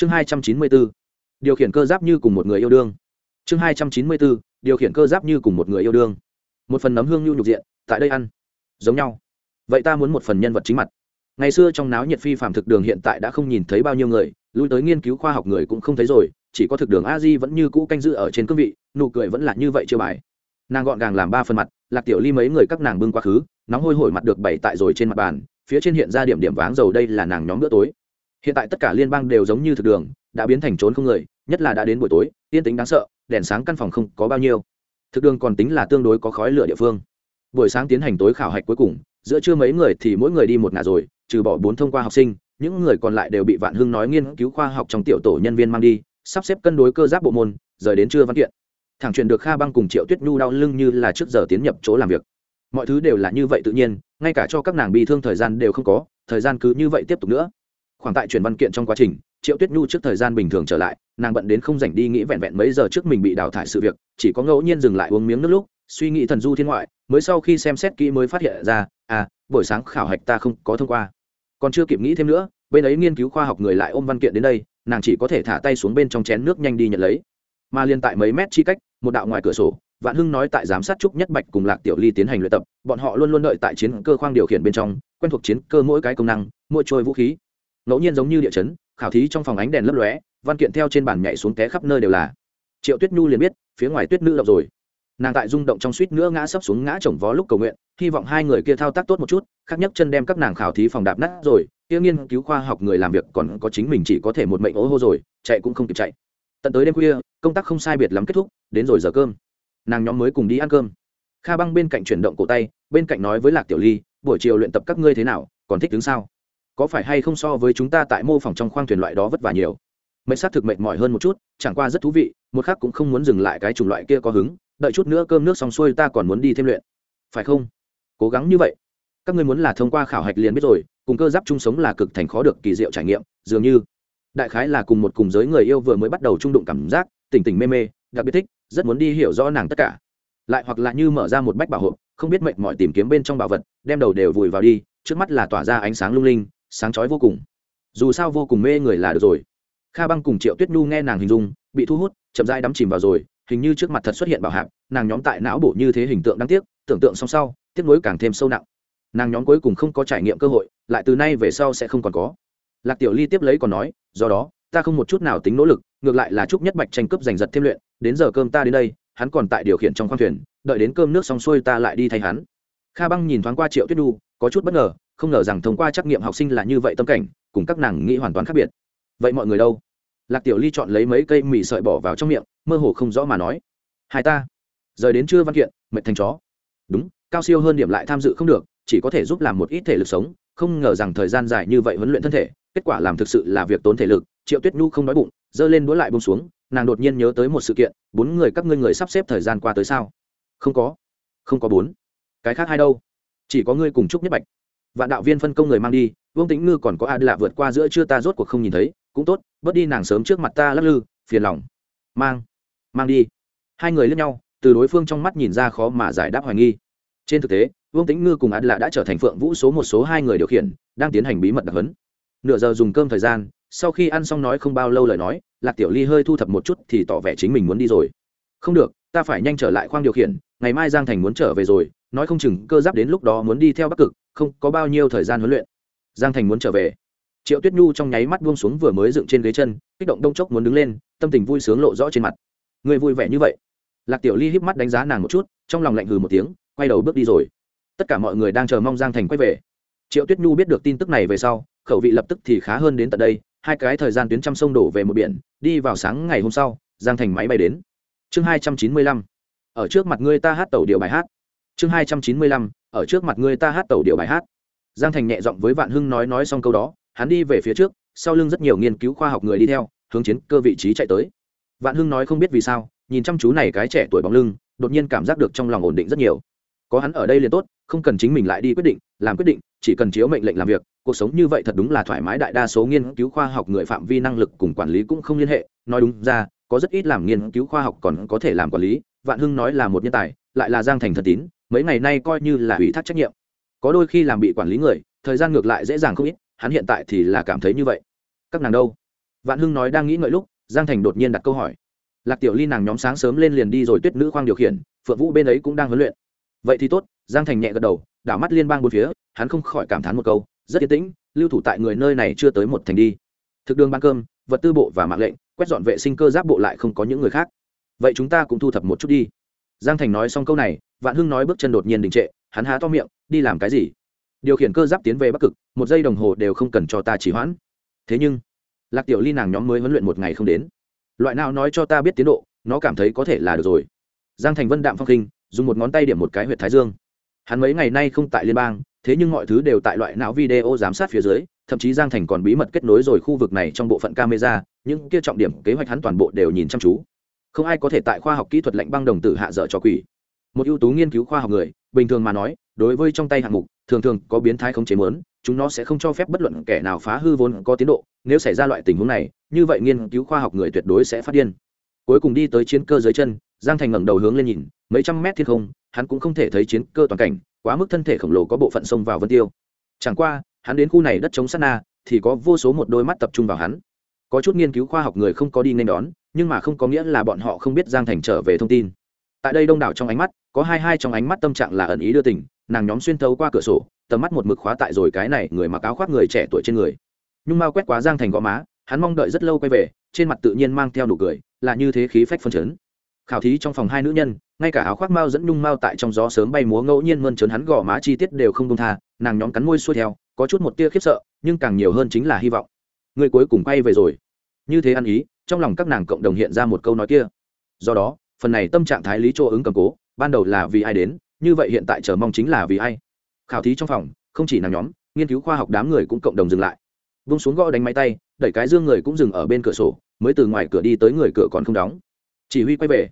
chương hai trăm chín mươi bốn điều khiển cơ giáp như cùng một người yêu đương. Chương hai trăm chín mươi bốn điều khiển cơ giáp như cùng một người yêu đương. Một phần nấm hương nhu nhục diện, tại đây ăn. Giống nhau. Vậy ta muốn một phần nhân vật chính mặt. Ngày xưa trong náo nhiệt phi phạm thực đường hiện tại đã không nhìn thấy bao nhiêu người, lui tới nghiên cứu khoa học người cũng không thấy rồi, chỉ có thực đường a di vẫn như cũ canh giữ ở trên cương vị, nụ cười vẫn là như vậy chưa bài. Nàng gọn gàng làm ba phần mặt, lạc tiểu ly mấy người các nàng bưng quá khứ, nóng hôi hổi mặt được bày tại rồi trên mặt bàn, phía trên hiện ra điểm điểm váng dầu đây là nàng nhóm bữa tối hiện tại tất cả liên bang đều giống như thực đường, đã biến thành trốn không người, nhất là đã đến buổi tối, yên tính đáng sợ, đèn sáng căn phòng không có bao nhiêu. Thực đường còn tính là tương đối có khói lửa địa phương. Buổi sáng tiến hành tối khảo hạch cuối cùng, giữa trưa mấy người thì mỗi người đi một ngả rồi, trừ bỏ bốn thông qua học sinh, những người còn lại đều bị vạn hưng nói nghiên cứu khoa học trong tiểu tổ nhân viên mang đi, sắp xếp cân đối cơ giáp bộ môn, rời đến trưa văn kiện. Thẳng truyền được kha băng cùng triệu tuyết nhu đau lưng như là trước giờ tiến nhập chỗ làm việc. Mọi thứ đều là như vậy tự nhiên, ngay cả cho các nàng bị thương thời gian đều không có, thời gian cứ như vậy tiếp tục nữa khoảng tại chuyển văn kiện trong quá trình, triệu tuyết nhu trước thời gian bình thường trở lại, nàng bận đến không dành đi nghĩ vẹn vẹn mấy giờ trước mình bị đào thải sự việc, chỉ có ngẫu nhiên dừng lại uống miếng nước lúc, suy nghĩ thần du thiên ngoại, mới sau khi xem xét kỹ mới phát hiện ra à buổi sáng khảo hạch ta không có thông qua. Còn chưa kịp nghĩ thêm nữa, bên ấy nghiên cứu khoa học người lại ôm văn kiện đến đây, nàng chỉ có thể thả tay xuống bên trong chén nước nhanh đi nhận lấy. Mà liên tại mấy mét chi cách, một đạo ngoài cửa sổ, vạn hưng nói tại giám sát trúc nhất bạch cùng lạc tiểu ly tiến hành luyện tập, bọn họ luôn luôn đợi tại chiến cơ khoang điều khiển bên trong, quen thuộc chiến cơ mỗi cái công năng, mỗi trôi vũ khí ngẫu nhiên giống như địa chấn, khảo thí trong phòng ánh đèn lấp lóe, văn kiện theo trên bàn nhảy xuống té khắp nơi đều là. Triệu tuyết nhu liền biết, phía ngoài tuyết nữ động rồi. Nàng tại rung động trong suýt nữa ngã sấp xuống ngã chồng vó lúc cầu nguyện, hy vọng hai người kia thao tác tốt một chút khắc nhất chân đem các nàng khảo thí phòng đạp nát rồi tiêu nghiên cứu khoa học người làm việc còn có chính mình chỉ có thể một mệnh ố hô rồi, chạy cũng không kịp chạy. Tận tới đêm khuya, công tác không sai biệt lắm kết thúc, đến rồi giờ cơm. Nàng nhóm mới cùng đi ăn cơm. Kha băng bên cạnh chuyển động cổ tay, bên cạnh nói với lạc tiểu ly, buổi chiều luyện tập các ngươi thế nào, còn thích đứng sao? Có phải hay không so với chúng ta tại mô phỏng trong khoang thuyền loại đó vất vả nhiều? Mệnh sát thực mệt mỏi hơn một chút, chẳng qua rất thú vị, một khác cũng không muốn dừng lại cái chủng loại kia có hứng, đợi chút nữa cơm nước xong xuôi ta còn muốn đi thêm luyện. Phải không? Cố gắng như vậy. Các ngươi muốn là thông qua khảo hạch liền biết rồi, cùng cơ giáp chung sống là cực thành khó được kỳ diệu trải nghiệm, dường như. Đại khái là cùng một cùng giới người yêu vừa mới bắt đầu trung đụng cảm giác, tỉnh tỉnh mê mê, đặc biệt thích, rất muốn đi hiểu rõ nàng tất cả. Lại hoặc là như mở ra một bách bảo hộ, không biết mệnh mọi tìm kiếm bên trong bảo vật, đem đầu đều vùi vào đi, trước mắt là tỏa ra ánh sáng lung linh sáng chói vô cùng. Dù sao vô cùng mê người là được rồi. Kha băng cùng triệu tuyết nhu nghe nàng hình dung, bị thu hút, chậm dai đắm chìm vào rồi, hình như trước mặt thật xuất hiện bảo hạc nàng nhóm tại não bộ như thế hình tượng đáng tiếc, tưởng tượng song sau, tiếc nuối càng thêm sâu nặng. Nàng nhóm cuối cùng không có trải nghiệm cơ hội, lại từ nay về sau sẽ không còn có. Lạc tiểu ly tiếp lấy còn nói, do đó, ta không một chút nào tính nỗ lực, ngược lại là chúc nhất bạch tranh cướp giành giật thêm luyện, đến giờ cơm ta đến đây, hắn còn tại điều khiển trong khoang thuyền, đợi đến cơm nước xong xuôi ta lại đi thay hắn. Kha băng nhìn thoáng qua triệu tuyết đu có chút bất ngờ không ngờ rằng thông qua trắc nghiệm học sinh là như vậy tâm cảnh, cùng các nàng nghĩ hoàn toàn khác biệt. Vậy mọi người đâu? Lạc tiểu ly chọn lấy mấy cây mì sợi bỏ vào trong miệng, mơ hồ không rõ mà nói. Hai ta. Rời đến trưa văn kiện, mệt thành chó. Đúng, cao siêu hơn điểm lại tham dự không được, chỉ có thể giúp làm một ít thể lực sống, không ngờ rằng thời gian dài như vậy huấn luyện thân thể, kết quả làm thực sự là việc tốn thể lực, triệu tuyết nhu không nói bụng, giơ lên đũa lại bông xuống, nàng đột nhiên nhớ tới một sự kiện, bốn người các ngươi người sắp xếp thời gian qua tới sao? Không có. Không có bốn. Cái khác hai đâu? Chỉ có ngươi cùng chúc nhất bạch vạn đạo viên phân công người mang đi, vương tĩnh ngư còn có a lạ vượt qua giữa chưa ta rốt cuộc không nhìn thấy, cũng tốt, bớt đi nàng sớm trước mặt ta lắc lư, phiền lòng. Mang mang đi. Hai người lướt nhau, từ đối phương trong mắt nhìn ra khó mà giải đáp hoài nghi. Trên thực tế, vương tĩnh ngư cùng a lạ đã trở thành phượng vũ số một số hai người điều khiển, đang tiến hành bí mật đặc hấn nửa giờ dùng cơm thời gian, sau khi ăn xong nói không bao lâu lời nói, lạc tiểu ly hơi thu thập một chút thì tỏ vẻ chính mình muốn đi rồi. Không được ta phải nhanh trở lại khoang điều khiển, ngày mai giang thành muốn trở về rồi, nói không chừng cơ giáp đến lúc đó muốn đi theo bắc cực, không có bao nhiêu thời gian huấn luyện. Giang thành muốn trở về. Triệu tuyết nhu trong nháy mắt buông xuống vừa mới dựng trên ghế chân, kích động đông chốc muốn đứng lên, tâm tình vui sướng lộ rõ trên mặt. Người vui vẻ như vậy? Lạc tiểu ly híp mắt đánh giá nàng một chút, trong lòng lạnh hừ một tiếng, quay đầu bước đi rồi. Tất cả mọi người đang chờ mong giang thành quay về. Triệu tuyết nhu biết được tin tức này về sau, khẩu vị lập tức thì khá hơn đến tận đây, hai cái thời gian tuyến trăm sông đổ về một biển, đi vào sáng ngày hôm sau, giang thành máy bay đến chương hai trăm chín mươi lăm. Ở trước mặt ngươi ta hát tẩu điệu bài hát. Chương hai trăm chín mươi lăm, ở trước mặt ngươi ta hát tẩu điệu bài hát. Giang thành nhẹ giọng với vạn hưng nói nói xong câu đó, hắn đi về phía trước, sau lưng rất nhiều nghiên cứu khoa học người đi theo, hướng chiến cơ vị trí chạy tới. Vạn hưng nói không biết vì sao, nhìn chăm chú này cái trẻ tuổi bóng lưng, đột nhiên cảm giác được trong lòng ổn định rất nhiều. Có hắn ở đây liền tốt, không cần chính mình lại đi quyết định, làm quyết định, chỉ cần chiếu mệnh lệnh làm việc, cuộc sống như vậy thật đúng là thoải mái, đại đa số nghiên cứu khoa học người phạm vi năng lực cùng quản lý cũng không liên hệ, nói đúng ra có rất ít làm nghiên cứu khoa học còn có thể làm quản lý, vạn hưng nói là một nhân tài, lại là giang thành thần tín, mấy ngày nay coi như là ủy thác trách nhiệm. Có đôi khi làm bị quản lý người, thời gian ngược lại dễ dàng không ít, hắn hiện tại thì là cảm thấy như vậy. Các nàng đâu? Vạn hưng nói đang nghĩ ngợi lúc, giang thành đột nhiên đặt câu hỏi. Lạc tiểu ly nàng nhóm sáng sớm lên liền đi rồi, tuyết nữ khoang điều khiển, phượng vũ bên ấy cũng đang huấn luyện. Vậy thì tốt, giang thành nhẹ gật đầu, đảo mắt liên bang bốn phía, hắn không khỏi cảm thán một câu, rất yên tĩnh, lưu thủ tại người nơi này chưa tới một thành đi. Thực đường ban cơm, vật tư bộ và mạng lệnh quét dọn vệ sinh cơ giáp bộ lại không có những người khác. Vậy chúng ta cũng thu thập một chút đi. Giang thành nói xong câu này, vạn hưng nói bước chân đột nhiên đình trệ, hắn há to miệng, đi làm cái gì? Điều khiển cơ giáp tiến về bắc cực, một giây đồng hồ đều không cần cho ta chỉ hoãn. Thế nhưng, lạc tiểu ly nàng nhóm mới huấn luyện một ngày không đến. Loại nào nói cho ta biết tiến độ, nó cảm thấy có thể là được rồi. Giang thành vân đạm phong kinh dùng một ngón tay điểm một cái huyện thái dương. Hắn mấy ngày nay không tại liên bang thế nhưng mọi thứ đều tại loại não video giám sát phía dưới, thậm chí giang thành còn bí mật kết nối rồi khu vực này trong bộ phận camera, những kia trọng điểm kế hoạch hắn toàn bộ đều nhìn chăm chú. Không ai có thể tại khoa học kỹ thuật lạnh băng đồng tử hạ dở cho quỷ. Một ưu tú nghiên cứu khoa học người, bình thường mà nói, đối với trong tay hạng mục, thường thường có biến thái không chế mớn chúng nó sẽ không cho phép bất luận kẻ nào phá hư vốn có tiến độ, nếu xảy ra loại tình huống này, như vậy nghiên cứu khoa học người tuyệt đối sẽ phát điên. Cuối cùng đi tới chiến cơ dưới chân, giang thành ngẩng đầu hướng lên nhìn, mấy trăm mét thiên không hắn cũng không thể thấy chiến cơ toàn cảnh, quá mức thân thể khổng lồ có bộ phận xông vào vân tiêu. Chẳng qua, hắn đến khu này đất chống sát na, thì có vô số một đôi mắt tập trung vào hắn. Có chút nghiên cứu khoa học người không có đi nên đón, nhưng mà không có nghĩa là bọn họ không biết giang thành trở về thông tin. Tại đây đông đảo trong ánh mắt, có hai hai trong ánh mắt tâm trạng là ẩn ý đưa tình, nàng nhóm xuyên thấu qua cửa sổ, tầm mắt một mực khóa tại rồi cái này người mặc áo khoác người trẻ tuổi trên người. Nhưng mau quét quá giang thành gõ má, hắn mong đợi rất lâu quay về, trên mặt tự nhiên mang theo nụ cười, là như thế khí phách phân chấn. Khảo thí trong phòng hai nữ nhân ngay cả áo khoác mao dẫn nhung mao tại trong gió sớm bay múa ngẫu nhiên mơn trớn hắn gò má chi tiết đều không công tha, nàng nhóm cắn môi xuôi theo, có chút một tia khiếp sợ, nhưng càng nhiều hơn chính là hy vọng. Người cuối cùng quay về rồi. Như thế ăn ý, trong lòng các nàng cộng đồng hiện ra một câu nói kia. Do đó, phần này tâm trạng thái lý chỗ ứng cầm cố, ban đầu là vì ai đến, như vậy hiện tại chờ mong chính là vì ai. Khảo thí trong phòng, không chỉ nàng nhóm, nghiên cứu khoa học đám người cũng cộng đồng dừng lại. Vung xuống gõ đánh máy tay, đẩy cái dương người cũng dừng ở bên cửa sổ, mới từ ngoài cửa đi tới người cửa còn không đóng. Chỉ huy quay về.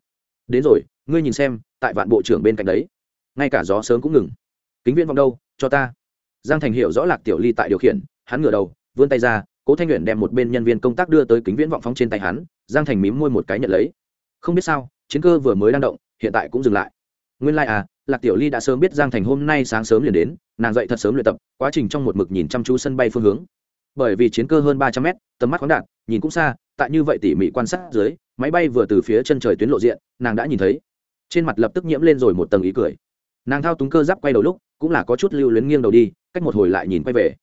Đến rồi ngươi nhìn xem, tại vạn bộ trưởng bên cạnh đấy. Ngay cả gió sớm cũng ngừng. Kính viên vọng đâu, cho ta. Giang thành hiểu rõ lạc tiểu ly tại điều khiển, hắn ngửa đầu, vươn tay ra, cố thanh luyện đem một bên nhân viên công tác đưa tới kính viễn vọng phóng trên tay hắn, giang thành mím môi một cái nhận lấy. Không biết sao, chiến cơ vừa mới đang động, hiện tại cũng dừng lại. Nguyên lai、like、à lạc tiểu ly đã sớm biết giang thành hôm nay sáng sớm liền đến, nàng dậy thật sớm luyện tập, quá trình trong một mực nhìn chăm chú sân bay phương hướng. Bởi vì chiến cơ hơn ba trăm mét, tầm mắt khoáng đạt, nhìn cũng xa, tại như vậy tỉ mỉ quan sát dưới, máy bay vừa từ phía chân trời tuyến lộ diện, nàng đã nhìn thấy trên mặt lập tức nhiễm lên rồi một tầng ý cười. Nàng thao túng cơ giáp quay đầu lúc, cũng là có chút lưu luyến nghiêng đầu đi, cách một hồi lại nhìn quay về.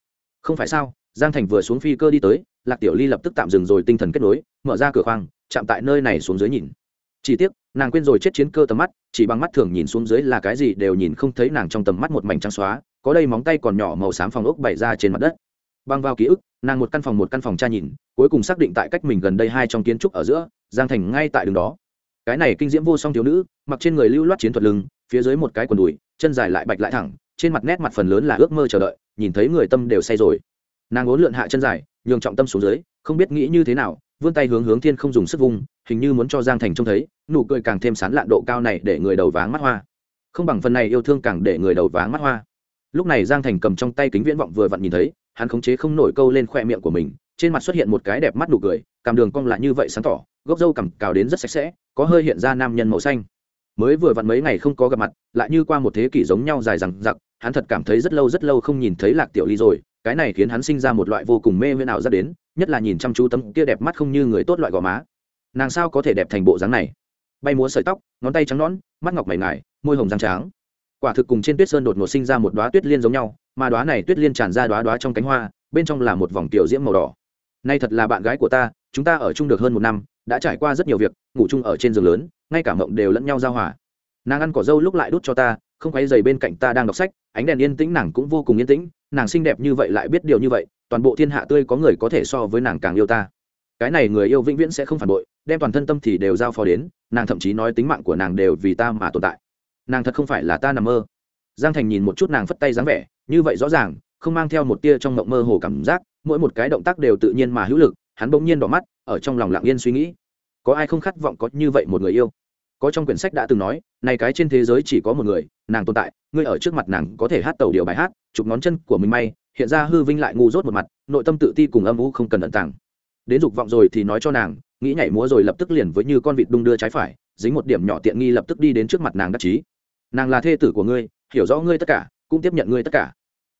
Không phải sao, giang thành vừa xuống phi cơ đi tới, lạc tiểu ly lập tức tạm dừng rồi tinh thần kết nối, mở ra cửa khoang, chạm tại nơi này xuống dưới nhìn. Chỉ tiếc, nàng quên rồi chết chiến cơ tầm mắt, chỉ bằng mắt thường nhìn xuống dưới là cái gì đều nhìn không thấy nàng trong tầm mắt một mảnh trắng xóa, có đây móng tay còn nhỏ màu xám phòng ốc bày ra trên mặt đất. Băng vào ký ức, nàng một căn phòng một căn phòng tra nhìn, cuối cùng xác định tại cách mình gần đây hai trong kiến trúc ở giữa, giang thành ngay tại đường đó cái này kinh diễm vô song thiếu nữ, mặc trên người lưu loát chiến thuật lưng, phía dưới một cái quần đùi, chân dài lại bạch lại thẳng, trên mặt nét mặt phần lớn là ước mơ chờ đợi, nhìn thấy người tâm đều say rồi. Nàng ốn lượn hạ chân dài, nhường trọng tâm xuống dưới, không biết nghĩ như thế nào, vươn tay hướng hướng thiên không dùng sức vung, hình như muốn cho giang thành trông thấy, nụ cười càng thêm sán lạn độ cao này để người đầu váng mắt hoa. Không bằng phần này yêu thương càng để người đầu váng mắt hoa. Lúc này giang thành cầm trong tay kính viễn vọng vừa vặn nhìn thấy, hắn khống chế không nổi câu lên khoe miệng của mình, trên mặt xuất hiện một cái đẹp mắt nụ cười cảm đường cong lại như vậy sáng tỏ, gốc râu cằm cào đến rất sạch sẽ có hơi hiện ra nam nhân màu xanh. Mới vừa vặn mấy ngày không có gặp mặt, lại như qua một thế kỷ giống nhau dài rằng giặc hắn thật cảm thấy rất lâu rất lâu không nhìn thấy lạc tiểu ly rồi, cái này khiến hắn sinh ra một loại vô cùng mê huyễn ảo ra đến, nhất là nhìn chăm chú tấm kia đẹp mắt không như người tốt loại gò má. Nàng sao có thể đẹp thành bộ dáng này? Bay múa sợi tóc, ngón tay trắng nõn, mắt ngọc mày ngài môi hồng răng tráng. Quả thực cùng trên tuyết sơn đột ngột sinh ra một đoá tuyết liên giống nhau, mà đoá này tuyết liên tràn ra đoá đoá trong cánh hoa, bên trong là một vòng tiểu diễm màu đỏ. Nay thật là bạn gái của ta, chúng ta ở chung được hơn một năm đã trải qua rất nhiều việc, ngủ chung ở trên giường lớn, ngay cả mộng đều lẫn nhau giao hòa. Nàng ăn cỏ dâu lúc lại đút cho ta, không quấy dày bên cạnh ta đang đọc sách, ánh đèn yên tĩnh nàng cũng vô cùng yên tĩnh, nàng xinh đẹp như vậy lại biết điều như vậy, toàn bộ thiên hạ tươi có người có thể so với nàng càng yêu ta. Cái này người yêu vĩnh viễn sẽ không phản bội, đem toàn thân tâm thì đều giao phó đến, nàng thậm chí nói tính mạng của nàng đều vì ta mà tồn tại. Nàng thật không phải là ta nằm mơ. Giang thành nhìn một chút nàng phất tay dáng vẻ, như vậy rõ ràng, không mang theo một tia trong mộng mơ hồ cảm giác, mỗi một cái động tác đều tự nhiên mà hữu lực hắn bỗng nhiên đỏ mắt, ở trong lòng lặng yên suy nghĩ. Có ai không khát vọng có như vậy một người yêu? Có trong quyển sách đã từng nói, này cái trên thế giới chỉ có một người, nàng tồn tại, ngươi ở trước mặt nàng có thể hát tàu điệu bài hát, chụp ngón chân của mình may, hiện ra hư vinh lại ngu dốt một mặt, nội tâm tự ti cùng âm u không cần ẩn tàng. Đến dục vọng rồi thì nói cho nàng, nghĩ nhảy múa rồi lập tức liền với như con vịt đung đưa trái phải, dính một điểm nhỏ tiện nghi lập tức đi đến trước mặt nàng đắc chí. Nàng là thê tử của ngươi, hiểu rõ ngươi tất cả, cũng tiếp nhận ngươi tất cả.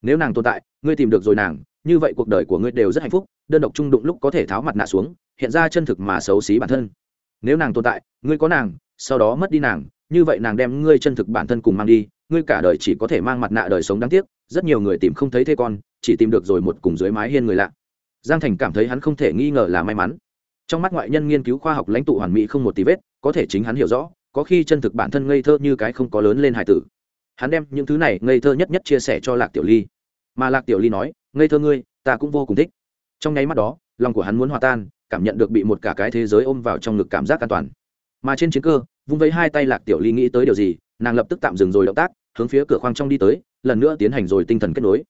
Nếu nàng tồn tại, ngươi tìm được rồi nàng như vậy cuộc đời của ngươi đều rất hạnh phúc, đơn độc trung đụng lúc có thể tháo mặt nạ xuống, hiện ra chân thực mà xấu xí bản thân. Nếu nàng tồn tại, ngươi có nàng, sau đó mất đi nàng, như vậy nàng đem ngươi chân thực bản thân cùng mang đi, ngươi cả đời chỉ có thể mang mặt nạ đời sống đáng tiếc, rất nhiều người tìm không thấy thê con, chỉ tìm được rồi một cùng dưới mái hiên người lạ. Giang thành cảm thấy hắn không thể nghi ngờ là may mắn. Trong mắt ngoại nhân nghiên cứu khoa học lãnh tụ hoàn mỹ không một tí vết, có thể chính hắn hiểu rõ, có khi chân thực bản thân ngây thơ như cái không có lớn lên hải tử. Hắn đem những thứ này ngây thơ nhất nhất chia sẻ cho lạc tiểu ly mà lạc tiểu ly nói, ngây thơ ngươi, ta cũng vô cùng thích. Trong nháy mắt đó, lòng của hắn muốn hòa tan, cảm nhận được bị một cả cái thế giới ôm vào trong ngực cảm giác an toàn. Mà trên chiến cơ, vung vấy hai tay lạc tiểu ly nghĩ tới điều gì, nàng lập tức tạm dừng rồi động tác, hướng phía cửa khoang trong đi tới, lần nữa tiến hành rồi tinh thần kết nối.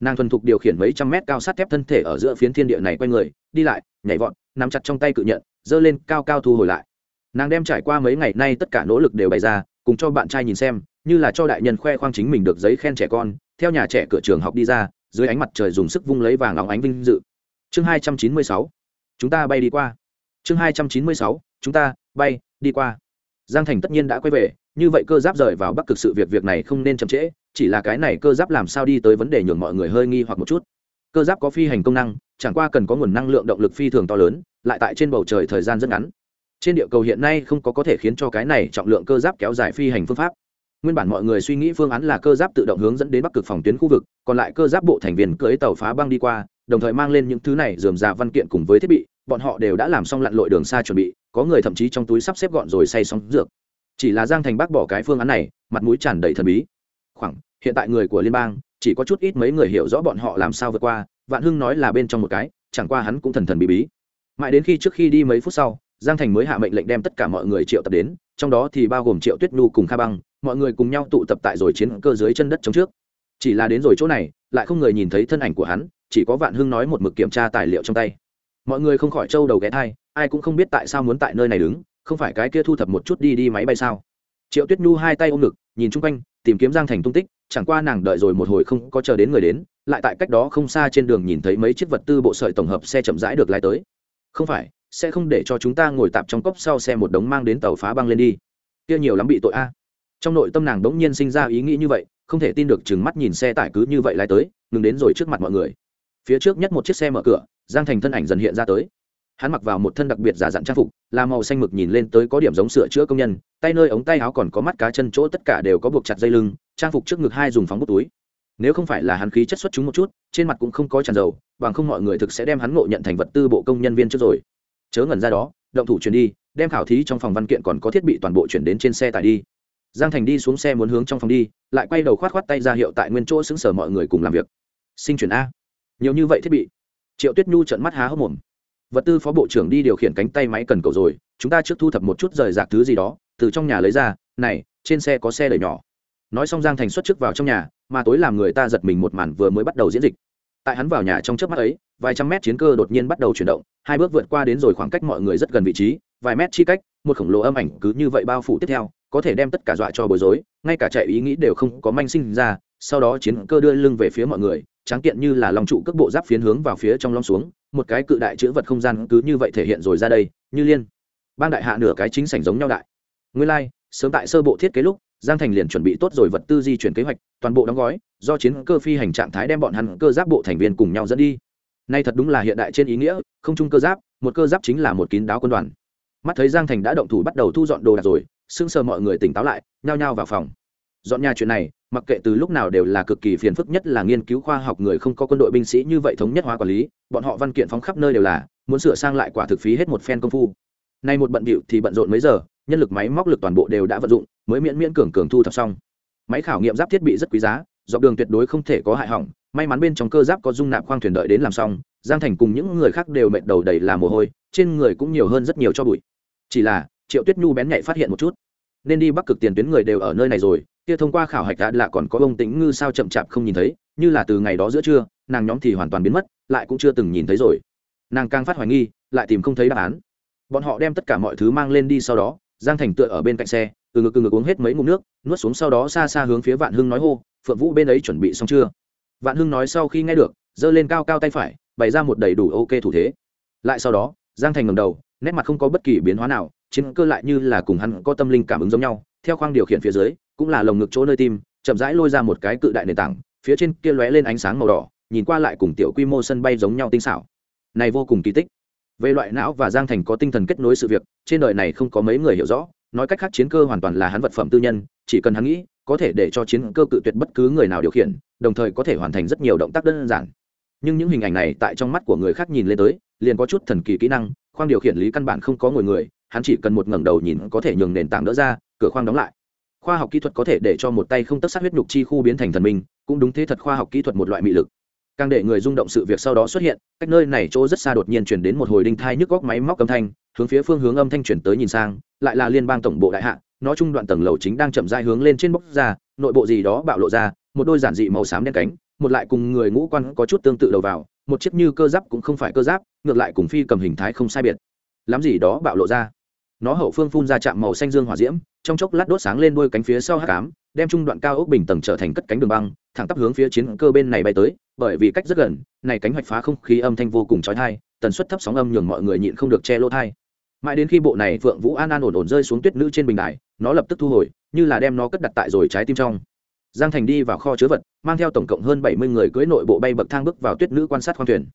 Nàng thuần thục điều khiển mấy trăm mét cao sát thép thân thể ở giữa phiến thiên địa này quay người, đi lại, nhảy vọt, nắm chặt trong tay cự nhận, giơ lên cao cao thu hồi lại. Nàng đem trải qua mấy ngày nay tất cả nỗ lực đều bày ra, cùng cho bạn trai nhìn xem, như là cho đại nhân khoe khoang chính mình được giấy khen trẻ con theo nhà trẻ cửa trường học đi ra, dưới ánh mặt trời dùng sức vung lấy vàng óng ánh vinh dự. Chương hai trăm chín mươi sáu. Chúng ta bay đi qua. Chương hai trăm chín mươi sáu. Chúng ta bay đi qua. Giang thành tất nhiên đã quay về, như vậy cơ giáp rời vào bắc cực sự việc việc này không nên chậm trễ, chỉ là cái này cơ giáp làm sao đi tới vấn đề nhường mọi người hơi nghi hoặc một chút. Cơ giáp có phi hành công năng, chẳng qua cần có nguồn năng lượng động lực phi thường to lớn, lại tại trên bầu trời thời gian rất ngắn. Trên địa cầu hiện nay không có có thể khiến cho cái này trọng lượng cơ giáp kéo dài phi hành phương pháp nguyên bản mọi người suy nghĩ phương án là cơ giáp tự động hướng dẫn đến bắc cực phòng tuyến khu vực, còn lại cơ giáp bộ thành viên cưỡi tàu phá băng đi qua, đồng thời mang lên những thứ này dườm ra văn kiện cùng với thiết bị, bọn họ đều đã làm xong lặn lội đường xa chuẩn bị, có người thậm chí trong túi sắp xếp gọn rồi say sóng dược. Chỉ là giang thành bác bỏ cái phương án này, mặt mũi tràn đầy thần bí. Khoảng, hiện tại người của liên bang, chỉ có chút ít mấy người hiểu rõ bọn họ làm sao vượt qua, vạn hưng nói là bên trong một cái, chẳng qua hắn cũng thần thần bí bí. Mãi đến khi trước khi đi mấy phút sau, giang thành mới hạ mệnh lệnh đem tất cả mọi người triệu tập đến, trong đó thì bao gồm triệu tuyết nhu cùng kha băng mọi người cùng nhau tụ tập tại rồi chiến cơ dưới chân đất chống trước. Chỉ là đến rồi chỗ này, lại không người nhìn thấy thân ảnh của hắn, chỉ có vạn hưng nói một mực kiểm tra tài liệu trong tay. Mọi người không khỏi trâu đầu ghé thai, ai cũng không biết tại sao muốn tại nơi này đứng, không phải cái kia thu thập một chút đi đi máy bay sao? Triệu tuyết nhu hai tay ôm ngực, nhìn chung quanh, tìm kiếm giang thành tung tích, chẳng qua nàng đợi rồi một hồi không có chờ đến người đến, lại tại cách đó không xa trên đường nhìn thấy mấy chiếc vật tư bộ sợi tổng hợp xe chậm rãi được lái tới. Không phải, sẽ không để cho chúng ta ngồi tạp trong cốc sau xe một đống mang đến tàu phá băng lên đi. Kia nhiều lắm bị tội a trong nội tâm nàng đống nhiên sinh ra ý nghĩ như vậy, không thể tin được chừng mắt nhìn xe tải cứ như vậy lái tới, ngừng đến rồi trước mặt mọi người. Phía trước nhất một chiếc xe mở cửa, giang thành thân ảnh dần hiện ra tới. Hắn mặc vào một thân đặc biệt giả dặn trang phục, là màu xanh mực nhìn lên tới có điểm giống sửa chữa công nhân, tay nơi ống tay áo còn có mắt cá chân chỗ tất cả đều có buộc chặt dây lưng, trang phục trước ngực hai dùng phóng bút túi. Nếu không phải là hắn khí chất xuất chúng một chút, trên mặt cũng không có tràn dầu, bằng không mọi người thực sẽ đem hắn ngộ nhận thành vật tư bộ công nhân viên trước rồi. Chớ ngẩn ra đó, động thủ chuyển đi, đem khảo thí trong phòng văn kiện còn có thiết bị toàn bộ chuyển đến trên xe tải đi giang thành đi xuống xe muốn hướng trong phòng đi, lại quay đầu khoát khoát tay ra hiệu tại nguyên chỗ xứng sở mọi người cùng làm việc. Sinh chuyển a. Nhiều như vậy thiết bị. Triệu tuyết nhu trận mắt há hốc mồm. Vật tư phó bộ trưởng đi điều khiển cánh tay máy cần cầu rồi, chúng ta trước thu thập một chút rời rạc thứ gì đó, từ trong nhà lấy ra, này, trên xe có xe đẩy nhỏ. Nói xong giang thành xuất trước vào trong nhà, mà tối làm người ta giật mình một màn vừa mới bắt đầu diễn dịch. Tại hắn vào nhà trong trước mắt ấy, vài trăm mét chiến cơ đột nhiên bắt đầu chuyển động, hai bước vượt qua đến rồi khoảng cách mọi người rất gần vị trí, vài mét chi cách, một khổng lồ âm ảnh cứ như vậy bao phủ tiếp theo có thể đem tất cả dọa cho bối rối ngay cả chạy ý nghĩ đều không có manh sinh ra sau đó chiến cơ đưa lưng về phía mọi người tráng kiện như là lòng trụ các bộ giáp phiến hướng vào phía trong lòng xuống một cái cự đại chữ vật không gian cứ như vậy thể hiện rồi ra đây như liên. Bang đại hạ nửa cái chính sảnh giống nhau đại. Nguyên lai、like, sớm tại sơ bộ thiết kế lúc giang thành liền chuẩn bị tốt rồi vật tư di chuyển kế hoạch toàn bộ đóng gói do chiến cơ phi hành trạng thái đem bọn hắn cơ giáp bộ thành viên cùng nhau dẫn đi. Nay thật đúng là hiện đại trên ý nghĩa không chung cơ giáp một cơ giáp chính là một kín đáo quân đoàn. Mắt thấy giang thành đã động thủ bắt đầu thu dọn đồ đạc rồi sững sờ mọi người tỉnh táo lại, nhao nhao vào phòng. Dọn nhà chuyện này, mặc kệ từ lúc nào đều là cực kỳ phiền phức nhất là nghiên cứu khoa học người không có quân đội binh sĩ như vậy thống nhất hóa quản lý, bọn họ văn kiện phóng khắp nơi đều là, muốn sửa sang lại quả thực phí hết một phen công phu. Nay một bận bịu thì bận rộn mấy giờ, nhân lực máy móc lực toàn bộ đều đã vận dụng, mới miễn miễn cường cường thu thập xong. Máy khảo nghiệm giáp thiết bị rất quý giá, dọc đường tuyệt đối không thể có hại hỏng, may mắn bên trong cơ giáp có dung nạp khoang thuyền đợi đến làm xong, giang thành cùng những người khác đều mệt đầu đầy là mồ hôi, trên người cũng nhiều hơn rất nhiều cho bụi. Chỉ là triệu tuyết nhu bén nhạy phát hiện một chút. Nên đi bắc cực tiền tuyến người đều ở nơi này rồi, kia thông qua khảo hạch đã là còn có ông tính ngư sao chậm chạp không nhìn thấy, như là từ ngày đó giữa trưa, nàng nhóm thì hoàn toàn biến mất, lại cũng chưa từng nhìn thấy rồi. Nàng càng phát hoài nghi, lại tìm không thấy đáp án. Bọn họ đem tất cả mọi thứ mang lên đi sau đó, giang thành tựa ở bên cạnh xe, từ ngực từ ngực uống hết mấy ngụm nước, nuốt xuống sau đó xa xa hướng phía vạn hưng nói hô, phượng vũ bên ấy chuẩn bị xong chưa? Vạn hưng nói sau khi nghe được, giơ lên cao cao tay phải, bày ra một đầy đủ ok thủ thế. Lại sau đó, giang thành ngầm đầu, nét mặt không có bất kỳ biến hóa nào chiến cơ lại như là cùng hắn có tâm linh cảm ứng giống nhau, theo khoang điều khiển phía dưới, cũng là lồng ngực chỗ nơi tim, chậm rãi lôi ra một cái cự đại nền tảng, phía trên kia lóe lên ánh sáng màu đỏ, nhìn qua lại cùng tiểu quy mô sân bay giống nhau tinh xảo. Này vô cùng kỳ tích. Về loại não và giang thành có tinh thần kết nối sự việc, trên đời này không có mấy người hiểu rõ, nói cách khác chiến cơ hoàn toàn là hắn vật phẩm tư nhân, chỉ cần hắn nghĩ, có thể để cho chiến cơ cự tuyệt bất cứ người nào điều khiển, đồng thời có thể hoàn thành rất nhiều động tác đơn giản. Nhưng những hình ảnh này tại trong mắt của người khác nhìn lên tới, liền có chút thần kỳ kỹ năng khoang điều khiển lý căn bản không có ngồi người, hắn chỉ cần một ngẩng đầu nhìn có thể nhường nền tảng đỡ ra, cửa khoang đóng lại. Khoa học kỹ thuật có thể để cho một tay không tất sát huyết nhục chi khu biến thành thần minh, cũng đúng thế thật khoa học kỹ thuật một loại mị lực. Càng để người rung động sự việc sau đó xuất hiện, cách nơi này chỗ rất xa đột nhiên chuyển đến một hồi đinh thai nhức góc máy móc âm thanh, hướng phía phương hướng âm thanh chuyển tới nhìn sang, lại là liên bang tổng bộ đại hạ, nó trung đoạn tầng lầu chính đang chậm dai hướng lên trên bốc ra, nội bộ gì đó bạo lộ ra, một đôi giản dị màu xám đen cánh, một lại cùng người ngũ quan có chút tương tự đầu vào, một chiếc như cơ giáp cũng không phải cơ giáp ngược lại cùng phi cầm hình thái không sai biệt. Lắm gì đó bạo lộ ra. Nó hậu phương phun ra chạm màu xanh dương hỏa diễm, trong chốc lát đốt sáng lên đôi cánh phía sau hát cám đem trung đoạn cao ốc bình tầng trở thành cất cánh đường băng, thẳng tắp hướng phía chiến cơ bên này bay tới, bởi vì cách rất gần, này cánh hoạch phá không khí âm thanh vô cùng trói thai tần suất thấp sóng âm nhường mọi người nhịn không được che lỗ thai mãi đến khi bộ này phượng vũ an an ổn ổn rơi xuống tuyết nữ trên bình đài, nó lập tức thu hồi, như là đem nó cất đặt tại rồi trái tim trong. Giang thành đi vào kho chứa vật, mang theo tổng cộng hơn bảy mươi người cưỡi nội bộ bay bậc thang bước vào tuyết nữ quan sát khoang thuyền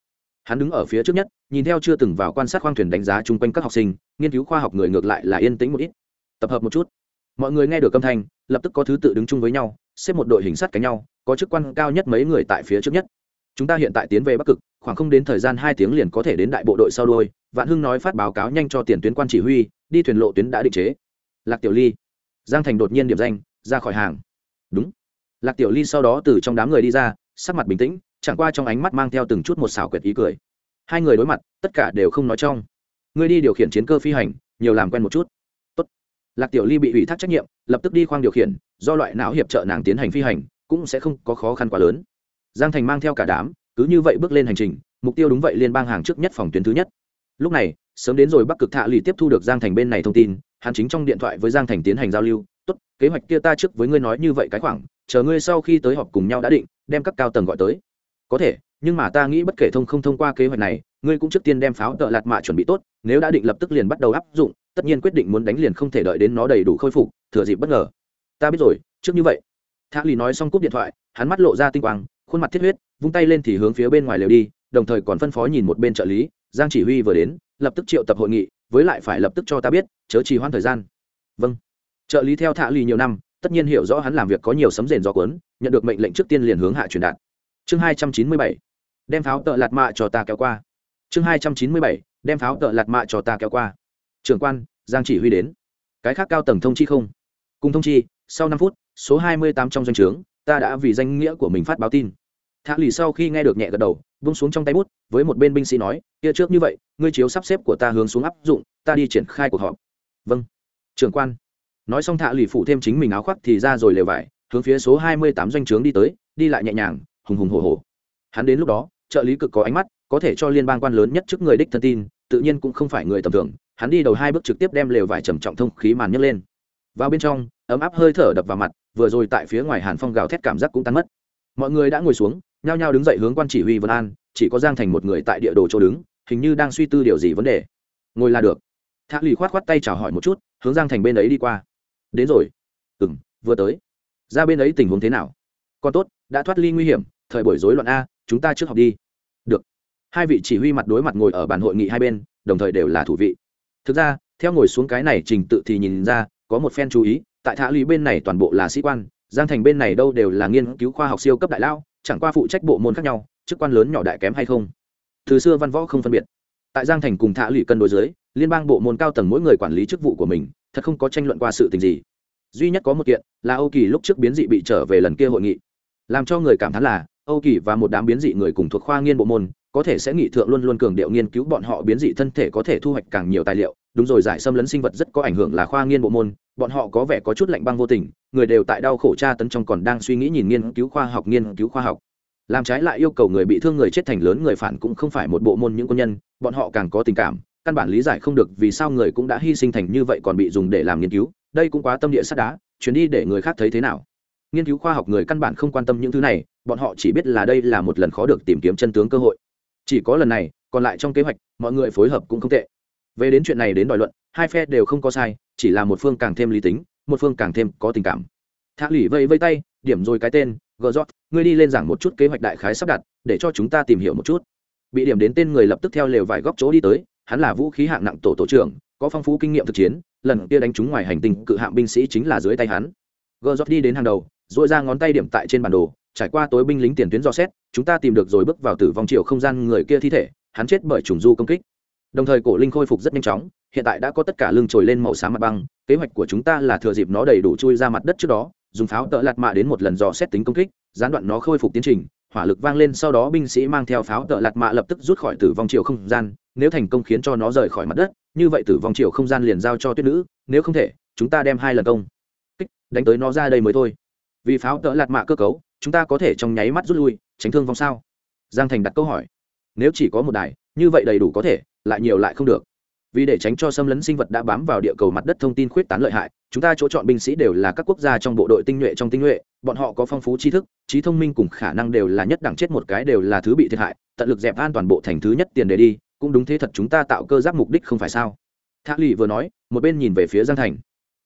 hắn đứng ở phía trước nhất, nhìn theo chưa từng vào quan sát khoang thuyền đánh giá chung quanh các học sinh, nghiên cứu khoa học người ngược lại là yên tĩnh một ít. Tập hợp một chút. Mọi người nghe được âm thanh, lập tức có thứ tự đứng chung với nhau, xếp một đội hình sắt cánh nhau, có chức quan cao nhất mấy người tại phía trước nhất. Chúng ta hiện tại tiến về bắc cực, khoảng không đến thời gian hai tiếng liền có thể đến đại bộ đội sau đôi vạn hưng nói phát báo cáo nhanh cho tiền tuyến quan chỉ huy, đi thuyền lộ tuyến đã định chế. Lạc tiểu ly. Giang thành đột nhiên điểm danh, ra khỏi hàng. Đúng. Lạc tiểu ly sau đó từ trong đám người đi ra, sắc mặt bình tĩnh chẳng qua trong ánh mắt mang theo từng chút một xảo quyệt ý cười. Hai người đối mặt, tất cả đều không nói trong. Ngươi đi điều khiển chiến cơ phi hành, nhiều làm quen một chút. Tốt. lạc tiểu ly bị ủy thác trách nhiệm, lập tức đi khoang điều khiển, do loại não hiệp trợ nàng tiến hành phi hành, cũng sẽ không có khó khăn quá lớn. Giang thành mang theo cả đám, cứ như vậy bước lên hành trình, mục tiêu đúng vậy liên bang hàng trước nhất phòng tuyến thứ nhất. Lúc này, sớm đến rồi bắc cực thạ lì tiếp thu được giang thành bên này thông tin, hắn chính trong điện thoại với giang thành tiến hành giao lưu, tốt, kế hoạch kia ta trước với ngươi nói như vậy cái khoảng, chờ ngươi sau khi tới họp cùng nhau đã định, đem các cao tầng gọi tới có thể, nhưng mà ta nghĩ bất kể thông không thông qua kế hoạch này, ngươi cũng trước tiên đem pháo tợ lạt mạ chuẩn bị tốt, nếu đã định lập tức liền bắt đầu áp dụng, tất nhiên quyết định muốn đánh liền không thể đợi đến nó đầy đủ khôi phục, thừa dịp bất ngờ. Ta biết rồi, trước như vậy. Thạ lì nói xong cúp điện thoại, hắn mắt lộ ra tinh quang, khuôn mặt thiết huyết, vung tay lên thì hướng phía bên ngoài lều đi, đồng thời còn phân phó nhìn một bên trợ lý, giang chỉ huy vừa đến, lập tức triệu tập hội nghị, với lại phải lập tức cho ta biết, chớ trì hoãn thời gian. Vâng. Trợ lý theo thạ lì nhiều năm, tất nhiên hiểu rõ hắn làm việc có nhiều sấm rền gió cuốn, nhận được mệnh lệnh trước tiên liền hướng hạ truyền đạt chương hai trăm chín mươi bảy, đem pháo tợ lạt mạ cho ta kéo qua. Chương hai trăm chín mươi bảy, đem pháo tợ lạt mạ cho ta kéo qua. Trưởng quan, giang chỉ huy đến. Cái khác cao tầng thông chi không? Cùng thông chi, sau năm phút, số hai mươi tám trong doanh trướng, ta đã vì danh nghĩa của mình phát báo tin. Thạ lì sau khi nghe được nhẹ gật đầu bung xuống trong tay bút, với một bên binh sĩ nói, kia trước như vậy, ngươi chiếu sắp xếp của ta hướng xuống áp dụng, ta đi triển khai cuộc họp. Vâng. Trưởng quan. Nói xong thạ lì phụ thêm chính mình áo khoác thì ra rồi lều vải, hướng phía số hai mươi tám doanh trướng đi tới, đi lại nhẹ nhàng hùng hùng hổ hổ. Hắn đến lúc đó, trợ lý cực có ánh mắt, có thể cho liên bang quan lớn nhất trước người đích thân tin, tự nhiên cũng không phải người tầm thường. Hắn đi đầu hai bước trực tiếp đem lều vải trầm trọng thông khí màn nhấc lên. Vào bên trong, ấm áp hơi thở đập vào mặt, vừa rồi tại phía ngoài hàn phong gào thét cảm giác cũng tan mất. Mọi người đã ngồi xuống, nhao nhao đứng dậy hướng quan chỉ huy vân an, chỉ có giang thành một người tại địa đồ chỗ đứng, hình như đang suy tư điều gì vấn đề. Ngồi là được. Thạ lì khoát khoát tay chào hỏi một chút, hướng giang thành bên ấy đi qua. Đến rồi. Ừ m vừa tới. Ra bên ấy tình huống thế nào? Còn tốt, đã thoát ly nguy hiểm thời buổi rối loạn a, chúng ta trước học đi. Được. Hai vị chỉ huy mặt đối mặt ngồi ở bàn hội nghị hai bên, đồng thời đều là thủ vị. Thực ra, theo ngồi xuống cái này trình tự thì nhìn ra, có một phen chú ý, tại thả lý bên này toàn bộ là sĩ quan, giang thành bên này đâu đều là nghiên cứu khoa học siêu cấp đại lao, chẳng qua phụ trách bộ môn khác nhau, chức quan lớn nhỏ đại kém hay không. Từ xưa văn võ không phân biệt. Tại giang thành cùng thả lụy cân đối dưới, liên bang bộ môn cao tầng mỗi người quản lý chức vụ của mình, thật không có tranh luận qua sự tình gì. Duy nhất có một kiện, là âu kỳ lúc trước biến dị bị trở về lần kia hội nghị. Làm cho người cảm thán là âu kỳ và một đám biến dị người cùng thuộc khoa nghiên bộ môn, có thể sẽ nghị thượng luôn luôn cường điệu nghiên cứu bọn họ biến dị thân thể có thể thu hoạch càng nhiều tài liệu. Đúng rồi, giải xâm lấn sinh vật rất có ảnh hưởng là khoa nghiên bộ môn, bọn họ có vẻ có chút lạnh băng vô tình, người đều tại đau khổ tra tấn trong còn đang suy nghĩ nhìn nghiên cứu khoa học, nghiên cứu khoa học. Làm trái lại yêu cầu người bị thương người chết thành lớn, người phản cũng không phải một bộ môn những quân nhân, bọn họ càng có tình cảm, căn bản lý giải không được vì sao người cũng đã hy sinh thành như vậy còn bị dùng để làm nghiên cứu, đây cũng quá tâm địa sắt đá, chuyến đi để người khác thấy thế nào. Nghiên cứu khoa học người căn bản không quan tâm những thứ này bọn họ chỉ biết là đây là một lần khó được tìm kiếm chân tướng cơ hội. Chỉ có lần này, còn lại trong kế hoạch, mọi người phối hợp cũng không tệ. Về đến chuyện này đến đòi luận, hai phe đều không có sai, chỉ là một phương càng thêm lý tính, một phương càng thêm có tình cảm. Thạ lỉ vây vây tay, điểm rồi cái tên, gờ rót ngươi đi lên giảng một chút kế hoạch đại khái sắp đặt, để cho chúng ta tìm hiểu một chút. Bị điểm đến tên người lập tức theo lều vài góc chỗ đi tới, hắn là vũ khí hạng nặng tổ tổ trưởng, có phong phú kinh nghiệm thực chiến, lần kia đánh trúng ngoài hành tinh cự hạng binh sĩ chính là dưới tay hắn. Gờ rót đi đến hàng đầu dội ra ngón tay điểm tại trên bản đồ trải qua tối binh lính tiền tuyến dò xét, chúng ta tìm được rồi bước vào tử vong chiều không gian người kia thi thể, hắn chết bởi trùng du công kích. Đồng thời cổ linh khôi phục rất nhanh chóng, hiện tại đã có tất cả lưng trồi lên màu xám mặt băng, kế hoạch của chúng ta là thừa dịp nó đầy đủ chui ra mặt đất trước đó, dùng pháo tợ lạt mạ đến một lần dò xét tính công kích, gián đoạn nó khôi phục tiến trình, hỏa lực vang lên, sau đó binh sĩ mang theo pháo tợ lạt mạ lập tức rút khỏi tử vong chiều không gian, nếu thành công khiến cho nó rời khỏi mặt đất, như vậy tử vong chiều không gian liền giao cho tuyết nữ, nếu không thể, chúng ta đem hai lần công kích đánh tới nó ra đây mới thôi vì pháo tợ lạt mạ cơ cấu, chúng ta có thể trong nháy mắt rút lui, tránh thương vong sao? Giang thành đặt câu hỏi. Nếu chỉ có một đài, như vậy đầy đủ có thể, lại nhiều lại không được. Vì để tránh cho xâm lấn sinh vật đã bám vào địa cầu mặt đất thông tin khuyết tán lợi hại, chúng ta chỗ chọn binh sĩ đều là các quốc gia trong bộ đội tinh nhuệ trong tinh nhuệ, bọn họ có phong phú tri thức, trí thông minh cùng khả năng đều là nhất đẳng chết một cái đều là thứ bị thiệt hại, tận lực dẹp an toàn bộ thành thứ nhất tiền để đi, cũng đúng thế thật chúng ta tạo cơ giáp mục đích không phải sao? Thác lì vừa nói, một bên nhìn về phía giang thành.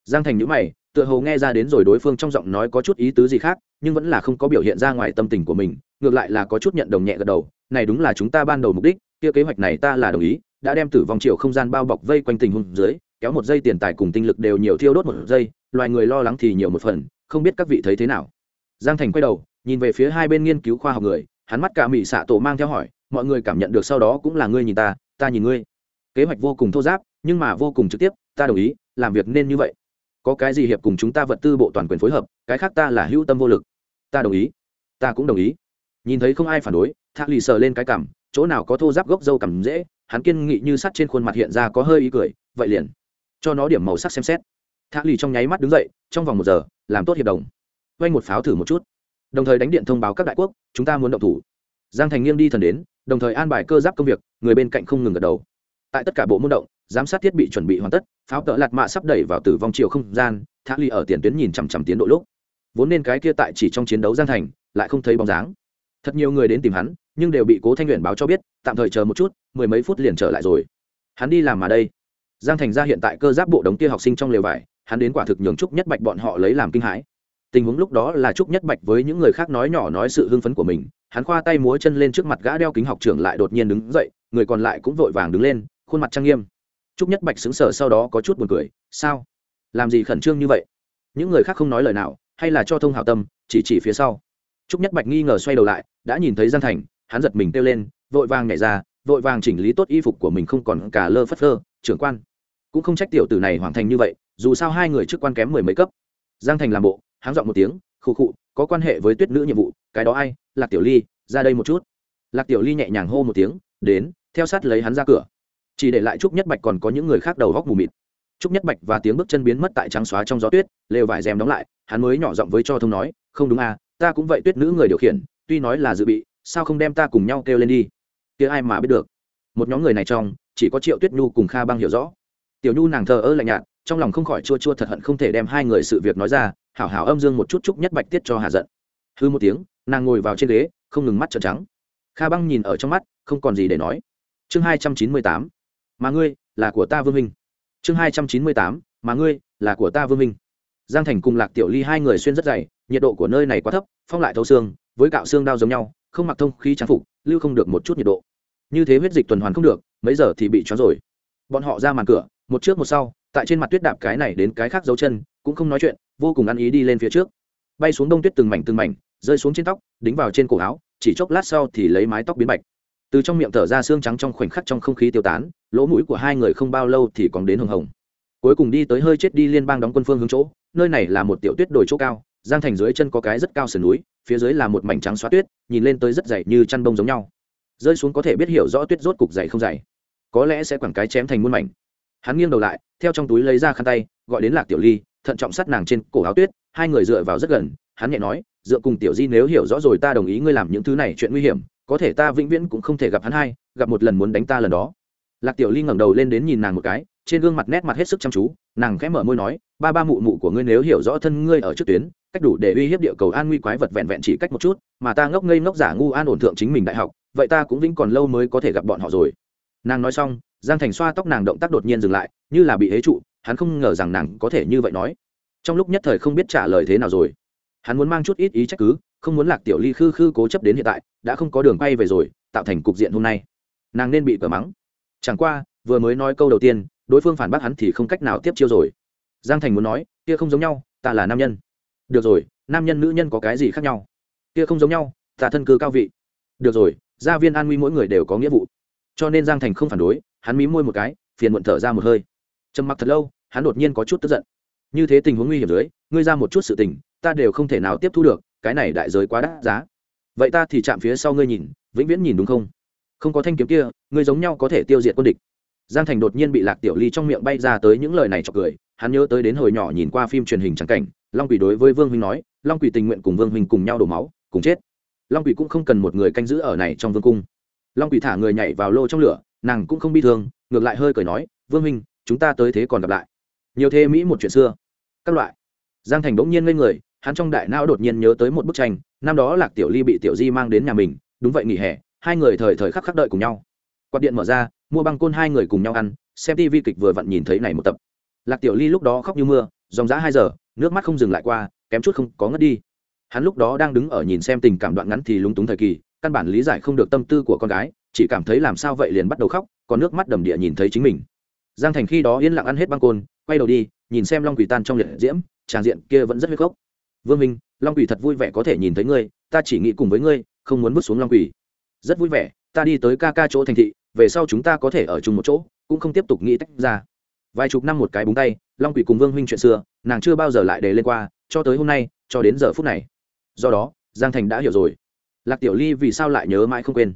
Giang thành nhữ mày tựa hồ nghe ra đến rồi đối phương trong giọng nói có chút ý tứ gì khác, nhưng vẫn là không có biểu hiện ra ngoài tâm tình của mình, ngược lại là có chút nhận đồng nhẹ gật đầu, này đúng là chúng ta ban đầu mục đích, kia kế hoạch này ta là đồng ý, đã đem tử vong chiều không gian bao bọc vây quanh tình huống dưới, kéo một giây tiền tài cùng tinh lực đều nhiều thiêu đốt một giây, loài người lo lắng thì nhiều một phần, không biết các vị thấy thế nào. Giang thành quay đầu, nhìn về phía hai bên nghiên cứu khoa học người, hắn mắt cả mỹ xạ tổ mang theo hỏi, mọi người cảm nhận được sau đó cũng là ngươi nhìn ta ta nhìn ngươi. Kế hoạch vô cùng thô giáp, nhưng mà vô cùng trực tiếp, ta đồng ý, làm việc nên như vậy có cái gì hiệp cùng chúng ta vật tư bộ toàn quyền phối hợp, cái khác ta là hữu tâm vô lực. Ta đồng ý. Ta cũng đồng ý. Nhìn thấy không ai phản đối, thạc lì sờ lên cái cảm, chỗ nào có thô giáp gốc dâu cằm dễ, hắn kiên nghị như sắt trên khuôn mặt hiện ra có hơi ý cười, vậy liền, cho nó điểm màu sắc xem xét. Thạc lì trong nháy mắt đứng dậy, trong vòng một giờ, làm tốt hiệp đồng. Quay một pháo thử một chút. Đồng thời đánh điện thông báo các đại quốc, chúng ta muốn động thủ. Giang thành nghiêng đi thần đến, đồng thời an bài cơ giáp công việc, người bên cạnh không ngừng gật đầu. Tại tất cả bộ môn động, giám sát thiết bị chuẩn bị hoàn tất pháo tợ lạt mạ sắp đẩy vào tử vong chiều không gian thả ly ở tiền tuyến nhìn chằm chằm tiến độ lúc. Vốn nên cái kia tại chỉ trong chiến đấu gian thành, lại không thấy bóng dáng. Thật nhiều người đến tìm hắn, nhưng đều bị cố thanh luyện báo cho biết, tạm thời chờ một chút, mười mấy phút liền trở lại rồi. Hắn đi làm mà đây. Giang thành ra hiện tại cơ giáp bộ đống kia học sinh trong lều vải, hắn đến quả thực nhường trúc nhất bạch bọn họ lấy làm kinh hãi. Tình huống lúc đó là trúc nhất bạch với những người khác nói nhỏ nói sự hưng phấn của mình, hắn khoa tay múa chân lên trước mặt gã đeo kính học trưởng lại đột nhiên đứng dậy, người còn lại cũng vội vàng đứng lên, khuôn mặt trang nghiêm trúc nhất bạch sững sờ sau đó có chút buồn cười, sao? Làm gì khẩn trương như vậy? Những người khác không nói lời nào, hay là cho thông hảo tâm, chỉ chỉ phía sau. Trúc nhất bạch nghi ngờ xoay đầu lại, đã nhìn thấy giang thành, hắn giật mình kêu lên, vội vàng nhảy ra, vội vàng chỉnh lý tốt y phục của mình không còn cả lơ phất lơ trưởng quan, cũng không trách tiểu tử này hoàn thành như vậy, dù sao hai người chức quan kém mười mấy cấp. Giang thành làm bộ, háng giọng một tiếng, khụ khụ, có quan hệ với tuyết nữ nhiệm vụ, cái đó ai? Lạc tiểu ly, ra đây một chút. Lạc tiểu ly nhẹ nhàng hô một tiếng, đến, theo sát lấy hắn ra cửa chỉ để lại trúc nhất bạch còn có những người khác đầu góc mù mịt. Trúc nhất bạch và tiếng bước chân biến mất tại trắng xóa trong gió tuyết, lều vải rèm đóng lại, hắn mới nhỏ giọng với cho thông nói, không đúng à ta cũng vậy, tuyết nữ người điều khiển, tuy nói là dự bị, sao không đem ta cùng nhau kêu lên đi? Kia ai mà biết được? Một nhóm người này trong, chỉ có triệu tuyết nhu cùng kha băng hiểu rõ. Tiểu nhu nàng thờ ơ lạnh nhạt, trong lòng không khỏi chua chua thật hận không thể đem hai người sự việc nói ra, hảo hảo âm dương một chút chúc nhất bạch tiết cho hà giận. Hư một tiếng, nàng ngồi vào trên ghế, không ngừng mắt trợn trắng. Kha băng nhìn ở trong mắt, không còn gì để nói. Chương hai trăm chín mươi tám mà ngươi, là của ta vương minh. Chương hai trăm chín mươi tám, mà ngươi, là của ta vương minh. Giang thành cùng lạc tiểu ly hai người xuyên rất dày, nhiệt độ của nơi này quá thấp, phong lại thấu xương, với cạo xương đao giống nhau, không mặc thông khí trang phục, lưu không được một chút nhiệt độ. Như thế huyết dịch tuần hoàn không được, mấy giờ thì bị trói rồi. Bọn họ ra màn cửa, một trước một sau, tại trên mặt tuyết đạp cái này đến cái khác dấu chân, cũng không nói chuyện, vô cùng ăn ý đi lên phía trước. Bay xuống đông tuyết từng mảnh từng mảnh, rơi xuống trên tóc, đính vào trên cổ áo, chỉ chốc lát sau thì lấy mái tóc biến bạch từ trong miệng thở ra xương trắng trong khoảnh khắc trong không khí tiêu tán, lỗ mũi của hai người không bao lâu thì còn đến hồng hồng. Cuối cùng đi tới hơi chết đi liên bang đóng quân phương hướng chỗ, nơi này là một tiểu tuyết đồi chỗ cao, giang thành dưới chân có cái rất cao sườn núi, phía dưới là một mảnh trắng xóa tuyết, nhìn lên tới rất dày như chăn bông giống nhau. Rơi xuống có thể biết hiểu rõ tuyết rốt cục dày không dày. Có lẽ sẽ quẳng cái chém thành muôn mảnh. Hắn nghiêng đầu lại, theo trong túi lấy ra khăn tay, gọi đến lạc tiểu ly, thận trọng sát nàng trên cổ áo tuyết, hai người dựa vào rất gần, hắn nhẹ nói, dựa cùng tiểu di nếu hiểu rõ rồi ta đồng ý ngươi làm những thứ này chuyện nguy hiểm có thể ta vĩnh viễn cũng không thể gặp hắn hai, gặp một lần muốn đánh ta lần đó. Lạc tiểu ly ngẩng đầu lên đến nhìn nàng một cái, trên gương mặt nét mặt hết sức chăm chú, nàng khẽ mở môi nói, ba ba mụ mụ của ngươi nếu hiểu rõ thân ngươi ở trước tuyến, cách đủ để uy hiếp địa cầu an nguy quái vật vẹn vẹn chỉ cách một chút, mà ta ngốc ngây ngốc giả ngu an ổn thượng chính mình đại học, vậy ta cũng vĩnh còn lâu mới có thể gặp bọn họ rồi. Nàng nói xong, giang thành xoa tóc nàng động tác đột nhiên dừng lại, như là bị hế trụ, hắn không ngờ rằng nàng có thể như vậy nói. Trong lúc nhất thời không biết trả lời thế nào rồi. Hắn muốn mang chút ít ý trách cứ không muốn lạc tiểu ly khư khư cố chấp đến hiện tại, đã không có đường bay về rồi, tạo thành cục diện hôm nay. Nàng nên bị cờ mắng. Chẳng qua, vừa mới nói câu đầu tiên, đối phương phản bác hắn thì không cách nào tiếp chiêu rồi. Giang thành muốn nói, kia không giống nhau, ta là nam nhân. Được rồi, nam nhân nữ nhân có cái gì khác nhau? Kia không giống nhau, ta thân cư cao vị. Được rồi, gia viên an nguy mỗi người đều có nghĩa vụ. Cho nên giang thành không phản đối, hắn mí môi một cái, phiền muộn thở ra một hơi. Trầm mặc thật lâu, hắn đột nhiên có chút tức giận. Như thế tình huống nguy hiểm dưới, ngươi ra một chút sự tình, ta đều không thể nào tiếp thu được cái này đại giới quá đắt giá. Vậy ta thì chạm phía sau ngươi nhìn, vĩnh viễn nhìn đúng không? Không có thanh kiếm kia, ngươi giống nhau có thể tiêu diệt quân địch. Giang thành đột nhiên bị lạc tiểu ly trong miệng bay ra tới những lời này cho cười, hắn nhớ tới đến hồi nhỏ nhìn qua phim truyền hình trắng cảnh, long quỷ đối với vương huynh nói, long quỷ tình nguyện cùng vương huynh cùng nhau đổ máu, cùng chết. Long quỷ cũng không cần một người canh giữ ở này trong vương cung. Long quỷ thả người nhảy vào lô trong lửa, nàng cũng không bi thương, ngược lại hơi cười nói, vương huynh, chúng ta tới thế còn gặp lại. Nhiều thế mỹ một chuyện xưa. Các loại. Giang thành bỗng nhiên ngây người hắn trong đại não đột nhiên nhớ tới một bức tranh, năm đó lạc tiểu ly bị tiểu di mang đến nhà mình, đúng vậy nghỉ hè, hai người thời thời khắc khắc đợi cùng nhau. Quạt điện mở ra, mua băng côn hai người cùng nhau ăn, xem tv kịch vừa vặn nhìn thấy này một tập. Lạc tiểu ly lúc đó khóc như mưa, dòng dã hai giờ, nước mắt không dừng lại qua, kém chút không có ngất đi. Hắn lúc đó đang đứng ở nhìn xem tình cảm đoạn ngắn thì lúng túng thời kỳ, căn bản lý giải không được tâm tư của con gái, chỉ cảm thấy làm sao vậy liền bắt đầu khóc, còn nước mắt đầm địa nhìn thấy chính mình. Giang thành khi đó yên lặng ăn hết băng côn, quay đầu đi, nhìn xem long quỷ tan trong liệt diễm, tràng diện kia vẫn rất huyết gốc vương minh long quỷ thật vui vẻ có thể nhìn thấy ngươi ta chỉ nghĩ cùng với ngươi không muốn bước xuống long quỷ. Rất vui vẻ ta đi tới ca ca chỗ thành thị về sau chúng ta có thể ở chung một chỗ cũng không tiếp tục nghĩ tách ra. Vài chục năm một cái búng tay long quỷ cùng vương huynh chuyện xưa nàng chưa bao giờ lại để lên qua cho tới hôm nay cho đến giờ phút này. Do đó giang thành đã hiểu rồi. Lạc tiểu ly vì sao lại nhớ mãi không quên?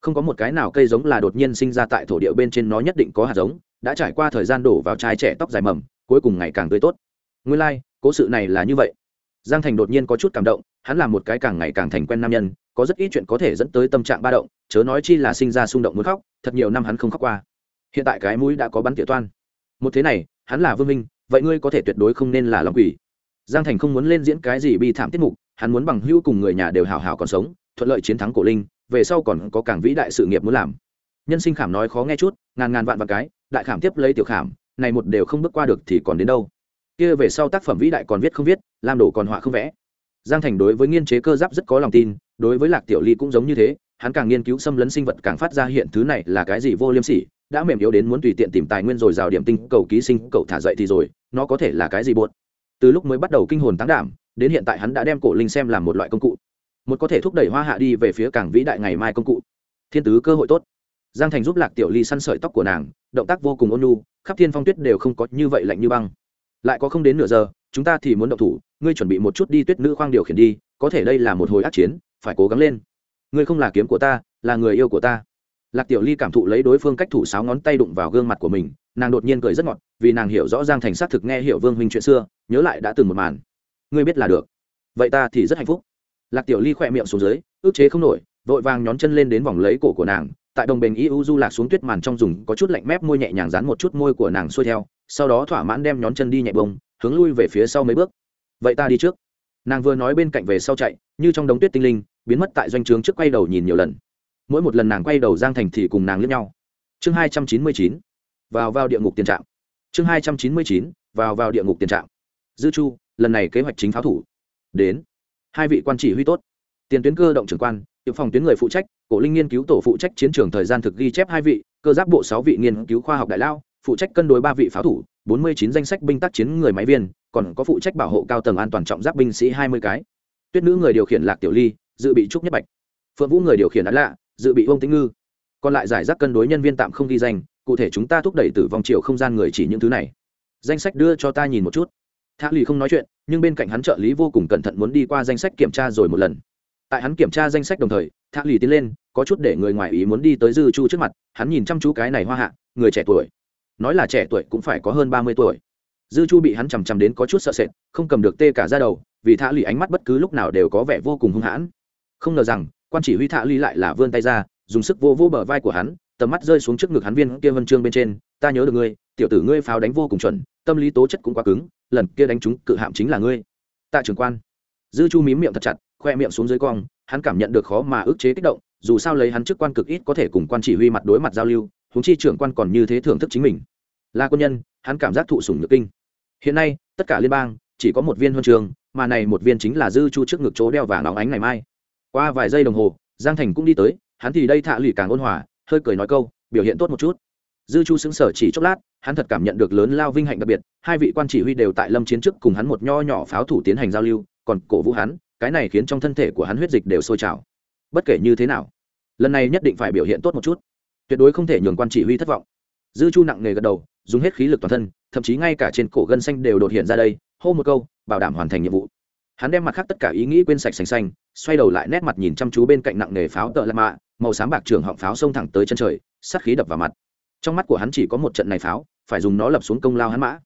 Không có một cái nào cây giống là đột nhiên sinh ra tại thổ địa bên trên nó nhất định có hạt giống đã trải qua thời gian đổ vào chai trẻ tóc dài mầm cuối cùng ngày càng tươi tốt. Nguyên lai、like, cố sự này là như vậy giang thành đột nhiên có chút cảm động, hắn là một cái càng ngày càng thành quen nam nhân, có rất ít chuyện có thể dẫn tới tâm trạng ba động, chớ nói chi là sinh ra xung động muốn khóc, thật nhiều năm hắn không khóc qua. Hiện tại cái mũi đã có bắn tỉa toan. Một thế này, hắn là vương minh, vậy ngươi có thể tuyệt đối không nên là lòng quỷ. Giang thành không muốn lên diễn cái gì bi thảm tiết mục, hắn muốn bằng hữu cùng người nhà đều hào hào còn sống, thuận lợi chiến thắng cổ linh, về sau còn có càng vĩ đại sự nghiệp muốn làm. Nhân sinh khảm nói khó nghe chút, ngàn ngàn vạn vạn cái, đại khảm tiếp lấy tiểu khảm, này một đều không bước qua được thì còn đến đâu kia về sau tác phẩm vĩ đại còn viết không viết, làm đồ còn họa không vẽ. Giang thành đối với nghiên chế cơ giáp rất có lòng tin, đối với lạc tiểu ly cũng giống như thế, hắn càng nghiên cứu xâm lấn sinh vật càng phát ra hiện thứ này là cái gì vô liêm sỉ, đã mềm yếu đến muốn tùy tiện tìm tài nguyên rồi rào điểm tinh cầu ký sinh, cậu thả dậy thì rồi, nó có thể là cái gì buồn. Từ lúc mới bắt đầu kinh hồn tán đảm, đến hiện tại hắn đã đem cổ linh xem làm một loại công cụ. Một có thể thúc đẩy hoa hạ đi về phía càng vĩ đại ngày mai công cụ. Thiên tứ cơ hội tốt. Giang thành giúp lạc tiểu ly săn sợi tóc của nàng, động tác vô cùng ôn nhu, khắp thiên phong tuyết đều không có như vậy lạnh như băng lại có không đến nửa giờ, chúng ta thì muốn động thủ, ngươi chuẩn bị một chút đi tuyết nữ khoang điều khiển đi, có thể đây là một hồi ác chiến, phải cố gắng lên. Ngươi không là kiếm của ta, là người yêu của ta. Lạc tiểu ly cảm thụ lấy đối phương cách thủ sáo ngón tay đụng vào gương mặt của mình, nàng đột nhiên cười rất ngọt, vì nàng hiểu rõ giang thành xác thực nghe hiểu vương huynh chuyện xưa, nhớ lại đã từng một màn. Ngươi biết là được. Vậy ta thì rất hạnh phúc. Lạc tiểu ly khỏe miệng xuống dưới ước chế không nổi, vội vàng nhón chân lên đến vòng lấy cổ của nàng, tại đồng bền y u du lạc xuống tuyết màn trong dùng có chút lạnh mép môi nhẹ nhàng dán một chút môi của nàng xuôi theo sau đó thỏa mãn đem nhón chân đi nhẹ bông, hướng lui về phía sau mấy bước. Vậy ta đi trước. Nàng vừa nói bên cạnh về sau chạy, như trong đống tuyết tinh linh, biến mất tại doanh trướng trước quay đầu nhìn nhiều lần. Mỗi một lần nàng quay đầu giang thành thì cùng nàng lướt nhau. Chương hai trăm chín mươi chín, vào vào địa ngục tiền trạng chương hai trăm chín mươi chín, vào vào địa ngục tiền trạng dư chu, lần này kế hoạch chính pháo thủ. Đến. Hai vị quan chỉ huy tốt. Tiền tuyến cơ động trưởng quan hiệu phòng tuyến người phụ trách, cổ linh nghiên cứu tổ phụ trách chiến trường thời gian thực ghi chép hai vị, cơ giáp bộ sáu vị nghiên cứu khoa học đại lao phụ trách cân đối ba vị pháo thủ, bốn mươi chín danh sách binh tác chiến người máy viên, còn có phụ trách bảo hộ cao tầng an toàn trọng giáp binh sĩ hai mươi cái. Tuyết nữ người điều khiển lạc tiểu ly, dự bị trúc nhất bạch. Phượng vũ người điều khiển ấn lạ, dự bị ông tĩnh ngư. Còn lại giải rác cân đối nhân viên tạm không ghi danh, cụ thể chúng ta thúc đẩy tử vong chiều không gian người chỉ những thứ này. Danh sách đưa cho ta nhìn một chút. Thạ lì không nói chuyện, nhưng bên cạnh hắn trợ lý vô cùng cẩn thận muốn đi qua danh sách kiểm tra rồi một lần. Tại hắn kiểm tra danh sách đồng thời, thạ lì tiến lên, có chút để người ngoài ý muốn đi tới dư chu trước mặt, hắn nhìn chăm chú cái này hoa hạ, người trẻ tuổi nói là trẻ tuổi cũng phải có hơn ba mươi tuổi. Dư chu bị hắn chằm chằm đến có chút sợ sệt, không cầm được tê cả ra đầu, vì thả lì ánh mắt bất cứ lúc nào đều có vẻ vô cùng hung hãn. Không ngờ rằng, quan chỉ huy thả lì lại là vươn tay ra, dùng sức vô vô bờ vai của hắn, tầm mắt rơi xuống trước ngực hắn viên kia vân chương bên trên, ta nhớ được ngươi, tiểu tử ngươi pháo đánh vô cùng chuẩn, tâm lý tố chất cũng quá cứng, lần kia đánh trúng cự hạm chính là ngươi. Tạ trưởng quan. Dư chu mím miệng thật chặt, khoe miệng xuống dưới cong, hắn cảm nhận được khó mà ức chế kích động, dù sao lấy hắn chức quan cực ít có thể cùng quan chỉ huy mặt đối mặt giao lưu huống chi trưởng quan còn như thế thưởng thức chính mình. Là quân nhân, hắn cảm giác thụ sủng nhược kinh. Hiện nay, tất cả liên bang, chỉ có một viên huân trường, mà này một viên chính là dư chu trước ngực chỗ đeo vàng óng ánh ngày mai. Qua vài giây đồng hồ, giang thành cũng đi tới, hắn thì đây thạ lụy càng ôn hòa, hơi cười nói câu, biểu hiện tốt một chút. Dư chu xứng sở chỉ chốc lát, hắn thật cảm nhận được lớn lao vinh hạnh đặc biệt, hai vị quan chỉ huy đều tại lâm chiến trước cùng hắn một nho nhỏ pháo thủ tiến hành giao lưu, còn cổ vũ hắn, cái này khiến trong thân thể của hắn huyết dịch đều sôi trào. Bất kể như thế nào, lần này nhất định phải biểu hiện tốt một chút tuyệt đối không thể nhường quan chỉ huy thất vọng. Dư chu nặng nề gật đầu, dùng hết khí lực toàn thân, thậm chí ngay cả trên cổ gân xanh đều đột hiện ra đây, hô một câu, bảo đảm hoàn thành nhiệm vụ. Hắn đem mặt khác tất cả ý nghĩ quên sạch sành xanh, xoay đầu lại nét mặt nhìn chăm chú bên cạnh nặng nề pháo tợ lạ mạ màu xám bạc trường họng pháo xông thẳng tới chân trời, sát khí đập vào mặt. Trong mắt của hắn chỉ có một trận này pháo, phải dùng nó lập xuống công lao hắn mã.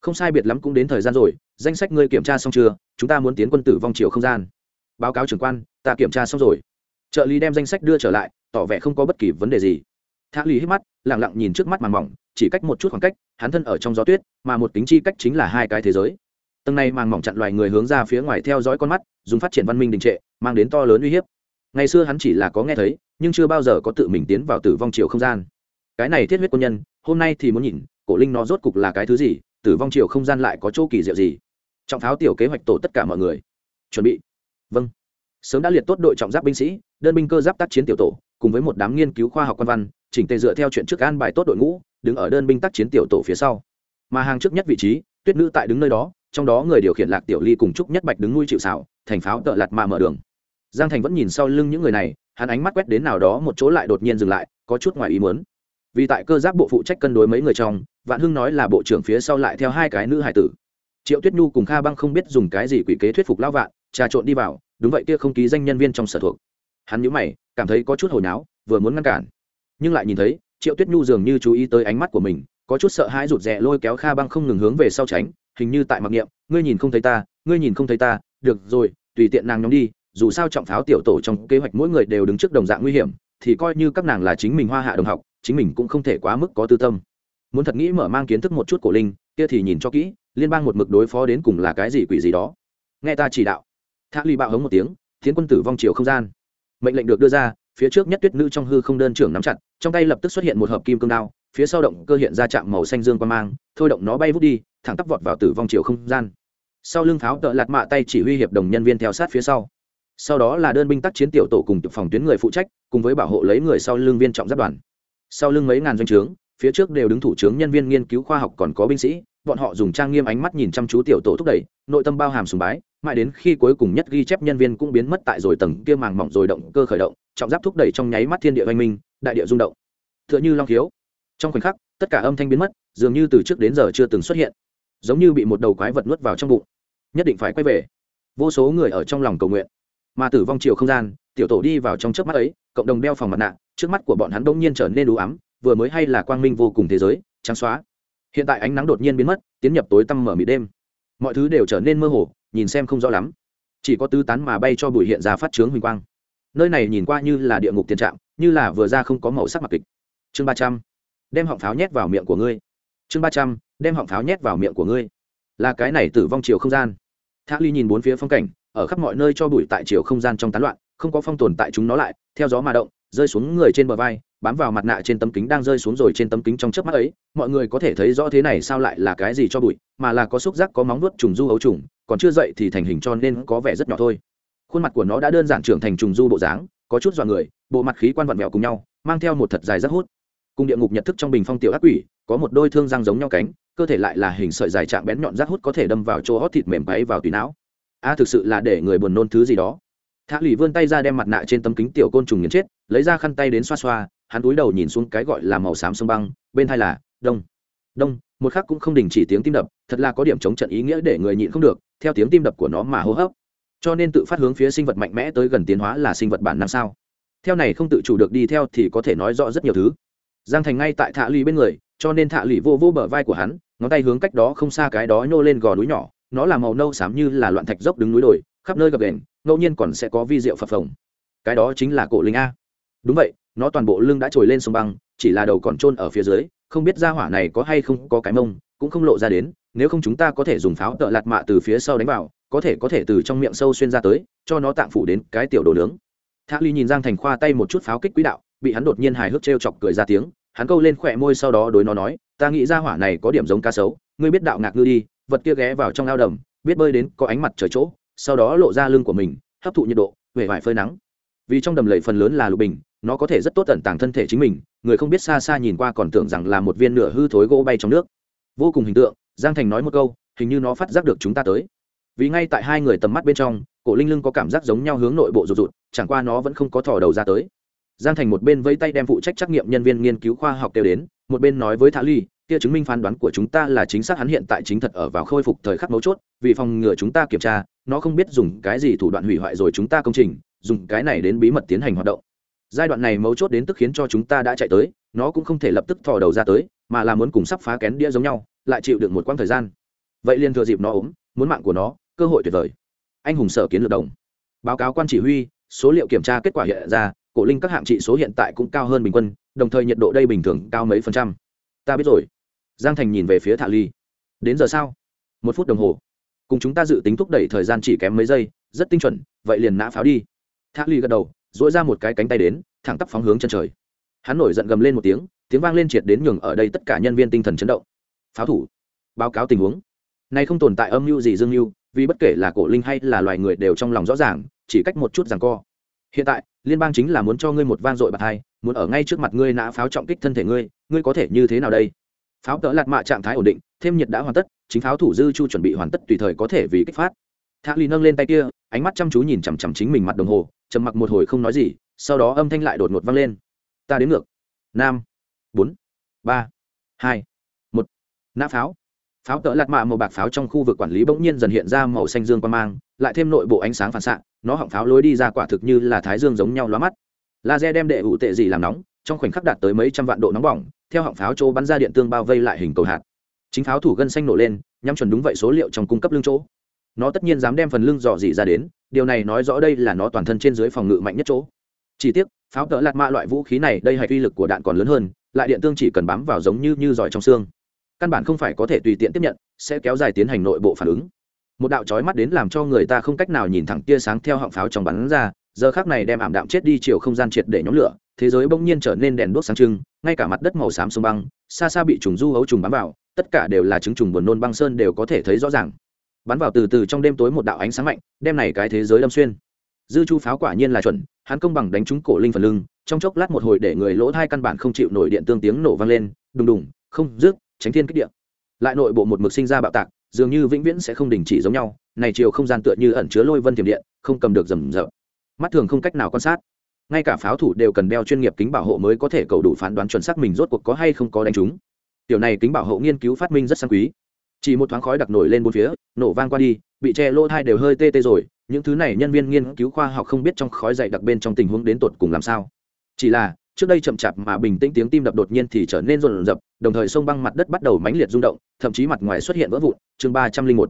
Không sai biệt lắm cũng đến thời gian rồi, danh sách ngươi kiểm tra xong chưa, chúng ta muốn tiến quân tử vong chiều không gian. Báo cáo trưởng quan, ta kiểm tra xong rồi. Trợ lý đem danh sách đưa trở lại, tỏ vẻ không có bất kỳ vấn đề gì. Thả lì hít mắt lẳng lặng nhìn trước mắt màng mỏng, chỉ cách một chút khoảng cách, hắn thân ở trong gió tuyết, mà một tính chi cách chính là hai cái thế giới. Tầng này màng mỏng chặn loài người hướng ra phía ngoài theo dõi con mắt, dùng phát triển văn minh đình trệ, mang đến to lớn uy hiếp. Ngày xưa hắn chỉ là có nghe thấy, nhưng chưa bao giờ có tự mình tiến vào tử vong chiều không gian. Cái này thiết huyết quân nhân, hôm nay thì muốn nhìn, cổ linh nó rốt cục là cái thứ gì, tử vong chiều không gian lại có chỗ kỳ diệu gì. Trọng tháo tiểu kế hoạch tổ tất cả mọi người. Chuẩn bị. Vâng. Sớm đã liệt tốt đội trọng giáp binh sĩ, đơn binh cơ giáp tác chiến tiểu tổ cùng với một đám nghiên cứu khoa học quan văn, chỉnh tề dựa theo chuyện trước an bài tốt đội ngũ, đứng ở đơn binh tác chiến tiểu tổ phía sau. Mà hàng trước nhất vị trí, tuyết nữ tại đứng nơi đó, trong đó người điều khiển lạc tiểu ly cùng trúc nhất bạch đứng nuôi chịu xảo, thành pháo tợ lạt mà mở đường. Giang thành vẫn nhìn sau lưng những người này, hắn ánh mắt quét đến nào đó một chỗ lại đột nhiên dừng lại, có chút ngoài ý muốn. Vì tại cơ giáp bộ phụ trách cân đối mấy người trong, vạn hưng nói là bộ trưởng phía sau lại theo hai cái nữ hải tử. Triệu tuyết nhu cùng kha băng không biết dùng cái gì quỷ kế thuyết phục lão vạn, trà trộn đi vào, đúng vậy kia không ký danh nhân viên trong sở thuộc hắn nhíu mày, cảm thấy có chút hồi náo, vừa muốn ngăn cản. Nhưng lại nhìn thấy, triệu tuyết nhu dường như chú ý tới ánh mắt của mình, có chút sợ hãi rụt rè lôi kéo kha băng không ngừng hướng về sau tránh, hình như tại mặc niệm, ngươi nhìn không thấy ta, ngươi nhìn không thấy ta, được rồi, tùy tiện nàng nhóm đi, dù sao trọng pháo tiểu tổ trong kế hoạch mỗi người đều đứng trước đồng dạng nguy hiểm, thì coi như các nàng là chính mình hoa hạ đồng học, chính mình cũng không thể quá mức có tư tâm. Muốn thật nghĩ mở mang kiến thức một chút cổ linh, kia thì nhìn cho kỹ, liên bang một mực đối phó đến cùng là cái gì quỷ gì đó. Nghe ta chỉ đạo. Thác ly bạo hống một tiếng tiến quân tử vong chiều không gian mệnh lệnh được đưa ra, phía trước nhất tuyết nữ trong hư không đơn trưởng nắm chặt, trong tay lập tức xuất hiện một hợp kim cương đao, phía sau động cơ hiện ra chạm màu xanh dương qua mang, thôi động nó bay vút đi, thẳng tắp vọt vào tử vong chiều không gian. Sau lưng pháo tợ lạt mạ tay chỉ huy hiệp đồng nhân viên theo sát phía sau. Sau đó là đơn binh tác chiến tiểu tổ cùng phòng tuyến người phụ trách, cùng với bảo hộ lấy người sau lưng viên trọng giáp đoàn. Sau lưng mấy ngàn doanh trướng, phía trước đều đứng thủ trướng nhân viên nghiên cứu khoa học còn có binh sĩ bọn họ dùng trang nghiêm ánh mắt nhìn chăm chú tiểu tổ thúc đẩy, nội tâm bao hàm sùng bái, mãi đến khi cuối cùng nhất ghi chép nhân viên cũng biến mất tại rồi tầng kia màng mỏng rồi động, cơ khởi động, trọng giáp thúc đẩy trong nháy mắt thiên địa oanh minh, đại địa rung động. T h ư ợ n h ư long khiếu. Trong khoảnh khắc, tất cả âm thanh biến mất, dường như từ trước đến giờ chưa từng xuất hiện. Giống như bị một đầu quái vật nuốt vào trong bụng. Nhất định phải quay về. Vô số người ở trong lòng cầu nguyện. Mà tử vong chiều không gian, tiểu tổ đi vào trong trước mắt ấy, cộng đồng đeo phòng mặt nạ, trước mắt của bọn hắn đông nhiên trở nên đủ ấm vừa mới hay là quang minh vô cùng thế giới, trắng xóa hiện tại ánh nắng đột nhiên biến mất, tiến nhập tối tăm mở mịt đêm. Mọi thứ đều trở nên mơ hồ, nhìn xem không rõ lắm. Chỉ có tứ tán mà bay cho bụi hiện ra phát trướng huỳnh quang. Nơi này nhìn qua như là địa ngục tiền trạng, như là vừa ra không có màu sắc mặc kịch. Chương ba trăm, đem họng pháo nhét vào miệng của ngươi. Chương ba trăm, đem họng pháo nhét vào miệng của ngươi. Là cái này tử vong chiều không gian. Thác ly nhìn bốn phía phong cảnh, ở khắp mọi nơi cho bụi tại chiều không gian trong tán loạn, không có phong tồn tại chúng nó lại, theo gió mà động rơi xuống người trên bờ vai, bám vào mặt nạ trên tấm kính đang rơi xuống rồi trên tấm kính trong chớp mắt ấy, mọi người có thể thấy rõ thế này sao lại là cái gì cho bụi, mà là có xúc giác, có móng vuốt trùng du ấu trùng, còn chưa dậy thì thành hình cho nên có vẻ rất nhỏ thôi. Khuôn mặt của nó đã đơn giản trưởng thành trùng du bộ dáng, có chút dọa người, bộ mặt khí quan vặn vẹo cùng nhau, mang theo một thật dài rất hút. Cùng địa ngục nhận thức trong bình phong tiểu ác quỷ, có một đôi thương răng giống nhau cánh, cơ thể lại là hình sợi dài trạng bén nhọn rác hút có thể đâm vào chỗ hót thịt mềm bay vào tùy não. A, thực sự là để người buồn nôn thứ gì đó thả lì vươn tay ra đem mặt nạ trên tấm kính tiểu côn trùng nghiền chết, lấy ra khăn tay đến xoa xoa, hắn túi đầu nhìn xuống cái gọi là màu xám sông băng, bên hai là, đông. Đông, một khắc cũng không đình chỉ tiếng tim đập, thật là có điểm chống trận ý nghĩa để người nhịn không được, theo tiếng tim đập của nó mà hô hấp. Cho nên tự phát hướng phía sinh vật mạnh mẽ tới gần tiến hóa là sinh vật bản năng sao? Theo này không tự chủ được đi theo thì có thể nói rõ rất nhiều thứ. Giang thành ngay tại thạ lì bên người, cho nên thạ lì vô vô bờ vai của hắn, ngón tay hướng cách đó không xa cái đó nhô lên gò núi nhỏ, nó là màu nâu xám như là loạn thạch dốc đứng núi đồi, khắp nơi gập đền ngẫu nhiên còn sẽ có vi rượu phập phồng. Cái đó chính là cổ linh a. Đúng vậy, nó toàn bộ lưng đã trồi lên sông băng, chỉ là đầu còn trôn ở phía dưới, không biết ra hỏa này có hay không có cái mông, cũng không lộ ra đến, nếu không chúng ta có thể dùng pháo tợ lạt mạ từ phía sau đánh vào, có thể có thể từ trong miệng sâu xuyên ra tới, cho nó tạm phủ đến cái tiểu đồ nướng. Thác ly nhìn giang thành khoa tay một chút pháo kích quỹ đạo, bị hắn đột nhiên hài hước t r e o chọc cười ra tiếng, hắn câu lên khỏe môi sau đó đối nó nói, ta nghĩ ra hỏa này có điểm giống cá sấu, ngươi biết đạo ngạc ngư đi, vật kia ghé vào trong ao đầm, biết bơi đến có ánh mặt trời chỗ sau đó lộ ra lưng của mình, hấp thụ nhiệt độ huệ vải phơi nắng. Vì trong đầm lầy phần lớn là lục bình, nó có thể rất tốt tận tàng thân thể chính mình, người không biết xa xa nhìn qua còn tưởng rằng là một viên nửa hư thối gỗ bay trong nước. Vô cùng hình tượng, giang thành nói một câu, hình như nó phát giác được chúng ta tới. Vì ngay tại hai người tầm mắt bên trong, cổ linh lưng có cảm giác giống nhau hướng nội bộ rụt rụt, chẳng qua nó vẫn không có thò đầu ra tới. Giang thành một bên vẫy tay đem phụ trách trắc nghiệm nhân viên nghiên cứu khoa học kêu đến một bên nói với thả ly, kia chứng minh phán đoán của chúng ta là chính xác, hắn hiện tại chính thật ở vào khôi phục thời khắc mấu chốt, vì phòng ngừa chúng ta kiểm tra, nó không biết dùng cái gì thủ đoạn hủy hoại rồi chúng ta công trình, dùng cái này đến bí mật tiến hành hoạt động. Giai đoạn này mấu chốt đến tức khiến cho chúng ta đã chạy tới, nó cũng không thể lập tức thò đầu ra tới, mà là muốn cùng sắp phá kén đĩa giống nhau, lại chịu được một quãng thời gian. Vậy liền thừa dịp nó ốm, muốn mạng của nó, cơ hội tuyệt vời. Anh hùng sở kiến lược đồng. Báo cáo quan chỉ huy, số liệu kiểm tra kết quả hiện ra cổ linh các hạng trị số hiện tại cũng cao hơn bình quân, đồng thời nhiệt độ đây bình thường cao mấy phần trăm. Ta biết rồi. Giang thành nhìn về phía thả ly. Đến giờ sao? Một phút đồng hồ. Cùng chúng ta dự tính thúc đẩy thời gian chỉ kém mấy giây, rất tinh chuẩn, vậy liền nã pháo đi. Thả ly gật đầu dỗi ra một cái cánh tay đến, thẳng tắp phóng hướng chân trời. Hắn nổi giận gầm lên một tiếng tiếng vang lên triệt đến nhường ở đây tất cả nhân viên tinh thần chấn động. Pháo thủ. Báo cáo tình huống. Nay không tồn tại âm mưu gì dương mưu, vì bất kể là cổ linh hay là loài người đều trong lòng rõ ràng, chỉ cách một chút rằng co. Hiện tại liên bang chính là muốn cho ngươi một vang dội bạc hai, muốn ở ngay trước mặt ngươi nã pháo trọng kích thân thể ngươi ngươi có thể như thế nào đây? Pháo tỡ lạt mạ trạng thái ổn định, thêm nhiệt đã hoàn tất, chính pháo thủ dư chu chuẩn bị hoàn tất tùy thời có thể vì kích phát. Thác ly nâng lên tay kia, ánh mắt chăm chú nhìn chằm chằm chính mình mặt đồng hồ, trầm mặc một hồi không nói gì, sau đó âm thanh lại đột ngột vang lên. Ta đến ngược. Năm bốn. Ba. Hai. Một. Nã pháo. Pháo tợ lạt mạ màu bạc pháo trong khu vực quản lý bỗng nhiên dần hiện ra màu xanh dương quan mang, lại thêm nội bộ ánh sáng phản xạ nó họng pháo lối đi ra quả thực như là thái dương giống nhau lóa mắt. Laser đem đệ ủ tệ gì làm nóng, trong khoảnh khắc đạt tới mấy trăm vạn độ nóng bỏng, theo họng pháo chỗ bắn ra điện tương bao vây lại hình cầu hạt. Chính pháo thủ gân xanh nổ lên, nhắm chuẩn đúng vậy số liệu trong cung cấp lương chỗ. Nó tất nhiên dám đem phần lưng dò dỉ ra đến, điều này nói rõ đây là nó toàn thân trên dưới phòng ngự mạnh nhất chỗ. Chỉ tiếc, pháo tợ lạt mạ loại vũ khí này đây hay uy lực của đạn còn lớn hơn, lại điện tương chỉ cần bám vào giống như như giỏi trong xương. Căn bản không phải có thể tùy tiện tiếp nhận, sẽ kéo dài tiến hành nội bộ phản ứng một đạo trói mắt đến làm cho người ta không cách nào nhìn thẳng tia sáng theo họng pháo trong bắn ra, giờ khác này đem ảm đạm chết đi chiều không gian triệt để nhóm lửa, thế giới bỗng nhiên trở nên đèn đuốc sáng trưng, ngay cả mặt đất màu xám sông băng, xa xa bị trùng du hấu trùng bắn vào, tất cả đều là trứng trùng buồn nôn băng sơn đều có thể thấy rõ ràng. Bắn vào từ từ trong đêm tối một đạo ánh sáng mạnh, đem này cái thế giới đâm xuyên. Dư chu pháo quả nhiên là chuẩn, hắn công bằng đánh trúng cổ linh phần lưng, trong chốc lát một hồi để người lỗ hai căn bản không chịu nổi điện tương tiếng nổ vang lên, đùng đùng, không rước tránh thiên kích điện lại nội bộ một mực sinh ra bạo tạc dường như vĩnh viễn sẽ không đình chỉ giống nhau, này chiều không gian tựa như ẩn chứa lôi vân tiềm điện, không cầm được rầm rập. Mắt thường không cách nào quan sát. Ngay cả pháo thủ đều cần đeo chuyên nghiệp kính bảo hộ mới có thể cầu đủ phán đoán chuẩn xác mình rốt cuộc có hay không có đánh trúng. Tiểu này kính bảo hộ nghiên cứu phát minh rất sang quý. Chỉ một thoáng khói đặc nổi lên bốn phía, nổ vang qua đi, bị che lỗ thai đều hơi tê tê rồi, những thứ này nhân viên nghiên cứu khoa học không biết trong khói dày đặc bên trong tình huống đến tột cùng làm sao. Chỉ là trước đây chậm chạp mà bình tĩnh tiếng tim đập đột nhiên thì trở nên rộn rập, đồng thời sông băng mặt đất bắt đầu mãnh liệt rung động, thậm chí mặt ngoài xuất hiện vỡ vụn. Chương ba trăm linh một,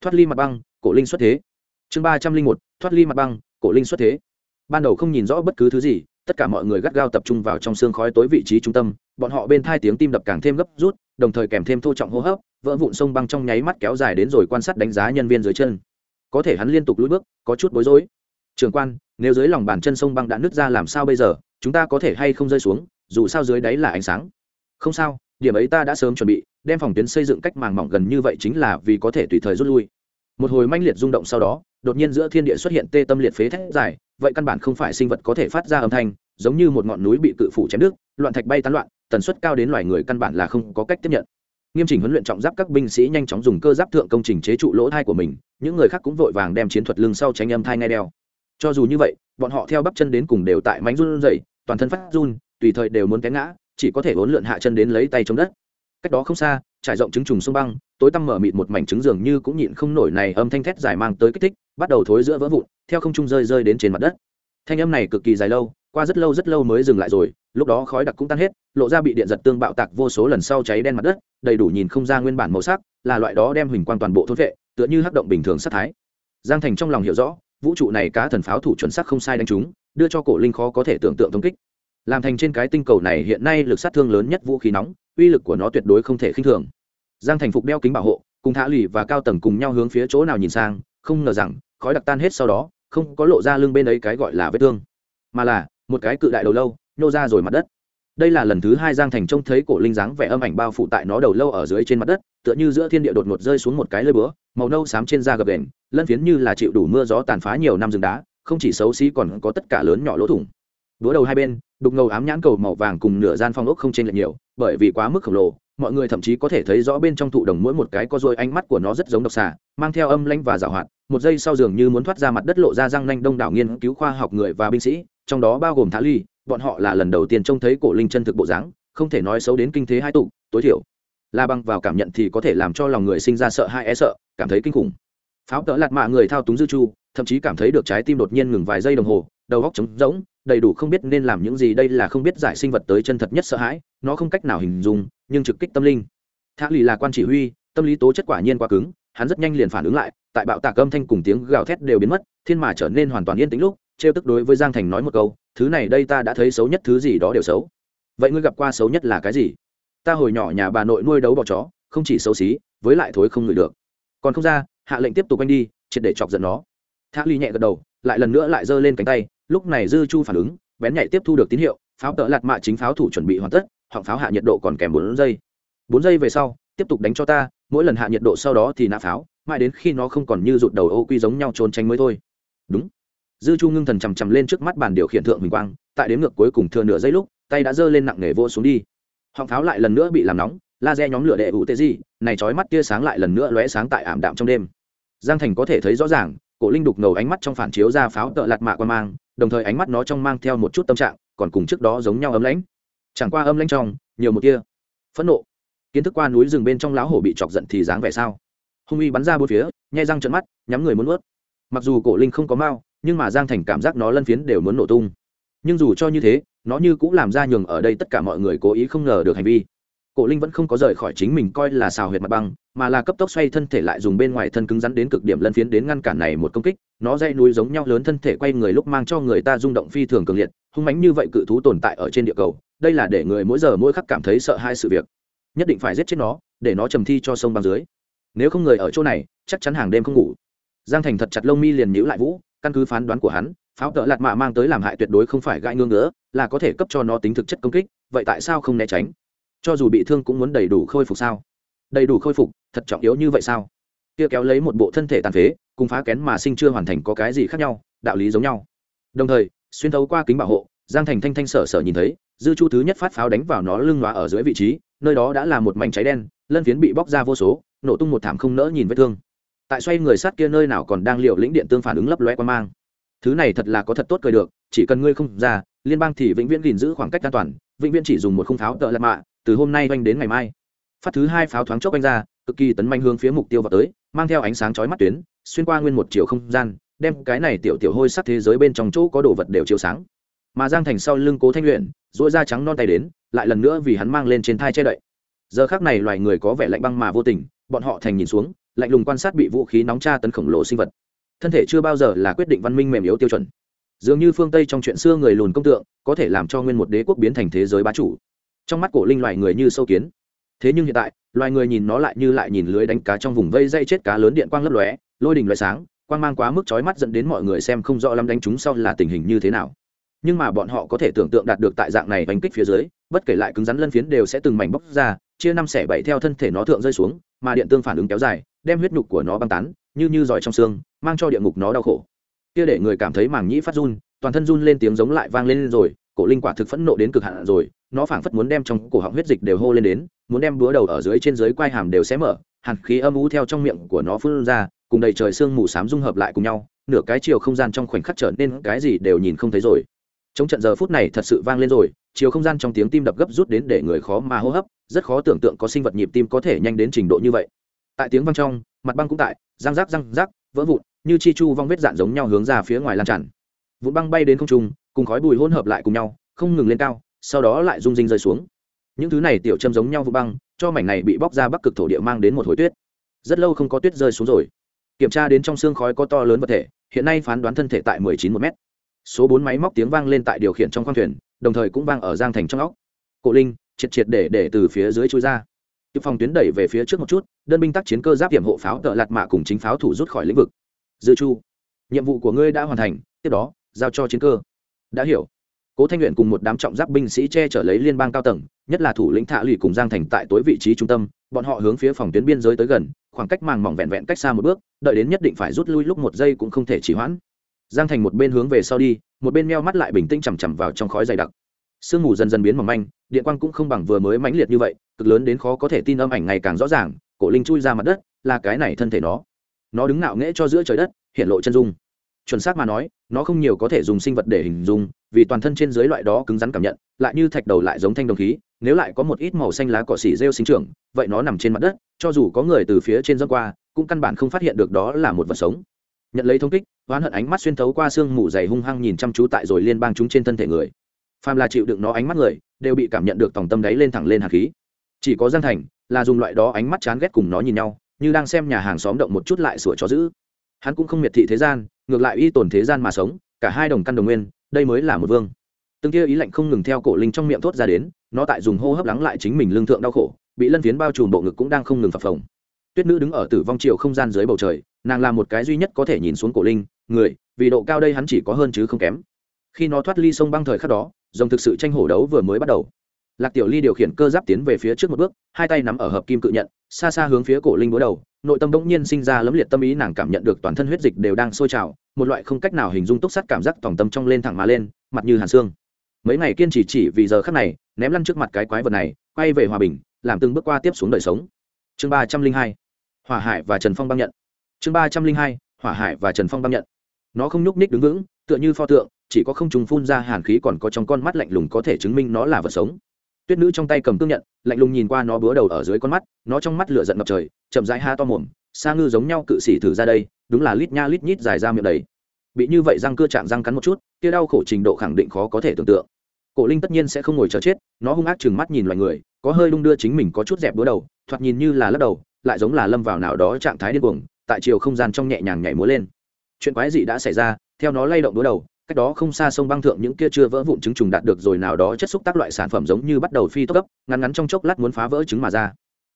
thoát ly mặt băng, cổ linh xuất thế. Chương ba trăm linh một, thoát ly mặt băng, cổ linh xuất thế. Ban đầu không nhìn rõ bất cứ thứ gì, tất cả mọi người gắt gao tập trung vào trong xương khói tối vị trí trung tâm. Bọn họ bên thai tiếng tim đập càng thêm gấp rút, đồng thời kèm thêm thô trọng hô hấp, vỡ vụn sông băng trong nháy mắt kéo dài đến rồi quan sát đánh giá nhân viên dưới chân. Có thể hắn liên tục lùi bước, có chút bối rối. Trường quan, nếu dưới lòng bàn chân sông băng đã nứt ra làm sao bây giờ? Chúng ta có thể hay không rơi xuống, dù sao dưới đáy là ánh sáng. Không sao, điểm ấy ta đã sớm chuẩn bị, đem phòng tuyến xây dựng cách màng mỏng gần như vậy chính là vì có thể tùy thời rút lui. Một hồi manh liệt rung động sau đó, đột nhiên giữa thiên địa xuất hiện tê tâm liệt phế thét dài, vậy căn bản không phải sinh vật có thể phát ra âm thanh, giống như một ngọn núi bị cự phủ chém nước loạn thạch bay tán loạn, tần suất cao đến loài người căn bản là không có cách tiếp nhận. Nghiêm chỉnh huấn luyện trọng giáp các binh sĩ nhanh chóng dùng cơ giáp thượng công trình chế trụ lỗ thai của mình, những người khác cũng vội vàng đem chiến thuật lưng sau tránh âm thai ngay đeo. Cho dù như vậy, bọn họ theo bắp chân đến cùng đều tại mánh run rẩy toàn thân phát run, tùy thời đều muốn té ngã, chỉ có thể vốn lượn hạ chân đến lấy tay chống đất. Cách đó không xa, trải rộng trứng trùng sông băng, tối tăm mở mịt một mảnh trứng dường như cũng nhịn không nổi này âm thanh thét dài mang tới kích thích, bắt đầu thối giữa vỡ vụn, theo không trung rơi rơi đến trên mặt đất. Thanh âm này cực kỳ dài lâu, qua rất lâu rất lâu mới dừng lại rồi, lúc đó khói đặc cũng tan hết, lộ ra bị điện giật tương bạo tạc vô số lần sau cháy đen mặt đất, đầy đủ nhìn không ra nguyên bản màu sắc, là loại đó đem huỳnh quang toàn bộ thôn vệ, tựa như hắc động bình thường sát thái. Giang thành trong lòng hiểu rõ, vũ trụ này cá thần pháo thủ chuẩn xác không sai đánh chúng đưa cho cổ linh khó có thể tưởng tượng thông kích. Làm thành trên cái tinh cầu này hiện nay lực sát thương lớn nhất vũ khí nóng, uy lực của nó tuyệt đối không thể khinh thường. Giang thành phục đeo kính bảo hộ, cùng thả lì và cao tầng cùng nhau hướng phía chỗ nào nhìn sang, không ngờ rằng, khói đặc tan hết sau đó, không có lộ ra lưng bên ấy cái gọi là vết thương, mà là một cái cự đại đầu lâu, nhô ra rồi mặt đất. Đây là lần thứ hai giang thành trông thấy cổ linh dáng vẻ âm ảnh bao phủ tại nó đầu lâu ở dưới trên mặt đất, tựa như giữa thiên địa đột ngột rơi xuống một cái lơi búa, màu nâu xám trên da gập đền lân phiến như là chịu đủ mưa gió tàn phá nhiều năm rừng đá không chỉ xấu xí còn có tất cả lớn nhỏ lỗ thủng. Đúa đầu hai bên, đục ngầu ám nhãn cầu màu vàng cùng nửa gian phong ốc không chênh lệch nhiều, bởi vì quá mức khổng lồ, mọi người thậm chí có thể thấy rõ bên trong thụ đồng mỗi một cái có đuôi ánh mắt của nó rất giống độc xà, mang theo âm lanh và giảo hoạt, một giây sau dường như muốn thoát ra mặt đất lộ ra răng nanh đông đảo nghiên cứu khoa học người và binh sĩ, trong đó bao gồm thả ly bọn họ là lần đầu tiên trông thấy cổ linh chân thực bộ dáng, không thể nói xấu đến kinh thế hai tụ, tối thiểu. Là băng vào cảm nhận thì có thể làm cho lòng người sinh ra sợ hai e sợ, cảm thấy kinh khủng. Pháo tợ lạt mạ người thao túng dư chu thậm chí cảm thấy được trái tim đột nhiên ngừng vài giây đồng hồ, đầu góc trống rỗng, đầy đủ không biết nên làm những gì đây là không biết giải sinh vật tới chân thật nhất sợ hãi, nó không cách nào hình dung, nhưng trực kích tâm linh. Thác lì là quan chỉ huy, tâm lý tố chất quả nhiên quá cứng, hắn rất nhanh liền phản ứng lại, tại bạo tạc âm thanh cùng tiếng gào thét đều biến mất, thiên mà trở nên hoàn toàn yên tĩnh lúc, trêu tức đối với giang thành nói một câu, thứ này đây ta đã thấy xấu nhất, thứ gì đó đều xấu. Vậy ngươi gặp qua xấu nhất là cái gì? Ta hồi nhỏ nhà bà nội nuôi đấu bò chó, không chỉ xấu xí, với lại thối không ngửi được. Còn không ra, hạ lệnh tiếp tục anh đi, triệt để chọc giận nó thác ly nhẹ gật đầu, lại lần nữa lại giơ lên cánh tay, lúc này dư chu phản ứng, bén nhạy tiếp thu được tín hiệu, pháo tợ lạt mạ chính pháo thủ chuẩn bị hoàn tất, họng pháo hạ nhiệt độ còn kèm bốn giây. Bốn giây về sau, tiếp tục đánh cho ta, mỗi lần hạ nhiệt độ sau đó thì nạ pháo, mãi đến khi nó không còn như rụt đầu ô quy giống nhau trốn tránh mới thôi. Đúng. Dư chu ngưng thần chằm chằm lên trước mắt bàn điều khiển thượng huỳnh quang, tại đến ngược cuối cùng thừa nửa giây lúc, tay đã giơ lên nặng nề vô xuống đi. Họng pháo lại lần nữa bị làm nóng, laser nhóm lửa đệ ủ tê di này trói mắt tia sáng lại lần nữa lóe sáng tại ảm đạm trong đêm. Giang thành có thể thấy rõ ràng cổ linh đục ngầu ánh mắt trong phản chiếu ra pháo tợ lạt mạ qua mang, đồng thời ánh mắt nó trong mang theo một chút tâm trạng, còn cùng trước đó giống nhau ấm lãnh. Chẳng qua âm lãnh trong, nhiều một kia phẫn nộ. Kiến thức qua núi rừng bên trong lão hổ bị chọc giận thì dáng vẻ sao? Hung uy bắn ra bốn phía nhai răng trận mắt, nhắm người muốn ướt mặc dù cổ linh không có mao nhưng mà giang thành cảm giác nó lân phiến đều muốn nổ tung. Nhưng dù cho như thế, nó như cũng làm ra nhường ở đây tất cả mọi người cố ý không ngờ được hành vi cổ linh vẫn không có rời khỏi chính mình coi là xào huyệt mặt băng, mà là cấp tốc xoay thân thể lại dùng bên ngoài thân cứng rắn đến cực điểm lân phiến đến ngăn cản này một công kích. Nó dây núi giống nhau lớn thân thể quay người lúc mang cho người ta rung động phi thường cường liệt, hung mánh như vậy cự thú tồn tại ở trên địa cầu, đây là để người mỗi giờ mỗi khắc cảm thấy sợ hai sự việc. Nhất định phải giết chết nó, để nó trầm thi cho sông băng dưới. Nếu không người ở chỗ này, chắc chắn hàng đêm không ngủ. Giang thành thật chặt lông mi liền nhữ lại vũ, căn cứ phán đoán của hắn, pháo tợ lạt mạ mang tới làm hại tuyệt đối không phải gãi ngưỡng nữa là có thể cấp cho nó tính thực chất công kích, vậy tại sao không né tránh? Cho dù bị thương cũng muốn đầy đủ khôi phục sao? Đầy đủ khôi phục, thật trọng yếu như vậy sao? Kia kéo lấy một bộ thân thể tàn phế, cùng phá kén mà sinh chưa hoàn thành có cái gì khác nhau, đạo lý giống nhau. Đồng thời, xuyên thấu qua kính bảo hộ, giang thành thanh thanh sở sở nhìn thấy, dư chu thứ nhất phát pháo đánh vào nó lưng loá ở dưới vị trí, nơi đó đã là một mảnh cháy đen, lân phiến bị bóc ra vô số, nổ tung một thảm không nỡ nhìn vết thương. Tại xoay người sát kia nơi nào còn đang liệu lĩnh điện tương phản ứng lấp loe qua mang. Thứ này thật là có thật tốt cười được, chỉ cần ngươi không ra, liên bang thì vĩnh viễn gìn giữ khoảng cách an toàn, vĩnh viễn chỉ dùng một khung pháo tợ lạt mạ từ hôm nay oanh đến ngày mai. Phát thứ hai pháo thoáng chốc oanh ra, cực kỳ tấn manh hướng phía mục tiêu vào tới, mang theo ánh sáng chói mắt tuyến, xuyên qua nguyên một chiều không gian, đem cái này tiểu tiểu hôi sắc thế giới bên trong chỗ có đồ vật đều chiếu sáng. Mà giang thành sau lưng cố thanh luyện dỗi da trắng non tay đến, lại lần nữa vì hắn mang lên trên thai che đậy. Giờ khác này loài người có vẻ lạnh băng mà vô tình, bọn họ thành nhìn xuống, lạnh lùng quan sát bị vũ khí nóng tra tấn khổng lồ sinh vật. Thân thể chưa bao giờ là quyết định văn minh mềm yếu tiêu chuẩn. Dường như phương tây trong chuyện xưa người lùn công tượng, có thể làm cho nguyên một đế quốc biến thành thế giới bá chủ trong mắt cổ linh loài người như sâu kiến. Thế nhưng hiện tại, loài người nhìn nó lại như lại nhìn lưới đánh cá trong vùng vây dây chết cá lớn điện quang lấp lóe, lôi đình loại sáng, quang mang quá mức chói mắt dẫn đến mọi người xem không rõ lắm đánh chúng sau là tình hình như thế nào. Nhưng mà bọn họ có thể tưởng tượng đạt được tại dạng này đánh kích phía dưới, bất kể lại cứng rắn lân phiến đều sẽ từng mảnh bóc ra, chia năm xẻ bảy theo thân thể nó thượng rơi xuống, mà điện tương phản ứng kéo dài, đem huyết nhục của nó băng tán, như như giỏi trong xương, mang cho địa ngục nó đau khổ. Kia để người cảm thấy màng nhĩ phát run, toàn thân run lên tiếng giống lại vang lên rồi, cổ linh quả thực phẫn nộ đến cực hạn rồi nó phảng phất muốn đem trong cổ họng huyết dịch đều hô lên đến, muốn đem búa đầu ở dưới trên dưới quai hàm đều xé mở, hàn khí âm u theo trong miệng của nó phun ra, cùng đầy trời sương mù xám dung hợp lại cùng nhau, nửa cái chiều không gian trong khoảnh khắc trở nên cái gì đều nhìn không thấy rồi. Trong trận giờ phút này thật sự vang lên rồi, chiều không gian trong tiếng tim đập gấp rút đến để người khó mà hô hấp, rất khó tưởng tượng có sinh vật nhịp tim có thể nhanh đến trình độ như vậy. Tại tiếng vang trong, mặt băng cũng tại, răng rác răng rác, vỡ vụn, như chi chu vong vết dạn giống nhau hướng ra phía ngoài lan tràn. Vụn băng bay đến không trung, cùng khói bùi hỗn hợp lại cùng nhau, không ngừng lên cao sau đó lại rung rinh rơi xuống. Những thứ này tiểu châm giống nhau vụ băng, cho mảnh này bị bóc ra bắc cực thổ địa mang đến một hồi tuyết. Rất lâu không có tuyết rơi xuống rồi. Kiểm tra đến trong xương khói có to lớn vật thể, hiện nay phán đoán thân thể tại mười chín một m số bốn máy móc tiếng vang lên tại điều khiển trong khoang thuyền, đồng thời cũng vang ở giang thành trong óc. Cổ linh, triệt triệt để để từ phía dưới chui ra. Tiếp phòng tuyến đẩy về phía trước một chút, đơn binh tác chiến cơ giáp hiểm hộ pháo tợ lạt mạ cùng chính pháo thủ rút khỏi lĩnh vực. Dư chu, nhiệm vụ của ngươi đã hoàn thành, tiếp đó, giao cho chiến cơ. Đã hiểu cố thanh luyện cùng một đám trọng giáp binh sĩ che chở lấy liên bang cao tầng, nhất là thủ lĩnh thạ lụy cùng giang thành tại tối vị trí trung tâm, bọn họ hướng phía phòng tuyến biên giới tới gần, khoảng cách màng mỏng vẹn vẹn cách xa một bước, đợi đến nhất định phải rút lui lúc một giây cũng không thể chỉ hoãn. Giang thành một bên hướng về sau đi, một bên meo mắt lại bình tĩnh chằm chằm vào trong khói dày đặc. Sương mù dần dần biến mỏng manh, điện quang cũng không bằng vừa mới mãnh liệt như vậy, cực lớn đến khó có thể tin âm ảnh ngày càng rõ ràng, cổ linh chui ra mặt đất, là cái này thân thể nó. Nó đứng ngạo nghễ cho giữa trời đất, hiện lộ chân dung chuẩn xác mà nói, nó không nhiều có thể dùng sinh vật để hình dung, vì toàn thân trên dưới loại đó cứng rắn cảm nhận, lại như thạch đầu lại giống thanh đồng khí, nếu lại có một ít màu xanh lá cỏ xỉ rêu sinh trưởng, vậy nó nằm trên mặt đất, cho dù có người từ phía trên dân qua, cũng căn bản không phát hiện được đó là một vật sống. Nhận lấy thông kích oán hận ánh mắt xuyên thấu qua xương mù dày hung hăng nhìn chăm chú tại rồi liên bang chúng trên thân thể người. Phàm là chịu đựng nó ánh mắt người, đều bị cảm nhận được tòng tâm đáy lên thẳng lên hạt khí. Chỉ có giang thành là dùng loại đó ánh mắt chán ghét cùng nó nhìn nhau, như đang xem nhà hàng xóm động một chút lại sửa chó giữ hắn cũng không miệt thị thế gian, ngược lại y tổn thế gian mà sống, cả hai đồng căn đồng nguyên, đây mới là một vương. Từng kia ý lạnh không ngừng theo cổ linh trong miệng thốt ra đến, nó tại dùng hô hấp lắng lại chính mình lương thượng đau khổ, bị lân phiến bao trùm bộ ngực cũng đang không ngừng phập phồng. Tuyết nữ đứng ở tử vong chiều không gian dưới bầu trời, nàng là một cái duy nhất có thể nhìn xuống cổ linh, người, vì độ cao đây hắn chỉ có hơn chứ không kém. Khi nó thoát ly sông băng thời khắc đó, dòng thực sự tranh hổ đấu vừa mới bắt đầu. Lạc tiểu ly điều khiển cơ giáp tiến về phía trước một bước, hai tay nắm ở hợp kim cự nhận, xa xa hướng phía cổ linh đối đầu nội tâm bỗng nhiên sinh ra lấm liệt tâm ý, nàng cảm nhận được toàn thân huyết dịch đều đang sôi trào, một loại không cách nào hình dung túc sắt cảm giác tòng tâm trong lên thẳng mà lên, mặt như hàn xương. Mấy ngày kiên trì chỉ vì giờ khắc này, ném lăn trước mặt cái quái vật này, quay về hòa bình, làm từng bước qua tiếp xuống đời sống. Chương ba trăm linh hai, hỏa hải và trần phong băng nhận. Chương ba trăm linh hai, hỏa hải và trần phong băng nhận. Nó không nhúc ních đứng vững, tựa như pho tượng, chỉ có không trùng phun ra hàn khí còn có trong con mắt lạnh lùng có thể chứng minh nó là vật sống tuyết nữ trong tay cầm cương nhận, lạnh lùng nhìn qua nó búa đầu ở dưới con mắt, nó trong mắt lửa giận ngập trời, chậm rãi ha to mồm, sa ngư giống nhau cự xỉ thử ra đây, đúng là lít nha lít nhít dài ra miệng đầy. Bị như vậy răng cưa chạm răng cắn một chút, kia đau khổ trình độ khẳng định khó có thể tưởng tượng. Cổ linh tất nhiên sẽ không ngồi chờ chết, nó hung ác chừng mắt nhìn loài người, có hơi đung đưa chính mình có chút dẹp búa đầu, thoạt nhìn như là lắc đầu, lại giống là lâm vào nào đó trạng thái điên cuồng, tại chiều không gian trong nhẹ nhàng nhảy múa lên. Chuyện quái gì đã xảy ra, theo nó lay động búa đầu cách đó không xa sông băng thượng những kia chưa vỡ vụn trứng trùng đạt được rồi nào đó chất xúc tác loại sản phẩm giống như bắt đầu phi tốc cấp ngắn ngắn trong chốc lát muốn phá vỡ trứng mà ra.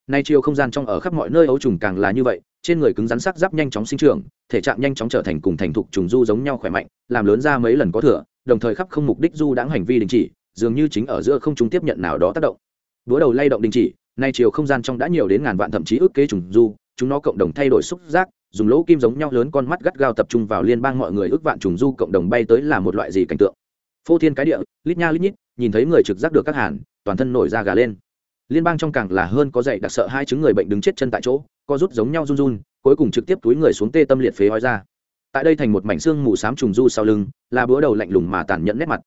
Nay chiều không gian trong ở khắp mọi nơi ấu trùng càng là như vậy, trên người cứng rắn sắc giáp nhanh chóng sinh trưởng, thể trạng nhanh chóng trở thành cùng thành thục trùng du giống nhau khỏe mạnh, làm lớn ra mấy lần có thừa, đồng thời khắp không mục đích du đãng hành vi đình chỉ, dường như chính ở giữa không chúng tiếp nhận nào đó tác động. Đúa đầu lay động đình chỉ, nay chiều không gian trong đã nhiều đến ngàn vạn thậm chí ước kế trùng du, chúng nó cộng đồng thay đổi xúc giác dùng lỗ kim giống nhau lớn con mắt gắt gao tập trung vào liên bang mọi người ước vạn trùng du cộng đồng bay tới là một loại gì cảnh tượng? Phô thiên cái địa, lít nha lít nhít, nhìn thấy người trực giác được các hàn, toàn thân nổi da gà lên. Liên bang trong càng là hơn có dạy đặc sợ hai chứng người bệnh đứng chết chân tại chỗ có rút giống nhau run run, cuối cùng trực tiếp túi người xuống tê tâm liệt phế hói ra. Tại đây thành một mảnh xương mù xám trùng du sau lưng, là búa đầu lạnh lùng mà tàn nhẫn nét mặt.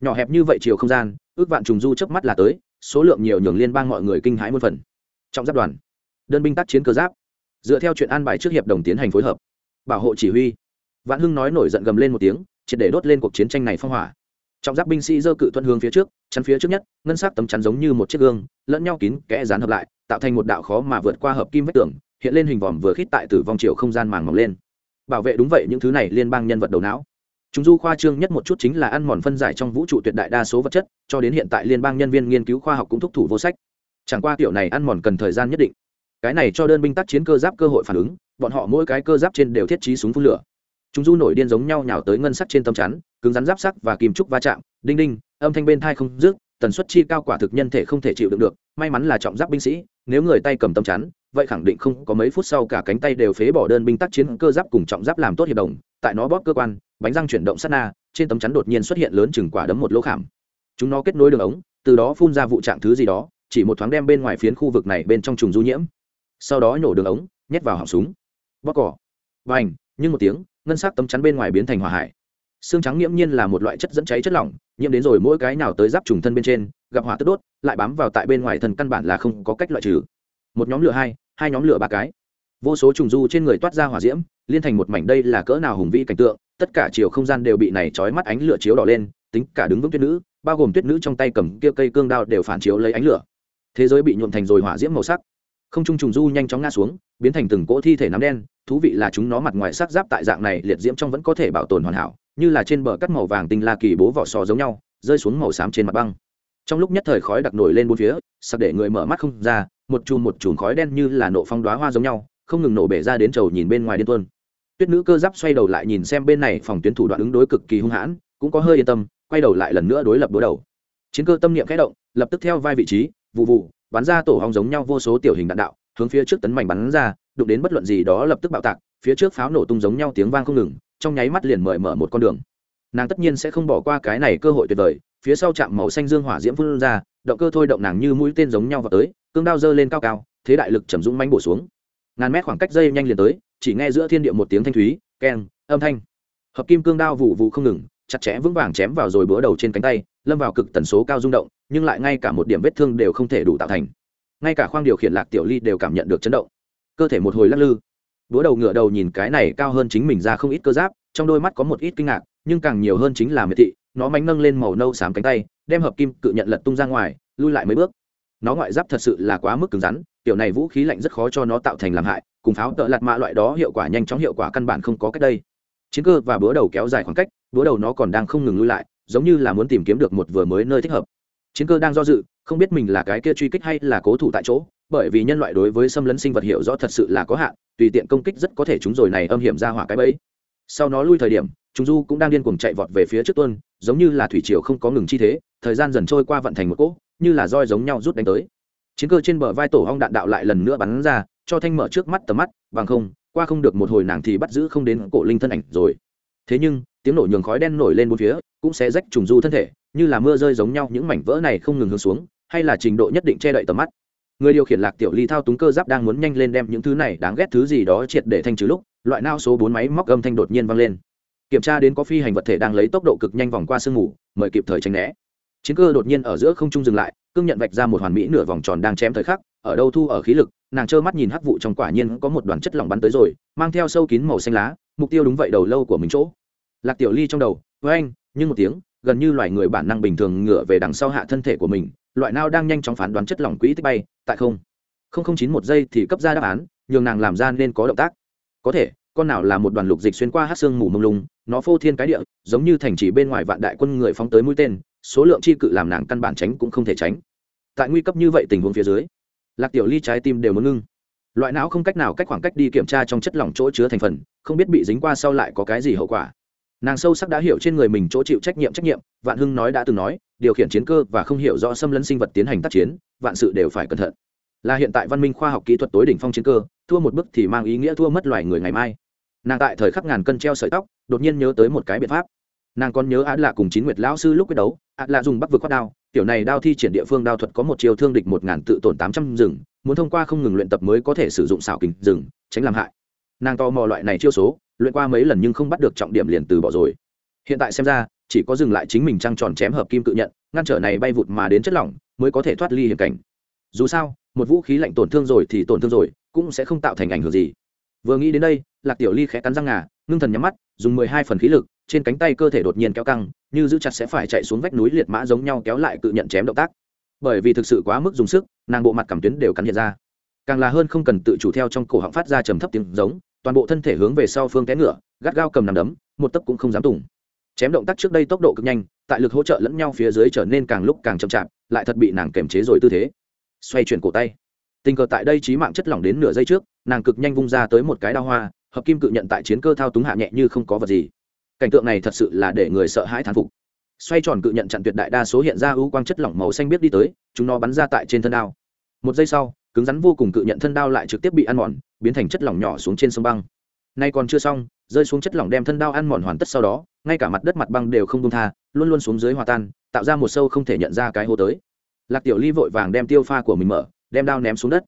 Nhỏ hẹp như vậy chiều không gian, ước vạn trùng du chớp mắt là tới, số lượng nhiều nhường liên bang mọi người kinh hãi muôn phần. Trong giáp đoàn, đơn binh tác chiến cơ giáp dựa theo chuyện an bài trước hiệp đồng tiến hành phối hợp. Bảo hộ chỉ huy. Vạn hưng nói nổi giận gầm lên một tiếng, triệt để đốt lên cuộc chiến tranh này phong hỏa. Trọng giáp binh sĩ dơ cự thuận hướng phía trước, chắn phía trước nhất, ngân sắc tấm chắn giống như một chiếc gương, lẫn nhau kín, kẽ dán hợp lại, tạo thành một đạo khó mà vượt qua hợp kim vách tường, hiện lên hình vòm vừa khít tại tử vong chiều không gian màng mỏng lên. Bảo vệ đúng vậy những thứ này liên bang nhân vật đầu não. Chúng du khoa trương nhất một chút chính là ăn mòn phân giải trong vũ trụ tuyệt đại đa số vật chất, cho đến hiện tại liên bang nhân viên nghiên cứu khoa học cũng thúc thủ vô sách. Chẳng qua kiểu này ăn mòn cần thời gian nhất định cái này cho đơn binh tác chiến cơ giáp cơ hội phản ứng, bọn họ mỗi cái cơ giáp trên đều thiết trí súng phun lửa. Chúng du nổi điên giống nhau nhào tới ngân sắc trên tâm chắn, cứng rắn giáp sắc và kìm trúc va chạm, đinh đinh, âm thanh bên thai không rước tần suất chi cao quả thực nhân thể không thể chịu đựng được, may mắn là trọng giáp binh sĩ, nếu người tay cầm tâm chắn, vậy khẳng định không có mấy phút sau cả cánh tay đều phế bỏ đơn binh tác chiến cơ giáp cùng trọng giáp làm tốt hiệp đồng, tại nó bóp cơ quan, bánh răng chuyển động sát na, trên tấm chắn đột nhiên xuất hiện lớn chừng quả đấm một lỗ khảm. Chúng nó kết nối đường ống, từ đó phun ra vụ trạng thứ gì đó, chỉ một thoáng đem bên ngoài phiến khu vực này bên trong trùng du nhiễm sau đó nhổ đường ống, nhét vào họng súng. Bóc cỏ. Và ảnh nhưng một tiếng, ngân sắc tấm chắn bên ngoài biến thành hỏa hải. Xương trắng nghiễm nhiên là một loại chất dẫn cháy chất lỏng, nhiễm đến rồi mỗi cái nào tới giáp trùng thân bên trên, gặp hỏa tức đốt, lại bám vào tại bên ngoài thân căn bản là không có cách loại trừ. Một nhóm lửa hai hai nhóm lửa ba cái. Vô số trùng du trên người toát ra hỏa diễm, liên thành một mảnh đây là cỡ nào hùng vĩ cảnh tượng, tất cả chiều không gian đều bị này trói mắt ánh lửa chiếu đỏ lên, tính cả đứng vững tuyết nữ, bao gồm tuyết nữ trong tay cầm kia cây cương đao đều phản chiếu lấy ánh lửa. Thế giới bị nhuộm thành rồi hỏa diễm màu sắc không trung trùng du nhanh chóng ngã xuống, biến thành từng cỗ thi thể nắm đen, thú vị là chúng nó mặt ngoài sắc giáp tại dạng này liệt diễm trong vẫn có thể bảo tồn hoàn hảo, như là trên bờ cắt màu vàng tinh la kỳ bố vỏ sò giống nhau, rơi xuống màu xám trên mặt băng. Trong lúc nhất thời khói đặc nổi lên bốn phía, sặc để người mở mắt không ra, một chùm một chùm khói đen như là nộ phong đoá hoa giống nhau, không ngừng nổ bể ra đến trầu nhìn bên ngoài điên tuôn. Tuyết nữ cơ giáp xoay đầu lại nhìn xem bên này phòng tuyến thủ đoạn ứng đối cực kỳ hung hãn, cũng có hơi yên tâm, quay đầu lại lần nữa đối lập đối đầu. Chiến cơ tâm niệm khẽ động, lập tức theo vai vị trí vụ vụ bắn ra tổ hong giống nhau vô số tiểu hình đạn đạo, hướng phía trước tấn mảnh bắn ra, đụng đến bất luận gì đó lập tức bạo tạc, phía trước pháo nổ tung giống nhau tiếng vang không ngừng, trong nháy mắt liền mời mở một con đường. Nàng tất nhiên sẽ không bỏ qua cái này cơ hội tuyệt vời, phía sau chạm màu xanh dương hỏa diễm phun ra, động cơ thôi động nàng như mũi tên giống nhau vào tới, cương đao dơ lên cao cao, thế đại lực chầm dũng manh bổ xuống. Ngàn mét khoảng cách dây nhanh liền tới, chỉ nghe giữa thiên địa một tiếng thanh thúy, keng, âm thanh. Hợp kim cương đao vụ vụ không ngừng, chặt chẽ vững vàng chém vào rồi bữa đầu trên cánh tay, lâm vào cực tần số cao rung động nhưng lại ngay cả một điểm vết thương đều không thể đủ tạo thành. Ngay cả khoang điều khiển lạc tiểu ly đều cảm nhận được chấn động. Cơ thể một hồi lắc lư. Búa đầu ngựa đầu nhìn cái này cao hơn chính mình ra không ít cơ giáp, trong đôi mắt có một ít kinh ngạc, nhưng càng nhiều hơn chính là miệt thị, nó mánh nâng lên màu nâu xám cánh tay, đem hợp kim cự nhận lật tung ra ngoài, lui lại mấy bước. Nó ngoại giáp thật sự là quá mức cứng rắn kiểu này vũ khí lạnh rất khó cho nó tạo thành làm hại, cùng pháo tợ lạt mạ loại đó hiệu quả nhanh chóng hiệu quả căn bản không có cách đây. Chiến cơ và búa đầu kéo dài khoảng cách, búa đầu nó còn đang không ngừng lui lại, giống như là muốn tìm kiếm được một vừa mới nơi thích hợp chiến cơ đang do dự, không biết mình là cái kia truy kích hay là cố thủ tại chỗ, bởi vì nhân loại đối với xâm lấn sinh vật hiệu rõ thật sự là có hạn, tùy tiện công kích rất có thể chúng rồi này âm hiểm ra hỏa cái bẫy. Sau nó lui thời điểm, chúng du cũng đang điên cuồng chạy vọt về phía trước tuân, giống như là thủy triều không có ngừng chi thế, thời gian dần trôi qua vận thành một cỗ, như là roi giống nhau rút đánh tới. Chiến cơ trên bờ vai tổ hong đạn đạo lại lần nữa bắn ra, cho thanh mở trước mắt tầm mắt, bằng không, qua không được một hồi nàng thì bắt giữ không đến cổ linh thân ảnh rồi. Thế nhưng, tiếng nổ nhường khói đen nổi lên bốn phía, cũng sẽ rách trùng du thân thể như là mưa rơi giống nhau, những mảnh vỡ này không ngừng hướng xuống, hay là trình độ nhất định che đậy tầm mắt. Người điều khiển lạc tiểu ly thao túng cơ giáp đang muốn nhanh lên đem những thứ này đáng ghét thứ gì đó triệt để thanh trừ lúc, loại nao số bốn máy móc âm thanh đột nhiên vang lên. Kiểm tra đến có phi hành vật thể đang lấy tốc độ cực nhanh vòng qua sương mù, mời kịp thời tránh né. Chiến cơ đột nhiên ở giữa không trung dừng lại, cương nhận vạch ra một hoàn mỹ nửa vòng tròn đang chém thời khắc, ở đâu thu ở khí lực, nàng trơ mắt nhìn hắc vụ trong quả nhiên có một đoàn chất lỏng bắn tới rồi, mang theo sâu kín màu xanh lá, mục tiêu đúng vậy đầu lâu của mình chỗ. Lạc tiểu ly trong đầu với anh nhưng một tiếng gần như loài người bản năng bình thường ngửa về đằng sau hạ thân thể của mình, loại nào đang nhanh chóng phán đoán chất lỏng quỹ tích bay, tại không. Không không chín một giây thì cấp ra đáp án, nhường nàng làm ra nên có động tác. Có thể, con nào là một đoàn lục dịch xuyên qua hát xương mù mông lung, nó phô thiên cái địa, giống như thành trì bên ngoài vạn đại quân người phóng tới mũi tên, số lượng chi cự làm nàng căn bản tránh cũng không thể tránh. Tại nguy cấp như vậy tình huống phía dưới, lạc tiểu ly trái tim đều muốn ngưng. Loại não không cách nào cách khoảng cách đi kiểm tra trong chất lỏng chỗ chứa thành phần, không biết bị dính qua sau lại có cái gì hậu quả nàng sâu sắc đã hiểu trên người mình chỗ chịu trách nhiệm trách nhiệm, vạn hưng nói đã từng nói, điều khiển chiến cơ và không hiểu rõ xâm lấn sinh vật tiến hành tác chiến, vạn sự đều phải cẩn thận. Là hiện tại văn minh khoa học kỹ thuật tối đỉnh phong chiến cơ, thua một bước thì mang ý nghĩa thua mất loài người ngày mai. Nàng tại thời khắc ngàn cân treo sợi tóc, đột nhiên nhớ tới một cái biện pháp. Nàng còn nhớ á lạ cùng chín nguyệt lão sư lúc quyết đấu á lạ dùng bắc vực khoát đao, tiểu này đao thi triển địa phương đao thuật có một chiều thương địch một ngàn tự tổn tám trăm rừng, muốn thông qua không ngừng luyện tập mới có thể sử dụng xảo kình rừng, tránh làm hại. Nàng to mò loại này chiêu số luyện qua mấy lần nhưng không bắt được trọng điểm liền từ bỏ rồi. Hiện tại xem ra, chỉ có dừng lại chính mình trăng tròn chém hợp kim tự nhận, ngăn trở này bay vụt mà đến chất lỏng, mới có thể thoát ly hiểm cảnh. Dù sao, một vũ khí lạnh tổn thương rồi thì tổn thương rồi, cũng sẽ không tạo thành ảnh hưởng gì. Vừa nghĩ đến đây, lạc tiểu ly khẽ cắn răng ngà, ngưng thần nhắm mắt, dùng mười hai phần khí lực, trên cánh tay cơ thể đột nhiên kéo căng, như giữ chặt sẽ phải chạy xuống vách núi liệt mã giống nhau kéo lại cự nhận chém động tác. Bởi vì thực sự quá mức dùng sức, nàng bộ mặt cảm tuyến đều cắn hiện ra. Càng là hơn không cần tự chủ theo trong cổ họng phát ra trầm thấp tiếng giống toàn bộ thân thể hướng về sau phương té ngựa, gắt gao cầm nằm đấm, một tấc cũng không dám tùng. Chém động tác trước đây tốc độ cực nhanh, tại lực hỗ trợ lẫn nhau phía dưới trở nên càng lúc càng chậm chạp, lại thật bị nàng kềm chế rồi tư thế. Xoay chuyển cổ tay. Tình cờ tại đây trí mạng chất lỏng đến nửa giây trước, nàng cực nhanh vung ra tới một cái đao hoa, hợp kim cự nhận tại chiến cơ thao túng hạ nhẹ như không có vật gì. Cảnh tượng này thật sự là để người sợ hãi thán phục. Xoay tròn cự nhận chặn tuyệt đại đa số hiện ra ưu quang chất lỏng màu xanh biết đi tới, chúng nó bắn ra tại trên thân đao. Một giây sau cứng rắn vô cùng cự nhận thân đao lại trực tiếp bị ăn mòn, biến thành chất lỏng nhỏ xuống trên sông băng. Nay còn chưa xong, rơi xuống chất lỏng đem thân đao ăn mòn hoàn tất sau đó, ngay cả mặt đất mặt băng đều không công tha, luôn luôn xuống dưới hòa tan, tạo ra một sâu không thể nhận ra cái hô tới. Lạc tiểu ly vội vàng đem tiêu pha của mình mở, đem đao ném xuống đất.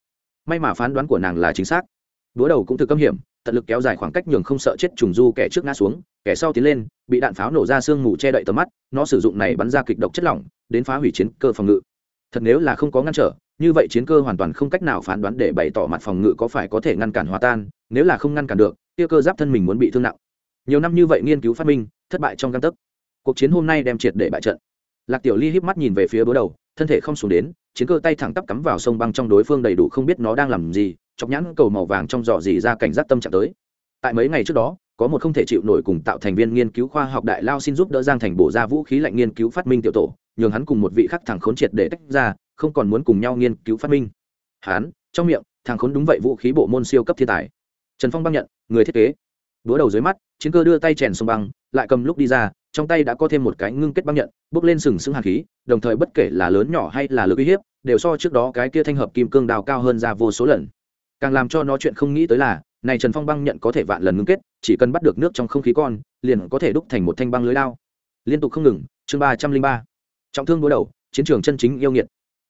May mà phán đoán của nàng là chính xác. Đối đầu cũng thực câm hiểm, tận lực kéo dài khoảng cách nhường không sợ chết trùng du kẻ trước ngã xuống, kẻ sau tiến lên, bị đạn pháo nổ ra sương mù che đậy tầm mắt, nó sử dụng này bắn ra kịch độc chất lỏng, đến phá hủy chiến cơ phòng ngự thật nếu là không có ngăn trở, như vậy chiến cơ hoàn toàn không cách nào phán đoán để bày tỏ mặt phòng ngự có phải có thể ngăn cản hòa tan, nếu là không ngăn cản được tiêu cơ giáp thân mình muốn bị thương nặng. Nhiều năm như vậy nghiên cứu phát minh, thất bại trong căn tấc. Cuộc chiến hôm nay đem triệt để bại trận. Lạc tiểu ly híp mắt nhìn về phía bố đầu, thân thể không xuống đến, chiến cơ tay thẳng tắp cắm vào sông băng trong đối phương đầy đủ không biết nó đang làm gì, chọc nhãn cầu màu vàng trong giỏ gì ra cảnh giác tâm trạng tới. Tại mấy ngày trước đó, có một không thể chịu nổi cùng tạo thành viên nghiên cứu khoa học đại lao xin giúp đỡ giang thành bổ ra vũ khí lạnh nghiên cứu phát minh tiểu tổ nhường hắn cùng một vị khắc thẳng khốn triệt để tách ra, không còn muốn cùng nhau nghiên cứu phát minh. Hắn trong miệng, thằng khốn đúng vậy vũ khí bộ môn siêu cấp thiên tài. Trần phong băng nhận, người thiết kế. Đúa đầu dưới mắt, chiến cơ đưa tay chèn sông băng, lại cầm lúc đi ra, trong tay đã có thêm một cái ngưng kết băng nhận, bước lên sừng sững hạt khí, đồng thời bất kể là lớn nhỏ hay là lực uy hiếp, đều so trước đó cái kia thanh hợp kim cương đào cao hơn ra vô số lần. Càng làm cho nó chuyện không nghĩ tới là, này trần phong băng nhận có thể vạn lần ngưng kết, chỉ cần bắt được nước trong không khí con, liền có thể đúc thành một thanh băng lưới lao liên tục không ngừng, chương ba trăm linh ba trọng thương đối đầu, chiến trường chân chính yêu nghiệt.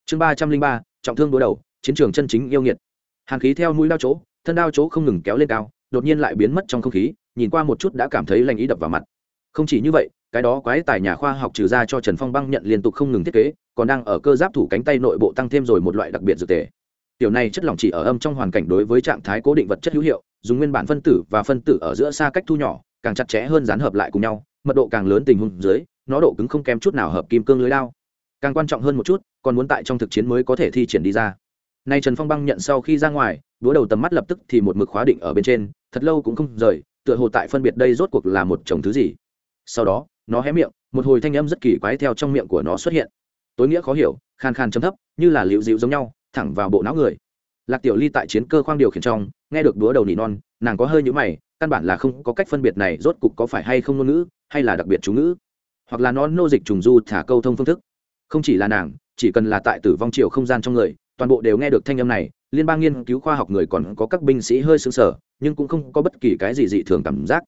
Chương ba trăm linh ba, trọng thương đối đầu, chiến trường chân chính yêu nghiệt. Hàn khí theo mũi đao chỗ, thân đao chỗ không ngừng kéo lên cao, đột nhiên lại biến mất trong không khí, nhìn qua một chút đã cảm thấy lành ý đập vào mặt. Không chỉ như vậy, cái đó quái tài nhà khoa học trừ ra cho trần phong băng nhận liên tục không ngừng thiết kế, còn đang ở cơ giáp thủ cánh tay nội bộ tăng thêm rồi một loại đặc biệt dược tề. Tiểu này chất lỏng chỉ ở âm trong hoàn cảnh đối với trạng thái cố định vật chất hữu hiệu, dùng nguyên bản phân tử và phân tử ở giữa xa cách thu nhỏ, càng chặt chẽ hơn dán hợp lại cùng nhau, mật độ càng lớn tình huống dưới nó độ cứng không kém chút nào hợp kim cương lưới lao càng quan trọng hơn một chút, còn muốn tại trong thực chiến mới có thể thi triển đi ra. Nay trần phong băng nhận sau khi ra ngoài đúa đầu tầm mắt lập tức thì một mực khóa định ở bên trên, thật lâu cũng không rời, tựa hồ tại phân biệt đây rốt cuộc là một chồng thứ gì. Sau đó, nó hé miệng, một hồi thanh âm rất kỳ quái theo trong miệng của nó xuất hiện. Tối nghĩa khó hiểu, khan khan chấm thấp, như là liệu dịu giống nhau, thẳng vào bộ não người. Lạc tiểu ly tại chiến cơ khoang điều khiển trong, nghe được đúa đầu nỉ non, nàng có hơi nhũ mày, căn bản là không có cách phân biệt này rốt cục có phải hay không ngôn ngữ, hay là đặc biệt chú ngữ hoặc là nó nô dịch trùng du thả câu thông phương thức. Không chỉ là nàng, chỉ cần là tại tử vong chiều không gian trong người, toàn bộ đều nghe được thanh âm này, liên bang nghiên cứu khoa học người còn có các binh sĩ hơi xứng sở nhưng cũng không có bất kỳ cái gì dị thường cảm giác.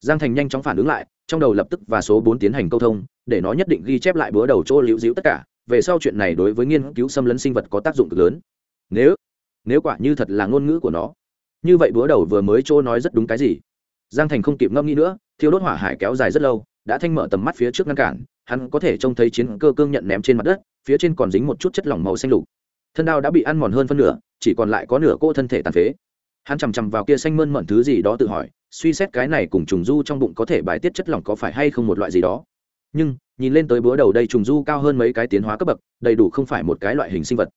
Giang thành nhanh chóng phản ứng lại, trong đầu lập tức và số bốn tiến hành câu thông, để nó nhất định ghi chép lại bữa đầu chỗ liễu dĩu tất cả. Về sau chuyện này đối với nghiên cứu xâm lấn sinh vật có tác dụng cực lớn. Nếu nếu quả như thật là ngôn ngữ của nó, như vậy bữa đầu vừa mới chỗ nói rất đúng cái gì? Giang thành không kịp ngâm nghĩ nữa thiếu đốt hỏa hải kéo dài rất lâu đã thanh mở tầm mắt phía trước ngăn cản, hắn có thể trông thấy chiến cơ cương nhận ném trên mặt đất, phía trên còn dính một chút chất lỏng màu xanh lục. Thân đao đã bị ăn mòn hơn phân nửa, chỉ còn lại có nửa cô thân thể tàn phế. Hắn chằm chằm vào kia xanh mơn mận thứ gì đó tự hỏi, suy xét cái này cùng trùng du trong bụng có thể bài tiết chất lỏng có phải hay không một loại gì đó. Nhưng, nhìn lên tới búa đầu đây trùng du cao hơn mấy cái tiến hóa cấp bậc, đầy đủ không phải một cái loại hình sinh vật.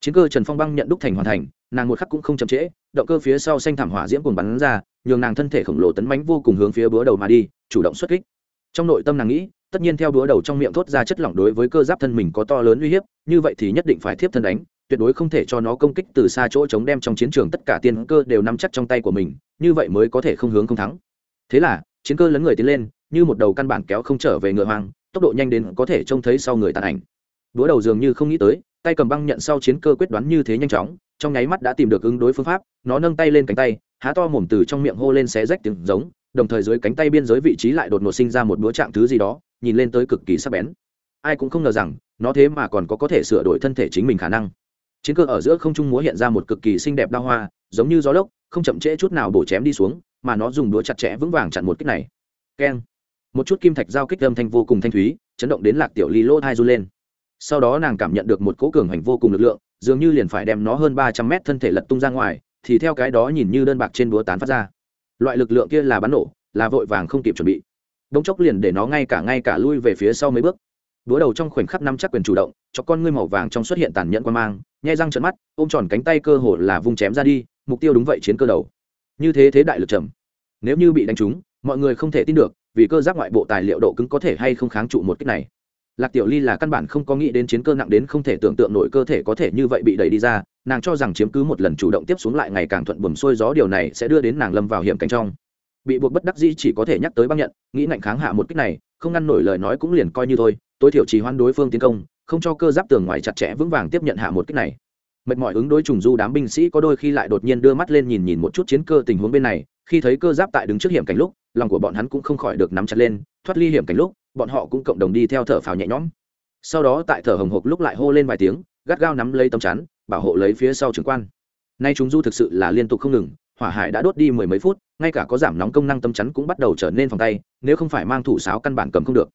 Chiến cơ trần phong băng nhận đúc thành hoàn thành, nàng một khắc cũng không chậm trễ, động cơ phía sau xanh thảm hỏa diễm cùng bắn ra, nhường nàng thân thể khổng lồ tấn mánh vô cùng hướng phía búa đầu mà đi, chủ động xuất kích trong nội tâm nàng nghĩ, tất nhiên theo đúa đầu trong miệng thốt ra chất lỏng đối với cơ giáp thân mình có to lớn uy hiếp, như vậy thì nhất định phải thiếp thân đánh, tuyệt đối không thể cho nó công kích từ xa chỗ chống đem trong chiến trường tất cả tiên cơ đều nắm chắc trong tay của mình, như vậy mới có thể không hướng không thắng. Thế là, chiến cơ lấn người tiến lên, như một đầu căn bản kéo không trở về ngựa hoang, tốc độ nhanh đến có thể trông thấy sau người tàn ảnh. Đúa đầu dường như không nghĩ tới, tay cầm băng nhận sau chiến cơ quyết đoán như thế nhanh chóng, trong nháy mắt đã tìm được ứng đối phương pháp, nó nâng tay lên cánh tay, há to mồm từ trong miệng hô lên xé rách tiếng giống đồng thời dưới cánh tay biên giới vị trí lại đột ngột sinh ra một búa trạng thứ gì đó, nhìn lên tới cực kỳ sắc bén. Ai cũng không ngờ rằng, nó thế mà còn có có thể sửa đổi thân thể chính mình khả năng. Chiến cơ ở giữa không trung múa hiện ra một cực kỳ xinh đẹp đa hoa, giống như gió lốc, không chậm trễ chút nào bổ chém đi xuống, mà nó dùng đũa chặt chẽ vững vàng chặn một kích này. Keng. Một chút kim thạch giao kích âm thanh vô cùng thanh thúy, chấn động đến lạc tiểu ly lỗ thai run lên. Sau đó nàng cảm nhận được một cỗ cường hành vô cùng lực lượng, dường như liền phải đem nó hơn ba trăm mét thân thể lật tung ra ngoài, thì theo cái đó nhìn như đơn bạc trên búa tán phát ra loại lực lượng kia là bắn nổ, là vội vàng không kịp chuẩn bị. Đống chốc liền để nó ngay cả ngay cả lui về phía sau mấy bước. Đúa đầu trong khoảnh khắc năm chắc quyền chủ động, cho con ngươi màu vàng trong xuất hiện tàn nhẫn quan mang, nhai răng trận mắt, ôm tròn cánh tay cơ hồ là vung chém ra đi, mục tiêu đúng vậy chiến cơ đầu. Như thế thế đại lực trầm. Nếu như bị đánh trúng, mọi người không thể tin được, vì cơ giác ngoại bộ tài liệu độ cứng có thể hay không kháng trụ một cách này lạc tiểu ly là căn bản không có nghĩ đến chiến cơ nặng đến không thể tưởng tượng nổi cơ thể có thể như vậy bị đẩy đi ra, nàng cho rằng chiếm cứ một lần chủ động tiếp xuống lại ngày càng thuận buồm xuôi gió điều này sẽ đưa đến nàng lâm vào hiểm cảnh trong. Bị buộc bất đắc dĩ chỉ có thể nhắc tới băng nhận, nghĩ ngạnh kháng hạ một cách này, không ngăn nổi lời nói cũng liền coi như thôi, tối thiểu chỉ hoan đối phương tiến công, không cho cơ giáp tường ngoài chặt chẽ vững vàng tiếp nhận hạ một cách này. Mệt mỏi ứng đối trùng du đám binh sĩ có đôi khi lại đột nhiên đưa mắt lên nhìn nhìn một chút chiến cơ tình huống bên này, khi thấy cơ giáp tại đứng trước hiểm cảnh lúc, lòng của bọn hắn cũng không khỏi được nắm chặt lên, thoát ly hiểm cảnh lúc bọn họ cũng cộng đồng đi theo thở phào nhẹ nhõm. Sau đó tại thở hồng hộc lúc lại hô lên vài tiếng gắt gao nắm lấy tấm chắn bảo hộ lấy phía sau trưởng quan. Nay chúng du thực sự là liên tục không ngừng hỏa hải đã đốt đi mười mấy phút ngay cả có giảm nóng công năng tấm chắn cũng bắt đầu trở nên phòng tay nếu không phải mang thủ sáo căn bản cầm không được.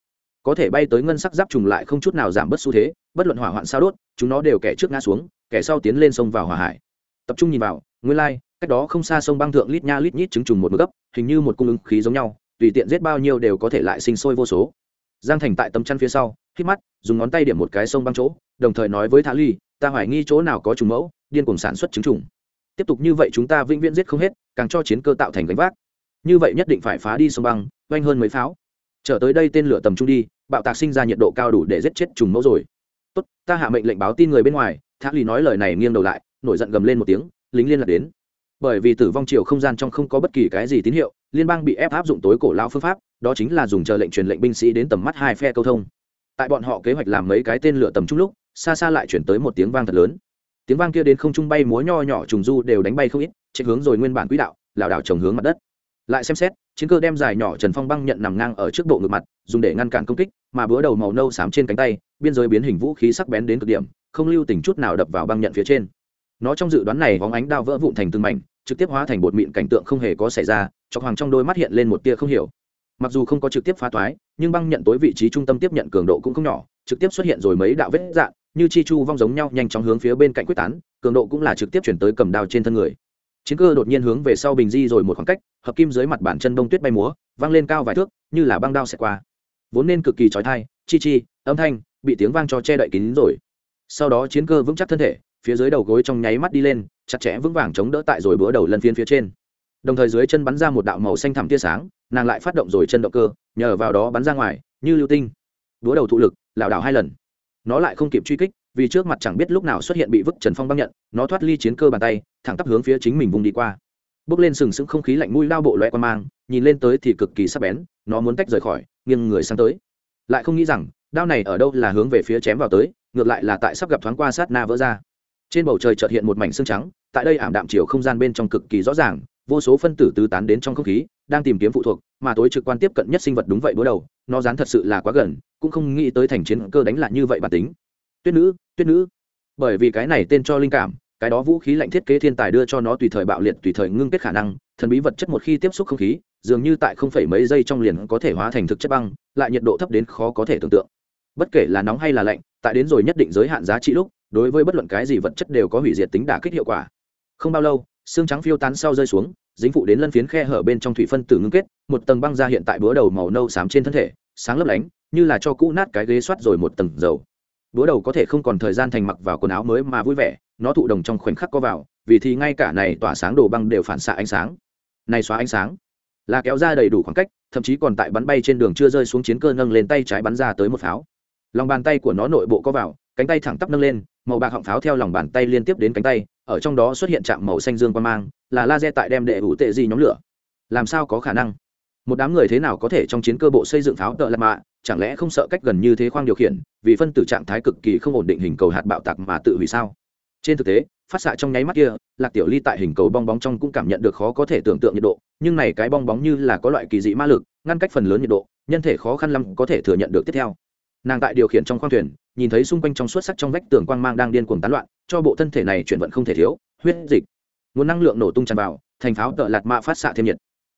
Có thể bay tới ngân sắc giáp trùng lại không chút nào giảm bớt xu thế bất luận hỏa hoạn sao đốt chúng nó đều kẻ trước ngã xuống kẻ sau tiến lên sông vào hỏa hải. Tập trung nhìn vào nguyên lai、like, cách đó không xa sông băng thượng lít nha lít nhít trứng trùng một mức gấp hình như một cung ứng khí giống nhau tùy tiện giết bao nhiêu đều có thể lại sinh sôi vô số giang thành tại tấm chăn phía sau hít mắt, dùng ngón tay điểm một cái sông băng chỗ, đồng thời nói với thả ly ta hoài nghi chỗ nào có trùng mẫu, điên cùng sản xuất trứng trùng. Tiếp tục như vậy chúng ta vĩnh viễn giết không hết, càng cho chiến cơ tạo thành gánh vác. Như vậy nhất định phải phá đi sông băng, oanh hơn mấy pháo. Trở tới đây tên lửa tầm trung đi, bạo tạc sinh ra nhiệt độ cao đủ để giết chết trùng mẫu rồi. Tốt, ta hạ mệnh lệnh báo tin người bên ngoài. Thả ly nói lời này nghiêng đầu lại, nổi giận gầm lên một tiếng, lính liên lạc đến. Bởi vì tử vong chiều không gian trong không có bất kỳ cái gì tín hiệu liên bang bị ép áp dụng tối cổ lao phương pháp, đó chính là dùng chờ lệnh truyền lệnh binh sĩ đến tầm mắt hai phe câu thông. Tại bọn họ kế hoạch làm mấy cái tên lửa tầm trung lúc, xa xa lại chuyển tới một tiếng vang thật lớn. Tiếng vang kia đến không trung bay múa nho nhỏ trùng du đều đánh bay không ít chạy hướng rồi nguyên bản quỹ đạo, lảo đảo trồng hướng mặt đất. Lại xem xét, chiến cơ đem dài nhỏ trần phong băng nhận nằm ngang ở trước bộ ngực mặt, dùng để ngăn cản công kích, mà búa đầu màu nâu xám trên cánh tay, biên giới biến hình vũ khí sắc bén đến cực điểm, không lưu tình chút nào đập vào băng nhận phía trên. Nó trong dự đoán này vóng ánh đao vỡ vụn thành từng mảnh trực tiếp hóa thành bột mịn cảnh tượng không hề có xảy ra chọc hoàng trong đôi mắt hiện lên một tia không hiểu. Mặc dù không có trực tiếp phá toái nhưng băng nhận tối vị trí trung tâm tiếp nhận cường độ cũng không nhỏ, trực tiếp xuất hiện rồi mấy đạo vết dạn như chi chu vong giống nhau nhanh chóng hướng phía bên cạnh quyết tán, cường độ cũng là trực tiếp chuyển tới cầm đao trên thân người. Chiến cơ đột nhiên hướng về sau bình di rồi một khoảng cách, hợp kim dưới mặt bản chân đông tuyết bay múa, vang lên cao vài thước, như là băng đao xẹt qua. Vốn nên cực kỳ trói thai chi chi, âm thanh, bị tiếng vang cho che đậy kín rồi. Sau đó chiến cơ vững chắc thân thể phía dưới đầu gối trong nháy mắt đi lên, chặt chẽ vững vàng chống đỡ tại rồi bữa đầu lần phiên phía trên. Đồng thời dưới chân bắn ra một đạo màu xanh thẳm tia sáng, nàng lại phát động rồi chân động cơ, nhờ vào đó bắn ra ngoài, như lưu tinh. Búa đầu thụ lực, lảo đảo hai lần. Nó lại không kịp truy kích, vì trước mặt chẳng biết lúc nào xuất hiện bị vứt trần phong băng nhận, nó thoát ly chiến cơ bàn tay, thẳng tắp hướng phía chính mình vùng đi qua. Bước lên sừng sững không khí lạnh mũi lao bộ loe qua mang, nhìn lên tới thì cực kỳ sắc bén, nó muốn tách rời khỏi, nghiêng người sang tới. Lại không nghĩ rằng, đao này ở đâu là hướng về phía chém vào tới, ngược lại là tại sắp gặp thoáng qua sát na vỡ ra trên bầu trời chợt hiện một mảnh xương trắng, tại đây ảm đạm chiều không gian bên trong cực kỳ rõ ràng, vô số phân tử tứ tán đến trong không khí, đang tìm kiếm phụ thuộc, mà tối trực quan tiếp cận nhất sinh vật đúng vậy đối đầu, nó dán thật sự là quá gần, cũng không nghĩ tới thành chiến cơ đánh lại như vậy bản tính. Tuyết nữ tuyết nữ. Bởi vì cái này tên cho linh cảm, cái đó vũ khí lạnh thiết kế thiên tài đưa cho nó tùy thời bạo liệt, tùy thời ngưng kết khả năng, thần bí vật chất một khi tiếp xúc không khí, dường như tại không phải mấy giây trong liền có thể hóa thành thực chất băng, lại nhiệt độ thấp đến khó có thể tưởng tượng. Bất kể là nóng hay là lạnh, tại đến rồi nhất định giới hạn giá trị lúc đối với bất luận cái gì vật chất đều có hủy diệt tính đả kích hiệu quả. Không bao lâu, xương trắng phiêu tán sau rơi xuống, dính phụ đến lân phiến khe hở bên trong thủy phân tử ngưng kết, một tầng băng ra hiện tại búa đầu màu nâu xám trên thân thể, sáng lấp lánh, như là cho cũ nát cái ghế soát rồi một tầng dầu. Búa đầu có thể không còn thời gian thành mặc vào quần áo mới mà vui vẻ, nó thụ đồng trong khoảnh khắc có vào, vì thì ngay cả này tỏa sáng đồ băng đều phản xạ ánh sáng. Này xóa ánh sáng, là kéo ra đầy đủ khoảng cách, thậm chí còn tại bắn bay trên đường chưa rơi xuống chiến cơ nâng lên tay trái bắn ra tới một pháo. Lòng bàn tay của nó nội bộ có vào cánh tay thẳng tắp nâng lên, màu bạc họng pháo theo lòng bàn tay liên tiếp đến cánh tay, ở trong đó xuất hiện trạm màu xanh dương quan mang, là laser tại đem đệ ủ tệ gì nhóm lửa. Làm sao có khả năng? Một đám người thế nào có thể trong chiến cơ bộ xây dựng pháo tợ lạt mạ? Chẳng lẽ không sợ cách gần như thế khoang điều khiển, vì phân tử trạng thái cực kỳ không ổn định hình cầu hạt bạo tạc mà tự hủy sao? Trên thực tế, phát xạ trong nháy mắt kia, lạc tiểu ly tại hình cầu bong bóng trong cũng cảm nhận được khó có thể tưởng tượng nhiệt độ, nhưng này cái bong bóng như là có loại kỳ dị ma lực, ngăn cách phần lớn nhiệt độ, nhân thể khó khăn lắm có thể thừa nhận được tiếp theo. Nàng tại điều khiển trong khoang thuyền nhìn thấy xung quanh trong suốt sắc trong vách tường quang mang đang điên cuồng tán loạn, cho bộ thân thể này chuyển vận không thể thiếu, huyết dịch. Nguồn năng lượng nổ tung tràn vào, thành pháo tợ lạt mạ phát xạ thêm nhiệt.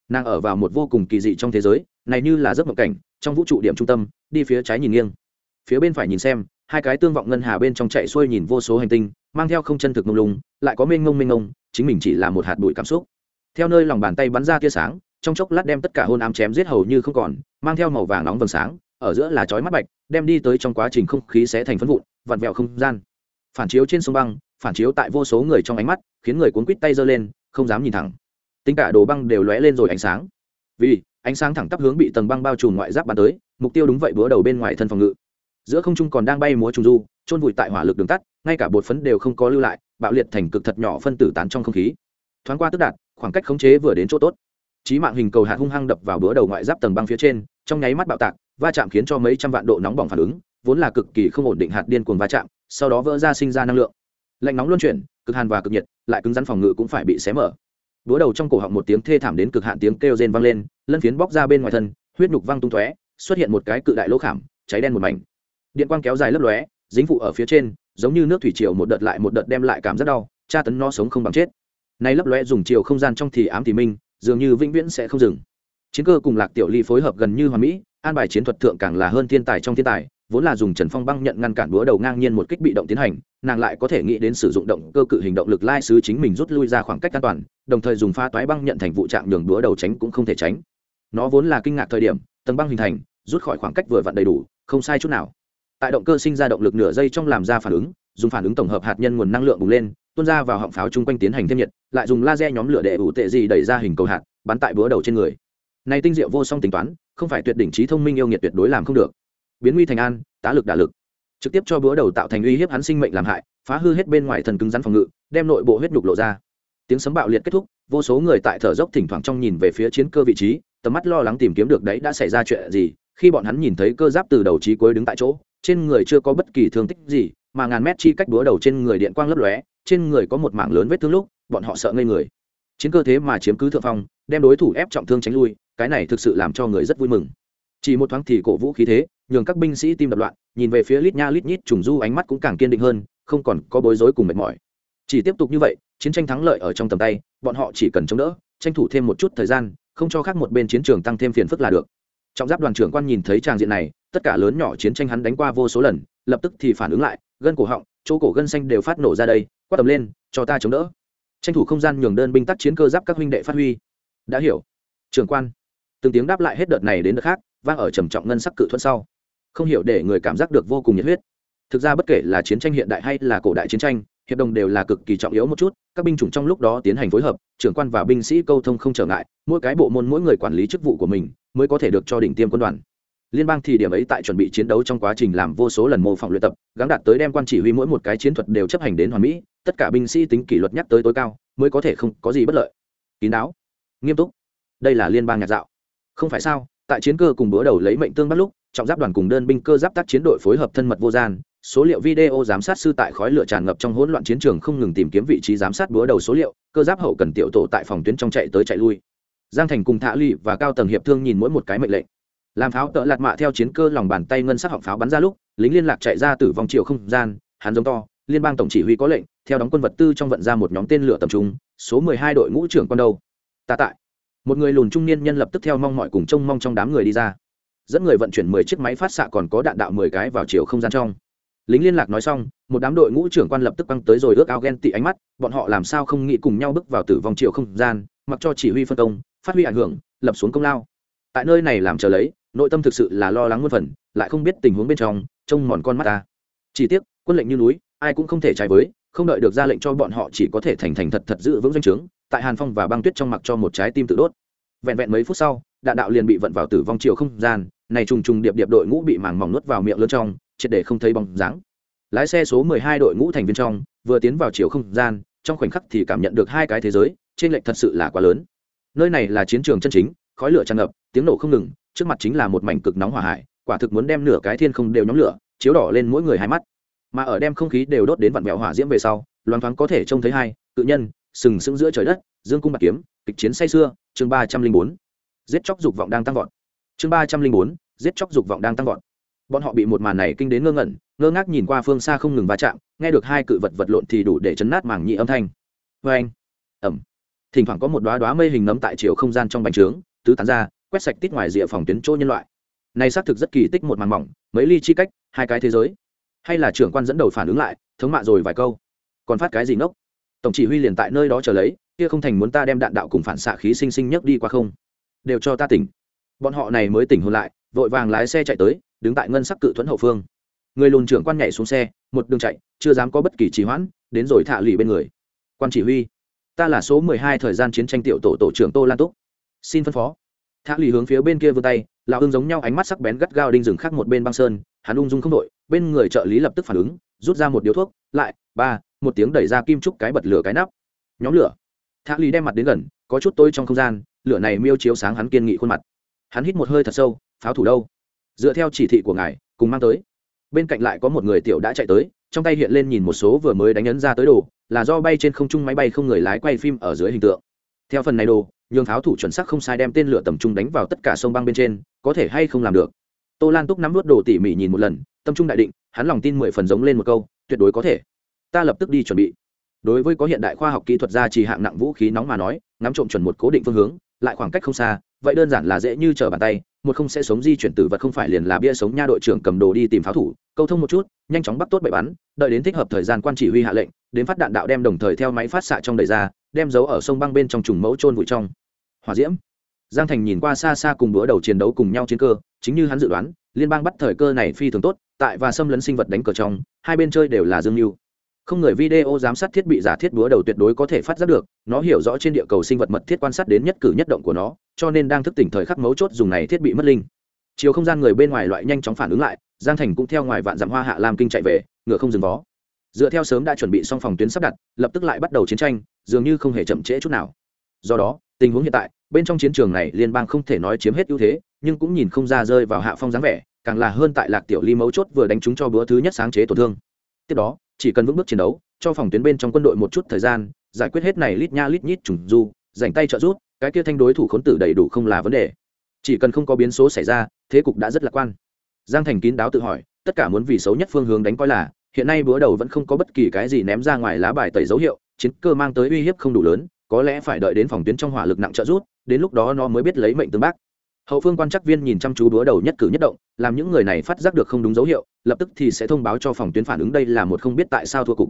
Nàng ở vào một vô cùng kỳ dị trong thế giới, này như là giấc mộng cảnh, trong vũ trụ điểm trung tâm, đi phía trái nhìn nghiêng. Phía bên phải nhìn xem, hai cái tương vọng ngân hà bên trong chạy xuôi nhìn vô số hành tinh, mang theo không chân thực mông lung, lại có mênh ngông mênh ngông chính mình chỉ là một hạt bụi cảm xúc. Theo nơi lòng bàn tay bắn ra tia sáng, trong chốc lát đem tất cả hôn ám chém giết hầu như không còn, mang theo màu vàng nóng vầng sáng ở giữa là chói mắt bạch, đem đi tới trong quá trình không khí sẽ thành phân vụn, vặn vẹo không gian. Phản chiếu trên sông băng, phản chiếu tại vô số người trong ánh mắt, khiến người cuốn quít tay giơ lên, không dám nhìn thẳng. Tính cả đồ băng đều lóe lên rồi ánh sáng. Vì, ánh sáng thẳng tắp hướng bị tầng băng bao trùm ngoại giáp bắn tới, mục tiêu đúng vậy búa đầu bên ngoài thân phòng ngự. Giữa không trung còn đang bay múa trùng du trôn vùi tại hỏa lực đường tắt, ngay cả bột phấn đều không có lưu lại, bạo liệt thành cực thật nhỏ phân tử tán trong không khí. Thoáng qua tức đạt, khoảng cách khống chế vừa đến chỗ tốt. Trí mạng hình cầu hạt hung hăng đập vào búa đầu ngoại giáp tầng băng phía trên, trong nháy mắt bạo tạc va chạm khiến cho mấy trăm vạn độ nóng bỏng phản ứng, vốn là cực kỳ không ổn định hạt điên cuồng va chạm, sau đó vỡ ra sinh ra năng lượng. Lạnh nóng luân chuyển, cực hàn và cực nhiệt, lại cứng rắn phòng ngự cũng phải bị xé mở. Búa đầu trong cổ họng một tiếng thê thảm đến cực hạn tiếng kêu rên vang lên, lân phiến bóc ra bên ngoài thân, huyết nhục văng tung tóe, xuất hiện một cái cự đại lỗ khảm, cháy đen một mảnh. Điện quang kéo dài lấp lóe, dính phụ ở phía trên, giống như nước thủy triều một đợt lại một đợt đem lại cảm rất đau, tra tấn nó sống không bằng chết. Nay lấp lóe dùng chiều không gian trong thì ám thì minh, dường như vĩnh viễn sẽ không dừng chiến cơ cùng lạc tiểu ly phối hợp gần như hoàn mỹ, an bài chiến thuật thượng càng là hơn thiên tài trong thiên tài, vốn là dùng trần phong băng nhận ngăn cản búa đầu ngang nhiên một kích bị động tiến hành, nàng lại có thể nghĩ đến sử dụng động cơ cự hình động lực lai sứ chính mình rút lui ra khoảng cách an toàn, đồng thời dùng pha toái băng nhận thành vụ trạng nhường búa đầu tránh cũng không thể tránh. Nó vốn là kinh ngạc thời điểm, tầng băng hình thành, rút khỏi khoảng cách vừa vặn đầy đủ, không sai chút nào. Tại động cơ sinh ra động lực nửa giây trong làm ra phản ứng, dùng phản ứng tổng hợp hạt nhân nguồn năng lượng bùng lên, tuôn ra vào họng pháo chung quanh tiến hành thêm nhiệt, lại dùng laser nhóm lửa để ủ tệ gì đẩy ra hình cầu hạt, bắn tại búa đầu trên người này tinh diệu vô song tính toán, không phải tuyệt đỉnh trí thông minh yêu nghiệt tuyệt đối làm không được. Biến nguy thành an, tá lực đả lực. Trực tiếp cho búa đầu tạo thành uy hiếp hắn sinh mệnh làm hại, phá hư hết bên ngoài thần cứng rắn phòng ngự, đem nội bộ huyết nhục lộ ra. Tiếng sấm bạo liệt kết thúc, vô số người tại thở dốc thỉnh thoảng trong nhìn về phía chiến cơ vị trí, tầm mắt lo lắng tìm kiếm được đấy đã xảy ra chuyện gì, khi bọn hắn nhìn thấy cơ giáp từ đầu trí cuối đứng tại chỗ, trên người chưa có bất kỳ thương tích gì, mà ngàn mét chi cách búa đầu trên người điện quang lấp lóe, trên người có một mảng lớn vết thương lúc, bọn họ sợ ngây người. Chiến cơ thế mà chiếm cứ thượng phong, đem đối thủ ép trọng thương tránh lui cái này thực sự làm cho người rất vui mừng. Chỉ một thoáng thì cổ vũ khí thế, nhường các binh sĩ tim đập loạn, nhìn về phía lít nha lít nhít trùng du ánh mắt cũng càng kiên định hơn, không còn có bối rối cùng mệt mỏi. Chỉ tiếp tục như vậy, chiến tranh thắng lợi ở trong tầm tay, bọn họ chỉ cần chống đỡ, tranh thủ thêm một chút thời gian, không cho khác một bên chiến trường tăng thêm phiền phức là được. Trọng giáp đoàn trưởng quan nhìn thấy tràng diện này, tất cả lớn nhỏ chiến tranh hắn đánh qua vô số lần, lập tức thì phản ứng lại, gân cổ họng, chỗ cổ gân xanh đều phát nổ ra đây, quát tầm lên, cho ta chống đỡ. Tranh thủ không gian nhường đơn binh tác chiến cơ giáp các huynh đệ phát huy. Đã hiểu. Trưởng quan từng tiếng đáp lại hết đợt này đến đợt khác, vang ở trầm trọng ngân sắc cự thuận sau. Không hiểu để người cảm giác được vô cùng nhiệt huyết. Thực ra bất kể là chiến tranh hiện đại hay là cổ đại chiến tranh, hiệp đồng đều là cực kỳ trọng yếu một chút, các binh chủng trong lúc đó tiến hành phối hợp, trưởng quan và binh sĩ câu thông không trở ngại, mỗi cái bộ môn mỗi người quản lý chức vụ của mình mới có thể được cho đỉnh tiêm quân đoàn. Liên bang thì điểm ấy tại chuẩn bị chiến đấu trong quá trình làm vô số lần mô phỏng luyện tập gắn đạt tới đem quan chỉ huy mỗi một cái chiến thuật đều chấp hành đến hoàn mỹ, tất cả binh sĩ tính kỷ luật nhắc tới tối cao mới có thể không có gì bất lợi. Kín đáo, nghiêm túc. Đây là liên bang nhạc dạo không phải sao, tại chiến cơ cùng bữa đầu lấy mệnh tương bắt lúc, trọng giáp đoàn cùng đơn binh cơ giáp tác chiến đội phối hợp thân mật vô gian, số liệu video giám sát sư tại khói lửa tràn ngập trong hỗn loạn chiến trường không ngừng tìm kiếm vị trí giám sát búa đầu số liệu, cơ giáp hậu cần tiểu tổ tại phòng tuyến trong chạy tới chạy lui. Giang thành cùng thạ ly và cao tầng hiệp thương nhìn mỗi một cái mệnh lệnh. Làm pháo tợ lạt mạ theo chiến cơ lòng bàn tay ngân sắc họng pháo bắn ra lúc, lính liên lạc chạy ra từ vòng chiều không gian, hắn giống to, liên bang tổng chỉ huy có lệnh, theo đóng quân vật tư trong vận ra một nhóm tên lửa tầm trung, số mười hai đội ngũ trưởng con đâu. Ta tại một người lùn trung niên nhân lập tức theo mong mọi cùng trông mong trong đám người đi ra. Dẫn người vận chuyển mười chiếc máy phát xạ còn có đạn đạo mười cái vào chiều không gian trong. Lính liên lạc nói xong, một đám đội ngũ trưởng quan lập tức băng tới rồi ước ao ghen tị ánh mắt, bọn họ làm sao không nghĩ cùng nhau bước vào tử vong chiều không gian, mặc cho chỉ huy phân công, phát huy ảnh hưởng, lập xuống công lao. Tại nơi này làm chờ lấy, nội tâm thực sự là lo lắng muôn phần, lại không biết tình huống bên trong, trông mòn con mắt ta. Chỉ tiếc, quân lệnh như núi, ai cũng không thể trái với, không đợi được ra lệnh cho bọn họ chỉ có thể thành thành thật thật giữ vững doanh trướng tại hàn phong và băng tuyết trong mặc cho một trái tim tự đốt. Vẹn vẹn mấy phút sau, đạn đạo liền bị vận vào tử vong chiều không gian, này trùng trùng điệp điệp đội ngũ bị màng mỏng nuốt vào miệng lớn trong, triệt để không thấy bóng dáng. Lái xe số mười hai đội ngũ thành viên trong, vừa tiến vào chiều không gian, trong khoảnh khắc thì cảm nhận được hai cái thế giới, trên lệch thật sự là quá lớn. Nơi này là chiến trường chân chính, khói lửa tràn ngập, tiếng nổ không ngừng, trước mặt chính là một mảnh cực nóng hỏa hải, quả thực muốn đem nửa cái thiên không đều nhóm lửa, chiếu đỏ lên mỗi người hai mắt. Mà ở đem không khí đều đốt đến vặn vẹo hỏa diễm về sau, loáng thoáng có thể trông thấy hai, cự nhân sừng sững giữa trời đất, dương cung bạc kiếm, kịch chiến say xưa chương ba trăm linh bốn. Giết chóc dục vọng đang tăng vọt. Chương ba trăm linh bốn, giết chóc dục vọng đang tăng vọt. Bọn họ bị một màn này kinh đến ngơ ngẩn, ngơ ngác nhìn qua phương xa không ngừng va chạm, nghe được hai cự vật vật lộn thì đủ để chấn nát mảng nhị âm thanh. Vê anh, ẩm. Thỉnh thoảng có một đoá đoá mây hình nấm tại chiều không gian trong bánh trướng, tứ tán ra, quét sạch tít ngoài rìa phòng tuyến chỗ nhân loại. Này xác thực rất kỳ tích một màn mỏng, mấy ly chi cách, hai cái thế giới. Hay là trưởng quan dẫn đầu phản ứng lại, thống mạ rồi vài câu. Còn phát cái gì ngốc? Tổng chỉ huy liền tại nơi đó chờ lấy, kia không thành muốn ta đem đạn đạo cùng phản xạ khí sinh sinh nhấc đi qua không? Đều cho ta tỉnh. Bọn họ này mới tỉnh hôn lại, vội vàng lái xe chạy tới, đứng tại ngân sắc cự thuẫn hậu phương. Người lùn trưởng quan nhảy xuống xe, một đường chạy, chưa dám có bất kỳ trì hoãn, đến rồi thả lì bên người. Quan chỉ huy, ta là số mười hai thời gian chiến tranh tiểu tổ tổ trưởng tô lan túc. Xin phân phó. Thả lì hướng phía bên kia vươn tay, lão ưng giống nhau ánh mắt sắc bén gắt gao đinh rừng khác một bên băng sơn, hắn ung dung không đội, bên người trợ lý lập tức phản ứng, rút ra một điếu thuốc, lại, ba một tiếng đẩy ra kim trúc cái bật lửa cái nắp. Nhóm lửa. Thả lì đem mặt đến gần, có chút tôi trong không gian, lửa này miêu chiếu sáng hắn kiên nghị khuôn mặt. Hắn hít một hơi thật sâu, pháo thủ đâu? Dựa theo chỉ thị của ngài, cùng mang tới. Bên cạnh lại có một người tiểu đã chạy tới, trong tay hiện lên nhìn một số vừa mới đánh ấn ra tới đồ, là do bay trên không trung máy bay không người lái quay phim ở dưới hình tượng. Theo phần này đồ, nhường pháo thủ chuẩn xác không sai đem tên lửa tầm trung đánh vào tất cả sông băng bên trên, có thể hay không làm được. Tô lan túc nắm vớt đồ tỉ mỉ nhìn một lần, tâm trung đại định, hắn lòng tin mười phần giống lên một câu, tuyệt đối có thể ta lập tức đi chuẩn bị. Đối với có hiện đại khoa học kỹ thuật gia trì hạng nặng vũ khí nóng mà nói, ngắm trộm chuẩn một cố định phương hướng, lại khoảng cách không xa, vậy đơn giản là dễ như trở bàn tay, một không sẽ sống di chuyển tử vật không phải liền là bia sống nha đội trưởng cầm đồ đi tìm pháo thủ, câu thông một chút, nhanh chóng bắt tốt bậy bắn, đợi đến thích hợp thời gian quan chỉ huy hạ lệnh, đến phát đạn đạo đem đồng thời theo máy phát xạ trong đầy ra, đem giấu ở sông băng bên trong trùng mẫu trôn vùi trong. Hỏa diễm. Giang thành nhìn qua xa xa cùng bữa đầu chiến đấu cùng nhau chiến cơ, chính như hắn dự đoán, liên bang bắt thời cơ này phi thường tốt, tại và xâm lấn sinh vật đánh cờ trong, hai bên chơi đều là dương mưu không người video giám sát thiết bị giả thiết búa đầu tuyệt đối có thể phát giác được, nó hiểu rõ trên địa cầu sinh vật mật thiết quan sát đến nhất cử nhất động của nó, cho nên đang thức tỉnh thời khắc mấu chốt dùng này thiết bị mất linh. Chiều không gian người bên ngoài loại nhanh chóng phản ứng lại, giang thành cũng theo ngoài vạn dặm hoa hạ lam kinh chạy về, ngựa không dừng vó. Dựa theo sớm đã chuẩn bị xong phòng tuyến sắp đặt, lập tức lại bắt đầu chiến tranh, dường như không hề chậm trễ chút nào. Do đó, tình huống hiện tại, bên trong chiến trường này liên bang không thể nói chiếm hết ưu thế, nhưng cũng nhìn không ra rơi vào hạ phong dáng vẻ, càng là hơn tại lạc tiểu ly mấu chốt vừa đánh trúng cho bữa thứ nhất sáng chế tổn thương. Tiếp đó chỉ cần vững bước chiến đấu cho phòng tuyến bên trong quân đội một chút thời gian giải quyết hết này lít nha lít nhít trùng du dành tay trợ giúp, cái kia thanh đối thủ khốn tử đầy đủ không là vấn đề. Chỉ cần không có biến số xảy ra thế cục đã rất lạc quan. Giang thành kín đáo tự hỏi tất cả muốn vì xấu nhất phương hướng đánh coi là hiện nay bữa đầu vẫn không có bất kỳ cái gì ném ra ngoài lá bài tẩy dấu hiệu chiến cơ mang tới uy hiếp không đủ lớn có lẽ phải đợi đến phòng tuyến trong hỏa lực nặng trợ rút đến lúc đó nó mới biết lấy mệnh tương bác hậu phương quan Trắc viên nhìn chăm chú đúa đầu nhất cử nhất động, làm những người này phát giác được không đúng dấu hiệu, lập tức thì sẽ thông báo cho phòng tuyến phản ứng đây là một không biết tại sao thua cục.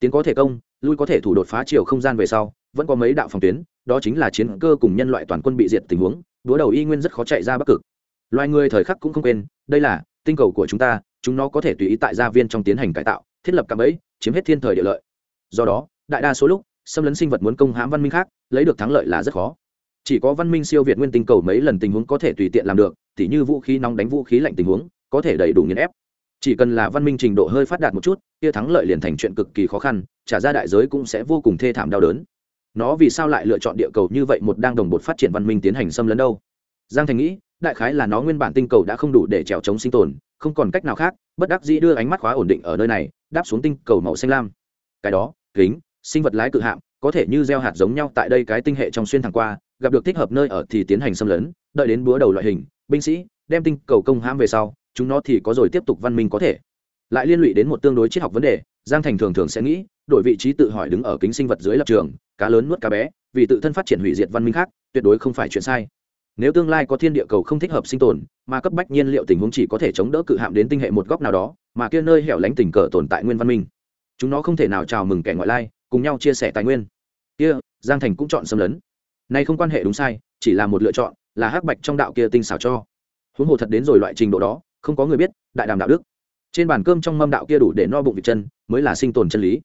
Tiến có thể công, lui có thể thủ đột phá chiều không gian về sau, vẫn có mấy đạo phòng tuyến, đó chính là chiến cơ cùng nhân loại toàn quân bị diệt tình huống đúa đầu y nguyên rất khó chạy ra bắc cực. Loài người thời khắc cũng không quên, đây là tinh cầu của chúng ta, chúng nó có thể tùy ý tại gia viên trong tiến hành cải tạo, thiết lập cạm ấy chiếm hết thiên thời địa lợi. Do đó, đại đa số lúc, xâm lấn sinh vật muốn công hãm văn minh khác, lấy được thắng lợi là rất khó chỉ có văn minh siêu việt nguyên tinh cầu mấy lần tình huống có thể tùy tiện làm được, tỉ như vũ khí nóng đánh vũ khí lạnh tình huống, có thể đầy đủ nghiền ép. Chỉ cần là văn minh trình độ hơi phát đạt một chút, kia thắng lợi liền thành chuyện cực kỳ khó khăn, trả ra đại giới cũng sẽ vô cùng thê thảm đau đớn. Nó vì sao lại lựa chọn địa cầu như vậy một đang đồng bột phát triển văn minh tiến hành xâm lấn đâu? Giang thành nghĩ, đại khái là nó nguyên bản tinh cầu đã không đủ để trèo chống sinh tồn, không còn cách nào khác, bất đắc dĩ đưa ánh mắt khóa ổn định ở nơi này, đáp xuống tinh cầu màu xanh lam. Cái đó, kính sinh vật lái cự hạm, có thể như gieo hạt giống nhau tại đây cái tinh hệ trong xuyên thẳng qua, gặp được thích hợp nơi ở thì tiến hành xâm lấn, đợi đến búa đầu loại hình, binh sĩ, đem tinh cầu công hãm về sau, chúng nó thì có rồi tiếp tục văn minh có thể. Lại liên lụy đến một tương đối triết học vấn đề, giang thành thường thường sẽ nghĩ, đổi vị trí tự hỏi đứng ở kính sinh vật dưới lập trường, cá lớn nuốt cá bé, vì tự thân phát triển hủy diệt văn minh khác, tuyệt đối không phải chuyện sai. Nếu tương lai có thiên địa cầu không thích hợp sinh tồn, mà cấp bách nhiên liệu tình huống chỉ có thể chống đỡ cự hạm đến tinh hệ một góc nào đó, mà kia nơi hẻo lánh tình cờ tồn tại nguyên văn minh, chúng nó không thể nào chào mừng kẻ ngoại lai cùng nhau chia sẻ tài nguyên. Kia, giang thành cũng chọn xâm lấn. Nay không quan hệ đúng sai, chỉ là một lựa chọn, là hắc bạch trong đạo kia tinh xảo cho. Huống hồ thật đến rồi loại trình độ đó, không có người biết, đại đàm đạo đức. Trên bàn cơm trong mâm đạo kia đủ để no bụng vịt chân, mới là sinh tồn chân lý.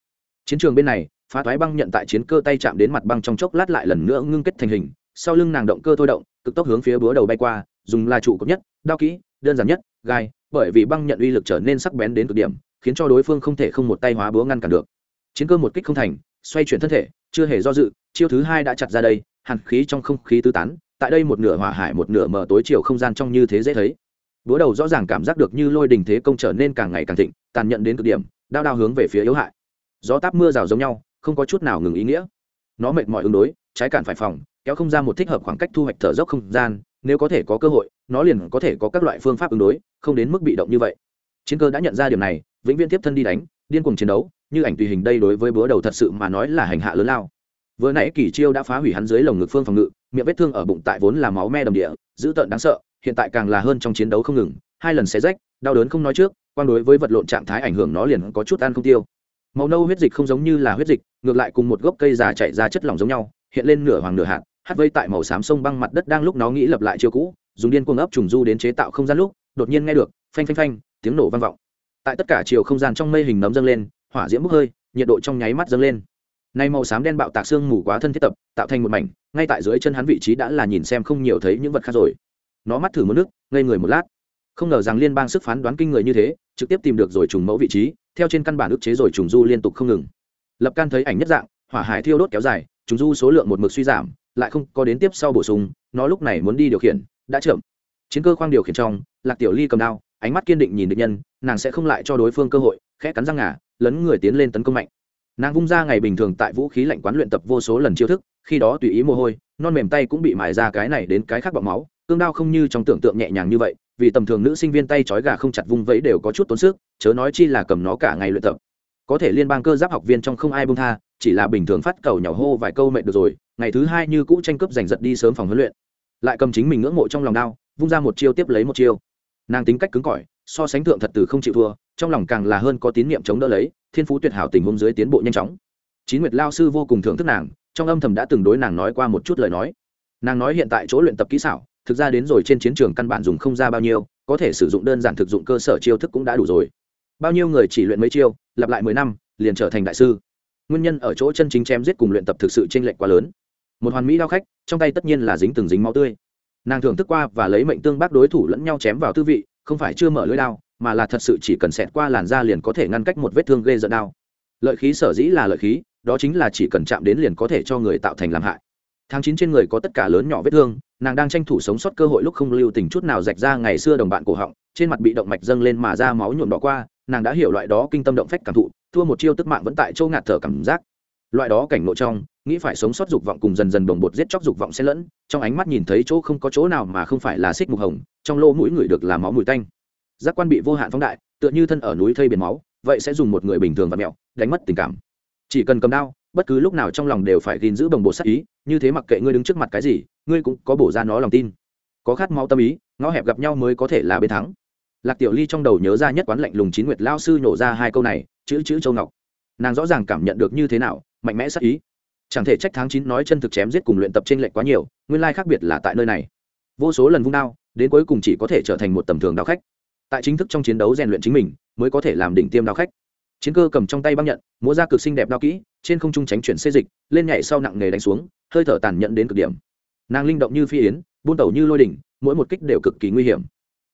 Chiến trường bên này, phá toái băng nhận tại chiến cơ tay chạm đến mặt băng trong chốc lát lại lần nữa ngưng kết thành hình, sau lưng nàng động cơ thôi động, cực tốc hướng phía búa đầu bay qua, dùng là trụ cấp nhất, đao kỹ, đơn giản nhất, gai, bởi vì băng nhận uy lực trở nên sắc bén đến cực điểm, khiến cho đối phương không thể không một tay hóa búa ngăn cản được chiến cơ một kích không thành, xoay chuyển thân thể, chưa hề do dự, chiêu thứ hai đã chặt ra đây, hàn khí trong không khí tứ tán, tại đây một nửa hỏa hải, một nửa mở tối chiều không gian trong như thế dễ thấy. Búa đầu rõ ràng cảm giác được như lôi đình thế công trở nên càng ngày càng thịnh, tàn nhận đến cực điểm, đao đao hướng về phía yếu hại. Gió táp mưa rào giống nhau, không có chút nào ngừng ý nghĩa. Nó mệt mỏi ứng đối, trái cản phải phòng, kéo không ra một thích hợp khoảng cách thu hoạch thở dốc không gian, nếu có thể có cơ hội, nó liền có thể có các loại phương pháp ứng đối, không đến mức bị động như vậy. Chiến cơ đã nhận ra điểm này, vĩnh viễn tiếp thân đi đánh, điên cuồng chiến đấu như ảnh tùy hình đây đối với búa đầu thật sự mà nói là hành hạ lớn lao. Vừa nãy kỳ chiêu đã phá hủy hắn dưới lồng ngực phương phòng ngự, miệng vết thương ở bụng tại vốn là máu me đầm địa, dữ tợn đáng sợ, hiện tại càng là hơn trong chiến đấu không ngừng, hai lần xé rách, đau đớn không nói trước quan đối với vật lộn trạng thái ảnh hưởng nó liền có chút ăn không tiêu. Màu nâu huyết dịch không giống như là huyết dịch, ngược lại cùng một gốc cây già chạy ra chất lỏng giống nhau, hiện lên nửa hoàng nửa hạt, hắt vây tại màu xám sông băng mặt đất đang lúc nó nghĩ lập lại chiêu cũ, dùng điên cuồng ấp trùng du đến chế tạo không gian lúc, đột nhiên nghe được, phanh phanh phanh, tiếng nổ vang vọng. Tại tất cả chiều không gian trong mây hình nấm dâng lên hỏa diễm bốc hơi, nhiệt độ trong nháy mắt dâng lên. Nay màu xám đen bạo tạc xương mù quá thân thiết tập, tạo thành một mảnh, ngay tại dưới chân hắn vị trí đã là nhìn xem không nhiều thấy những vật khác rồi. Nó mắt thử một nước, ngây người một lát. Không ngờ rằng liên bang sức phán đoán kinh người như thế, trực tiếp tìm được rồi trùng mẫu vị trí, theo trên căn bản ức chế rồi trùng du liên tục không ngừng. Lập can thấy ảnh nhất dạng, hỏa hải thiêu đốt kéo dài, trùng du số lượng một mực suy giảm, lại không có đến tiếp sau bổ sung, nó lúc này muốn đi điều khiển, đã chậm. Chiến cơ khoang điều khiển trong, lạc tiểu ly cầm đao ánh mắt kiên định nhìn địch nhân, nàng sẽ không lại cho đối phương cơ hội, khẽ cắn răng ngà, lấn người tiến lên tấn công mạnh. Nàng vung ra ngày bình thường tại vũ khí lạnh quán luyện tập vô số lần chiêu thức, khi đó tùy ý mồ hôi, non mềm tay cũng bị mài ra cái này đến cái khác bọc máu, cương đao không như trong tưởng tượng nhẹ nhàng như vậy, vì tầm thường nữ sinh viên tay trói gà không chặt vung vẫy đều có chút tốn sức, chớ nói chi là cầm nó cả ngày luyện tập. Có thể liên bang cơ giáp học viên trong không ai bông tha, chỉ là bình thường phát cầu nhỏ hô vài câu mệt được rồi, ngày thứ hai như cũ tranh cướp giành giật đi sớm phòng huấn luyện. Lại cầm chính mình ngưỡng mộ trong lòng đao, vung ra một chiêu tiếp lấy một chiêu nàng tính cách cứng cỏi, so sánh thượng thật từ không chịu thua, trong lòng càng là hơn có tín niệm chống đỡ lấy, thiên phú tuyệt hảo tình huống dưới tiến bộ nhanh chóng. Chín nguyệt lao sư vô cùng thưởng thức nàng, trong âm thầm đã từng đối nàng nói qua một chút lời nói. Nàng nói hiện tại chỗ luyện tập kỹ xảo, thực ra đến rồi trên chiến trường căn bản dùng không ra bao nhiêu, có thể sử dụng đơn giản thực dụng cơ sở chiêu thức cũng đã đủ rồi. Bao nhiêu người chỉ luyện mấy chiêu, lặp lại mười năm, liền trở thành đại sư. Nguyên nhân ở chỗ chân chính chém giết cùng luyện tập thực sự t r ê n lệch quá lớn. Một hoàn mỹ đao khách, trong tay tất nhiên là dính từng dính máu tươi nàng thưởng thức qua và lấy mệnh tương bác đối thủ lẫn nhau chém vào tư vị, không phải chưa mở lưỡi đao, mà là thật sự chỉ cần xẹt qua làn da liền có thể ngăn cách một vết thương gây giận đao lợi khí sở dĩ là lợi khí, đó chính là chỉ cần chạm đến liền có thể cho người tạo thành làm hại. Tháng chín trên người có tất cả lớn nhỏ vết thương, nàng đang tranh thủ sống sót cơ hội lúc không lưu tình chút nào rạch ra ngày xưa đồng bạn cổ họng, trên mặt bị động mạch dâng lên mà ra máu nhuộm đỏ qua, nàng đã hiểu loại đó kinh tâm động phách cảm thụ, thua một chiêu tức mạng vẫn tại châu ngạt thở cảm giác loại đó cảnh nội trong, nghĩ phải sống sót dục vọng cùng dần dần đồng bột giết chóc dục vọng xen lẫn, trong ánh mắt nhìn thấy chỗ không có chỗ nào mà không phải là xích mục hồng, trong lỗ mũi người được là máu mùi tanh. Giác quan bị vô hạn phóng đại, tựa như thân ở núi thây biển máu, vậy sẽ dùng một người bình thường và mẹo, đánh mất tình cảm. Chỉ cần cầm đao, bất cứ lúc nào trong lòng đều phải gìn giữ đồng bộ sắc ý, như thế mặc kệ ngươi đứng trước mặt cái gì, ngươi cũng có bổ ra nó lòng tin. Có khát máu tâm ý, ngõ hẹp gặp nhau mới có thể là bên thắng. Lạc tiểu ly trong đầu nhớ ra nhất quán lạnh lùng chín nguyệt lao sư nhổ ra hai câu này, chữ chữ châu ngọc. Nàng rõ ràng cảm nhận được như thế nào mạnh mẽ sắc ý. Chẳng thể trách tháng chín nói chân thực chém giết cùng luyện tập trên lệnh quá nhiều, nguyên lai khác biệt là tại nơi này. Vô số lần vung đao, đến cuối cùng chỉ có thể trở thành một tầm thường đao khách. Tại chính thức trong chiến đấu rèn luyện chính mình, mới có thể làm đỉnh tiêm đao khách. Chiến cơ cầm trong tay băng nhận, múa ra cực xinh đẹp đao kỹ, trên không trung tránh chuyển xê dịch, lên nhảy sau nặng nghề đánh xuống, hơi thở tàn nhẫn đến cực điểm. Nàng linh động như phi yến, buôn tẩu như lôi đỉnh, mỗi một kích đều cực kỳ nguy hiểm.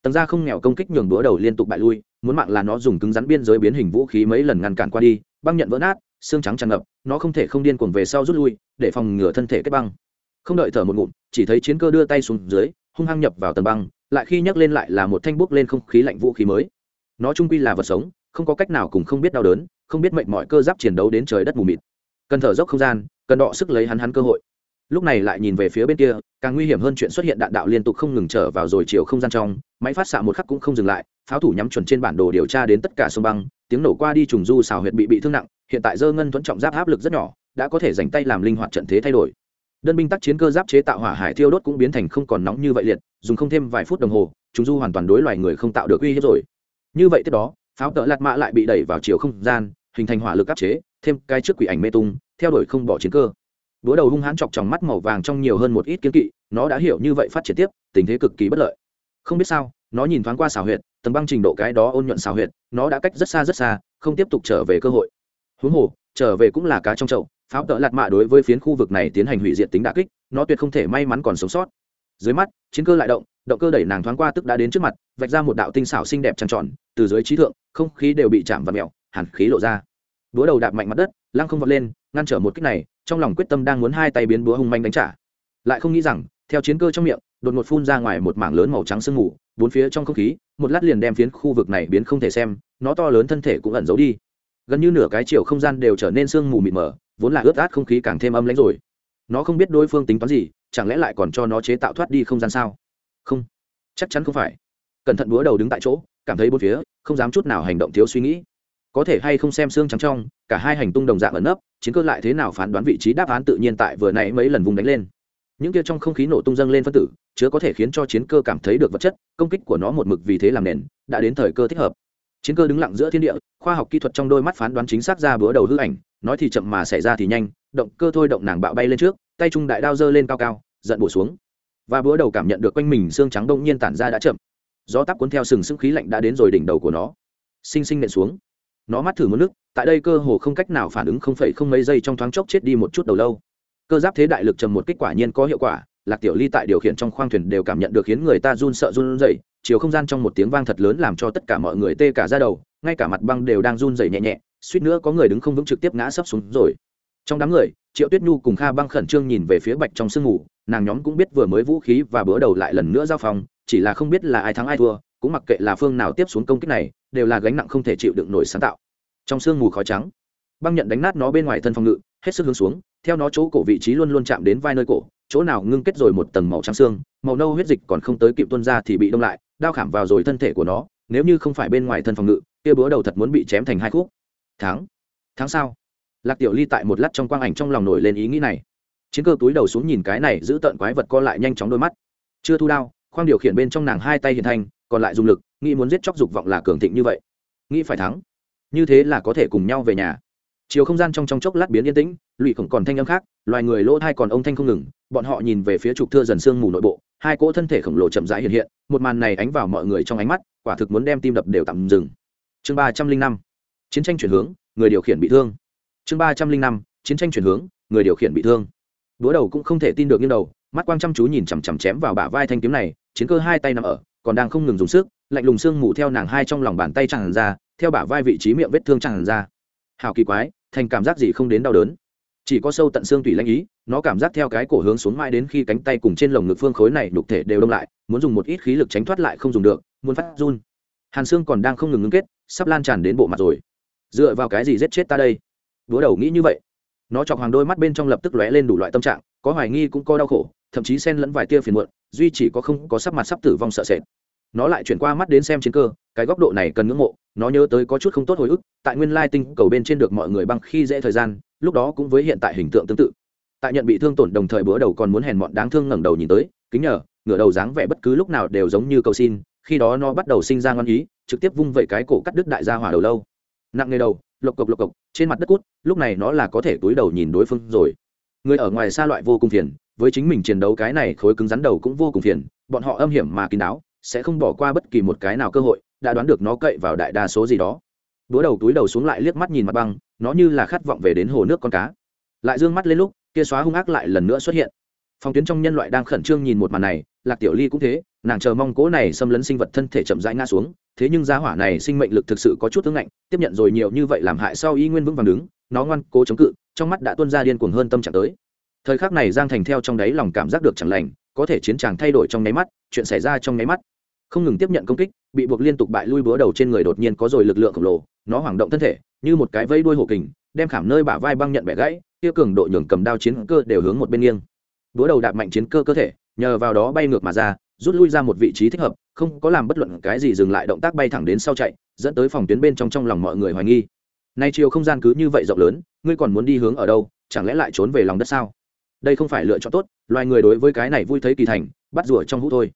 Tầng ra không nghèo công kích nhường đũa đầu liên tục bại lui, muốn mạng là nó dùng cứng rắn biên giới biến hình vũ khí mấy lần ngăn cản qua đi, băng nhận vỡ nát xương trắng tràn ngập, nó không thể không điên cuồng về sau rút lui, để phòng ngừa thân thể kết băng. Không đợi thở một ngụm, chỉ thấy chiến cơ đưa tay xuống dưới, hung hăng nhập vào tầng băng, lại khi nhắc lên lại là một thanh bốc lên không khí lạnh vũ khí mới. Nó trung quy là vật sống, không có cách nào cùng không biết đau đớn, không biết mệnh mọi cơ giáp chiến đấu đến trời đất mù mịt. Cần thở dốc không gian, cần đọ sức lấy hắn hắn cơ hội. Lúc này lại nhìn về phía bên kia, càng nguy hiểm hơn chuyện xuất hiện đạn đạo liên tục không ngừng trở vào rồi chiều không gian trong, máy phát xạ một khắc cũng không dừng lại, pháo thủ nhắm chuẩn trên bản đồ điều tra đến tất cả sông băng, tiếng nổ qua đi trùng du xào huyệt bị bị thương nặng hiện tại dơ ngân thuẫn trọng giáp áp lực rất nhỏ, đã có thể dành tay làm linh hoạt trận thế thay đổi. Đơn binh tác chiến cơ giáp chế tạo hỏa hải thiêu đốt cũng biến thành không còn nóng như vậy liệt, dùng không thêm vài phút đồng hồ, chúng du hoàn toàn đối loài người không tạo được uy hiếp rồi. Như vậy tiếp đó, pháo tợ lạt mã lại bị đẩy vào chiều không gian, hình thành hỏa lực áp chế, thêm cái trước quỷ ảnh mê tung, theo đuổi không bỏ chiến cơ. Búa đầu hung hãn chọc tròng mắt màu vàng trong nhiều hơn một ít kiến kỵ, nó đã hiểu như vậy phát triển tiếp, tình thế cực kỳ bất lợi. Không biết sao, nó nhìn thoáng qua xào huyệt, tầng băng trình độ cái đó ôn nhuận xào huyệt, nó đã cách rất xa rất xa, không tiếp tục trở về cơ hội huống hồ, trở về cũng là cá trong chậu, pháo tợ lạt mạ đối với phiến khu vực này tiến hành hủy diệt tính đà kích, nó tuyệt không thể may mắn còn sống sót. Dưới mắt, chiến cơ lại động động cơ đẩy nàng thoáng qua tức đã đến trước mặt, vạch ra một đạo tinh xảo xinh đẹp trăng tròn, từ dưới trí thượng, không khí đều bị chạm và mẹo hàn khí lộ ra. Búa đầu đạp mạnh mặt đất, lăng không vọt lên, ngăn trở một kích này, trong lòng quyết tâm đang muốn hai tay biến búa hung manh đánh trả. Lại không nghĩ rằng, theo chiến cơ trong miệng, đột ngột phun ra ngoài một mảng lớn màu trắng sương mù, bốn phía trong không khí, một lát liền đem phiến khu vực này biến không thể xem, nó to lớn thân thể cũng ẩn giấu đi gần như nửa cái chiều không gian đều trở nên sương mù mịt mờ, vốn là ướt át không khí càng thêm âm lãnh rồi. Nó không biết đối phương tính toán gì, chẳng lẽ lại còn cho nó chế tạo thoát đi không gian sao? Không, chắc chắn không phải. Cẩn thận búa đầu đứng tại chỗ, cảm thấy bốn phía, không dám chút nào hành động thiếu suy nghĩ. Có thể hay không xem xương trắng trong, cả hai hành tung đồng dạng ẩn nấp, chiến cơ lại thế nào phán đoán vị trí đáp án tự nhiên tại vừa nãy mấy lần vùng đánh lên. Những kia trong không khí nổ tung dâng lên phân tử, chứa có thể khiến cho chiến cơ cảm thấy được vật chất, công kích của nó một mực vì thế làm nền, đã đến thời cơ thích hợp chiến cơ đứng lặng giữa thiên địa, khoa học kỹ thuật trong đôi mắt phán đoán chính xác ra bữa đầu hư ảnh, nói thì chậm mà xảy ra thì nhanh, động cơ thôi động nàng bạo bay lên trước, tay trung đại đao giơ lên cao cao, giận bổ xuống. Và bữa đầu cảm nhận được quanh mình xương trắng đông nhiên tản ra đã chậm. Gió tắp cuốn theo sừng sững khí lạnh đã đến rồi đỉnh đầu của nó. Sinh sinh nện xuống. Nó mắt thử một nước, tại đây cơ hồ không cách nào phản ứng không phẩy không mấy giây trong thoáng chốc chết đi một chút đầu lâu. Cơ giáp thế đại lực trầm một kết quả nhiên có hiệu quả, lạc tiểu ly tại điều khiển trong khoang thuyền đều cảm nhận được khiến người ta run sợ run rẩy chiều không gian trong một tiếng vang thật lớn làm cho tất cả mọi người tê cả ra đầu, ngay cả mặt băng đều đang run rẩy nhẹ nhẹ, suýt nữa có người đứng không vững trực tiếp ngã sấp xuống rồi. Trong đám người, triệu tuyết nhu cùng kha băng khẩn trương nhìn về phía bạch trong sương ngủ nàng nhóm cũng biết vừa mới vũ khí và bữa đầu lại lần nữa giao phòng, chỉ là không biết là ai thắng ai thua, cũng mặc kệ là phương nào tiếp xuống công kích này, đều là gánh nặng không thể chịu đựng nổi sáng tạo. Trong sương mù khói trắng, băng nhận đánh nát nó bên ngoài thân phòng ngự, hết sức hướng xuống, theo nó chỗ cổ vị trí luôn luôn chạm đến vai nơi cổ, chỗ nào ngưng kết rồi một tầng màu trắng xương, màu nâu huyết dịch còn không tới kịp tuân ra thì bị đông lại đao khảm vào rồi thân thể của nó, nếu như không phải bên ngoài thân phòng ngự, kia búa đầu thật muốn bị chém thành hai khúc. Tháng tháng sau lạc tiểu ly tại một lát trong quang ảnh trong lòng nổi lên ý nghĩ này. Chiến cơ túi đầu xuống nhìn cái này giữ tợn quái vật co lại nhanh chóng đôi mắt. Chưa thu đao, khoang điều khiển bên trong nàng hai tay hiện thành, còn lại dùng lực, nghĩ muốn giết chóc dục vọng là cường thịnh như vậy. Nghĩ phải thắng. Như thế là có thể cùng nhau về nhà. Chiều không gian trong trong chốc lát biến yên tĩnh, lụy khổng còn thanh âm khác, loài người lỗ thai còn ông thanh không ngừng, bọn họ nhìn về phía trục thưa dần sương mù nội bộ, hai cỗ thân thể khổng lồ chậm rãi hiện hiện một màn này ánh vào mọi người trong ánh mắt, quả thực muốn đem tim đập đều tạm dừng. Chương ba trăm linh năm, chiến tranh chuyển hướng, người điều khiển bị thương. Chương ba trăm linh năm, chiến tranh chuyển hướng, người điều khiển bị thương. Búa đầu cũng không thể tin được như đầu, mắt quang chăm chú nhìn chằm chằm chém vào bả vai thanh kiếm này, chiến cơ hai tay nằm ở, còn đang không ngừng dùng sức, lạnh lùng xương mù theo nàng hai trong lòng bàn tay tràn ra, theo bả vai vị trí miệng vết thương tràn ra. Hào kỳ quái, thành cảm giác gì không đến đau đớn. Chỉ có sâu tận xương tủy lãnh ý nó cảm giác theo cái cổ hướng xuống mãi đến khi cánh tay cùng trên lồng ngực phương khối này đục thể đều đông lại, muốn dùng một ít khí lực tránh thoát lại không dùng được, muốn phát run. Hàn xương còn đang không ngừng ngưng kết, sắp lan tràn đến bộ mặt rồi. Dựa vào cái gì giết chết ta đây? Đúa đầu nghĩ như vậy. Nó chọc hoàng đôi mắt bên trong lập tức lóe lên đủ loại tâm trạng, có hoài nghi cũng có đau khổ, thậm chí xen lẫn vài tia phiền muộn, duy chỉ có không có sắc mặt sắp tử vong sợ sệt. Nó lại chuyển qua mắt đến xem chiến cơ, cái góc độ này cần ngưỡng mộ, nó nhớ tới có chút không tốt hồi ức, tại nguyên lai tinh cầu bên trên được mọi người băng khi dễ thời gian, lúc đó cũng với hiện tại hình tượng tương tự tại nhận bị thương tổn đồng thời bữa đầu còn muốn hèn mọn đáng thương ngẩng đầu nhìn tới, kính nhờ, ngửa đầu dáng vẻ bất cứ lúc nào đều giống như cầu xin, khi đó nó bắt đầu sinh ra ngon ý, trực tiếp vung vẩy cái cổ cắt đứt đại gia hỏa đầu lâu. Nặng ngay đầu, lộc cộc lộc cộc, trên mặt đất cút, lúc này nó là có thể túi đầu nhìn đối phương rồi. Người ở ngoài xa loại vô cùng phiền, với chính mình chiến đấu cái này khối cứng rắn đầu cũng vô cùng phiền, bọn họ âm hiểm mà kín đáo, sẽ không bỏ qua bất kỳ một cái nào cơ hội, đã đoán được nó cậy vào đại đa số gì đó. Búa đầu túi đầu xuống lại liếc mắt nhìn mặt băng, nó như là khát vọng về đến hồ nước con cá. Lại d ư ơ n g mắt lên lúc kia xóa hung ác lại lần nữa xuất hiện. Phòng tuyến trong nhân loại đang khẩn trương nhìn một màn này, lạc tiểu ly cũng thế, nàng chờ mong cố này xâm lấn sinh vật thân thể chậm rãi ngã xuống, thế nhưng gia hỏa này sinh mệnh lực thực sự có chút tương ngạnh, tiếp nhận rồi nhiều như vậy làm hại sau y nguyên vững vàng đứng, nó ngoan cố chống cự, trong mắt đã tuôn ra điên cuồng hơn tâm trạng tới. Thời khắc này giang thành theo trong đáy lòng cảm giác được chẳng lành, có thể chiến tràng thay đổi trong nháy mắt, chuyện xảy ra trong nháy mắt. Không ngừng tiếp nhận công kích, bị buộc liên tục bại lui búa đầu trên người đột nhiên có rồi lực lượng khổng lồ, nó hoảng động thân thể, như một cái vây đuôi hổ kình, đem khảm nơi bả vai băng nhận bẻ gãy kia cường độ nhường cầm đao chiến cơ đều hướng một bên nghiêng. Búa đầu đạp mạnh chiến cơ cơ thể, nhờ vào đó bay ngược mà ra, rút lui ra một vị trí thích hợp, không có làm bất luận cái gì dừng lại động tác bay thẳng đến sau chạy, dẫn tới phòng tuyến bên trong trong lòng mọi người hoài nghi. Nay chiều không gian cứ như vậy rộng lớn, ngươi còn muốn đi hướng ở đâu, chẳng lẽ lại trốn về lòng đất sao? Đây không phải lựa chọn tốt, loài người đối với cái này vui thấy kỳ thành, bắt rủa trong hũ thôi.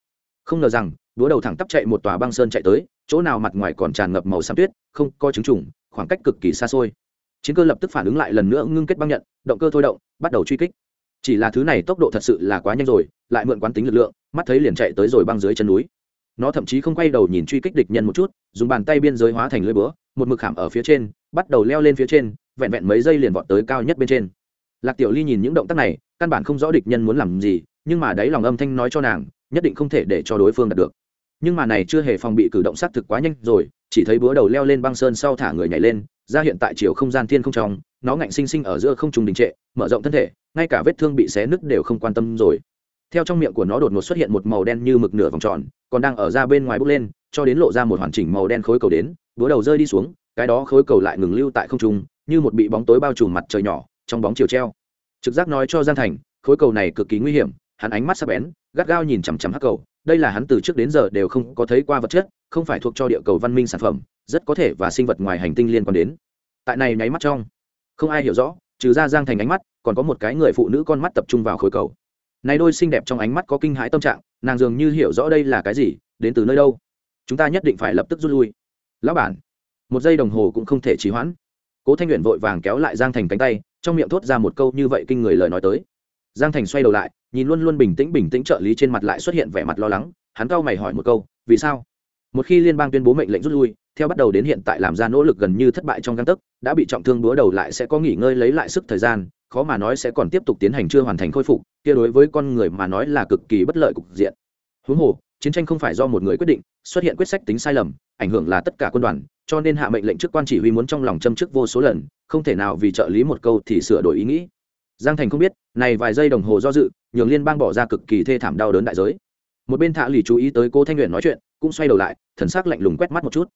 Không ngờ rằng đúa đầu thẳng tắp chạy một tòa băng sơn chạy tới, chỗ nào mặt ngoài còn tràn ngập màu xám tuyết, không có chứng trùng khoảng cách cực kỳ xa xôi chiến cơ lập tức phản ứng lại lần nữa ngưng kết băng nhận, động cơ thôi động, bắt đầu truy kích. Chỉ là thứ này tốc độ thật sự là quá nhanh rồi, lại mượn quán tính lực lượng, mắt thấy liền chạy tới rồi băng dưới chân núi. Nó thậm chí không quay đầu nhìn truy kích địch nhân một chút, dùng bàn tay biên giới hóa thành lưới búa, một mực khảm ở phía trên, bắt đầu leo lên phía trên, vẹn vẹn mấy giây liền vọt tới cao nhất bên trên. Lạc tiểu ly nhìn những động tác này, căn bản không rõ địch nhân muốn làm gì, nhưng mà đấy lòng âm thanh nói cho nàng, nhất định không thể để cho đối phương đạt được. Nhưng mà này chưa hề phòng bị cử động sát thực quá nhanh rồi, chỉ thấy búa đầu leo lên băng sơn sau thả người nhảy lên ra hiện tại chiều không gian thiên không trong, nó ngạnh sinh sinh ở giữa không trùng đình trệ, mở rộng thân thể, ngay cả vết thương bị xé nứt đều không quan tâm rồi. Theo trong miệng của nó đột ngột xuất hiện một màu đen như mực nửa vòng tròn, còn đang ở ra bên ngoài bốc lên, cho đến lộ ra một hoàn chỉnh màu đen khối cầu đến, búa đầu rơi đi xuống, cái đó khối cầu lại ngừng lưu tại không trung, như một bị bóng tối bao trùm mặt trời nhỏ, trong bóng chiều treo. Trực giác nói cho giang thành, khối cầu này cực kỳ nguy hiểm, hắn ánh mắt sắp bén, gắt gao nhìn chằm chằm hắc cầu, đây là hắn từ trước đến giờ đều không có thấy qua vật chất, không phải thuộc cho địa cầu văn minh sản phẩm rất có thể và sinh vật ngoài hành tinh liên quan đến. Tại này nháy mắt trong, không ai hiểu rõ, trừ ra giang thành ánh mắt, còn có một cái người phụ nữ con mắt tập trung vào khối cầu. Này đôi xinh đẹp trong ánh mắt có kinh hãi tâm trạng, nàng dường như hiểu rõ đây là cái gì, đến từ nơi đâu. Chúng ta nhất định phải lập tức rút lui. Lão bản, một giây đồng hồ cũng không thể trì hoãn. Cố thanh nguyện vội vàng kéo lại giang thành cánh tay, trong miệng thốt ra một câu như vậy kinh người lời nói tới. Giang thành xoay đầu lại, nhìn luôn luôn bình tĩnh bình tĩnh trợ lý trên mặt lại xuất hiện vẻ mặt lo lắng. Hắn cau mày hỏi một câu, vì sao? Một khi liên bang tuyên bố mệnh lệnh rút lui theo bắt đầu đến hiện tại làm ra nỗ lực gần như thất bại trong găng tấc, đã bị trọng thương búa đầu lại sẽ có nghỉ ngơi lấy lại sức thời gian, khó mà nói sẽ còn tiếp tục tiến hành chưa hoàn thành khôi phục, kia đối với con người mà nói là cực kỳ bất lợi cục diện. Huống hồ, chiến tranh không phải do một người quyết định, xuất hiện quyết sách tính sai lầm, ảnh hưởng là tất cả quân đoàn, cho nên hạ mệnh lệnh trước quan chỉ huy muốn trong lòng châm chức vô số lần, không thể nào vì trợ lý một câu thì sửa đổi ý nghĩ. Giang thành không biết, này vài giây đồng hồ do dự, nhường liên bang bỏ ra cực kỳ thê thảm đau đớn đại giới. Một bên thạ lì chú ý tới cô thanh nguyện nói chuyện, cũng xoay đầu lại, thần sắc lạnh lùng quét mắt một chút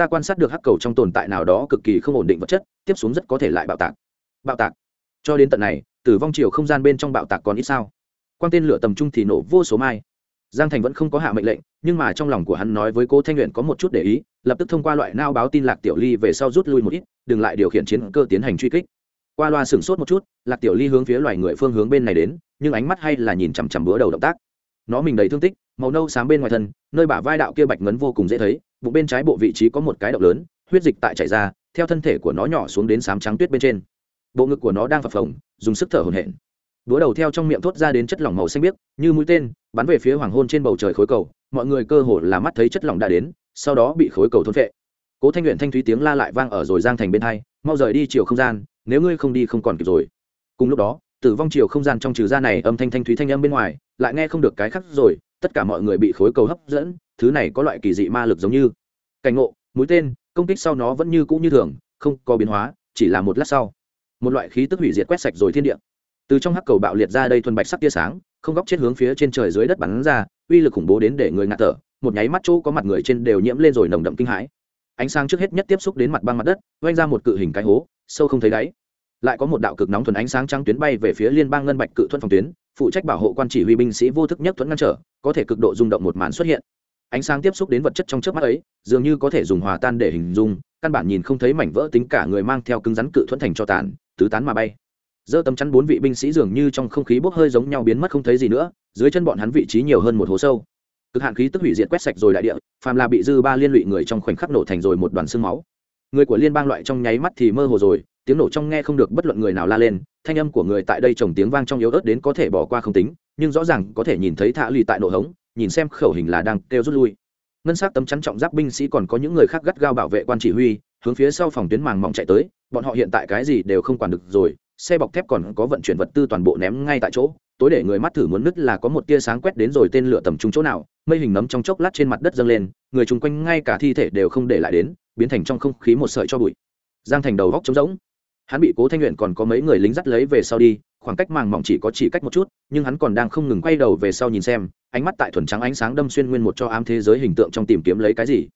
ta quan sát được hắc cầu trong tồn tại nào đó cực kỳ không ổn định vật chất, tiếp xuống rất có thể lại bạo tạc. Bạo tạc? Cho đến tận này, tử vong chiều không gian bên trong bạo tạc còn ít sao? Quan tên lửa tầm trung thì nổ vô số mai. Giang thành vẫn không có hạ mệnh lệnh, nhưng mà trong lòng của hắn nói với cô thanh nguyện có một chút để ý, lập tức thông qua loại nao báo tin lạc tiểu ly về sau rút lui một ít, đừng lại điều khiển chiến cơ tiến hành truy kích. Qua loa sửng sốt một chút, lạc tiểu ly hướng phía loài người phương hướng bên này đến, nhưng ánh mắt hay là nhìn chằm chằm bữa đầu động tác. Nó mình đầy thương tích màu nâu sáng bên ngoài thân, nơi bả vai đạo kia bạch ngấn vô cùng dễ thấy, bụng bên trái bộ vị trí có một cái động lớn, huyết dịch tại chảy ra, theo thân thể của nó nhỏ xuống đến sám trắng tuyết bên trên. Bộ ngực của nó đang phập phồng, dùng sức thở hổn hển. Búa đầu theo trong miệng thốt ra đến chất lỏng màu xanh biếc, như mũi tên, bắn về phía hoàng hôn trên bầu trời khối cầu, mọi người cơ hồ là mắt thấy chất lỏng đã đến, sau đó bị khối cầu thôn phệ. Cố thanh luyện thanh thúy tiếng la lại vang ở rồi giang thành bên hai, mau rời đi chiều không gian, nếu ngươi không đi không còn kịp rồi. Cùng lúc đó, tử vong chiều không gian trong trừ ra này âm thanh thanh thúy thanh âm bên ngoài, lại nghe không được cái khác rồi tất cả mọi người bị khối cầu hấp dẫn, thứ này có loại kỳ dị ma lực giống như. Cảnh ngộ, mũi tên, công kích sau nó vẫn như cũ như thường, không có biến hóa, chỉ là một lát sau. Một loại khí tức hủy diệt quét sạch rồi thiên địa. Từ trong hắc cầu bạo liệt ra đây thuần bạch sắc tia sáng, không góc chết hướng phía trên trời dưới đất bắn ra, uy lực khủng bố đến để người ngạt thở, một nháy mắt chỗ có mặt người trên đều nhiễm lên rồi nồng đậm kinh hãi. Ánh sáng trước hết nhất tiếp xúc đến mặt băng mặt đất oanh ra một cự hình cái hố, sâu không thấy đáy. Lại có một đạo cực nóng thuần ánh sáng trắng tuyến bay về phía liên bang ngân bạch cự thuận phòng tuyến phụ trách bảo hộ quan chỉ huy binh sĩ vô thức nhất thuẫn ngăn trở, có thể cực độ rung động một màn xuất hiện. Ánh sáng tiếp xúc đến vật chất trong trước mắt ấy, dường như có thể dùng hòa tan để hình dung, căn bản nhìn không thấy mảnh vỡ tính cả người mang theo cứng rắn cự thuẫn thành cho tàn, tứ tán mà bay. Giơ tấm chắn bốn vị binh sĩ dường như trong không khí bốc hơi giống nhau biến mất không thấy gì nữa, dưới chân bọn hắn vị trí nhiều hơn một hố sâu. Cực hạn khí tức hủy diệt quét sạch rồi đại địa, phàm là bị dư ba liên lụy người trong khoảnh khắc nổ thành rồi một đoàn xương máu. Người của liên bang loại trong nháy mắt thì mơ hồ rồi tiếng nổ trong nghe không được bất luận người nào la lên, thanh âm của người tại đây trồng tiếng vang trong yếu ớt đến có thể bỏ qua không tính, nhưng rõ ràng có thể nhìn thấy thả lì tại nổ hống, nhìn xem khẩu hình là đang kêu rút lui. Ngân s á c tấm chắn trọng giáp binh sĩ còn có những người khác gắt gao bảo vệ quan chỉ huy, hướng phía sau phòng tuyến màng mỏng chạy tới, bọn họ hiện tại cái gì đều không quản được rồi, xe bọc thép còn có vận chuyển vật tư toàn bộ ném ngay tại chỗ, tối để người mắt thử muốn nứt là có một tia sáng quét đến rồi tên lửa tầm trung chỗ nào, mây hình nấm trong chốc lát trên mặt đất dâng lên, người chung quanh ngay cả thi thể đều không để lại đến, biến thành trong không khí một sợi cho bụi. Giang thành đầu góc trống rỗng hắn bị cố thanh luyện còn có mấy người lính dắt lấy về sau đi, khoảng cách màng mỏng chỉ có chỉ cách một chút, nhưng hắn còn đang không ngừng quay đầu về sau nhìn xem, ánh mắt tại thuần trắng ánh sáng đâm xuyên nguyên một cho ám thế giới hình tượng trong tìm kiếm lấy cái gì.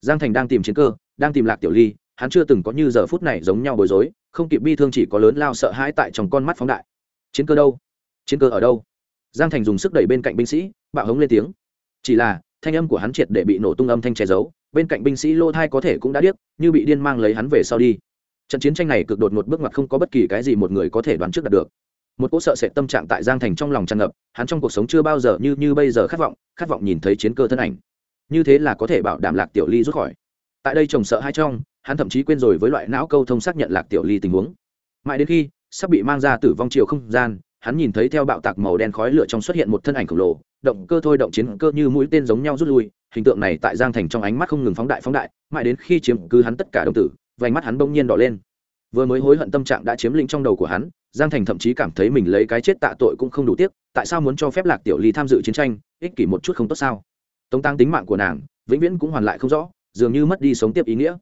Giang thành đang tìm chiến cơ, đang tìm lạc tiểu ly, hắn chưa từng có như giờ phút này giống nhau bối rối, không kịp bi thương chỉ có lớn lao sợ hãi tại trong con mắt phóng đại. Chiến cơ đâu? Chiến cơ ở đâu? Giang thành dùng sức đẩy bên cạnh binh sĩ, bạo hống lên tiếng. Chỉ là, thanh âm của hắn triệt để bị nổ tung âm thanh che giấu, bên cạnh binh sĩ lô thai có thể cũng đã điếc, như bị điên mang lấy hắn về sau đi trận chiến tranh này cực đột một bước ngoặt không có bất kỳ cái gì một người có thể đoán trước đạt được. Một cỗ sợ sệt tâm trạng tại giang thành trong lòng tràn ngập, hắn trong cuộc sống chưa bao giờ như như bây giờ khát vọng khát vọng nhìn thấy chiến cơ thân ảnh. Như thế là có thể bảo đảm lạc tiểu ly rút khỏi. Tại đây chồng sợ hai trong, hắn thậm chí quên rồi với loại não câu thông xác nhận lạc tiểu ly tình huống. Mãi đến khi, sắp bị mang ra tử vong chiều không gian, hắn nhìn thấy theo bạo tạc màu đen khói lửa trong xuất hiện một thân ảnh khổng lồ, động cơ thôi động chiến cơ như mũi tên giống nhau rút lui, hình tượng này tại giang thành trong ánh mắt không ngừng phóng đại phóng đại, mãi đến khi chiếm cứ hắn tất cả đồng tử vành mắt hắn bỗng nhiên đỏ lên. Vừa mới hối hận tâm trạng đã chiếm lĩnh trong đầu của hắn, giang thành thậm chí cảm thấy mình lấy cái chết tạ tội cũng không đủ tiếc, tại sao muốn cho phép lạc tiểu ly tham dự chiến tranh, ích kỷ một chút không tốt sao? Tống tăng tính mạng của nàng, vĩnh viễn cũng hoàn lại không rõ, dường như mất đi sống tiếp ý nghĩa.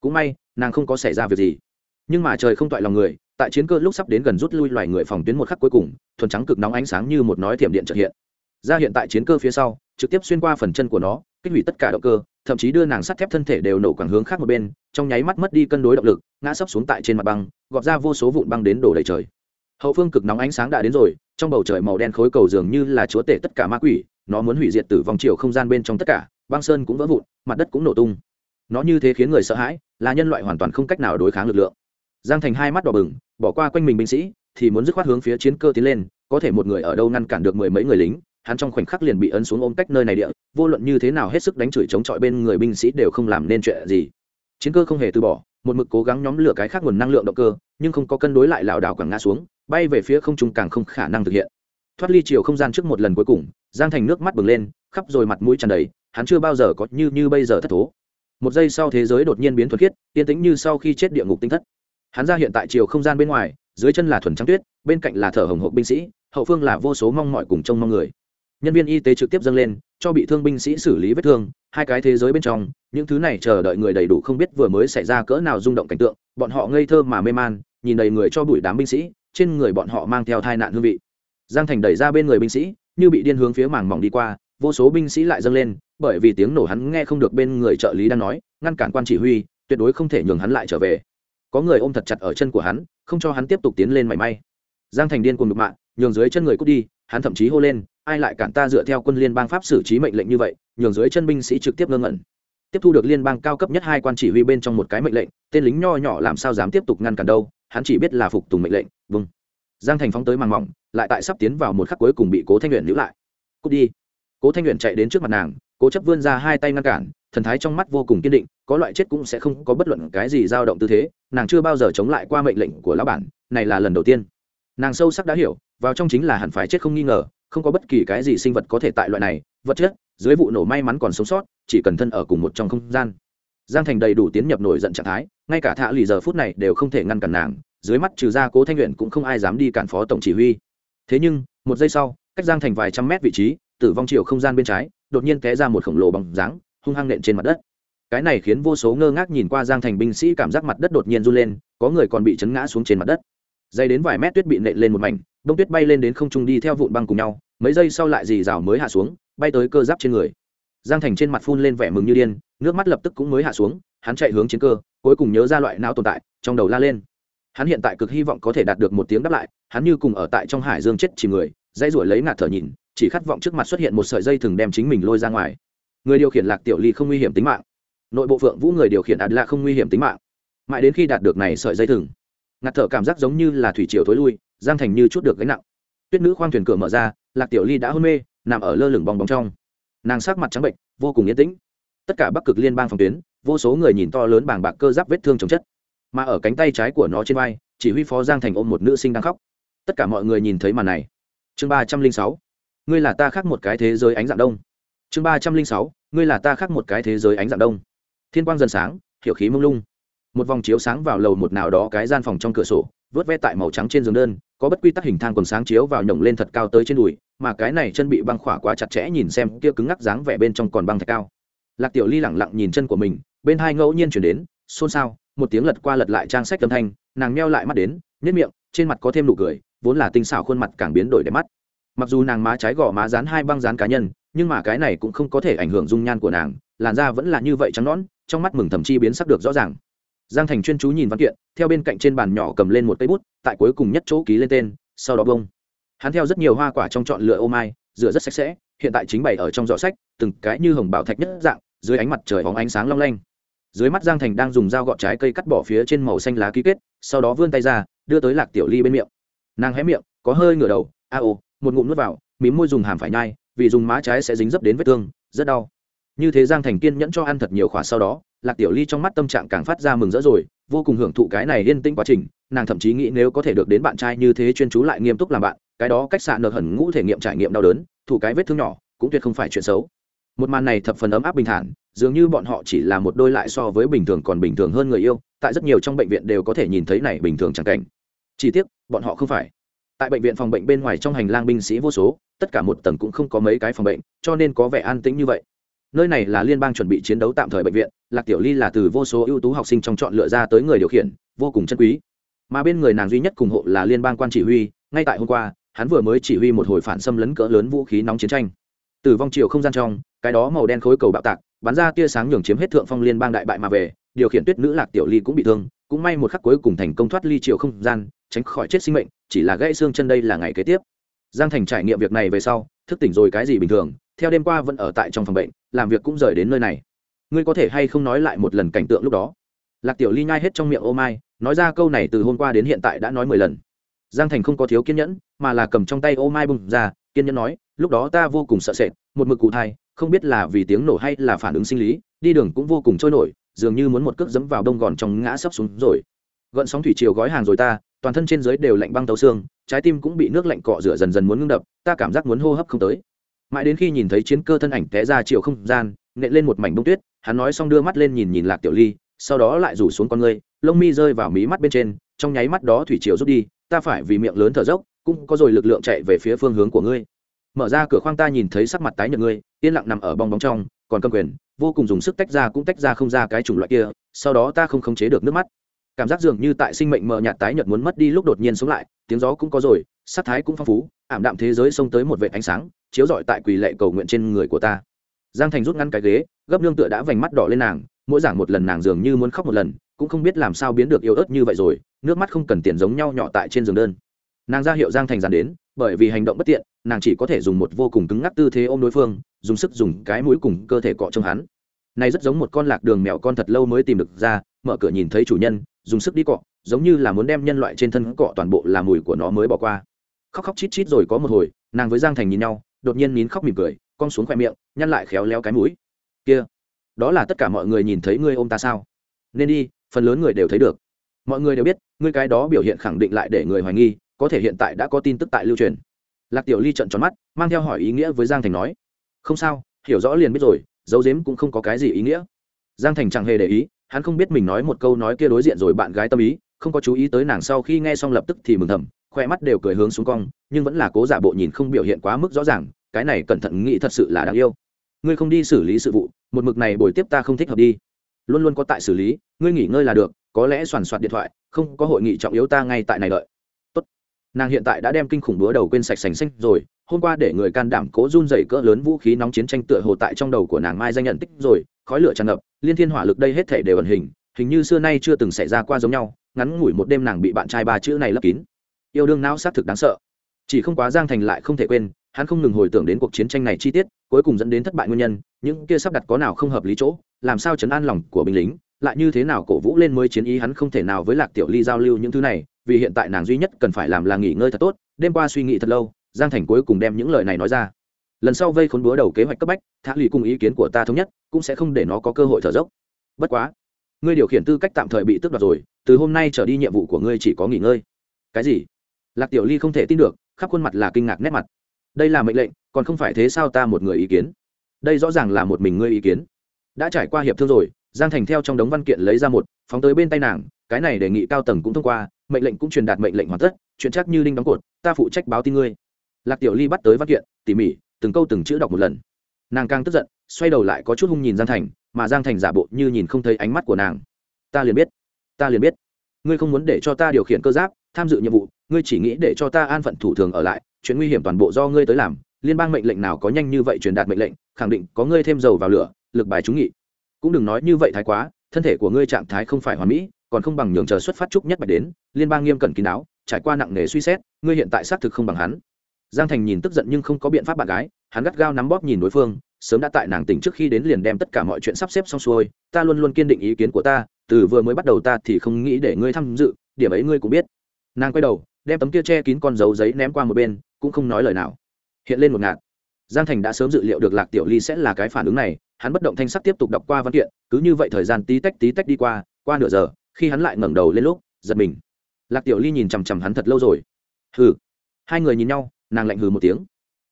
Cũng may, nàng không có xảy ra việc gì. Nhưng mà trời không toại lòng người, tại chiến cơ lúc sắp đến gần rút lui loài người phòng tuyến một khắc cuối cùng, thuần trắng cực nóng ánh sáng như một nói thiểm điện trợ hiện. Ra hiện tại chiến cơ phía sau trực tiếp xuyên qua phần chân của nó, kích hủy tất cả động cơ, thậm chí đưa nàng sắt thép thân thể đều nổ quảng hướng khác một bên, trong nháy mắt mất đi cân đối động lực, ngã sấp xuống tại trên mặt băng, gọt ra vô số vụn băng đến đổ đầy trời. Hậu phương cực nóng ánh sáng đã đến rồi, trong bầu trời màu đen khối cầu dường như là chúa tể tất cả ma quỷ, nó muốn hủy diệt tử vòng chiều không gian bên trong tất cả, băng sơn cũng vỡ vụn, mặt đất cũng nổ tung. Nó như thế khiến người sợ hãi, là nhân loại hoàn toàn không cách nào đối kháng lực lượng. Giang thành hai mắt đỏ bừng, bỏ qua quanh mình binh sĩ, thì muốn dứt khoát hướng phía chiến cơ tiến lên, có thể một người ở đâu ngăn cản được mười mấy người lính hắn trong khoảnh khắc liền bị ấn xuống ôm cách nơi này địa, vô luận như thế nào hết sức đánh chửi chống chọi bên người binh sĩ đều không làm nên chuyện gì. Chiến cơ không hề từ bỏ, một mực cố gắng nhóm lửa cái khác nguồn năng lượng động cơ, nhưng không có cân đối lại lảo đảo càng ngã xuống, bay về phía không trung càng không khả năng thực hiện. Thoát ly chiều không gian trước một lần cuối cùng, giang thành nước mắt bừng lên, khắp rồi mặt mũi tràn đầy, hắn chưa bao giờ có như như bây giờ thất thố. Một giây sau thế giới đột nhiên biến thuần khiết, yên tĩnh như sau khi chết địa ngục tinh thất. Hắn ra hiện tại chiều không gian bên ngoài, dưới chân là thuần trắng tuyết, bên cạnh là thở hồng hộp binh sĩ, hậu phương là vô số mong mọi cùng trông mong người nhân viên y tế trực tiếp dâng lên, cho bị thương binh sĩ xử lý vết thương, hai cái thế giới bên trong, những thứ này chờ đợi người đầy đủ không biết vừa mới xảy ra cỡ nào rung động cảnh tượng, bọn họ ngây thơ mà mê man, nhìn đầy người cho bụi đám binh sĩ, trên người bọn họ mang theo tai nạn hương vị. Giang thành đẩy ra bên người binh sĩ, như bị điên hướng phía màng mỏng đi qua, vô số binh sĩ lại dâng lên, bởi vì tiếng nổ hắn nghe không được bên người trợ lý đang nói, ngăn cản quan chỉ huy, tuyệt đối không thể nhường hắn lại trở về. Có người ôm thật chặt ở chân của hắn, không cho hắn tiếp tục tiến lên mảy may. Giang thành điên cùng đục mạng nhường dưới chân người cút đi hắn thậm chí hô lên, ai lại cản ta dựa theo quân liên bang pháp xử trí mệnh lệnh như vậy, nhường dưới chân binh sĩ trực tiếp ngơ ngẩn. Tiếp thu được liên bang cao cấp nhất hai quan chỉ huy bên trong một cái mệnh lệnh, tên lính nho nhỏ làm sao dám tiếp tục ngăn cản đâu, hắn chỉ biết là phục tùng mệnh lệnh vâng. Giang thành phóng tới màng mỏng, lại tại sắp tiến vào một khắc cuối cùng bị cố thanh luyện giữ lại. Cút đi. Cố thanh luyện chạy đến trước mặt nàng, cố chấp vươn ra hai tay ngăn cản, thần thái trong mắt vô cùng kiên định, có loại chết cũng sẽ không có bất luận cái gì dao động tư thế, nàng chưa bao giờ chống lại qua mệnh lệnh của lão bản, này là lần đầu tiên nàng sâu sắc đã hiểu, vào trong chính là hẳn phải chết không nghi ngờ, không có bất kỳ cái gì sinh vật có thể tại loại này, vật chất, dưới vụ nổ may mắn còn sống sót, chỉ cần thân ở cùng một trong không gian. Giang thành đầy đủ tiến nhập nổi giận trạng thái, ngay cả thạ lì giờ phút này đều không thể ngăn cản nàng, dưới mắt trừ ra cố thanh luyện cũng không ai dám đi cản phó tổng chỉ huy. Thế nhưng, một giây sau, cách giang thành vài trăm mét vị trí, tử vong chiều không gian bên trái, đột nhiên té ra một khổng lồ bằng dáng, hung hăng nện trên mặt đất. Cái này khiến vô số ngơ ngác nhìn qua giang thành binh sĩ cảm giác mặt đất đột nhiên run lên, có người còn bị chấn ngã xuống trên mặt đất dây đến vài mét tuyết bị nện lên một mảnh, đông tuyết bay lên đến không trung đi theo vụn băng cùng nhau, mấy giây sau lại dì rào mới hạ xuống, bay tới cơ giáp trên người. Giang thành trên mặt phun lên vẻ mừng như điên, nước mắt lập tức cũng mới hạ xuống, hắn chạy hướng chiến cơ, cuối cùng nhớ ra loại não tồn tại, trong đầu la lên. Hắn hiện tại cực hy vọng có thể đạt được một tiếng đáp lại, hắn như cùng ở tại trong hải dương chết chìm người, dãy ruổi lấy ngạt thở nhìn, chỉ khát vọng trước mặt xuất hiện một sợi dây thừng đem chính mình lôi ra ngoài. Người điều khiển lạc tiểu ly không nguy hiểm tính mạng. Nội bộ phượng vũ người điều khiển ạt lạ không nguy hiểm tính mạng. Mãi đến khi đạt được này sợi dây thừng ngạt thở cảm giác giống như là thủy triều thối lui, giang thành như chút được gánh nặng. Tuyết nữ khoang thuyền cửa mở ra, lạc tiểu ly đã hôn mê, nằm ở lơ lửng bong bóng trong. Nàng sắc mặt trắng bệnh, vô cùng yên tĩnh. Tất cả bắc cực liên bang phòng tuyến, vô số người nhìn to lớn bàng bạc cơ giáp vết thương chồng chất. Mà ở cánh tay trái của nó trên vai, chỉ huy phó giang thành ôm một nữ sinh đang khóc. Tất cả mọi người nhìn thấy màn này. Chương ba trăm linh sáu. Ngươi là ta khác một cái thế giới ánh dạng đông. Chương ba trăm linh sáu. Ngươi là ta khác một cái thế giới ánh dạng đông. Thiên quang dần sáng, hiểu khí mông lung một vòng chiếu sáng vào lầu một nào đó cái gian phòng trong cửa sổ, vớt ve tại màu trắng trên giường đơn, có bất quy tắc hình thang còn sáng chiếu vào nhổng lên thật cao tới trên đùi, mà cái này chân bị băng khỏa quá chặt chẽ nhìn xem kia cứng ngắc dáng vẻ bên trong còn băng thật cao. Lạc tiểu ly lẳng lặng nhìn chân của mình, bên hai ngẫu nhiên chuyển đến, xôn xao. Một tiếng lật qua lật lại trang sách âm thanh, nàng meo lại mắt đến nhất miệng, trên mặt có thêm nụ cười, vốn là tinh xảo khuôn mặt càng biến đổi đẹp mắt. Mặc dù nàng má trái gò má dán hai băng dán cá nhân, nhưng mà cái này cũng không có thể ảnh hưởng dung nhan của nàng, làn da vẫn là như vậy trắng nõn, trong mắt mừng thầm chi biến sắc được rõ ràng giang thành chuyên chú nhìn văn kiện, theo bên cạnh trên bàn nhỏ cầm lên một cây bút, tại cuối cùng nhất chỗ ký lên tên, sau đó bông. Hắn theo rất nhiều hoa quả trong chọn lựa ô mai, rửa rất sạch sẽ, hiện tại chính bày ở trong giỏ sách, từng cái như hồng bảo thạch nhất dạng, dưới ánh mặt trời bóng ánh sáng long lanh. Dưới mắt giang thành đang dùng dao gọt trái cây cắt bỏ phía trên màu xanh lá ký kết, sau đó vươn tay ra, đưa tới lạc tiểu ly bên miệng. Nàng hé miệng, có hơi ngửa đầu, a ô, một ngụm nuốt vào, mím môi dùng hàm phải nhai, vì dùng má trái sẽ dính dấp đến vết thương, rất đau như thế giang thành kiên nhẫn cho ăn thật nhiều khóa sau đó, lạc tiểu ly trong mắt tâm trạng càng phát ra mừng rỡ rồi, vô cùng hưởng thụ cái này yên tĩnh quá trình, nàng thậm chí nghĩ nếu có thể được đến bạn trai như thế chuyên chú lại nghiêm túc làm bạn, cái đó cách xạ nợ hẩn ngũ thể nghiệm trải nghiệm đau đớn, thủ cái vết thương nhỏ, cũng tuyệt không phải chuyện xấu. Một màn này thập phần ấm áp bình thản, dường như bọn họ chỉ là một đôi lại so với bình thường còn bình thường hơn người yêu, tại rất nhiều trong bệnh viện đều có thể nhìn thấy này bình thường chẳng cảnh. Chỉ tiếc, bọn họ không phải. Tại bệnh viện phòng bệnh bên ngoài trong hành lang binh sĩ vô số, tất cả một tầng cũng không có mấy cái phòng bệnh, cho nên có vẻ an tĩnh như vậy nơi này là liên bang chuẩn bị chiến đấu tạm thời bệnh viện, lạc tiểu ly là từ vô số ưu tú học sinh trong chọn lựa ra tới người điều khiển, vô cùng chân quý. Mà bên người nàng duy nhất cùng hộ là liên bang quan chỉ huy, ngay tại hôm qua, hắn vừa mới chỉ huy một hồi phản xâm lấn cỡ lớn vũ khí nóng chiến tranh. Từ vong chiều không gian trong, cái đó màu đen khối cầu bạo tạc, bắn ra tia sáng nhường chiếm hết thượng phong liên bang đại bại mà về, điều khiển tuyết nữ lạc tiểu ly cũng bị thương, cũng may một khắc cuối cùng thành công thoát ly chiều không gian, tránh khỏi chết sinh mệnh, chỉ là gãy xương chân đây là ngày kế tiếp. Giang thành trải nghiệm việc này về sau, thức tỉnh rồi cái gì bình thường theo đêm qua vẫn ở tại trong phòng bệnh, làm việc cũng rời đến nơi này. Ngươi có thể hay không nói lại một lần cảnh tượng lúc đó? Lạc tiểu ly nhai hết trong miệng ô mai, nói ra câu này từ hôm qua đến hiện tại đã nói mười lần. Giang thành không có thiếu kiên nhẫn, mà là cầm trong tay ô mai bùng ra, kiên nhẫn nói, lúc đó ta vô cùng sợ sệt, một mực cụ thai, không biết là vì tiếng nổ hay là phản ứng sinh lý, đi đường cũng vô cùng trôi nổi, dường như muốn một cước dẫm vào đông gòn trong ngã sấp xuống rồi. Gợn sóng thủy chiều gói hàng rồi ta, toàn thân trên dưới đều lạnh băng tấu xương, trái tim cũng bị nước lạnh cọ rửa dần dần muốn ngưng đập, ta cảm giác muốn hô hấp không tới mãi đến khi nhìn thấy chiến cơ thân ảnh té ra chiều không gian, nện lên một mảnh bông tuyết, hắn nói xong đưa mắt lên nhìn nhìn lạc tiểu ly, sau đó lại rủ xuống con ngươi, lông mi rơi vào mí mắt bên trên, trong nháy mắt đó thủy chiều rút đi, ta phải vì miệng lớn thở dốc, cũng có rồi lực lượng chạy về phía phương hướng của ngươi. Mở ra cửa khoang ta nhìn thấy sắc mặt tái nhợt ngươi, yên lặng nằm ở bong bóng trong, còn cầm quyền, vô cùng dùng sức tách ra cũng tách ra không ra cái chủng loại kia, sau đó ta không khống chế được nước mắt. Cảm giác dường như tại sinh mệnh mờ nhạt tái nhợt muốn mất đi lúc đột nhiên sống lại, tiếng gió cũng có rồi sắc thái cũng phong phú, ảm đạm thế giới xông tới một vệt ánh sáng, chiếu rọi tại quỳ lệ cầu nguyện trên người của ta. Giang thành rút ngăn cái ghế, gấp nương tựa đã vành mắt đỏ lên nàng, mỗi giảng một lần nàng dường như muốn khóc một lần, cũng không biết làm sao biến được yêu ớt như vậy rồi, nước mắt không cần tiền giống nhau nhỏ tại trên giường đơn. Nàng ra hiệu giang thành dàn đến, bởi vì hành động bất tiện, nàng chỉ có thể dùng một vô cùng cứng ngắc tư thế ôm đối phương, dùng sức dùng cái mũi cùng cơ thể cọ trong hắn. Này rất giống một con lạc đường mèo con thật lâu mới tìm được ra, mở cửa nhìn thấy chủ nhân, dùng sức đi cọ, giống như là muốn đem nhân loại trên thân cọ toàn bộ là mùi của nó mới bỏ qua khóc khóc chít chít rồi có một hồi, nàng với giang thành nhìn nhau, đột nhiên nín khóc mỉm cười, cong xuống khoe miệng, nhăn lại khéo léo cái mũi. Kia, đó là tất cả mọi người nhìn thấy ngươi ôm ta sao? Nên đi, phần lớn người đều thấy được. Mọi người đều biết, ngươi cái đó biểu hiện khẳng định lại để người hoài nghi, có thể hiện tại đã có tin tức tại lưu truyền. Lạc tiểu ly trận tròn mắt, mang theo hỏi ý nghĩa với giang thành nói. Không sao, hiểu rõ liền biết rồi dấu dếm cũng không có cái gì ý nghĩa. Giang thành chẳng hề để ý, hắn không biết mình nói một câu nói kia đối diện rồi bạn gái tâm ý, không có chú ý tới nàng sau khi nghe xong lập tức thì mừng thầm khoe mắt đều cười hướng xuống cong, nhưng vẫn là cố giả bộ nhìn không biểu hiện quá mức rõ ràng, cái này cẩn thận nghĩ thật sự là đáng yêu. Ngươi không đi xử lý sự vụ, một mực này bồi tiếp ta không thích hợp đi. Luôn luôn có tại xử lý, ngươi nghỉ ngơi là được, có lẽ soàn soạt điện thoại, không có hội nghị trọng yếu ta ngay tại này đợi. Tốt. nàng hiện tại đã đem kinh khủng búa đầu quên sạch sành xanh rồi, hôm qua để người can đảm cố run dày cỡ lớn vũ khí nóng chiến tranh tựa hồ tại trong đầu của nàng mai danh nhận tích rồi, khói lửa tràn ngập, liên thiên hỏa lực đây hết thể đều ẩn hình hình như xưa nay chưa từng xảy ra qua giống nhau, ngắn ngủi một đêm nàng bị bạn trai ba chữ này lấp kín yêu đương não xác thực đáng sợ. Chỉ không quá giang thành lại không thể quên, hắn không ngừng hồi tưởng đến cuộc chiến tranh này chi tiết, cuối cùng dẫn đến thất bại nguyên nhân, những kia sắp đặt có nào không hợp lý chỗ, làm sao chấn an lòng của binh lính, lại như thế nào cổ vũ lên mới chiến ý hắn không thể nào với lạc tiểu ly giao lưu những thứ này, vì hiện tại nàng duy nhất cần phải làm là nghỉ ngơi thật tốt, đêm qua suy nghĩ thật lâu, giang thành cuối cùng đem những lời này nói ra. Lần sau vây khốn búa đầu kế hoạch cấp bách thả lì cùng ý kiến của ta thống nhất, cũng sẽ không để nó có cơ hội thở dốc. Bất quá, ngươi điều khiển tư cách tạm thời bị tước đoạt rồi, từ hôm nay trở đi nhiệm vụ của ngươi chỉ có nghỉ ngơi. Cái gì? Lạc tiểu ly không thể tin được, khắp khuôn mặt là kinh ngạc nét mặt. Đây là mệnh lệnh, còn không phải thế sao ta một người ý kiến? Đây rõ ràng là một mình ngươi ý kiến. Đã trải qua hiệp thương rồi, giang thành theo trong đống văn kiện lấy ra một, phóng tới bên tay nàng, cái này đề nghị cao tầng cũng thông qua, mệnh lệnh cũng truyền đạt mệnh lệnh hoàn tất, chuyện chắc như đinh đóng cột, ta phụ trách báo tin ngươi. Lạc tiểu ly bắt tới văn kiện, tỉ mỉ, từng câu từng chữ đọc một lần. Nàng càng tức giận, xoay đầu lại có chút hung nhìn giang thành, mà giang thành giả bộ như nhìn không thấy ánh mắt của nàng. Ta liền biết, ta liền biết. Ngươi không muốn để cho ta điều khiển cơ giáp, tham dự nhiệm vụ ngươi chỉ nghĩ để cho ta an phận thủ thường ở lại, chuyện nguy hiểm toàn bộ do ngươi tới làm, liên bang mệnh lệnh nào có nhanh như vậy truyền đạt mệnh lệnh, khẳng định có ngươi thêm dầu vào lửa, lực bài trúng nghị. Cũng đừng nói như vậy thái quá, thân thể của ngươi trạng thái không phải hoàn mỹ, còn không bằng nhường chờ xuất phát chúc nhất bạch đến, liên bang nghiêm cẩn kín đáo, trải qua nặng nề suy xét, ngươi hiện tại xác thực không bằng hắn. Giang thành nhìn tức giận nhưng không có biện pháp bạn gái, hắn gắt gao nắm bóp nhìn đối phương, sớm đã tại nàng tỉnh trước khi đến liền đem tất cả mọi chuyện sắp xếp xong xuôi, ta luôn luôn kiên định ý kiến của ta, từ vừa mới bắt đầu ta thì không nghĩ để ngươi tham dự, điểm ấy ngươi cũng biết. Nàng quay đầu đem tấm kia che kín con dấu giấy ném qua một bên, cũng không nói lời nào. Hiện lên một ngạt. Giang thành đã sớm dự liệu được lạc tiểu ly sẽ là cái phản ứng này, hắn bất động thanh sắc tiếp tục đọc qua văn kiện, cứ như vậy thời gian tí tách tí tách đi qua qua nửa giờ, khi hắn lại ngẩng đầu lên lúc, giật mình. Lạc tiểu ly nhìn chằm chằm hắn thật lâu rồi. Hừ. Hai người nhìn nhau, nàng lạnh hừ một tiếng.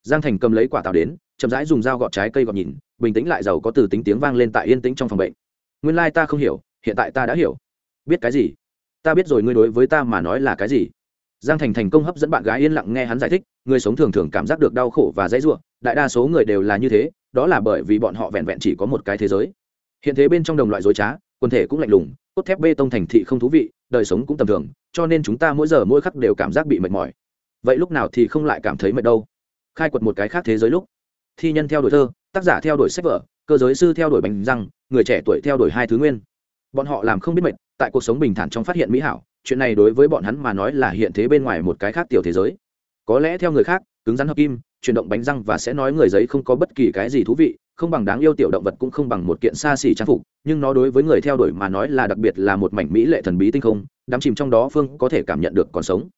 Giang thành cầm lấy quả táo đến, chậm rãi dùng dao gọt trái cây gọt nhìn, bình tĩnh lại giàu có từ tính tiếng vang lên tại yên tĩnh trong phòng bệnh. Nguyên lai ta không hiểu, hiện tại ta đã hiểu. Biết cái gì? Ta biết rồi, ngươi đối với ta mà nói là cái gì? Giang thành thành công hấp dẫn bạn gái yên lặng nghe hắn giải thích, người sống thường thường cảm giác được đau khổ và dãy ruộng đại đa số người đều là như thế, đó là bởi vì bọn họ vẹn vẹn chỉ có một cái thế giới. Hiện thế bên trong đồng loại dối trá, quần thể cũng lạnh lùng, cốt thép bê tông thành thị không thú vị, đời sống cũng tầm thường, cho nên chúng ta mỗi giờ mỗi khắc đều cảm giác bị mệt mỏi. Vậy lúc nào thì không lại cảm thấy mệt đâu? Khai quật một cái khác thế giới lúc, thi nhân theo đuổi thơ, tác giả theo đuổi sách vở, cơ giới sư theo đuổi bánh răng, người trẻ tuổi theo đuổi hai thứ nguyên bọn họ làm không biết mệt, tại cuộc sống bình thản trong phát hiện mỹ hảo, chuyện này đối với bọn hắn mà nói là hiện thế bên ngoài một cái khác tiểu thế giới. Có lẽ theo người khác, cứng rắn hợp kim, chuyển động bánh răng và sẽ nói người giấy không có bất kỳ cái gì thú vị, không bằng đáng yêu tiểu động vật cũng không bằng một kiện xa xỉ trang phục, nhưng nó đối với người theo đuổi mà nói là đặc biệt là một mảnh mỹ lệ thần bí tinh không, đắm chìm trong đó phương có thể cảm nhận được còn sống.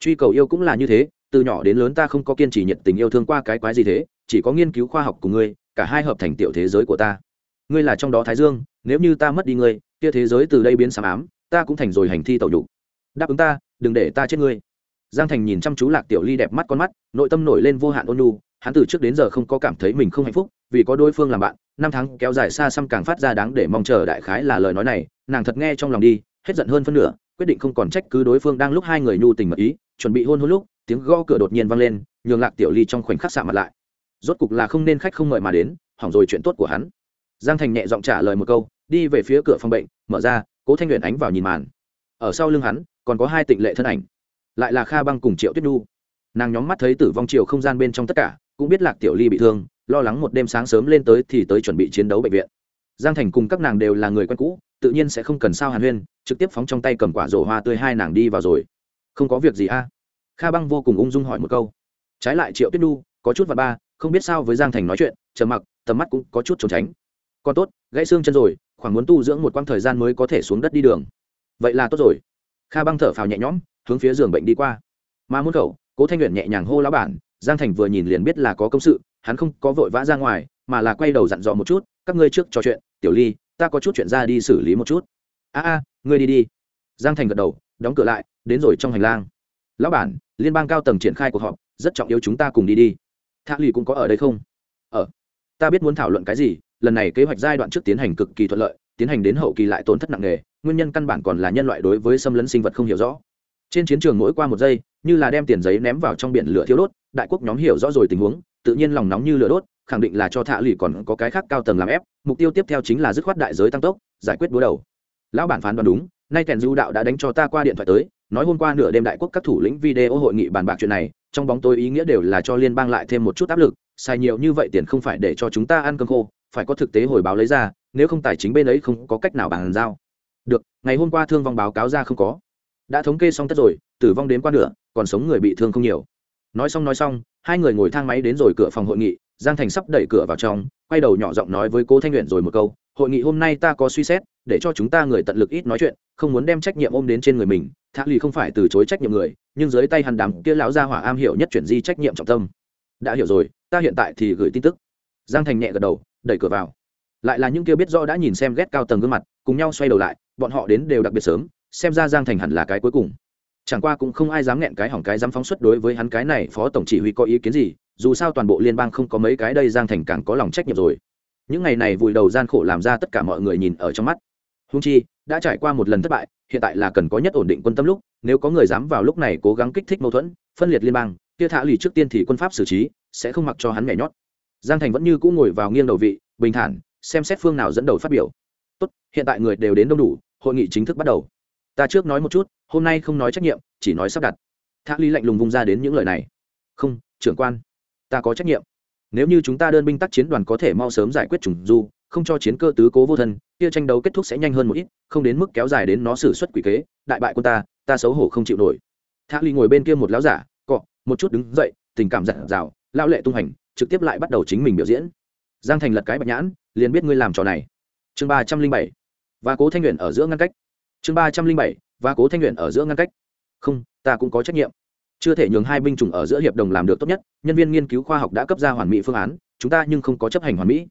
Truy cầu yêu cũng là như thế, từ nhỏ đến lớn ta không có kiên trì nhiệt tình yêu thương qua cái quái gì thế, chỉ có nghiên cứu khoa học của ngươi, cả hai hợp thành tiểu thế giới của ta. Ngươi là trong đó thái dương, nếu như ta mất đi ngươi kia thế giới từ đây biến sám ám, ta cũng thành rồi hành thi tẩu nhục. Đáp ứng ta, đừng để ta chết ngươi. Giang thành nhìn chăm chú lạc tiểu ly đẹp mắt con mắt, nội tâm nổi lên vô hạn ôn nhu, hắn từ trước đến giờ không có cảm thấy mình không hạnh phúc, vì có đối phương làm bạn, năm tháng kéo dài xa xăm càng phát ra đáng để mong chờ đại khái là lời nói này, nàng thật nghe trong lòng đi, hết giận hơn phân nửa, quyết định không còn trách cứ đối phương đang lúc hai người nhu tình mật ý, chuẩn bị hôn hôn lúc, tiếng gõ cửa đột nhiên vang lên, nhường lạc tiểu ly trong khoảnh khắc xạ mặt lại. Rốt cục là không nên khách không mời mà đến, hỏng rồi chuyện tốt của hắn. Giang thành nhẹ giọng trả lời một câu đi về phía cửa phòng bệnh, mở ra, cố thanh luyện ánh vào nhìn màn. Ở sau lưng hắn, còn có hai tịnh lệ thân ảnh. Lại là kha băng cùng triệu tuyết nhu. Nàng nhóm mắt thấy tử vong chiều không gian bên trong tất cả, cũng biết lạc tiểu ly bị thương, lo lắng một đêm sáng sớm lên tới thì tới chuẩn bị chiến đấu bệnh viện. Giang thành cùng các nàng đều là người quen cũ, tự nhiên sẽ không cần sao hàn huyên, trực tiếp phóng trong tay cầm quả rổ hoa tươi hai nàng đi vào rồi. Không có việc gì a? Kha băng vô cùng ung dung hỏi một câu. Trái lại triệu tuyết nhu, có chút và ba, không biết sao với giang thành nói chuyện chờ mặc, tầm mắt cũng có chút trốn tránh. Còn tốt, gãy xương chân rồi khoảng muốn tu dưỡng một quãng thời gian mới có thể xuống đất đi đường. Vậy là tốt rồi. Kha băng thở phào nhẹ nhõm, hướng phía giường bệnh đi qua. Mà muôn khẩu, cố thanh luyện nhẹ nhàng hô lão bản, giang thành vừa nhìn liền biết là có công sự, hắn không có vội vã ra ngoài, mà là quay đầu dặn dò một chút, các ngươi trước trò chuyện, tiểu ly, ta có chút chuyện ra đi xử lý một chút. A a, ngươi đi đi. Giang thành gật đầu, đóng cửa lại, đến rồi trong hành lang. Lão bản, liên bang cao tầng triển khai cuộc họp, rất trọng yếu chúng ta cùng đi đi. Thạc lì cũng có ở đây không? Ở. Ta biết muốn thảo luận cái gì lần này kế hoạch giai đoạn trước tiến hành cực kỳ thuận lợi, tiến hành đến hậu kỳ lại tổn thất nặng nề, nguyên nhân căn bản còn là nhân loại đối với xâm lấn sinh vật không hiểu rõ. Trên chiến trường mỗi qua một giây, như là đem tiền giấy ném vào trong biển lửa thiêu đốt, đại quốc nhóm hiểu rõ rồi tình huống, tự nhiên lòng nóng như lửa đốt, khẳng định là cho thạ lì còn có cái khác cao tầng làm ép, mục tiêu tiếp theo chính là dứt khoát đại giới tăng tốc, giải quyết đối đầu. Lão bản phán đoán đúng, nay kèn du đạo đã đánh cho ta qua điện thoại tới, nói hôm qua nửa đêm đại quốc các thủ lĩnh video hội nghị bàn bạc chuyện này, trong bóng tối ý nghĩa đều là cho liên bang lại thêm một chút áp lực, xài nhiều như vậy tiền không phải để cho chúng ta ăn cơm khô phải có thực tế hồi báo lấy ra, nếu không tài chính bên ấy không có cách nào bàn giao. Được, ngày hôm qua thương vong báo cáo ra không có. Đã thống kê xong tất rồi, tử vong đến qua nửa, còn sống người bị thương không nhiều. Nói xong nói xong, hai người ngồi thang máy đến rồi cửa phòng hội nghị, giang thành sắp đẩy cửa vào trong, quay đầu nhỏ giọng nói với cố thanh nguyện rồi một câu, hội nghị hôm nay ta có suy xét, để cho chúng ta người tận lực ít nói chuyện, không muốn đem trách nhiệm ôm đến trên người mình thạc lì không phải từ chối trách nhiệm người, nhưng dưới tay hắn đám kia lão gia hỏa am hiểu nhất chuyển di trách nhiệm trọng tâm. Đã hiểu rồi, ta hiện tại thì gửi tin tức. Giang thành nhẹ gật đầu đẩy cửa vào. Lại là những kia biết rõ đã nhìn xem ghét cao tầng gương mặt, cùng nhau xoay đầu lại, bọn họ đến đều đặc biệt sớm, xem ra giang thành hẳn là cái cuối cùng. Chẳng qua cũng không ai dám nghẹn cái hỏng cái dám phóng xuất đối với hắn cái này phó tổng chỉ huy có ý kiến gì, dù sao toàn bộ liên bang không có mấy cái đây giang thành càng có lòng trách nhiệm rồi. Những ngày này vùi đầu gian khổ làm ra tất cả mọi người nhìn ở trong mắt. Húng chi, đã trải qua một lần thất bại, hiện tại là cần có nhất ổn định quân tâm lúc, nếu có người dám vào lúc này cố gắng kích thích mâu thuẫn, phân liệt liên bang, kia thả lì trước tiên thì quân pháp xử trí, sẽ không mặc cho hắn nhảy nhót giang thành vẫn như cũ ngồi vào nghiêng đầu vị, bình thản, xem xét phương nào dẫn đầu phát biểu. Tốt, hiện tại người đều đến đông đủ, hội nghị chính thức bắt đầu. Ta trước nói một chút, hôm nay không nói trách nhiệm, chỉ nói sắp đặt. Thác lý lạnh lùng vung ra đến những lời này. Không, trưởng quan, ta có trách nhiệm. Nếu như chúng ta đơn binh tác chiến đoàn có thể mau sớm giải quyết chủng du, không cho chiến cơ tứ cố vô thân, kia tranh đấu kết thúc sẽ nhanh hơn một ít, không đến mức kéo dài đến nó xử suất quỷ kế, đại bại quân ta ta xấu hổ không chịu nổi. Thác ly ngồi bên kia một lão giả, cọ, một chút đứng dậy, tình cảm giặt rào lao lệ tung hành trực tiếp lại bắt đầu chính mình biểu diễn. Giang thành lật cái bạch nhãn, liền biết ngươi làm trò này. Chương ba trăm linh bảy, và cố thanh nguyện ở giữa ngăn cách. Chương ba trăm linh bảy, và cố thanh nguyện ở giữa ngăn cách. Không, ta cũng có trách nhiệm. Chưa thể nhường hai binh chủng ở giữa hiệp đồng làm được tốt nhất, nhân viên nghiên cứu khoa học đã cấp ra hoàn mỹ phương án, chúng ta nhưng không có chấp hành hoàn mỹ.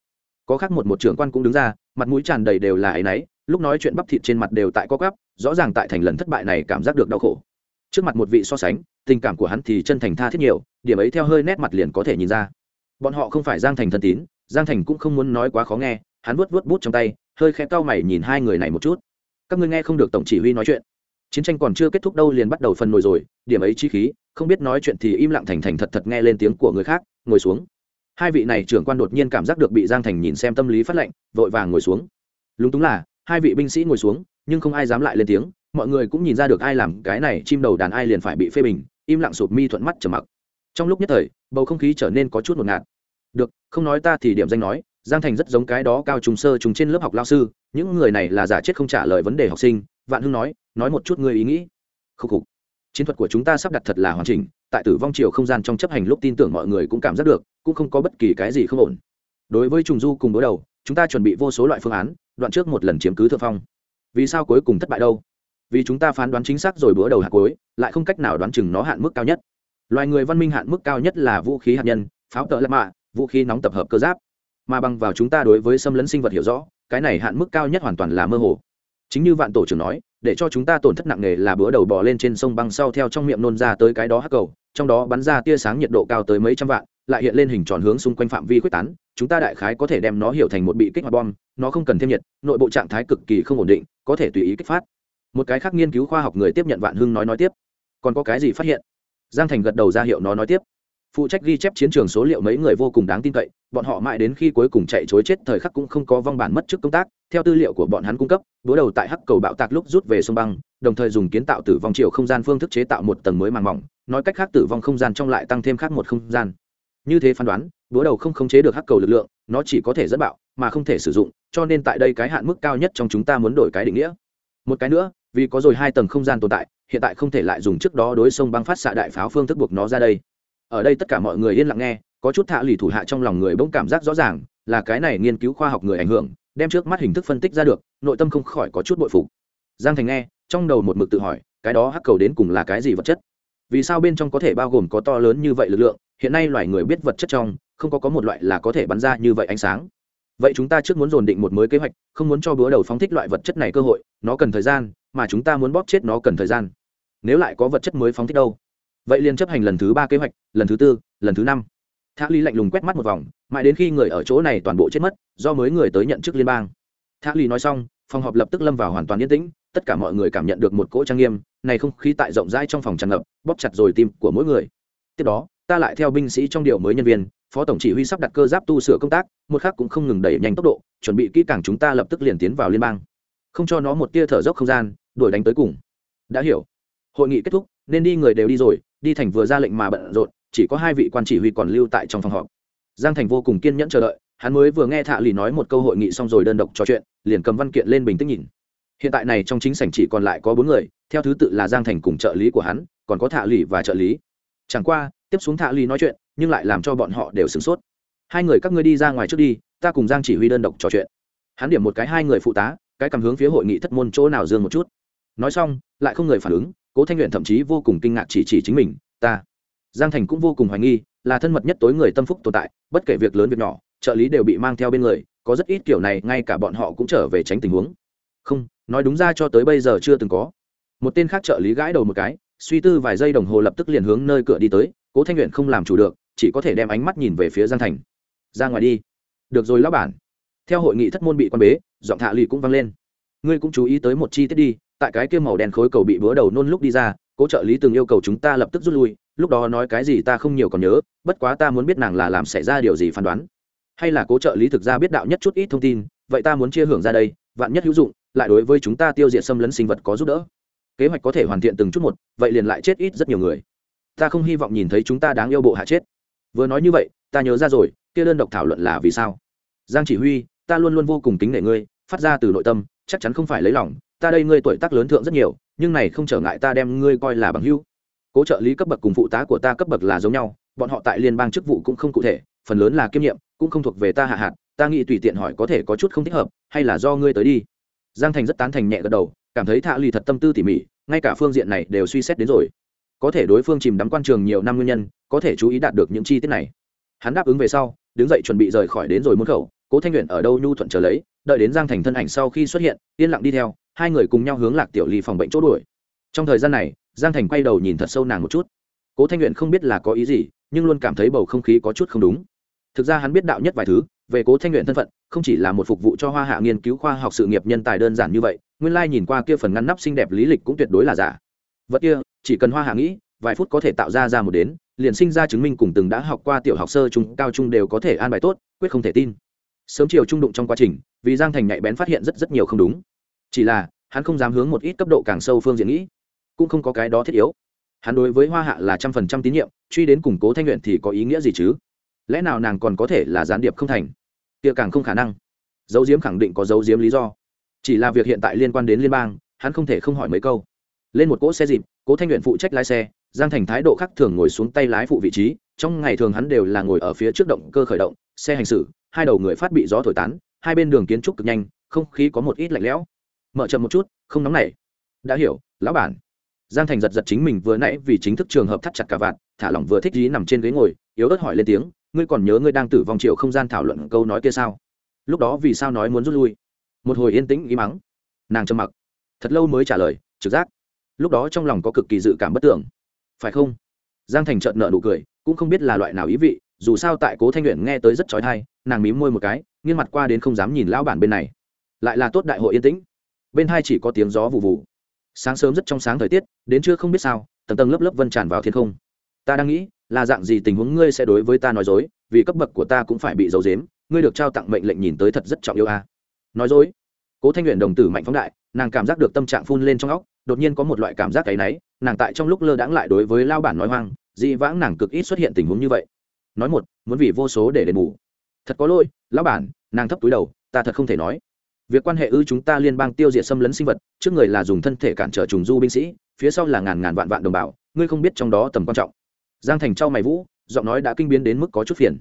Có khác một một trưởng quan cũng đứng ra, mặt mũi tràn đầy đều là áy náy, lúc nói chuyện bắp thịt trên mặt đều tại co cắp rõ ràng tại thành lần thất bại này cảm giác được đau khổ. Trước mặt một vị so sánh, tình cảm của hắn thì chân thành tha thiết nhiều, điểm ấy theo hơi nét mặt liền có thể nhìn ra bọn họ không phải giang thành thân tín, giang thành cũng không muốn nói quá khó nghe, hắn vuốt vuốt bút trong tay, hơi khẽ cau mày nhìn hai người này một chút. Các ngươi nghe không được tổng chỉ huy nói chuyện. Chiến tranh còn chưa kết thúc đâu liền bắt đầu phần nổi rồi, điểm ấy chi khí, không biết nói chuyện thì im lặng thành thành thật thật nghe lên tiếng của người khác, ngồi xuống. Hai vị này trưởng quan đột nhiên cảm giác được bị giang thành nhìn xem tâm lý phát lệnh, vội vàng ngồi xuống. Lúng túng là, hai vị binh sĩ ngồi xuống, nhưng không ai dám lại lên tiếng, mọi người cũng nhìn ra được ai làm cái này chim đầu đàn ai liền phải bị phê bình, im lặng sụp mi thuận mắt trầm mặc trong lúc nhất thời, bầu không khí trở nên có chút ngột ngạt. Được, không nói ta thì điểm danh nói, giang thành rất giống cái đó cao trùng sơ trùng trên lớp học lao sư, những người này là giả chết không trả lời vấn đề học sinh, vạn hưng nói nói một chút ngươi ý nghĩ. Khúc khục. Chiến thuật của chúng ta sắp đặt thật là hoàn chỉnh, tại tử vong chiều không gian trong chấp hành lúc tin tưởng mọi người cũng cảm giác được, cũng không có bất kỳ cái gì không ổn. Đối với trùng du cùng đối đầu, chúng ta chuẩn bị vô số loại phương án, đoạn trước một lần chiếm cứ thượng phong. Vì sao cuối cùng thất bại đâu? Vì chúng ta phán đoán chính xác rồi bữa đầu hạt cuối, lại không cách nào đoán chừng nó hạn mức cao nhất loài người văn minh hạn mức cao nhất là vũ khí hạt nhân, pháo tợ lạc mạ, vũ khí nóng tập hợp cơ giáp. Mà bằng vào chúng ta đối với xâm lấn sinh vật hiểu rõ, cái này hạn mức cao nhất hoàn toàn là mơ hồ. Chính như vạn tổ trưởng nói, để cho chúng ta tổn thất nặng nề là bữa đầu bò lên trên sông băng sau theo trong miệng nôn ra tới cái đó hắc cầu, trong đó bắn ra tia sáng nhiệt độ cao tới mấy trăm vạn, lại hiện lên hình tròn hướng xung quanh phạm vi quyết tán, chúng ta đại khái có thể đem nó hiểu thành một bị kích hoạt bom, nó không cần thêm nhiệt, nội bộ trạng thái cực kỳ không ổn định, có thể tùy ý kích phát. Một cái khác nghiên cứu khoa học người tiếp nhận vạn hưng nói nói tiếp, còn có cái gì phát hiện? Giang thành gật đầu ra hiệu nó nói tiếp. Phụ trách ghi chép chiến trường số liệu mấy người vô cùng đáng tin cậy, bọn họ mãi đến khi cuối cùng chạy chối chết thời khắc cũng không có vong bản mất trước công tác, theo tư liệu của bọn hắn cung cấp đối đầu tại hắc cầu bạo tạc lúc rút về sông băng, đồng thời dùng kiến tạo tử vong chiều không gian phương thức chế tạo một tầng mới màng mỏng, nói cách khác tử vong không gian trong lại tăng thêm khác một không gian. Như thế phán đoán, búa đầu không khống chế được hắc cầu lực lượng, nó chỉ có thể dẫn bạo, mà không thể sử dụng, cho nên tại đây cái hạn mức cao nhất trong chúng ta muốn đổi cái định nghĩa. Một cái nữa, vì có rồi hai tầng không gian tồn tại hiện tại không thể lại dùng trước đó đối sông băng phát xạ đại pháo phương thức buộc nó ra đây. Ở đây tất cả mọi người yên lặng nghe, có chút thạ lì thủ hạ trong lòng người bỗng cảm giác rõ ràng, là cái này nghiên cứu khoa học người ảnh hưởng, đem trước mắt hình thức phân tích ra được, nội tâm không khỏi có chút bội phục. Giang thành nghe, trong đầu một mực tự hỏi, cái đó hắc cầu đến cùng là cái gì vật chất? Vì sao bên trong có thể bao gồm có to lớn như vậy lực lượng, hiện nay loài người biết vật chất trong, không có có một loại là có thể bắn ra như vậy ánh sáng? Vậy chúng ta trước muốn dồn định một mới kế hoạch, không muốn cho búa đầu phóng thích loại vật chất này cơ hội, nó cần thời gian, mà chúng ta muốn bóp chết nó cần thời gian nếu lại có vật chất mới phóng thích đâu? Vậy liền chấp hành lần thứ ba kế hoạch, lần thứ tư, lần thứ năm. Thạ ly lạnh lùng quét mắt một vòng, mãi đến khi người ở chỗ này toàn bộ chết mất, do mới người tới nhận chức liên bang. Thạ ly nói xong, phòng họp lập tức lâm vào hoàn toàn yên tĩnh, tất cả mọi người cảm nhận được một cỗ trang nghiêm, này không khí tại rộng rãi trong phòng tràn ngập, bóp chặt rồi tim của mỗi người. Tiếp đó, ta lại theo binh sĩ trong điều mới nhân viên, phó tổng chỉ huy sắp đặt cơ giáp tu sửa công tác, một khác cũng không ngừng đẩy nhanh tốc độ, chuẩn bị kỹ càng chúng ta lập tức liền tiến vào liên bang. Không cho nó một tia thở dốc không gian, đuổi đánh tới cùng. Đã hiểu hội nghị kết thúc, nên đi người đều đi rồi, đi thành vừa ra lệnh mà bận rộn, chỉ có hai vị quan chỉ huy còn lưu tại trong phòng họp. Giang thành vô cùng kiên nhẫn chờ đợi, hắn mới vừa nghe thạ lì nói một câu hội nghị xong rồi đơn độc trò chuyện, liền cầm văn kiện lên bình tĩnh nhìn. Hiện tại này trong chính sảnh chỉ còn lại có bốn người, theo thứ tự là giang thành cùng trợ lý của hắn, còn có thạ lì và trợ lý. Chẳng qua, tiếp xuống thạ lì nói chuyện, nhưng lại làm cho bọn họ đều sửng sốt. Hai người các ngươi đi ra ngoài trước đi, ta cùng giang chỉ huy đơn độc trò chuyện. Hắn điểm một cái hai người phụ tá, cái cầm hướng phía hội nghị thất môn chỗ nào dương một chút. Nói xong, lại không người phản ứng cố thanh luyện thậm chí vô cùng kinh ngạc chỉ chỉ chính mình, ta. Giang thành cũng vô cùng hoài nghi, là thân mật nhất tối người tâm phúc tồn tại, bất kể việc lớn việc nhỏ, trợ lý đều bị mang theo bên người, có rất ít kiểu này, ngay cả bọn họ cũng trở về tránh tình huống. Không, nói đúng ra cho tới bây giờ chưa từng có. Một tên khác trợ lý gãi đầu một cái, suy tư vài giây đồng hồ lập tức liền hướng nơi cửa đi tới, cố thanh luyện không làm chủ được, chỉ có thể đem ánh mắt nhìn về phía giang thành. Ra ngoài đi. Được rồi lão bản. Theo hội nghị thất môn bị quan bế, giọng thạ lì cũng vang lên. Ngươi cũng chú ý tới một chi tiết đi tại cái kia màu đen khối cầu bị búa đầu nôn lúc đi ra, cố trợ lý từng yêu cầu chúng ta lập tức rút lui, lúc đó nói cái gì ta không nhiều còn nhớ, bất quá ta muốn biết nàng là làm xảy ra điều gì phán đoán. Hay là cố trợ lý thực ra biết đạo nhất chút ít thông tin, vậy ta muốn chia hưởng ra đây, vạn nhất hữu dụng, lại đối với chúng ta tiêu diệt xâm lấn sinh vật có giúp đỡ. Kế hoạch có thể hoàn thiện từng chút một, vậy liền lại chết ít rất nhiều người. Ta không hy vọng nhìn thấy chúng ta đáng yêu bộ hạ chết. Vừa nói như vậy, ta nhớ ra rồi, kia đơn độc thảo luận là vì sao? Giang chỉ huy, ta luôn luôn vô cùng kính nể ngươi, phát ra từ nội tâm, chắc chắn không phải lấy lòng ta đây ngươi tuổi tác lớn thượng rất nhiều, nhưng này không trở ngại ta đem ngươi coi là bằng hữu. Cố trợ lý cấp bậc cùng phụ tá của ta cấp bậc là giống nhau, bọn họ tại liên bang chức vụ cũng không cụ thể, phần lớn là kiêm nhiệm, cũng không thuộc về ta hạ hạt, ta nghĩ tùy tiện hỏi có thể có chút không thích hợp, hay là do ngươi tới đi. Giang thành rất tán thành nhẹ gật đầu, cảm thấy thạ lì thật tâm tư tỉ mỉ, ngay cả phương diện này đều suy xét đến rồi. Có thể đối phương chìm đắm quan trường nhiều năm nguyên nhân, có thể chú ý đạt được những chi tiết này. Hắn đáp ứng về sau, đứng dậy chuẩn bị rời khỏi đến rồi môn khẩu, cố thanh luyện ở đâu nhu thuận trở lấy đợi đến giang thành thân ảnh sau khi xuất hiện, yên lặng đi theo, hai người cùng nhau hướng lạc tiểu ly phòng bệnh chỗ đuổi. Trong thời gian này, giang thành quay đầu nhìn thật sâu nàng một chút. Cố thanh nguyện không biết là có ý gì, nhưng luôn cảm thấy bầu không khí có chút không đúng. Thực ra hắn biết đạo nhất vài thứ, về cố thanh nguyện thân phận, không chỉ là một phục vụ cho hoa hạ nghiên cứu khoa học sự nghiệp nhân tài đơn giản như vậy, nguyên lai nhìn qua kia phần ngăn nắp xinh đẹp lý lịch cũng tuyệt đối là giả. Vật kia, chỉ cần hoa hạ nghĩ, vài phút có thể tạo ra ra một đến, liền sinh ra chứng minh cùng từng đã học qua tiểu học sơ trung, cao trung đều có thể an bài tốt, quyết không thể tin sớm chiều trung đụng trong quá trình, vì giang thành nhạy bén phát hiện rất rất nhiều không đúng. Chỉ là, hắn không dám hướng một ít cấp độ càng sâu phương diện nghĩ, cũng không có cái đó thiết yếu. Hắn đối với hoa hạ là trăm phần trăm tín nhiệm, truy đến củng cố thanh luyện thì có ý nghĩa gì chứ? Lẽ nào nàng còn có thể là gián điệp không thành? Kia càng không khả năng. Dấu diếm khẳng định có dấu diếm lý do. Chỉ là việc hiện tại liên quan đến liên bang, hắn không thể không hỏi mấy câu. Lên một cỗ xe dịp, cố thanh luyện phụ trách lái xe, giang thành thái độ khác thường ngồi xuống tay lái phụ vị trí, trong ngày thường hắn đều là ngồi ở phía trước động cơ khởi động, xe hành xử hai đầu người phát bị gió thổi tán, hai bên đường kiến trúc cực nhanh, không khí có một ít lạnh lẽo. Mở chậm một chút, không nóng nảy. Đã hiểu, lão bản. Giang thành giật giật chính mình vừa nãy vì chính thức trường hợp thắt chặt cả vạt, thả lỏng vừa thích dí nằm trên ghế ngồi, yếu ớt hỏi lên tiếng, ngươi còn nhớ ngươi đang tử vong triệu không gian thảo luận câu nói kia sao? Lúc đó vì sao nói muốn rút lui? Một hồi yên tĩnh ý mắng nàng trầm mặc. Thật lâu mới trả lời, trực giác. Lúc đó trong lòng có cực kỳ dự cảm bất tưởng. Phải không? Giang thành trợn nợ nụ cười, cũng không biết là loại nào ý vị dù sao tại cố thanh luyện nghe tới rất trói thai, nàng mím môi một cái, nghiêng mặt qua đến không dám nhìn lão bản bên này. Lại là tốt đại hội yên tĩnh. Bên hai chỉ có tiếng gió vụ vụ sáng sớm rất trong sáng thời tiết, đến trưa không biết sao, tầng tầng lớp lớp vân tràn vào thiên không. Ta đang nghĩ, là dạng gì tình huống ngươi sẽ đối với ta nói dối, vì cấp bậc của ta cũng phải bị giấu dếm ngươi được trao tặng mệnh lệnh nhìn tới thật rất trọng yêu a. Nói dối. Cố thanh luyện đồng tử mạnh phóng đại, nàng cảm giác được tâm trạng phun lên trong óc, đột nhiên có một loại cảm giác cái náy, nàng tại trong lúc lơ đãng lại đối với lao bản nói hoang, dị vãng nàng cực ít xuất hiện tình huống như vậy nói một, muốn vì vô số để đền bù. Thật có lỗi, lão bản, nàng thấp túi đầu, ta thật không thể nói. Việc quan hệ ư chúng ta liên bang tiêu diệt xâm lấn sinh vật, trước người là dùng thân thể cản trở trùng du binh sĩ, phía sau là ngàn ngàn vạn vạn đồng bào, ngươi không biết trong đó tầm quan trọng. Giang thành trao mày vũ, giọng nói đã kinh biến đến mức có chút phiền.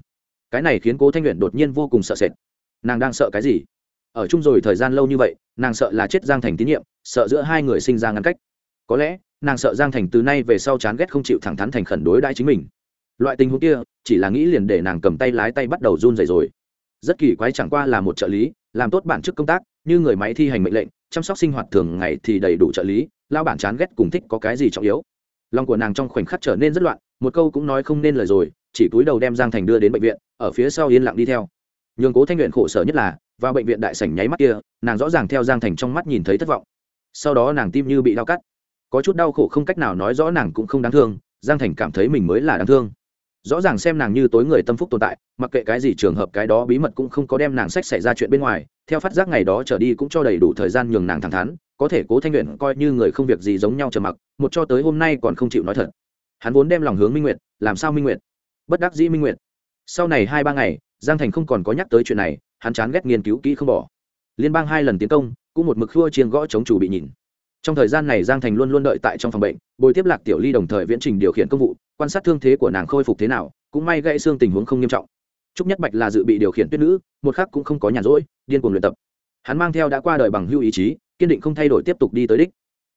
Cái này khiến cố thanh luyện đột nhiên vô cùng sợ sệt. Nàng đang sợ cái gì? Ở chung rồi thời gian lâu như vậy, nàng sợ là chết giang thành tín nhiệm, sợ giữa hai người sinh ra ngăn cách. Có lẽ, nàng sợ giang thành từ nay về sau chán ghét không chịu thẳng thắn thành khẩn đối đãi chính mình loại tình huống kia, chỉ là nghĩ liền để nàng cầm tay lái tay bắt đầu run dày rồi. Rất kỳ quái chẳng qua là một trợ lý, làm tốt bản chức công tác, như người máy thi hành mệnh lệnh, chăm sóc sinh hoạt thường ngày thì đầy đủ trợ lý lao bản chán ghét cùng thích có cái gì trọng yếu. Lòng của nàng trong khoảnh khắc trở nên rất loạn, một câu cũng nói không nên lời rồi, chỉ túi đầu đem giang thành đưa đến bệnh viện, ở phía sau yên lặng đi theo. Nhường cố thanh luyện khổ sở nhất là, vào bệnh viện đại sảnh nháy mắt kia, nàng rõ ràng theo giang thành trong mắt nhìn thấy thất vọng. Sau đó nàng tim như bị đau cắt. Có chút đau khổ không cách nào nói rõ nàng cũng không đáng thương, giang thành cảm thấy mình mới là đáng thương rõ ràng xem nàng như tối người tâm phúc tồn tại, mặc kệ cái gì trường hợp cái đó bí mật cũng không có đem nàng sách xảy ra chuyện bên ngoài, theo phát giác ngày đó trở đi cũng cho đầy đủ thời gian nhường nàng thẳng thắn, có thể cố thanh luyện coi như người không việc gì giống nhau trầm mặc, một cho tới hôm nay còn không chịu nói thật. Hắn vốn đem lòng hướng minh nguyệt, làm sao minh nguyệt? Bất đắc dĩ minh nguyệt. Sau này hai ba ngày, giang thành không còn có nhắc tới chuyện này, hắn chán ghét nghiên cứu kỹ không bỏ. Liên bang hai lần tiến công, cũng một mực khua chiên gõ chống chủ bị nhìn. Trong thời gian này giang thành luôn luôn đợi tại trong phòng bệnh, bồi tiếp lạc tiểu ly đồng thời viễn trình điều khiển công vụ quan sát thương thế của nàng khôi phục thế nào, cũng may gãy xương tình huống không nghiêm trọng. Trúc nhất bạch là dự bị điều khiển tuyết nữ, một khắc cũng không có nhàn rỗi, điên cuồng luyện tập. Hắn mang theo đã qua đời bằng hưu ý chí, kiên định không thay đổi tiếp tục đi tới đích.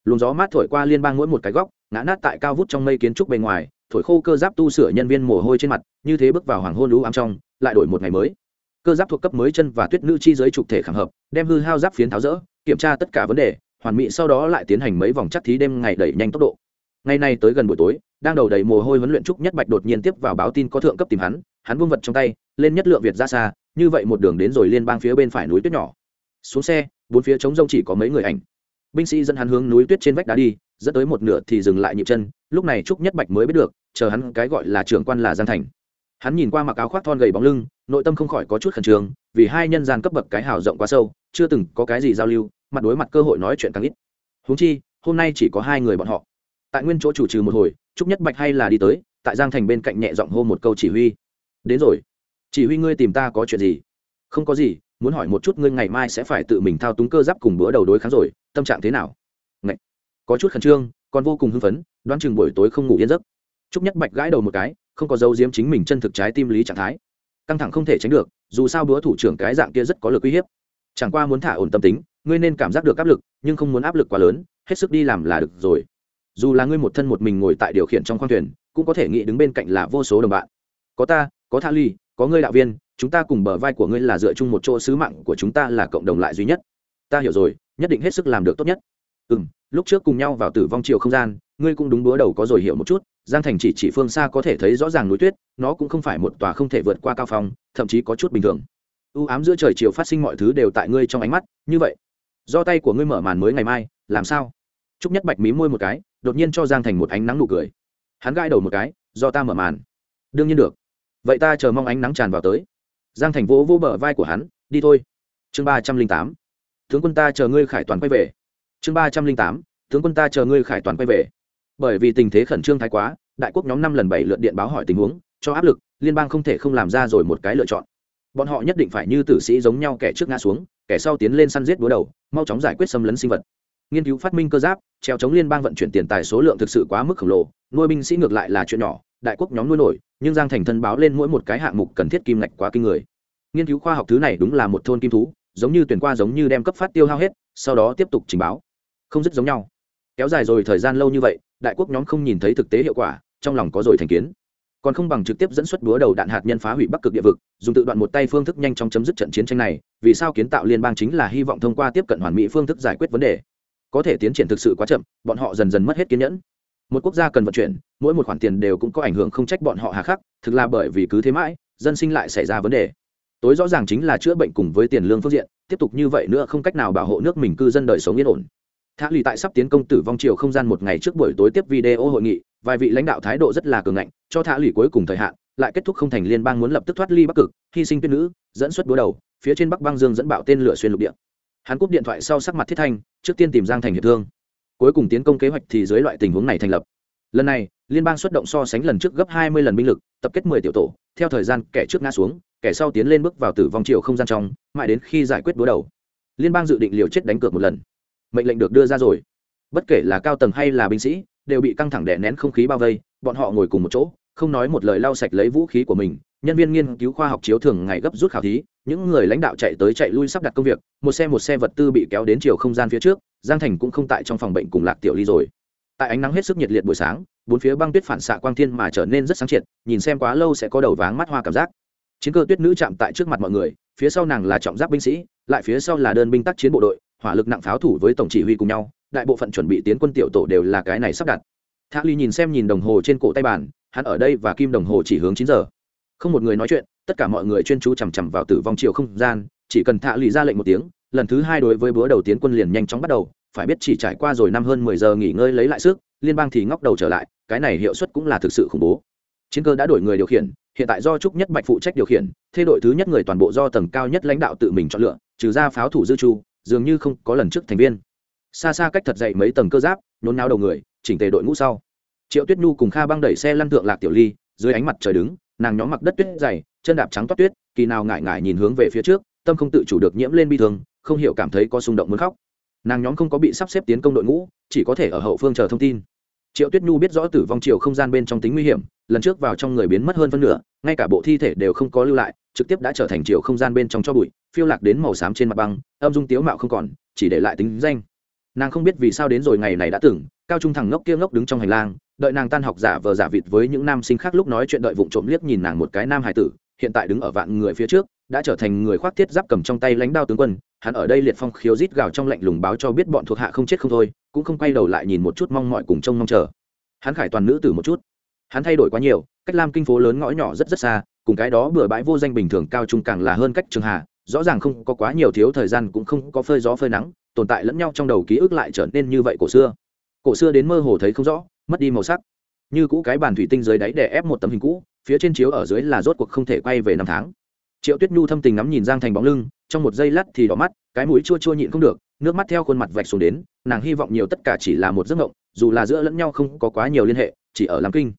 Luồng gió mát thổi qua liên bang mỗi một cái góc, ngã nát tại cao vút trong mây kiến trúc bề ngoài, thổi khô cơ giáp tu sửa nhân viên mồ hôi trên mặt, như thế bước vào hoàng hôn lũ ám trong, lại đổi một ngày mới. Cơ giáp thuộc cấp mới chân và tuyết nữ chi giới trục thể khảm hợp, đem hư hao giáp phiến tháo rỡ, kiểm tra tất cả vấn đề, hoàn mỹ sau đó lại tiến hành mấy vòng chắc thí đêm ngày đẩy nhanh tốc độ. Ngày nay tới gần buổi tối đang đầu đầy mồ hôi huấn luyện trúc nhất bạch đột nhiên tiếp vào báo tin có thượng cấp tìm hắn hắn buông vật trong tay, lên nhất lượng việt ra xa, như vậy một đường đến rồi liên bang phía bên phải núi tuyết nhỏ. Xuống xe, bốn phía trống rông chỉ có mấy người ảnh. Binh sĩ dẫn hắn hướng núi tuyết trên vách đá đi, dẫn tới một nửa thì dừng lại nhịp chân, lúc này trúc nhất bạch mới biết được, chờ hắn cái gọi là trưởng quan là giang thành. Hắn nhìn qua mặc áo khoác thon gầy bóng lưng, nội tâm không khỏi có chút khẩn trương, vì hai nhân gian cấp bậc cái hào rộng quá sâu, chưa từng có cái gì giao lưu, mặt đối mặt cơ hội nói chuyện càng ít. Huống chi, hôm nay chỉ có hai người bọn họ. Tại nguyên chỗ chủ trừ một hồi trúc nhất bạch hay là đi tới, tại giang thành bên cạnh nhẹ giọng hô một câu chỉ huy. Đến rồi. Chỉ huy ngươi tìm ta có chuyện gì? Không có gì, muốn hỏi một chút ngươi ngày mai sẽ phải tự mình thao túng cơ giáp cùng bữa đầu đối kháng rồi, tâm trạng thế nào? Ngậy. có chút khẩn trương, còn vô cùng hưng phấn, đoán chừng buổi tối không ngủ yên giấc. Trúc nhất bạch gãi đầu một cái, không có dấu diếm chính mình chân thực trái tim lý trạng thái. Căng thẳng không thể tránh được, dù sao bữa thủ trưởng cái dạng kia rất có lực uy hiếp. Chẳng qua muốn thả ổn tâm tính, ngươi nên cảm giác được áp lực, nhưng không muốn áp lực quá lớn, hết sức đi làm là được rồi dù là ngươi một thân một mình ngồi tại điều khiển trong khoang thuyền, cũng có thể nghĩ đứng bên cạnh là vô số đồng bạn. Có ta, có tha ly, có ngươi đạo viên, chúng ta cùng bờ vai của ngươi là dựa chung một chỗ sứ mạng của chúng ta là cộng đồng lại duy nhất. Ta hiểu rồi, nhất định hết sức làm được tốt nhất. Ừ m lúc trước cùng nhau vào tử vong chiều không gian, ngươi cũng đúng búa đầu có rồi hiểu một chút, giang thành chỉ chỉ phương xa có thể thấy rõ ràng núi tuyết, nó cũng không phải một tòa không thể vượt qua cao phong, thậm chí có chút bình thường. U ám giữa trời chiều phát sinh mọi thứ đều tại ngươi trong ánh mắt, như vậy. Do tay của ngươi mở màn mới ngày mai, làm sao? T r ú c nhất bạch mí môi một cái đột nhiên cho giang thành một ánh nắng nụ cười. Hắn gãi đầu một cái, do ta mở màn. Đương nhiên được. Vậy ta chờ mong ánh nắng tràn vào tới. Giang thành vỗ vỗ bờ vai của hắn, đi thôi. Chương ba trăm linh tám. Tướng quân ta chờ ngươi khải toàn quay về. Chương ba trăm linh tám. Tướng quân ta chờ ngươi khải toàn quay về. Bởi vì tình thế khẩn trương thái quá, đại quốc nhóm năm lần bảy lượt điện báo hỏi tình huống, cho áp lực, liên bang không thể không làm ra rồi một cái lựa chọn. Bọn họ nhất định phải như tử sĩ giống nhau kẻ trước ngã xuống, kẻ sau tiến lên săn giết búa đầu, mau chóng giải quyết xâm lấn sinh vật nghiên cứu phát minh cơ giáp, treo chống liên bang vận chuyển tiền tài số lượng thực sự quá mức khổng lồ, nuôi binh sĩ ngược lại là chuyện nhỏ, đại quốc nhóm nuôi nổi, nhưng giang thành thân báo lên mỗi một cái hạng mục cần thiết kim ngạch quá kinh người. Nghiên cứu khoa học thứ này đúng là một thôn kim thú, giống như tuyển qua giống như đem cấp phát tiêu hao hết, sau đó tiếp tục trình báo. Không dứt giống nhau. Kéo dài rồi thời gian lâu như vậy, đại quốc nhóm không nhìn thấy thực tế hiệu quả, trong lòng có rồi thành kiến. Còn không bằng trực tiếp dẫn xuất búa đầu đạn hạt nhân phá hủy bắc cực địa vực, dùng tự đoạn một tay phương thức nhanh chóng chấm dứt trận chiến tranh này, vì sao kiến tạo liên bang chính là hy vọng thông qua tiếp cận hoàn mỹ phương thức giải quyết vấn đề? Có thể tiến triển thực sự quá chậm, bọn họ dần dần mất hết kiên nhẫn. Một quốc gia cần vận chuyển, mỗi một khoản tiền đều cũng có ảnh hưởng không trách bọn họ hà khắc, thực là bởi vì cứ thế mãi, dân sinh lại xảy ra vấn đề. Tối rõ ràng chính là chữa bệnh cùng với tiền lương phương diện, tiếp tục như vậy nữa không cách nào bảo hộ nước mình cư dân đời sống yên ổn. Thả lì tại sắp tiến công tử vong chiều không gian một ngày trước buổi tối tiếp video hội nghị, vài vị lãnh đạo thái độ rất là cường ngạnh, cho thả lì cuối cùng thời hạn, lại kết thúc không thành liên bang muốn lập tức thoát ly bắc cực, hy sinh tuyết nữ, dẫn xuất búa đầu, phía trên bắc băng dương dẫn bạo tên lửa xuyên lục địa hắn cúp điện thoại sau sắc mặt thiết thanh, trước tiên tìm giang thành hiệp thương. Cuối cùng tiến công kế hoạch thì dưới loại tình huống này thành lập. Lần này, liên bang xuất động so sánh lần trước gấp hai mươi lần binh lực, tập kết mười tiểu tổ, theo thời gian kẻ trước ngã xuống, kẻ sau tiến lên bước vào tử vong chiều không gian trong, mãi đến khi giải quyết đối đầu. Liên bang dự định liều chết đánh cược một lần. Mệnh lệnh được đưa ra rồi. Bất kể là cao tầng hay là binh sĩ, đều bị căng thẳng đè nén không khí bao vây, bọn họ ngồi cùng một chỗ không nói một lời lau sạch lấy vũ khí của mình, nhân viên nghiên cứu khoa học chiếu thường ngày gấp rút khảo thí, những người lãnh đạo chạy tới chạy lui sắp đặt công việc, một xe một xe vật tư bị kéo đến chiều không gian phía trước, giang thành cũng không tại trong phòng bệnh cùng lạc tiểu ly rồi. Tại ánh nắng hết sức nhiệt liệt buổi sáng, bốn phía băng tuyết phản xạ quang thiên mà trở nên rất sáng triệt, nhìn xem quá lâu sẽ có đầu váng mắt hoa cảm giác. Chiến cơ tuyết nữ chạm tại trước mặt mọi người, phía sau nàng là trọng giáp binh sĩ, lại phía sau là đơn binh tác chiến bộ đội, hỏa lực nặng pháo thủ với tổng chỉ huy cùng nhau, đại bộ phận chuẩn bị tiến quân tiểu tổ đều là cái này sắp đặt. Thạ ly nhìn xem nhìn đồng hồ trên cổ tay bàn hắn ở đây và kim đồng hồ chỉ hướng chín giờ. Không một người nói chuyện, tất cả mọi người chuyên chú chằm chằm vào tử vong chiều không gian, chỉ cần thạ lì ra lệnh một tiếng, lần thứ hai đối với bữa đầu tiến quân liền nhanh chóng bắt đầu, phải biết chỉ trải qua rồi năm hơn mười giờ nghỉ ngơi lấy lại sức, liên bang thì ngóc đầu trở lại, cái này hiệu suất cũng là thực sự khủng bố. Chiến cơ đã đổi người điều khiển, hiện tại do trúc nhất bạch phụ trách điều khiển thay đội thứ nhất người toàn bộ do tầng cao nhất lãnh đạo tự mình chọn lựa, trừ ra pháo thủ dư chu, dường như không có lần trước thành viên. Xa xa cách thật dậy mấy tầng cơ giáp, nhốn náo đầu người, chỉnh tề đội ngũ sau triệu tuyết nhu cùng kha băng đẩy xe lăn thượng lạc tiểu ly, dưới ánh mặt trời đứng, nàng nhóm mặc đất tuyết dày, chân đạp trắng toát tuyết, kỳ nào ngại ngại nhìn hướng về phía trước, tâm không tự chủ được nhiễm lên bi thương, không hiểu cảm thấy có xung động muốn khóc. Nàng nhóm không có bị sắp xếp tiến công đội ngũ, chỉ có thể ở hậu phương chờ thông tin. Triệu tuyết nhu biết rõ tử vong chiều không gian bên trong tính nguy hiểm, lần trước vào trong người biến mất hơn phân nửa, ngay cả bộ thi thể đều không có lưu lại, trực tiếp đã trở thành chiều không gian bên trong cho bụi, phiêu lạc đến màu xám trên mặt băng, âm dung tiếu mạo không còn, chỉ để lại tính danh. Nàng không biết vì sao đến rồi ngày này đã tưởng cao trung thằng ngốc kia ngốc đứng trong hành lang đợi nàng tan học giả vờ giả vịt với những nam sinh khác lúc nói chuyện đợi vụng trộm liếc nhìn nàng một cái nam hải tử, hiện tại đứng ở vạn người phía trước, đã trở thành người khoác thiết giáp cầm trong tay lãnh đao tướng quân, hắn ở đây liệt phong khiếu rít gào trong lạnh lùng báo cho biết bọn thuộc hạ không chết không thôi, cũng không quay đầu lại nhìn một chút mong mọi cùng trông mong chờ. Hắn khải toàn nữ tử một chút. Hắn thay đổi quá nhiều, cách lam kinh phố lớn ngõ nhỏ rất rất xa, cùng cái đó bừa bãi vô danh bình thường cao trung càng là hơn cách trường hạ rõ ràng không có quá nhiều thiếu thời gian cũng không có phơi gió phơi nắng, tồn tại lẫn nhau trong đầu ký ức lại trở nên như vậy cổ xưa. Cổ xưa đến mơ hồ thấy không rõ mất đi màu sắc. Như cũ cái bàn thủy tinh dưới đáy để ép một tấm hình cũ, phía trên chiếu ở dưới là rốt cuộc không thể quay về năm tháng. Triệu tuyết nhu thâm tình ngắm nhìn giang thành bóng lưng, trong một giây lát thì đỏ mắt, cái mũi chua chua nhịn không được, nước mắt theo khuôn mặt vạch xuống đến, nàng hy vọng nhiều tất cả chỉ là một giấc mộng, dù là giữa lẫn nhau không có quá nhiều liên hệ, chỉ ở làm kinh.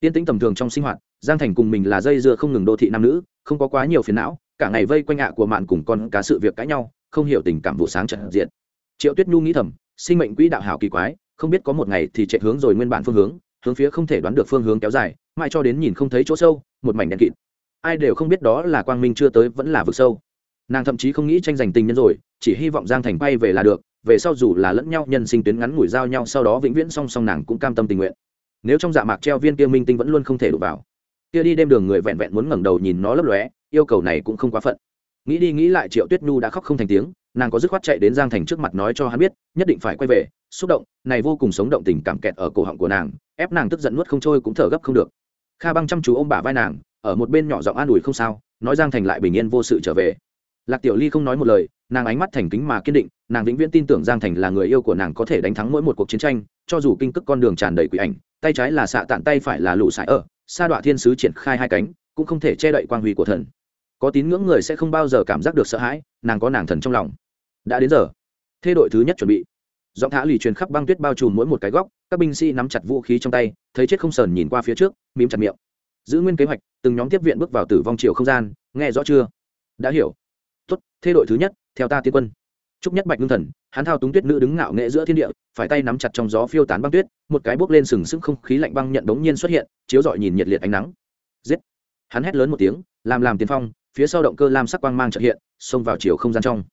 Tiên tĩnh tầm thường trong sinh hoạt, giang thành cùng mình là dây dưa không ngừng đô thị nam nữ, không có quá nhiều phiền não, cả ngày vây quanh ạ của mạn cùng con cá sự việc cãi nhau, không hiểu tình cảm vụ sáng trận diện. Triệu tuyết nhu nghĩ thầm, sinh mệnh quỹ đạo hảo kỳ quái không biết có một ngày thì chạy hướng rồi nguyên bản phương hướng hướng phía không thể đoán được phương hướng kéo dài, mãi cho đến nhìn không thấy chỗ sâu, một mảnh đen kịt. Ai đều không biết đó là quang minh chưa tới, vẫn là vực sâu. Nàng thậm chí không nghĩ tranh giành tình nhân rồi, chỉ hy vọng giang thành bay về là được, về sau dù là lẫn nhau nhân sinh tuyến ngắn ngủi giao nhau sau đó vĩnh viễn song song nàng cũng cam tâm tình nguyện. Nếu trong dạ mạc treo viên kia minh tinh vẫn luôn không thể đụng vào. Kia đi đêm đường người vẹn vẹn muốn ngẩng đầu nhìn nó lấp lóe, yêu cầu này cũng không quá phận. Nghĩ đi nghĩ lại triệu tuyết nhu đã khóc không thành tiếng nàng có dứt khoát chạy đến giang thành trước mặt nói cho hắn biết, nhất định phải quay về, xúc động, này vô cùng sống động tình cảm kẹt ở cổ họng của nàng, ép nàng tức giận nuốt không trôi cũng thở gấp không được. Kha băng chăm chú ôm bả vai nàng, ở một bên nhỏ giọng an ủi không sao, nói giang thành lại bình yên vô sự trở về. Lạc tiểu ly không nói một lời, nàng ánh mắt thành kính mà kiên định, nàng vĩnh viễn tin tưởng giang thành là người yêu của nàng có thể đánh thắng mỗi một cuộc chiến tranh, cho dù kinh cức con đường tràn đầy quỷ ảnh, tay trái là xạ tạn tay phải là lũ sải ở, sa đọa thiên sứ triển khai hai cánh, cũng không thể che đậy quang huy của thần có tín ngưỡng người sẽ không bao giờ cảm giác được sợ hãi, nàng có nàng thần trong lòng. Đã đến giờ. Thế đội thứ nhất chuẩn bị. Giọng thả lì truyền khắp băng tuyết bao trùm mỗi một cái góc, các binh sĩ nắm chặt vũ khí trong tay, thấy chết không sờn nhìn qua phía trước, mím chặt miệng. Giữ nguyên kế hoạch, từng nhóm tiếp viện bước vào tử vong chiều không gian, nghe rõ chưa? Đã hiểu. Tốt, thế đội thứ nhất, theo ta tiến quân. Trúc nhất bạch ngưng thần, hắn thao túng tuyết nữ đứng ngạo nghệ giữa thiên địa, phải tay nắm chặt trong gió phiêu tán băng tuyết, một cái bốc lên sừng sững không khí lạnh băng nhận đống nhiên xuất hiện, chiếu rọi nhìn nhiệt liệt ánh nắng. Giết. Hắn hét lớn một tiếng, làm làm tiền phong phía sau động cơ lam sắc quang mang trợ hiện, xông vào chiều không gian trong.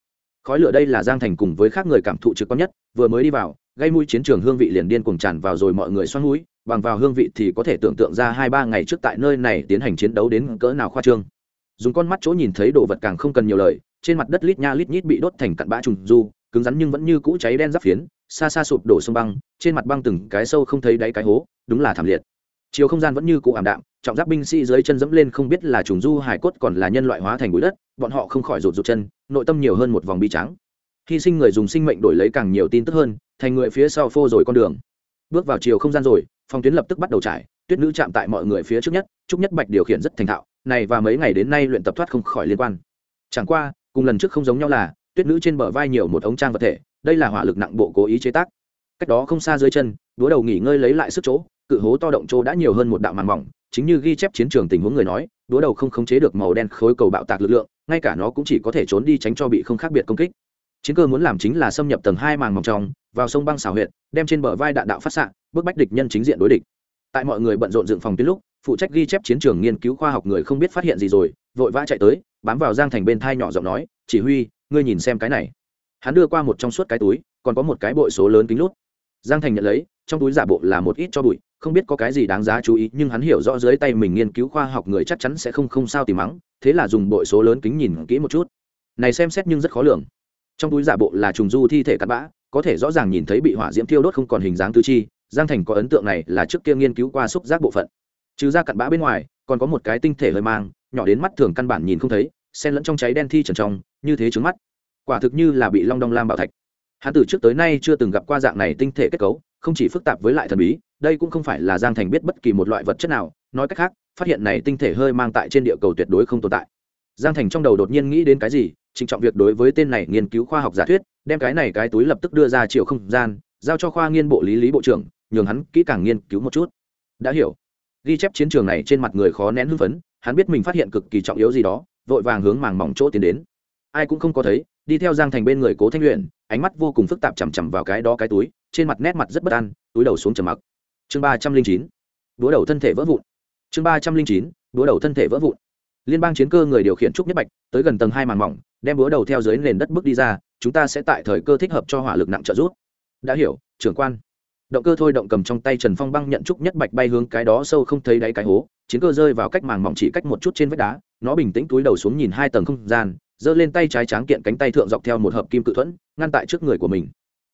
Khói lửa đây là giang thành cùng với khác người cảm thụ trực quan nhất, vừa mới đi vào, gây mũi chiến trường hương vị liền điên cuồng tràn vào rồi mọi người xoắn mũi, bằng vào hương vị thì có thể tưởng tượng ra hai ba ngày trước tại nơi này tiến hành chiến đấu đến cỡ nào khoa trương. Dùng con mắt chỗ nhìn thấy đồ vật càng không cần nhiều lời, trên mặt đất lít nha lít nhít bị đốt thành cặn bã trùng du, cứng rắn nhưng vẫn như cũ cháy đen giáp phiến, xa xa sụp đổ sông băng, trên mặt băng từng cái sâu không thấy đáy cái hố, đúng là thảm liệt. Chiều không gian vẫn như cũ ảm đạm trọng giáp binh sĩ dưới chân dẫm lên không biết là trùng du hải cốt còn là nhân loại hóa thành bụi đất, bọn họ không khỏi rụt rụt chân, nội tâm nhiều hơn một vòng bi trắng hy sinh người dùng sinh mệnh đổi lấy càng nhiều tin tức hơn, thành người phía sau phô rồi con đường. Bước vào chiều không gian rồi, phòng tuyến lập tức bắt đầu trải, tuyết nữ chạm tại mọi người phía trước nhất, trúc nhất bạch điều khiển rất thành thạo, này và mấy ngày đến nay luyện tập thoát không khỏi liên quan. Chẳng qua, cùng lần trước không giống nhau là, tuyết nữ trên bờ vai nhiều một ống trang vật thể, đây là hỏa lực nặng bộ cố ý chế tác. Cách đó không xa dưới chân đúa đầu nghỉ ngơi lấy lại sức chỗ, cự hố to động chỗ đã nhiều hơn một đạo màn mỏng chính như ghi chép chiến trường tình huống người nói đúa đầu không khống chế được màu đen khối cầu bạo tạc lực lượng, ngay cả nó cũng chỉ có thể trốn đi tránh cho bị không khác biệt công kích. Chiến cơ muốn làm chính là xâm nhập tầng hai màng mỏng trong, vào sông băng xảo huyệt, đem trên bờ vai đạn đạo phát xạ bức bách địch nhân chính diện đối địch. Tại mọi người bận rộn dựng phòng tuyến lúc, phụ trách ghi chép chiến trường nghiên cứu khoa học người không biết phát hiện gì rồi, vội vã chạy tới, bám vào giang thành bên thai nhỏ giọng nói, chỉ huy, ngươi nhìn xem cái này. Hắn đưa qua một trong suốt cái túi, còn có một cái bội số lớn kính lút. Giang thành nhận lấy, trong túi giả bộ là một ít cho bụi không biết có cái gì đáng giá chú ý, nhưng hắn hiểu rõ dưới tay mình nghiên cứu khoa học người chắc chắn sẽ không không sao tìm mắng, thế là dùng bội số lớn kính nhìn kỹ một chút. Này xem xét nhưng rất khó lường. Trong túi giả bộ là trùng du thi thể cắt bã, có thể rõ ràng nhìn thấy bị hỏa diễm thiêu đốt không còn hình dáng tư chi, giang thành có ấn tượng này là trước kia nghiên cứu qua xúc giác bộ phận. Trừ ra cặn bã bên ngoài, còn có một cái tinh thể hơi mang, nhỏ đến mắt thường căn bản nhìn không thấy, xen lẫn trong cháy đen thi trần trong, như thế trứng mắt. Quả thực như là bị long đong lam bảo thạch. Hắn từ trước tới nay chưa từng gặp qua dạng này tinh thể kết cấu không chỉ phức tạp với lại thần bí, đây cũng không phải là giang thành biết bất kỳ một loại vật chất nào, nói cách khác, phát hiện này tinh thể hơi mang tại trên địa cầu tuyệt đối không tồn tại. Giang thành trong đầu đột nhiên nghĩ đến cái gì, trịnh trọng việc đối với tên này nghiên cứu khoa học giả thuyết, đem cái này cái túi lập tức đưa ra chiều không gian, giao cho khoa nghiên bộ lý lý bộ trưởng, nhường hắn kỹ càng nghiên cứu một chút. Đã hiểu. Ghi chép chiến trường này trên mặt người khó nén hưng phấn, hắn biết mình phát hiện cực kỳ trọng yếu gì đó, vội vàng hướng màng mỏng chỗ tiến đến. Ai cũng không có thấy, đi theo giang thành bên người cố thanh luyện ánh mắt vô cùng phức tạp chằm chằm vào cái đó cái túi trên mặt nét mặt rất bất an, túi đầu xuống trầm mặc. Chương ba trăm linh chín đúa đầu thân thể vỡ vụn. Chương ba trăm linh chín đúa đầu thân thể vỡ vụn. Liên bang chiến cơ người điều khiển trúc nhất bạch, tới gần tầng hai màn mỏng, đem búa đầu theo dưới nền đất bước đi ra, chúng ta sẽ tại thời cơ thích hợp cho hỏa lực nặng trợ giúp. Đã hiểu, trưởng quan. Động cơ thôi động cầm trong tay trần phong băng nhận trúc nhất bạch bay hướng cái đó sâu không thấy đáy cái hố, chiến cơ rơi vào cách màng mỏng chỉ cách một chút trên vách đá, nó bình tĩnh túi đầu xuống nhìn hai tầng không gian, giơ lên tay trái tráng kiện cánh tay thượng dọc theo một hợp kim cự thuẫn, ngăn tại trước người của mình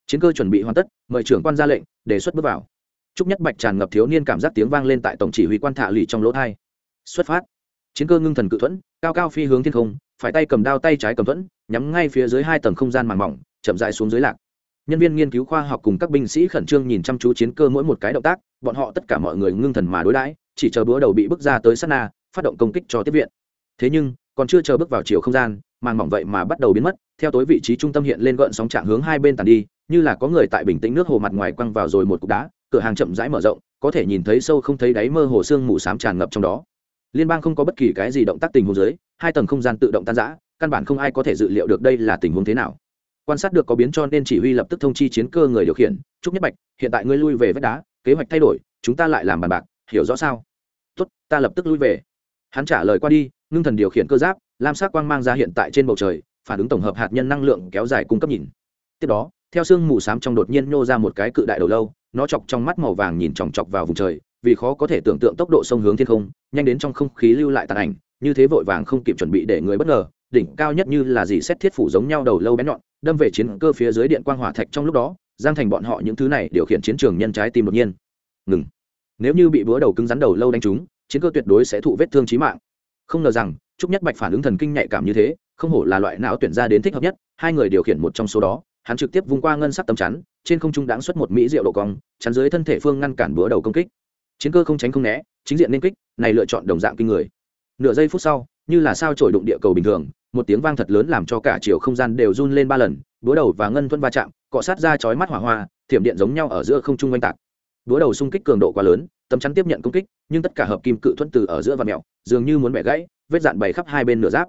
chiến cơ chuẩn bị hoàn tất, mời trưởng quan ra lệnh, đề xuất bước vào. Trúc nhất bạch tràn ngập thiếu niên cảm giác tiếng vang lên tại tổng chỉ huy quan thạ lì trong lỗ thai. Xuất phát. Chiến cơ ngưng thần cự thuẫn, cao cao phi hướng thiên không, phải tay cầm đao tay trái cầm thuẫn, nhắm ngay phía dưới hai tầng không gian màng mỏng, chậm dại xuống dưới lạc. Nhân viên nghiên cứu khoa học cùng các binh sĩ khẩn trương nhìn chăm chú chiến cơ mỗi một cái động tác, bọn họ tất cả mọi người ngưng thần mà đối đãi, chỉ chờ bữa đầu bị bước ra tới sát na, phát động công kích cho tiếp viện. Thế nhưng, còn chưa chờ bước vào chiều không gian, màng mỏng vậy mà bắt đầu biến mất, theo tối vị trí trung tâm hiện lên gợn sóng trạng hướng hai bên tàn đi như là có người tại bình tĩnh nước hồ mặt ngoài quăng vào rồi một cục đá, cửa hàng chậm rãi mở rộng, có thể nhìn thấy sâu không thấy đáy mơ hồ xương mù xám tràn ngập trong đó. Liên bang không có bất kỳ cái gì động tác tình huống dưới, hai tầng không gian tự động tan rã, căn bản không ai có thể dự liệu được đây là tình huống thế nào. Quan sát được có biến cho nên chỉ huy lập tức thông chi chiến cơ người điều khiển, trúc nhất bạch, hiện tại ngươi lui về vách đá, kế hoạch thay đổi, chúng ta lại làm bàn bạc, hiểu rõ sao? Tốt, ta lập tức lui về. Hắn trả lời qua đi, ngưng thần điều khiển cơ giáp, lam sắc quang mang ra hiện tại trên bầu trời, phản ứng tổng hợp hạt nhân năng lượng kéo dài cung cấp nhìn. Tiếp đó theo sương mù xám trong đột nhiên nhô ra một cái cự đại đầu lâu, nó chọc trong mắt màu vàng nhìn chòng chọc vào vùng trời, vì khó có thể tưởng tượng tốc độ sông hướng thiên không, nhanh đến trong không khí lưu lại tàn ảnh, như thế vội vàng không kịp chuẩn bị để người bất ngờ, đỉnh cao nhất như là gì xét thiết phủ giống nhau đầu lâu bén nhọn, đâm về chiến cơ phía dưới điện quang hỏa thạch trong lúc đó, giang thành bọn họ những thứ này điều khiển chiến trường nhân trái tim đột nhiên. Ngừng. Nếu như bị búa đầu cứng rắn đầu lâu đánh trúng, chiến cơ tuyệt đối sẽ thụ vết thương chí mạng. Không ngờ rằng, trúc nhất bạch phản ứng thần kinh nhạy cảm như thế, không hổ là loại não tuyển ra đến thích hợp nhất, hai người điều khiển một trong số đó hắn trực tiếp vung qua ngân sắc tấm chắn, trên không trung đáng xuất một mỹ diệu độ cong, chắn dưới thân thể phương ngăn cản búa đầu công kích. Chiến cơ không tránh không né, chính diện nên kích, này lựa chọn đồng dạng kinh người. Nửa giây phút sau, như là sao trổi đụng địa cầu bình thường, một tiếng vang thật lớn làm cho cả chiều không gian đều run lên ba lần, búa đầu và ngân thuẫn va chạm, cọ sát ra chói mắt hỏa hoa, thiểm điện giống nhau ở giữa không trung oanh tạc. Búa đầu xung kích cường độ quá lớn, tấm chắn tiếp nhận công kích, nhưng tất cả hợp kim cự thuẫn từ ở giữa và mẹo, dường như muốn bẻ gãy, vết dạn bày khắp hai bên nửa giáp.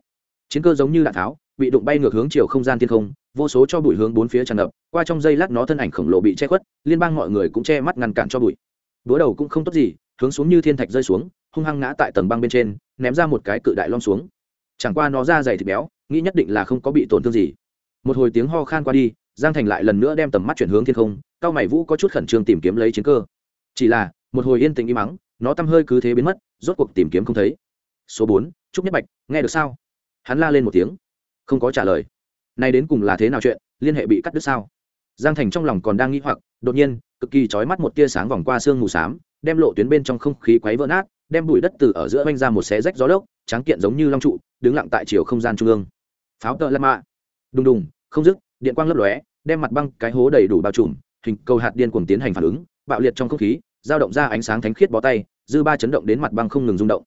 Chiến cơ giống như đạn tháo, bị đụng bay ngược hướng chiều không gian thiên không vô số cho bụi hướng bốn phía tràn ngập, qua trong giây lát nó thân ảnh khổng lồ bị che khuất, liên bang mọi người cũng che mắt ngăn cản cho bụi. Búa đầu cũng không tốt gì, hướng xuống như thiên thạch rơi xuống, hung hăng ngã tại tầng băng bên trên, ném ra một cái cự đại lom xuống. Chẳng qua nó ra dày thịt béo, nghĩ nhất định là không có bị tổn thương gì. Một hồi tiếng ho khan qua đi, giang thành lại lần nữa đem tầm mắt chuyển hướng thiên không, cao mày vũ có chút khẩn trương tìm kiếm lấy chiến cơ. Chỉ là, một hồi yên tĩnh im mắng, nó tăm hơi cứ thế biến mất, rốt cuộc tìm kiếm không thấy. Số bốn, trúc nhất bạch, nghe được sao? Hắn la lên một tiếng, không có trả lời nay đến cùng là thế nào chuyện, liên hệ bị cắt đứt sao? Giang thành trong lòng còn đang nghĩ hoặc, đột nhiên, cực kỳ trói mắt một tia sáng vòng qua sương mù s á m đem lộ tuyến bên trong không khí quáy vỡ nát, đem bụi đất từ ở giữa oanh ra một xé rách gió lốc, tráng kiện giống như long trụ, đứng lặng tại chiều không gian trung ương. Pháo tợ lăn mạ. Đùng đùng, không dứt, điện quang lấp lóe, đem mặt băng cái hố đầy đủ bao trùm, hình cầu hạt điên cuồng tiến hành phản ứng, bạo liệt trong không khí, dao động ra ánh sáng thánh khiết bó tay, dư ba chấn động đến mặt băng không ngừng rung động.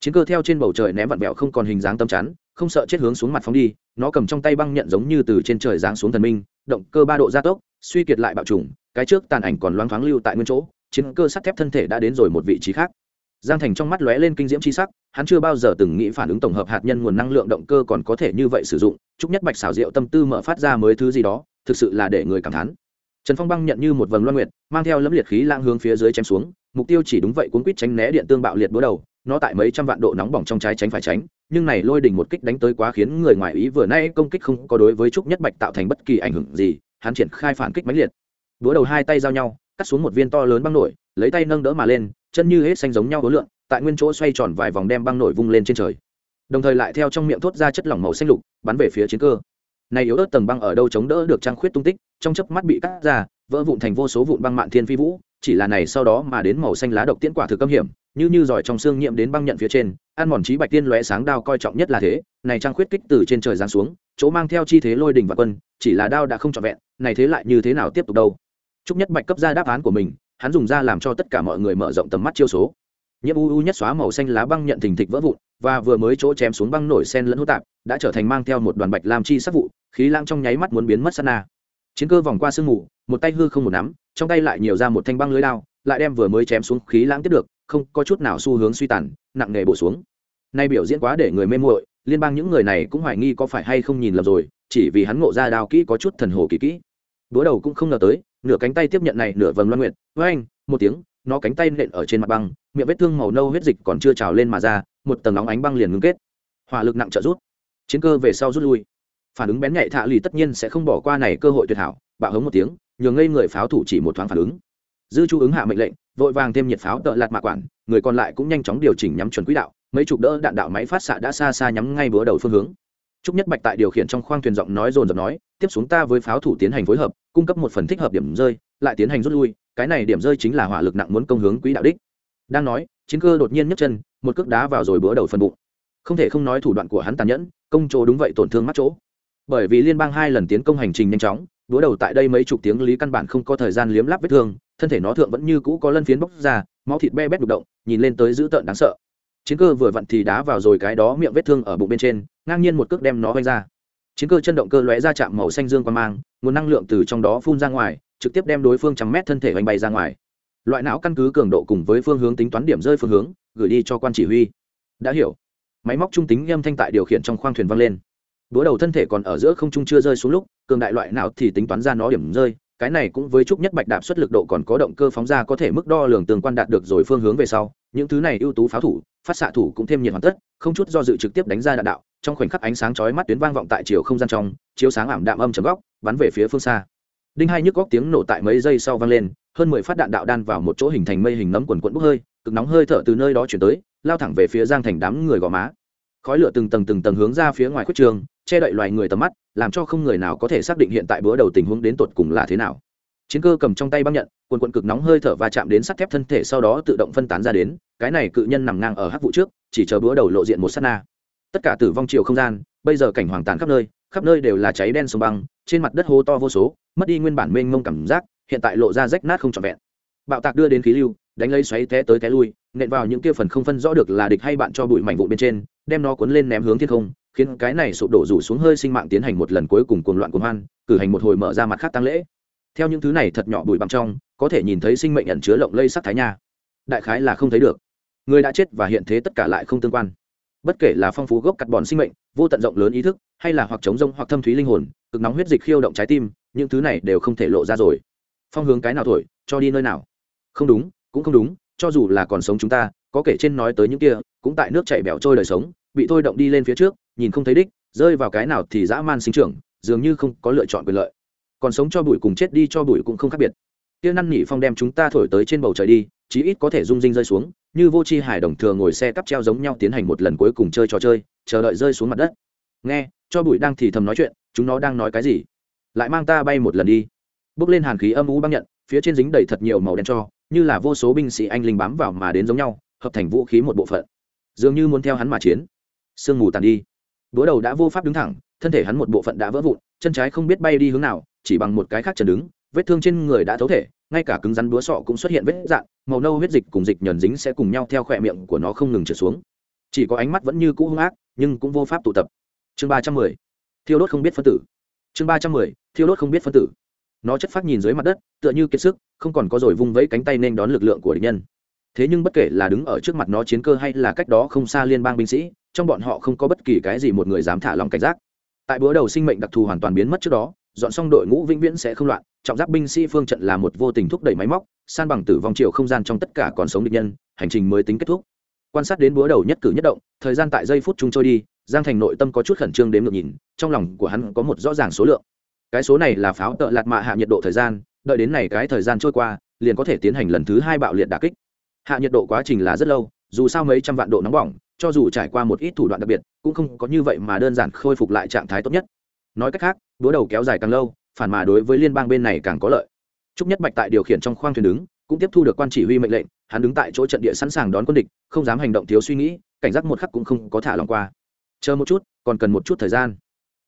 Chiến cơ theo trên bầu trời ném vặn vẹo không còn hình dáng tâm chắn không sợ chết hướng xuống mặt phóng đi, nó cầm trong tay băng nhận giống như từ trên trời giáng xuống thần minh, động cơ ba độ gia tốc, suy kiệt lại bạo trùng, cái trước tàn ảnh còn loáng thoáng lưu tại nguyên chỗ, chiến cơ sắt thép thân thể đã đến rồi một vị trí khác. Giang thành trong mắt lóe lên kinh diễm c h i sắc, hắn chưa bao giờ từng nghĩ phản ứng tổng hợp hạt nhân nguồn năng lượng động cơ còn có thể như vậy sử dụng, chúc nhất bạch xảo diệu tâm tư mở phát ra mới thứ gì đó, thực sự là để người cảm thán. Trần phong băng nhận như một vầng loan nguyệt, mang theo lẫm liệt khí lang hướng phía dưới chém xuống, mục tiêu chỉ đúng vậy cuốn quýt tránh né điện tương bạo liệt búa đầu nó tại mấy trăm vạn độ nóng bỏng trong trái tránh phải tránh, nhưng này lôi đỉnh một kích đánh tới quá khiến người ngoài ý vừa nay công kích không có đối với trúc nhất bạch tạo thành bất kỳ ảnh hưởng gì, hắn triển khai phản kích mãnh liệt. Búa đầu hai tay giao nhau, cắt xuống một viên to lớn băng nổi, lấy tay nâng đỡ mà lên, chân như hết xanh giống nhau hối lượng tại nguyên chỗ xoay tròn vài vòng đem băng nổi vung lên trên trời. Đồng thời lại theo trong miệng thốt ra chất lỏng màu xanh lục, bắn về phía chiến cơ. Này yếu ớt tầng băng ở đâu chống đỡ được trang khuyết tung tích, trong chớp mắt bị cắt ra, vỡ vụn thành vô số vụn băng mạn thiên phi vũ, chỉ là này sau đó mà đến màu xanh lá độc tiễn quả thực âm hiểm như như giỏi trong xương nhiễm đến băng nhận phía trên, ăn mòn trí bạch tiên lóe sáng đao coi trọng nhất là thế, này trang khuyết kích từ trên trời giáng xuống, chỗ mang theo chi thế lôi đình và quân, chỉ là đao đã không trọn vẹn, này thế lại như thế nào tiếp tục đâu? Trúc nhất bạch cấp ra đáp án của mình, hắn dùng ra làm cho tất cả mọi người mở rộng tầm mắt chiêu số. Nhiễm u u nhất xóa màu xanh lá băng nhận thình thịch vỡ vụn, và vừa mới chỗ chém xuống băng nổi sen lẫn hỗn tạp, đã trở thành mang theo một đoàn bạch làm chi sắc vụ, khí lãng trong nháy mắt muốn biến mất sana chiến cơ vòng qua sương mù, một tay hư không một nắm, trong tay lại nhiều ra một thanh băng lưới lao lại đem vừa mới chém xuống khí lãng tiếp được không có chút nào xu hướng suy tàn, nặng nề bổ xuống. Nay biểu diễn quá để người mê muội, liên bang những người này cũng hoài nghi có phải hay không nhìn lầm rồi, chỉ vì hắn ngộ ra đao kỹ có chút thần hồ kỳ kỹ. Búa đầu cũng không ngờ tới, nửa cánh tay tiếp nhận này, nửa vầng loan nguyện với anh một tiếng, nó cánh tay nện ở trên mặt băng, miệng vết thương màu nâu huyết dịch còn chưa trào lên mà ra, một tầng nóng ánh băng liền ngưng kết. Hỏa lực nặng trợ rút. Chiến cơ về sau rút lui. Phản ứng bén nhạy thạ lì tất nhiên sẽ không bỏ qua này cơ hội tuyệt hảo, bạo hống một tiếng, nhường ngây người pháo thủ chỉ một thoáng phản ứng. Dư chu ứng hạ mệnh lệnh vội vàng thêm nhiệt pháo tợ lạt mạ quản, người còn lại cũng nhanh chóng điều chỉnh nhắm chuẩn quỹ đạo, mấy chục đỡ đạn đạo máy phát xạ đã xa xa nhắm ngay bữa đầu phương hướng. Trúc nhất bạch tại điều khiển trong khoang thuyền giọng nói dồn dập nói, tiếp xuống ta với pháo thủ tiến hành phối hợp, cung cấp một phần thích hợp điểm rơi, lại tiến hành rút lui, cái này điểm rơi chính là hỏa lực nặng muốn công hướng quỹ đạo đích. Đang nói, chiến cơ đột nhiên nhấc chân, một cước đá vào rồi bữa đầu phần bụng. Không thể không nói thủ đoạn của hắn tàn nhẫn, công chỗ đúng vậy tổn thương mắt chỗ. Bởi vì liên bang hai lần tiến công hành trình nhanh chóng, búa đầu tại đây mấy chục tiếng lý căn bản không có thời gian liếm láp vết thương thân thể nó thượng vẫn như cũ có lân phiến bóc ra, máu thịt be bét đục động, nhìn lên tới dữ tợn đáng sợ. Chiến cơ vừa vặn thì đá vào rồi cái đó miệng vết thương ở bụng bên trên, ngang nhiên một cước đem nó vanh ra. Chiến cơ chân động cơ lóe ra chạm màu xanh dương qua mang, nguồn năng lượng từ trong đó phun ra ngoài, trực tiếp đem đối phương trăm mét thân thể vanh bay ra ngoài. Loại não căn cứ cường độ cùng với phương hướng tính toán điểm rơi phương hướng, gửi đi cho quan chỉ huy. Đã hiểu. Máy móc trung tính âm thanh tại điều khiển trong khoang thuyền vang lên. Búa đầu thân thể còn ở giữa không trung chưa rơi xuống lúc, cường đại loại não thì tính toán ra nó điểm rơi cái này cũng với chúc nhất bạch đạp xuất lực độ còn có động cơ phóng ra có thể mức đo lường tương quan đạt được rồi phương hướng về sau, những thứ này ưu tú pháo thủ, phát xạ thủ cũng thêm nhiệt hoàn tất, không chút do dự trực tiếp đánh ra đạn đạo, trong khoảnh khắc ánh sáng chói mắt tuyến vang vọng tại chiều không gian trong, chiếu sáng ảm đạm âm chấm góc, bắn về phía phương xa. Đinh hai nhức góc tiếng nổ tại mấy giây sau vang lên, hơn mười phát đạn đạo đan vào một chỗ hình thành mây hình nấm quần quẫn bốc hơi, cực nóng hơi thở từ nơi đó chuyển tới, lao thẳng về phía giang thành đám người gò má. Khói lửa từng tầng từng tầng hướng ra phía ngoài khuất trường che đậy loài người tầm mắt, làm cho không người nào có thể xác định hiện tại bữa đầu tình huống đến tột cùng là thế nào. Chiến cơ cầm trong tay băng nhận, quần quần cực nóng hơi thở và chạm đến sắt thép thân thể sau đó tự động phân tán ra đến, cái này cự nhân nằm ngang ở hắc vụ trước, chỉ chờ bữa đầu lộ diện một sát na. Tất cả tử vong chiều không gian, bây giờ cảnh hoàng tàn khắp nơi khắp nơi đều là cháy đen sông băng, trên mặt đất hô to vô số, mất đi nguyên bản mênh mông cảm giác, hiện tại lộ ra rách nát không trọn vẹn. Bạo tạc đưa đến khí lưu, đánh lấy xoáy té tới té lui, nện vào những kia phần không phân rõ được là địch hay bạn cho bụi mảnh vụ bên trên, đem nó cuốn lên ném hướng thiên không khiến cái này sụp đổ rủ xuống hơi sinh mạng tiến hành một lần cuối cùng cuồng loạn cuồng hoan, cử hành một hồi mở ra mặt khác tăng lễ. Theo những thứ này thật nhỏ bụi bặm trong, có thể nhìn thấy sinh mệnh ẩn chứa lộng lây sắc thái nha. Đại khái là không thấy được. Người đã chết và hiện thế tất cả lại không tương quan. Bất kể là phong phú gốc cắt bòn sinh mệnh, vô tận rộng lớn ý thức, hay là hoặc chống rông hoặc thâm thúy linh hồn, cực nóng huyết dịch khiêu động trái tim, những thứ này đều không thể lộ ra rồi. Phong hướng cái nào thổi, cho đi nơi nào. Không đúng, cũng không đúng, cho dù là còn sống chúng ta, có kể trên nói tới những kia, cũng tại nước chảy bẻo trôi đời sống, bị thôi động đi lên phía trước nhìn không thấy đích, rơi vào cái nào thì dã man sinh trưởng, dường như không có lựa chọn quyền lợi. Còn sống cho bụi cùng chết đi cho bụi cũng không khác biệt. Tiêu năn nỉ phong đem chúng ta thổi tới trên bầu trời đi, chí ít có thể rung rinh rơi xuống, như vô c h i hải đồng thừa ngồi xe cắp treo giống nhau tiến hành một lần cuối cùng chơi trò chơi, chờ đợi rơi xuống mặt đất. Nghe, cho bụi đang thì thầm nói chuyện, chúng nó đang nói cái gì? Lại mang ta bay một lần đi. Bước lên hàn khí âm u băng nhận, phía trên dính đầy thật nhiều màu đen cho, như là vô số binh sĩ anh linh bám vào mà đến giống nhau, hợp thành vũ khí một bộ phận. Dường như muốn theo hắn mà chiến. Sương mù tàn đi búa đầu đã vô pháp đứng thẳng, thân thể hắn một bộ phận đã vỡ vụn, chân trái không biết bay đi hướng nào, chỉ bằng một cái khác chân đứng, vết thương trên người đã thấu thể, ngay cả cứng rắn búa sọ cũng xuất hiện vết dạn, màu nâu huyết dịch cùng dịch nhờn dính sẽ cùng nhau theo khỏe miệng của nó không ngừng trượt xuống. Chỉ có ánh mắt vẫn như cũ hung ác, nhưng cũng vô pháp tụ tập. Chương ba trăm mười, thiêu đốt không biết phân tử. Chương ba trăm mười, thiêu đốt không biết phân tử. Nó chất phát nhìn dưới mặt đất, tựa như kiệt sức, không còn có rồi vung vẫy cánh tay nên đón lực lượng của địch nhân thế nhưng bất kể là đứng ở trước mặt nó chiến cơ hay là cách đó không xa liên bang binh sĩ, trong bọn họ không có bất kỳ cái gì một người dám thả lòng cảnh giác. Tại bữa đầu sinh mệnh đặc thù hoàn toàn biến mất trước đó, dọn xong đội ngũ vĩnh viễn sẽ không loạn, trọng giáp binh sĩ phương trận là một vô tình thúc đẩy máy móc, san bằng tử vong chiều không gian trong tất cả còn sống địch nhân, hành trình mới tính kết thúc. Quan sát đến búa đầu nhất cử nhất động, thời gian tại giây phút chúng trôi đi, giang thành nội tâm có chút khẩn trương đếm ngược nhìn, trong lòng của hắn có một rõ ràng số lượng. Cái số này là pháo tợ lạt mạ hạ nhiệt độ thời gian, đợi đến này cái thời gian trôi qua, liền có thể tiến hành lần thứ hai bạo liệt đà kích hạ nhiệt độ quá trình là rất lâu, dù sao mấy trăm vạn độ nóng bỏng, cho dù trải qua một ít thủ đoạn đặc biệt, cũng không có như vậy mà đơn giản khôi phục lại trạng thái tốt nhất. Nói cách khác đũa đầu kéo dài càng lâu, phản mà đối với liên bang bên này càng có lợi. Trúc nhất bạch tại điều khiển trong khoang thuyền đứng, cũng tiếp thu được quan chỉ huy mệnh lệnh, hắn đứng tại chỗ trận địa sẵn sàng đón quân địch, không dám hành động thiếu suy nghĩ, cảnh giác một khắc cũng không có thả lòng qua. Chờ một chút, còn cần một chút thời gian.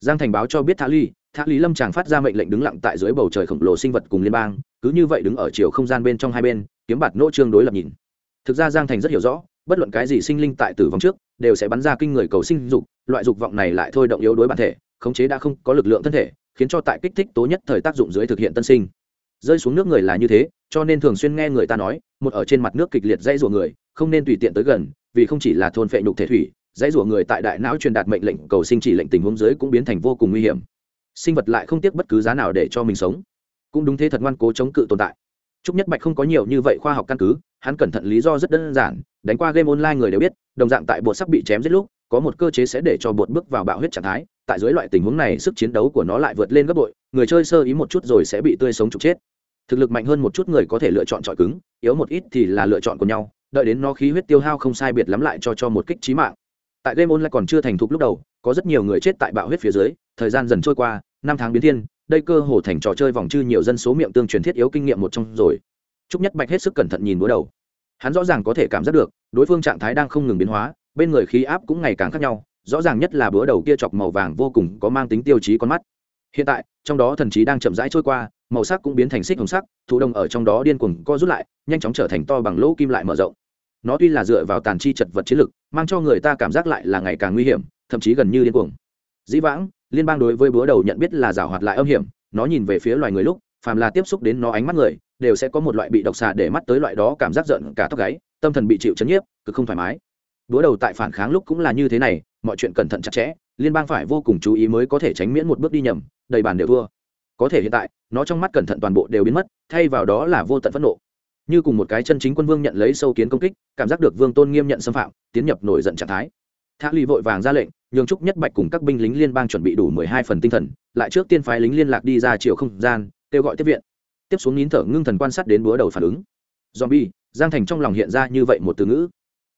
Giang thành báo cho biết thả ly thả lý lâm chàng phát ra mệnh lệnh đứng lặng tại dưới bầu trời khổng lồ sinh vật cùng liên bang, cứ như vậy đứng ở chiều không gian bên trong hai bên, kiếm bạt nỗ trương đối lập nhìn thực ra giang thành rất hiểu rõ, bất luận cái gì sinh linh tại tử vong trước, đều sẽ bắn ra kinh người cầu sinh dục, loại dục vọng này lại thôi động yếu đối bản thể, khống chế đã không có lực lượng thân thể, khiến cho tại kích thích tố nhất thời tác dụng dưới thực hiện tân sinh. Rơi xuống nước người là như thế, cho nên thường xuyên nghe người ta nói, một ở trên mặt nước kịch liệt dãy rủa người, không nên tùy tiện tới gần, vì không chỉ là thôn phệ nhục thể thủy, dãy rủa người tại đại não truyền đạt mệnh lệnh cầu sinh chỉ lệnh tình huống dưới cũng biến thành vô cùng nguy hiểm. Sinh vật lại không tiếc bất cứ giá nào để cho mình sống. Cũng đúng thế thật ngoan cố chống cự tồn tại. Trúc Nhất Bạch không có nhiều như vậy khoa học căn cứ, hắn cẩn thận lý do rất đơn giản, đánh qua game online người đều biết, đồng dạng tại bột sắp bị chém giết lúc, có một cơ chế sẽ để cho bột bước vào bạo huyết trạng thái, tại dưới loại tình huống này sức chiến đấu của nó lại vượt lên gấp bội, người chơi sơ ý một chút rồi sẽ bị tươi sống trục chết. Thực lực mạnh hơn một chút người có thể lựa chọn trọi cứng, yếu một ít thì là lựa chọn của nhau, đợi đến nó khí huyết tiêu hao không sai biệt lắm lại cho cho một kích chí mạng. Tại game online còn chưa thành thục lúc đầu, có rất nhiều người chết tại bạo huyết phía dưới, thời gian dần trôi qua, năm tháng biến thiên, đây cơ hồ thành trò chơi vòng chư nhiều dân số miệng tương truyền thiết yếu kinh nghiệm một trong rồi. Trúc nhất bạch hết sức cẩn thận nhìn búa đầu. Hắn rõ ràng có thể cảm giác được, đối phương trạng thái đang không ngừng biến hóa, bên người khí áp cũng ngày càng khác nhau, rõ ràng nhất là búa đầu kia chọc màu vàng vô cùng có mang tính tiêu chí con mắt. Hiện tại, trong đó thần trí đang chậm rãi trôi qua, màu sắc cũng biến thành xích hồng sắc, thụ đồng ở trong đó điên cuồng co rút lại, nhanh chóng trở thành to bằng lỗ kim lại mở rộng. Nó tuy là dựa vào tàn chi chật vật chiến lực, mang cho người ta cảm giác lại là ngày càng nguy hiểm, thậm chí gần như điên cuồng. Dĩ vãng liên bang đối với búa đầu nhận biết là giảo hoạt lại âm hiểm, nó nhìn về phía loài người lúc, phàm là tiếp xúc đến nó ánh mắt người, đều sẽ có một loại bị độc xà để mắt tới loại đó cảm giác giận cả tóc gáy, tâm thần bị chịu chấn nhiếp, cực không thoải mái. Búa đầu tại phản kháng lúc cũng là như thế này, mọi chuyện cẩn thận chặt chẽ, liên bang phải vô cùng chú ý mới có thể tránh miễn một bước đi nhầm, đầy bàn đều thua. Có thể hiện tại, nó trong mắt cẩn thận toàn bộ đều biến mất, thay vào đó là vô tận phẫn nộ. Như cùng một cái chân chính quân vương nhận lấy sâu kiến công kích, cảm giác được vương tôn nghiêm nhận xâm phạm, tiến nhập nổi giận trạng thái thác lì vội vàng ra lệnh, nhường trúc nhất bạch cùng các binh lính liên bang chuẩn bị đủ mười hai phần tinh thần, lại trước tiên phái lính liên lạc đi ra chiều không gian, kêu gọi tiếp viện. Tiếp xuống nín thở ngưng thần quan sát đến búa đầu phản ứng. Zombie, giang thành trong lòng hiện ra như vậy một từ ngữ.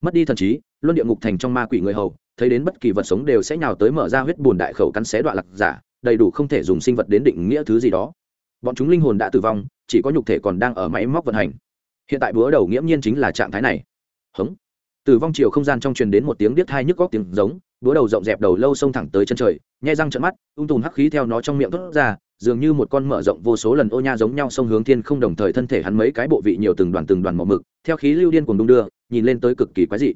Mất đi thần trí, luân địa ngục thành trong ma quỷ người hầu, thấy đến bất kỳ vật sống đều sẽ nhào tới mở ra huyết bùn đại khẩu cắn xé đoạn lạc giả, đầy đủ không thể dùng sinh vật đến định nghĩa thứ gì đó. Bọn chúng linh hồn đã tử vong, chỉ có nhục thể còn đang ở máy móc vận hành. Hiện tại búa đầu nghiễm nhiên chính là trạng thái này. Hứng tử vong chiều không gian trong truyền đến một tiếng điếc thai nhức góc tiếng giống, búa đầu rộng dẹp đầu lâu xông thẳng tới chân trời, nhai răng trận mắt, ung tùm hắc khí theo nó trong miệng thốt ra, dường như một con mở rộng vô số lần ô nha giống nhau sông hướng thiên không đồng thời thân thể hắn mấy cái bộ vị nhiều từng đoàn từng đoàn màu mực, theo khí lưu điên cùng đung đưa, nhìn lên tới cực kỳ quái dị.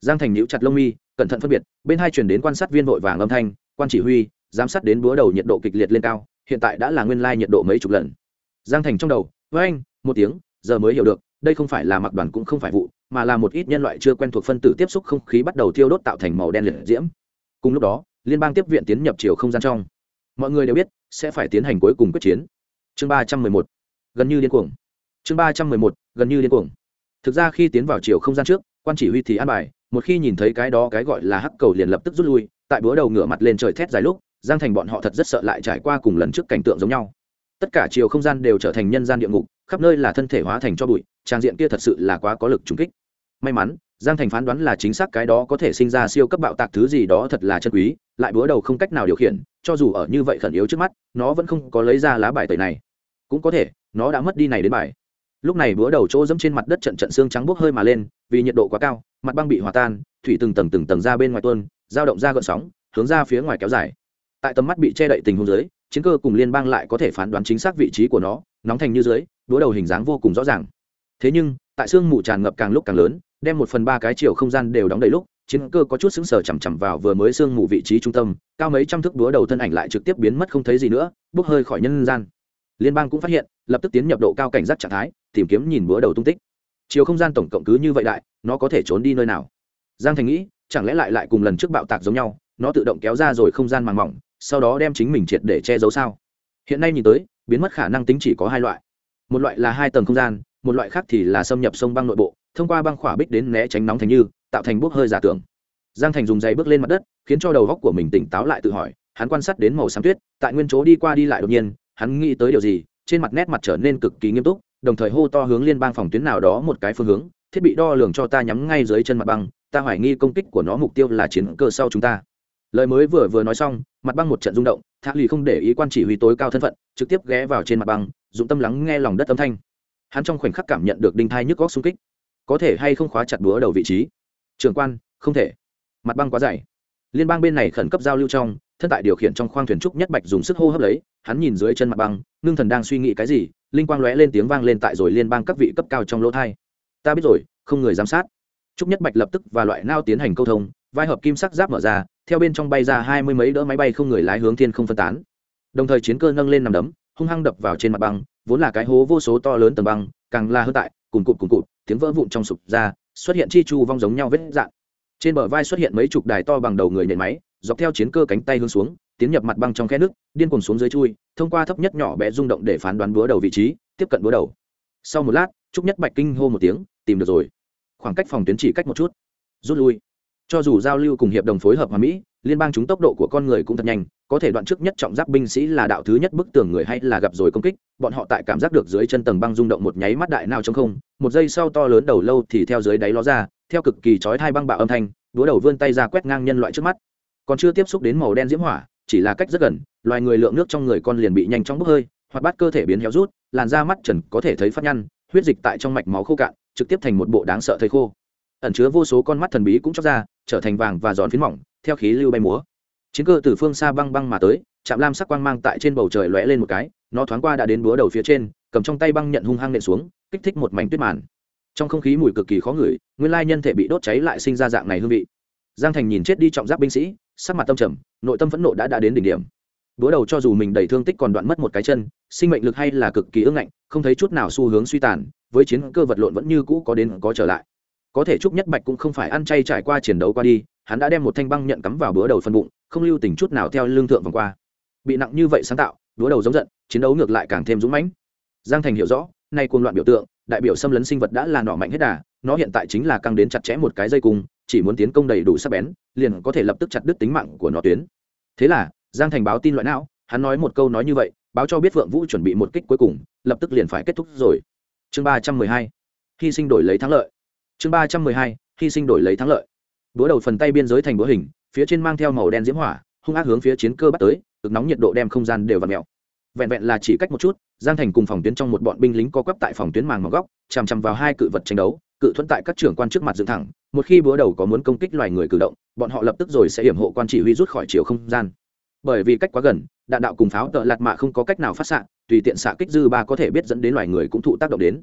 Giang thành nhíu chặt lông mi, cẩn thận phân biệt, bên hai truyền đến quan sát viên vội vàng âm thanh, quan chỉ huy, giám sát đến búa đầu nhiệt độ kịch liệt lên cao, hiện tại đã là nguyên lai nhiệt độ mấy chục lần. Giang thành trong đầu với anh một tiếng, giờ mới hiểu được đây không phải là mặc đoàn cũng không phải vụ, mà là một ít nhân loại chưa quen thuộc phân tử tiếp xúc không khí bắt đầu thiêu đốt tạo thành màu đen liệt diễm. Cùng lúc đó, liên bang tiếp viện tiến nhập chiều không gian trong. Mọi người đều biết, sẽ phải tiến hành cuối cùng quyết chiến. Chương ba trăm mười một, gần như điên cuồng. Chương ba trăm mười một, gần như điên cuồng. Thực ra khi tiến vào chiều không gian trước, quan chỉ huy thì an bài, một khi nhìn thấy cái đó cái gọi là hắc cầu liền lập tức rút lui, tại búa đầu ngửa mặt lên trời thét dài lúc, giang thành bọn họ thật rất sợ lại trải qua cùng lần trước cảnh tượng giống nhau. Tất cả chiều không gian đều trở thành nhân gian địa ngục khắp nơi là thân thể hóa thành cho bụi, trang diện kia thật sự là quá có lực trùng kích. May mắn, giang thành phán đoán là chính xác cái đó có thể sinh ra siêu cấp bạo tạc thứ gì đó thật là chân quý, lại búa đầu không cách nào điều khiển, cho dù ở như vậy khẩn yếu trước mắt, nó vẫn không có lấy ra lá bài tẩy này. Cũng có thể, nó đã mất đi này đến bài. Lúc này búa đầu chỗ dẫm trên mặt đất trận trận xương trắng bốc hơi mà lên, vì nhiệt độ quá cao, mặt băng bị hòa tan, thủy từng tầng từng tầng ra bên ngoài tuôn, dao động ra gợn sóng, hướng ra phía ngoài kéo dài. Tại tầm mắt bị che đậy tình huống dưới, chiến cơ cùng liên bang lại có thể phán đoán chính xác vị trí của nó nóng thành như dưới, đũa đầu hình dáng vô cùng rõ ràng. Thế nhưng, tại xương mù tràn ngập càng lúc càng lớn, đem một phần ba cái chiều không gian đều đóng đầy lúc, chiến cơ có chút xứng sở chằm chằm vào vừa mới sương mù vị trí trung tâm, cao mấy trăm thước đúa đầu thân ảnh lại trực tiếp biến mất không thấy gì nữa, bốc hơi khỏi nhân gian. Liên bang cũng phát hiện, lập tức tiến nhập độ cao cảnh giác trạng thái, tìm kiếm nhìn búa đầu tung tích. Chiều không gian tổng cộng cứ như vậy đại, nó có thể trốn đi nơi nào? Giang thành nghĩ, chẳng lẽ lại lại cùng lần trước bạo tạc giống nhau, nó tự động kéo ra rồi không gian màng mỏng, sau đó đem chính mình triệt để che giấu sao? Hiện nay nhìn tới biến mất khả năng tính chỉ có hai loại. Một loại là hai tầng không gian, một loại khác thì là xâm nhập sông băng nội bộ, thông qua băng khỏa bích đến né tránh nóng thành như, tạo thành bốc hơi giả tưởng. Giang thành dùng giày bước lên mặt đất, khiến cho đầu góc của mình tỉnh táo lại tự hỏi, hắn quan sát đến màu xám tuyết, tại nguyên chỗ đi qua đi lại đột nhiên, hắn nghĩ tới điều gì, trên mặt nét mặt trở nên cực kỳ nghiêm túc, đồng thời hô to hướng liên bang phòng tuyến nào đó một cái phương hướng, thiết bị đo lường cho ta nhắm ngay dưới chân mặt băng, ta hoài nghi công kích của nó mục tiêu là chiến cơ sau chúng ta. Lời mới vừa vừa nói xong, mặt băng một trận rung động thạ lì không để ý quan chỉ huy tối cao thân phận, trực tiếp ghé vào trên mặt băng, dụng tâm lắng nghe lòng đất âm thanh. Hắn trong khoảnh khắc cảm nhận được đinh thai nhức góc xung kích. Có thể hay không khóa chặt búa đầu vị trí? Trường quan, không thể. Mặt băng quá dày. Liên bang bên này khẩn cấp giao lưu trong, thân tại điều khiển trong khoang thuyền trúc nhất bạch dùng sức hô hấp lấy, hắn nhìn dưới chân mặt băng, ngưng thần đang suy nghĩ cái gì, linh quang lóe lên tiếng vang lên tại rồi liên bang các vị cấp cao trong lỗ thai. Ta biết rồi, không người giám sát. Trúc nhất bạch lập tức và loại nao tiến hành câu thông vai hợp kim sắc giáp mở ra, theo bên trong bay ra hai mươi mấy đỡ máy bay không người lái hướng thiên không phân tán. Đồng thời chiến cơ nâng lên nằm đấm, hung hăng đập vào trên mặt băng, vốn là cái hố vô số to lớn tầng băng, càng la hơn tại, cùng cụt cùng cụt, tiếng vỡ vụn trong sụp ra, xuất hiện chi chu vong giống nhau vết dạn. Trên bờ vai xuất hiện mấy chục đài to bằng đầu người nhện máy, dọc theo chiến cơ cánh tay hướng xuống, tiến nhập mặt băng trong khe nước, điên cuồng xuống dưới chui, thông qua thấp nhất nhỏ bé rung động để phán đoán búa đầu vị trí, tiếp cận búa đầu. Sau một lát, trúc nhất bạch kinh hô một tiếng, tìm được rồi. Khoảng cách phòng tuyến chỉ cách một chút. Rút lui cho dù giao lưu cùng hiệp đồng phối hợp hòa mỹ, liên bang chúng tốc độ của con người cũng thật nhanh, có thể đoạn trước nhất trọng giáp binh sĩ là đạo thứ nhất bức tường người hay là gặp rồi công kích, bọn họ tại cảm giác được dưới chân tầng băng rung động một nháy mắt đại nào trong không, một giây sau to lớn đầu lâu thì theo dưới đáy ló ra, theo cực kỳ chói thai băng bạo âm thanh đúa đầu vươn tay ra quét ngang nhân loại trước mắt. Còn chưa tiếp xúc đến màu đen diễm hỏa, chỉ là cách rất gần, loài người lượng nước trong người con liền bị nhanh chóng bốc hơi hoặc bắt cơ thể biến héo rút, làn da mắt trần có thể thấy phát nhăn, huyết dịch tại trong mạch máu khô cạn, trực tiếp thành một bộ đáng sợ thấy khô ẩn chứa vô số con mắt thần bí cũng chóc ra, trở thành vàng và giòn phiến mỏng, theo khí lưu bay múa. Chiến cơ từ phương xa băng băng mà tới chạm lam sắc quang mang tại trên bầu trời lóe lên một cái, nó thoáng qua đã đến búa đầu phía trên, cầm trong tay băng nhận hung hăng nện xuống, kích thích một mảnh tuyết màn. Trong không khí mùi cực kỳ khó ngửi, nguyên lai nhân thể bị đốt cháy lại sinh ra dạng này hương vị. Giang thành nhìn chết đi trọng giáp binh sĩ, sắc mặt tâm trầm, nội tâm phẫn nộ đã đã đến đỉnh điểm. Búa đầu cho dù mình đầy thương tích còn đoạn mất một cái chân, sinh mệnh lực hay là cực kỳ ưng ngạnh, không thấy chút nào xu hướng suy tàn, với chiến cơ vật lộn vẫn như cũ có đến có trở lại có thể trúc nhất bạch cũng không phải ăn chay trải qua chiến đấu qua đi, hắn đã đem một thanh băng nhận cắm vào búa đầu phân bụng, không lưu tình chút nào theo lương thượng vòng qua. Bị nặng như vậy sáng tạo búa đầu giống giận, chiến đấu ngược lại càng thêm dũng mãnh. Giang thành hiểu rõ, nay cuồng loạn biểu tượng, đại biểu xâm lấn sinh vật đã là nọ mạnh hết đà, nó hiện tại chính là căng đến chặt chẽ một cái dây cung, chỉ muốn tiến công đầy đủ sắc bén, liền có thể lập tức chặt đứt tính mạng của nó tuyến. Thế là, giang thành báo tin loại não, hắn nói một câu nói như vậy, báo cho biết vượng vũ chuẩn bị một kích cuối cùng, lập tức liền phải kết thúc rồi. Chương ba trăm mười hai. Hy sinh đổi lấy thắng lợi chương ba trăm mười hai, hy sinh đổi lấy thắng lợi. Búa đầu phần tay biên giới thành búa hình, phía trên mang theo màu đen diễm hỏa, hung ác hướng phía chiến cơ bắt tới, cực nóng nhiệt độ đem không gian đều v ặ mẹo vẹn vẹn là chỉ cách một chút, giang thành cùng phòng tuyến trong một bọn binh lính co quắp tại phòng tuyến màng mỏng góc, chằm chằm vào hai cự vật tranh đấu, cự thuẫn tại các trưởng quan trước mặt dựng thẳng, một khi búa đầu có muốn công kích loài người cử động, bọn họ lập tức rồi sẽ hiểm hộ quan chỉ huy rút khỏi chiều không gian. Bởi vì cách quá gần, đạn đạo cùng pháo tợ lạt mạ không có cách nào phát xạ, tùy tiện xạ kích dư ba có thể biết dẫn đến loài người cũng thụ tác động đến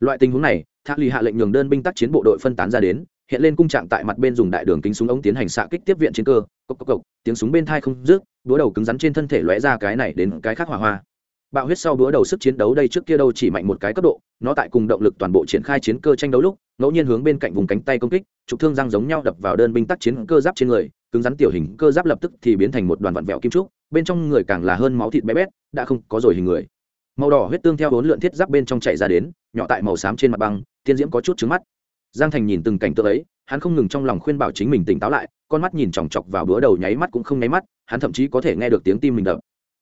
loại tình huống này thác ly hạ lệnh nhường đơn binh tác chiến bộ đội phân tán ra đến, hiện lên cung trạng tại mặt bên dùng đại đường kính súng ống tiến hành xạ kích tiếp viện chiến cơ. Cốc cốc cốc tiếng súng bên thai không rước búa đầu cứng rắn trên thân thể lóe ra cái này đến cái khác hỏa hoa. Bạo huyết sau búa đầu sức chiến đấu đây trước kia đâu chỉ mạnh một cái cấp độ, nó tại cùng động lực toàn bộ triển khai chiến cơ tranh đấu lúc, ngẫu nhiên hướng bên cạnh vùng cánh tay công kích, trục thương răng giống nhau đập vào đơn binh tác chiến cơ giáp trên người, cứng rắn tiểu hình cơ giáp lập tức thì biến thành một đoàn vặn vẹo kim trúc, bên trong người càng là hơn máu thịt bé bét, đã không có rồi hình người màu đỏ huyết tương theo bốn lượn thiết giáp bên trong chạy ra đến, nhỏ tại màu xám trên mặt băng tiên diễm có chút trứng mắt. Giang thành nhìn từng cảnh tượng ấy, hắn không ngừng trong lòng khuyên bảo chính mình tỉnh táo lại, con mắt nhìn chòng chọc vào bữa đầu nháy mắt cũng không nháy mắt, hắn thậm chí có thể nghe được tiếng tim mình đập.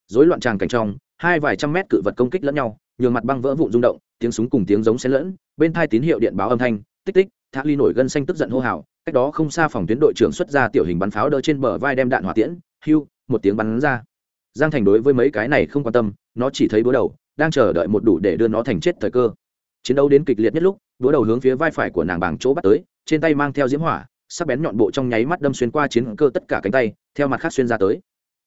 Dối loạn tràng cảnh trong, hai vài trăm mét cự vật công kích lẫn nhau, nhường mặt băng vỡ vụn rung động, tiếng súng cùng tiếng giống xen lẫn, bên thai tín hiệu điện báo âm thanh, tích tích, thác ly nổi gân xanh tức giận hô hào, cách đó không xa phòng tuyến đội trưởng xuất ra tiểu hình bắn pháo đỡ trên bờ vai đem đạn hỏa tiễn, hưu, một tiếng bắn ra. Giang thành đối với mấy cái này không quan tâm, nó chỉ thấy búa đầu đang chờ đợi một đủ để đưa nó thành chết thời cơ. Chiến đấu đến kịch liệt nhất lúc, đũa đầu hướng phía vai phải của nàng bảng chỗ bắt tới, trên tay mang theo diễm hỏa, sắc bén nhọn bộ trong nháy mắt đâm xuyên qua chiến cơ tất cả cánh tay, theo mặt khác xuyên ra tới.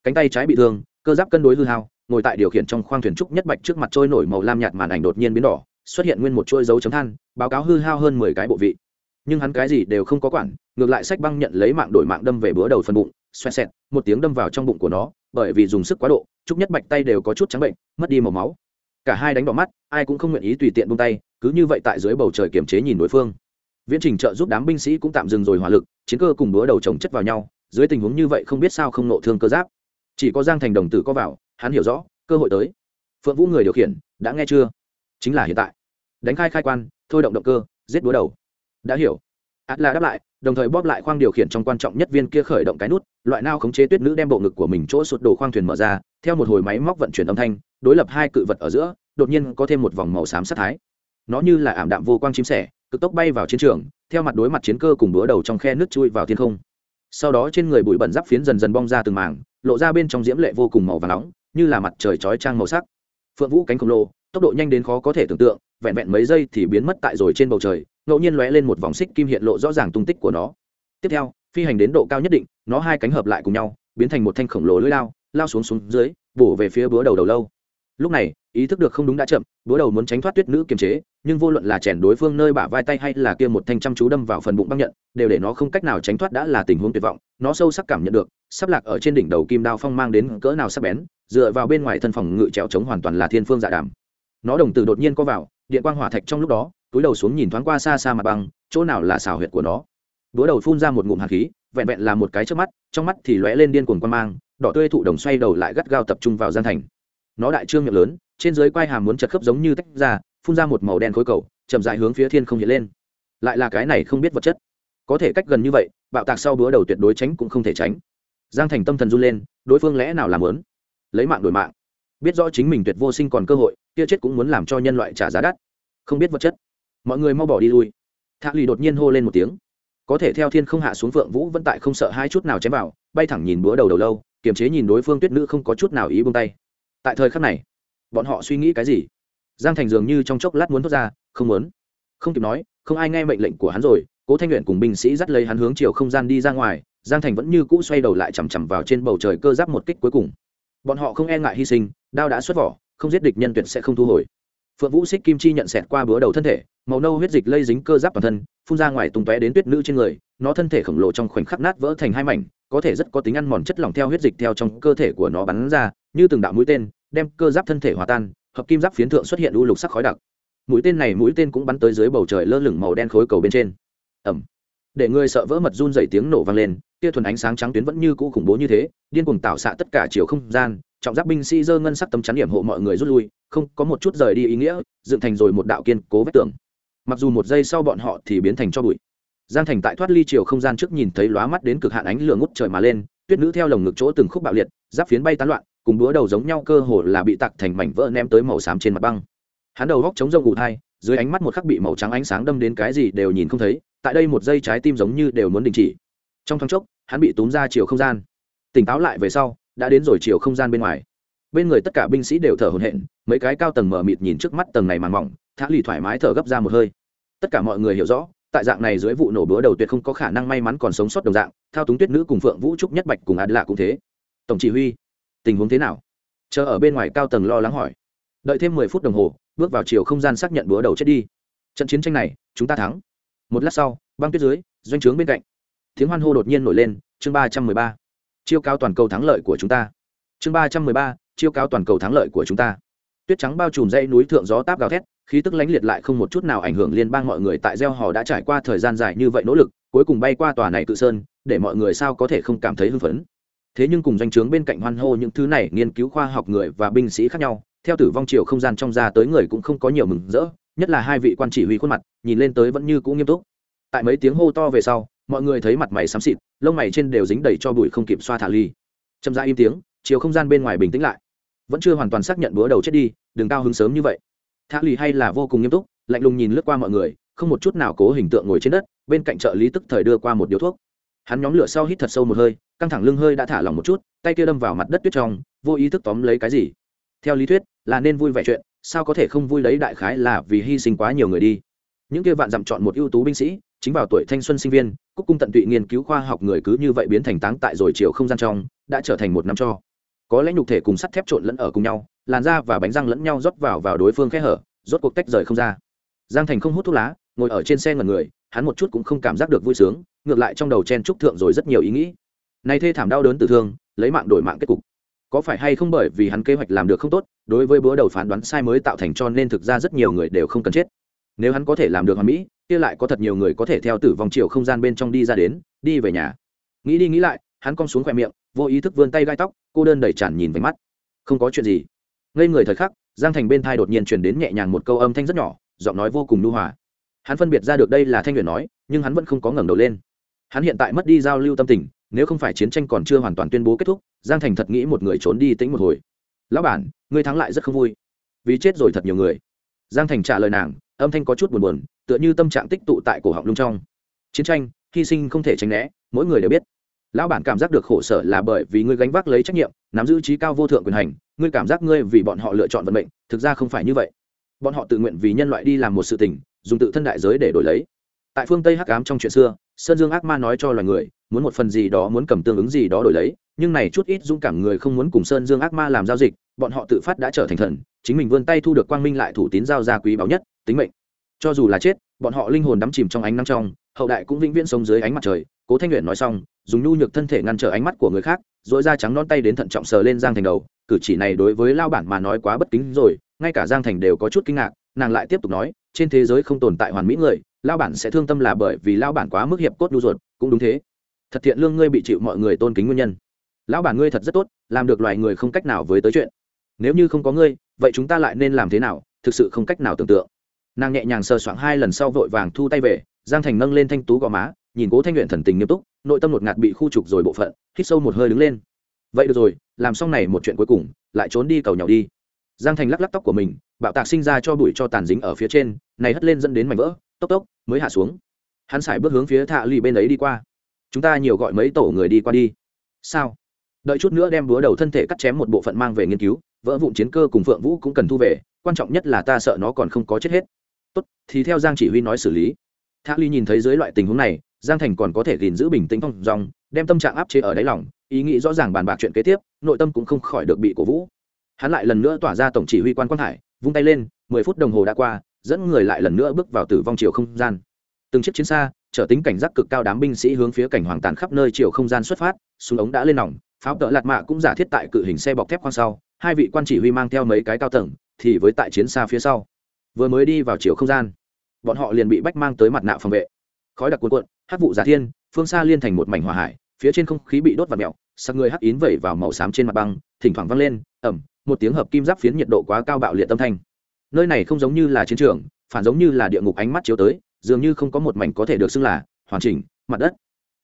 Cánh tay trái bị thương, cơ giáp cân đối hư hao, ngồi tại điều khiển trong khoang thuyền trúc nhất bạch trước mặt trôi nổi màu lam nhạt màn ảnh đột nhiên biến đỏ, xuất hiện nguyên một chuỗi dấu chấm than, báo cáo hư hao hơn mười cái bộ vị. Nhưng hắn cái gì đều không có quản, ngược lại sách băng nhận lấy mạng đổi mạng đâm về bữa đầu phần bụng, xoẹt xẹt, một tiếng đâm vào trong bụng của nó, bởi vì dùng sức quá độ, trúc nhất bạch tay đều có chút trắng bệnh, mất đi màu máu cả hai đánh đỏ mắt, ai cũng không nguyện ý tùy tiện buông tay, cứ như vậy tại dưới bầu trời kiềm chế nhìn đối phương. Viễn trình trợ giúp đám binh sĩ cũng tạm dừng rồi hỏa lực, chiến cơ cùng búa đầu chồng chất vào nhau, dưới tình huống như vậy không biết sao không nộ thương cơ giáp. Chỉ có giang thành đồng tử có vào, hắn hiểu rõ, cơ hội tới. Phượng vũ người điều khiển, đã nghe chưa? Chính là hiện tại. Đánh khai khai quan, thôi động động cơ, giết búa đầu. Đã hiểu át là đáp lại, đồng thời bóp lại khoang điều khiển trong quan trọng nhất viên kia khởi động cái nút, loại nao khống chế tuyết nữ đem bộ ngực của mình chỗ sụt đổ khoang thuyền mở ra, theo một hồi máy móc vận chuyển âm thanh, đối lập hai cự vật ở giữa, đột nhiên có thêm một vòng màu xám sát thái. Nó như là ảm đạm vô quang chim sẻ, cực tốc bay vào chiến trường, theo mặt đối mặt chiến cơ cùng đũa đầu trong khe nước chui vào thiên không. Sau đó trên người bụi bẩn giáp phiến dần dần bong ra từng mảng, lộ ra bên trong diễm lệ vô cùng màu và nóng, như là mặt trời chói trang màu sắc. Phượng vũ cánh khổng lồ, tốc độ nhanh đến khó có thể tưởng tượng, vẹn vẹn mấy giây thì biến mất tại rồi trên bầu trời ngẫu nhiên lóe lên một vòng xích kim hiện lộ rõ ràng tung tích của nó. Tiếp theo, phi hành đến độ cao nhất định, nó hai cánh hợp lại cùng nhau, biến thành một thanh khổng lồ lưỡi lao lao xuống xuống dưới, bổ về phía búa đầu đầu lâu. Lúc này, ý thức được không đúng đã chậm, búa đầu muốn tránh thoát tuyết nữ kiềm chế, nhưng vô luận là chèn đối phương nơi bả vai tay hay là kia một thanh chăm chú đâm vào phần bụng băng nhận, đều để nó không cách nào tránh thoát đã là tình huống tuyệt vọng, nó sâu sắc cảm nhận được, sắp lạc ở trên đỉnh đầu kim đao phong mang đến cỡ nào sắc bén, dựa vào bên ngoài thân phòng ngự trèo chống hoàn toàn là thiên phương dạ đàm. Nó đồng tử đột nhiên co vào, điện quang hỏa thạch trong lúc đó túi đầu xuống nhìn thoáng qua xa xa mặt băng, chỗ nào là xào huyệt của nó. Búa đầu phun ra một ngụm hạt khí, vẹn vẹn là một cái trước mắt, trong mắt thì lóe lên điên cuồng quan mang, đỏ tươi thụ đồng xoay đầu lại gắt gao tập trung vào gian thành. Nó đại trương miệng lớn, trên dưới quai hàm muốn chật khớp giống như tách ra, phun ra một màu đen khối cầu, chậm dại hướng phía thiên không hiện lên. Lại là cái này không biết vật chất. Có thể cách gần như vậy, bạo tạc sau búa đầu tuyệt đối tránh cũng không thể tránh. Giang thành tâm thần run lên, đối phương lẽ nào làm lớn? Lấy mạng đổi mạng. Biết rõ chính mình tuyệt vô sinh còn cơ hội, kia chết cũng muốn làm cho nhân loại trả giá đắt. Không biết vật chất mọi người mau bỏ đi lui. Thạ lì đột nhiên hô lên một tiếng. Có thể theo thiên không hạ xuống phượng vũ vẫn tại không sợ hai chút nào chém vào, bay thẳng nhìn búa đầu đầu lâu, kiềm chế nhìn đối phương tuyết nữ không có chút nào ý buông tay. Tại thời khắc này, bọn họ suy nghĩ cái gì? Giang thành dường như trong chốc lát muốn thoát ra, không muốn. Không kịp nói, không ai nghe mệnh lệnh của hắn rồi, cố thanh luyện cùng binh sĩ dắt lấy hắn hướng chiều không gian đi ra ngoài, giang thành vẫn như cũ xoay đầu lại chằm chằm vào trên bầu trời cơ giáp một kích cuối cùng. Bọn họ không e ngại hy sinh, đao đã xuất vỏ, không giết địch nhân tuyệt sẽ không thu hồi phượng vũ xích kim chi nhận xẹt qua búa đầu thân thể, màu nâu huyết dịch lây dính cơ giáp toàn thân, phun ra ngoài tung tóe đến tuyết nữ trên người, nó thân thể khổng lồ trong khoảnh khắc nát vỡ thành hai mảnh, có thể rất có tính ăn mòn chất lỏng theo huyết dịch theo trong cơ thể của nó bắn ra, như từng đạo mũi tên, đem cơ giáp thân thể hòa tan, hợp kim giáp phiến thượng xuất hiện u lục sắc khói đặc. Mũi tên này mũi tên cũng bắn tới dưới bầu trời lơ lửng màu đen khối cầu bên trên. Ẩm để người sợ vỡ mật run dày tiếng nổ vang lên kia thuần ánh sáng trắng tuyến vẫn như cũ khủng bố như thế, điên cuồng tạo xạ tất cả chiều không gian, trọng giáp binh sĩ dơ ngân sắc tấm chắn điểm hộ mọi người rút lui không có một chút rời đi ý nghĩa, dựng thành rồi một đạo kiên cố vách tường. Mặc dù một giây sau bọn họ thì biến thành cho bụi. Giang thành tại thoát ly chiều không gian trước nhìn thấy lóa mắt đến cực hạn ánh lửa ngút trời mà lên, tuyết nữ theo lồng ngực chỗ từng khúc bạo liệt, giáp phiến bay tán loạn, cùng búa đầu giống nhau cơ hồ là bị tặc thành mảnh vỡ ném tới màu xám trên mặt băng. Hắn đầu góc chống rông ụ thai, dưới ánh mắt một khắc bị màu trắng ánh sáng đâm đến cái gì đều nhìn không thấy, tại đây một giây trái tim giống như đều muốn đình chỉ. Trong thoáng chốc, hắn bị túm ra chiều không gian. Tỉnh táo lại về sau, đã đến rồi chiều không gian bên ngoài. Bên người tất cả binh sĩ đều thở hổn hển mấy cái cao tầng mở mịt nhìn trước mắt tầng này màng mỏng, thả lì thoải mái thở gấp ra một hơi. Tất cả mọi người hiểu rõ, tại dạng này dưới vụ nổ búa đầu tuyệt không có khả năng may mắn còn sống sót đồng dạng, thao túng tuyết nữ cùng phượng vũ trúc nhất bạch cùng ạt lạ cũng thế. Tổng chỉ huy, tình huống thế nào? Chờ ở bên ngoài cao tầng lo lắng hỏi. Đợi thêm mười phút đồng hồ, bước vào chiều không gian xác nhận búa đầu chết đi. Trận chiến tranh này, chúng ta thắng. Một lát sau, băng tuyết dưới, doanh trướng bên cạnh. Tiếng hoan hô đột nhiên nổi lên, chương ba trăm mười ba. Chiêu cao toàn cầu thắng lợi của chúng ta. Chương ba trăm mười ba, chiêu cao toàn cầu thắng lợi của chúng ta tuyết trắng bao trùm dãy núi thượng gió táp gào thét, khí tức lánh liệt lại không một chút nào ảnh hưởng liên bang mọi người tại gieo hò đã trải qua thời gian dài như vậy nỗ lực, cuối cùng bay qua tòa này cự sơn, để mọi người sao có thể không cảm thấy hưng phấn. Thế nhưng cùng doanh chướng bên cạnh hoan hô những thứ này, nghiên cứu khoa học người và binh sĩ khác nhau, theo tử vong chiều không gian trong ra tới người cũng không có nhiều mừng rỡ, nhất là hai vị quan chỉ huy khuôn mặt, nhìn lên tới vẫn như cũng nghiêm túc. Tại mấy tiếng hô to về sau, mọi người thấy mặt mày xám xịt, lông mày trên đều dính đầy cho bụi không kịp xoa thả ly. Chậm ra im tiếng, chiều không gian bên ngoài bình tĩnh lại vẫn chưa hoàn toàn xác nhận bữa đầu chết đi đừng cao hứng sớm như vậy. Thả lì hay là vô cùng nghiêm túc, lạnh lùng nhìn lướt qua mọi người, không một chút nào cố hình tượng ngồi trên đất, bên cạnh trợ lý tức thời đưa qua một điếu thuốc. Hắn nhóm lửa sau hít thật sâu một hơi, căng thẳng lưng hơi đã thả lỏng một chút, tay kia đâm vào mặt đất tuyết trong, vô ý thức tóm lấy cái gì. Theo lý thuyết, là nên vui vẻ chuyện, sao có thể không vui lấy đại khái là vì hy sinh quá nhiều người đi. Những kia vạn dặm chọn một ưu tú binh sĩ, chính vào tuổi thanh xuân sinh viên, cúc cung tận tụy nghiên cứu khoa học người cứ như vậy biến thành táng tại rồi chiều không gian trong, đã trở thành một năm cho có lẽ nhục thể cùng sắt thép trộn lẫn ở cùng nhau, làn da và bánh răng lẫn nhau rót vào vào đối phương khe hở, rốt cuộc tách rời không ra. Giang thành không hút thuốc lá, ngồi ở trên xe ngần người, hắn một chút cũng không cảm giác được vui sướng, ngược lại trong đầu chen trúc thượng rồi rất nhiều ý nghĩ. Nay thê thảm đau đớn tử thương, lấy mạng đổi mạng kết cục. Có phải hay không bởi vì hắn kế hoạch làm được không tốt, đối với bữa đầu phán đoán sai mới tạo thành cho nên thực ra rất nhiều người đều không cần chết. Nếu hắn có thể làm được hoàn mỹ, kia lại có thật nhiều người có thể theo tử vong chiều không gian bên trong đi ra đến, đi về nhà. Nghĩ đi nghĩ lại hắn cong xuống khoe miệng, vô ý thức vươn tay gai tóc, cô đơn đầy tràn nhìn váy mắt. Không có chuyện gì. Ngây người thời khắc, giang thành bên thai đột nhiên truyền đến nhẹ nhàng một câu âm thanh rất nhỏ, giọng nói vô cùng nu hòa. Hắn phân biệt ra được đây là thanh luyện nói, nhưng hắn vẫn không có ngẩng đầu lên. Hắn hiện tại mất đi giao lưu tâm tình, nếu không phải chiến tranh còn chưa hoàn toàn tuyên bố kết thúc, giang thành thật nghĩ một người trốn đi tĩnh một hồi. Lão bản, ngươi thắng lại rất không vui. Vì chết rồi thật nhiều người. Giang thành trả lời nàng, âm thanh có chút buồn buồn, tựa như tâm trạng tích tụ tại cổ họng lung trong. Chiến tranh, hy sinh không thể tránh né, mỗi người đều biết lão bản cảm giác được khổ sở là bởi vì ngươi gánh vác lấy trách nhiệm, nắm giữ trí cao vô thượng quyền hành, ngươi cảm giác ngươi vì bọn họ lựa chọn vận mệnh, thực ra không phải như vậy. Bọn họ tự nguyện vì nhân loại đi làm một sự tình, dùng tự thân đại giới để đổi lấy. Tại phương tây hắc ám trong chuyện xưa, sơn dương ác ma nói cho loài người, muốn một phần gì đó muốn cầm tương ứng gì đó đổi lấy, nhưng này chút ít dũng cảm người không muốn cùng sơn dương ác ma làm giao dịch, bọn họ tự phát đã trở thành thần, chính mình vươn tay thu được quang minh lại thủ tín giao ra quý báu nhất, tính mệnh. Cho dù là chết, bọn họ linh hồn đắm chìm trong ánh nắng trong, hậu đại cũng vĩnh viễn sống dưới ánh mặt trời cố thanh nguyện nói xong, dùng nhu nhược thân thể ngăn trở ánh mắt của người khác dỗi da trắng non tay đến thận trọng sờ lên giang thành đầu. Cử chỉ này đối với lao bản mà nói quá bất kính rồi, ngay cả giang thành đều có chút kinh ngạc, nàng lại tiếp tục nói, trên thế giới không tồn tại hoàn mỹ người, lao bản sẽ thương tâm là bởi vì lao bản quá mức hiệp cốt đu ruột, cũng đúng thế. Thật thiện lương ngươi bị chịu mọi người tôn kính nguyên nhân. Lão bản ngươi thật rất tốt, làm được loài người không cách nào với tới chuyện. Nếu như không có ngươi, vậy chúng ta lại nên làm thế nào? Thực sự không cách nào tưởng tượng. Nàng nhẹ nhàng sờ soạng hai lần sau vội vàng thu tay về, giang thành nâng lên thanh tú gò má nhìn cố thanh luyện thần tình nghiêm túc, nội tâm một ngạt bị khu trục rồi bộ phận, hít sâu một hơi đứng lên. Vậy được rồi, làm xong này một chuyện cuối cùng, lại trốn đi cầu nhỏ đi. Giang thành lắc lắc tóc của mình, bạo tạc sinh ra cho bụi cho tàn dính ở phía trên, này hất lên dẫn đến mảnh vỡ, tốc tốc, mới hạ xuống. Hắn xài bước hướng phía thạ lì bên ấy đi qua. Chúng ta nhiều gọi mấy tổ người đi qua đi. Sao? Đợi chút nữa đem búa đầu thân thể cắt chém một bộ phận mang về nghiên cứu, vỡ vụn chiến cơ cùng phượng vũ cũng cần thu về, quan trọng nhất là ta sợ nó còn không có chết hết. Tốt, thì theo giang chỉ huy nói xử lý. Thạ ly nhìn thấy dưới loại tình huống này giang thành còn có thể gìn giữ bình tĩnh phong dòng đem tâm trạng áp chế ở đáy lòng, ý nghĩ rõ ràng bàn bạc chuyện kế tiếp, nội tâm cũng không khỏi được bị cổ vũ. Hắn lại lần nữa tỏa ra tổng chỉ huy quan quang hải, vung tay lên, mười phút đồng hồ đã qua, dẫn người lại lần nữa bước vào tử vong chiều không gian. Từng chiếc chiến xa trở tính cảnh giác cực cao đám binh sĩ hướng phía cảnh hoàng tàn khắp nơi chiều không gian xuất phát, súng ống đã lên nòng, pháo tợ lạt mạ cũng giả thiết tại cự hình xe bọc thép khoang sau, hai vị quan chỉ huy mang theo mấy cái cao tầng, thì với tại chiến xa phía sau. Vừa mới đi vào chiều không gian, bọn họ liền bị bách mang tới mặt nạ phòng vệ. Khói đặc cuộn cuộn hát vụ giả thiên, phương xa liên thành một mảnh hỏa hải, phía trên không khí bị đốt và mẹo sắc người hắc yến vẩy vào màu xám trên mặt băng, thỉnh thoảng văng lên ẩm một tiếng hợp kim giáp phiến nhiệt độ quá cao bạo liệt tâm thanh. Nơi này không giống như là chiến trường, phản giống như là địa ngục ánh mắt chiếu tới, dường như không có một mảnh có thể được xưng là hoàn chỉnh, mặt đất.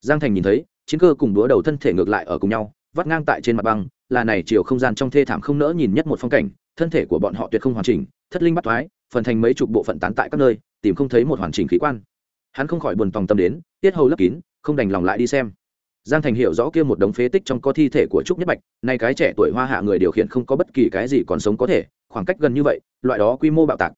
Giang thành nhìn thấy, chiến cơ cùng đũa đầu thân thể ngược lại ở cùng nhau, vắt ngang tại trên mặt băng, là này chiều không gian trong thê thảm không nỡ nhìn nhất một phong cảnh, thân thể của bọn họ tuyệt không hoàn chỉnh, thất linh bắt thoái, phần thành mấy chục bộ phận tán tại các nơi, tìm không thấy một hoàn chỉnh khí quan hắn không khỏi buồn tòng tâm đến, tiết hầu lấp kín, không đành lòng lại đi xem. Giang thành hiểu rõ kia một đống phế tích trong có thi thể của trúc nhất bạch, nay cái trẻ tuổi hoa hạ người điều khiển không có bất kỳ cái gì còn sống có thể, khoảng cách gần như vậy, loại đó quy mô bạo tạc.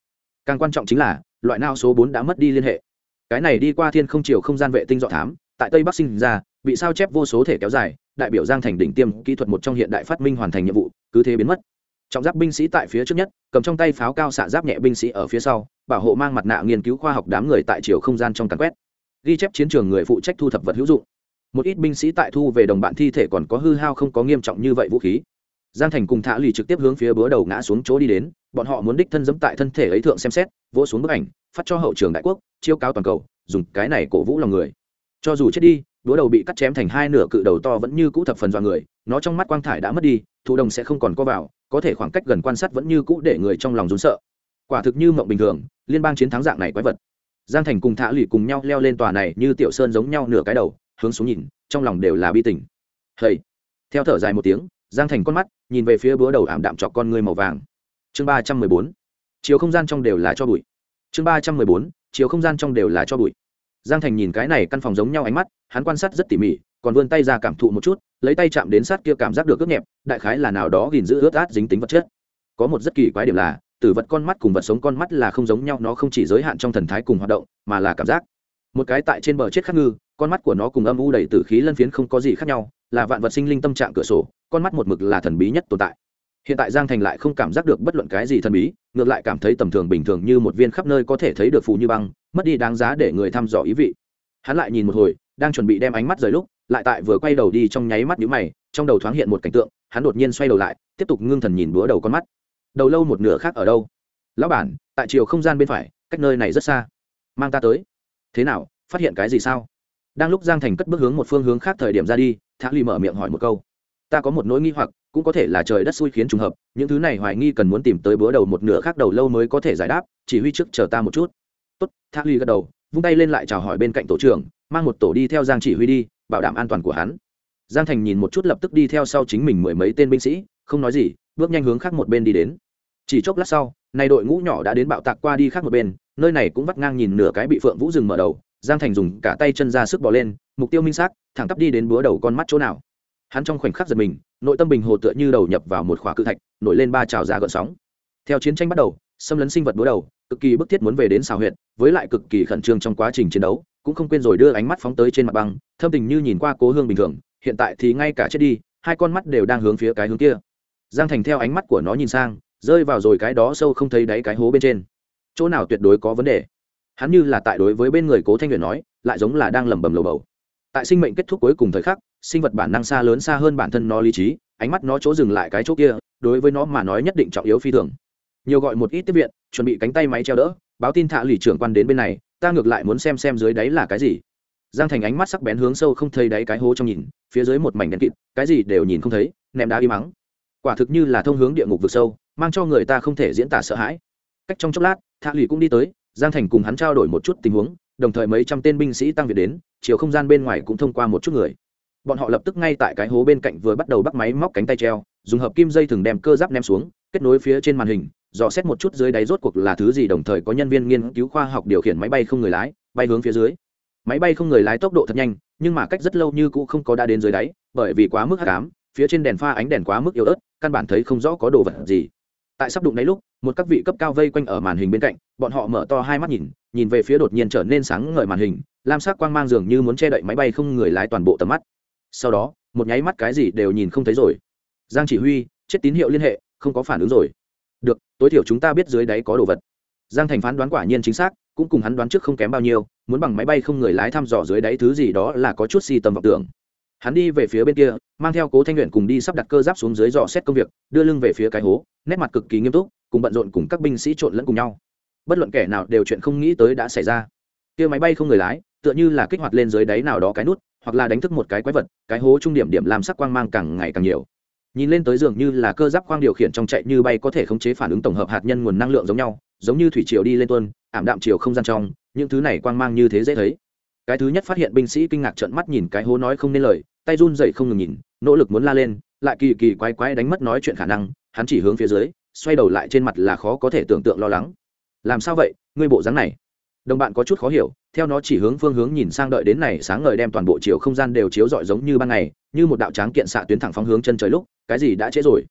Càng quan trọng chính là, loại nao số bốn đã mất đi liên hệ. Cái này đi qua thiên không chiều không gian vệ tinh dọ thám, tại tây bắc sinh ra, bị sao chép vô số thể kéo dài, đại biểu giang thành đỉnh tiêm kỹ thuật một trong hiện đại phát minh hoàn thành nhiệm vụ, cứ thế biến mất trọng giáp binh sĩ tại phía trước nhất, cầm trong tay pháo cao xạ giáp nhẹ binh sĩ ở phía sau, bảo hộ mang mặt nạ nghiên cứu khoa học đám người tại chiều không gian trong càn quét. Ghi chép chiến trường người phụ trách thu thập vật hữu dụng. Một ít binh sĩ tại thu về đồng bạn thi thể còn có hư hao không có nghiêm trọng như vậy vũ khí. Giang thành cùng thả lì trực tiếp hướng phía búa đầu ngã xuống chỗ đi đến, bọn họ muốn đích thân dẫm tại thân thể ấy thượng xem xét, vỗ xuống bức ảnh, phát cho hậu trường đại quốc, chiêu cáo toàn cầu, dùng cái này cổ vũ lòng người. Cho dù chết đi, búa đầu bị cắt chém thành hai nửa cự đầu to vẫn như cũ thập phần dọa người, nó trong mắt quang thải đã mất đi thụ đồng sẽ không còn co vào, có thể khoảng cách gần quan sát vẫn như cũ để người trong lòng rốn sợ. Quả thực như mộng bình thường, liên bang chiến thắng dạng này quái vật. Giang thành cùng thạ lụy cùng nhau leo lên tòa này như tiểu sơn giống nhau nửa cái đầu, hướng xuống nhìn, trong lòng đều là bi tình. Hầy theo thở dài một tiếng, giang thành con mắt nhìn về phía búa đầu ảm đạm chọc con người màu vàng. Chương ba trăm mười bốn, chiều không gian trong đều là cho bụi. Chương ba trăm mười bốn, chiều không gian trong đều là cho bụi. Giang thành nhìn cái này căn phòng giống nhau ánh mắt, hắn quan sát rất tỉ mỉ còn vươn tay ra cảm thụ một chút, lấy tay chạm đến sát kia cảm giác được ướt nhẹp, đại khái là nào đó gìn giữ ướt át dính tính vật chất. Có một rất kỳ quái điểm là, tử vật con mắt cùng vật sống con mắt là không giống nhau, nó không chỉ giới hạn trong thần thái cùng hoạt động, mà là cảm giác. Một cái tại trên bờ chết khắc ngư, con mắt của nó cùng âm u đầy tử khí lân phiến không có gì khác nhau, là vạn vật sinh linh tâm trạng cửa sổ, con mắt một mực là thần bí nhất tồn tại. Hiện tại giang thành lại không cảm giác được bất luận cái gì thần bí, ngược lại cảm thấy tầm thường bình thường như một viên khắp nơi có thể thấy được phù như băng, mất đi đáng giá để người thăm dò ý vị. Hắn lại nhìn một hồi, đang chuẩn bị đem ánh mắt rời lúc lại tại vừa quay đầu đi trong nháy mắt nhíu mày, trong đầu thoáng hiện một cảnh tượng, hắn đột nhiên xoay đầu lại, tiếp tục ngưng thần nhìn búa đầu con mắt. Đầu lâu một nửa khác ở đâu? Lão bản, tại chiều không gian bên phải, cách nơi này rất xa. Mang ta tới. Thế nào, phát hiện cái gì sao? Đang lúc giang thành cất bước hướng một phương hướng khác thời điểm ra đi thác ly mở miệng hỏi một câu. Ta có một nỗi nghi hoặc, cũng có thể là trời đất xui khiến trùng hợp, những thứ này hoài nghi cần muốn tìm tới bữa đầu một nửa khác đầu lâu mới có thể giải đáp, chỉ huy trước chờ ta một chút. Tốt thác ly gật đầu, vung tay lên lại chào hỏi bên cạnh tổ trưởng, mang một tổ đi theo giang chỉ huy đi bảo đảm an toàn của hắn. Giang thành nhìn một chút lập tức đi theo sau chính mình mười mấy tên binh sĩ, không nói gì, bước nhanh hướng khác một bên đi đến. Chỉ chốc lát sau, nay đội ngũ nhỏ đã đến bạo tạc qua đi khác một bên, nơi này cũng vắt ngang nhìn nửa cái bị phượng vũ rừng mở đầu. Giang thành dùng cả tay chân ra sức bỏ lên, mục tiêu minh xác, thẳng tắp đi đến búa đầu con mắt chỗ nào. Hắn trong khoảnh khắc giật mình, nội tâm bình hồ tựa như đầu nhập vào một khóa cự thạch, nổi lên ba trào giá gợn sóng. Theo chiến tranh bắt đầu, xâm lấn sinh vật búa đầu, cực kỳ bức thiết muốn về đến xào huyệt, với lại cực kỳ khẩn trương trong quá trình chiến đấu cũng không quên rồi đưa ánh mắt phóng tới trên mặt băng, thâm tình như nhìn qua cố hương bình thường, hiện tại thì ngay cả chết đi, hai con mắt đều đang hướng phía cái hướng kia. Giang thành theo ánh mắt của nó nhìn sang, rơi vào rồi cái đó sâu không thấy đáy cái hố bên trên. Chỗ nào tuyệt đối có vấn đề. Hắn như là tại đối với bên người cố thanh luyện nói, lại giống là đang lẩm bẩm lầu bầu. Tại sinh mệnh kết thúc cuối cùng thời khắc, sinh vật bản năng xa lớn xa hơn bản thân nó lý trí, ánh mắt nó chỗ dừng lại cái chỗ kia, đối với nó mà nói nhất định trọng yếu phi thường. Nhiều gọi một ít tiếp viện, chuẩn bị cánh tay máy treo đỡ, báo tin thạ lì trưởng quan đến bên này ta ngược lại muốn xem xem dưới đáy là cái gì. Giang thành ánh mắt sắc bén hướng sâu không thấy đáy cái hố trong nhìn, phía dưới một mảnh đen kịt, cái gì đều nhìn không thấy, ném đá im mắng quả thực như là thông hướng địa ngục vực sâu, mang cho người ta không thể diễn tả sợ hãi. Cách trong chốc lát thạ lụy cũng đi tới, giang thành cùng hắn trao đổi một chút tình huống, đồng thời mấy trăm tên binh sĩ tăng viện đến, chiều không gian bên ngoài cũng thông qua một chút người. Bọn họ lập tức ngay tại cái hố bên cạnh vừa bắt đầu bắt máy móc cánh tay treo, dùng hợp kim dây thừng đem cơ giáp ném xuống, kết nối phía trên màn hình dò xét một chút dưới đáy rốt cuộc là thứ gì đồng thời có nhân viên nghiên cứu khoa học điều khiển máy bay không người lái, bay hướng phía dưới. Máy bay không người lái tốc độ thật nhanh, nhưng mà cách rất lâu như cũ không có đã đến dưới đáy, bởi vì quá mức hạ cám phía trên đèn pha ánh đèn quá mức yếu ớt, căn bản thấy không rõ có đồ vật gì. Tại sắp đụng đáy lúc, một các vị cấp cao vây quanh ở màn hình bên cạnh, bọn họ mở to hai mắt nhìn nhìn về phía đột nhiên trở nên sáng ngời màn hình, lam sắc quang mang dường như muốn che đậy máy bay không người lái toàn bộ tầm mắt. Sau đó, một nháy mắt cái gì đều nhìn không thấy rồi. Giang chỉ huy, chết tín hiệu liên hệ, không có phản ứng rồi được, tối thiểu chúng ta biết dưới đáy có đồ vật. Giang thành phán đoán quả nhiên chính xác, cũng cùng hắn đoán trước không kém bao nhiêu, muốn bằng máy bay không người lái thăm dò dưới đáy thứ gì đó là có chút si tầm vọng tưởng. Hắn đi về phía bên kia, mang theo cố thanh luyện cùng đi sắp đặt cơ giáp xuống dưới dò xét công việc, đưa lưng về phía cái hố, nét mặt cực kỳ nghiêm túc, cùng bận rộn cùng các binh sĩ trộn lẫn cùng nhau. Bất luận kẻ nào đều chuyện không nghĩ tới đã xảy ra. Kia máy bay không người lái, tựa như là kích hoạt lên dưới đáy nào đó cái nút, hoặc là đánh thức một cái quái vật, cái hố trung điểm điểm làm sắc quang mang càng ngày càng nhiều nhìn lên tới dường như là cơ giáp khoang điều khiển trong chạy như bay có thể khống chế phản ứng tổng hợp hạt nhân nguồn năng lượng giống nhau, giống như thủy triều đi lên tuân ảm đạm chiều không gian trong, những thứ này quang mang như thế dễ thấy. Cái thứ nhất phát hiện binh sĩ kinh ngạc trợn mắt nhìn cái hố nói không nên lời, tay run dậy không ngừng nhìn, nỗ lực muốn la lên, lại kỳ kỳ quái quái đánh mất nói chuyện khả năng, hắn chỉ hướng phía dưới, xoay đầu lại trên mặt là khó có thể tưởng tượng lo lắng. Làm sao vậy, ngươi bộ dáng này? Đồng bạn có chút khó hiểu, theo nó chỉ hướng phương hướng nhìn sang đợi đến này sáng ngời đem toàn bộ chiều không gian đều chiếu rọi giống như ban ngày, như một đạo tráng kiện xạ tuyến thẳng phóng hướng chân trời lúc cái gì đã trễ rồi?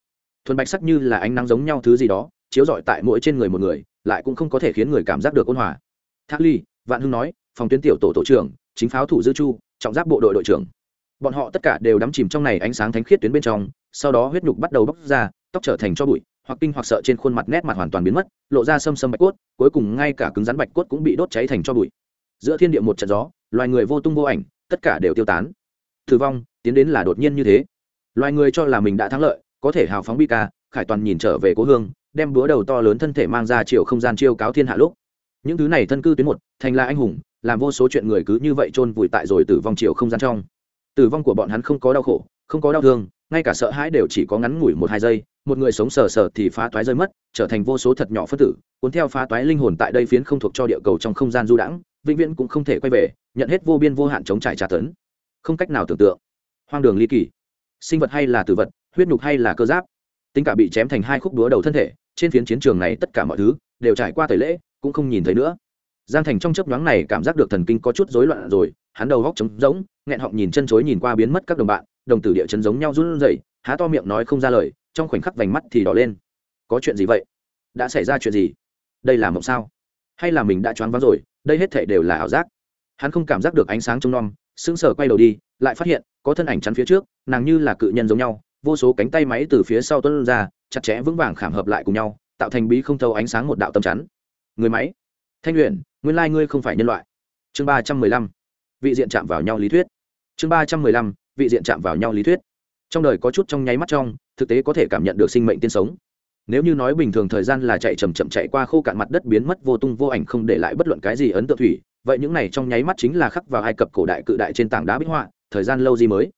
Thuần bạch sắc như là ánh nắng giống nhau thứ gì đó, chiếu rọi tại mỗi trên người một người, lại cũng không có thể khiến người cảm giác được ôn hòa. Thác ly, vạn hưng nói, phòng tuyến tiểu tổ tổ trưởng, chính pháo thủ dư chu, trọng giáp bộ đội đội trưởng. Bọn họ tất cả đều đắm chìm trong này ánh sáng thánh khiết tuyến bên trong, sau đó huyết nhục bắt đầu bốc ra, tóc trở thành cho bụi, hoặc kinh hoặc sợ trên khuôn mặt nét mặt hoàn toàn biến mất, lộ ra xâm xâm bạch cốt, cuối cùng ngay cả cứng rắn bạch cốt cũng bị đốt cháy thành cho bụi. Giữa thiên địa một trận gió, loài người vô tung vô ảnh, tất cả đều tiêu tán. Thử vong, tiến đến là đột nhiên như thế loài người cho là mình đã thắng lợi, có thể hào phóng bi ca khải toàn nhìn trở về cố hương, đem búa đầu to lớn thân thể mang ra chiều không gian chiêu cáo thiên hạ lúc. Những thứ này thân cư tuyến một, thành là anh hùng, làm vô số chuyện người cứ như vậy chôn vùi tại rồi tử vong chiều không gian trong. Tử vong của bọn hắn không có đau khổ, không có đau thương, ngay cả sợ hãi đều chỉ có ngắn ngủi một hai giây, một người sống sờ sờ thì phá toái rơi mất, trở thành vô số thật nhỏ phân tử, cuốn theo phá toái linh hồn tại đây phiến không thuộc cho địa cầu trong không gian du đãng, vĩnh viễn cũng không thể quay về, nhận hết vô biên vô hạn chống trải tra tấn. Không cách nào tưởng tượng. Hoang đường ly kỳ sinh vật hay là tử vật, huyết nhục hay là cơ giáp. Tính cả bị chém thành hai khúc đúa đầu thân thể, trên phiến chiến trường này tất cả mọi thứ đều trải qua tẩy lễ, cũng không nhìn thấy nữa. Giang thành trong chấp nhoáng này cảm giác được thần kinh có chút rối loạn rồi, hắn đầu góc trống rỗng, nghẹn họng nhìn chân chối nhìn qua biến mất các đồng bạn, đồng tử địa chấn giống nhau run rẩy, há to miệng nói không ra lời, trong khoảnh khắc vành mắt thì đỏ lên. Có chuyện gì vậy? Đã xảy ra chuyện gì? Đây là mộng sao? Hay là mình đã choáng váng rồi, đây hết thể đều là ảo giác. Hắn không cảm giác được ánh sáng trong non sững sờ quay đầu đi, lại phát hiện có thân ảnh chắn phía trước, nàng như là cự nhân giống nhau, vô số cánh tay máy từ phía sau tuân ra, chặt chẽ vững vàng khảm hợp lại cùng nhau, tạo thành bí không thâu ánh sáng một đạo tâm chắn. Người máy. Thanh luyện nguyên lai ngươi không phải nhân loại. Chương ba trăm mười lăm. Vị diện chạm vào nhau lý thuyết. Chương ba trăm mười lăm. Vị diện chạm vào nhau lý thuyết. Trong đời có chút trong nháy mắt trong, thực tế có thể cảm nhận được sinh mệnh tiên sống. Nếu như nói bình thường thời gian là chạy chầm chậm chạy qua khô cạn mặt đất biến mất vô tung vô ảnh không để lại bất luận cái gì ấn tượng thủy, vậy những này trong nháy mắt chính là khắc vào ai cập cổ đại cự đại trên tảng đá bích họa thời gian lâu gì mới.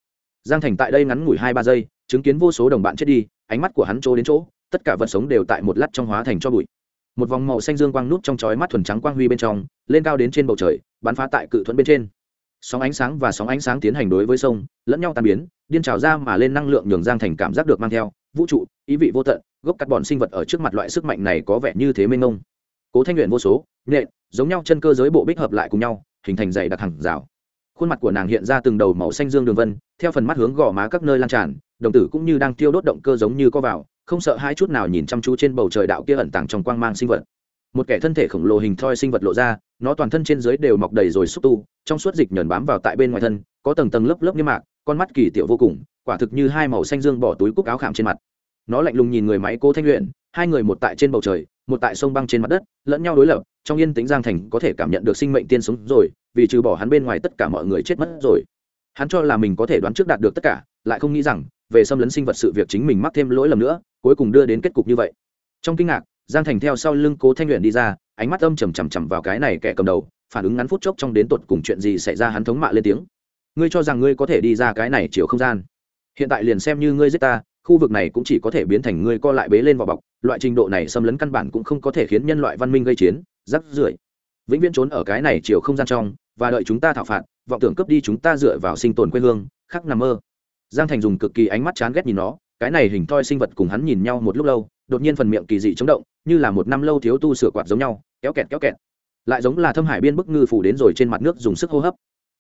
Giang thành tại đây ngắn ngủi hai ba giây, chứng kiến vô số đồng bạn chết đi, ánh mắt của hắn chỗ đến chỗ, tất cả vật sống đều tại một lát trong hóa thành cho bụi. Một vòng màu xanh dương quang nút trong chói mắt thuần trắng quang huy bên trong, lên cao đến trên bầu trời, bắn phá tại cự thuẫn bên trên. Sóng ánh sáng và sóng ánh sáng tiến hành đối với sông, lẫn nhau tan biến, điên trào ra mà lên năng lượng nhường giang thành cảm giác được mang theo, vũ trụ, ý vị vô tận, gốc cắt bọn sinh vật ở trước mặt loại sức mạnh này có vẻ như thế mênh mông. Cố thanh luyện vô số nhện giống nhau chân cơ giới bộ bích hợp lại cùng nhau, hình thành dày đặc hàng rào khuôn mặt của nàng hiện ra từng đầu màu xanh dương đường vân, theo phần mắt hướng gò má các nơi lan tràn, đồng tử cũng như đang tiêu đốt động cơ giống như có vào, không sợ hai chút nào nhìn chăm chú trên bầu trời đạo kia ẩn tàng trong quang mang sinh vật. Một kẻ thân thể khổng lồ hình thoi sinh vật lộ ra, nó toàn thân trên dưới đều mọc đầy rồi xúc tu, trong suốt dịch nhờn bám vào tại bên ngoài thân, có tầng tầng lớp lớp niêm mạc, con mắt kỳ tiểu vô cùng, quả thực như hai màu xanh dương bỏ túi cúc áo khảm trên mặt. Nó lạnh lùng nhìn người máy cô thanh luyện hai người một tại trên bầu trời, một tại sông băng trên mặt đất, lẫn nhau đối lập trong yên tĩnh giang thành có thể cảm nhận được sinh mệnh tiên sống rồi, vì trừ bỏ hắn bên ngoài tất cả mọi người chết mất rồi. Hắn cho là mình có thể đoán trước đạt được tất cả, lại không nghĩ rằng, về xâm lấn sinh vật sự việc chính mình mắc thêm lỗi lầm nữa, cuối cùng đưa đến kết cục như vậy. Trong kinh ngạc, giang thành theo sau lưng cố thanh luyện đi ra, ánh mắt âm trầm trầm trầm vào cái này kẻ cầm đầu, phản ứng ngắn phút chốc trong đến tột cùng chuyện gì xảy ra hắn thống mạ lên tiếng. Ngươi cho rằng ngươi có thể đi ra cái này chiều không gian? Hiện tại liền xem như ngươi giết ta, khu vực này cũng chỉ có thể biến thành ngươi co lại bế lên vào bọc, loại trình độ này xâm lấn căn bản cũng không có thể khiến nhân loại văn minh gây chiến rắc rưởi. Vĩnh viễn trốn ở cái này chiều không gian trong, và đợi chúng ta thảo phạt, vọng tưởng cướp đi chúng ta dựa vào sinh tồn quê hương, khắc nằm mơ. Giang thành dùng cực kỳ ánh mắt chán ghét nhìn nó, cái này hình thoi sinh vật cùng hắn nhìn nhau một lúc lâu, đột nhiên phần miệng kỳ dị chống động, như là một năm lâu thiếu tu sửa quạt giống nhau, kéo kẹt kéo kẹt. Lại giống là thâm hải biên bức ngư phủ đến rồi trên mặt nước dùng sức hô hấp.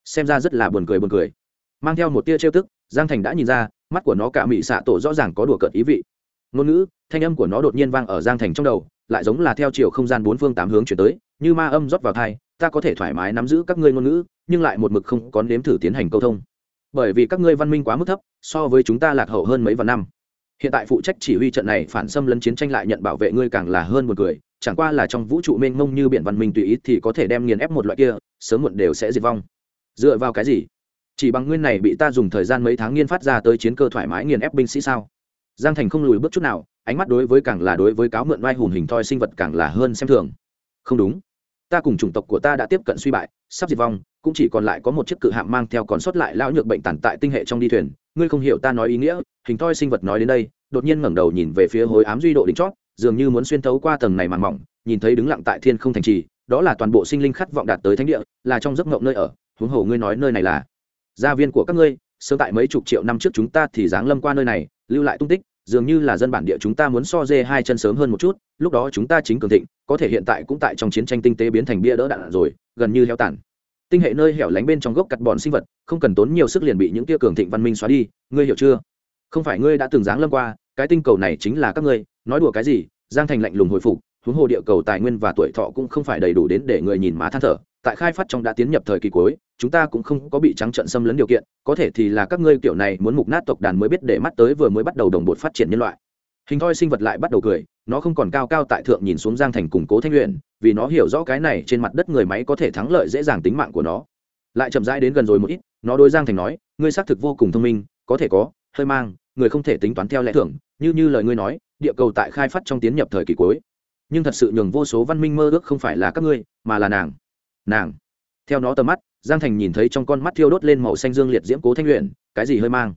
Xem ra rất là buồn cười buồn cười. Mang theo một tia trêu tức, giang thành đã nhìn ra, mắt của nó cả mị xạ tổ rõ ràng có đùa cợt ý vị ngôn ngữ, thanh âm của nó đột nhiên vang ở giang thành trong đầu, lại giống là theo chiều không gian bốn phương tám hướng chuyển tới, như ma âm rót vào thai ta có thể thoải mái nắm giữ các ngươi ngôn ngữ, nhưng lại một mực không có nếm thử tiến hành câu thông. Bởi vì các ngươi văn minh quá mức thấp, so với chúng ta lạc hậu hơn mấy vạn năm. Hiện tại phụ trách chỉ huy trận này phản xâm lấn chiến tranh lại nhận bảo vệ ngươi càng là hơn một người chẳng qua là trong vũ trụ mênh mông như biển văn minh tùy ý thì có thể đem nghiền ép một loại kia, sớm muộn đều sẽ diệt vong. Dựa vào cái gì? Chỉ bằng nguyên này bị ta dùng thời gian mấy tháng nghiên phát ra tới chiến cơ thoải mái nghiền ép binh sĩ sao? Giang thành không lùi bước chút nào, ánh mắt đối với càng là đối với cáo mượn vai hùng hình thoi sinh vật càng là hơn xem thường. Không đúng. Ta cùng chủng tộc của ta đã tiếp cận suy bại, sắp diệt vong, cũng chỉ còn lại có một chiếc cự hạm mang theo còn sót lại lão nhược bệnh tàn tại tinh hệ trong đi thuyền. Ngươi không hiểu ta nói ý nghĩa, hình thoi sinh vật nói đến đây, đột nhiên ngẩng đầu nhìn về phía hối ám duy độ đỉnh chót, dường như muốn xuyên thấu qua tầng này màn mỏng, nhìn thấy đứng lặng tại thiên không thành trì, đó là toàn bộ sinh linh khát vọng đạt tới thánh địa, là trong giấc mộng nơi ở. Huống hồ ngươi nói nơi này là gia viên của các ngươi sớm tại mấy chục triệu năm trước chúng ta thì giáng lâm qua nơi này, lưu lại tung tích, dường như là dân bản địa chúng ta muốn so dê hai chân sớm hơn một chút, lúc đó chúng ta chính cường thịnh, có thể hiện tại cũng tại trong chiến tranh tinh tế biến thành bia đỡ đạn rồi, gần như heo tàn. Tinh hệ nơi hẻo lánh bên trong gốc cắt bòn sinh vật, không cần tốn nhiều sức liền bị những tia cường thịnh văn minh xóa đi, ngươi hiểu chưa? Không phải ngươi đã từng giáng lâm qua, cái tinh cầu này chính là các ngươi, nói đùa cái gì? Giang thành lạnh lùng hồi phục huống hồ địa cầu tài nguyên và tuổi thọ cũng không phải đầy đủ đến để người nhìn má than thở. Tại khai phát trong đã tiến nhập thời kỳ cuối, chúng ta cũng không có bị trắng trận xâm lấn điều kiện, có thể thì là các ngươi kiểu này muốn mục nát tộc đàn mới biết để mắt tới vừa mới bắt đầu đồng bộ phát triển nhân loại. Hình thoi sinh vật lại bắt đầu cười, nó không còn cao cao tại thượng nhìn xuống giang thành củng cố thanh luyện vì nó hiểu rõ cái này trên mặt đất người máy có thể thắng lợi dễ dàng tính mạng của nó. Lại chậm rãi đến gần rồi một ít, nó đối giang thành nói, ngươi xác thực vô cùng thông minh, có thể có, hơi mang, người không thể tính toán theo lẽ thưởng như như lời ngươi nói, địa cầu tại khai phát trong tiến nhập thời kỳ cuối nhưng thật sự nhường vô số văn minh mơ ước không phải là các ngươi, mà là nàng. Nàng. Theo nó tầm mắt, giang thành nhìn thấy trong con mắt thiêu đốt lên màu xanh dương liệt diễm cố thanh luyện, cái gì hơi mang?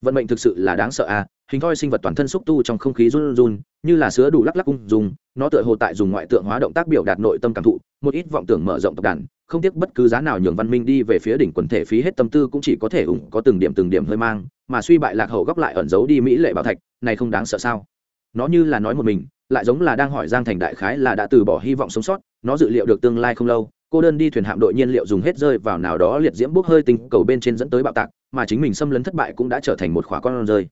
Vận mệnh thực sự là đáng sợ à hình thoi sinh vật toàn thân xúc tu trong không khí run run, như là sứa đủ lắc lắc cung dùng nó tựa hồ tại dùng ngoại tượng hóa động tác biểu đạt nội tâm cảm thụ, một ít vọng tưởng mở rộng tập đàn, không tiếc bất cứ giá nào nhường văn minh đi về phía đỉnh quần thể phí hết tâm tư cũng chỉ có thể ủng có từng điểm từng điểm hơi mang, mà suy bại lạc hậu góc lại ẩn giấu đi mỹ lệ bảo thạch, này không đáng sợ sao? Nó như là nói một mình lại giống là đang hỏi giang thành đại khái là đã từ bỏ hy vọng sống sót, nó dự liệu được tương lai không lâu, cô đơn đi thuyền hạm đội nhiên liệu dùng hết rơi vào nào đó liệt diễm bốc hơi tinh cầu bên trên dẫn tới bạo tạc, mà chính mình xâm lấn thất bại cũng đã trở thành một khóa con rơi.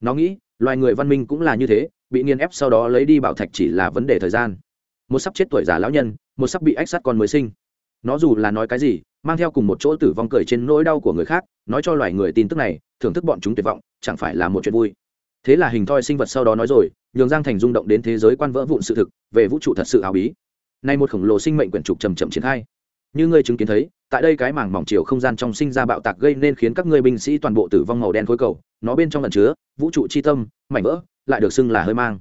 Nó nghĩ, loài người văn minh cũng là như thế, bị nghiền ép sau đó lấy đi bảo thạch chỉ là vấn đề thời gian. Một sắp chết tuổi già lão nhân, một sắp bị ách sát con mới sinh. Nó dù là nói cái gì, mang theo cùng một chỗ tử vong cười trên nỗi đau của người khác, nói cho loài người tin tức này, thưởng thức bọn chúng tuyệt vọng, chẳng phải là một chuyện vui thế là hình thoi sinh vật sau đó nói rồi, nhường giang thành rung động đến thế giới quan vỡ vụn sự thực, về vũ trụ thật sự áo bí. Nay một khổng lồ sinh mệnh quyển trục chầm chậm triển khai. Như ngươi chứng kiến thấy, tại đây cái mảng mỏng chiều không gian trong sinh ra bạo tạc gây nên khiến các ngươi binh sĩ toàn bộ tử vong màu đen khối cầu, nó bên trong lần chứa vũ trụ chi tâm, mảnh vỡ, lại được xưng là hơi mang.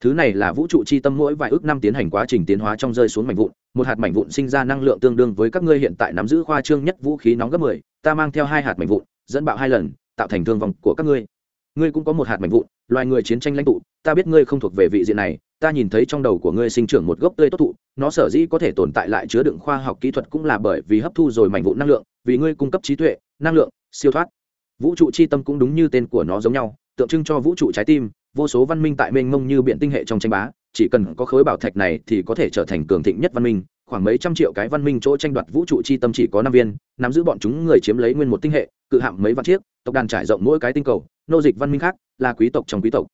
Thứ này là vũ trụ chi tâm mỗi vài ước năm tiến hành quá trình tiến hóa trong rơi xuống mảnh vụn, một hạt mảnh vụn sinh ra năng lượng tương đương với các ngươi hiện tại nắm giữ khoa trương nhất vũ khí nóng gấp mười, ta mang theo hai hạt mảnh vụn, dẫn bạo hai lần, tạo thành thương vong của các ngươi ngươi cũng có một hạt mảnh vụn, loài người chiến tranh lãnh tụ, ta biết ngươi không thuộc về vị diện này, ta nhìn thấy trong đầu của ngươi sinh trưởng một gốc tươi tốt thụ, nó sở dĩ có thể tồn tại lại chứa đựng khoa học kỹ thuật cũng là bởi vì hấp thu rồi mảnh vụn năng lượng, vì ngươi cung cấp trí tuệ, năng lượng, siêu thoát. Vũ trụ c h i tâm cũng đúng như tên của nó giống nhau, tượng trưng cho vũ trụ trái tim, vô số văn minh tại mênh mông như biện tinh hệ trong tranh bá, chỉ cần có khối bảo thạch này thì có thể trở thành cường thịnh nhất văn minh khoảng mấy trăm triệu cái văn minh chỗ tranh đoạt vũ trụ chi tâm chỉ có năm viên, nắm giữ bọn chúng người chiếm lấy nguyên một tinh hệ, cự hạm mấy vạn chiếc, tộc đàn trải rộng mỗi cái tinh cầu, nô dịch văn minh khác, là quý tộc trong quý tộc.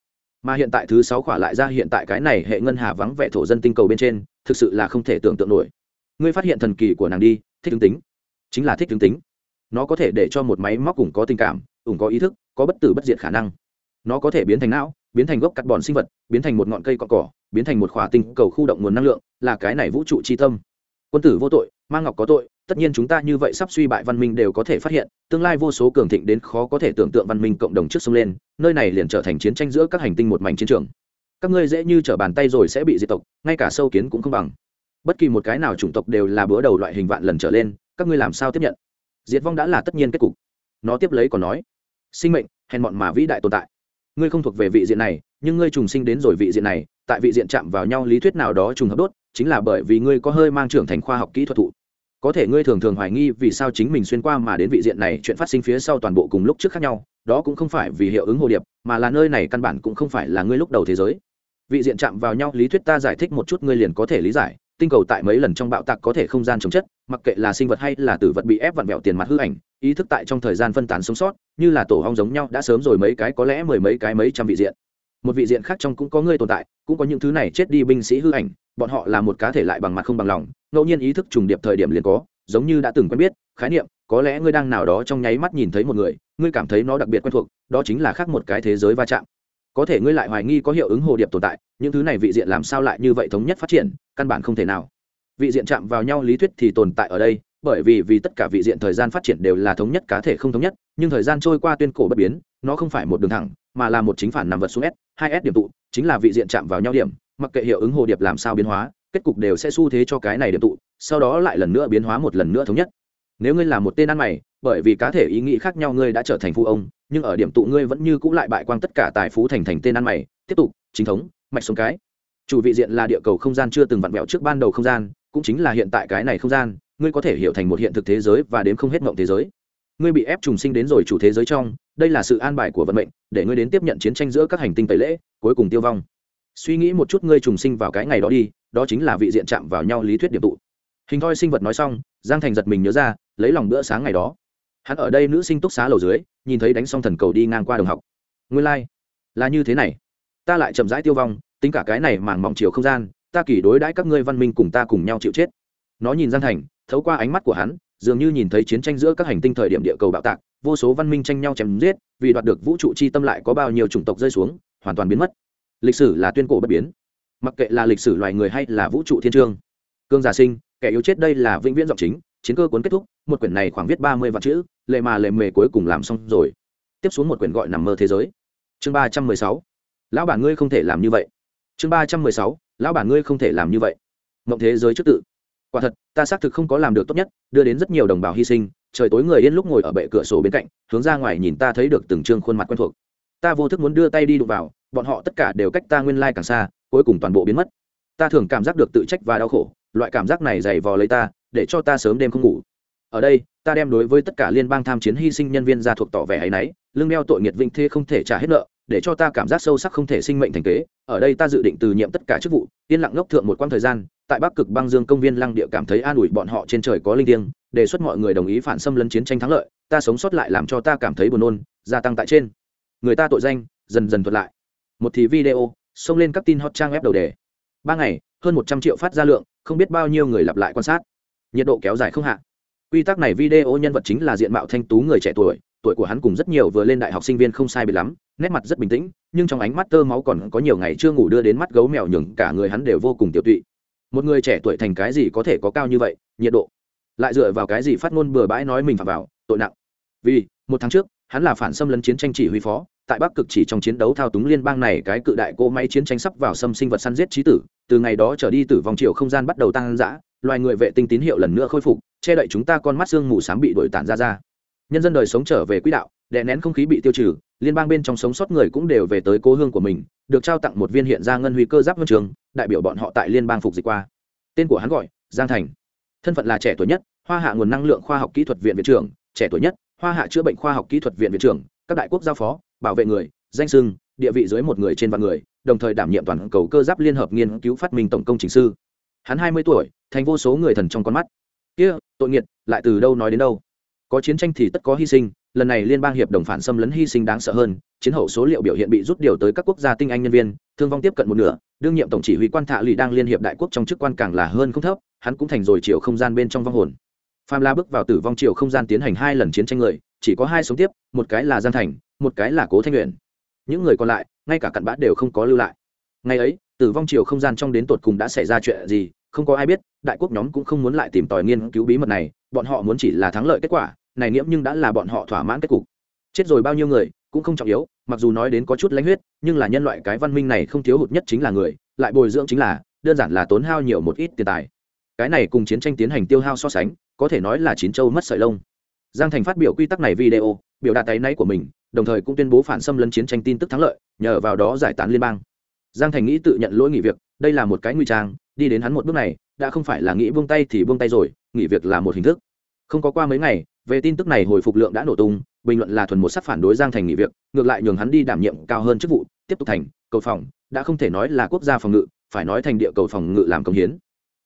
Mà hiện tại thứ sáu khỏa lại ra hiện tại cái này hệ ngân hà vắng vẻ thổ dân tinh cầu bên trên, thực sự là không thể tưởng tượng nổi. Ngươi phát hiện thần kỳ của nàng đi, thích tướng tính. Chính là thích tướng tính. Nó có thể để cho một máy móc cùng có tình cảm cùng có ý thức, có bất tử bất diệt khả năng. Nó có thể biến thành não, biến thành gốc cắt bòn sinh vật, biến thành một ngọn cây cọ cỏ, biến thành một khỏa tinh cầu khu động nguồn năng lượng, là cái này vũ trụ chi tâm quân tử vô tội mang ngọc có tội, tất nhiên chúng ta như vậy sắp suy bại văn minh đều có thể phát hiện, tương lai vô số cường thịnh đến khó có thể tưởng tượng văn minh cộng đồng trước sông lên, nơi này liền trở thành chiến tranh giữa các hành tinh một mảnh chiến trường. Các ngươi dễ như trở bàn tay rồi sẽ bị diệt tộc, ngay cả sâu kiến cũng không bằng. Bất kỳ một cái nào chủng tộc đều là bữa đầu loại hình vạn lần trở lên, các ngươi làm sao tiếp nhận? Diệt vong đã là tất nhiên kết cục. Nó tiếp lấy còn nói, sinh mệnh, hèn mọn mà vĩ đại tồn tại. Ngươi không thuộc về vị diện này, nhưng ngươi trùng sinh đến rồi vị diện này, tại vị diện chạm vào nhau lý thuyết nào đó trùng hợp đốt chính là bởi vì ngươi có hơi mang trưởng thành khoa học kỹ thuật thụ. Có thể ngươi thường thường hoài nghi vì sao chính mình xuyên qua mà đến vị diện này, chuyện phát sinh phía sau toàn bộ cùng lúc trước khác nhau, đó cũng không phải vì hiệu ứng hồ điệp, mà là nơi này căn bản cũng không phải là ngươi lúc đầu thế giới. Vị diện chạm vào nhau, lý thuyết ta giải thích một chút ngươi liền có thể lý giải, tinh cầu tại mấy lần trong bạo tạc có thể không gian chống chất, mặc kệ là sinh vật hay là tử vật bị ép vặn vẹo tiền mặt hư ảnh, ý thức tại trong thời gian phân tán sống sót, như là tổ hong giống nhau đã sớm rồi mấy cái, có lẽ mười mấy cái mấy trăm vị diện. Một vị diện khác trong cũng có ngươi tồn tại, cũng có những thứ này chết đi binh sĩ hư ảnh bọn họ là một cá thể lại bằng mặt không bằng lòng, ngẫu nhiên ý thức trùng điệp thời điểm liền có, giống như đã từng quen biết, khái niệm, có lẽ ngươi đang nào đó trong nháy mắt nhìn thấy một người, ngươi cảm thấy nó đặc biệt quen thuộc, đó chính là khác một cái thế giới va chạm. Có thể ngươi lại hoài nghi có hiệu ứng hồ điệp tồn tại, những thứ này vị diện làm sao lại như vậy thống nhất phát triển, căn bản không thể nào. Vị diện chạm vào nhau lý thuyết thì tồn tại ở đây, bởi vì vì tất cả vị diện thời gian phát triển đều là thống nhất cá thể không thống nhất, nhưng thời gian trôi qua tuyên cổ bất biến, nó không phải một đường thẳng, mà là một chính phản nằm vật xuống s, hai s điểm tụ, chính là vị diện chạm vào nhau điểm mặc kệ hiệu ứng hồ điệp làm sao biến hóa, kết cục đều sẽ xu thế cho cái này điểm tụ, sau đó lại lần nữa biến hóa một lần nữa thống nhất. Nếu ngươi là một tên ăn mày, bởi vì cá thể ý nghĩ khác nhau ngươi đã trở thành phụ ông, nhưng ở điểm tụ ngươi vẫn như cũ lại bại quang tất cả tài phú thành thành tên ăn mày, tiếp tục, chính thống, mạch sống cái. Chủ vị diện là địa cầu không gian chưa từng vặn vẹo trước ban đầu không gian, cũng chính là hiện tại cái này không gian, ngươi có thể hiểu thành một hiện thực thế giới và đến không hết mộng thế giới. Ngươi bị ép trùng sinh đến rồi chủ thế giới trong, đây là sự an bài của vận mệnh, để ngươi đến tiếp nhận chiến tranh giữa các hành tinh tẩy lễ, cuối cùng tiêu vong suy nghĩ một chút ngươi trùng sinh vào cái ngày đó đi, đó chính là vị diện chạm vào nhau lý thuyết điểm tụ. Hình thoi sinh vật nói xong, giang thành giật mình nhớ ra, lấy lòng bữa sáng ngày đó. Hắn ở đây nữ sinh túc xá lầu dưới, nhìn thấy đánh xong thần cầu đi ngang qua đồng học. Nguyên lai、like. là như thế này. Ta lại chậm rãi tiêu vong, tính cả cái này màng mỏng chiều không gian, ta kỳ đối đãi các ngươi văn minh cùng ta cùng nhau chịu chết. Nó nhìn giang thành, thấu qua ánh mắt của hắn, dường như nhìn thấy chiến tranh giữa các hành tinh thời điểm địa cầu bạo tạc, vô số văn minh tranh nhau chém giết, vì đoạt được vũ trụ chi tâm lại có bao nhiêu chủng tộc rơi xuống, hoàn toàn biến mất lịch sử là tuyên cổ bất biến. Mặc kệ là lịch sử loài người hay là vũ trụ thiên trương, cương giả sinh, kẻ yếu chết đây là vĩnh viễn giọng chính, chiến cơ cuốn kết thúc, một quyển này khoảng viết ba mươi vạn chữ, lệ mà lệ mề cuối cùng làm xong rồi. Tiếp xuống một quyển gọi nằm mơ thế giới. Chương ba trăm mười sáu. Lão bản ngươi không thể làm như vậy. Chương ba trăm mười sáu. Lão bản ngươi không thể làm như vậy. Mộng thế giới trước tự. Quả thật, ta xác thực không có làm được tốt nhất, đưa đến rất nhiều đồng bào hy sinh, trời tối người yên lúc ngồi ở bệ cửa sổ bên cạnh, hướng ra ngoài nhìn ta thấy được từng trương khuôn mặt quen thuộc. Ta vô thức muốn đưa tay đi đụng vào bọn họ tất cả đều cách ta nguyên lai càng xa, cuối cùng toàn bộ biến mất. Ta thường cảm giác được tự trách và đau khổ, loại cảm giác này dày vò lấy ta, để cho ta sớm đêm không ngủ. Ở đây, ta đem đối với tất cả liên bang tham chiến hy sinh nhân viên ra thuộc tỏ vẻ hay náy lương đeo tội nghiệt vinh thê không thể trả hết nợ, để cho ta cảm giác sâu sắc không thể sinh mệnh thành kế. Ở đây ta dự định từ nhiệm tất cả chức vụ, yên lặng ngốc thượng một quãng thời gian, tại bắc cực băng dương công viên lăng địa cảm thấy an ủi bọn họ trên trời có linh thiêng, đề xuất mọi người đồng ý phản xâm lấn chiến tranh thắng lợi, ta sống sót lại làm cho ta cảm thấy buồn nôn, gia tăng tại trên. Người ta tội danh, dần dần thuật lại một thì video, xông lên các tin hot trang web đầu đề. Ba ngày, hơn một trăm triệu phát ra lượng, không biết bao nhiêu người lặp lại quan sát. Nhiệt độ kéo dài không hạ. Quy tắc này video nhân vật chính là diện mạo thanh tú người trẻ tuổi tuổi của hắn cùng rất nhiều vừa lên đại học sinh viên không sai biệt lắm, nét mặt rất bình tĩnh, nhưng trong ánh mắt tơ máu còn có nhiều ngày chưa ngủ đưa đến mắt gấu mèo nhường cả người hắn đều vô cùng tiểu tụy. Một người trẻ tuổi thành cái gì có thể có cao như vậy, nhiệt độ. Lại dựa vào cái gì phát ngôn bừa bãi nói mình phạm vào, tội nặng. Vì, một tháng trước, hắn là phản xâm lấn chiến tranh chỉ huy phó tại bắc cực chỉ trong chiến đấu thao túng liên bang này, cái cự đại cỗ máy chiến tranh sắp vào xâm sinh vật săn giết trí tử, từ ngày đó trở đi tử vong chiều không gian bắt đầu tăng dã, loài người vệ tinh tín hiệu lần nữa khôi phục, che đậy chúng ta con mắt xương mù s bị đổi tản ra ra. Nhân dân đời sống trở về quỹ đạo, đè nén không khí bị tiêu trừ, liên bang bên trong sống sót người cũng đều về tới cố hương của mình, được trao tặng một viên hiện ra ngân huy cơ giáp huân trường, đại biểu bọn họ tại liên bang phục dịch qua. Tên của hắn gọi, giang thành. Thân phận là trẻ tuổi nhất, hoa hạ nguồn năng lượng khoa học kỹ thuật viện viện trưởng, trẻ tuổi nhất, hoa hạ chữa bệnh khoa học kỹ thuật viện viện trưởng các đại quốc giao phó, bảo vệ người, danh sưng địa vị dưới một người trên vạn người, đồng thời đảm nhiệm toàn cầu cơ giáp liên hợp nghiên cứu phát minh tổng công trình sư. Hắn hai mươi tuổi, thành vô số người thần trong con mắt. Kia, tội nghiệt, lại từ đâu nói đến đâu? Có chiến tranh thì tất có hy sinh, lần này liên bang hiệp đồng phản xâm lấn hy sinh đáng sợ hơn, chiến hậu số liệu biểu hiện bị rút điều tới các quốc gia tinh anh nhân viên, thương vong tiếp cận một nửa, đương nhiệm tổng chỉ huy quan thạ lụy đang liên hiệp đại quốc trong chức quan càng là hơn không thấp, hắn cũng thành rồi chiều không gian bên trong vong hồn. Pham la bước vào tử vong chiều không gian tiến hành hai lần chiến tranh người chỉ có hai sống tiếp, một cái là giang thành, một cái là cố thanh luyện những người còn lại, ngay cả cặn bã đều không có lưu lại. Ngày ấy, tử vong chiều không gian trong đến tột cùng đã xảy ra chuyện gì, không có ai biết, đại quốc nhóm cũng không muốn lại tìm tòi nghiên cứu bí mật này, bọn họ muốn chỉ là thắng lợi kết quả, này nghiễm nhưng đã là bọn họ thỏa mãn kết cục. Chết rồi bao nhiêu người, cũng không trọng yếu, mặc dù nói đến có chút lãnh huyết, nhưng là nhân loại cái văn minh này không thiếu hụt nhất chính là người, lại bồi dưỡng chính là, đơn giản là tốn hao nhiều một ít tiền tài. Cái này cùng chiến tranh tiến hành tiêu hao so sánh, có thể nói là chín châu mất sợi lông giang thành phát biểu quy tắc này video, biểu đạt tay náy của mình, đồng thời cũng tuyên bố phản xâm lấn chiến tranh tin tức thắng lợi, nhờ vào đó giải tán liên bang. Giang thành nghĩ tự nhận lỗi nghỉ việc, đây là một cái nguy trang, đi đến hắn một bước này, đã không phải là nghĩ buông tay thì buông tay rồi, nghỉ việc là một hình thức. Không có qua mấy ngày, về tin tức này hồi phục lượng đã nổ tung, bình luận là thuần một sắc phản đối giang thành nghỉ việc, ngược lại nhường hắn đi đảm nhiệm cao hơn chức vụ, tiếp tục thành cầu phòng, đã không thể nói là quốc gia phòng ngự, phải nói thành địa cầu phòng ngự làm công hiến.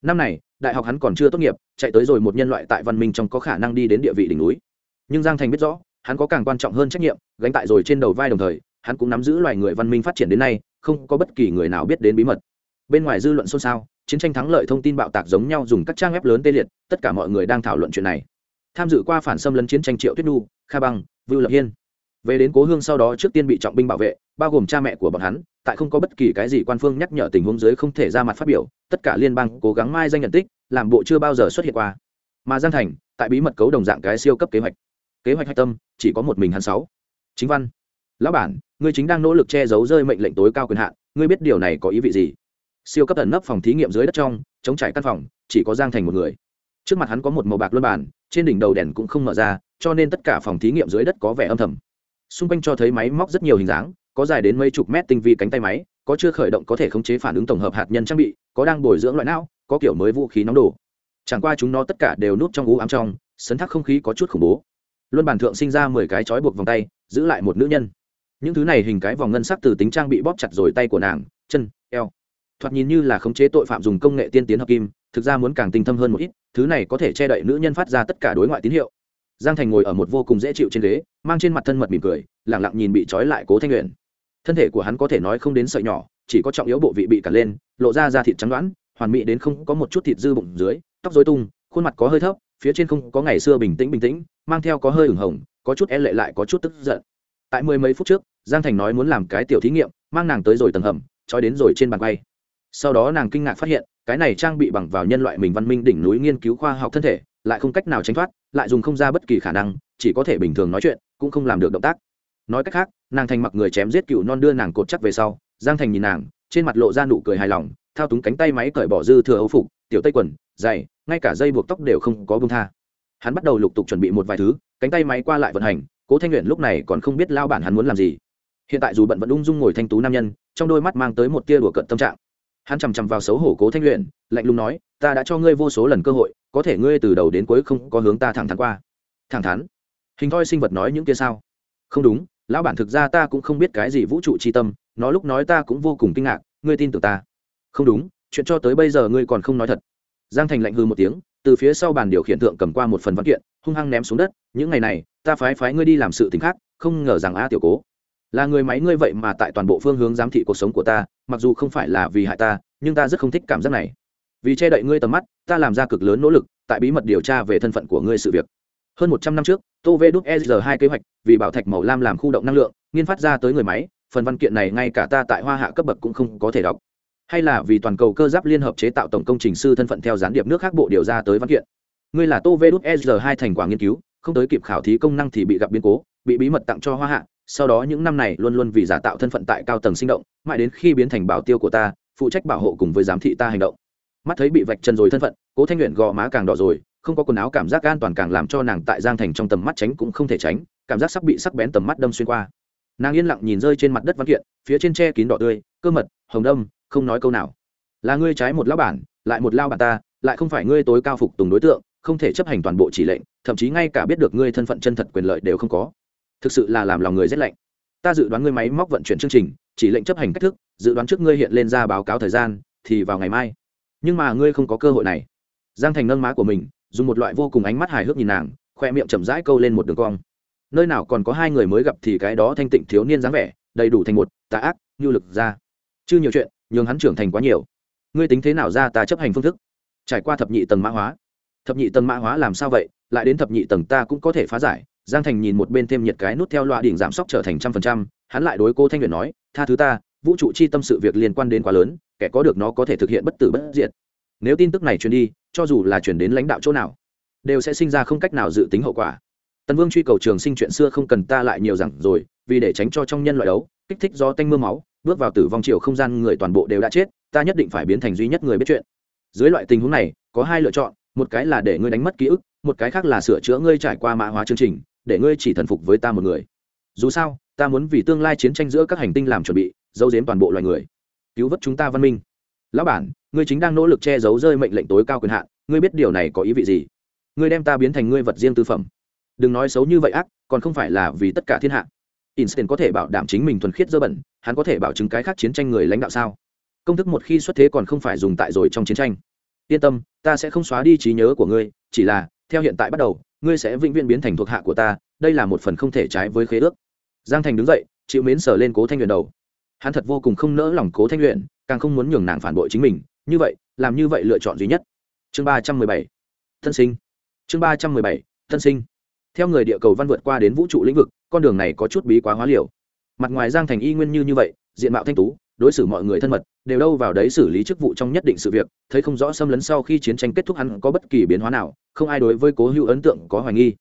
Năm này, đại học hắn còn chưa tốt nghiệp chạy tới rồi một nhân loại tại văn minh trong có khả năng đi đến địa vị đỉnh núi. Nhưng giang thành biết rõ, hắn có càng quan trọng hơn trách nhiệm, gánh tại rồi trên đầu vai đồng thời, hắn cũng nắm giữ loài người văn minh phát triển đến nay, không có bất kỳ người nào biết đến bí mật. Bên ngoài dư luận xôn xao, chiến tranh thắng lợi thông tin bạo tạc giống nhau dùng các trang web lớn tê liệt, tất cả mọi người đang thảo luận chuyện này. Tham dự qua phản xâm lấn chiến tranh triệu tuyết nu kha băng, vưu lập hiên. Về đến cố hương sau đó trước tiên bị trọng binh bảo vệ, bao gồm cha mẹ của bọn hắn, tại không có bất kỳ cái gì quan phương nhắc nhở tình huống dưới không thể ra mặt phát biểu, tất cả liên bang cố gắng mai danh nhận tích làm bộ chưa bao giờ xuất hiện qua. Mà giang thành, tại bí mật cấu đồng dạng cái siêu cấp kế hoạch. Kế hoạch hạch tâm, chỉ có một mình hắn sáu. Chính văn, lão bản, ngươi chính đang nỗ lực che giấu rơi mệnh lệnh tối cao quyền hạn, ngươi biết điều này có ý vị gì? Siêu cấp ẩn nấp phòng thí nghiệm dưới đất trong, chống trải căn phòng, chỉ có giang thành một người. Trước mặt hắn có một màu bạc luân bản trên đỉnh đầu đèn cũng không mở ra, cho nên tất cả phòng thí nghiệm dưới đất có vẻ âm thầm. Xung quanh cho thấy máy móc rất nhiều hình dáng, có dài đến mấy chục mét tinh vi cánh tay máy, có chưa khởi động có thể khống chế phản ứng tổng hợp hạt nhân trang bị, có đang bồi dưỡng loại não có kiểu mới vũ khí nóng đồ. Chẳng qua chúng nó tất cả đều núp trong ú ám trong, sấn thác không khí có chút khủng bố. Luân bản thượng sinh ra mười cái chói buộc vòng tay, giữ lại một nữ nhân. Những thứ này hình cái vòng ngân sắc từ tính trang bị bóp chặt rồi tay của nàng, chân, eo. Thoạt nhìn như là khống chế tội phạm dùng công nghệ tiên tiến hợp kim, thực ra muốn càng tinh thâm hơn một ít, thứ này có thể che đậy nữ nhân phát ra tất cả đối ngoại tín hiệu. Giang thành ngồi ở một vô cùng dễ chịu trên ghế, mang trên mặt thân mật mỉm cười lẳng lặng nhìn bị trói lại cố thanh luyện thân thể của hắn có thể nói không đến sợi nhỏ, chỉ có trọng yếu bộ vị bị cả lên, lộ ra da thịt trắng đoán hoàn mỹ đến không có một chút thịt dư bụng dưới, tóc dối tung, khuôn mặt có hơi thấp, phía trên không có ngày xưa bình tĩnh bình tĩnh, mang theo có hơi ửng hồng, có chút e lệ lại có chút tức giận. Tại mười mấy phút trước, giang thành nói muốn làm cái tiểu thí nghiệm, mang nàng tới rồi tầng hầm, trói đến rồi trên bàn quay. Sau đó nàng kinh ngạc phát hiện, cái này trang bị bằng vào nhân loại mình văn minh đỉnh núi nghiên cứu khoa học thân thể, lại không cách nào tránh thoát, lại dùng không ra bất kỳ khả năng, chỉ có thể bình thường nói chuyện, cũng không làm được động tác. Nói cách khác, nàng thành mặc người chém giết cựu non đưa nàng cột chắc về sau, giang thành nhìn nàng, trên mặt lộ ra nụ cười hài lòng thao túng cánh tay máy cởi bỏ dư thừa ấu phục, tiểu tây quần dày ngay cả dây buộc tóc đều không có bông tha. Hắn bắt đầu lục tục chuẩn bị một vài thứ, cánh tay máy qua lại vận hành, cố thanh luyện lúc này còn không biết lao bản hắn muốn làm gì. Hiện tại dù bận vẫn ung dung ngồi thanh tú nam nhân, trong đôi mắt mang tới một tia đùa cận tâm trạng. Hắn chằm chằm vào xấu hổ cố thanh luyện lạnh lùng nói, ta đã cho ngươi vô số lần cơ hội, có thể ngươi từ đầu đến cuối không có hướng ta thẳng thắn qua. Thẳng thắn? Hình thoi sinh vật nói những kia sao? Không đúng, lão bản thực ra ta cũng không biết cái gì vũ trụ c tâm, nó lúc nói ta cũng vô cùng kinh ngạc, ngươi tin tưởng ta không đúng, chuyện cho tới bây giờ ngươi còn không nói thật. Giang thành lạnh hư một tiếng, từ phía sau bàn điều khiển thượng cầm qua một phần văn kiện, hung hăng ném xuống đất, những ngày này, ta phái phái ngươi đi làm sự t ì n h khác, không ngờ rằng a tiểu cố là người máy ngươi vậy mà tại toàn bộ phương hướng giám thị cuộc sống của ta, mặc dù không phải là vì hại ta, nhưng ta rất không thích cảm giác này. Vì che đậy ngươi tầm mắt, ta làm ra cực lớn nỗ lực, tại bí mật điều tra về thân phận của ngươi sự việc. Hơn một trăm năm trước, tô vê đúc e r hai kế hoạch, vì bảo thạch màu lam làm khu động năng lượng, nghiên phát ra tới người máy, phần văn kiện này ngay cả ta tại hoa hạ cấp bậc cũng không có thể đọc hay là vì toàn cầu cơ giáp liên hợp chế tạo tổng công trình sư thân phận theo gián điệp nước khác bộ điều ra tới văn kiện. Ngươi là tô vê đút e r hai thành quả nghiên cứu, không tới kịp khảo thí công năng thì bị gặp biến cố, bị bí mật tặng cho hoa hạ, sau đó những năm này luôn luôn vì giả tạo thân phận tại cao tầng sinh động, mãi đến khi biến thành bảo tiêu của ta, phụ trách bảo hộ cùng với giám thị ta hành động. Mắt thấy bị vạch chân rồi thân phận, cố thanh luyện gò má càng đỏ rồi, không có quần áo cảm giác an toàn càng làm cho nàng tại giang thành trong tầm mắt tránh cũng không thể tránh, cảm giác sắp bị sắc bén tầm mắt đâm xuyên qua. Nàng yên lặng nhìn rơi trên mặt đất văn kiện, phía trên tre kín đỏ tươi, cơ mật, hồng đâm không nói câu nào. Là ngươi trái một lao bản, lại một lao bản ta, lại không phải ngươi tối cao phục tùng đối tượng, không thể chấp hành toàn bộ chỉ lệnh, thậm chí ngay cả biết được ngươi thân phận chân thật quyền lợi đều không có. Thực sự là làm lòng người rét lạnh. Ta dự đoán ngươi máy móc vận chuyển chương trình, chỉ lệnh chấp hành cách thức, dự đoán trước ngươi hiện lên ra báo cáo thời gian, thì vào ngày mai. Nhưng mà ngươi không có cơ hội này. Giang thành nâng má của mình, dùng một loại vô cùng ánh mắt hài hước nhìn nàng, khoe miệng chậm rãi câu lên một đường cong. Nơi nào còn có hai người mới gặp thì cái đó thanh tịnh thiếu niên dáng vẻ, đầy đủ thành một, tà ác, nhu lực ra. Chưa nhiều chuyện nhường hắn trưởng thành quá nhiều. Ngươi tính thế nào ra ta chấp hành phương thức? Trải qua thập nhị tầng mã hóa. Thập nhị tầng mã hóa làm sao vậy? Lại đến thập nhị tầng ta cũng có thể phá giải. Giang thành nhìn một bên thêm nhiệt cái nút theo loa đỉnh giảm sốc trở thành trăm phần trăm, hắn lại đối cô thanh luyện nói, tha thứ ta, vũ trụ chi tâm sự việc liên quan đến quá lớn, kẻ có được nó có thể thực hiện bất tử bất diệt. Nếu tin tức này truyền đi, cho dù là truyền đến lãnh đạo chỗ nào, đều sẽ sinh ra không cách nào dự tính hậu quả tần vương truy cầu trường sinh chuyện xưa không cần ta lại nhiều rằng rồi, vì để tránh cho trong nhân loại đấu, kích thích do tanh mưa máu, bước vào tử vong chiều không gian người toàn bộ đều đã chết, ta nhất định phải biến thành duy nhất người biết chuyện. Dưới loại tình huống này, có hai lựa chọn, một cái là để ngươi đánh mất ký ức, một cái khác là sửa chữa ngươi trải qua mã hóa chương trình, để ngươi chỉ thần phục với ta một người. Dù sao, ta muốn vì tương lai chiến tranh giữa các hành tinh làm chuẩn bị, giấu giếm toàn bộ loài người. Cứu vớt chúng ta văn minh. Lão bản, ngươi chính đang nỗ lực che giấu rơi mệnh lệnh tối cao quyền hạn, ngươi biết điều này có ý vị gì? Ngươi đem ta biến thành ngươi vật riêng tư phẩm đừng nói xấu như vậy ác, còn không phải là vì tất cả thiên hạ. Instant có thể bảo đảm chính mình thuần khiết dơ bẩn, hắn có thể bảo chứng cái khác chiến tranh người lãnh đạo sao? Công thức một khi xuất thế còn không phải dùng tại rồi trong chiến tranh. Yên tâm, ta sẽ không xóa đi trí nhớ của ngươi, chỉ là, theo hiện tại bắt đầu, ngươi sẽ vĩnh viễn biến thành thuộc hạ của ta, đây là một phần không thể trái với khế ước. Giang thành đứng dậy, chịu mến sở lên cố thanh luyện đầu. Hắn thật vô cùng không nỡ lòng cố thanh luyện càng không muốn nhường nàng phản bội chính mình, như vậy, làm như vậy lựa chọn duy nhất. Chương ba trăm mười bảy, thân sinh. Chương ba trăm mười bảy, thân sinh theo người địa cầu văn vượt qua đến vũ trụ lĩnh vực, con đường này có chút bí quá hóa liều. Mặt ngoài giang thành y nguyên như như vậy, diện mạo thanh tú, đối xử mọi người thân mật, đều đâu vào đấy xử lý chức vụ trong nhất định sự việc, thấy không rõ xâm lấn sau khi chiến tranh kết thúc hắn có bất kỳ biến hóa nào, không ai đối với cố hữu ấn tượng có hoài nghi.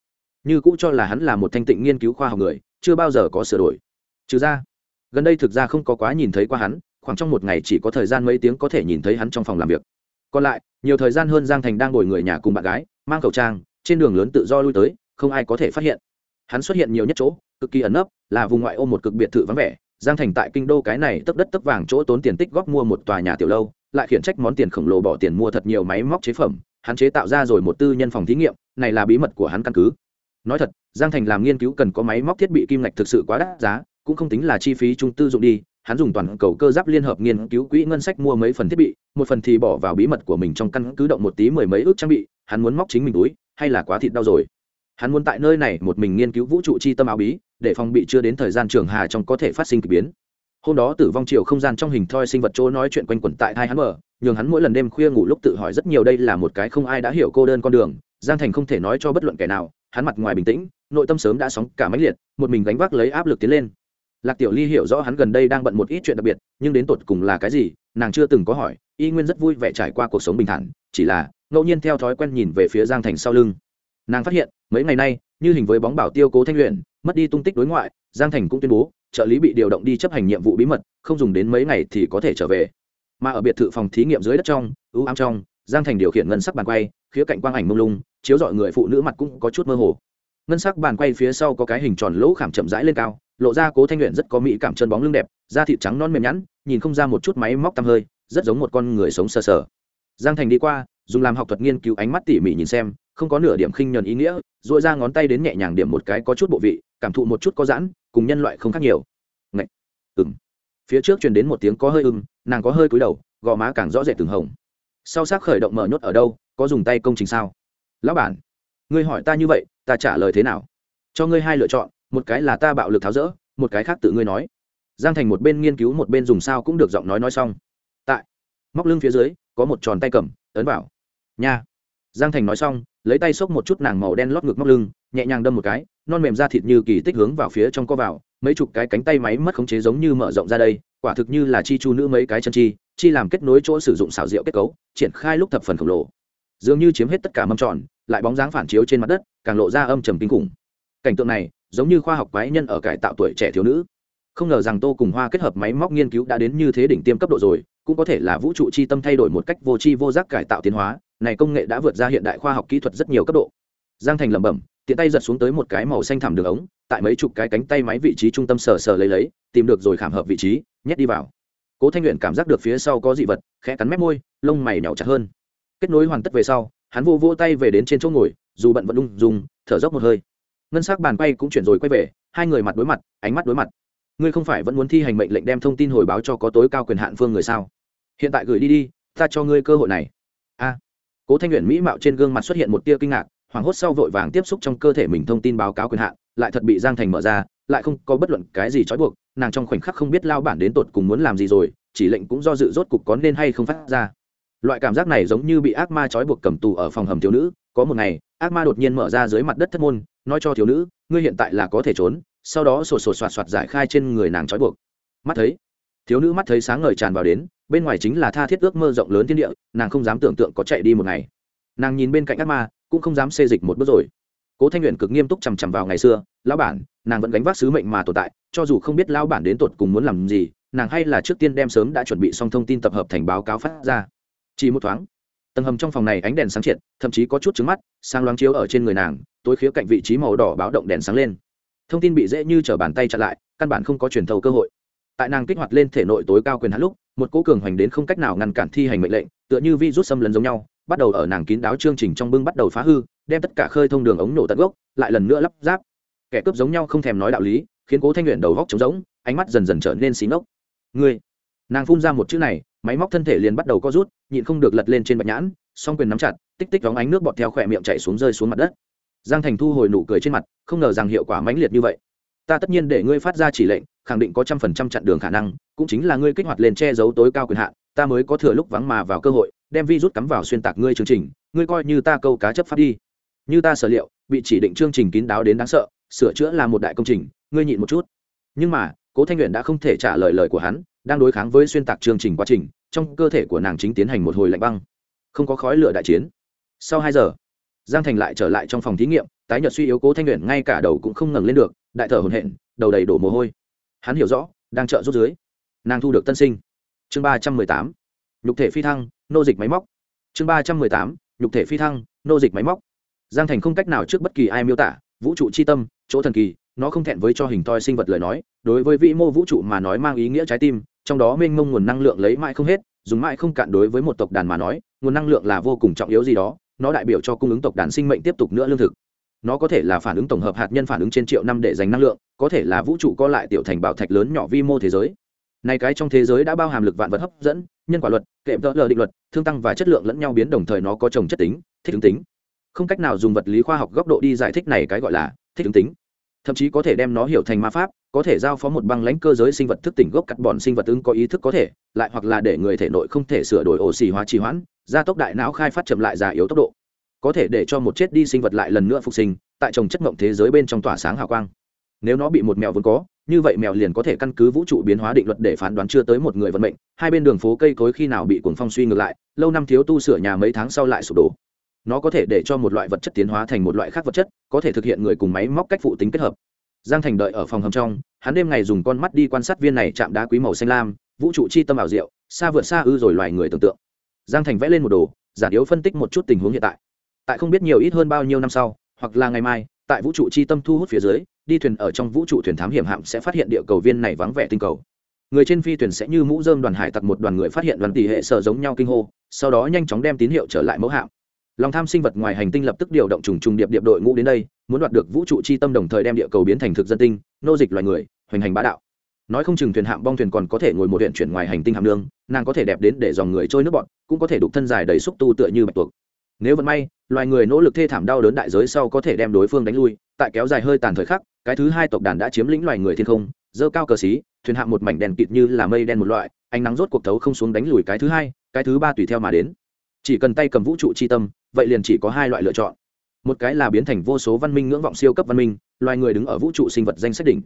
Như cũ cho là hắn là một thanh tịnh nghiên cứu khoa học người, chưa bao giờ có sửa đổi. Trừ ra, gần đây thực ra không có quá nhìn thấy qua hắn, khoảng trong một ngày chỉ có thời gian mấy tiếng có thể nhìn thấy hắn trong phòng làm việc. Còn lại, nhiều thời gian hơn giang thành đang ngồi người nhà cùng bạn gái, mang khẩu trang, trên đường lớn tự do lui tới không ai có thể phát hiện. Hắn xuất hiện nhiều nhất chỗ, cực kỳ ẩn nấp, là vùng ngoại ô một cực biệt thự vắng vẻ, giang thành tại kinh đô cái này tấp đất tấp vàng chỗ tốn tiền tích góp mua một tòa nhà tiểu lâu, lại khiển trách món tiền khổng lồ bỏ tiền mua thật nhiều máy móc chế phẩm, hắn chế tạo ra rồi một tư nhân phòng thí nghiệm, này là bí mật của hắn căn cứ. Nói thật, giang thành làm nghiên cứu cần có máy móc thiết bị kim ngạch thực sự quá đắt giá, cũng không tính là chi phí trung tư dụng đi, hắn dùng toàn cầu cơ giáp liên hợp nghiên cứu quỹ ngân sách mua mấy phần thiết bị, một phần thì bỏ vào bí mật của mình trong căn cứ động một tí mười mấy ước trang bị, hắn muốn móc chính mình túi, hay là quá thịt đau rồi? Hắn muốn tại nơi này một mình nghiên cứu vũ trụ chi tâm áo bí, để phòng bị chưa đến thời gian trường hà trong có thể phát sinh k ỳ biến. Hôm đó tử vong chiều không gian trong hình thoi sinh vật chỗ nói chuyện quanh quẩn tại hai hắn mở nhường hắn mỗi lần đêm khuya ngủ lúc tự hỏi rất nhiều đây là một cái không ai đã hiểu cô đơn con đường, giang thành không thể nói cho bất luận kẻ nào, hắn mặt ngoài bình tĩnh, nội tâm sớm đã sóng cả máy liệt, một mình gánh vác lấy áp lực tiến lên. Lạc tiểu ly hiểu rõ hắn gần đây đang bận một ít chuyện đặc biệt, nhưng đến tột cùng là cái gì, nàng chưa từng có hỏi, y nguyên rất vui vẻ trải qua cuộc sống bình thản, chỉ là, ngẫu nhiên theo thói quen nhìn về phía giang thành sau lưng nàng phát hiện, mấy ngày nay, như hình với bóng bảo tiêu cố thanh luyện, mất đi tung tích đối ngoại, giang thành cũng tuyên bố, trợ lý bị điều động đi chấp hành nhiệm vụ bí mật, không dùng đến mấy ngày thì có thể trở về. Mà ở biệt thự phòng thí nghiệm dưới đất trong, ưu ám trong, giang thành điều khiển ngân sắc bàn quay, khía cạnh quang ảnh mông lung, chiếu dọi người phụ nữ mặt cũng có chút mơ hồ. Ngân sắc bàn quay phía sau có cái hình tròn lỗ khảm chậm rãi lên cao, lộ ra cố thanh luyện rất có mỹ cảm chân bóng lưng đẹp, da thịt trắng non mềm nhẵn, nhìn không ra một chút máy móc tăm hơi, rất giống một con người sống sờ sờ. Giang thành đi qua, dùng làm học thuật nghiên cứu ánh mắt tỉ mỉ nhìn xem không có nửa điểm khinh nhuần ý nghĩa dội ra ngón tay đến nhẹ nhàng điểm một cái có chút bộ vị, cảm thụ một chút có giãn, cùng nhân loại không khác nhiều. Ngậy! ừm. phía trước truyền đến một tiếng có hơi ưng, nàng có hơi cúi đầu, gò má càng rõ rệt từng hồng. Sau xác khởi động mở nhốt ở đâu, có dùng tay công trình sao? Lão bản, ngươi hỏi ta như vậy, ta trả lời thế nào? Cho ngươi hai lựa chọn, một cái là ta bạo lực tháo rỡ, một cái khác tự ngươi nói. Giang thành một bên nghiên cứu một bên dùng sao cũng được giọng nói nói xong. Tại móc lưng phía dưới, có một tròn tay cầm, ấn vào. Nha giang thành nói xong, lấy tay xốc một chút nàng màu đen lót ngực móc lưng, nhẹ nhàng đâm một cái, non mềm da thịt như kỳ tích hướng vào phía trong co vào, mấy chục cái cánh tay máy mất khống chế giống như mở rộng ra đây, quả thực như là chi chu nữ mấy cái chân chi chi làm kết nối chỗ sử dụng xảo diệu kết cấu, triển khai lúc thập phần khổng lồ. Dường như chiếm hết tất cả mâm tròn, lại bóng dáng phản chiếu trên mặt đất, càng lộ ra âm trầm kinh khủng. Cảnh tượng này, giống như khoa học quái nhân ở cải tạo tuổi trẻ thiếu nữ. Không ngờ rằng tô cùng hoa kết hợp máy móc nghiên cứu đã đến như thế đỉnh tiêm cấp độ rồi, cũng có thể là vũ trụ chi tâm thay đổi một cách vô tri vô giác cải tạo tiến hóa này công nghệ đã vượt ra hiện đại khoa học kỹ thuật rất nhiều cấp độ. Giang thành lẩm bẩm, tiện tay giật xuống tới một cái màu xanh thảm đường ống, tại mấy chục cái cánh tay máy vị trí trung tâm sờ sờ lấy lấy, tìm được rồi khảm hợp vị trí, nhét đi vào. Cố thanh luyện cảm giác được phía sau có dị vật, khẽ cắn mép môi, lông mày nhỏ chặt hơn. Kết nối hoàn tất về sau, hắn vô vô tay về đến trên chỗ ngồi, dù bận vẫn ung dùng thở dốc một hơi. Ngân s ắ c bàn quay cũng chuyển rồi quay về, hai người mặt đối mặt, ánh mắt đối mặt. Ngươi không phải vẫn muốn thi hành mệnh lệnh đem thông tin hồi báo cho có tối cao quyền hạn phương người sao? Hiện tại gửi đi đi, ta cho ngươi cơ hội này cố thanh nguyện mỹ mạo trên gương mặt xuất hiện một tia kinh ngạc, hoảng hốt sau vội vàng tiếp xúc trong cơ thể mình thông tin báo cáo quyền hạn, lại thật bị giang thành mở ra, lại không có bất luận cái gì trói buộc, nàng trong khoảnh khắc không biết lao bản đến tột cùng muốn làm gì rồi, chỉ lệnh cũng do dự rốt cục có nên hay không phát ra. Loại cảm giác này giống như bị ác ma trói buộc cầm tù ở phòng hầm thiếu nữ, có một ngày, ác ma đột nhiên mở ra dưới mặt đất thất môn, nói cho thiếu nữ, ngươi hiện tại là có thể trốn. Sau đó sổ sổ soạt soạt giải khai trên người nàng trói buộc. Mắt thấy thiếu nữ mắt thấy sáng ngời tràn vào đến, bên ngoài chính là tha thiết ước mơ rộng lớn thiên địa, nàng không dám tưởng tượng có chạy đi một ngày. Nàng nhìn bên cạnh ác ma, cũng không dám xê dịch một bước rồi. Cố thanh nguyện cực nghiêm túc chằm chằm vào ngày xưa, lão bản, nàng vẫn gánh vác sứ mệnh mà tồn tại, cho dù không biết lão bản đến tột cùng muốn làm gì, nàng hay là trước tiên đem sớm đã chuẩn bị xong thông tin tập hợp thành báo cáo phát ra. Chỉ một thoáng, tầng hầm trong phòng này ánh đèn sáng triệt, thậm chí có chút trứng mắt sang loáng chiếu ở trên người nàng, tối khía cạnh vị trí màu đỏ báo động đèn sáng lên. Thông tin bị dễ như t bàn tay chặn lại, căn bản không có truyền thầu cơ hội tại nàng kích hoạt lên thể nội tối cao quyền hát lúc, một cố cường hoành đến không cách nào ngăn cản thi hành mệnh lệnh, tựa như vi rút xâm lấn giống nhau, bắt đầu ở nàng kín đáo chương trình trong bưng bắt đầu phá hư, đem tất cả khơi thông đường ống nổ tận gốc, lại lần nữa lắp ráp. Kẻ cướp giống nhau không thèm nói đạo lý, khiến cố thanh luyện đầu góc trống rỗng, ánh mắt dần dần trở nên xí ngốc. Ngươi. Nàng phun ra một chữ này, máy móc thân thể liền bắt đầu co rút, nhịn không được lật lên trên bạch nhãn, song quyền nắm chặt, tích tích vóng ánh nước bọt theo khỏe miệng chạy xuống rơi xuống mặt đất. Giang thành thu hồi nụ cười trên mặt, không ngờ rằng hiệu quả mãnh liệt như vậy. Ta tất nhiên để ngươi phát ra chỉ lệnh khẳng định có trăm phần trăm chặn đường khả năng, cũng chính là ngươi kích hoạt lên che giấu tối cao quyền hạn, ta mới có thừa lúc vắng mà vào cơ hội, đem vi rút cắm vào xuyên tạc ngươi chương trình, ngươi coi như ta câu cá chấp pháp đi. Như ta sở liệu, bị chỉ định chương trình kín đáo đến đáng sợ, sửa chữa là một đại công trình, ngươi nhịn một chút. Nhưng mà, cố thanh luyện đã không thể trả lời lời của hắn, đang đối kháng với xuyên tạc chương trình quá trình, trong cơ thể của nàng chính tiến hành một hồi lạnh băng. Không có khói lửa đại chiến. Sau hai giờ, giang thành lại trở lại trong phòng thí nghiệm, tái nhật suy yếu cố thanh luyện ngay cả đầu cũng không ngẩng lên được, đại thở hồn hện đầu đầy đổ mồ hôi hắn hiểu rõ, đang trợ rút dưới. Nàng thu được tân sinh. Chương ba trăm mười tám. Nhục thể phi thăng, nô dịch máy móc. Chương ba trăm mười tám. Nhục thể phi thăng, nô dịch máy móc. Giang thành không cách nào trước bất kỳ ai miêu tả, vũ trụ c h i tâm, chỗ thần kỳ, nó không thẹn với cho hình toi sinh vật lời nói, đối với vĩ mô vũ trụ mà nói mang ý nghĩa trái tim, trong đó mênh mông nguồn năng lượng lấy mãi không hết, dùng mãi không cạn đối với một tộc đàn mà nói, nguồn năng lượng là vô cùng trọng yếu gì đó, nó đại biểu cho cung ứng tộc đàn sinh mệnh tiếp tục nữa lương thực nó có thể là phản ứng tổng hợp hạt nhân phản ứng trên triệu năm để dành năng lượng, có thể là vũ trụ co lại tiểu thành bảo thạch lớn nhỏ vi mô thế giới. Này cái trong thế giới đã bao hàm lực vạn vật hấp dẫn, nhân quả luật kệm tợ lờ định luật, thương tăng và chất lượng lẫn nhau biến đồng thời nó có trồng chất tính, thích ứng tính. Không cách nào dùng vật lý khoa học góc độ đi giải thích này cái gọi là thích ứng tính. Thậm chí có thể đem nó hiểu thành ma pháp, có thể giao phó một băng lãnh cơ giới sinh vật thức tỉnh gốc cắt bọn sinh vật ứng có ý thức có thể, lại hoặc là để người thể nội không thể sửa đổi ổ xì hóa trì hoãn, gia tốc đại não khai phát chậm lại già yếu tốc độ có thể để cho một chết đi sinh vật lại lần nữa phục sinh, tại trồng chất mộng thế giới bên trong tỏa sáng hào quang. Nếu nó bị một mèo vốn có, như vậy mèo liền có thể căn cứ vũ trụ biến hóa định luật để phán đoán chưa tới một người vận mệnh, hai bên đường phố cây cối khi nào bị cuồng phong suy ngược lại, lâu năm thiếu tu sửa nhà mấy tháng sau lại sụp đổ. Nó có thể để cho một loại vật chất tiến hóa thành một loại khác vật chất, có thể thực hiện người cùng máy móc cách phụ tính kết hợp. Giang thành đợi ở phòng hầm trong, hắn đêm ngày dùng con mắt đi quan sát viên này chạm đá quý màu xanh lam, vũ trụ chi tâm ảo diệu, xa vượt xa ư rồi loài người tưởng tượng. Giang thành vẽ lên một đồ, giản yếu phân tích một chút tình huống hiện tại tại không biết nhiều ít hơn bao nhiêu năm sau, hoặc là ngày mai, tại vũ trụ chi tâm thu hút phía dưới, đi thuyền ở trong vũ trụ thuyền thám hiểm hạm sẽ phát hiện địa cầu viên này vắng vẻ tinh cầu. Người trên phi thuyền sẽ như mũ dơm đoàn hải tặc một đoàn người phát hiện đoàn tỷ hệ sở giống nhau kinh hô, sau đó nhanh chóng đem tín hiệu trở lại mẫu hạm. Lòng tham sinh vật ngoài hành tinh lập tức điều động trùng trùng điệp điệp đội ngũ đến đây, muốn đoạt được vũ trụ chi tâm đồng thời đem địa cầu biến thành thực dân tinh, nô dịch loài người, hoành hành bá đạo. Nói không chừng thuyền hạm bong thuyền còn có thể ngồi một huyện chuyển ngoài hành tinh hạm nương, nàng có thể đẹp đến để dòng người trôi nước bọn cũng có thể đục thân dài đầy xúc tu tựa như bạch tuộc. Nếu vẫn may loài người nỗ lực thê thảm đau đớn đại giới sau có thể đem đối phương đánh lui, tại kéo dài hơi tàn thời khắc, cái thứ hai tộc đàn đã chiếm lĩnh loài người thiên không, dơ cao cờ xí, thuyền hạ một mảnh đèn kịt như là mây đen một loại, ánh nắng rốt cuộc thấu không xuống đánh lùi cái thứ hai, cái thứ ba tùy theo mà đến. Chỉ cần tay cầm vũ trụ chi tâm, vậy liền chỉ có hai loại lựa chọn. Một cái là biến thành vô số văn minh ngưỡng vọng siêu cấp văn minh, loài người đứng ở vũ trụ sinh vật danh sách đỉnh.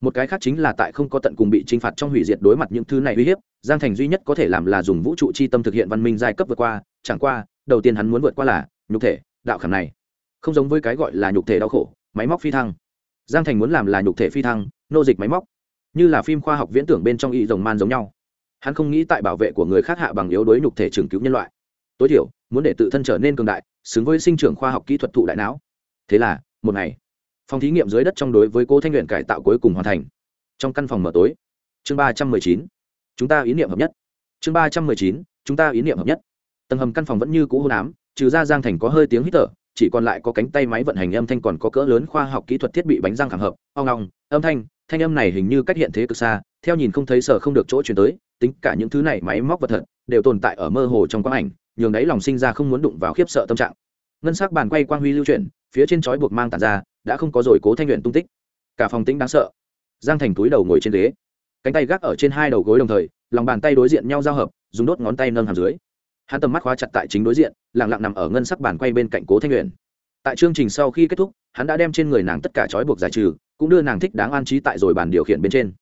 Một cái khác chính là tại không có tận cùng bị t r i n h phạt trong hủy diệt đối mặt những thứ này uy hiếp, giang thành duy nhất có thể làm là dùng vũ trụ chi tâm thực hiện văn minh giai cấp vượt qua, chẳng qua, đầu tiên hắn muốn vượt qua là nhục thể, đạo khảm này. Không giống với cái gọi là nhục thể đau khổ, máy móc phi thăng. Giang thành muốn làm là nhục thể phi thăng, nô dịch máy móc. Như là phim khoa học viễn tưởng bên trong y rồng man giống nhau. Hắn không nghĩ tại bảo vệ của người khác hạ bằng yếu đối nhục thể trường cứu nhân loại. Tối thiểu, muốn để tự thân trở nên cường đại, xứng với sinh trưởng khoa học kỹ thuật thụ đại não. Thế là, một ngày, phòng thí nghiệm dưới đất trong đối với cô thanh luyện cải tạo cuối cùng hoàn thành. Trong căn phòng mở tối. Chương ba trăm mười chín, chúng ta ý niệm hợp nhất. Chương ba trăm mười chín, chúng ta ý niệm hợp nhất. Tầng hầm căn phòng vẫn như cũ hôn ám trừ ra giang thành có hơi tiếng hít thở, chỉ còn lại có cánh tay máy vận hành âm thanh còn có cỡ lớn khoa học kỹ thuật thiết bị bánh răng khảm hợp. O ngong âm thanh thanh âm này hình như cách hiện thế cực xa, theo nhìn không thấy sở không được chỗ chuyển tới, tính cả những thứ này máy móc vật thật, đều tồn tại ở mơ hồ trong quang ảnh, nhường đấy lòng sinh ra không muốn đụng vào khiếp sợ tâm trạng. Ngân sắc bàn quay quang huy lưu chuyển, phía trên chói buộc mang tàn ra, đã không có rồi cố thanh luyện tung tích. Cả phòng tĩnh đáng sợ. Giang thành túi đầu ngồi trên ghế. Cánh tay gác ở trên hai đầu gối đồng thời, lòng bàn tay đối diện nhau giao hợp, dùng đốt ngón tay nâng hàm dưới hắn tầm mắt khóa chặt tại chính đối diện, lặng lặng nằm ở ngân sắc bàn quay bên cạnh cố thanh luyện tại chương trình sau khi kết thúc, hắn đã đem trên người nàng tất cả trói buộc giải trừ, cũng đưa nàng thích đáng an trí tại rồi bàn điều khiển bên trên.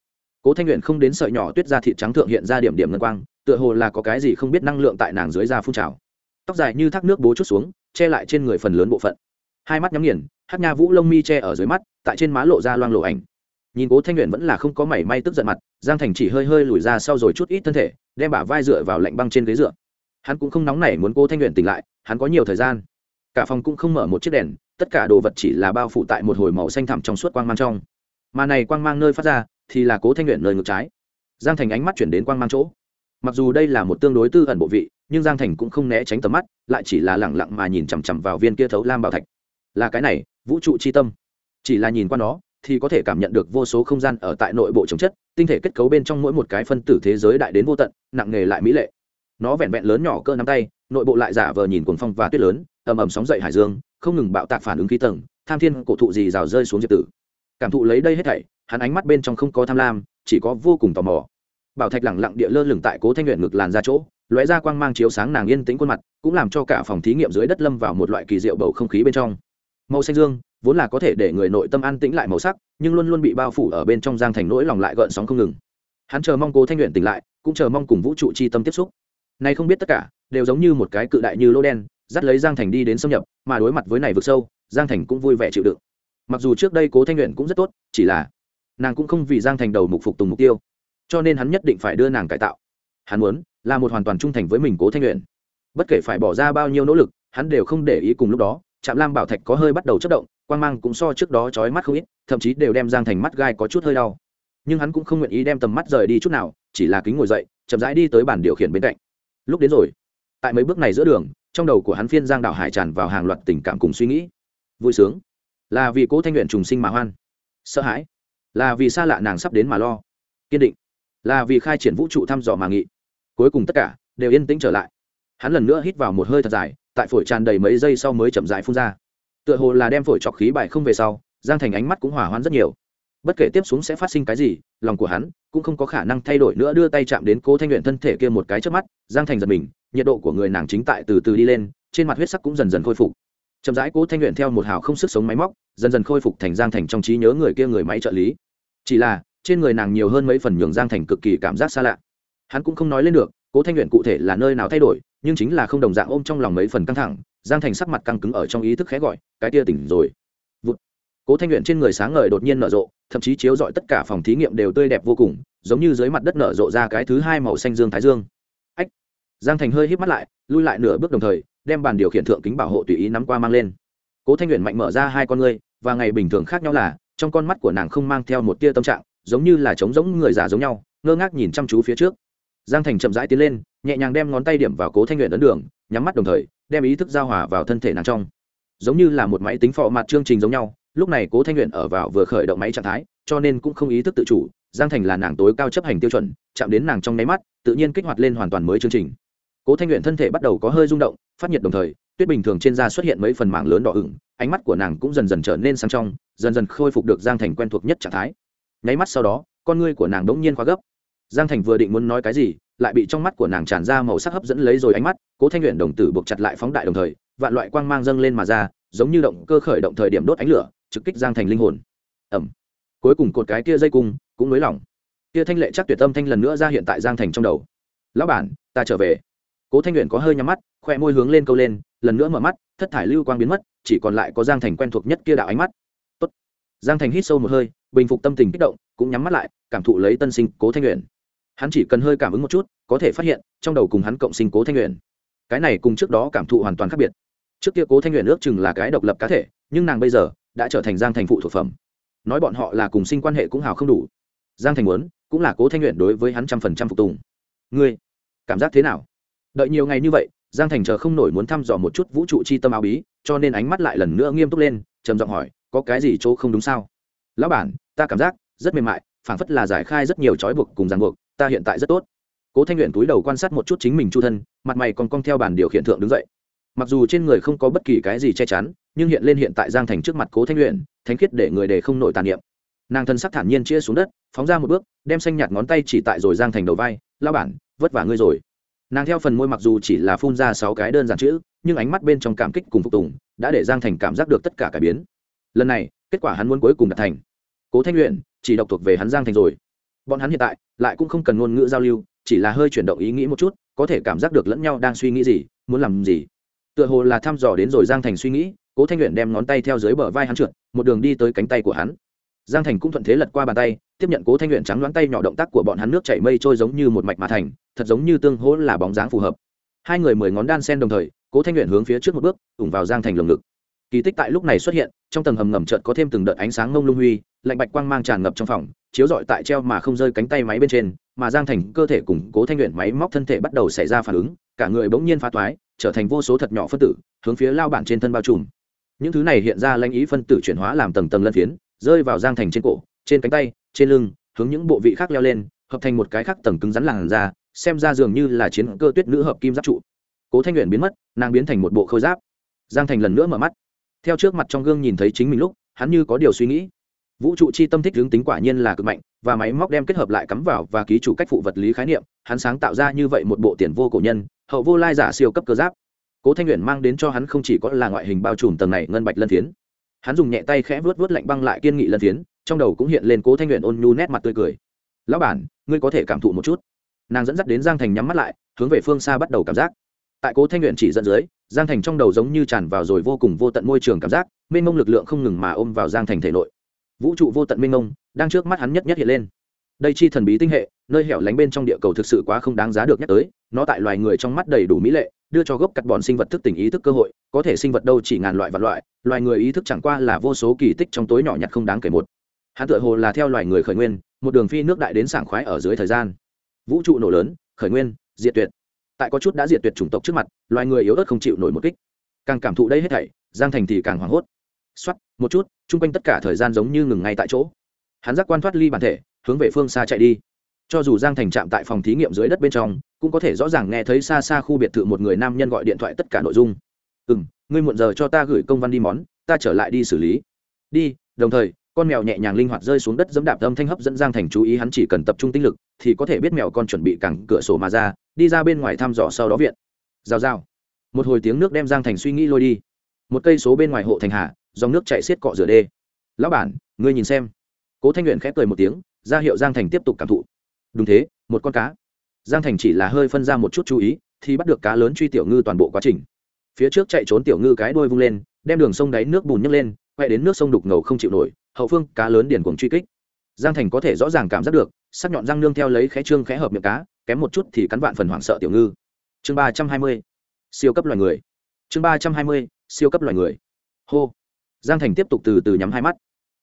Cố thanh luyện không đến sợi nhỏ tuyết ra thị trắng thượng hiện ra điểm điểm ngân quang, tựa hồ là có cái gì không biết năng lượng tại nàng dưới da phun trào. Tóc dài như thác nước bố chút xuống, che lại trên người phần lớn bộ phận. Hai mắt nhắm nghiền, hát nha vũ lông mi che ở dưới mắt, tại trên má lộ ra loang lộ ảnh. Nhìn cố thanh luyện vẫn là không có mảy may tức giận mặt, giang thành chỉ hơi hơi lùi ra sau rồi chút ít thân thể, đem bả vai dựa vào lạnh băng trên ghế dựa hắn cũng không nóng nảy muốn cô thanh luyện tỉnh lại, hắn có nhiều thời gian. Cả phòng cũng không mở một chiếc đèn, tất cả đồ vật chỉ là bao phủ tại một hồi màu xanh thẳm trong suốt quang mang trong. Mà này quang mang nơi phát ra, thì là cố thanh luyện nơi ngược trái. Giang thành ánh mắt chuyển đến quang mang chỗ. Mặc dù đây là một tương đối tư ẩn bộ vị, nhưng giang thành cũng không né tránh tầm mắt, lại chỉ là lẳng lặng mà nhìn chằm chằm vào viên kia thấu lam bảo thạch. Là cái này, vũ trụ c h i tâm. Chỉ là nhìn qua nó, thì có thể cảm nhận được vô số không gian ở tại nội bộ chống chất, tinh thể kết cấu bên trong mỗi một cái phân tử thế giới đại đến vô tận, nặng nề lại mỹ lệ nó vẹn vẹn lớn nhỏ cỡ nắm tay, nội bộ lại giả vờ nhìn cuồng phong và tuyết lớn, ầm ầm sóng dậy hải dương, không ngừng bạo tạc phản ứng khí tầng, tham thiên cổ thụ gì rào rơi xuống diệp tử. Cảm thụ lấy đây hết thảy, hắn ánh mắt bên trong không có tham lam, chỉ có vô cùng tò mò. Bảo thạch lẳng lặng địa lơ lửng tại cố thanh luyện ngực làn ra chỗ, lóe ra quang mang chiếu sáng nàng yên tĩnh khuôn mặt, cũng làm cho cả phòng thí nghiệm dưới đất lâm vào một loại kỳ diệu bầu không khí bên trong. Màu xanh dương, vốn là có thể để người nội tâm an tĩnh lại màu sắc, nhưng luôn luôn bị bao phủ ở bên trong giang thành nỗi lòng lại gợn sóng không ngừng. Hắn chờ mong cố thanh luyện tỉnh lại, cũng chờ mong cùng vũ trụ chi tâm tiếp xúc nay không biết tất cả, đều giống như một cái cự đại như lỗ đen, dắt lấy giang thành đi đến xâm nhập, mà đối mặt với này vực sâu, giang thành cũng vui vẻ chịu đựng. Mặc dù trước đây cố thanh luyện cũng rất tốt, chỉ là nàng cũng không vì giang thành đầu mục phục tùng mục tiêu, cho nên hắn nhất định phải đưa nàng cải tạo. Hắn muốn là một hoàn toàn trung thành với mình cố thanh luyện bất kể phải bỏ ra bao nhiêu nỗ lực, hắn đều không để ý cùng lúc đó, trạm lam bảo thạch có hơi bắt đầu chất động quan g mang cũng so trước đó trói mắt không ít, thậm chí đều đem giang thành mắt gai có chút hơi đau. Nhưng hắn cũng không nguyện ý đem tầm mắt rời đi chút nào, chỉ là kính ngồi dậy, chậm rãi đi tới bàn điều khiển bên cạnh lúc đến rồi. Tại mấy bước này giữa đường, trong đầu của hắn phiên giang đạo hải tràn vào hàng loạt tình cảm cùng suy nghĩ. Vui sướng. Là vì cố thanh luyện trùng sinh mà hoan. Sợ hãi. Là vì xa lạ nàng sắp đến mà lo. Kiên định. Là vì khai triển vũ trụ thăm dò mà nghị. Cuối cùng tất cả đều yên tĩnh trở lại. Hắn lần nữa hít vào một hơi thật dài, tại phổi tràn đầy mấy giây sau mới chậm dài phun ra. Tựa hồ là đem phổi trọc khí bài không về sau, giang thành ánh mắt cũng hỏa hoạn rất nhiều bất kể tiếp xuống sẽ phát sinh cái gì, lòng của hắn cũng không có khả năng thay đổi nữa, đưa tay chạm đến cố thanh luyện thân thể kia một cái trước mắt, giang thành giật mình, nhiệt độ của người nàng chính tại từ từ đi lên, trên mặt huyết sắc cũng dần dần khôi phục. Chậm rãi cố thanh luyện theo một hào không sức sống máy móc, dần dần khôi phục thành giang thành trong trí nhớ người kia người máy trợ lý. Chỉ là, trên người nàng nhiều hơn mấy phần nhường giang thành cực kỳ cảm giác xa lạ. Hắn cũng không nói lên được, cố thanh luyện cụ thể là nơi nào thay đổi, nhưng chính là không đồng dạng ôm trong lòng mấy phần căng thẳng, giang thành sắc mặt căng cứng ở trong ý thức khẽ gọi, cái tia tỉnh rồi. Cố thanh luyện trên người sáng ngời đột nhiên nở rộ thậm chí chiếu rọi tất cả phòng thí nghiệm đều tươi đẹp vô cùng, giống như dưới mặt đất nở rộ ra cái thứ hai màu xanh dương thái dương. Ách! Giang thành hơi hít mắt lại, lui lại nửa bước đồng thời, đem bàn điều khiển thượng kính bảo hộ tùy ý nắm qua mang lên. Cố thanh luyện mạnh mở ra hai con ngươi, và ngày bình thường khác nhau là, trong con mắt của nàng không mang theo một tia tâm trạng, giống như là trống giống người già giống nhau, ngơ ngác nhìn chăm chú phía trước. Giang thành chậm rãi tiến lên, nhẹ nhàng đem ngón tay điểm vào cố thanh luyện ấn đường, nhắm mắt đồng thời, đem ý thức giao hòa vào thân thể nàng trong. Giống như là một máy tính phò mặt chương trình giống nhau lúc này cố thanh luyện ở vào vừa khởi động máy trạng thái, cho nên cũng không ý thức tự chủ, giang thành là nàng tối cao chấp hành tiêu chuẩn, chạm đến nàng trong nháy mắt, tự nhiên kích hoạt lên hoàn toàn mới chương trình. Cố thanh luyện thân thể bắt đầu có hơi rung động, phát nhiệt đồng thời, tuyết bình thường trên da xuất hiện mấy phần mảng lớn đỏ ửng, ánh mắt của nàng cũng dần dần trở nên sáng trong, dần dần khôi phục được giang thành quen thuộc nhất trạng thái. Nháy mắt sau đó, con ngươi của nàng đ ỗ n g nhiên khóa gấp. Giang thành vừa định muốn nói cái gì, lại bị trong mắt của nàng tràn ra màu sắc hấp dẫn lấy rồi ánh mắt, cố thanh luyện đồng tử buộc chặt lại phóng đại đồng thời, vạn loại quang mang dâng lên mà ra, giống như động cơ khởi động thời điểm đốt ánh lửa trực kích giang thành linh hồn. Ẩm cuối cùng cột cái kia dây cung cũng nới lỏng. Kia thanh lệ chắc tuyệt tâm thanh lần nữa ra hiện tại giang thành trong đầu. Lão bản, ta trở về. Cố thanh luyện có hơi nhắm mắt, khoe môi hướng lên câu lên, lần nữa mở mắt, thất thải lưu quang biến mất, chỉ còn lại có giang thành quen thuộc nhất kia đạo ánh mắt. Tốt. giang thành hít sâu một hơi, bình phục tâm tình kích động, cũng nhắm mắt lại, cảm thụ lấy tân sinh cố thanh luyện hắn chỉ cần hơi cảm ứng một chút, có thể phát hiện, trong đầu cùng hắn cộng sinh cố thanh luyện cái này cùng trước đó cảm thụ hoàn toàn khác biệt. Trước kia cố thanh luyện ước chừng là cái độc lập cá thể, nhưng nàng bây giờ đã trở thành giang thành phụ thuộc phẩm. Nói bọn họ là cùng sinh quan hệ cũng hào không đủ. Giang thành muốn, cũng là cố thanh luyện đối với hắn trăm phần trăm phục tùng. Ngươi, cảm giác thế nào? Đợi nhiều ngày như vậy, giang thành chờ không nổi muốn thăm dò một chút vũ trụ chi tâm áo bí, cho nên ánh mắt lại lần nữa nghiêm túc lên, trầm giọng hỏi, có cái gì chỗ không đúng sao? Lão bản, ta cảm giác rất mềm mại, phảng phất là giải khai rất nhiều trói buộc cùng ràng buộc, ta hiện tại rất tốt. Cố thanh luyện túi đầu quan sát một chút chính mình chu thân, mặt mày còn cong theo bản điều khiển thượng đứng dậy mặc dù trên người không có bất kỳ cái gì che chắn, nhưng hiện lên hiện tại giang thành trước mặt cố thanh luyện thánh khiết để người để không nổi tàn niệm. Nàng thân sắc thản nhiên chia xuống đất, phóng ra một bước, đem xanh nhạt ngón tay chỉ tại rồi giang thành đầu vai lao bản, vất vả ngươi rồi. Nàng theo phần môi mặc dù chỉ là phun ra sáu cái đơn giản chữ, nhưng ánh mắt bên trong cảm kích cùng phục tùng, đã để giang thành cảm giác được tất cả cải biến. Lần này, kết quả hắn muốn cuối cùng đạt thành. Cố thanh luyện chỉ độc thuộc về hắn giang thành rồi. Bọn hắn hiện tại, lại cũng không cần ngôn ngữ giao lưu, chỉ là hơi chuyển động ý nghĩ một chút, có thể cảm giác được lẫn nhau đang suy nghĩ gì, muốn làm gì tựa hồ là thăm dò đến rồi giang thành suy nghĩ, cố thanh luyện đem ngón tay theo dưới bờ vai hắn trượt, một đường đi tới cánh tay của hắn. Giang thành cũng thuận thế lật qua bàn tay, tiếp nhận cố thanh luyện trắng đoán tay nhỏ động tác của bọn hắn nước chảy mây trôi giống như một mạch mà thành, thật giống như tương hỗ là bóng dáng phù hợp. Hai người mười ngón đan sen đồng thời, cố thanh luyện hướng phía trước một bước, ủng vào giang thành lồng ngực. Kỳ tích tại lúc này xuất hiện, trong tầng hầm ngầm chợt có thêm từng đợt ánh sáng ngông lung huy, lạnh bạch quang mang tràn ngập trong phòng, chiếu rọi tại treo mà không rơi cánh tay máy bên trên, mà giang thành cơ thể củng cố thanh luyện máy móc thân thể bắt đầu xảy ra phản ứng, cả người bỗng nhiên phá toái trở thành vô số thật nhỏ phân tử, hướng phía lao bản trên thân bao trùm. Những thứ này hiện ra lãnh ý phân tử chuyển hóa làm tầng tầng lân phiến, rơi vào giang thành trên cổ, trên cánh tay, trên lưng, hướng những bộ vị khác leo lên, hợp thành một cái khác tầng cứng rắn làn ra xem ra dường như là chiến cơ tuyết nữ hợp kim giáp trụ. Cố thanh luyện biến mất, nàng biến thành một bộ khôi giáp. Giang thành lần nữa mở mắt. Theo trước mặt trong gương nhìn thấy chính mình lúc, hắn như có điều suy nghĩ vũ trụ chi tâm thích hướng tính quả nhiên là cực mạnh, và máy móc đem kết hợp lại cắm vào và ký chủ cách phụ vật lý khái niệm, hắn sáng tạo ra như vậy một bộ tiền vô cổ nhân, hậu vô lai giả siêu cấp cơ giáp. Cố thanh luyện mang đến cho hắn không chỉ có là ngoại hình bao trùm tầng này ngân bạch lân phiến, hắn dùng nhẹ tay khẽ vớt vớt lạnh băng lại kiên nghị lân phiến, trong đầu cũng hiện lên cố thanh luyện ôn nhu nét mặt tươi cười. Lão bản, ngươi có thể cảm thụ một chút. Nàng dẫn dắt đến giang thành nhắm mắt lại, hướng về phương xa bắt đầu cảm giác. Tại cố thanh luyện chỉ dẫn dưới, giang thành trong đầu giống như tràn vào rồi vô cùng vô tận môi trường cảm giác, mênh mông lực lượng không ngừng mà ôm vào giang thành thể nội vũ trụ vô tận minh ông, đang trước mắt hắn nhất nhất hiện lên. Đây chi thần bí tinh hệ, nơi hẻo lánh bên trong địa cầu thực sự quá không đáng giá được nhắc tới, nó tại loài người trong mắt đầy đủ mỹ lệ, đưa cho gốc cắt bọn sinh vật thức tỉnh ý thức cơ hội, có thể sinh vật đâu chỉ ngàn loại và loại, loài người ý thức chẳng qua là vô số kỳ tích trong tối nhỏ nhặt không đáng kể một. Hắn tựa hồ là theo loài người khởi nguyên, một đường phi nước đại đến sảng khoái ở dưới thời gian. Vũ trụ nổ lớn, khởi nguyên, diệt tuyệt. Tại có chút đã diệt tuyệt chủng tộc trước mặt, loài người yếu ớt không chịu nổi một kích. Càng cảm thụ đây hết thảy, giang thành thì càng hoảng hốt xoắt một chút, chung quanh tất cả thời gian giống như ngừng ngay tại chỗ. Hắn giác quan thoát ly bản thể, hướng về phương xa chạy đi. Cho dù giang thành chạm tại phòng thí nghiệm dưới đất bên trong, cũng có thể rõ ràng nghe thấy xa xa khu biệt thự một người nam nhân gọi điện thoại tất cả nội dung. Ừ m ngươi muộn giờ cho ta gửi công văn đi món, ta trở lại đi xử lý. Đi. Đồng thời, con mèo nhẹ nhàng linh hoạt rơi xuống đất dẫm đạp âm thanh hấp dẫn giang thành chú ý hắn chỉ cần tập trung tinh lực, thì có thể biết mèo con chuẩn bị cẳng cửa sổ mà ra, đi ra bên ngoài thăm dò sau đó viện. Rào rào. Một hồi tiếng nước đem giang thành suy nghĩ lôi đi. Một cây số bên ngoài hộ thành hà dòng nước chạy xiết cọ rửa đê. Lão bản, ngươi nhìn xem. Cố thanh luyện khép cười một tiếng, ra hiệu giang thành tiếp tục cảm thụ. Đúng thế, một con cá. Giang thành chỉ là hơi phân ra một chút chú ý, thì bắt được cá lớn truy tiểu ngư toàn bộ quá trình. Phía trước chạy trốn tiểu ngư cái đuôi vung lên, đem đường sông đáy nước bùn nhấc lên, quay đến nước sông đục ngầu không chịu nổi, hậu phương cá lớn điển cuồng truy kích. Giang thành có thể rõ ràng cảm giác được, sắc nhọn răng nương theo lấy khẽ trương khẽ hợp miệng cá, kém một chút thì cắn vạn phần hoảng sợ tiểu ngư. Chương ba trăm hai mươi, siêu cấp loài người. Chương ba trăm hai mươi, siêu cấp loài người. Hô giang thành tiếp tục từ từ nhắm hai mắt.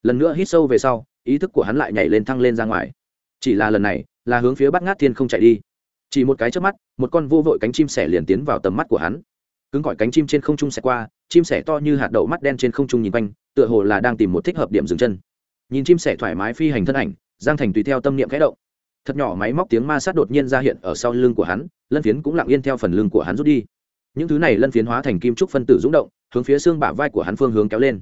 Lần nữa hít sâu về sau, ý thức của hắn lại nhảy lên thăng lên ra ngoài. Chỉ là lần này, là hướng phía bắt ngát thiên không chạy đi. Chỉ một cái trước mắt, một con vô vội cánh chim sẻ liền tiến vào tầm mắt của hắn. Cứng gọi cánh chim trên không trung xẹt qua, chim sẻ to như hạt đậu mắt đen trên không trung nhìn quanh, tựa hồ là đang tìm một thích hợp điểm dừng chân. Nhìn chim sẻ thoải mái phi hành thân ảnh, giang thành tùy theo tâm niệm khẽ động. Thật nhỏ máy móc tiếng ma sát đột nhiên ra hiện ở sau lưng của hắn, lân phiến cũng lặng yên theo phần lưng của hắn rút đi. Những thứ này lân phiến hóa thành kim trúc phân tử rúng động, hướng phía xương bả vai của hắn phương hướng kéo lên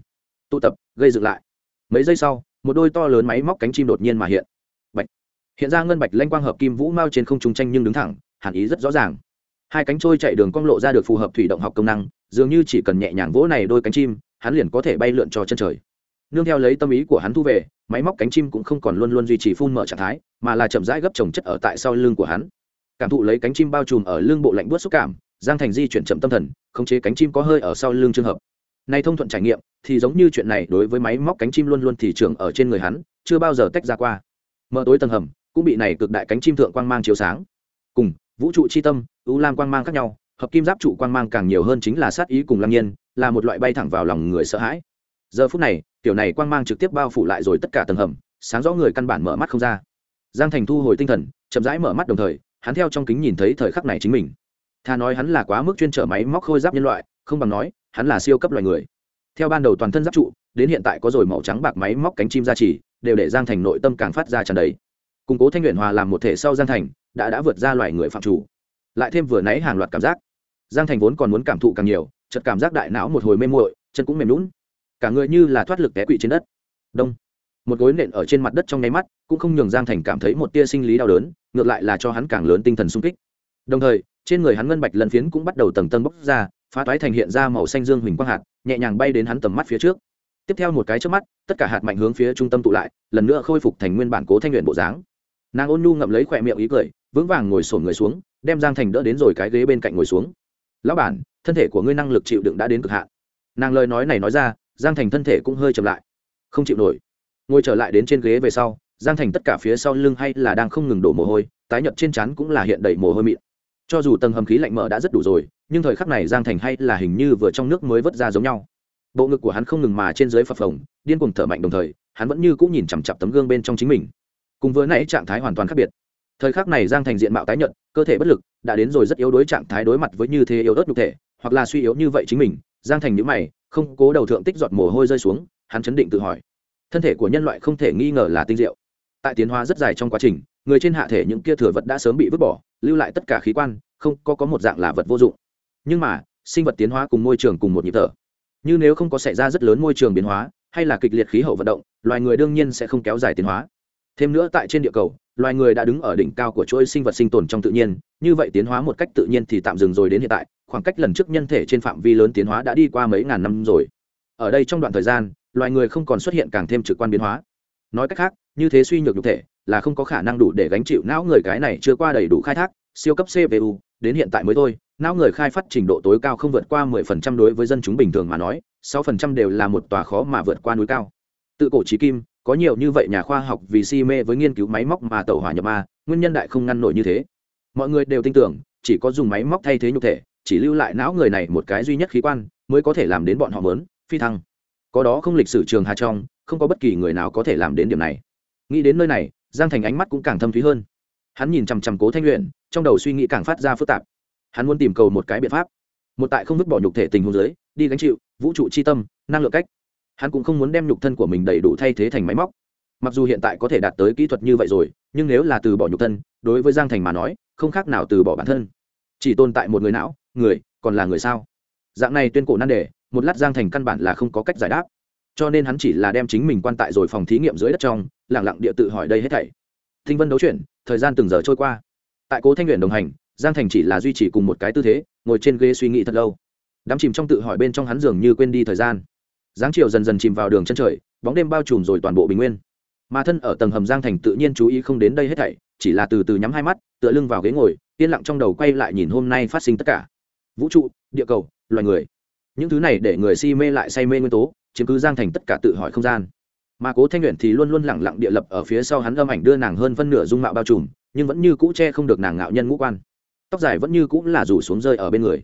tụ tập, gây dựng lại. Mấy giây sau, một đôi to lớn máy móc cánh chim đột nhiên mà hiện. Bạch. Hiện ra ngân bạch lanh quang hợp kim vũ mao trên không trung tranh nhưng đứng thẳng, hàn ý rất rõ ràng. Hai cánh trôi chạy đường cong lộ ra được phù hợp thủy động học công năng, dường như chỉ cần nhẹ nhàng vỗ này đôi cánh chim, hắn liền có thể bay lượn cho chân trời. Nương theo lấy tâm ý của hắn thu về, máy móc cánh chim cũng không còn luôn luôn duy trì phun mở trạng thái, mà là chậm rãi gấp trồng chất ở tại sau lưng của hắn. Cảm thụ lấy cánh chim bao trùm ở lưng bộ lạnh buốt xúc cảm, giang thành di chuyển chậm tâm thần, khống chế cánh chim có hơi ở sau lưng trường hợp nay thông thuận trải nghiệm, thì giống như chuyện này đối với máy móc cánh chim luôn luôn thì trưởng ở trên người hắn, chưa bao giờ tách ra qua. Mở tối tầng hầm, cũng bị này cực đại cánh chim thượng quang mang chiếu sáng. Cùng, vũ trụ chi tâm ưu lam quang mang khác nhau, hợp kim giáp trụ quang mang càng nhiều hơn chính là sát ý cùng lam nhiên, là một loại bay thẳng vào lòng người sợ hãi. Giờ phút này, kiểu này quang mang trực tiếp bao phủ lại rồi tất cả tầng hầm, sáng rõ người căn bản mở mắt không ra. Giang thành thu hồi tinh thần, chậm rãi mở mắt đồng thời, hắn theo trong kính nhìn thấy thời khắc này chính mình. Thà nói hắn là quá mức chuyên trở máy móc khôi giáp nhân loại, không bằng nói hắn là siêu cấp loài người. Theo ban đầu toàn thân giáp trụ, đến hiện tại có rồi màu trắng bạc máy móc cánh chim ra chỉ đều để giang thành nội tâm càng phát ra tràn đầy. Củng cố thanh luyện hòa làm một thể sau giang thành, đã đã vượt ra loài người phạm chủ. Lại thêm vừa nãy hàng loạt cảm giác. Giang thành vốn còn muốn cảm thụ càng nhiều chật cảm giác đại não một hồi mê muội, chân cũng mềm lún cả người như là thoát lực té quỵ trên đất. Đông. Một gối nện ở trên mặt đất trong nháy mắt, cũng không nhường giang thành cảm thấy một tia sinh lý đau đớn, ngược lại là cho hắn càng lớn tinh thần sung kích. Đồng thời, trên người hắn ngân bạch lần phiến cũng bắt đầu tầng tân bốc ra phá toái thành hiện ra màu xanh dương huỳnh quang hạt, nhẹ nhàng bay đến hắn tầm mắt phía trước. Tiếp theo một cái trước mắt, tất cả hạt mạnh hướng phía trung tâm tụ lại, lần nữa khôi phục thành nguyên bản cố thanh luyện bộ dáng. Nàng ôn nhu ngậm lấy khỏe miệng ý cười, vững vàng ngồi sổn người xuống, đem giang thành đỡ đến rồi cái ghế bên cạnh ngồi xuống. Lão bản, thân thể của ngươi năng lực chịu đựng đã đến cực hạn. Nàng lời nói này nói ra, giang thành thân thể cũng hơi chậm lại. Không chịu nổi. Ngồi trở lại đến trên ghế về sau, giang thành tất cả phía sau lưng hay là đang không ngừng đổ mồ hôi, tái nhợt trên trán cũng là hiện đầy mồ hôi mịn cho dù tầng hầm khí lạnh mỡ đã rất đủ rồi, nhưng thời khắc này giang thành hay là hình như vừa trong nước mới vớt ra giống nhau. Bộ ngực của hắn không ngừng mà trên dưới phập phồng, điên cuồng thở mạnh đồng thời, hắn vẫn như cũng nhìn chằm chặp tấm gương bên trong chính mình. Cùng với nãy trạng thái hoàn toàn khác biệt. Thời khắc này giang thành diện mạo tái nhợt, cơ thể bất lực, đã đến rồi rất yếu đối trạng thái đối mặt với như thế yếu ớt nhục thể, hoặc là suy yếu như vậy chính mình, giang thành nhữ mày, không cố đầu thượng tích giọt mồ hôi rơi xuống, hắn chấn định tự hỏi. Thân thể của nhân loại không thể nghi ngờ là tinh diệu tại tiến hóa rất dài trong quá trình, người trên hạ thể những kia thừa vật đã sớm bị vứt bỏ, lưu lại tất cả khí quan, không có có một dạng là vật vô dụng. Nhưng mà, sinh vật tiến hóa cùng môi trường cùng một nhịp thở. Như nếu không có xảy ra rất lớn môi trường biến hóa, hay là kịch liệt khí hậu vận động, loài người đương nhiên sẽ không kéo dài tiến hóa. Thêm nữa tại trên địa cầu, loài người đã đứng ở đỉnh cao của chuỗi sinh vật sinh tồn trong tự nhiên, như vậy tiến hóa một cách tự nhiên thì tạm dừng rồi đến hiện tại, khoảng cách lần trước nhân thể trên phạm vi lớn tiến hóa đã đi qua mấy ngàn năm rồi. Ở đây trong đoạn thời gian, loài người không còn xuất hiện càng thêm trực quan biến hóa nói cách khác, như thế suy nhược nhục thể là không có khả năng đủ để gánh chịu não người cái này chưa qua đầy đủ khai thác, siêu cấp cpu đến hiện tại mới thôi, não người khai phát trình độ tối cao không vượt qua 10% đối với dân chúng bình thường mà nói 6% đều là một tòa khó mà vượt qua núi cao. Tự cổ trí kim, có nhiều như vậy nhà khoa học vì si mê với nghiên cứu máy móc mà tẩu hỏa nhập ma, nguyên nhân đại không ngăn nổi như thế. Mọi người đều tin tưởng, chỉ có dùng máy móc thay thế nhục thể, chỉ lưu lại não người này một cái duy nhất khí quan, mới có thể làm đến bọn họ mớn phi thăng. Có đó không lịch sử trường hà trong không có bất kỳ người nào có thể làm đến điểm này. Nghĩ đến nơi này, giang thành ánh mắt cũng càng thâm thúy hơn. Hắn nhìn chằm chằm cố thanh luyện trong đầu suy nghĩ càng phát ra phức tạp. Hắn muốn tìm cầu một cái biện pháp. Một tại không vứt bỏ nhục thể tình huống giới đi gánh chịu, vũ trụ c tâm, năng lượng cách. Hắn cũng không muốn đem nhục thân của mình đầy đủ thay thế thành máy móc. Mặc dù hiện tại có thể đạt tới kỹ thuật như vậy rồi, nhưng nếu là từ bỏ nhục thân, đối với giang thành mà nói, không khác nào từ bỏ bản thân. Chỉ tồn tại một người não, người, còn là người sao? Dạng này tuyên cổ nan đề, một lát giang thành căn bản là không có cách giải đáp cho nên hắn chỉ là đem chính mình quan tại rồi phòng thí nghiệm dưới đất trong, lẳng lặng địa tự hỏi đây hết thảy. Thinh vân đấu chuyển, thời gian từng giờ trôi qua. Tại cố thanh nguyện đồng hành, giang thành chỉ là duy trì cùng một cái tư thế, ngồi trên ghế suy nghĩ thật lâu. Đám chìm trong tự hỏi bên trong hắn dường như quên đi thời gian. Giáng chiều dần dần chìm vào đường chân trời, bóng đêm bao trùm rồi toàn bộ bình nguyên. Mà thân ở tầng hầm giang thành tự nhiên chú ý không đến đây hết thảy, chỉ là từ từ nhắm hai mắt, tựa lưng vào ghế ngồi, yên lặng trong đầu quay lại nhìn hôm nay phát sinh tất cả. Vũ trụ, địa cầu, loài người. Những thứ này để người si mê lại say mê nguyên tố chiếm cứ giang thành tất cả tự hỏi không gian. Mà cố thanh luyện thì luôn luôn lẳng lặng địa lập ở phía sau hắn âm ảnh đưa nàng hơn phân nửa dung mạo bao trùm, nhưng vẫn như cũ che không được nàng ngạo nhân ngũ quan. Tóc dài vẫn như cũ là rủ xuống rơi ở bên người.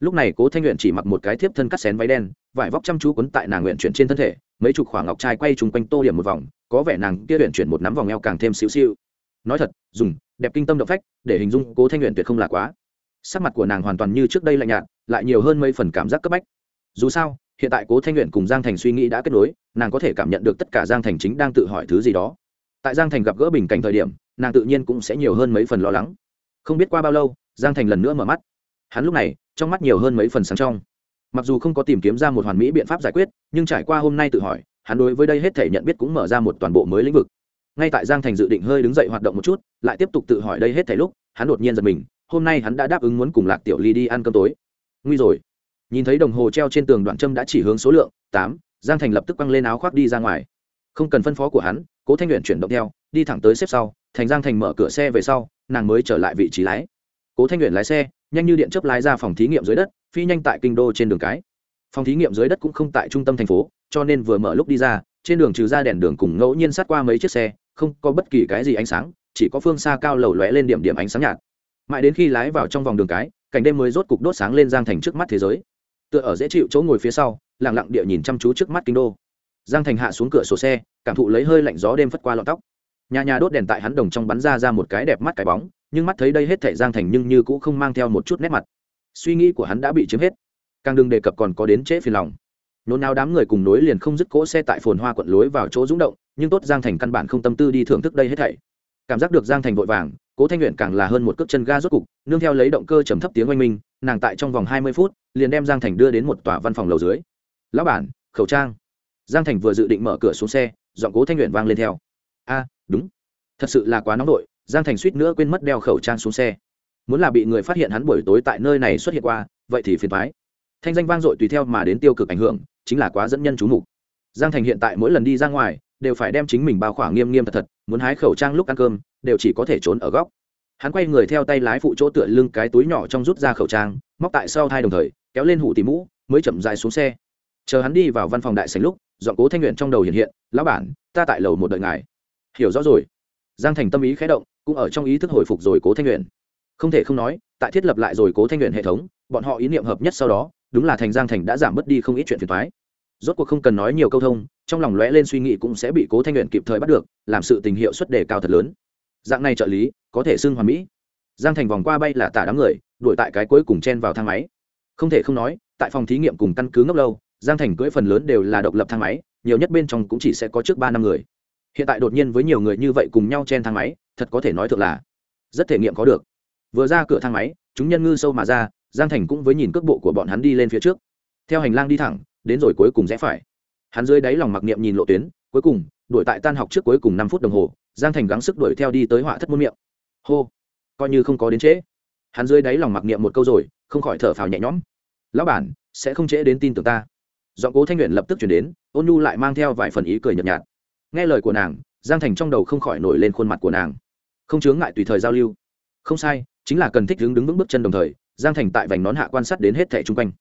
Lúc này cố thanh luyện chỉ mặc một cái thiếp thân cắt xén váy đen, vải vóc chăm chú quấn tại nàng nguyện chuyển trên thân thể, mấy chục khoảng ngọc trai quay chung quanh tô điểm một vòng, có vẻ nàng kia luyện chuyển một nắm vòng eo càng thêm xíu xiu nói thật, dùng, đẹp kinh tâm động phách, để hình dung cố thanh luyện tuyệt không là quá. Sắc mặt của nàng hoàn toàn như trước đây lạnh nhạt, lại nhiều hơn mấy phần cảm giác cấp bách. Dù sao hiện tại cố thanh luyện cùng giang thành suy nghĩ đã kết nối, nàng có thể cảm nhận được tất cả giang thành chính đang tự hỏi thứ gì đó. Tại giang thành gặp gỡ bình cảnh thời điểm, nàng tự nhiên cũng sẽ nhiều hơn mấy phần lo lắng. Không biết qua bao lâu, giang thành lần nữa mở mắt. Hắn lúc này, trong mắt nhiều hơn mấy phần sáng trong. Mặc dù không có tìm kiếm ra một hoàn mỹ biện pháp giải quyết, nhưng trải qua hôm nay tự hỏi, hắn đối với đây hết thể nhận biết cũng mở ra một toàn bộ mới lĩnh vực. Ngay tại giang thành dự định hơi đứng dậy hoạt động một chút, lại tiếp tục tự hỏi đây hết thể lúc, hắn đột nhiên giật mình, hôm nay hắn đã đáp ứng muốn cùng lạc tiểu ly đi ăn cơm tối. Nguy rồi nhìn thấy đồng hồ treo trên tường đoạn châm đã chỉ hướng số lượng, tám, giang thành lập tức quăng lên áo khoác đi ra ngoài. Không cần phân phó của hắn, cố thanh luyện chuyển động theo, đi thẳng tới xếp sau, thành giang thành mở cửa xe về sau, nàng mới trở lại vị trí lái. Cố thanh luyện lái xe, nhanh như điện chớp lái ra phòng thí nghiệm dưới đất, phi nhanh tại kinh đô trên đường cái. Phòng thí nghiệm dưới đất cũng không tại trung tâm thành phố, cho nên vừa mở lúc đi ra, trên đường trừ ra đèn đường cùng ngẫu nhiên sát qua mấy chiếc xe, không có bất kỳ cái gì ánh sáng, chỉ có phương xa cao lầu lóe lên điểm điểm ánh sáng nhạt. Mãi đến khi lái vào trong vòng đường cái, cảnh đêm mới rốt cục đốt sáng lên giang thành trước mắt thế giới tựa ở dễ chịu chỗ ngồi phía sau lẳng lặng địa nhìn chăm chú trước mắt kinh đô. Giang thành hạ xuống cửa sổ xe, cảm thụ lấy hơi lạnh gió đêm phất qua lọn tóc. Nhà nhà đốt đèn tại hắn đồng trong bắn ra ra một cái đẹp mắt cái bóng, nhưng mắt thấy đây hết thảy giang thành nhưng như cũng không mang theo một chút nét mặt. Suy nghĩ của hắn đã bị chiếm hết. Càng đừng đề cập còn có đến trễ phiền lòng. Nôn nao đám người cùng nối liền không dứt cỗ xe tại phồn hoa quận lối vào chỗ rúng động, nhưng tốt giang thành căn bản không tâm tư đi thưởng thức đây hết thảy. Cảm giác được giang thành vội vàng, cố thanh luyện càng là hơn một cước chân ga rốt cục, nương theo lấy động cơ trầm thấp tiếng oanh minh nàng tại trong vòng hai mươi phút, liền đem giang thành đưa đến một tòa văn phòng lầu dưới. Lão bản, khẩu trang. Giang thành vừa dự định mở cửa xuống xe dọn cố thanh luyện vang lên theo. A, đúng. Thật sự là quá nóng đội giang thành suýt nữa quên mất đeo khẩu trang xuống xe. Muốn là bị người phát hiện hắn buổi tối tại nơi này xuất hiện qua, vậy thì phiền thoái thanh danh vang dội tùy theo mà đến tiêu cực ảnh hưởng, chính là quá dẫn nhân chú mục. Giang thành hiện tại mỗi lần đi ra ngoài, đều phải đem chính mình bao khoảng nghiêm nghiêm thật thật, muốn hái khẩu trang lúc ăn cơm, đều chỉ có thể trốn ở góc hắn quay người theo tay lái phụ chỗ tựa lưng cái túi nhỏ trong rút ra khẩu trang, móc tại sau thai đồng thời, kéo lên hủ tỉ mũ, mới chậm dài xuống xe. Chờ hắn đi vào văn phòng đại sành lúc dọn cố thanh nguyện trong đầu hiện hiện, lão bản, ta tại lầu một đợi ngài. Hiểu rõ rồi. Giang thành tâm ý khé động, cũng ở trong ý thức hồi phục rồi cố thanh nguyện. Không thể không nói, tại thiết lập lại rồi cố thanh nguyện hệ thống, bọn họ ý niệm hợp nhất sau đó, đúng là thành giang thành đã giảm bớt đi không ít chuyện phiền thoái rốt cuộc không cần nói nhiều câu thông, trong lòng lóe lên suy nghĩ cũng sẽ bị cố thanh nguyện kịp thời bắt được, làm sự tình hiệu suất đề cao thật lớn dạng này trợ lý, có thể xưng hoàn mỹ. Giang thành vòng qua bay là tả đám người, đuổi tại cái cuối cùng chen vào thang máy. Không thể không nói, tại phòng thí nghiệm cùng căn cứ ngốc lâu, giang thành cưỡi phần lớn đều là độc lập thang máy, nhiều nhất bên trong cũng chỉ sẽ có trước ba năm người. Hiện tại đột nhiên với nhiều người như vậy cùng nhau chen thang máy, thật có thể nói thực là rất thể nghiệm có được. Vừa ra cửa thang máy, chúng nhân ngư sâu mà ra, giang thành cũng với nhìn cước bộ của bọn hắn đi lên phía trước. Theo hành lang đi thẳng, đến rồi cuối cùng rẽ phải. Hắn dưới đáy lòng mặc niệm nhìn lộ tuyến, cuối cùng, đuổi tại tan học trước cuối cùng năm phút đồng hồ giang thành gắng sức đuổi theo đi tới họa thất môn miệng. Hô, coi như không có đến trễ. Hắn dưới đáy lòng mặc niệm một câu rồi, không khỏi thở phào nhẹ nhõm. Lão bản, sẽ không trễ đến tin tưởng ta. Giọng cố thanh nguyện lập tức chuyển đến, ôn nhu lại mang theo vài phần ý cười nhợt nhạt. Nghe lời của nàng, giang thành trong đầu không khỏi nổi lên khuôn mặt của nàng. Không chướng ngại tùy thời giao lưu. Không sai, chính là cần thích đứng đứng vững bước chân đồng thời, giang thành tại vành nón hạ quan sát đến hết thẻ chung quanh.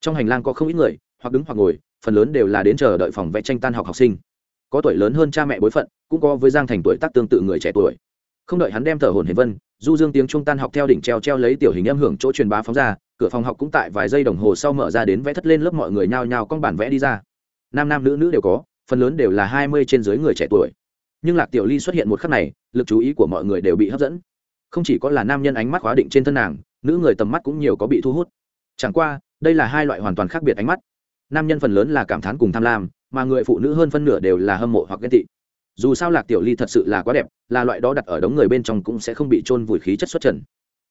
Trong hành lang có không ít người, hoặc đứng hoặc ngồi, phần lớn đều là đến chờ đợi phòng vẽ tranh tan học học sinh. Có tuổi lớn hơn cha mẹ bối phận cũng có với giang thành tuổi tác tương tự người trẻ tuổi. Không đợi hắn đem thở hồn hề vân, du dương tiếng trung tan học theo đỉnh treo treo lấy tiểu hình âm hưởng chỗ truyền bá phóng ra, cửa phòng học cũng tại vài giây đồng hồ sau mở ra đến vẽ thất lên lớp mọi người nhao nhao con bản vẽ đi ra. Nam nam nữ nữ đều có, phần lớn đều là hai mươi trên dưới người trẻ tuổi. Nhưng lạc tiểu ly xuất hiện một khắc này, lực chú ý của mọi người đều bị hấp dẫn. Không chỉ có là nam nhân ánh mắt khóa định trên thân nàng, nữ người tầm mắt cũng nhiều có bị thu hút. Chẳng qua, đây là hai loại hoàn toàn khác biệt ánh mắt. Nam nhân phần lớn là cảm thán cùng tham lam, mà người phụ nữ hơn phân nửa đều là hâm mộ hoặc ghen tị dù sao lạc tiểu ly thật sự là quá đẹp, là loại đó đặt ở đống người bên trong cũng sẽ không bị trôn vùi khí chất xuất trần.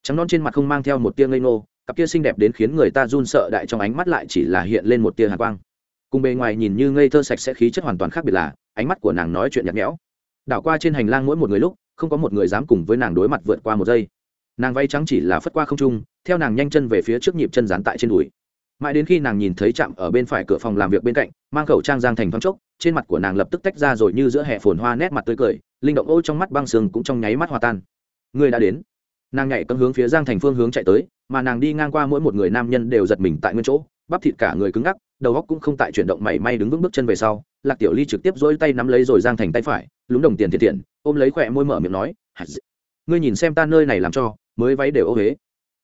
Trắng non trên mặt không mang theo một tia ngây ngô, cặp kia xinh đẹp đến khiến người ta run sợ đại trong ánh mắt lại chỉ là hiện lên một tia hạ quang. Cùng bề ngoài nhìn như ngây thơ sạch sẽ khí chất hoàn toàn khác biệt là, ánh mắt của nàng nói chuyện nhạt nhẽo. Đảo qua trên hành lang mỗi một người lúc, không có một người dám cùng với nàng đối mặt vượt qua một giây. Nàng vay trắng chỉ là phất qua không trung, theo nàng nhanh chân về phía trước nhịp chân dán tại trên đùi. Mãi đến khi nàng nhìn thấy chạm ở bên phải cửa phòng làm việc bên cạnh, mang khẩu trang giang thành thoáng chốc trên mặt của nàng lập tức tách ra rồi như giữa hè phồn hoa nét mặt tươi cười, linh động ô trong mắt băng sương cũng trong nháy mắt hòa tan. Người đã đến. Nàng nhảy cấm hướng phía giang thành phương hướng chạy tới, mà nàng đi ngang qua mỗi một người nam nhân đều giật mình tại nguyên chỗ, bắp thịt cả người cứng ngắc, đầu góc cũng không tại chuyển động mảy may đứng vững bước chân về sau, lạc tiểu ly trực tiếp dỗi tay nắm lấy rồi giang thành tay phải, lúng đồng tiền thiệt tiền ôm lấy khỏe môi mở miệng nói ngươi nhìn xem ta nơi này làm cho, mới váy đều ô huế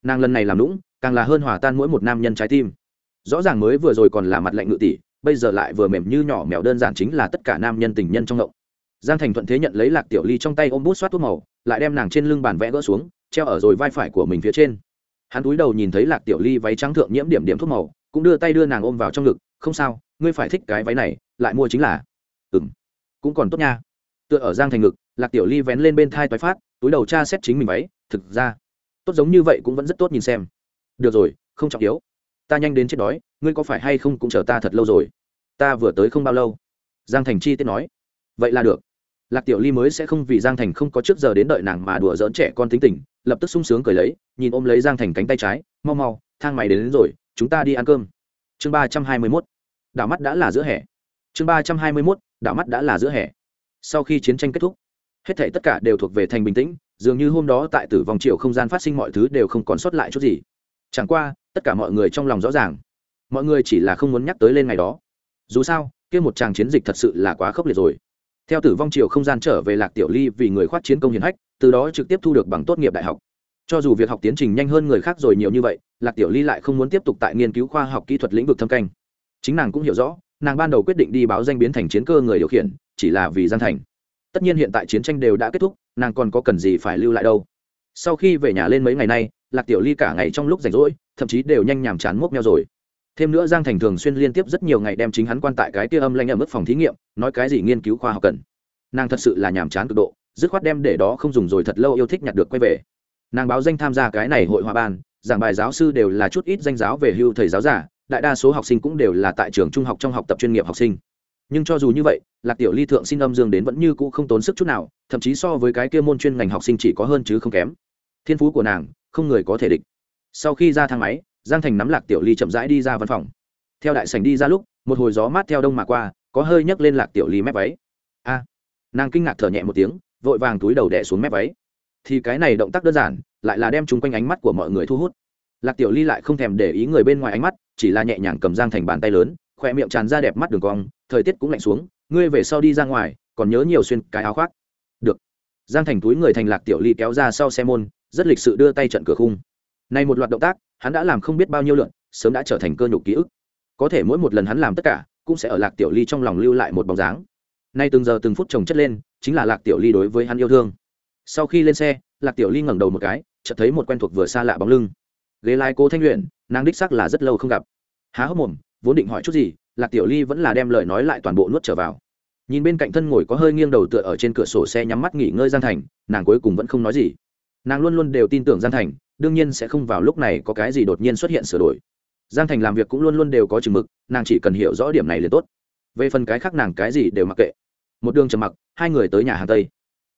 nàng lần này làm lũng càng là hơn hòa tan mỗi một nam nhân trái tim. Rõ ràng mới vừa rồi còn là mặt lạnh ngự tỷ bây giờ lại vừa mềm như nhỏ mèo đơn giản chính là tất cả nam nhân tình nhân trong ngộng. Giang thành thuận thế nhận lấy lạc tiểu ly trong tay ôm bút xoát thuốc màu, lại đem nàng trên lưng bàn vẽ gỡ xuống, treo ở rồi vai phải của mình phía trên. Hắn túi đầu nhìn thấy lạc tiểu ly váy trắng thượng nhiễm điểm điểm thuốc màu, cũng đưa tay đưa nàng ôm vào trong ngực, không sao, ngươi phải thích cái váy này, lại mua chính là. Ừ m cũng còn tốt nha. Tựa ở giang thành ngực, lạc tiểu ly vén lên bên thai toái phát, túi đầu cha xét chính mình váy, thực ra, tốt giống như vậy cũng vẫn rất tốt nhìn xem. Được rồi, không trọng yếu. Ta nhanh đến chết đói ngươi có phải hay không cũng chờ ta thật lâu rồi? Ta vừa tới không bao lâu. Giang thành chi tiết nói. Vậy là được. Lạc tiểu ly mới sẽ không vì giang thành không có trước giờ đến đợi nàng mà đùa dỡn trẻ con tính tình lập tức sung sướng cười lấy nhìn ôm lấy giang thành cánh tay trái mau mau thang mày đến, đến rồi chúng ta đi ăn cơm. Chương ba trăm hai mươi mốt. Đảo mắt đã là giữa hè. Chương ba trăm hai mươi mốt. Đảo mắt đã là giữa hè. Sau khi chiến tranh kết thúc hết thể tất cả đều thuộc về thành bình tĩnh dường như hôm đó tại tử vong triệu không gian phát sinh mọi thứ đều không còn sót lại chút gì. Chẳng qua tất cả mọi người trong lòng rõ ràng mọi người chỉ là không muốn nhắc tới lên ngày đó. Dù sao, kia một tràng chiến dịch thật sự là quá khốc liệt rồi. Theo tử vong triều không gian trở về lạc tiểu ly vì người khoát chiến công hiển hách, từ đó trực tiếp thu được bằng tốt nghiệp đại học. Cho dù việc học tiến trình nhanh hơn người khác rồi nhiều như vậy, lạc tiểu ly lại không muốn tiếp tục tại nghiên cứu khoa học kỹ thuật lĩnh vực thâm canh. Chính nàng cũng hiểu rõ, nàng ban đầu quyết định đi báo danh biến thành chiến cơ người điều khiển, chỉ là vì gian thành. Tất nhiên hiện tại chiến tranh đều đã kết thúc, nàng còn có cần gì phải lưu lại đâu. Sau khi về nhà lên mấy ngày nay, lạc tiểu ly cả ngày trong lúc rảnh rỗi, thậm chí đều nhanh nhàm chán mốc nhau rồi thêm nữa giang thành thường xuyên liên tiếp rất nhiều ngày đem chính hắn quan tại cái kia âm lanh ở mức phòng thí nghiệm, nói cái gì nghiên cứu khoa học cần. Nàng thật sự là nhàm chán cực độ, dứt khoát đem để đó không dùng rồi thật lâu yêu thích nhặt được quay về. Nàng báo danh tham gia cái này hội hòa ban, giảng bài giáo sư đều là chút ít danh giáo về hưu thầy giáo giả, đại đa số học sinh cũng đều là tại trường trung học trong học tập chuyên nghiệp học sinh. Nhưng cho dù như vậy, lạc tiểu ly thượng xin âm dương đến vẫn như cũ không tốn sức chút nào, thậm chí so với cái kia môn chuyên ngành học sinh chỉ có hơn chứ không kém. Thiên phú của nàng không người có thể địch. Sau khi ra thang máy giang thành nắm lạc tiểu ly chậm rãi đi ra văn phòng. Theo đại sành đi ra lúc, một hồi gió mát theo đông mà qua, có hơi nhấc lên lạc tiểu ly mép váy. A! Nàng kinh ngạc thở nhẹ một tiếng, vội vàng túi đầu đẻ xuống mép váy. Thì cái này động tác đơn giản, lại là đem chúng quanh ánh mắt của mọi người thu hút. Lạc tiểu ly lại không thèm để ý người bên ngoài ánh mắt, chỉ là nhẹ nhàng cầm giang thành bàn tay lớn khỏe miệng tràn ra đẹp mắt đường cong, thời tiết cũng lạnh xuống, ngươi về sau đi ra ngoài, còn nhớ nhiều xuyên cái áo khoác. Được. Giang thành túi người thành lạc tiểu ly kéo ra sau xe môn, rất lịch sự đưa tay trận cửa khung nay một loạt động tác, hắn đã làm không biết bao nhiêu lượt, sớm đã trở thành cơ nhục ký ức. Có thể mỗi một lần hắn làm tất cả, cũng sẽ ở lạc tiểu ly trong lòng lưu lại một bóng dáng. Nay từng giờ từng phút chồng chất lên, chính là lạc tiểu ly đối với hắn yêu thương. Sau khi lên xe, lạc tiểu ly ngẩng đầu một cái, chợt thấy một quen thuộc vừa xa lạ bóng lưng. Ghế lai cố thanh luyện nàng đích xác là rất lâu không gặp. Há hốc mồm, vốn định hỏi chút gì, lạc tiểu ly vẫn là đem lời nói lại toàn bộ nuốt trở vào. Nhìn bên cạnh thân ngồi có hơi nghiêng đầu tựa ở trên cửa sổ xe nhắm mắt nghỉ ngơi giang thành, nàng cuối cùng vẫn không nói gì. Nàng luôn luôn đều tin tưởng giang thành đương nhiên sẽ không vào lúc này có cái gì đột nhiên xuất hiện sửa đổi. Giang thành làm việc cũng luôn luôn đều có chừng mực, nàng chỉ cần hiểu rõ điểm này liền tốt. Về phần cái khác nàng cái gì đều mặc kệ. Một đường trầm mặc, hai người tới nhà hàng tây.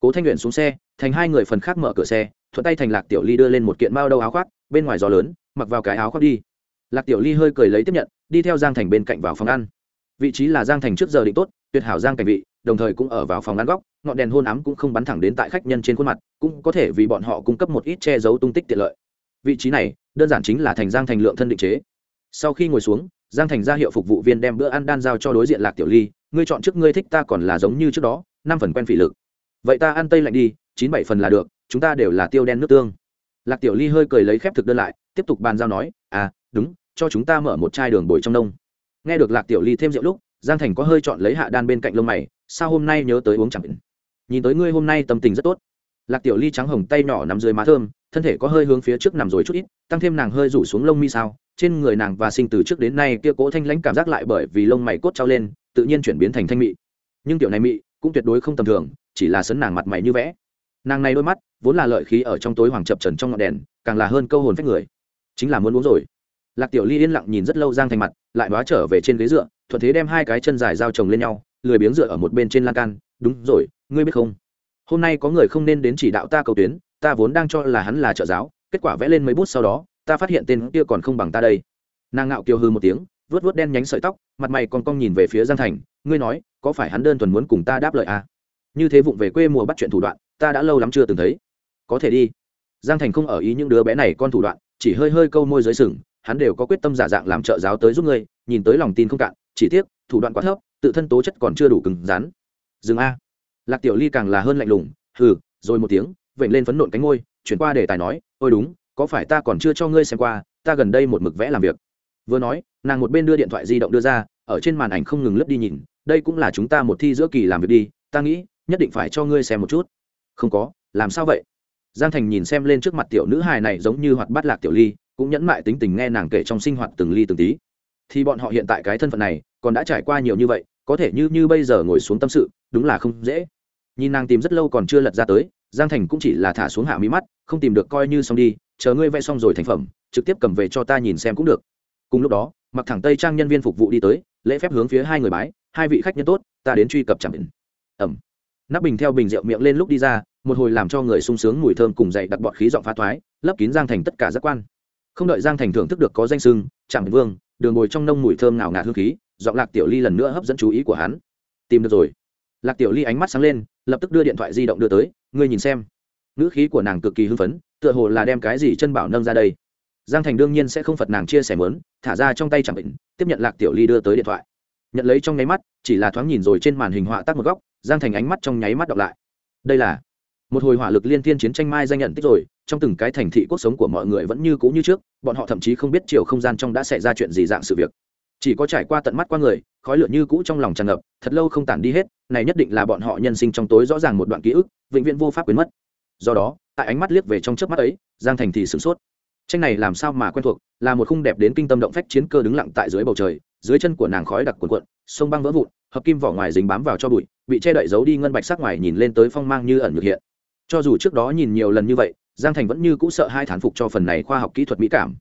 Cố thanh luyện xuống xe, thành hai người phần khác mở cửa xe, thuận tay thành lạc tiểu ly đưa lên một kiện bao đâu áo khoác, bên ngoài gió lớn, mặc vào cái áo khoác đi. Lạc tiểu ly hơi cười lấy tiếp nhận, đi theo giang thành bên cạnh vào phòng ăn. Vị trí là giang thành trước giờ định tốt, tuyệt hảo giang cảnh vị đồng thời cũng ở vào phòng ăn góc, ngọn đèn hôn ám cũng không bắn thẳng đến tại khách nhân trên khuôn mặt, cũng có thể vì bọn họ cung cấp một ít che giấu tung tích tiện lợi. Vị trí này, đơn giản chính là thành giang thành lượng thân định chế. Sau khi ngồi xuống, giang thành ra hiệu phục vụ viên đem bữa ăn đan giao cho đối diện lạc tiểu ly, ngươi chọn trước ngươi thích ta còn là giống như trước đó, năm phần quen phỉ lực. Vậy ta ăn tây lạnh đi, chín bảy phần là được, chúng ta đều là tiêu đen nước tương. Lạc tiểu ly hơi cười lấy khép thực đơn lại, tiếp tục bàn giao nói à đúng, cho chúng ta mở một chai đường bồi trong nông. Nghe được lạc tiểu ly thêm rượu lúc, giang thành có hơi chọn lấy hạ đan bên cạnh lông mày sao hôm nay nhớ tới uống chẳng nhìn tới ngươi hôm nay tâm tình rất tốt. Lạc tiểu ly trắng hồng tay nhỏ nằm dưới má thơm, thân thể có hơi hướng phía trước nằm rồi chút ít, tăng thêm nàng hơi rủ xuống lông mi sao. Trên người nàng và sinh từ trước đến nay kia cố thanh lãnh cảm giác lại bởi vì lông mày cốt trao lên, tự nhiên chuyển biến thành thanh mị. Nhưng tiểu này mị cũng tuyệt đối không tầm thường, chỉ là sấn nàng mặt mày như vẽ. Nàng này đôi mắt vốn là lợi khí ở trong tối hoàng chập trần trong ngọn đèn, càng là hơn câu hồn phách người. Chính là muốn uống rồi. Lạc tiểu ly yên lặng nhìn rất lâu giang thành mặt, lại đoá trở về trên ghế dựa, thuận thế đem hai cái chân dài dao chồng lên nhau lười biếng dựa ở một bên trên lan can, đúng rồi, ngươi biết không? Hôm nay có người không nên đến chỉ đạo ta cầu tuyến, ta vốn đang cho là hắn là trợ giáo, kết quả vẽ lên mấy bút sau đó, ta phát hiện tên kia còn không bằng ta đây. Nàng ngạo kiều hư một tiếng vớt vớt đen nhánh sợi tóc, mặt mày còn cong nhìn về phía giang thành, ngươi nói, có phải hắn đơn thuần muốn cùng ta đáp lời à? như thế vụng về quê mùa bắt chuyện thủ đoạn, ta đã lâu lắm chưa từng thấy. Có thể đi. Giang thành không ở ý những đứa bé này con thủ đoạn, chỉ hơi hơi câu môi dưới sừng, hắn đều có quyết tâm giả dạng làm trợ giáo tới giúp ngươi, nhìn tới lòng tin không cạn chỉ tiếc, thủ đoạn quá thấp, tự thân tố chất còn chưa đủ cứng rắn. Dừng a. Lạc tiểu ly càng là hơn lạnh lùng, hừ, rồi một tiếng, vểnh lên phấn nộn cánh ngôi chuyển qua để tài nói, ôi đúng, có phải ta còn chưa cho ngươi xem qua, ta gần đây một mực vẽ làm việc. Vừa nói, nàng một bên đưa điện thoại di động đưa ra, ở trên màn ảnh không ngừng lướt đi nhìn, đây cũng là chúng ta một thi giữa kỳ làm việc đi, ta nghĩ, nhất định phải cho ngươi xem một chút. Không có, làm sao vậy? Giang thành nhìn xem lên trước mặt tiểu nữ hài này giống như hoạt bát lạc tiểu ly, cũng nhẫn mại tính tình nghe nàng kể trong sinh hoạt từng ly từng tí thì bọn họ hiện tại cái thân phận này còn đã trải qua nhiều như vậy, có thể như như bây giờ ngồi xuống tâm sự, đúng là không dễ. Nhìn nàng tìm rất lâu còn chưa lật ra tới, giang thành cũng chỉ là thả xuống hạ mí mắt, không tìm được coi như xong đi, chờ ngươi vẽ xong rồi thành phẩm, trực tiếp cầm về cho ta nhìn xem cũng được. Cùng lúc đó, mặc thẳng tây trang nhân viên phục vụ đi tới, lễ phép hướng phía hai người bái, hai vị khách nhân tốt, ta đến truy cập chẳng định ẩm. Nắp bình theo bình rượu miệng lên lúc đi ra, một hồi làm cho người sung sướng mùi thơm cùng dậy đặt bọt khí giọng phá thoái, lấp kín giang thành tất cả giác quan. Không đợi giang thành thưởng thức được có danh sưng chẳng vương đường ngồi trong nông mùi thơm nào ngạt hương khí, giọng lạc tiểu ly lần nữa hấp dẫn chú ý của hắn. Tìm được rồi. Lạc tiểu ly ánh mắt sáng lên, lập tức đưa điện thoại di động đưa tới, ngươi nhìn xem. Ngữ khí của nàng cực kỳ hưng phấn, tựa hồ là đem cái gì chân bảo nâng ra đây. Giang thành đương nhiên sẽ không phật nàng chia sẻ mớn, thả ra trong tay chẳng bệnh, tiếp nhận lạc tiểu ly đưa tới điện thoại. Nhận lấy trong nháy mắt, chỉ là thoáng nhìn rồi trên màn hình họa tác một góc, giang thành ánh mắt trong nháy mắt đọc lại. Đây là một hồi hỏa lực liên thiên chiến tranh mai danh nhận tích rồi, trong từng cái thành thị cuộc sống của mọi người vẫn như cũ như trước bọn họ thậm chí không biết chiều không gian trong đã xảy ra chuyện gì dạng sự việc. Chỉ có trải qua tận mắt qua người, khói lửa như cũ trong lòng tràn ngập, thật lâu không tản đi hết, này nhất định là bọn họ nhân sinh trong tối rõ ràng một đoạn ký ức, vĩnh viễn vô pháp biến mất. Do đó, tại ánh mắt liếc về trong chớp mắt ấy, giang thành thì sửng sốt. Tranh này làm sao mà quen thuộc, là một khung đẹp đến kinh tâm động phách chiến cơ đứng lặng tại dưới bầu trời, dưới chân của nàng khói đặc cuộn cuộn, sông băng vỡ vụn, hợp kim vỏ ngoài dính bám vào cho bụi, bị che đậy giấu đi ngân bạch sắc ngoài nhìn lên tới phong mang như ẩn nhược hiện. Cho dù trước đó nhìn nhiều lần như vậy giang thành vẫn như cũ sợ hai thán phục cho phần này khoa học kỹ thuật mỹ cảm.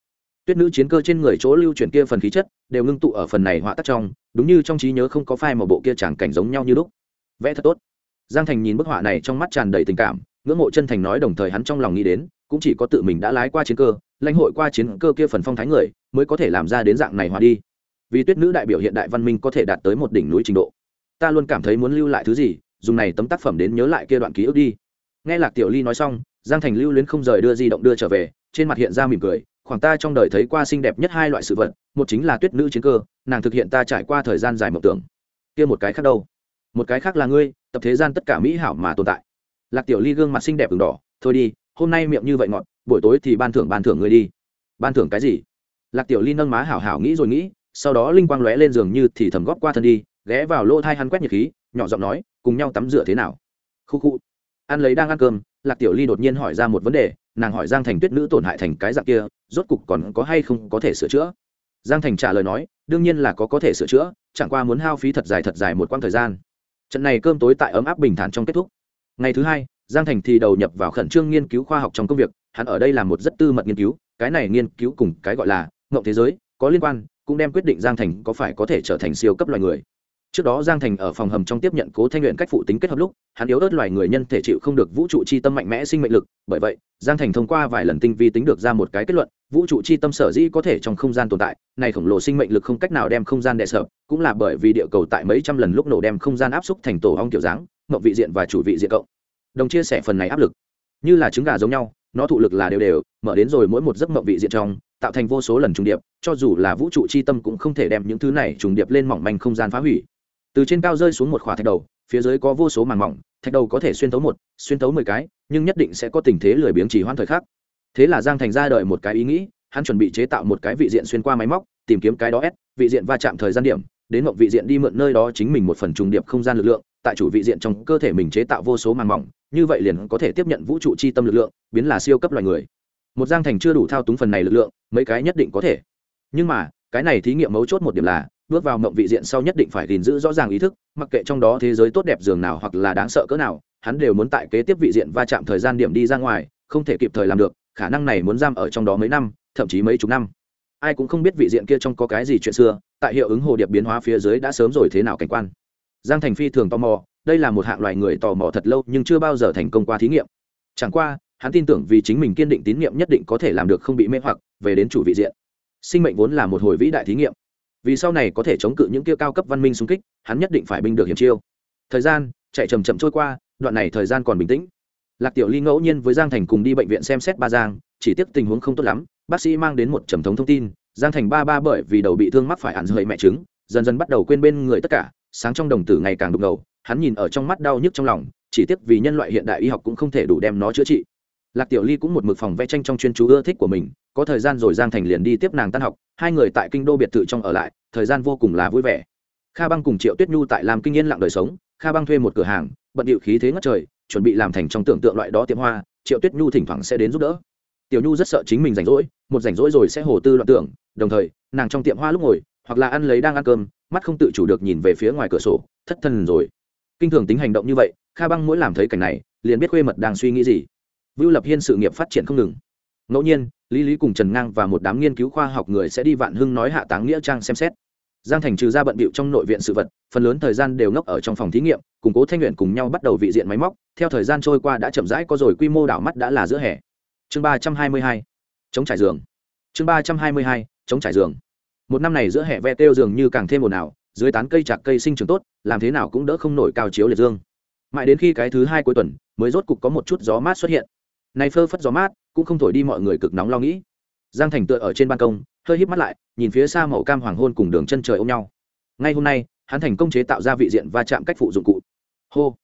Tuyết nữ chiến cơ trên người chỗ lưu chuyển kia phần khí chất, đều ngưng tụ ở phần này họa tắc trong, đúng như trong trí nhớ không có phai mà bộ kia chẳng cảnh giống nhau như lúc. Vẽ thật tốt. Giang thành nhìn bức họa này trong mắt tràn đầy tình cảm, ngưỡng mộ chân thành nói đồng thời hắn trong lòng nghĩ đến, cũng chỉ có tự mình đã lái qua chiến cơ, lãnh hội qua chiến cơ kia phần phong thái người, mới có thể làm ra đến dạng này hòa đi. Vì tuyết nữ đại biểu hiện đại văn minh có thể đạt tới một đỉnh núi trình độ. Ta luôn cảm thấy muốn lưu lại thứ gì, dùng này tấm tác phẩm đến nhớ lại kia đoạn ký ức đi nghe lạc tiểu ly nói xong, giang thành lưu luyến không rời đưa di động đưa trở về, trên mặt hiện ra mỉm cười, khoảng ta trong đời thấy qua xinh đẹp nhất hai loại sự vật, một chính là tuyết nữ chiến cơ, nàng thực hiện ta trải qua thời gian dài mộng tưởng. Kia một cái khác đâu? Một cái khác là ngươi, tập thế gian tất cả mỹ hảo mà tồn tại. Lạc tiểu ly gương mặt xinh đẹp v đỏ, thôi đi, hôm nay miệng như vậy ngọt, buổi tối thì ban thưởng ban thưởng ngươi đi. Ban thưởng cái gì? Lạc tiểu ly nâng má hảo hảo nghĩ rồi nghĩ, sau đó linh quang lóe lên giường như thì thầm góp qua thân đi, ghé vào lỗ thai hắn quét nhiệt khí, nhỏ giọng nói, cùng nhau tắm rửa thế nào? Khu khu ăn lấy đang ăn cơm, lạc tiểu ly đột nhiên hỏi ra một vấn đề, nàng hỏi giang thành tuyết nữ tổn hại thành cái dạng kia, rốt cục còn có hay không có thể sửa chữa? Giang thành trả lời nói, đương nhiên là có có thể sửa chữa, chẳng qua muốn hao phí thật dài thật dài một quãng thời gian. Trận này cơm tối tại ấm áp bình thản trong kết thúc. Ngày thứ hai, giang thành thì đầu nhập vào khẩn trương nghiên cứu khoa học trong công việc, hắn ở đây là một rất tư mật nghiên cứu, cái này nghiên cứu cùng cái gọi là ngộng thế giới, có liên quan, cũng đem quyết định giang thành có phải có thể trở thành siêu cấp loài người trước đó giang thành ở phòng hầm trong tiếp nhận cố thanh luyện cách phụ tính kết hợp lúc, hắn yếu ớt loài người nhân thể chịu không được vũ trụ chi tâm mạnh mẽ sinh mệnh lực, bởi vậy, giang thành thông qua vài lần tinh vi tính được ra một cái kết luận, vũ trụ chi tâm sở dĩ có thể trong không gian tồn tại, này khổng lồ sinh mệnh lực không cách nào đem không gian đè sợ cũng là bởi vì địa cầu tại mấy trăm lần lúc nổ đem không gian áp xúc thành tổ ong kiểu dáng mậu vị diện và chủ vị diện cộng. Đồng chia sẻ phần này áp lực. Như là trứng gà giống nhau, nó thụ lực là đều đều, mở đến rồi mỗi một giấc mộng vị diện trong, tạo thành vô số lần trùng điệp, cho dù là vũ trụ chi tâm cũng không thể đem những thứ này trùng điệp lên mỏng manh không gian phá hủy từ trên cao rơi xuống một khỏa thạch đầu, phía dưới có vô số màng mỏng, thạch đầu có thể xuyên tấu một, xuyên tấu mười cái, nhưng nhất định sẽ có tình thế lười biếng chỉ hoãn thời khắc. Thế là giang thành ra đời một cái ý nghĩ, hắn chuẩn bị chế tạo một cái vị diện xuyên qua máy móc, tìm kiếm cái đó s, vị diện va chạm thời gian điểm, đến mộng vị diện đi mượn nơi đó chính mình một phần trùng điệp không gian lực lượng, tại chủ vị diện trong cơ thể mình chế tạo vô số màng mỏng, như vậy liền có thể tiếp nhận vũ trụ chi tâm lực lượng, biến là siêu cấp loài người. Một giang thành chưa đủ thao túng phần này lực lượng, mấy cái nhất định có thể. Nhưng mà, cái này thí nghiệm mấu chốt một điểm là bước vào mộng vị diện sau nhất định phải gìn giữ rõ ràng ý thức, mặc kệ trong đó thế giới tốt đẹp dường nào hoặc là đáng sợ cỡ nào, hắn đều muốn tại kế tiếp vị diện va chạm thời gian điểm đi ra ngoài, không thể kịp thời làm được, khả năng này muốn giam ở trong đó mấy năm, thậm chí mấy chục năm. Ai cũng không biết vị diện kia trong có cái gì chuyện xưa, tại hiệu ứng hồ điệp biến hóa phía dưới đã sớm rồi thế nào cảnh quan. Giang thành phi thường tò mò, đây là một hạng loài người tò mò thật lâu nhưng chưa bao giờ thành công qua thí nghiệm. Chẳng qua, hắn tin tưởng vì chính mình kiên định tín nhiệm nhất định có thể làm được không bị mê hoặc, về đến chủ vị diện. Sinh mệnh vốn là một hồi vĩ đại thí nghiệm vì sau này có thể chống cự những kia cao cấp văn minh xung kích, hắn nhất định phải binh được hiểm chiêu. Thời gian, chạy chầm chậm trôi qua, đoạn này thời gian còn bình tĩnh. Lạc tiểu ly ngẫu nhiên với giang thành cùng đi bệnh viện xem xét ba giang, chỉ tiếc tình huống không tốt lắm, bác sĩ mang đến một trầm thống thông tin, giang thành ba ba bởi vì đầu bị thương mắc phải ạn rời mẹ trứng dần dần bắt đầu quên bên người tất cả, sáng trong đồng tử ngày càng đục ngầu, hắn nhìn ở trong mắt đau nhức trong lòng, chỉ tiếc vì nhân loại hiện đại y học cũng không thể đủ đem nó chữa trị lạc tiểu ly cũng một mực phòng vẽ tranh trong chuyên chú ưa thích của mình, có thời gian rồi giang thành liền đi tiếp nàng tan học, hai người tại kinh đô biệt thự trong ở lại, thời gian vô cùng là vui vẻ. Kha băng cùng triệu tuyết nhu tại làm kinh yên lặng đời sống, kha băng thuê một cửa hàng, bận điệu khí thế ngất trời, chuẩn bị làm thành trong tưởng tượng loại đó tiệm hoa, triệu tuyết nhu thỉnh thoảng sẽ đến giúp đỡ. Tiểu nhu rất sợ chính mình rảnh rỗi, một rảnh rỗi rồi sẽ hồ tư loạn tưởng, đồng thời, nàng trong tiệm hoa lúc ngồi, hoặc là ăn lấy đang ăn cơm, mắt không tự chủ được nhìn về phía ngoài cửa sổ, thất thần rồi. Kinh thường tính hành động như vậy, kha băng mỗi làm thấy cảnh này, liền biết khuê mật đang suy nghĩ gì vưu lập hiên sự nghiệp phát triển không ngừng. Ngẫu nhiên, lý lý cùng trần ngang và một đám nghiên cứu khoa học người sẽ đi vạn hưng nói hạ táng nghĩa trang xem xét. Giang thành trừ ra bận bịu trong nội viện sự vật, phần lớn thời gian đều ngốc ở trong phòng thí nghiệm củng cố thanh luyện cùng nhau bắt đầu vị diện máy móc, theo thời gian trôi qua đã chậm rãi có rồi, quy mô đảo mắt đã là giữa hè. Chương ba trăm hai mươi hai, chống trải giường. Chương ba trăm hai mươi hai, chống trải giường. Một năm này giữa hè ve têu dường như càng thêm ồn ào, dưới tán cây chạc cây sinh trưởng tốt, làm thế nào cũng đỡ không nổi cao chiếu liệt dương. Mãi đến khi cái thứ hai cuối tuần, mới rốt cục có một chút gió mát xuất hiện này phơ phất gió mát, cũng không thổi đi mọi người cực nóng lo nghĩ. Giang thành tựa ở trên ban công, hơi híp mắt lại, nhìn phía xa màu cam hoàng hôn cùng đường chân trời ôm nhau. Ngay hôm nay, hắn thành công chế tạo ra vị diện và chạm cách phụ dụng cụ. Hô!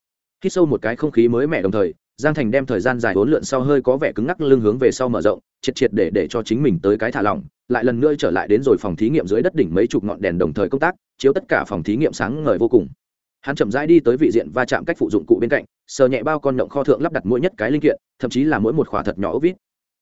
Hít sâu một cái không khí mới mẻ đồng thời, giang thành đem thời gian dài hỗn lượn sau hơi có vẻ cứng ngắc lưng hướng về sau mở rộng, triệt triệt để để cho chính mình tới cái thả lỏng, lại lần nữa trở lại đến rồi phòng thí nghiệm dưới đất đỉnh mấy chục ngọn đèn đồng thời công tác, chiếu tất cả phòng thí nghiệm sáng ngời vô cùng hắn chậm rãi đi tới vị diện va chạm cách phụ dụng cụ bên cạnh, sờ nhẹ bao con nhộng kho thượng lắp đặt mỗi nhất cái linh kiện, thậm chí là mỗi một khỏa thật nhỏ ốc vít.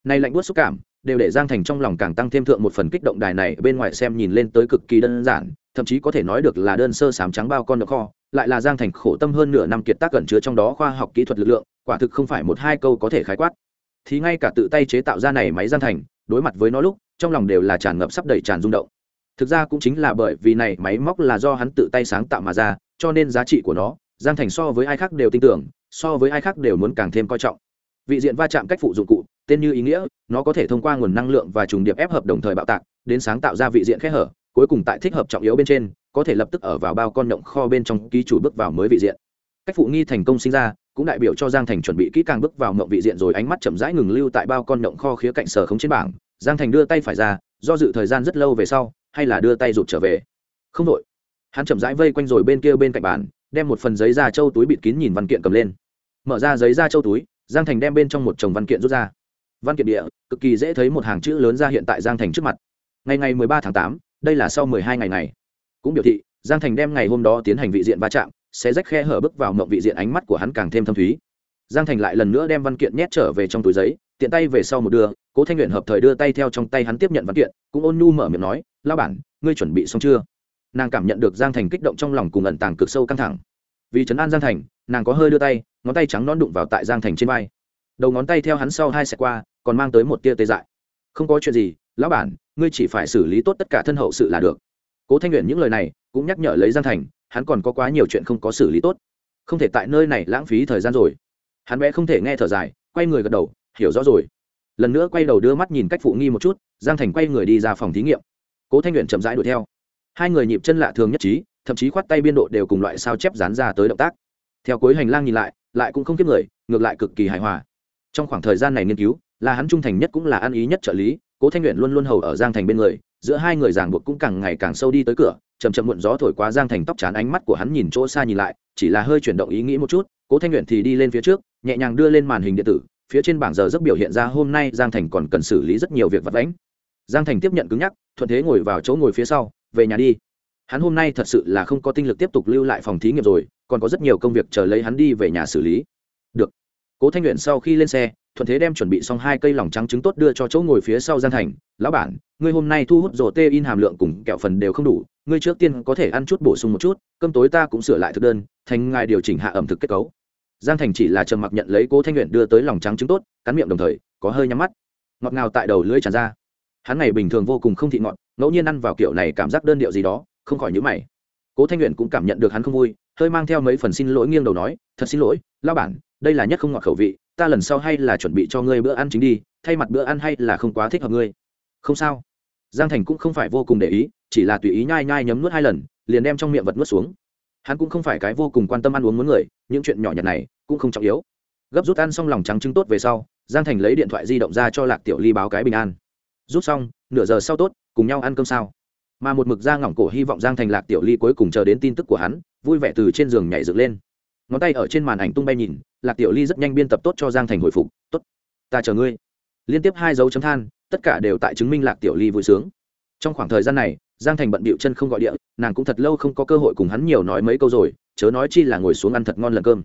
Này lạnh buốt xúc cảm, đều để giang thành trong lòng càng tăng thêm thượng một phần kích động đài này, bên ngoài xem nhìn lên tới cực kỳ đơn giản, thậm chí có thể nói được là đơn sơ sám trắng bao con nhộng kho, lại là giang thành khổ tâm hơn nửa năm kiệt tác cẩn chứa trong đó khoa học kỹ thuật lực lượng, quả thực không phải một hai câu có thể khái quát. Thì ngay cả tự tay chế tạo ra này máy giang thành, đối mặt với nó lúc, trong lòng đều là tràn ngập sắp đầy tràn rung động. Thực ra cũng chính là bởi vì này máy móc là do hắn tự tay sáng tạo mà ra cho nên giá trị của nó, giang thành so với ai khác đều tin tưởng, so với ai khác đều muốn càng thêm coi trọng. Vị diện va chạm cách phụ dụng cụ, tên như ý nghĩa, nó có thể thông qua nguồn năng lượng và trùng điệp ép hợp đồng thời bạo tạc, đến sáng tạo ra vị diện khẽ hở, cuối cùng tại thích hợp trọng yếu bên trên, có thể lập tức ở vào bao con động kho bên trong ký chủ bước vào mới vị diện. Cách phụ nghi thành công sinh ra, cũng đại biểu cho giang thành chuẩn bị kỹ càng bước vào mộng vị diện rồi ánh mắt chậm rãi ngừng lưu tại bao con động kho khía cạnh sở không trên bảng. Giang thành đưa tay phải ra, do dự thời gian rất lâu về sau, hay là đưa tay rụt trở về. Không đội hắn chậm rãi vây quanh rồi bên kia bên cạnh bàn, đem một phần giấy da trâu túi bịt kín nhìn văn kiện cầm lên. Mở ra giấy da trâu túi, giang thành đem bên trong một chồng văn kiện rút ra. Văn kiện địa, cực kỳ dễ thấy một hàng chữ lớn ra hiện tại giang thành trước mặt. Ngày ngày mười ba tháng tám, đây là sau mười hai ngày này. Cũng biểu thị, giang thành đem ngày hôm đó tiến hành vị diện va chạm, sẽ rách khe hở bước vào mộng vị diện ánh mắt của hắn càng thêm thâm thúy. Giang thành lại lần nữa đem văn kiện nhét trở về trong túi giấy, tiện tay về sau một đưa, cố thanh luyện hợp thời đưa tay theo trong tay hắn tiếp nhận văn kiện, cũng ôn nhu mở miệng nói lao bản, ngươi chuẩn bị xong chưa? Nàng cảm nhận được giang thành kích động trong lòng cùng ẩn tàng cực sâu căng thẳng. Vì trấn an giang thành, nàng có hơi đưa tay, ngón tay trắng non đụng vào tại giang thành trên vai. Đầu ngón tay theo hắn sau hai xẹt qua, còn mang tới một tia tê dại. Không có chuyện gì, lão bản, ngươi chỉ phải xử lý tốt tất cả thân hậu sự là được. Cố thanh nguyện những lời này cũng nhắc nhở lấy giang thành, hắn còn có quá nhiều chuyện không có xử lý tốt. Không thể tại nơi này lãng phí thời gian rồi. Hắn bé không thể nghe thở dài, quay người gật đầu, hiểu rõ rồi. Lần nữa quay đầu đưa mắt nhìn cách phụ nghi một chút, giang thành quay người đi ra phòng thí nghiệm. Cố thanh nguyện chậm rãi đuổi theo hai người nhịp chân lạ thường nhất trí, thậm chí khoát tay biên độ đều cùng loại sao chép dán ra tới động tác. Theo cuối hành lang nhìn lại lại cũng không kiếp người, ngược lại cực kỳ hài hòa. Trong khoảng thời gian này nghiên cứu, là hắn trung thành nhất cũng là ăn ý nhất trợ lý, cố thanh luyện luôn luôn hầu ở giang thành bên người, giữa hai người giảng buộc cũng càng ngày càng sâu đi tới cửa chầm chậm muộn gió thổi qua giang thành tóc chán ánh mắt của hắn nhìn chỗ xa nhìn lại, chỉ là hơi chuyển động ý nghĩ một chút, cố thanh luyện thì đi lên phía trước, nhẹ nhàng đưa lên màn hình điện tử, phía trên bảng giờ rất biểu hiện ra hôm nay giang thành còn cần xử lý rất nhiều việc vật lãnh giang thành tiếp nhận cứng nhắc, thuận thế ngồi vào chỗ ngồi phía sau về nhà đi. Hắn hôm nay thật sự là không có tinh lực tiếp tục lưu lại phòng thí nghiệm rồi, còn có rất nhiều công việc chờ lấy hắn đi về nhà xử lý. Được. Cố thanh luyện sau khi lên xe, thuận thế đem chuẩn bị xong hai cây lòng trắng trứng tốt đưa cho chỗ ngồi phía sau giang thành. Lão bản, ngươi hôm nay thu hút rổ tê in hàm lượng cùng kẹo phần đều không đủ, ngươi trước tiên có thể ăn chút bổ sung một chút, cơm tối ta cũng sửa lại thực đơn, thành ngài điều chỉnh hạ ẩm thực kết cấu. Giang thành chỉ là trầm mặc nhận lấy cố thanh luyện đưa tới lòng trắng trứng tốt, cắn miệng đồng thời, có hơi nhắm mắt. Ngọt ngào tại đầu lưỡi tràn ra. Hắn ngày bình thường vô cùng không thị ngọt ngẫu nhiên ăn vào kiểu này cảm giác đơn điệu gì đó, không khỏi nhữ mày. Cố thanh luyện cũng cảm nhận được hắn không vui, hơi mang theo mấy phần xin lỗi nghiêng đầu nói, thật xin lỗi lao bản, đây là nhất không ngọt khẩu vị, ta lần sau hay là chuẩn bị cho ngươi bữa ăn chính đi, thay mặt bữa ăn hay là không quá thích hợp ngươi. Không sao. Giang thành cũng không phải vô cùng để ý, chỉ là tùy ý nhai nhai nhấm nuốt hai lần, liền đem trong miệng vật nuốt xuống. Hắn cũng không phải cái vô cùng quan tâm ăn uống muốn người, những chuyện nhỏ nhặt này cũng không trọng yếu. Gấp rút ăn xong lòng trắng trứng tốt về sau, giang thành lấy điện thoại di động ra cho lạc tiểu ly báo cái bình an. Rút xong nửa giờ sau tốt, cùng nhau ăn cơm sao? Mà một mực da ngỏng cổ hy vọng giang thành lạc tiểu ly cuối cùng chờ đến tin tức của hắn, vui vẻ từ trên giường nhảy dựng lên. Ngón tay ở trên màn ảnh tung bay nhìn, lạc tiểu ly rất nhanh biên tập tốt cho giang thành hồi phục, tốt, ta chờ ngươi. Liên tiếp hai dấu chấm than, tất cả đều tại chứng minh lạc tiểu ly vui sướng. Trong khoảng thời gian này, giang thành bận bịu chân không gọi điện nàng cũng thật lâu không có cơ hội cùng hắn nhiều nói mấy câu rồi, chớ nói chi là ngồi xuống ăn thật ngon lần cơm.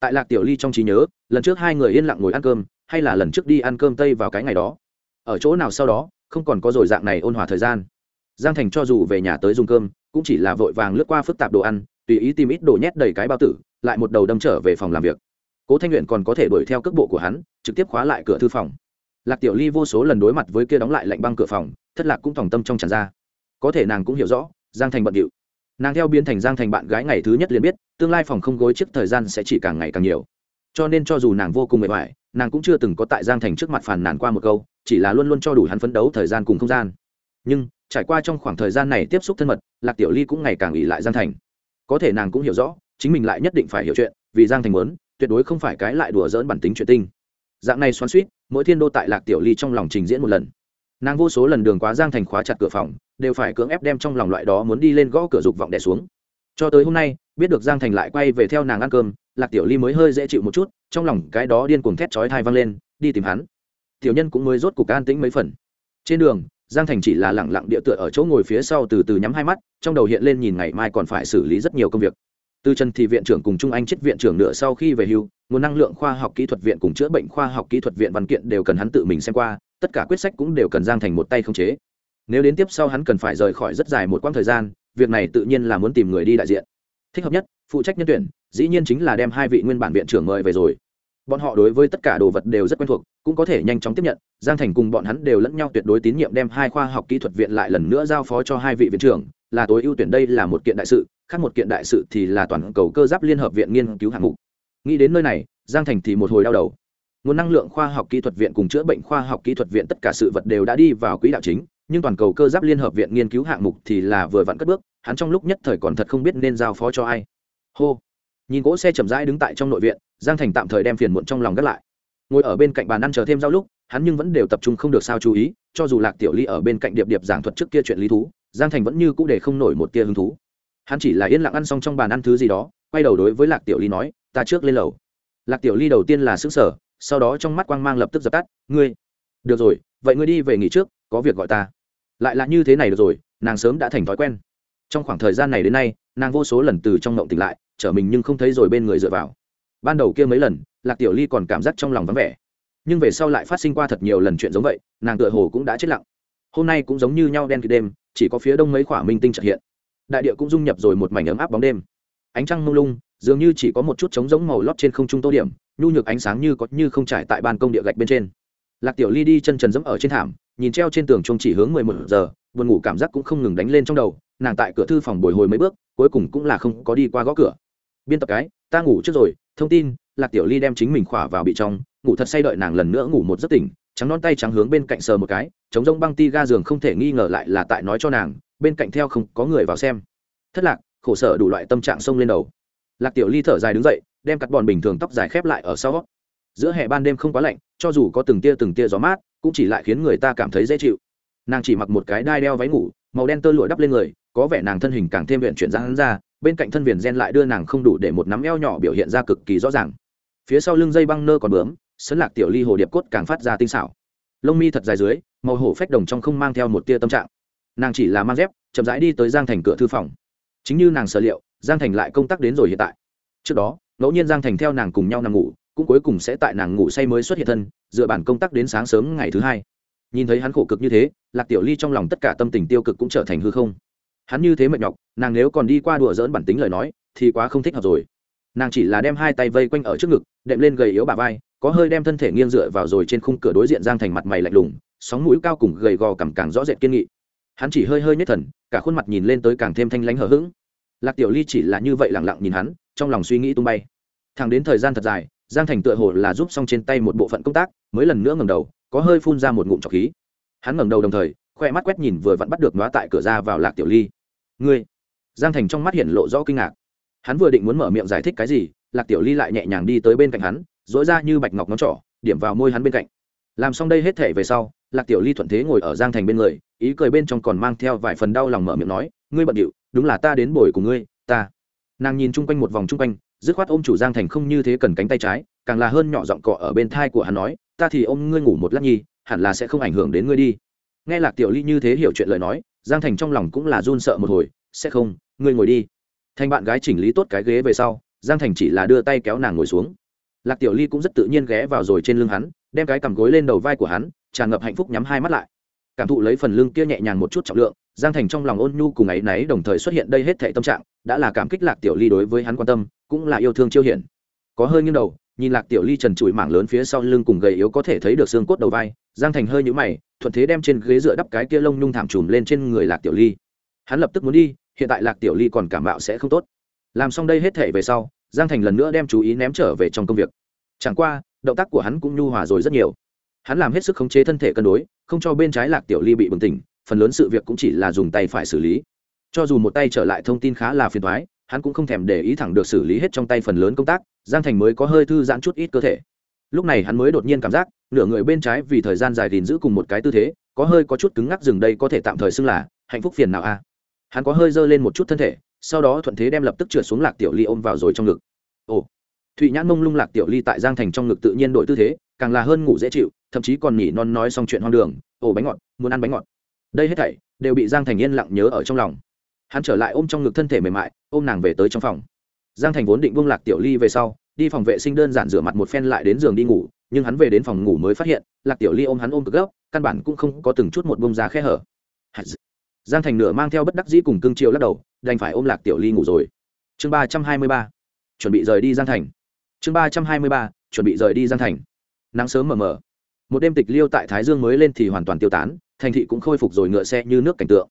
Tại lạc tiểu ly trong trí nhớ, lần trước hai người yên lặng ngồi ăn cơm, hay là lần trước đi ăn cơm tây vào cái ngày đó. Ở chỗ nào sau đó không còn có rồi dạng này ôn hòa thời gian. Giang thành cho dù về nhà tới dùng cơm, cũng chỉ là vội vàng lướt qua phức tạp đồ ăn, tùy ý tìm ít đồ nhét đầy cái bao tử, lại một đầu đâm trở về phòng làm việc. Cố thanh luyện còn có thể đuổi theo cước bộ của hắn, trực tiếp khóa lại cửa thư phòng. Lạc tiểu ly vô số lần đối mặt với kia đóng lại lạnh băng cửa phòng, thất lạc cũng thòng tâm trong tràn ra. Có thể nàng cũng hiểu rõ, giang thành bận điệu. Nàng theo biến thành giang thành bạn gái ngày thứ nhất liền biết, tương lai phòng không gối trước thời gian sẽ chỉ càng ngày càng nhiều. Cho nên cho dù nàng vô cùng mệt mỏi nàng cũng chưa từng có tại giang thành trước mặt phàn nàn qua một câu, chỉ là luôn luôn cho đủ hắn phấn đấu thời gian cùng không gian. Nhưng, trải qua trong khoảng thời gian này tiếp xúc thân mật, lạc tiểu ly cũng ngày càng ỉ lại giang thành. Có thể nàng cũng hiểu rõ, chính mình lại nhất định phải hiểu chuyện, vì giang thành muốn, tuyệt đối không phải cái lại đùa dỡn bản tính chuyện tinh dạng này xoắn suýt mỗi thiên đô tại lạc tiểu ly trong lòng trình diễn một lần. Nàng vô số lần đường quá giang thành khóa chặt cửa phòng, đều phải cưỡng ép đem trong lòng loại đó muốn đi lên gõ cửa dục vọng đẻ xuống. Cho tới hôm nay, biết được giang thành lại quay về theo nàng ăn cơm, lạc tiểu ly mới hơi dễ chịu một chút trong lòng cái đó điên cuồng thét chói thai vang lên, đi tìm hắn. Tiểu nhân cũng mới rốt cục an tĩnh mấy phần. Trên đường, giang thành chỉ là lẳng lặng địa tựa ở chỗ ngồi phía sau từ từ nhắm hai mắt, trong đầu hiện lên nhìn ngày mai còn phải xử lý rất nhiều công việc. Từ trần thì viện trưởng cùng trung anh chết viện trưởng nữa sau khi về hưu, nguồn năng lượng khoa học kỹ thuật viện cùng chữa bệnh khoa học kỹ thuật viện văn kiện đều cần hắn tự mình xem qua, tất cả quyết sách cũng đều cần giang thành một tay không chế. Nếu đến tiếp sau hắn cần phải rời khỏi rất dài một quãng thời gian, việc này tự nhiên là muốn tìm người đi đại diện. Thích hợp nhất phụ trách nhân tuyển, dĩ nhiên chính là đem hai vị nguyên bản viện trưởng mời về rồi. Bọn họ đối với tất cả đồ vật đều rất quen thuộc, cũng có thể nhanh chóng tiếp nhận. Giang thành cùng bọn hắn đều lẫn nhau tuyệt đối tín nhiệm đem hai khoa học kỹ thuật viện lại lần nữa giao phó cho hai vị viện trưởng, là tối ưu tuyển đây là một kiện đại sự, khác một kiện đại sự thì là toàn cầu cơ giáp liên hợp viện nghiên cứu hạng mục. Nghĩ đến nơi này, giang thành thì một hồi đau đầu. Nguồn năng lượng khoa học kỹ thuật viện cùng chữa bệnh khoa học kỹ thuật viện tất cả sự vật đều đã đi vào quỹ đạo chính, nhưng toàn cầu cơ giáp liên hợp viện nghiên cứu hạng mục thì là vừa vặn cất bước, hắn trong lúc nhất thời còn thật không biết nên giao phó cho ai hô. Nhìn cỗ xe chậm rãi đứng tại trong nội viện, giang thành tạm thời đem phiền muộn trong lòng gác lại. Ngồi ở bên cạnh bàn ăn chờ thêm giao lúc, hắn nhưng vẫn đều tập trung không được sao chú ý, cho dù lạc tiểu ly ở bên cạnh điệp điệp giảng thuật trước kia chuyện lý thú, giang thành vẫn như cũ để không nổi một tia hứng thú. Hắn chỉ là yên lặng ăn xong trong bàn ăn thứ gì đó, quay đầu đối với lạc tiểu ly nói, ta trước lên lầu. Lạc tiểu ly đầu tiên là xứng sở sau đó trong mắt quang mang lập tức dập tắt, ngươi. Được rồi, vậy ngươi đi về nghỉ trước, có việc gọi ta. Lại là như thế này được rồi, nàng sớm đã thành thói quen. Trong khoảng thời gian này đến nay nàng vô số lần từ trong ngộng tỉnh lại trở mình nhưng không thấy rồi bên người dựa vào. Ban đầu kia mấy lần, lạc tiểu ly còn cảm giác trong lòng vắng vẻ. Nhưng về sau lại phát sinh qua thật nhiều lần chuyện giống vậy, nàng tựa hồ cũng đã chết lặng. Hôm nay cũng giống như nhau đen kịt đêm, chỉ có phía đông mấy khỏa minh tinh trợ hiện. Đại địa cũng dung nhập rồi một mảnh ấm áp bóng đêm. Ánh trăng mông lung, dường như chỉ có một chút trống giống màu lót trên không trung tô điểm, nhu nhược ánh sáng như có như không trải tại ban công địa gạch bên trên. Lạc tiểu ly đi chân trần dẫm ở trên thảm, nhìn treo trên tường trung chỉ hướng mười một giờ, buồn ngủ cảm giác cũng không ngừng đánh lên trong đầu nàng tại cửa thư phòng bồi hồi mấy bước, cuối cùng cũng là không có đi qua gõ cửa. Biên tập cái, ta ngủ trước rồi, thông tin, lạc tiểu ly đem chính mình khỏa vào bị trong, ngủ thật say đợi nàng lần nữa ngủ một giấc tỉnh, trắng non tay trắng hướng bên cạnh sờ một cái, chống rông băng ti ga giường không thể nghi ngờ lại là tại nói cho nàng, bên cạnh theo không có người vào xem. Thất lạc, khổ sở đủ loại tâm trạng xông lên đầu. Lạc tiểu ly thở dài đứng dậy, đem cắt bòn bình thường tóc dài khép lại ở sau. Giữa hè ban đêm không quá lạnh, cho dù có từng tia từng tia gió mát, cũng chỉ lại khiến người ta cảm thấy dễ chịu. Nàng chỉ mặc một cái đai đeo váy ngủ, màu đen tơ lụa đắp lên người có vẻ nàng thân hình càng thêm viện chuyển ra hắn ra, bên cạnh thân viền gen lại đưa nàng không đủ để một nắm eo nhỏ biểu hiện ra cực kỳ rõ ràng. Phía sau lưng dây băng nơ còn bướm, sấn lạc tiểu ly hồ điệp cốt càng phát ra tinh xảo. Lông mi thật dài dưới, màu hổ phách đồng trong không mang theo một tia tâm trạng. Nàng chỉ là mang dép, chậm rãi đi tới giang thành cửa thư phòng. Chính như nàng sở liệu, giang thành lại công tác đến rồi hiện tại. Trước đó, ngẫu nhiên giang thành theo nàng cùng nhau nằm ngủ, cũng cuối cùng sẽ tại nàng ngủ say mới xuất hiện thân, dựa bản công tác đến sáng sớm ngày thứ hai. Nhìn thấy hắn khổ cực như thế, lạc tiểu ly trong lòng tất cả tâm tình tiêu cực cũng trở thành hư không hắn như thế mệt nhọc, nàng nếu còn đi qua đùa dỡn bản tính lời nói, thì quá không thích hợp rồi. Nàng chỉ là đem hai tay vây quanh ở trước ngực, đệm lên gầy yếu bà vai, có hơi đem thân thể nghiêng dựa vào rồi trên khung cửa đối diện giang thành mặt mày lạnh lùng, sóng mũi cao cùng gầy gò cằm càng rõ rệt kiên nghị. Hắn chỉ hơi hơi nhất thần, cả khuôn mặt nhìn lên tới càng thêm thanh lãnh hờ hững. Lạc tiểu ly chỉ là như vậy lẳng lặng nhìn hắn, trong lòng suy nghĩ tung bay. Thẳng đến thời gian thật dài, giang thành tựa hồ là giúp xong trên tay một bộ phận công tác, mới lần nữa ngẩng đầu, có hơi phun ra một ngụm trọc khí. Hắn ngẩng đầu đồng thời, khoe mắt quét nhìn vừa vặn bắt được nóa tại cửa ra vào lạc tiểu ly ngươi. Giang thành trong mắt hiện lộ rõ kinh ngạc. Hắn vừa định muốn mở miệng giải thích cái gì, lạc tiểu ly lại nhẹ nhàng đi tới bên cạnh hắn dỗi ra như bạch ngọc ngón trỏ, điểm vào môi hắn bên cạnh. Làm xong đây hết thể về sau, lạc tiểu ly thuận thế ngồi ở giang thành bên người, ý cười bên trong còn mang theo vài phần đau lòng mở miệng nói, ngươi bận điệu, đúng là ta đến bồi của ngươi, ta. Nàng nhìn chung quanh một vòng chung quanh, dứt khoát ôm chủ giang thành không như thế cần cánh tay trái, càng là hơn nhỏ giọng cọ ở bên thai của hắn nói, ta thì ôm ngươi ngủ một lát nhi, hẳn là sẽ không ảnh hưởng đến ngươi đi. Nghe lạc tiểu ly như thế hiểu chuyện lời nói giang thành trong lòng cũng là run sợ một hồi, sẽ không, ngươi ngồi đi. Thành bạn gái chỉnh lý tốt cái ghế về sau, giang thành chỉ là đưa tay kéo nàng ngồi xuống. Lạc tiểu ly cũng rất tự nhiên ghé vào rồi trên lưng hắn, đem cái cầm gối lên đầu vai của hắn, tràn ngập hạnh phúc nhắm hai mắt lại. Cảm thụ lấy phần lưng kia nhẹ nhàng một chút trọng lượng, giang thành trong lòng ôn nhu cùng áy náy đồng thời xuất hiện đây hết thệ tâm trạng, đã là cảm kích lạc tiểu ly đối với hắn quan tâm, cũng là yêu thương chiêu hiển. Có hơi nghiêng đầu nhìn lạc tiểu ly trần trụi mảng lớn phía sau lưng cùng gầy yếu có thể thấy được xương cốt đầu vai, giang thành hơi nhũ mày, thuận thế đem trên ghế dựa đắp cái kia lông nhung thảm trùm lên trên người lạc tiểu ly. Hắn lập tức muốn đi, hiện tại lạc tiểu ly còn cảm bạo sẽ không tốt. Làm xong đây hết thể về sau, giang thành lần nữa đem chú ý ném trở về trong công việc. Chẳng qua, động tác của hắn cũng nhu hòa rồi rất nhiều. Hắn làm hết sức khống chế thân thể cân đối, không cho bên trái lạc tiểu ly bị bừng tỉnh, phần lớn sự việc cũng chỉ là dùng tay phải xử lý. Cho dù một tay trở lại thông tin khá là phiền thoái hắn cũng không thèm để ý thẳng được xử lý hết trong tay phần lớn công tác, giang thành mới có hơi thư giãn chút ít cơ thể. Lúc này hắn mới đột nhiên cảm giác, nửa người bên trái vì thời gian dài gìn giữ cùng một cái tư thế, có hơi có chút cứng ngắc dừng đây có thể tạm thời xưng là hạnh phúc phiền nào a. Hắn có hơi giơ lên một chút thân thể, sau đó thuận thế đem lập tức trượt xuống lạc tiểu ly ôm vào rồi trong ngực. Ồ. Thụy nhãn mông lung lạc tiểu ly tại giang thành trong ngực tự nhiên đổi tư thế, càng là hơn ngủ dễ chịu, thậm chí còn nhỉ non nói xong chuyện hoang đường, ồ, bánh ngọt, muốn ăn bánh ngọt. Đây hết thảy đều bị giang thành yên lặng nhớ ở trong lòng hắn trở lại ôm trong ngực thân thể mềm mại, ôm nàng về tới trong phòng. Giang thành vốn định buông lạc tiểu ly về sau, đi phòng vệ sinh đơn giản rửa mặt một phen lại đến giường đi ngủ, nhưng hắn về đến phòng ngủ mới phát hiện, lạc tiểu ly ôm hắn ôm cực gấp, căn bản cũng không có từng chút một bông ra khe hở. Giang thành nửa mang theo bất đắc dĩ cùng cương triều lắc đầu, đành phải ôm lạc tiểu ly ngủ rồi. Chương ba trăm hai mươi ba. Chuẩn bị rời đi giang thành. Chương ba trăm hai mươi ba. Chuẩn bị rời đi giang thành. Nắng sớm mờ mờ. Một đêm tịch liêu tại thái dương mới lên thì hoàn toàn tiêu tán, thành thị cũng khôi phục rồi ngựa xe như nước cảnh tượng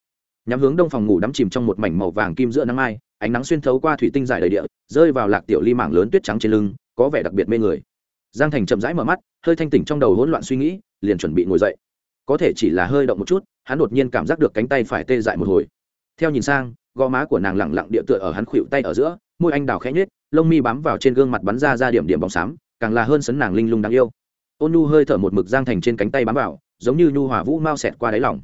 nhắm hướng đông phòng ngủ đắm chìm trong một mảnh màu vàng kim giữa nắng mai ánh nắng xuyên thấu qua thủy tinh dài đầy địa rơi vào lạc tiểu ly mảng lớn tuyết trắng trên lưng có vẻ đặc biệt mê người. Giang thành chậm rãi mở mắt hơi thanh tỉnh trong đầu hỗn loạn suy nghĩ liền chuẩn bị ngồi dậy. Có thể chỉ là hơi động một chút hắn đột nhiên cảm giác được cánh tay phải tê dại một hồi. Theo nhìn sang gò má của nàng lẳng lặng địa tựa ở hắn khuỵu tay ở giữa môi anh đào khẽ nhếch, lông mi bám vào trên gương mặt bắn ra ra điểm điểm bóng xám càng là hơn sấn nàng linh lung đáng yêu. Ôn nhu hơi thở một mực giang thành trên cánh tay bám vào giống như nhu hòa vũ mau xẹt qua đáy lòng.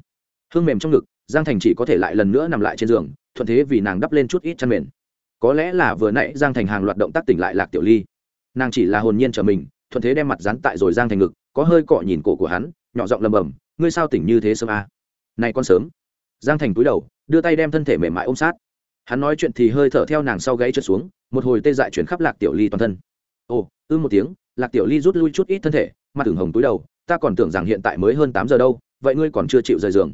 Hương mềm trong ngực giang thành chỉ có thể lại lần nữa nằm lại trên giường, thuận thế vì nàng đắp lên chút ít chăn mền. Có lẽ là vừa nãy giang thành hàng loạt động tác tỉnh lại lạc tiểu ly. Nàng chỉ là hồn nhiên trở mình, thuận thế đem mặt dán tại rồi giang thành ngực, có hơi cọ nhìn cổ của hắn, nhỏ giọng lầm bầm, ngươi sao tỉnh như thế sớm à? này con sớm. Giang thành cúi đầu, đưa tay đem thân thể mềm mại ôm sát. Hắn nói chuyện thì hơi thở theo nàng sau gáy trượt xuống, một hồi tê dại chuyển khắp lạc tiểu ly toàn thân. Ồ, ư một tiếng, lạc tiểu ly rút lui chút ít thân thể, mặt ửng hồng túi đầu, ta còn tưởng rằng hiện tại mới hơn tám giờ đâu, vậy ngươi còn chưa chịu rời giường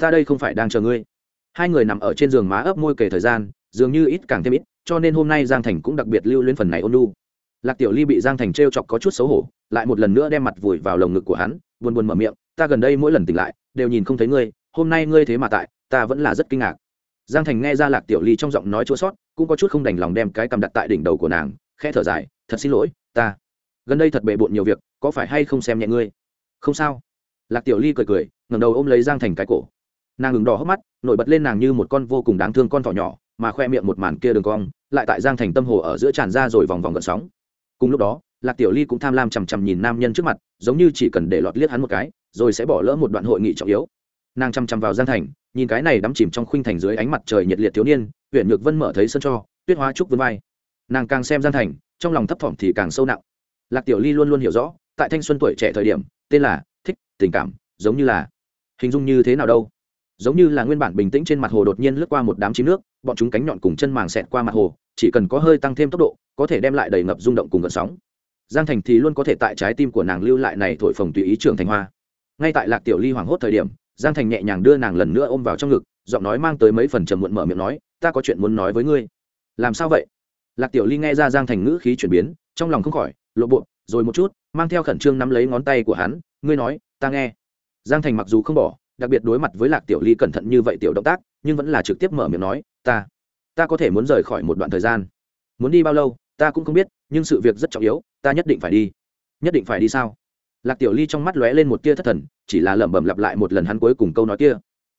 ta đây không phải đang chờ ngươi. Hai người nằm ở trên giường má ấp môi kể thời gian, dường như ít càng thêm ít, cho nên hôm nay giang thành cũng đặc biệt lưu lên phần này ôn lu lạc tiểu ly bị giang thành t r e o chọc có chút xấu hổ, lại một lần nữa đem mặt vùi vào lồng ngực của hắn, buồn buồn mở miệng, ta gần đây mỗi lần tỉnh lại, đều nhìn không thấy ngươi, hôm nay ngươi thế mà tại, ta vẫn là rất kinh ngạc. Giang thành nghe ra lạc tiểu ly trong giọng nói chua sót cũng có chút không đành lòng đem cái cầm đặt tại đỉnh đầu của nàng, khẽ thở dài, thật xin lỗi, ta, gần đây thật bề bộn nhiều việc, có phải hay không xem nhẹ ngươi? Không sao. Lạc tiểu ly cười cười, ngẩng đầu ôm lấy giang thành cái cổ nàng ngừng đỏ hốc mắt, nổi bật lên nàng như một con vô cùng đáng thương con thỏ nhỏ, mà khoe miệng một màn kia đường cong, lại tại giang thành tâm hồ ở giữa tràn ra rồi vòng vòng gợn sóng. Cùng lúc đó, lạc tiểu ly cũng tham lam chằm chằm nhìn nam nhân trước mặt, giống như chỉ cần để lọt liếc hắn một cái, rồi sẽ bỏ lỡ một đoạn hội nghị trọng yếu. Nàng chằm chằm vào giang thành, nhìn cái này đắm chìm trong khuynh thành dưới ánh mặt trời nhiệt liệt thiếu niên huyện nhược vân mở thấy sân cho, tuyết hóa trúc vươn vai. Nàng càng xem giang thành, trong lòng thấp thỏm thì càng sâu nặng. Lạc tiểu ly luôn luôn hiểu rõ, tại thanh xuân tuổi trẻ thời điểm, tên là thích, tình cảm, giống như là, hình dung như thế nào đâu giống như là nguyên bản bình tĩnh trên mặt hồ đột nhiên lướt qua một đám chim nước, bọn chúng cánh nhọn cùng chân màng xẹt qua mặt hồ, chỉ cần có hơi tăng thêm tốc độ, có thể đem lại đầy ngập rung động cùng gợn sóng. Giang thành thì luôn có thể tại trái tim của nàng lưu lại này thổi phồng tùy ý trưởng thành hoa. Ngay tại lạc tiểu ly hoảng hốt thời điểm, giang thành nhẹ nhàng đưa nàng lần nữa ôm vào trong ngực, giọng nói mang tới mấy phần trầm muộn mở miệng nói, ta có chuyện muốn nói với ngươi. Làm sao vậy? Lạc tiểu ly nghe ra giang thành ngữ khí chuyển biến, trong lòng không khỏi, lộ bộ, rồi một chút, mang theo khẩn trương nắm lấy ngón tay của hắn, ngươi nói, ta nghe. Giang thành mặc dù không bỏ đặc biệt đối mặt với lạc tiểu ly cẩn thận như vậy tiểu động tác, nhưng vẫn là trực tiếp mở miệng nói, ta ta có thể muốn rời khỏi một đoạn thời gian. Muốn đi bao lâu, ta cũng không biết, nhưng sự việc rất trọng yếu, ta nhất định phải đi. Nhất định phải đi sao? Lạc tiểu ly trong mắt lóe lên một tia thất thần, chỉ là lẩm bẩm lặp lại một lần hắn cuối cùng câu nói kia.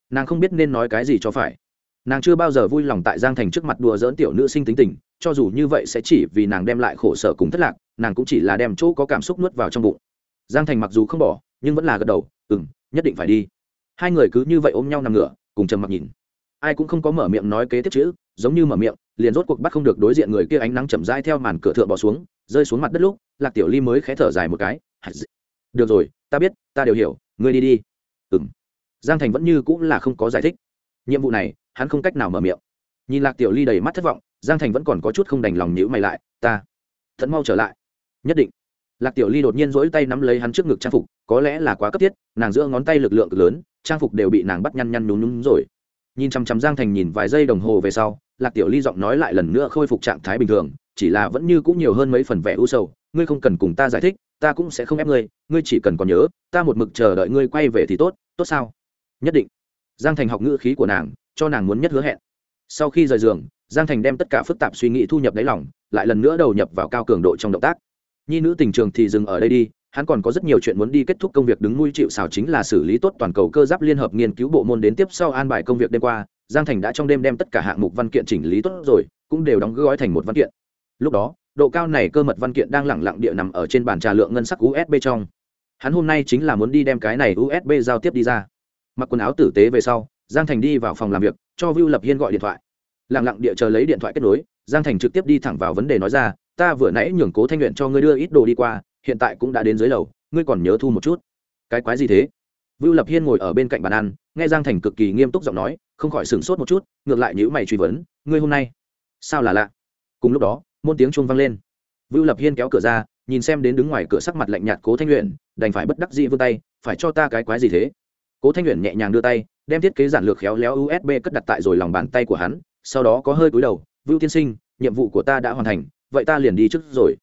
Nàng không biết nên nói cái gì cho phải. Nàng chưa bao giờ vui lòng tại giang thành trước mặt đùa dỡn tiểu nữ sinh tính tình, cho dù như vậy sẽ chỉ vì nàng đem lại khổ sở cùng thất lạc, nàng cũng chỉ là đem chỗ có cảm xúc nuốt vào trong bụng. Giang thành mặc dù không bỏ, nhưng vẫn là gật đầu ừ m nhất định phải đi hai người cứ như vậy ôm nhau nằm ngửa, cùng trầm mặc nhìn. Ai cũng không có mở miệng nói kế tiếp chữ, giống như mở miệng, liền rốt cuộc bắt không được đối diện người kia ánh nắng chậm rãi theo màn cửa thượng bỏ xuống, rơi xuống mặt đất lúc, lạc tiểu ly mới khé thở dài một cái. Được rồi, ta biết, ta đều hiểu, ngươi đi đi. Ừ m giang thành vẫn như cũng là không có giải thích. Nhiệm vụ này, hắn không cách nào mở miệng. Nhìn lạc tiểu ly đầy mắt thất vọng, giang thành vẫn còn có chút không đành lòng nhữ mày lại, ta thận mau trở lại. Nhất định. Lạc tiểu ly đột nhiên rỗi tay nắm lấy hắn trước ngực trang phục, có lẽ là quá cấp thiết, nàng giữa ngón tay lực lượng cực lớn trang phục đều bị nàng bắt nhăn nhăn nhún nhún rồi. Nhìn chăm chăm giang thành nhìn vài giây đồng hồ về sau, lạc tiểu ly giọng nói lại lần nữa khôi phục trạng thái bình thường, chỉ là vẫn như cũng nhiều hơn mấy phần vẻ u sầu. Ngươi không cần cùng ta giải thích, ta cũng sẽ không ép ngươi ngươi chỉ cần còn nhớ, ta một mực chờ đợi ngươi quay về thì tốt tốt sao? Nhất định. Giang thành học ngữ khí của nàng, cho nàng muốn nhất hứa hẹn. Sau khi rời giường, giang thành đem tất cả phức tạp suy nghĩ thu nhập đáy lòng, lại lần nữa đầu nhập vào cao cường độ trong động tác. Nhi nữ tình trường thì dừng ở đây đi hắn còn có rất nhiều chuyện muốn đi kết thúc công việc đứng nuôi chịu xào chính là xử lý tốt toàn cầu cơ giáp liên hợp nghiên cứu bộ môn đến tiếp sau an bài công việc đêm qua, giang thành đã trong đêm đem tất cả hạng mục văn kiện chỉnh lý tốt rồi, cũng đều đóng gói thành một văn kiện. Lúc đó, độ cao này cơ mật văn kiện đang lẳng lặng địa nằm ở trên bàn trà lượng ngân sắc usb trong. Hắn hôm nay chính là muốn đi đem cái này usb giao tiếp đi ra. Mặc quần áo tử tế về sau, giang thành đi vào phòng làm việc, cho vưu lập hiên gọi điện thoại. Lẳng lặng địa chờ lấy điện thoại kết nối, giang thành trực tiếp đi thẳng vào vấn đề nói ra, ta vừa nãy nhường cố thanh luyện cho ngươi đưa ít đồ đi qua hiện tại cũng đã đến dưới lầu, ngươi còn nhớ thu một chút. Cái quái gì thế? Vưu lập hiên ngồi ở bên cạnh bàn ăn, nghe giang thành cực kỳ nghiêm túc giọng nói, không khỏi sửng sốt một chút, ngược lại nhữ mày truy vấn, ngươi hôm nay sao là lạ? Cùng lúc đó, môn tiếng chuông vang lên. Vưu lập hiên kéo cửa ra, nhìn xem đến đứng ngoài cửa sắc mặt lạnh nhạt cố thanh luyện đành phải bất đắc dĩ vươn tay, phải cho ta cái quái gì thế? Cố thanh luyện nhẹ nhàng đưa tay, đem thiết kế giản lược khéo léo usb cất đặt tại rồi lòng bàn tay của hắn, sau đó có hơi cúi đầu, vưu tiên sinh, nhiệm vụ của ta đã hoàn thành, vậy ta liền đi trước rồi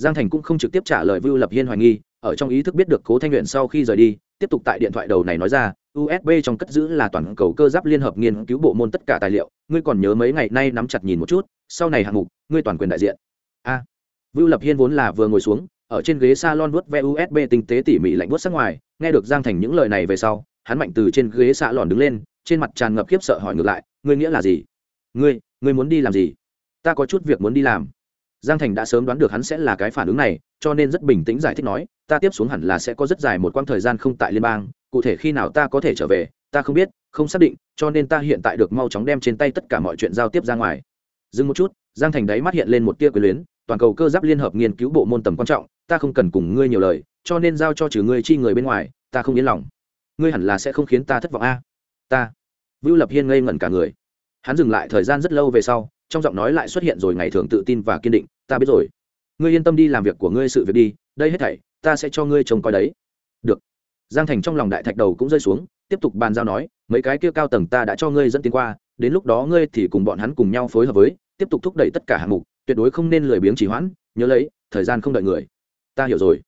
giang thành cũng không trực tiếp trả lời vưu lập hiên hoài nghi ở trong ý thức biết được cố thanh luyện sau khi rời đi tiếp tục tại điện thoại đầu này nói ra usb trong cất giữ là toàn cầu cơ giáp liên hợp nghiên cứu bộ môn tất cả tài liệu ngươi còn nhớ mấy ngày nay nắm chặt nhìn một chút sau này hạng mục ngươi toàn quyền đại diện. A. À, vưu lập hiên vốn là vừa ngồi xuống ở trên ghế salon vuốt ve usb tinh tế tỉ mỉ lạnh vuốt sắc ngoài nghe được giang thành những lời này về sau hắn mạnh từ trên ghế xạ lòn đứng lên trên mặt tràn ngập khiếp sợ hỏi ngược lại ngươi nghĩa là gì? Ngươi ngươi muốn đi làm gì? Ta có chút việc muốn đi làm giang thành đã sớm đoán được hắn sẽ là cái phản ứng này, cho nên rất bình tĩnh giải thích nói, ta tiếp xuống hẳn là sẽ có rất dài một quãng thời gian không tại liên bang, cụ thể khi nào ta có thể trở về, ta không biết, không xác định, cho nên ta hiện tại được mau chóng đem trên tay tất cả mọi chuyện giao tiếp ra ngoài. Dừng một chút, giang thành đáy mắt hiện lên một tia quyền luyến, toàn cầu cơ giáp liên hợp nghiên cứu bộ môn tầm quan trọng, ta không cần cùng ngươi nhiều lời, cho nên giao cho trừ ngươi chi người bên ngoài, ta không yên lòng. Ngươi hẳn là sẽ không khiến ta thất vọng a. Ta. Vưu lập hiên ngây ngẩn cả người. Hắn dừng lại thời gian rất lâu về sau trong giọng nói lại xuất hiện rồi ngày thường tự tin và kiên định, ta biết rồi. Ngươi yên tâm đi làm việc của ngươi sự việc đi, đây hết thảy, ta sẽ cho ngươi trông coi đấy. Được. Giang thành trong lòng đại thạch đầu cũng rơi xuống, tiếp tục bàn giao nói, mấy cái kia cao tầng ta đã cho ngươi dẫn tiến qua, đến lúc đó ngươi thì cùng bọn hắn cùng nhau phối hợp với, tiếp tục thúc đẩy tất cả hạng mục, tuyệt đối không nên lười biếng trì hoãn, nhớ lấy, thời gian không đợi người. Ta hiểu rồi.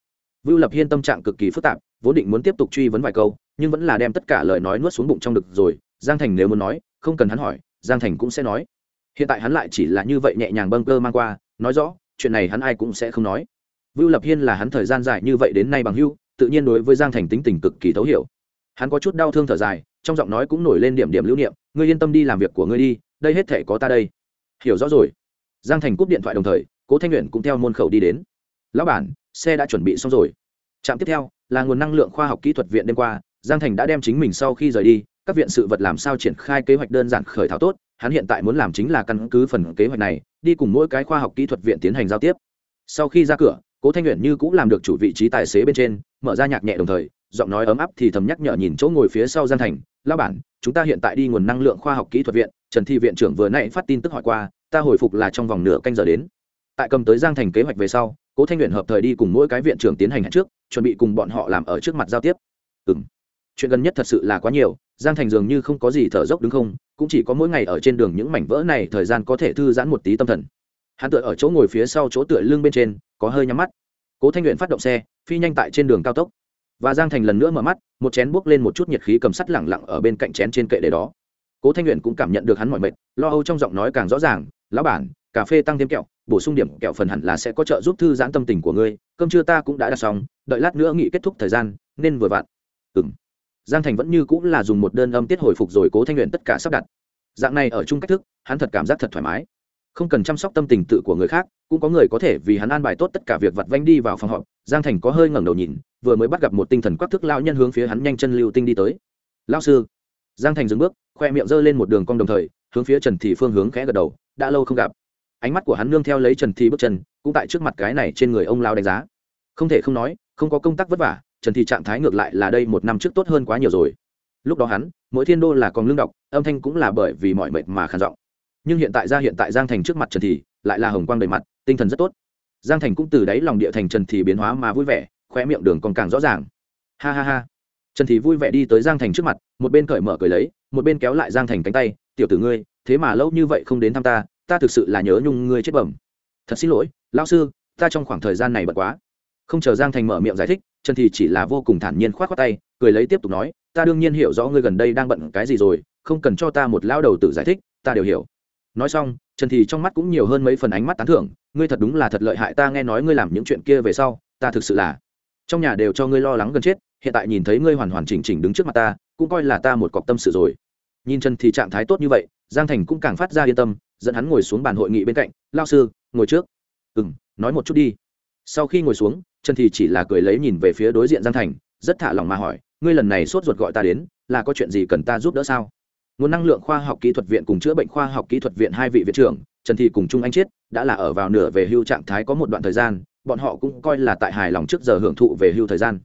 Vưu lập hiên tâm trạng cực kỳ phức tạp, vốn định muốn tiếp tục truy vấn vài câu, nhưng vẫn là đem tất cả lời nói nuốt xuống bụng trong được rồi. Giang thành nếu muốn nói, không cần hắn hỏi, giang thành cũng sẽ nói hiện tại hắn lại chỉ là như vậy nhẹ nhàng bâng cơ mang qua, nói rõ, chuyện này hắn ai cũng sẽ không nói. Vưu lập hiên là hắn thời gian dài như vậy đến nay bằng hưu tự nhiên đối với giang thành tính tình cực kỳ thấu hiểu. Hắn có chút đau thương thở dài, trong giọng nói cũng nổi lên điểm điểm lưu niệm, ngươi yên tâm đi làm việc của ngươi đi, đây hết thể có ta đây. Hiểu rõ rồi. Giang thành cúp điện thoại đồng thời, cố thanh nguyện cũng theo môn khẩu đi đến. Lão bản, xe đã chuẩn bị xong rồi. Trạm tiếp theo, là nguồn năng lượng khoa học kỹ thuật viện đêm qua, giang thành đã đem chính mình sau khi rời đi, các viện sự vật làm sao triển khai kế hoạch đơn giản khởi thảo tốt hắn hiện tại muốn làm chính là căn cứ phần kế hoạch này, đi cùng mỗi cái khoa học kỹ thuật viện tiến hành giao tiếp. Sau khi ra cửa, cố thanh nguyện như cũng làm được chủ vị trí tài xế bên trên, mở ra nhạc nhẹ đồng thời, giọng nói ấm áp thì thầm nhắc nhở nhìn chỗ ngồi phía sau giang thành lao bản, chúng ta hiện tại đi nguồn năng lượng khoa học kỹ thuật viện. Trần thi viện trưởng vừa nãy phát tin tức hỏi qua, ta hồi phục là trong vòng nửa canh giờ đến. Tại cầm tới giang thành kế hoạch về sau, cố thanh nguyện hợp thời đi cùng mỗi cái viện trưởng tiến hành trước, chuẩn bị cùng bọn họ làm ở trước mặt giao tiếp. Ừ m chuyện gần nhất thật sự là quá nhiều, giang thành dường như không có gì thở dốc đứng không? Cũng chỉ có mỗi ngày ở trên đường những mảnh vỡ này thời gian có thể thư giãn một tí tâm thần. Hắn tựa ở chỗ ngồi phía sau chỗ tựa lưng bên trên, có hơi nhắm mắt. Cố thanh luyện phát động xe, phi nhanh tại trên đường cao tốc. Và giang thành lần nữa mở mắt, một chén buốc lên một chút nhiệt khí cầm sắt lẳng lặng ở bên cạnh chén trên kệ để đó. Cố thanh luyện cũng cảm nhận được hắn mọi mệt, lo âu trong giọng nói càng rõ ràng, lão bản, cà phê tăng thêm kẹo, bổ sung điểm kẹo phần hẳn là sẽ có trợ giúp thư giãn tâm tình của ngươi, cơm trưa ta cũng đã đặt xong, đợi lát nữa nghỉ kết thúc thời gian, nên vừa vặn. Ừng giang thành vẫn như cũng là dùng một đơn âm tiết hồi phục rồi cố thanh luyện tất cả sắp đặt. Dạng này ở chung cách thức, hắn thật cảm giác thật thoải mái. Không cần chăm sóc tâm tình tự của người khác, cũng có người có thể vì hắn an bài tốt tất cả việc vặt vanh đi vào phòng họp. Giang thành có hơi ngẩng đầu nhìn, vừa mới bắt gặp một tinh thần quắc thức lao nhân hướng phía hắn nhanh chân lưu tinh đi tới. Lao sư. Giang thành dừng bước, khoe miệng giơ lên một đường cong đồng thời, hướng phía trần thị phương hướng khẽ gật đầu, đã lâu không gặp. Ánh mắt của hắn nương theo lấy trần thị bước chân, cũng tại trước mặt cái này trên người ông lao đánh giá. Không thể không nói, không có công tác vất vả trần thị trạng thái ngược lại là đây một năm trước tốt hơn quá nhiều rồi. Lúc đó hắn, mỗi thiên đô là còn lương đọc, âm thanh cũng là bởi vì mọi mệt mà khàn giọng. Nhưng hiện tại ra hiện tại giang thành trước mặt trần thị, lại là hồng quang đầy mặt, tinh thần rất tốt. Giang thành cũng từ đáy lòng địa thành trần thị biến hóa mà vui vẻ khoe miệng đường còn càng rõ ràng. Ha ha ha. Trần thị vui vẻ đi tới giang thành trước mặt, một bên cởi mở cười lấy, một bên kéo lại giang thành cánh tay, tiểu tử ngươi, thế mà lâu như vậy không đến thăm ta ta thực sự là nhớ nhung ngươi chết bẩm. Thật xin lỗi lao sư, ta trong khoảng thời gian này bận quá không chờ giang thành mở miệng giải thích, trần thì chỉ là vô cùng thản nhiên k h o á t khoác tay, cười lấy tiếp tục nói, ta đương nhiên hiểu rõ ngươi gần đây đang bận cái gì rồi, không cần cho ta một lao đầu tự giải thích, ta đều hiểu. Nói xong, trần thì trong mắt cũng nhiều hơn mấy phần ánh mắt tán thưởng, ngươi thật đúng là thật lợi hại, ta nghe nói ngươi làm những chuyện kia về sau, ta thực sự là trong nhà đều cho ngươi lo lắng gần chết, hiện tại nhìn thấy ngươi hoàn hoàn chỉnh chỉnh đứng trước mặt ta, cũng coi là ta một cọc tâm sự rồi. Nhìn trần thì trạng thái tốt như vậy, giang thành cũng càng phát ra yên tâm, dẫn hắn ngồi xuống bàn hội nghị bên cạnh lao sư, ngồi trước. Ừ m nói một chút đi. Sau khi ngồi xuống trần thì chỉ là cười lấy nhìn về phía đối diện giang thành, rất thả lòng mà hỏi, ngươi lần này sốt ruột gọi ta đến, là có chuyện gì cần ta giúp đỡ sao? Nguồn năng lượng khoa học kỹ thuật viện cùng chữa bệnh khoa học kỹ thuật viện hai vị viện trưởng, trần thì cùng chung anh chiết, đã là ở vào nửa về hưu trạng thái có một đoạn thời gian, bọn họ cũng coi là tại hài lòng trước giờ hưởng thụ về hưu thời gian.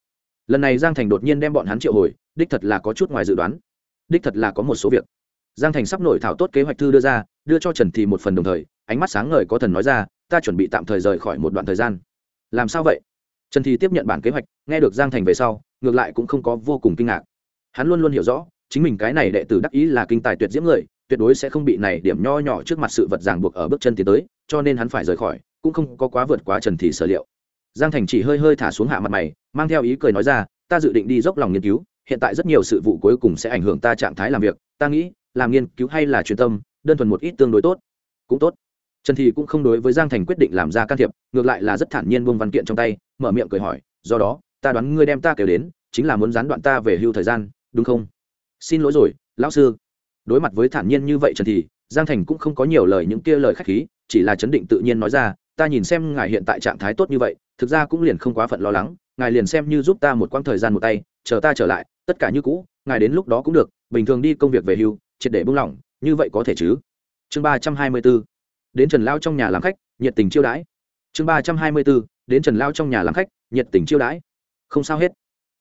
Lần này giang thành đột nhiên đem bọn hắn triệu hồi, đích thật là có chút ngoài dự đoán. Đích thật là có một số việc. Giang thành sắp nổi thảo tốt kế hoạch thư đưa ra, đưa cho trần thì một phần đồng thời, ánh mắt sáng ngời có thần nói ra, ta chuẩn bị tạm thời rời khỏi một đoạn thời gian. Làm sao vậy? Trần thì tiếp nhận bản kế hoạch, nghe được giang thành về sau, ngược lại cũng không có vô cùng kinh ngạc. Hắn luôn luôn hiểu rõ, chính mình cái này đệ tử đắc ý là kinh tài tuyệt diễm người, tuyệt đối sẽ không bị này điểm nho nhỏ trước mặt sự vật ràng buộc ở bước chân tiến tới, cho nên hắn phải rời khỏi, cũng không có quá vượt quá trần thì sở liệu. Giang thành chỉ hơi hơi thả xuống hạ mặt mày, mang theo ý cười nói ra, ta dự định đi dốc lòng nghiên cứu, hiện tại rất nhiều sự vụ cuối cùng sẽ ảnh hưởng ta trạng thái làm việc, ta nghĩ, làm nghiên cứu hay là truyền tâm, đơn thuần một ít tương đối tốt. Cũng tốt. Trần thị cũng không đối với giang thành quyết định làm ra can thiệp, ngược lại là rất thản nhiên buông văn kiện trong tay mở miệng cười hỏi do đó ta đoán ngươi đem ta kêu đến chính là muốn gián đoạn ta về hưu thời gian đúng không? Xin lỗi rồi lão sư. Đối mặt với thản nhiên như vậy trần thì, giang thành cũng không có nhiều lời những kia lời khách khí chỉ là chấn định tự nhiên nói ra ta nhìn xem ngài hiện tại trạng thái tốt như vậy thực ra cũng liền không quá phận lo lắng ngài liền xem như giúp ta một quãng thời gian một tay chờ ta trở lại tất cả như cũ ngài đến lúc đó cũng được bình thường đi công việc về hưu triệt để buông lỏng như vậy có thể chứ? Chương ba trăm hai mươi b ố đến trần lao trong nhà làm khách nhiệt tình chiêu đãi. Chương ba trăm hai mươi b ố đến trần lao trong nhà làm khách, nhiệt tình chiêu đãi. Không sao hết.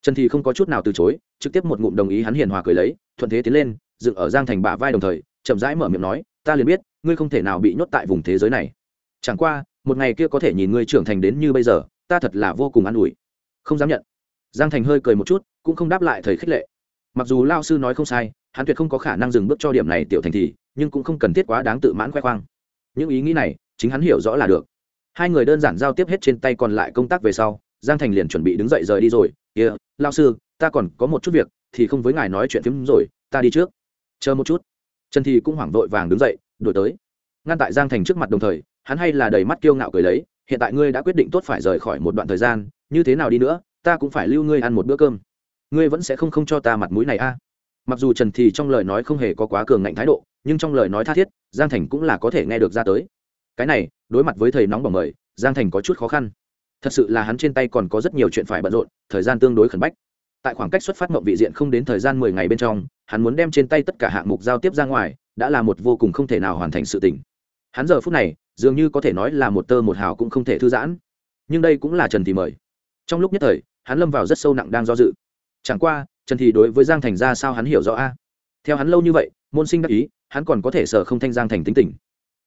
Trần thì không có chút nào từ chối, trực tiếp một ngụm đồng ý hắn hiền hòa cười lấy, thuận thế tiến lên, dựng ở giang thành bả vai đồng thời, chậm rãi mở miệng nói, ta liền biết, ngươi không thể nào bị nhốt tại vùng thế giới này. Chẳng qua, một ngày kia có thể nhìn ngươi trưởng thành đến như bây giờ, ta thật là vô cùng an ủi. Không dám nhận. Giang thành hơi cười một chút, cũng không đáp lại thầy khích lệ. Mặc dù lao sư nói không sai, hắn tuyệt không có khả năng dừng bước cho điểm này tiểu thành thì, nhưng cũng không cần thiết quá đáng tự mãn khoe khoang. Những ý nghĩ này, chính hắn hiểu rõ là được hai người đơn giản giao tiếp hết trên tay còn lại công tác về sau giang thành liền chuẩn bị đứng dậy rời đi rồi. Kia、yeah, lao sư ta còn có một chút việc thì không với ngài nói chuyện phím rồi ta đi trước. Chờ một chút. Trần thì cũng hoảng vội vàng đứng dậy đổi tới. Ngăn tại giang thành trước mặt đồng thời hắn hay là đầy mắt kiêu ngạo cười lấy hiện tại ngươi đã quyết định tốt phải rời khỏi một đoạn thời gian như thế nào đi nữa ta cũng phải lưu ngươi ăn một bữa cơm. Ngươi vẫn sẽ không không cho ta mặt mũi này a. À. mặc dù trần thì trong lời nói không hề có quá cường ngạnh thái độ nhưng trong lời nói tha thiết giang thành cũng là có thể nghe được ra tới cái này, đối mặt với thầy nóng bỏng mời, giang thành có chút khó khăn. Thật sự là hắn trên tay còn có rất nhiều chuyện phải bận rộn, thời gian tương đối khẩn bách. Tại khoảng cách xuất phát mộng vị diện không đến thời gian mười ngày bên trong, hắn muốn đem trên tay tất cả hạng mục giao tiếp ra ngoài, đã là một vô cùng không thể nào hoàn thành sự tình. Hắn giờ phút này, dường như có thể nói là một tơ một hào cũng không thể thư giãn. Nhưng đây cũng là trần thì mời. Trong lúc nhất thời, hắn lâm vào rất sâu nặng đang do dự. Chẳng qua, trần thì đối với giang thành ra sao hắn hiểu rõ a? Theo hắn lâu như vậy, môn sinh đắc ý, hắn còn có thể sợ không thanh giang thành tính tình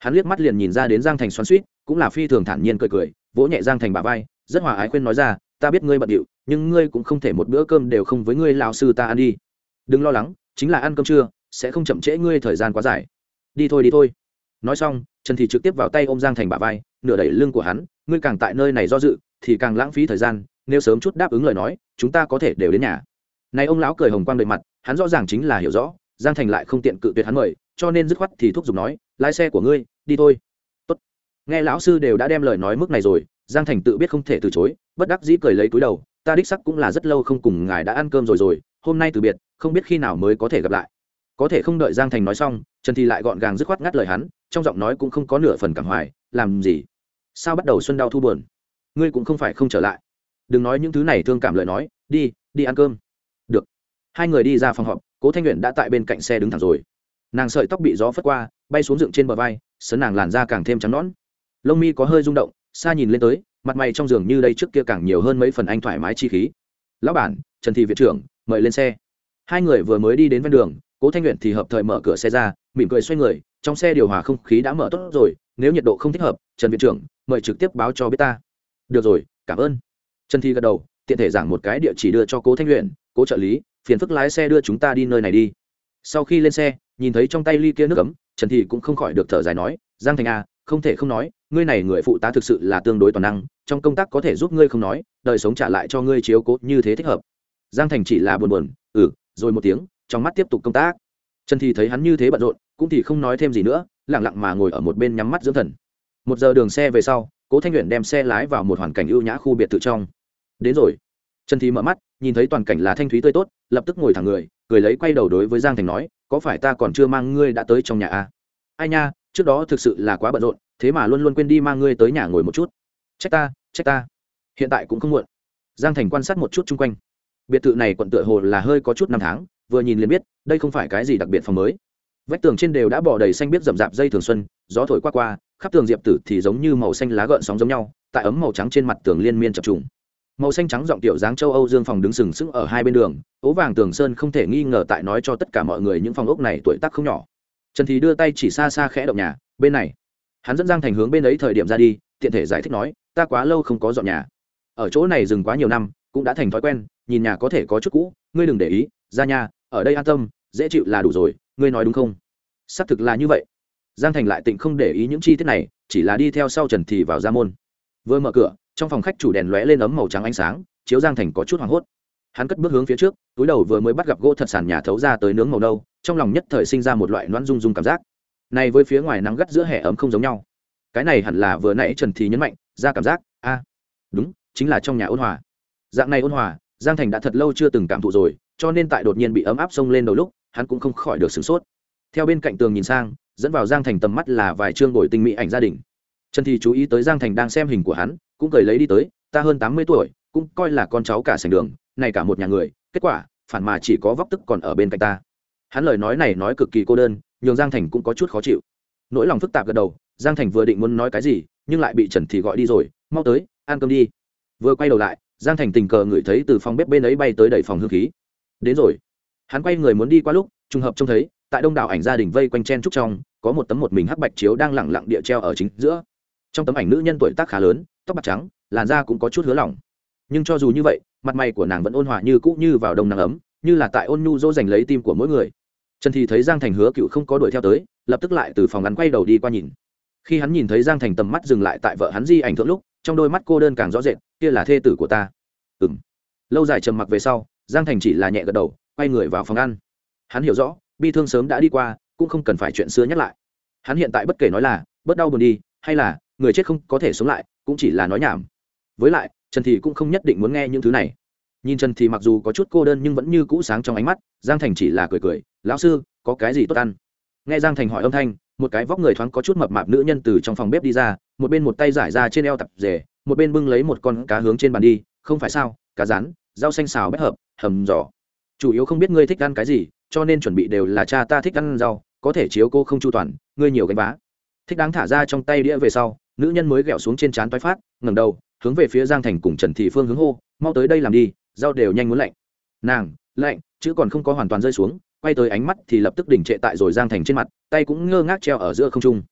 hắn liếc mắt liền nhìn ra đến giang thành xoắn suýt cũng là phi thường thản nhiên cười cười, vỗ nhẹ giang thành bà vai, rất hòa ái khuyên nói ra, ta biết ngươi bận điệu, nhưng ngươi cũng không thể một bữa cơm đều không với ngươi lão sư ta ăn đi. Đừng lo lắng, chính là ăn cơm trưa, sẽ không chậm trễ ngươi thời gian quá dài. Đi thôi đi thôi. Nói xong, trần thì trực tiếp vào tay ôm giang thành bà vai, nửa đẩy lưng của hắn, ngươi càng tại nơi này do dự, thì càng lãng phí thời gian, nếu sớm chút đáp ứng lời nói, chúng ta có thể đều đến nhà. Này ông lão cười hồng quang đầy mặt, hắn rõ ràng chính là hiểu rõ, giang thành lại không tiện cự tuyệt hắn mời, cho nên dứt khoát thì thúc giục nói lái xe của ngươi, đi thôi. Tốt. nghe lão sư đều đã đem lời nói mức này rồi, giang thành tự biết không thể từ chối, bất đắc dĩ cười lấy túi đầu, ta đích sắc cũng là rất lâu không cùng ngài đã ăn cơm rồi rồi, hôm nay từ biệt, không biết khi nào mới có thể gặp lại. Có thể không đợi giang thành nói xong, trần thì lại gọn gàng dứt khoát ngắt lời hắn, trong giọng nói cũng không có nửa phần cảm hoài, làm gì? Sao bắt đầu xuân đau thu buồn? Ngươi cũng không phải không trở lại. Đừng nói những thứ này thương cảm lời nói, đi đi ăn cơm. Được. Hai người đi ra phòng họp, cố thanh luyện đã tại bên cạnh xe đứng thẳng rồi. Nàng sợi tóc bị gió phất qua bay xuống dựng trên bờ vai, sấn nàng làn da càng thêm trắng nõn. Lông mi có hơi rung động, xa nhìn lên tới, mặt mày trong giường như đây trước kia càng nhiều hơn mấy phần anh thoải mái chi khí. Lão bản, trần thị viện trưởng, mời lên xe. Hai người vừa mới đi đến ven đường, cố thanh luyện thì hợp thời mở cửa xe ra, mỉm cười xoay người, trong xe điều hòa không khí đã mở tốt rồi, nếu nhiệt độ không thích hợp, trần viện trưởng, mời trực tiếp báo cho biết ta. Được rồi, cảm ơn. Trần thi gật đầu, tiện thể giảng một cái địa chỉ đưa cho cố thanh luyện cố trợ lý, phiền phức lái xe đưa chúng ta đi nơi này đi. Sau khi lên xe nhìn thấy trong tay ly kia nước ấm trần thị cũng không khỏi được thở dài nói giang thành a à, không thể không nói ngươi này người phụ tá thực sự là tương đối toàn năng trong công tác có thể giúp ngươi không nói đời sống trả lại cho ngươi chiếu cố như thế thích hợp. Giang thành chỉ là buồn buồn ừ rồi một tiếng trong mắt tiếp tục công tác. Trần Thị thấy hắn như thế bận rộn cũng thì không nói thêm gì nữa lẳng lặng mà ngồi ở một bên nhắm mắt dưỡng thần. Một giờ đường xe về sau cố thanh luyện đem xe lái vào một hoàn cảnh ưu nhã khu biệt thự trong. Đến rồi. Trần Thị mở mắt nhìn thấy toàn cảnh là thanh thúy tươi tốt lập tức ngồi thẳng người cười lấy quay đầu đối với giang thành nói có phải ta còn chưa mang ngươi đã tới trong nhà à? ai nha, trước đó thực sự là quá bận rộn, thế mà luôn luôn quên đi mang ngươi tới nhà ngồi một chút. Trách ta trách ta. Hiện tại cũng không muộn. Giang thành quan sát một chút chung quanh. Biệt thự này quận tựa hồ là hơi có chút năm tháng, vừa nhìn liền biết, đây không phải cái gì đặc biệt phòng mới. Vách tường trên đều đã bỏ đầy xanh biết rậm rạp dây thường xuân, gió thổi qua qua, khắp tường diệp tử thì giống như màu xanh lá gợn sóng giống nhau, tại ấm màu trắng trên mặt tường liên miên chập trùng màu xanh trắng giọng tiểu dáng châu âu dương phòng đứng sừng sững ở hai bên đường, ố vàng tường sơn không thể nghi ngờ tại nói cho tất cả mọi người những phòng ốc này tuổi tác không nhỏ. Trần thì đưa tay chỉ xa xa khẽ động nhà, bên này. Hắn dẫn giang thành hướng bên ấy thời điểm ra đi, tiện thể giải thích nói, ta quá lâu không có dọn nhà. Ở chỗ này dừng quá nhiều năm, cũng đã thành thói quen, nhìn nhà có thể có chút cũ, ngươi đừng để ý, ra nhà, ở đây an tâm, dễ chịu là đủ rồi, ngươi nói đúng không? Xác thực là như vậy. Giang thành lại tịnh không để ý những chi tiết này, chỉ là đi theo sau trần thì vào ra môn. Vừa mở cửa trong phòng khách chủ đèn lóe lên ấm màu trắng ánh sáng, chiếu giang thành có chút hoảng hốt. Hắn cất bước hướng phía trước, túi đầu vừa mới bắt gặp gỗ thật sàn nhà thấu ra tới nướng màu nâu, trong lòng nhất thời sinh ra một loại loãn rung rung cảm giác. Này với phía ngoài nắng gắt giữa hè ấm không giống nhau. Cái này hẳn là vừa nãy trần thì nhấn mạnh, ra cảm giác, a, đúng, chính là trong nhà ôn hòa. Dạng này ôn hòa, giang thành đã thật lâu chưa từng cảm thụ rồi, cho nên tại đột nhiên bị ấm áp sông lên đầu lúc, hắn cũng không khỏi được sửng sốt. Theo bên cạnh tường nhìn sang, dẫn vào giang thành tầm mắt là vài chương đổi tinh mỹ ảnh gia đình trần thì chú ý tới giang thành đang xem hình của hắn, cũng cười lấy đi tới, ta hơn tám mươi tuổi, cũng coi là con cháu cả sành đường, này cả một nhà người, kết quả, phản mà chỉ có vóc tức còn ở bên cạnh ta. Hắn lời nói này nói cực kỳ cô đơn, nhường giang thành cũng có chút khó chịu. Nỗi lòng phức tạp gật đầu, giang thành vừa định muốn nói cái gì, nhưng lại bị trần thì gọi đi rồi, mau tới, ăn cơm đi. Vừa quay đầu lại, giang thành tình cờ ngửi thấy từ phòng bếp bên ấy bay tới đầy phòng hương khí. Đến rồi. Hắn quay người muốn đi qua lúc, trùng hợp trông thấy, tại đông đảo ảnh gia đình vây quanh chen trúc trong, có một tấm một mình hắc bạch chiếu đang lẳng lặng địa treo ở chính giữa trong tấm ảnh nữ nhân tuổi tác khá lớn, tóc bạc trắng, làn da cũng có chút hứa lỏng. Nhưng cho dù như vậy, mặt mày của nàng vẫn ôn hòa như cũ như vào đông nắng ấm, như là tại ôn nhu dỗ dành lấy tim của mỗi người. Trần thì thấy giang thành hứa cựu không có đuổi theo tới, lập tức lại từ phòng ngắn quay đầu đi qua nhìn. Khi hắn nhìn thấy giang thành tầm mắt dừng lại tại vợ hắn di ảnh thượng lúc, trong đôi mắt cô đơn càng rõ rệt, kia là thê tử của ta. Ừ m lâu dài trầm mặc về sau, giang thành chỉ là nhẹ gật đầu, quay người vào phòng ăn. Hắn hiểu rõ, bi thương sớm đã đi qua, cũng không cần phải chuyện xưa nhắc lại. Hắn hiện tại bất kể nói là, bớt đau buồn đi, hay là người chết không có thể sống lại, cũng chỉ là nói nhảm. Với lại, trần thì cũng không nhất định muốn nghe những thứ này. Nhìn trần thì mặc dù có chút cô đơn nhưng vẫn như cũ sáng trong ánh mắt, giang thành chỉ là cười cười, lão sư, có cái gì tốt ăn? Nghe giang thành hỏi âm thanh, một cái vóc người thoáng có chút mập mạp nữ nhân từ trong phòng bếp đi ra, một bên một tay giải ra trên eo tập rể, một bên bưng lấy một con cá hướng trên bàn đi, không phải sao, cá rán, rau xanh xào bếp hợp, hầm giò. Chủ yếu không biết ngươi thích ăn cái gì, cho nên chuẩn bị đều là cha ta thích ăn rau, có thể chiếu cô không chu toàn, ngươi nhiều gánh vá. Thích đáng thả ra trong tay đĩa về sau nữ nhân mới ghẹo xuống trên trán toái phát, ngẩng đầu, hướng về phía giang thành cùng trần thị phương hướng hô, mau tới đây làm đi, rau đều nhanh muốn lạnh. Nàng, lạnh chứ còn không có hoàn toàn rơi xuống, quay tới ánh mắt thì lập tức đỉnh trệ tại rồi giang thành trên mặt, tay cũng ngơ ngác treo ở giữa không trung.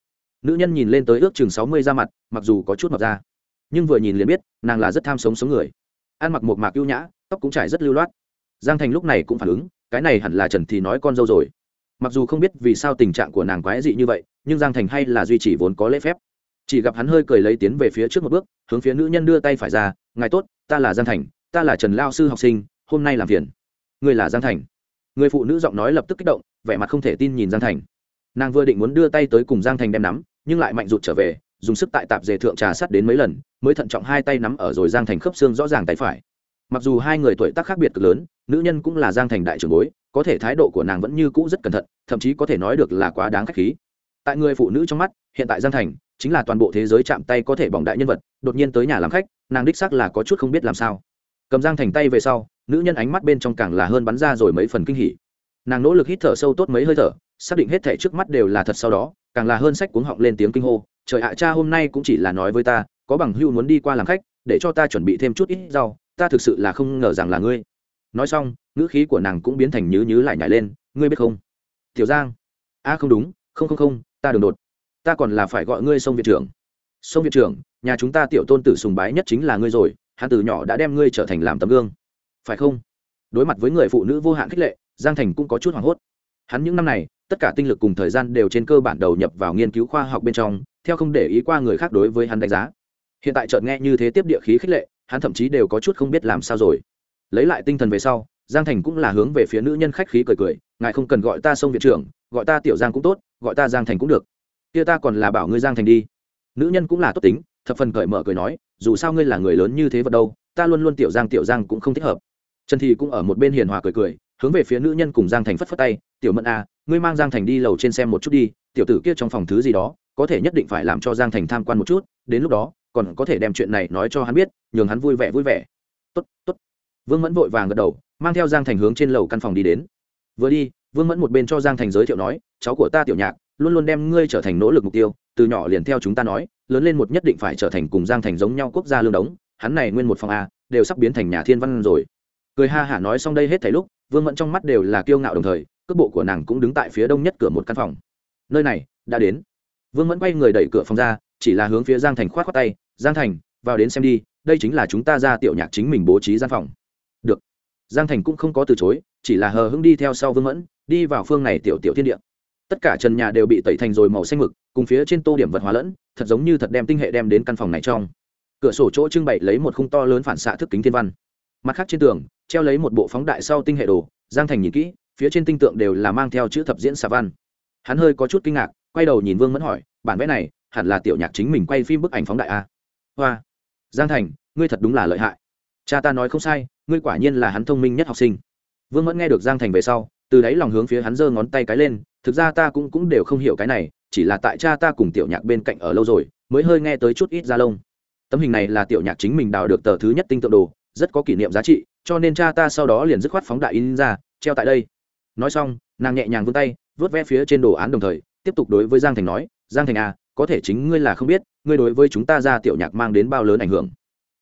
Nữ nhân nhìn lên tới ước chừng sáu mươi da mặt, mặc dù có chút mập da nhưng vừa nhìn liền biết, nàng là rất tham sống sống người. Ăn mặc một mạc ưu nhã, tóc cũng trải rất lưu loát. Giang thành lúc này cũng phản ứng, cái này hẳn là trần thì nói con dâu rồi. Mặc dù không biết vì sao tình trạng của nàng quái dị như vậy, nhưng giang thành hay là duy trì vốn có lễ phép chỉ gặp hắn hơi cười lấy tiến về phía trước một bước, hướng phía nữ nhân đưa tay phải ra, ngài tốt, ta là giang thành, ta là trần lao sư học sinh, hôm nay làm phiền. Người là giang thành? Người phụ nữ giọng nói lập tức kích động, vẻ mặt không thể tin nhìn giang thành. Nàng vừa định muốn đưa tay tới cùng giang thành đem nắm, nhưng lại mạnh rụt trở về, dùng sức tại tạp dề thượng trà sắt đến mấy lần, mới thận trọng hai tay nắm ở rồi giang thành khớp xương rõ ràng tay phải. Mặc dù hai người tuổi tác khác biệt cực lớn, nữ nhân cũng là giang thành đại trưởng bối, có thể thái độ của nàng vẫn như cũ rất cẩn thận, thậm chí có thể nói được là quá đáng k h á c h khí. Tại người phụ nữ trong mắt, hiện tại giang thành chính là toàn bộ thế giới chạm tay có thể bỏng đại nhân vật, đột nhiên tới nhà làm khách, nàng đích xác là có chút không biết làm sao. Cầm giang thành tay về sau, nữ nhân ánh mắt bên trong càng là hơn bắn ra rồi mấy phần kinh hỉ. Nàng nỗ lực hít thở sâu tốt mấy hơi thở, xác định hết thể trước mắt đều là thật sau đó, càng là hơn sách cuống họng lên tiếng kinh hô, trời ạ, cha, hôm nay cũng chỉ là nói với ta, có bằng hưu muốn đi qua làm khách, để cho ta chuẩn bị thêm chút ít rau, ta thực sự là không ngờ rằng là ngươi. Nói xong, ngữ khí của nàng cũng biến thành nhứ nhứ lại nhảy lên, ngươi biết không? Tiểu giang. A, không đúng, không không không, ta đường đột ta còn là phải gọi ngươi sông viện trưởng. Sông viện trưởng, nhà chúng ta tiểu tôn tử sùng bái nhất chính là ngươi rồi, hắn từ nhỏ đã đem ngươi trở thành làm tấm gương. Phải không? Đối mặt với người phụ nữ vô hạn khích lệ, giang thành cũng có chút hoảng hốt. Hắn những năm này, tất cả tinh lực cùng thời gian đều trên cơ bản đầu nhập vào nghiên cứu khoa học bên trong, theo không để ý qua người khác đối với hắn đánh giá. Hiện tại chợt nghe như thế tiếp địa khí khích lệ, hắn thậm chí đều có chút không biết làm sao rồi. Lấy lại tinh thần về sau, giang thành cũng là hướng về phía nữ nhân khách khí cười cười, ngài không cần gọi ta sông viện trưởng, gọi ta tiểu giang cũng tốt, gọi ta giang thành cũng được kia ta còn là bảo ngươi giang thành đi. Nữ nhân cũng là tốt tính thập phần cởi mở cười nói dù sao ngươi là người lớn như thế vật đâu ta luôn luôn tiểu giang tiểu giang cũng không thích hợp. Trần thì cũng ở một bên hiền hòa cười cười hướng về phía nữ nhân cùng giang thành phất phất tay tiểu mẫn a à, ngươi mang giang thành đi lầu trên xem một chút đi tiểu tử kia trong phòng thứ gì đó có thể nhất định phải làm cho giang thành tham quan một chút đến lúc đó còn có thể đem chuyện này nói cho hắn biết nhường hắn vui vẻ vui vẻ. Tốt tốt. Vương mẫn vội vàng gật đầu mang theo giang thành hướng trên lầu căn phòng đi đến. Vừa đi vương mẫn một bên cho giang thành giới thiệu nói cháu của ta tiểu nhạc luôn luôn đem ngươi trở thành nỗ lực mục tiêu, từ nhỏ liền theo chúng ta nói, lớn lên một nhất định phải trở thành cùng giang thành giống nhau quốc gia lương đống, hắn này nguyên một phòng a, đều sắp biến thành nhà thiên văn rồi. Cười ha hả nói xong đây hết thảy lúc, vương mẫn trong mắt đều là kiêu ngạo đồng thời, cước bộ của nàng cũng đứng tại phía đông nhất cửa một căn phòng. Nơi này, đã đến. Vương mẫn quay người đẩy cửa phòng ra, chỉ là hướng phía giang thành khoát khoát tay, giang thành, vào đến xem đi, đây chính là chúng ta ra tiểu nhạc chính mình bố trí gian phòng. Được. Giang thành cũng không có từ chối, chỉ là hờ hững đi theo sau vương mẫn, đi vào phương này tiểu tiểu thiên địa tất cả trần nhà đều bị tẩy thành rồi màu xanh mực, cùng phía trên tô điểm vật hóa lẫn, thật giống như thật đem tinh hệ đem đến căn phòng này trong. Cửa sổ chỗ trưng bày lấy một khung to lớn phản xạ thức kính thiên văn. Mặt khác trên tường, treo lấy một bộ phóng đại sau tinh hệ đồ, giang thành nhìn kỹ, phía trên tinh tượng đều là mang theo chữ thập diễn xà văn. Hắn hơi có chút kinh ngạc, quay đầu nhìn vương mẫn hỏi, bản vẽ này, hẳn là tiểu nhạc chính mình quay phim bức ảnh phóng đại a hoa. Giang thành, ngươi thật đúng là lợi hại. Cha ta nói không sai, ngươi quả nhiên là hắn thông minh nhất học sinh. Vương mẫn nghe được giang thành về sau, từ đấy lòng hướng phía hắn giơ ngón tay cái lên thực ra ta cũng cũng đều không hiểu cái này, chỉ là tại cha ta cùng tiểu nhạc bên cạnh ở lâu rồi, mới hơi nghe tới chút ít da lông. Tấm hình này là tiểu nhạc chính mình đào được tờ thứ nhất tinh tượng đồ, rất có kỷ niệm giá trị, cho nên cha ta sau đó liền dứt khoát phóng đại in ra, treo tại đây. Nói xong, nàng nhẹ nhàng vươn tay, vớt ve phía trên đồ án đồng thời, tiếp tục đối với giang thành nói, giang thành à có thể chính ngươi là không biết, ngươi đối với chúng ta ra tiểu nhạc mang đến bao lớn ảnh hưởng.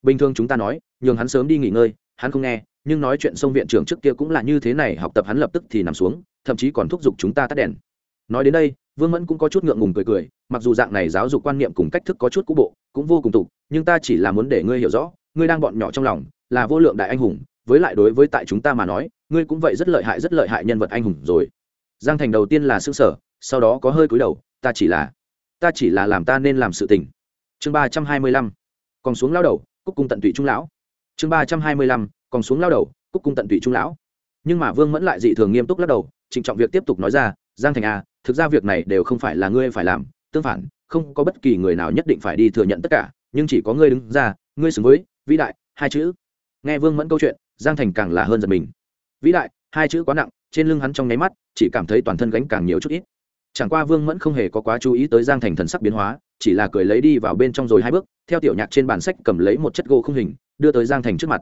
Bình thường chúng ta nói, nhường hắn sớm đi nghỉ ngơi, hắn không nghe nhưng nói chuyện sông viện trưởng trước kia cũng là như thế này, học tập hắn lập tức thì nằm xuống, thậm chí còn thúc giục chúng ta tắt đèn. Nói đến đây, vương mẫn cũng có chút ngượng ngùng cười cười, mặc dù dạng này giáo dục quan niệm cùng cách thức có chút cũ bộ, cũng vô cùng tục, nhưng ta chỉ là muốn để ngươi hiểu rõ, ngươi đang bọn nhỏ trong lòng, là vô lượng đại anh hùng, với lại đối với tại chúng ta mà nói, ngươi cũng vậy rất lợi hại, rất lợi hại nhân vật anh hùng rồi. Giang thành đầu tiên là xương sở sau đó có hơi cúi đầu, ta chỉ là, ta chỉ là làm ta nên làm sự tình. Chương ba trăm hai mươi lăm, còn xuống lao đầu, cúc cung tận tụy trung lão. Chương ba trăm hai mươi lăm còn xuống lao đầu cúc cung tận tụy trung lão. Nhưng mà vương mẫn lại dị thường nghiêm túc lắc đầu trịnh trọng việc tiếp tục nói ra giang thành a à, thực ra việc này đều không phải là ngươi phải làm tương phản không có bất kỳ người nào nhất định phải đi thừa nhận tất cả nhưng chỉ có ngươi đứng ra ngươi xứng với vĩ đại hai chữ. Nghe vương mẫn câu chuyện giang thành càng là hơn giật mình. Vĩ đại hai chữ quá nặng trên lưng hắn trong nháy mắt chỉ cảm thấy toàn thân gánh càng nhiều chút ít. Chẳng qua vương mẫn không hề có quá chú ý tới giang thành thần sắc biến hóa chỉ là cười lấy đi vào bên trong rồi hai bước theo tiểu nhạc trên bàn sách cầm lấy một chất gỗ không hình đưa tới giang thành trước mặt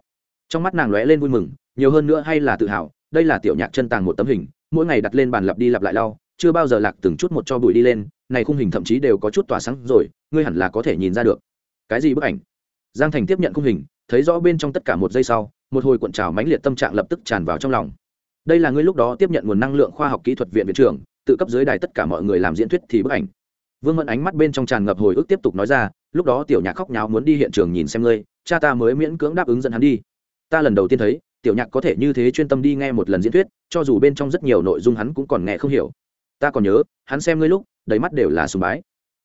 trong mắt nàng lóe lên vui mừng, nhiều hơn nữa hay là tự hào, đây là tiểu nhạc chân tàng một tấm hình, mỗi ngày đặt lên bàn lặp đi lặp lại lau, chưa bao giờ lạc từng chút một cho bụi đi lên, này khung hình thậm chí đều có chút tỏa sáng rồi, ngươi hẳn là có thể nhìn ra được. Cái gì bức ảnh? Giang thành tiếp nhận khung hình, thấy rõ bên trong tất cả một giây sau, một hồi cuộn trào mãnh liệt tâm trạng lập tức tràn vào trong lòng. Đây là ngươi lúc đó tiếp nhận nguồn năng lượng khoa học kỹ thuật viện viện trưởng, tự cấp dưới đài tất cả mọi người làm diễn thuyết thì bức ảnh. Vương mẫn ánh mắt bên trong tràn ngập hồi ức tiếp tục nói ra, lúc đó tiểu nhạc khóc nháo muốn đi hiện trường nhìn xem ngươi, cha ta mới miễn cưỡng đáp ứng dẫn hắn đi ta lần đầu tiên thấy, tiểu nhạc có thể như thế chuyên tâm đi nghe một lần diễn thuyết, cho dù bên trong rất nhiều nội dung hắn cũng còn nghe không hiểu. Ta còn nhớ, hắn xem ngươi lúc, đầy mắt đều là sùng bái.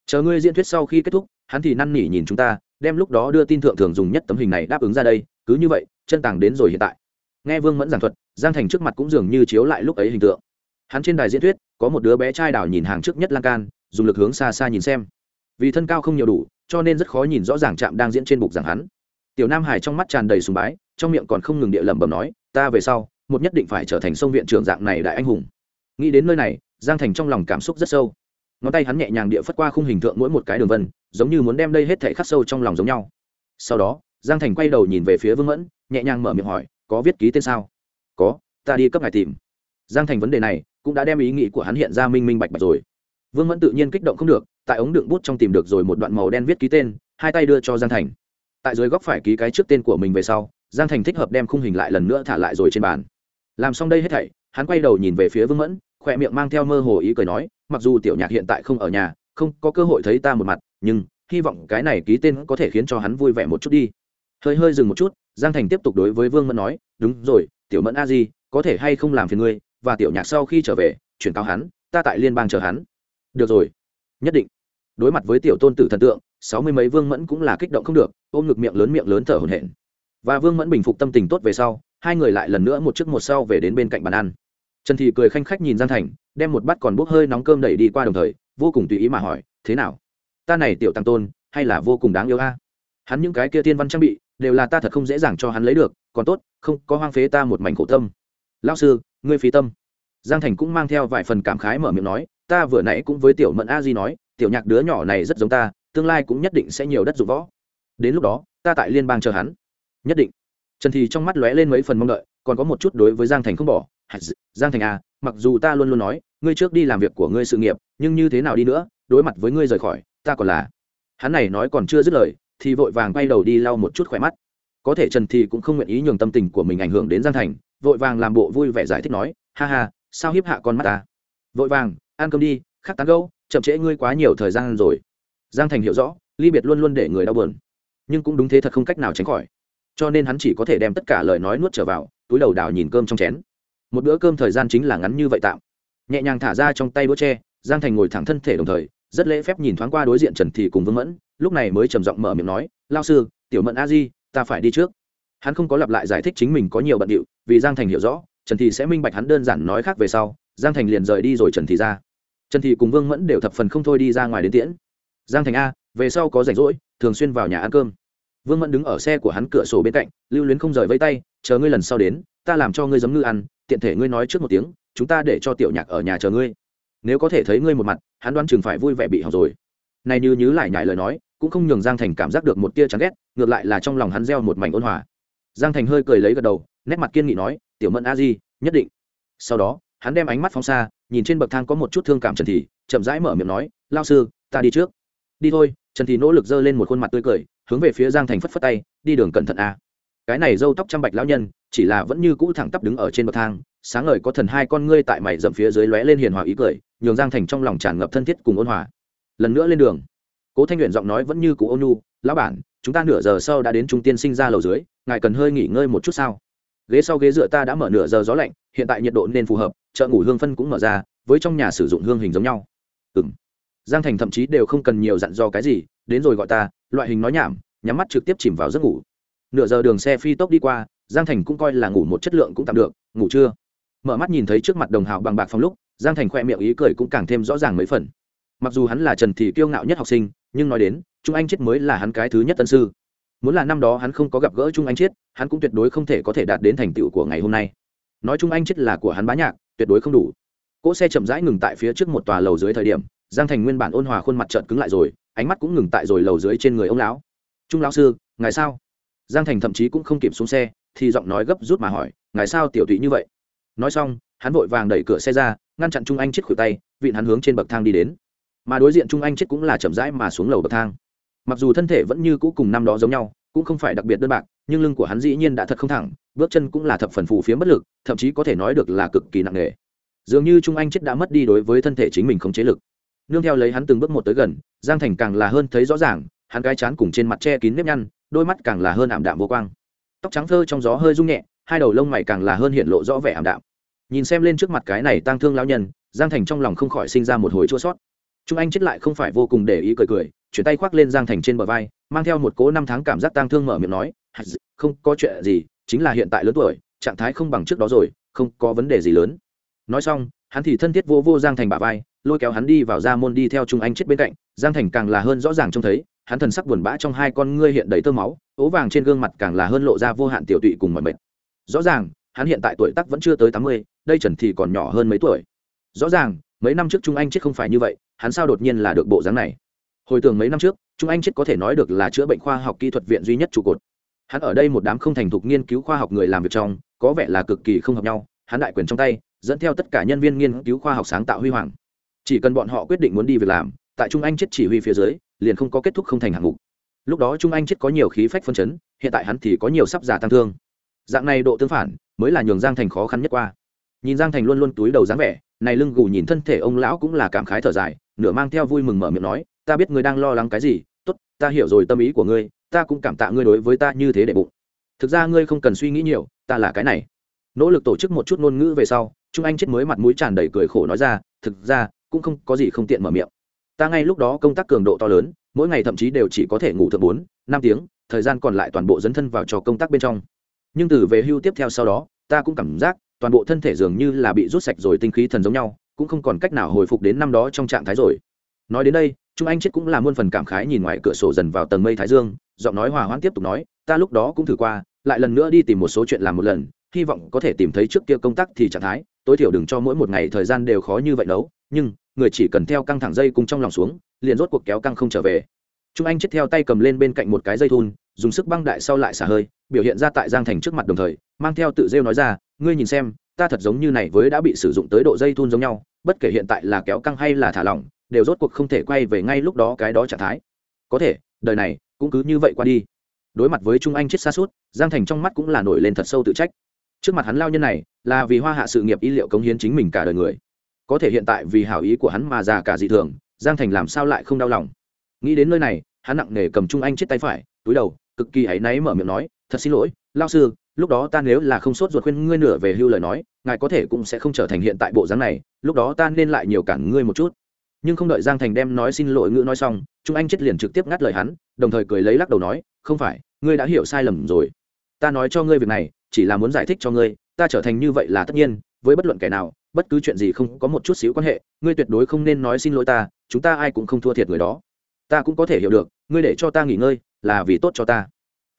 Chờ ngươi diễn thuyết sau khi kết thúc, hắn thì năn nỉ nhìn chúng ta, đem lúc đó đưa tin thượng thường dùng nhất tấm hình này đáp ứng ra đây, cứ như vậy, chân tàng đến rồi hiện tại. Nghe vương mẫn giảng thuật, giang thành trước mặt cũng dường như chiếu lại lúc ấy hình tượng. Hắn trên đài diễn thuyết, có một đứa bé trai đảo nhìn hàng trước nhất lan can, dùng lực hướng xa xa nhìn xem. Vì thân cao không nhiều đủ, cho nên rất khó nhìn rõ ràng trạm đang diễn trên bục giảng hắn tiểu nam hải trong mắt tràn đầy sùng bái, trong miệng còn không ngừng địa lẩm bẩm nói, ta về sau, một nhất định phải trở thành sông viện trưởng dạng này đại anh hùng. Nghĩ đến nơi này, giang thành trong lòng cảm xúc rất sâu. Ngón tay hắn nhẹ nhàng địa phất qua khung hình tượng mỗi một cái đường vân, giống như muốn đem đây hết thể khắc sâu trong lòng giống nhau. Sau đó, giang thành quay đầu nhìn về phía vương mẫn, nhẹ nhàng mở miệng hỏi, có viết ký tên sao? Có, ta đi cấp ngài tìm. Giang thành vấn đề này cũng đã đem ý nghĩ của hắn hiện ra minh minh bạch bạch rồi. Vương mẫn tự nhiên kích động không được, tại ống đựng bút trong tìm được rồi một đoạn màu đen viết ký tên, hai tay đưa cho giang thành tại dưới góc phải ký cái trước tên của mình về sau, giang thành thích hợp đem khung hình lại lần nữa thả lại rồi trên bàn. Làm xong đây hết thảy, hắn quay đầu nhìn về phía vương mẫn khoe miệng mang theo mơ hồ ý cười nói, mặc dù tiểu nhạc hiện tại không ở nhà, không có cơ hội thấy ta một mặt, nhưng hy vọng cái này ký tên có thể khiến cho hắn vui vẻ một chút đi. Hơi hơi dừng một chút, giang thành tiếp tục đối với vương mẫn nói, đúng rồi, tiểu mẫn a di, có thể hay không làm phiền ngươi, và tiểu nhạc sau khi trở về, chuyển cáo hắn, ta tại liên bang chờ hắn. Được rồi. Nhất định. Đối mặt với tiểu tôn tử thần tượng sáu mươi mấy vương mẫn cũng là kích động không được, ôm ngực miệng lớn miệng lớn thở hổn hển. Và vương mẫn bình phục tâm tình tốt về sau, hai người lại lần nữa một chiếc một sau về đến bên cạnh bàn ăn. Trần thị cười khanh khách nhìn giang thành, đem một bát còn bốc hơi nóng cơm đẩy đi qua đồng thời, vô cùng tùy ý mà hỏi, thế nào? Ta này tiểu tăng tôn, hay là vô cùng đáng yêu a? Hắn những cái kia tiên văn trang bị, đều là ta thật không dễ dàng cho hắn lấy được, còn tốt, không, có hoang phế ta một mảnh khổ tâm. Lão sư, ngươi phí tâm. Giang thành cũng mang theo vài phần cảm khái mở miệng nói, ta vừa nãy cũng với tiểu mẫn a di nói, tiểu nhạc đứa nhỏ này rất giống ta tương lai cũng nhất định sẽ nhiều đất dụng võ. Đến lúc đó, ta tại liên bang chờ hắn. Nhất định. Trần thì trong mắt lóe lên mấy phần mong đợi, còn có một chút đối với giang thành không bỏ. Giang thành à mặc dù ta luôn luôn nói, ngươi trước đi làm việc của ngươi sự nghiệp, nhưng như thế nào đi nữa, đối mặt với ngươi rời khỏi, ta còn là. Hắn này nói còn chưa dứt lời, thì vội vàng quay đầu đi lau một chút khỏe mắt. Có thể trần thì cũng không nguyện ý nhường tâm tình của mình ảnh hưởng đến giang thành, vội vàng làm bộ vui vẻ giải thích nói, ha ha, sao hiếp hạ con mắt ta? Vội vàng, ăn cơm đi, khắc tán gâu chậm trễ ngươi quá nhiều thời gian rồi giang thành hiểu rõ, ly biệt luôn luôn để người đau buồn. Nhưng cũng đúng thế thật không cách nào tránh khỏi. Cho nên hắn chỉ có thể đem tất cả lời nói nuốt trở vào, túi đầu đào nhìn cơm trong chén. Một bữa cơm thời gian chính là ngắn như vậy tạm. Nhẹ nhàng thả ra trong tay đũa tre, giang thành ngồi thẳng thân thể đồng thời, rất lễ phép nhìn thoáng qua đối diện trần thị cùng vương mẫn, lúc này mới trầm giọng mở miệng nói, lao sư, tiểu mẫn a di, ta phải đi trước. Hắn không có lặp lại giải thích chính mình có nhiều bận điệu, vì giang thành hiểu rõ, trần thị sẽ minh bạch hắn đơn giản nói khác về sau, giang thành liền rời đi rồi trần thị ra. Trần thị cùng vương mẫn đều thập phần không thôi đi ra ngoài đến tiễn giang thành a, về sau có rảnh rỗi, thường xuyên vào nhà ăn cơm. Vương mẫn đứng ở xe của hắn cửa sổ bên cạnh, lưu luyến không rời vây tay, chờ ngươi lần sau đến, ta làm cho ngươi giấm ngư ăn, tiện thể ngươi nói trước một tiếng, chúng ta để cho tiểu nhạc ở nhà chờ ngươi. Nếu có thể thấy ngươi một mặt, hắn đoán chừng phải vui vẻ bị học rồi. Này như nhứ lại nhải lời nói, cũng không nhường giang thành cảm giác được một tia chán ghét, ngược lại là trong lòng hắn gieo một mảnh ôn hòa. Giang thành hơi cười lấy gật đầu, nét mặt kiên nghị nói, tiểu mẫn a di, nhất định. Sau đó, hắn đem ánh mắt phóng xa, nhìn trên bậc thang có một chút thương cảm trần thì, chậm rãi mở miệng nói lao sư, ta đi trước đi thôi, trần thì nỗ lực giơ lên một khuôn mặt tươi cười, hướng về phía giang thành phất phất tay, đi đường cẩn thận a cái này râu tóc trăm bạch lão nhân, chỉ là vẫn như cũ thẳng tắp đứng ở trên bậc thang, sáng ngời có thần hai con ngươi tại mày dậm phía dưới lóe lên hiền hòa ý cười, nhường giang thành trong lòng tràn ngập thân thiết cùng ôn hòa. Lần nữa lên đường. Cố thanh nguyện giọng nói vẫn như cũ ôn nhu, lão bản, chúng ta nửa giờ sau đã đến trung tiên sinh ra lầu dưới, ngài cần hơi nghỉ ngơi một chút sao? Ghế sau ghế dựa ta đã mở nửa giờ gió lạnh, hiện tại nhiệt độ nên phù hợp, chợ ngủ hương phân cũng mở ra, với trong nhà sử dụng hương hình giống nhau. Ừ m giang thành thậm chí đều không cần nhiều dặn do cái gì, đến rồi gọi ta, loại hình nói nhảm, nhắm mắt trực tiếp chìm vào giấc ngủ. Nửa giờ đường xe phi tốc đi qua, giang thành cũng coi là ngủ một chất lượng cũng tạm được, ngủ chưa? Mở mắt nhìn thấy trước mặt đồng hào bằng bạc phong lúc, giang thành khoe miệng ý cười cũng càng thêm rõ ràng mấy phần. Mặc dù hắn là trần thị kiêu ngạo nhất học sinh, nhưng nói đến, trung anh chết mới là hắn cái thứ nhất tân sư. Muốn là năm đó hắn không có gặp gỡ trung anh chết, hắn cũng tuyệt đối không thể có thể đạt đến thành tựu của ngày hôm nay. Nói trung anh chết là của hắn bá nhạc, tuyệt đối không đủ. Cỗ xe chậm rãi ngừng tại phía trước một tòa lầu dưới thời điểm giang thành nguyên bản ôn hòa khuôn mặt trợn cứng lại rồi, ánh mắt cũng ngừng tại rồi lầu dưới trên người ông lão. Trung lão sư, ngài sao? Giang thành thậm chí cũng không kịp xuống xe, thì giọng nói gấp rút mà hỏi, ngài sao tiểu tụy như vậy? Nói xong, hắn vội vàng đẩy cửa xe ra, ngăn chặn trung anh chết khuỷu tay, vịn hắn hướng trên bậc thang đi đến. Mà đối diện trung anh chết cũng là chậm rãi mà xuống lầu bậc thang. Mặc dù thân thể vẫn như cũ cùng năm đó giống nhau, cũng không phải đặc biệt đơn bạc, nhưng lưng của hắn dĩ nhiên đã thật không thẳng, bước chân cũng là thập phần phù phiếm bất lực, thậm chí có thể nói được là cực kỳ nặng nề. Dường như trung anh chết đã mất đi đối với thân thể chính mình không chế lực nương theo lấy hắn từng bước một tới gần, giang thành càng là hơn thấy rõ ràng, hắn cái chán cùng trên mặt che kín nếp nhăn, đôi mắt càng là hơn ảm đạm vô quang. Tóc trắng thơ trong gió hơi rung nhẹ, hai đầu lông mày càng là hơn hiện lộ rõ vẻ ảm đạm. Nhìn xem lên trước mặt cái này tang thương lão nhân, giang thành trong lòng không khỏi sinh ra một hồi chua sót trung anh chết lại không phải vô cùng để ý cười cười, chuyển tay khoác lên giang thành trên bờ vai, mang theo một cố năm tháng cảm giác tang thương mở miệng nói không có chuyện gì, chính là hiện tại lớn tuổi, trạng thái không bằng trước đó rồi, không có vấn đề gì lớn. Nói xong, hắn thì thân thiết vô vô giang thành bả vai lôi kéo hắn đi vào ra môn đi theo trung anh chết bên cạnh, giang thành càng là hơn rõ ràng trông thấy, hắn thần sắc buồn bã trong hai con ngươi hiện đầy tơ máu, ố vàng trên gương mặt càng là hơn lộ ra vô hạn tiểu tụy cùng mọi mệt. Rõ ràng, hắn hiện tại tuổi tác vẫn chưa tới tám mươi, đây trần thì còn nhỏ hơn mấy tuổi. Rõ ràng, mấy năm trước trung anh chết không phải như vậy, hắn sao đột nhiên là được bộ dáng này? Hồi tưởng mấy năm trước trung anh chết có thể nói được là chữa bệnh khoa học kỹ thuật viện duy nhất trụ cột. Hắn ở đây một đám không thành thục nghiên cứu khoa học người làm việc trong, có vẻ là cực kỳ không hợp nhau, hắn đại quyền trong tay, dẫn theo tất cả nhân viên nghiên cứu khoa học sáng tạo huy hoàng chỉ cần bọn họ quyết định muốn đi việc làm, tại trung anh chết chỉ huy phía dưới, liền không có kết thúc không thành hạng mục. Lúc đó trung anh chết có nhiều khí phách phân chấn, hiện tại hắn thì có nhiều sắp giả tăng thương. Dạng này độ tương phản, mới là nhường giang thành khó khăn nhất qua. Nhìn giang thành luôn luôn túi đầu dáng vẻ, này lưng gù nhìn thân thể ông lão cũng là cảm khái thở dài, nửa mang theo vui mừng mở miệng nói, ta biết ngươi đang lo lắng cái gì, tốt, ta hiểu rồi tâm ý của ngươi, ta cũng cảm tạ ngươi đối với ta như thế để bụng. Thực ra ngươi không cần suy nghĩ nhiều, ta là cái này. Nỗ lực tổ chức một chút ngôn ngữ về sau, trung anh chết mới mặt mũi tràn đầy cười khổ nói ra, thực ra cũng không có gì không tiện mở miệng. Ta ngay lúc đó công tác cường độ to lớn, mỗi ngày thậm chí đều chỉ có thể ngủ thượng bốn, năm tiếng, thời gian còn lại toàn bộ dấn thân vào cho công tác bên trong. Nhưng từ về hưu tiếp theo sau đó, ta cũng cảm giác toàn bộ thân thể dường như là bị rút sạch rồi tinh khí thần giống nhau, cũng không còn cách nào hồi phục đến năm đó trong trạng thái rồi. Nói đến đây, trung anh chết cũng là muôn phần cảm khái nhìn ngoài cửa sổ dần vào tầng mây thái dương, giọng nói hòa hoãn tiếp tục nói, ta lúc đó cũng thử qua, lại lần nữa đi tìm một số chuyện làm một lần, hy vọng có thể tìm thấy trước kia công tác thì trạng thái, tối thiểu đừng cho mỗi một ngày thời gian đều khó như vậy đâu nhưng người chỉ cần theo căng thẳng dây cùng trong lòng xuống, liền rốt cuộc kéo căng không trở về. Trung anh chết theo tay cầm lên bên cạnh một cái dây thun, dùng sức băng đại sau lại xả hơi, biểu hiện ra tại giang thành trước mặt đồng thời, mang theo tự rêu nói ra, ngươi nhìn xem, ta thật giống như này với đã bị sử dụng tới độ dây thun giống nhau, bất kể hiện tại là kéo căng hay là thả lỏng, đều rốt cuộc không thể quay về ngay lúc đó cái đó trạng thái. Có thể, đời này cũng cứ như vậy qua đi. Đối mặt với trung anh chết xa suốt, giang thành trong mắt cũng là nổi lên thật sâu tự trách. Trước mặt hắn lao nhân này là vì hoa hạ sự nghiệp y liệu cống hiến chính mình cả đời người có thể hiện tại vì hảo ý của hắn mà già cả dị thường, giang thành làm sao lại không đau lòng? Nghĩ đến nơi này, hắn nặng nề cầm trung anh chết tay phải, túi đầu, cực kỳ áy náy mở miệng nói, thật xin lỗi lao sư, lúc đó ta nếu là không sốt ruột khuyên ngươi nửa về hưu lời nói, ngài có thể cũng sẽ không trở thành hiện tại bộ dáng này, lúc đó ta nên lại nhiều cản ngươi một chút. Nhưng không đợi giang thành đem nói xin lỗi ngữ nói xong trung anh chết liền trực tiếp ngắt lời hắn, đồng thời cười lấy lắc đầu nói, không phải, ngươi đã hiểu sai lầm rồi. Ta nói cho ngươi việc này, chỉ là muốn giải thích cho ngươi, ta trở thành như vậy là tất nhiên, với bất luận kẻ nào bất cứ chuyện gì không có một chút xíu quan hệ ngươi tuyệt đối không nên nói xin lỗi ta chúng ta ai cũng không thua thiệt người đó. Ta cũng có thể hiểu được ngươi để cho ta nghỉ ngơi là vì tốt cho ta.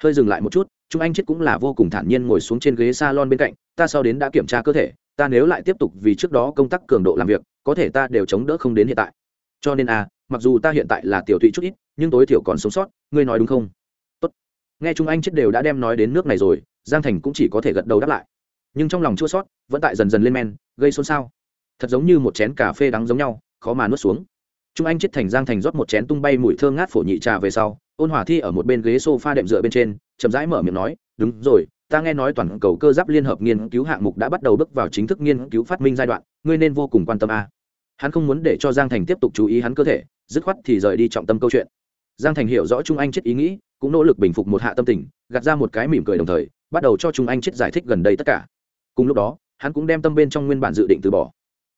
Hơi dừng lại một chút trung anh chết cũng là vô cùng thản nhiên ngồi xuống trên ghế s a lon bên cạnh ta sau đến đã kiểm tra cơ thể ta nếu lại tiếp tục vì trước đó công tác cường độ làm việc có thể ta đều chống đỡ không đến hiện tại. Cho nên à, mặc dù ta hiện tại là tiểu thụy chút ít nhưng tối thiểu còn sống sót ngươi nói đúng không? Tốt. nghe chúng anh chết đều đã đem nói đến nước này rồi giang thành cũng chỉ có thể gật đầu đáp lại nhưng trong lòng chua sót, vẫn tại dần dần lên men, gây xôn xao. Thật giống như một chén cà phê đắng giống nhau, khó mà nuốt xuống. Trung anh chết thành giang thành rót một chén tung bay mùi thơm ngát phổ nhị trà về sau, ôn hòa thi ở một bên ghế s o f a đệm dựa bên trên, chậm rãi mở miệng nói, đúng rồi, ta nghe nói toàn cầu cơ giáp liên hợp nghiên cứu hạng mục đã bắt đầu bước vào chính thức nghiên cứu phát minh giai đoạn, ngươi nên vô cùng quan tâm a. Hắn không muốn để cho giang thành tiếp tục chú ý hắn cơ thể, dứt khoát thì rời đi trọng tâm câu chuyện. Giang thành hiểu rõ trung anh chết ý nghĩ, cũng nỗ lực bình phục một hạ tâm tình, gạt ra một cái mỉm cười đồng thời, bắt đầu cho trung anh chết giải thích gần đây tất cả cùng lúc đó, hắn cũng đem tâm bên trong nguyên bản dự định từ bỏ.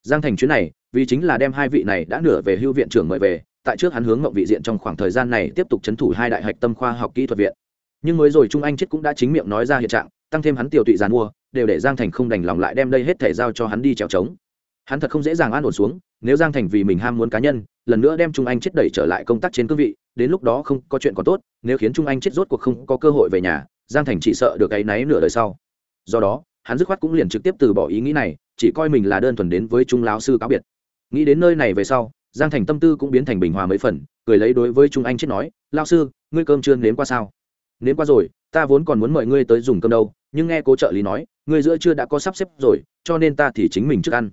Giang thành chuyến này, vì chính là đem hai vị này đã nửa về hưu viện trưởng mời về, tại trước hắn hướng ngậm vị diện trong khoảng thời gian này tiếp tục c h ấ n thủ hai đại hạch tâm khoa học kỹ thuật viện. Nhưng mới rồi trung anh chết cũng đã chính miệng nói ra hiện trạng, tăng thêm hắn tiểu tụy giàn mua, đều để giang thành không đành lòng lại đem đây hết thể giao cho hắn đi trèo trống hắn thật không dễ dàng an ổn xuống, nếu giang thành vì mình ham muốn cá nhân, lần nữa đem trung anh chết đẩy trở lại công tác trên cương vị, đến lúc đó không có chuyện còn tốt, nếu khiến trung anh chết rốt cuộc không có cơ hội về nhà, giang thành chỉ sợ được cái náy nửa đời sau. Do đó hắn dứt khoát cũng liền trực tiếp từ bỏ ý nghĩ này, chỉ coi mình là đơn thuần đến với trung lão sư cáo biệt. Nghĩ đến nơi này về sau, giang thành tâm tư cũng biến thành bình hòa mấy phần, cười lấy đối với trung anh chết nói lao sư, ngươi cơm chưa nếm qua sao? Nếm qua rồi, ta vốn còn muốn mời ngươi tới dùng cơm đâu, nhưng nghe cố trợ lý nói, ngươi giữa chưa đã có sắp xếp rồi, cho nên ta thì chính mình trước ăn.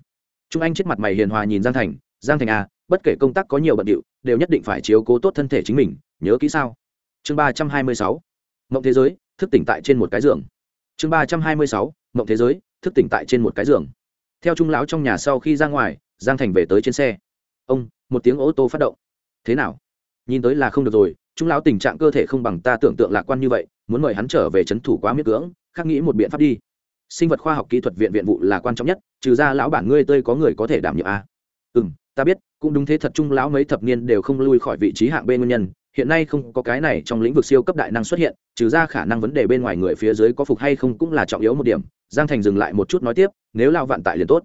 Trung anh chết mặt mày hiền hòa nhìn giang thành giang thành à bất kể công tác có nhiều bận điệu, đều nhất định phải chiếu cố tốt thân thể chính mình, nhớ kỹ sao? Chương ba trăm hai mươi sáu. Mộng thế giới, thức tỉnh tại trên một cái giường. Chương ba trăm hai mươi sáu mộng thế giới, thức tỉnh tại trên một cái giường. Theo trung lão trong nhà sau khi ra ngoài, giang thành về tới trên xe. Ông, một tiếng ô tô phát động. Thế nào? Nhìn tới là không được rồi, trung lão tình trạng cơ thể không bằng ta tưởng tượng lạc quan như vậy, muốn mời hắn trở về c h ấ n thủ quá miết cưỡng, khắc nghĩ một biện pháp đi. Sinh vật khoa học kỹ thuật viện viện vụ là quan trọng nhất, trừ ra lão bản ngươi tươi có người có thể đảm nhiệm a. Ừ m ta biết, cũng đúng thế thật trung lão mấy thập niên đều không lui khỏi vị trí hạng b nguyên nhân hiện nay không có cái này trong lĩnh vực siêu cấp đại năng xuất hiện, trừ ra khả năng vấn đề bên ngoài người phía dưới có phục hay không cũng là trọng yếu một điểm. Giang thành dừng lại một chút nói tiếp, nếu lao vạn tại liền tốt.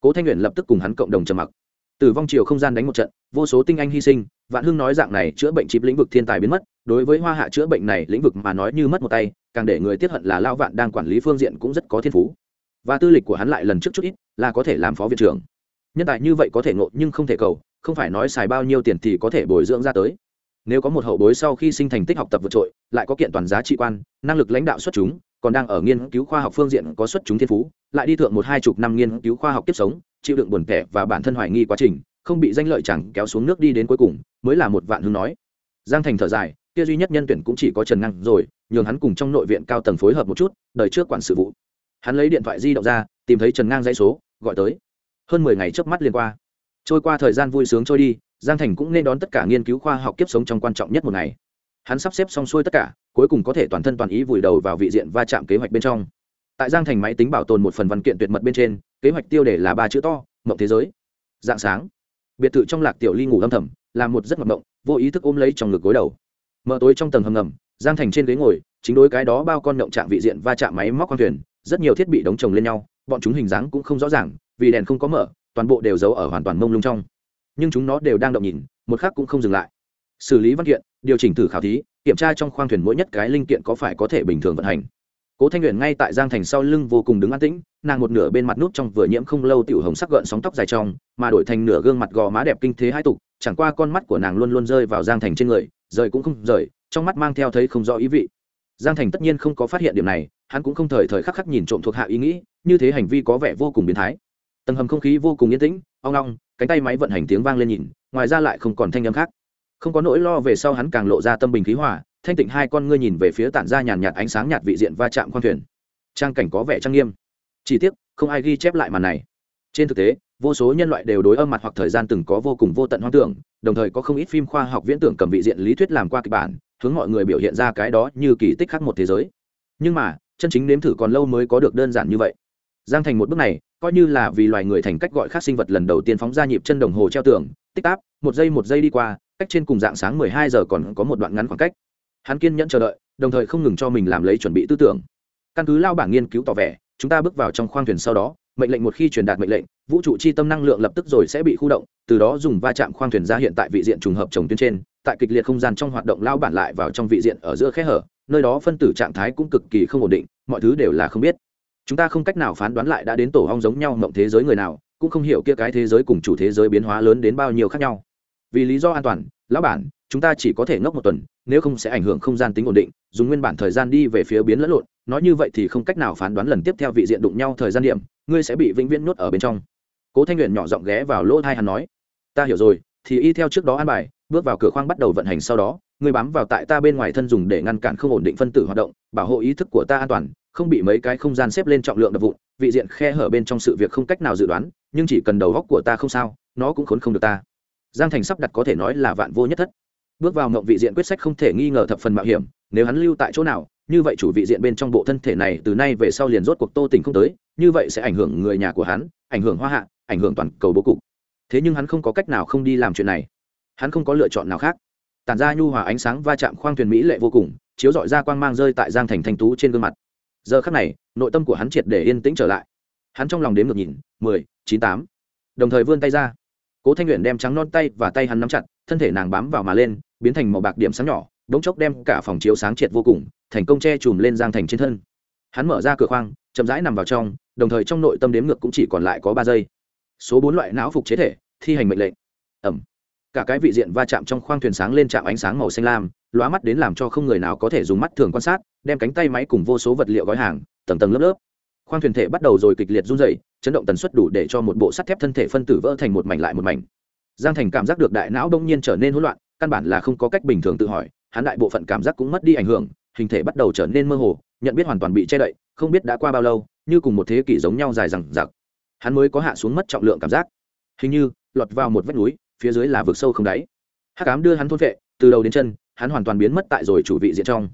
Cố thanh nguyện lập tức cùng hắn cộng đồng trầm mặc. Tử vong chiều không gian đánh một trận, vô số tinh anh hy sinh, vạn hưng nói dạng này chữa bệnh chịp lĩnh vực thiên tài biến mất, đối với hoa hạ chữa bệnh này lĩnh vực mà nói như mất một tay, càng để người tiếp hận là lao vạn đang quản lý phương diện cũng rất có thiên phú. Và tư lịch của hắn lại lần trước chút ít, là có thể làm phó viện trưởng. Nhân tài như vậy có thể ngộ nhưng không thể cầu, không phải nói xài bao nhiêu tiền thì có thể bồi dưỡng ra tới nếu có một hậu bối sau khi sinh thành tích học tập vượt trội, lại có kiện toàn giá trị quan, năng lực lãnh đạo xuất chúng, còn đang ở nghiên cứu khoa học phương diện có xuất chúng thiên phú, lại đi thượng một hai chục năm nghiên cứu khoa học kiếp sống, chịu đựng buồn kẻ và bản thân hoài nghi quá trình, không bị danh lợi chẳng kéo xuống nước đi đến cuối cùng, mới là một vạn hương nói. Giang thành thở dài, kia duy nhất nhân tuyển cũng chỉ có trần năng rồi, nhường hắn cùng trong nội viện cao tầng phối hợp một chút đợi trước quản sự vụ. Hắn lấy điện thoại di động ra, tìm thấy trần ngang dãy số, gọi tới. Hơn mười ngày trước mắt liền qua. Trôi qua thời gian vui sướng trôi đi giang thành cũng nên đón tất cả nghiên cứu khoa học kiếp sống trong quan trọng nhất một ngày. Hắn sắp xếp xong xuôi tất cả, cuối cùng có thể toàn thân toàn ý vùi đầu vào vị diện va chạm kế hoạch bên trong. Tại giang thành máy tính bảo tồn một phần văn kiện tuyệt mật bên trên, kế hoạch tiêu đề là ba chữ to, mộng thế giới. Dạng sáng, biệt thự trong lạc tiểu ly ngủ âm thầm, là một giấc mộng, vô ý thức ôm lấy trong ngực gối đầu. Mở tối trong tầng hầm ngầm, giang thành trên ghế ngồi, chính đối cái đó bao con động trạng vị diện va chạm máy móc con thuyền, rất nhiều thiết bị đóng chồng lên nhau, bọn chúng hình dáng cũng không rõ ràng, vì đèn không có mở, toàn bộ đều giấu ở hoàn toàn mông lung trong nhưng chúng nó đều đang động nhìn, một khác cũng không dừng lại. Xử lý văn kiện, điều chỉnh thử khảo thí, kiểm tra trong khoang thuyền mỗi nhất cái linh kiện có phải có thể bình thường vận hành. Cố thanh luyện ngay tại giang thành sau lưng vô cùng đứng an tĩnh, nàng một nửa bên mặt nút trong vừa nhiễm không lâu tiểu hồng sắc gợn sóng tóc dài trong, mà đổi thành nửa gương mặt gò má đẹp kinh thế hai tục, chẳng qua con mắt của nàng luôn luôn rơi vào giang thành trên người, rời cũng không rời, trong mắt mang theo thấy không rõ ý vị. Giang thành tất nhiên không có phát hiện điểm này, hắn cũng không thời thời khắc khắc nhìn trộm thuộc hạ ý nghĩ, như thế hành vi có vẻ vô cùng biến thái tầng hầm không khí vô cùng yên tĩnh, ong ong, cánh tay máy vận hành tiếng vang lên nhìn, ngoài ra lại không còn thanh âm khác. Không có nỗi lo về sau hắn càng lộ ra tâm bình khí hòa, thanh tịnh hai con ngươi nhìn về phía tản ra nhàn nhạt ánh sáng nhạt vị diện va chạm khoang thuyền. Trang cảnh có vẻ trang nghiêm. Chỉ tiếc, không ai ghi chép lại màn này. Trên thực tế, vô số nhân loại đều đối âm mặt hoặc thời gian từng có vô cùng vô tận hoang tưởng, đồng thời có không ít phim khoa học viễn tưởng cầm vị diện lý thuyết làm qua kịch bản, hướng mọi người biểu hiện ra cái đó như kỳ tích khác một thế giới. Nhưng mà, chân chính nếm thử còn lâu mới có được đơn giản như vậy. Giang thành một bước này coi như là vì loài người thành cách gọi khác sinh vật lần đầu tiên phóng ra nhịp chân đồng hồ treo tường, tích táp, một giây một giây đi qua, cách trên cùng dạng sáng mười hai giờ còn có một đoạn ngắn khoảng cách. Hắn kiên nhẫn chờ đợi, đồng thời không ngừng cho mình làm lấy chuẩn bị tư tưởng. Căn cứ lao bảng nghiên cứu tỏ vẻ, chúng ta bước vào trong khoang thuyền sau đó, mệnh lệnh một khi truyền đạt mệnh lệnh, vũ trụ chi tâm năng lượng lập tức rồi sẽ bị khu động, từ đó dùng va chạm khoang thuyền ra hiện tại vị diện trùng hợp trồng tuyến trên, tại kịch liệt không gian trong hoạt động lao bản lại vào trong vị diện ở giữa khe hở, nơi đó phân tử trạng thái cũng cực kỳ không ổn định, mọi thứ đều là không biết chúng ta không cách nào phán đoán lại đã đến tổ hong giống nhau mộng thế giới người nào, cũng không hiểu kia cái thế giới cùng chủ thế giới biến hóa lớn đến bao nhiêu khác nhau. Vì lý do an toàn, lão bản, chúng ta chỉ có thể ngốc một tuần, nếu không sẽ ảnh hưởng không gian tính ổn định, dùng nguyên bản thời gian đi về phía biến lẫn lộn, nói như vậy thì không cách nào phán đoán lần tiếp theo vị diện đụng nhau thời gian điểm, ngươi sẽ bị vĩnh viễn nhốt ở bên trong. Cố thanh nguyện nhỏ giọng ghé vào lỗ thai hắn nói, ta hiểu rồi, thì y theo trước đó an bài, bước vào cửa khoang bắt đầu vận hành sau đó, ngươi bám vào tại ta bên ngoài thân dùng để ngăn cản không ổn định phân tử hoạt động, bảo hộ ý thức của ta an toàn không bị mấy cái không gian xếp lên trọng lượng đập vụn, vị diện khe hở bên trong sự việc không cách nào dự đoán, nhưng chỉ cần đầu góc của ta không sao, nó cũng khốn không được ta. Giang thành sắp đặt có thể nói là vạn vô nhất thất. Bước vào mộng vị diện quyết sách không thể nghi ngờ thập phần mạo hiểm, nếu hắn lưu tại chỗ nào, như vậy chủ vị diện bên trong bộ thân thể này từ nay về sau liền rốt cuộc tô tình không tới, như vậy sẽ ảnh hưởng người nhà của hắn, ảnh hưởng hoa hạ, ảnh hưởng toàn cầu bố cục. Thế nhưng hắn không có cách nào không đi làm chuyện này. Hắn không có lựa chọn nào khác. Tản ra nhu hòa ánh sáng va chạm khoang thuyền mỹ lệ vô cùng, chiếu dọi ra quang mang rơi tại giang thành thanh tú trên gương mặt giờ khắc này, nội tâm của hắn triệt để yên tĩnh trở lại. Hắn trong lòng đếm ngược nhìn, mười, chín, tám. Đồng thời vươn tay ra. Cố thanh nguyện đem trắng non tay và tay hắn nắm chặt, thân thể nàng bám vào mà lên, biến thành màu bạc điểm sáng nhỏ đống chốc đem cả phòng chiếu sáng triệt vô cùng, thành công che chùm lên giang thành trên thân. Hắn mở ra cửa khoang, chậm rãi nằm vào trong, đồng thời trong nội tâm đếm ngược cũng chỉ còn lại có ba giây. Số bốn loại não phục chế thể, thi hành mệnh lệnh. Ẩm cả cái vị diện va chạm trong khoang thuyền sáng lên chạm ánh sáng màu xanh lam, lóa mắt đến làm cho không người nào có thể dùng mắt thường quan sát, đem cánh tay máy cùng vô số vật liệu gói hàng, tầng tầng lớp lớp. Khoang thuyền thể bắt đầu rồi kịch liệt run dày chấn động tần suất đủ để cho một bộ sắt thép thân thể phân tử vỡ thành một mảnh lại một mảnh. Giang thành cảm giác được đại não đông nhiên trở nên hỗn loạn, căn bản là không có cách bình thường tự hỏi, hắn đại bộ phận cảm giác cũng mất đi ảnh hưởng, hình thể bắt đầu trở nên mơ hồ, nhận biết hoàn toàn bị che đậy, không biết đã qua bao lâu, như cùng một thế kỷ giống nhau dài rằng giặc hắn mới có hạ xuống mất trọng lượng cảm giác. Hình như, lọt vào một vách núi phía dưới là vực sâu không đáy. Hắc cám đưa hắn thôn vệ, từ đầu đến chân, hắn hoàn toàn biến mất tại rồi chủ vị diện trong.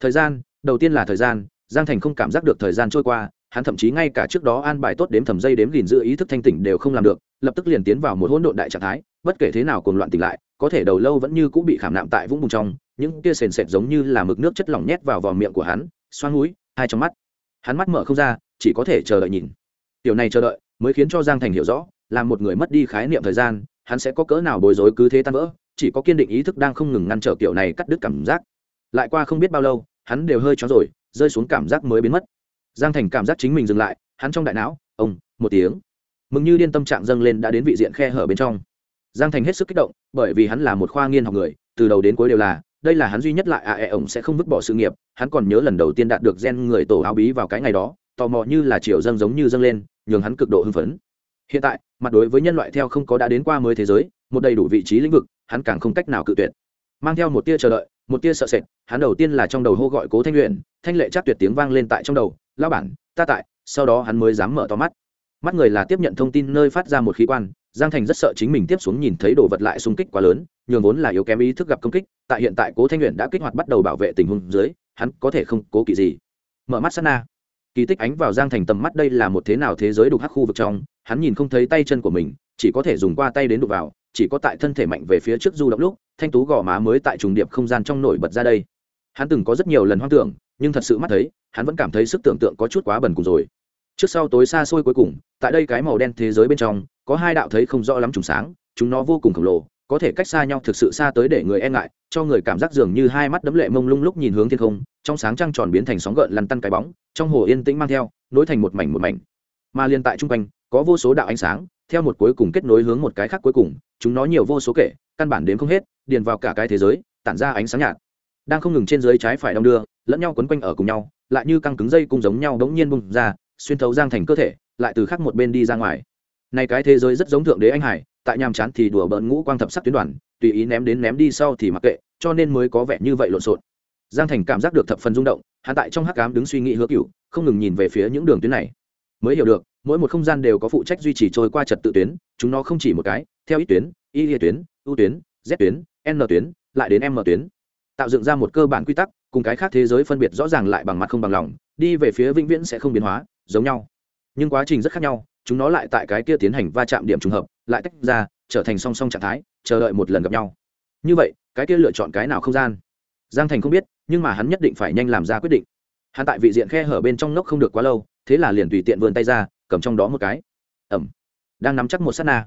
Thời gian, đầu tiên là thời gian, giang thành không cảm giác được thời gian trôi qua, hắn thậm chí ngay cả trước đó an bài tốt đếm thầm dây đếm gìn giữ ý thức thanh tỉnh đều không làm được, lập tức liền tiến vào một hỗn độn đại trạng thái, bất kể thế nào cuồng loạn tỉnh lại, có thể đầu lâu vẫn như cũng bị khảm nạm tại vũng bùng trong, những kia sền sệt giống như là mực nước chất lỏng nhét vào vò miệng của hắn, xoan núi, hai trong mắt. Hắn mắt mở không ra, chỉ có thể chờ đợi nhìn. Điều này chờ đợi, mới khiến cho giang thành hiểu rõ, là một người mất đi khái niệm thời gian hắn sẽ có cỡ nào bối rối cứ thế tan vỡ, chỉ có kiên định ý thức đang không ngừng ngăn trở kiểu này cắt đứt cảm giác. Lại qua không biết bao lâu, hắn đều hơi chó rồi, rơi xuống cảm giác mới biến mất. Giang thành cảm giác chính mình dừng lại, hắn trong đại não, ông, một tiếng. Mừng như điên tâm trạng dâng lên đã đến vị diện khe hở bên trong. Giang thành hết sức kích động, bởi vì hắn là một khoa nghiên học người, từ đầu đến cuối đều là, đây là hắn duy nhất lại à ẹ ổng sẽ không vứt bỏ sự nghiệp, hắn còn nhớ lần đầu tiên đạt được gen người tổ áo bí vào cái ngày đó, tò mò như là chiều dâng giống như dâng lên, nhường hắn cực độ hưng phấn hiện tại, mặt đối với nhân loại theo không có đã đến qua mới thế giới, một đầy đủ vị trí lĩnh vực, hắn càng không cách nào cự tuyệt. Mang theo một tia chờ đợi, một tia sợ sệt, hắn đầu tiên là trong đầu hô gọi cố thanh luyện thanh lệ chắc tuyệt tiếng vang lên tại trong đầu lao bản, ta tại. Sau đó hắn mới dám mở to mắt. Mắt người là tiếp nhận thông tin nơi phát ra một khí quan, giang thành rất sợ chính mình tiếp xuống nhìn thấy đồ vật lại xung kích quá lớn, nhường vốn là yếu kém ý thức gặp công kích, tại hiện tại cố thanh luyện đã kích hoạt bắt đầu bảo vệ tình huống dưới, hắn có thể không cố kỵ gì. Mở mắt sát na. Kỳ tích ánh vào giang thành tầm mắt đây là một thế nào thế giới đục hắc khu vực trong hắn nhìn không thấy tay chân của mình, chỉ có thể dùng qua tay đến đụng vào, chỉ có tại thân thể mạnh về phía trước du động lúc, thanh tú gò má mới tại trùng điệp không gian trong nổi bật ra đây. Hắn từng có rất nhiều lần hoang tưởng, nhưng thật sự mắt thấy, hắn vẫn cảm thấy sức tưởng tượng có chút quá bẩn cùng rồi. Trước sau tối xa xôi cuối cùng, tại đây cái màu đen thế giới bên trong, có hai đạo thấy không rõ lắm trùng sáng, chúng nó vô cùng khổng lồ, có thể cách xa nhau thực sự xa tới để người e ngại, cho người cảm giác dường như hai mắt đấm lệ mông lung lúc nhìn hướng thiên không, trong sáng trăng tròn biến thành sóng gợn lăn tăn cái bóng, trong hồ yên tĩnh mang theo, nối thành một mảnh một mảnh. Mà liên tại trung quanh có vô số đạo ánh sáng, theo một cuối cùng kết nối hướng một cái khác cuối cùng, chúng nó nhiều vô số kể, căn bản đến không hết, điền vào cả cái thế giới, tản ra ánh sáng nhạt. Đang không ngừng trên dưới trái phải đong đưa, lẫn nhau quấn quanh ở cùng nhau, lại như căng cứng dây cung giống nhau đống nhiên bung ra, xuyên thấu giang thành cơ thể, lại từ khắc một bên đi ra ngoài. Này cái thế giới rất giống thượng đế anh hải, tại nhàm chán thì đùa bỡn ngũ quang thập sắc tuyến đoàn, tùy ý ném đến ném đi sau thì mặc kệ, cho nên mới có vẻ như vậy lộn xộn. Giang thành cảm giác được thập phần rung động, hắn tại trong hắc cám đứng suy nghĩ hứa cựu không ngừng nhìn về phía những đường tuyến này. Mới hiểu được mỗi một không gian đều có phụ trách duy trì trôi qua trật tự tuyến, chúng nó không chỉ một cái, theo ít tuyến, y lia tuyến, u tuyến, z tuyến, n tuyến, lại đến m tuyến. Tạo dựng ra một cơ bản quy tắc, cùng cái khác thế giới phân biệt rõ ràng lại bằng mặt không bằng lòng, đi về phía vĩnh viễn sẽ không biến hóa, giống nhau. Nhưng quá trình rất khác nhau, chúng nó lại tại cái kia tiến hành va chạm điểm trùng hợp, lại tách ra, trở thành song song trạng thái, chờ đợi một lần gặp nhau. Như vậy, cái kia lựa chọn cái nào không gian? Giang thành không biết, nhưng mà hắn nhất định phải nhanh làm ra quyết định. Hắn tại vị diện khe hở bên trong nóc không được quá lâu, thế là liền tùy tiện vươn tay ra cầm trong đó một cái. Ẩm. Đang nắm chắc một s á t na.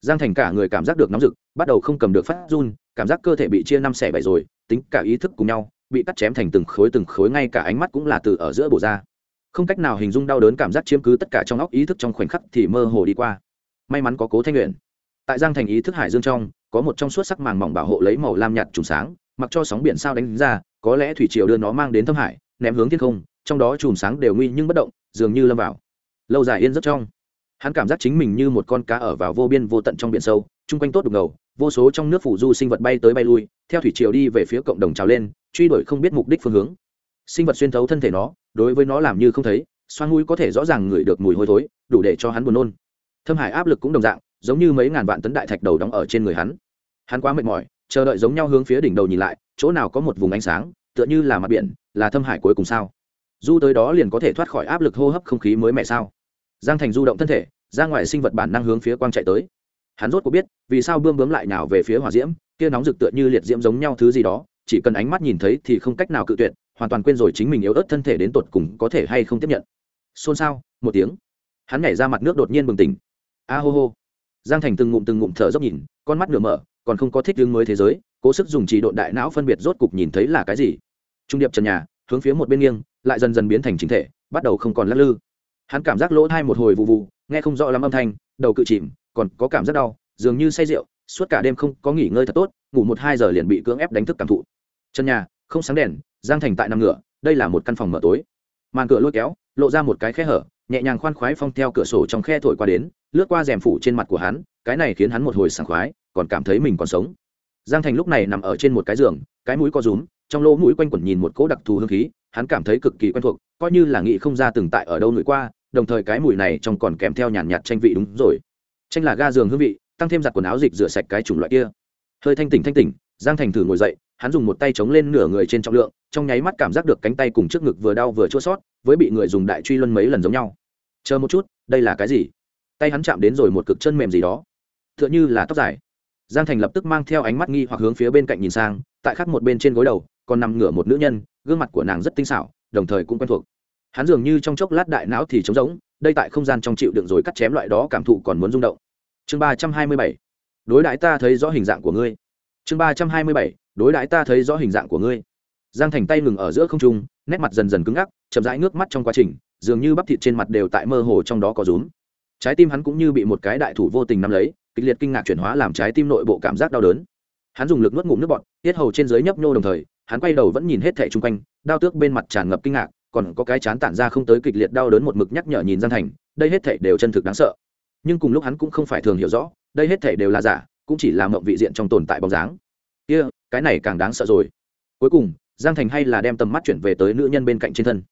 Giang thành cả người cảm giác được nóng rực, bắt đầu không cầm được phát run, cảm giác cơ thể bị chia năm xẻ bảy rồi, tính cả ý thức cùng nhau, bị cắt chém thành từng khối từng khối, ngay cả ánh mắt cũng là từ ở giữa bổ ra. Không cách nào hình dung đau đớn cảm giác chiếm cứ tất cả trong óc ý thức trong khoảnh khắc thì mơ hồ đi qua. May mắn có cố thanh luyện tại giang thành ý thức hải dương trong, có một trong suốt sắc màng mỏng bảo hộ lấy màu lam nhạt trùng sáng, mặc cho sóng biển sao đánh ra, có lẽ thủy triều đưa nó mang đến thâm hải, ném hướng thiên không, trong đó chùm sáng đều nguy nhưng bất động, dường như lâm vào lâu dài yên rất trong. Hắn cảm giác chính mình như một con cá ở vào vô biên vô tận trong biển sâu, chung quanh tốt đục ngầu, vô số trong nước phủ du sinh vật bay tới bay lui, theo thủy triều đi về phía cộng đồng trào lên, truy đuổi không biết mục đích phương hướng. Sinh vật xuyên thấu thân thể nó, đối với nó làm như không thấy xoan mũi có thể rõ ràng ngửi được mùi hôi thối, đủ để cho hắn buồn nôn. Thâm hải áp lực cũng đồng dạng, giống như mấy ngàn vạn tấn đại thạch đầu đóng ở trên người hắn. Hắn quá mệt mỏi, chờ đợi giống nhau hướng phía đỉnh đầu nhìn lại, chỗ nào có một vùng ánh sáng, tựa như là mặt biển, là thâm hải cuối cùng sao? Du tới đó liền có thể thoát khỏi áp lực hô hấp không khí mới mẻ sao? Giang thành du động thân thể, ra ngoài sinh vật bản năng hướng phía quang chạy tới. Hắn rốt có biết, vì sao bươm bướm lại nào về phía hỏa diễm, kia nóng rực tựa như liệt diễm giống nhau thứ gì đó, chỉ cần ánh mắt nhìn thấy thì không cách nào cự tuyệt, hoàn toàn quên rồi chính mình yếu ớt thân thể đến tột cùng có thể hay không tiếp nhận. Xôn xao, một tiếng. Hắn nhảy ra mặt nước đột nhiên bừng tỉnh. A hô hô. Giang thành từng ngụm từng ngụm thở dốc nhìn, con mắt nửa mở, còn không có thích hướng mới thế giới, cố sức dùng trì độn đại não phân biệt rốt cục nhìn thấy là cái gì. Trung điệp trần nhà, hướng phía một bên nghiêng, lại dần dần biến thành chính thể, bắt đầu không còn lắc lư hắn cảm giác lỗ thai một hồi vụ vụ, nghe không rõ lắm âm thanh, đầu cự chìm, còn có cảm giác đau, dường như say rượu, suốt cả đêm không có nghỉ ngơi thật tốt, ngủ một hai giờ liền bị cưỡng ép đánh thức cảm thụ. Chân nhà, không sáng đèn, giang thành tại nằm ngựa, đây là một căn phòng mở tối. Màn cửa lôi kéo, lộ ra một cái khe hở, nhẹ nhàng khoan khoái phong theo cửa sổ trong khe thổi qua đến, lướt qua rèm phủ trên mặt của hắn, cái này khiến hắn một hồi sảng khoái, còn cảm thấy mình còn sống. Giang thành lúc này nằm ở trên một cái giường, cái mũi co rúm, trong lỗ mũi quanh quẩn nhìn một cỗ đặc thù hương khí, hắn cảm thấy cực kỳ quen thuộc, coi như là nghĩ không ra từng tại ở đâu nổi qua đồng thời cái mùi này trong còn kèm theo nhàn nhạt tranh vị đúng rồi. Tranh là ga giường hương vị, tăng thêm giặt quần áo dịch rửa sạch cái chủng loại kia. Hơi thanh tỉnh thanh tỉnh, giang thành thử ngồi dậy, hắn dùng một tay chống lên nửa người trên trọng lượng, trong nháy mắt cảm giác được cánh tay cùng trước ngực vừa đau vừa chua sót, với bị người dùng đại truy luân mấy lần giống nhau. Chờ một chút, đây là cái gì? Tay hắn chạm đến rồi một cực chân mềm gì đó. T h ư ợ n h ư là tóc dài. Giang thành lập tức mang theo ánh mắt nghi hoặc hướng phía bên cạnh nhìn sang, tại khắc một bên trên gối đầu, còn nằm ngửa một nữ nhân, gương mặt của nàng rất tinh xảo, đồng thời cũng quen thuộc hắn dường như trong chốc lát đại não thì trống rỗng, đây tại không gian trong chịu đựng rồi cắt chém loại đó cảm thụ còn muốn rung động. Chương ba trăm hai mươi bảy. Đối đãi ta thấy rõ hình dạng của ngươi. Chương ba trăm hai mươi bảy. Đối đãi ta thấy rõ hình dạng của ngươi. Giang thành tay ngừng ở giữa không trung, nét mặt dần dần cứng ngắc, chậm rãi nước mắt trong quá trình, dường như bắp thịt trên mặt đều tại mơ hồ trong đó có rúm. Trái tim hắn cũng như bị một cái đại thủ vô tình nắm lấy, kịch liệt kinh ngạc chuyển hóa làm trái tim nội bộ cảm giác đau đớn. Hắn dùng lực nuốt ngụm nước bọt, tiết hầu trên dưới nhấp nhô đồng thời, hắn quay đầu vẫn nhìn hết thẻ chung quanh, đau tước bên mặt tràn ngập kinh ngạc còn có cái chán tản ra không tới kịch liệt đau đớn một mực nhắc nhở nhìn gian thành, đây hết thảy đều chân thực đáng sợ. Nhưng cùng lúc hắn cũng không phải thường hiểu rõ, đây hết thảy đều là giả, cũng chỉ là mộng vị diện trong tồn tại bóng dáng. Kia, cái này càng đáng sợ rồi. Cuối cùng, giang thành hay là đem tầm mắt chuyển về tới nữ nhân bên cạnh trên thân.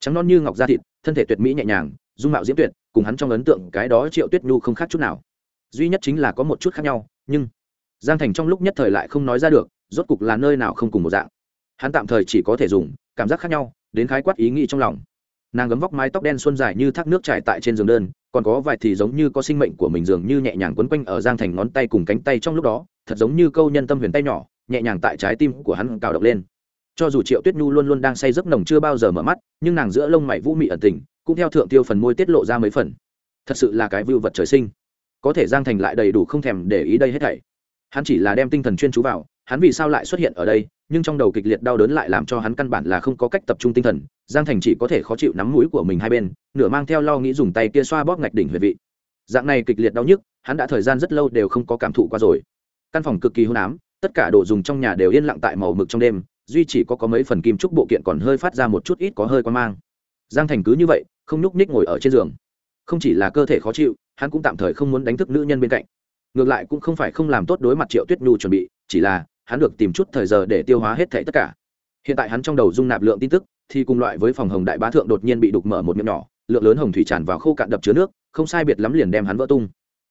Trắng non như ngọc da thịt, thân thể tuyệt mỹ nhẹ nhàng, dung mạo diễm tuyệt, cùng hắn trong ấn tượng cái đó triệu tuyết nhu không khác chút nào. Duy nhất chính là có một chút khác nhau, nhưng giang thành trong lúc nhất thời lại không nói ra được, rốt cục là nơi nào không cùng một dạng. Hắn tạm thời chỉ có thể dùng cảm giác khác nhau đến khái quát ý nghĩ trong lòng. Nàng gấm vóc mái tóc đen xuân dài như thác nước trải tại trên giường đơn, còn có vài thì giống như có sinh mệnh của mình dường như nhẹ nhàng quấn quanh ở giang thành ngón tay cùng cánh tay trong lúc đó, thật giống như câu nhân tâm huyền tay nhỏ, nhẹ nhàng tại trái tim của hắn cào động lên. Cho dù triệu tuyết nhu luôn luôn đang say giấc nồng chưa bao giờ mở mắt, nhưng nàng giữa lông mày vũ mị ẩn tình, cũng theo thượng tiêu phần môi tiết lộ ra mấy phần. Thật sự là cái vưu vật trời sinh. Có thể giang thành lại đầy đủ không thèm để ý đây hết thảy. Hắn chỉ là đem tinh thần chuyên chú vào hắn vì sao lại xuất hiện ở đây, nhưng trong đầu kịch liệt đau đớn lại làm cho hắn căn bản là không có cách tập trung tinh thần, giang thành chỉ có thể khó chịu nắm mũi của mình hai bên, nửa mang theo lo nghĩ dùng tay kia xoa bóp ngạch đỉnh huyệt vị. Dạng này kịch liệt đau nhức, hắn đã thời gian rất lâu đều không có cảm thụ qua rồi. Căn phòng cực kỳ hôn ám, tất cả đồ dùng trong nhà đều yên lặng tại màu mực trong đêm, duy chỉ có có mấy phần kim trúc bộ kiện còn hơi phát ra một chút ít có hơi quan mang. Giang thành cứ như vậy, không nhúc ních ngồi ở trên giường. Không chỉ là cơ thể khó chịu, hắn cũng tạm thời không muốn đánh thức nữ nhân bên cạnh. Ngược lại cũng không phải không làm tốt đối mặt triệu tuyết nhu chuẩn bị, chỉ là hắn được tìm chút thời giờ để tiêu hóa hết thảy tất cả. Hiện tại hắn trong đầu dung nạp lượng tin tức, thì cùng loại với phòng hồng đại bá thượng đột nhiên bị đục mở một miệng nhỏ, lượng lớn hồng thủy tràn vào khô cạn đập chứa nước, không sai biệt lắm liền đem hắn vỡ tung.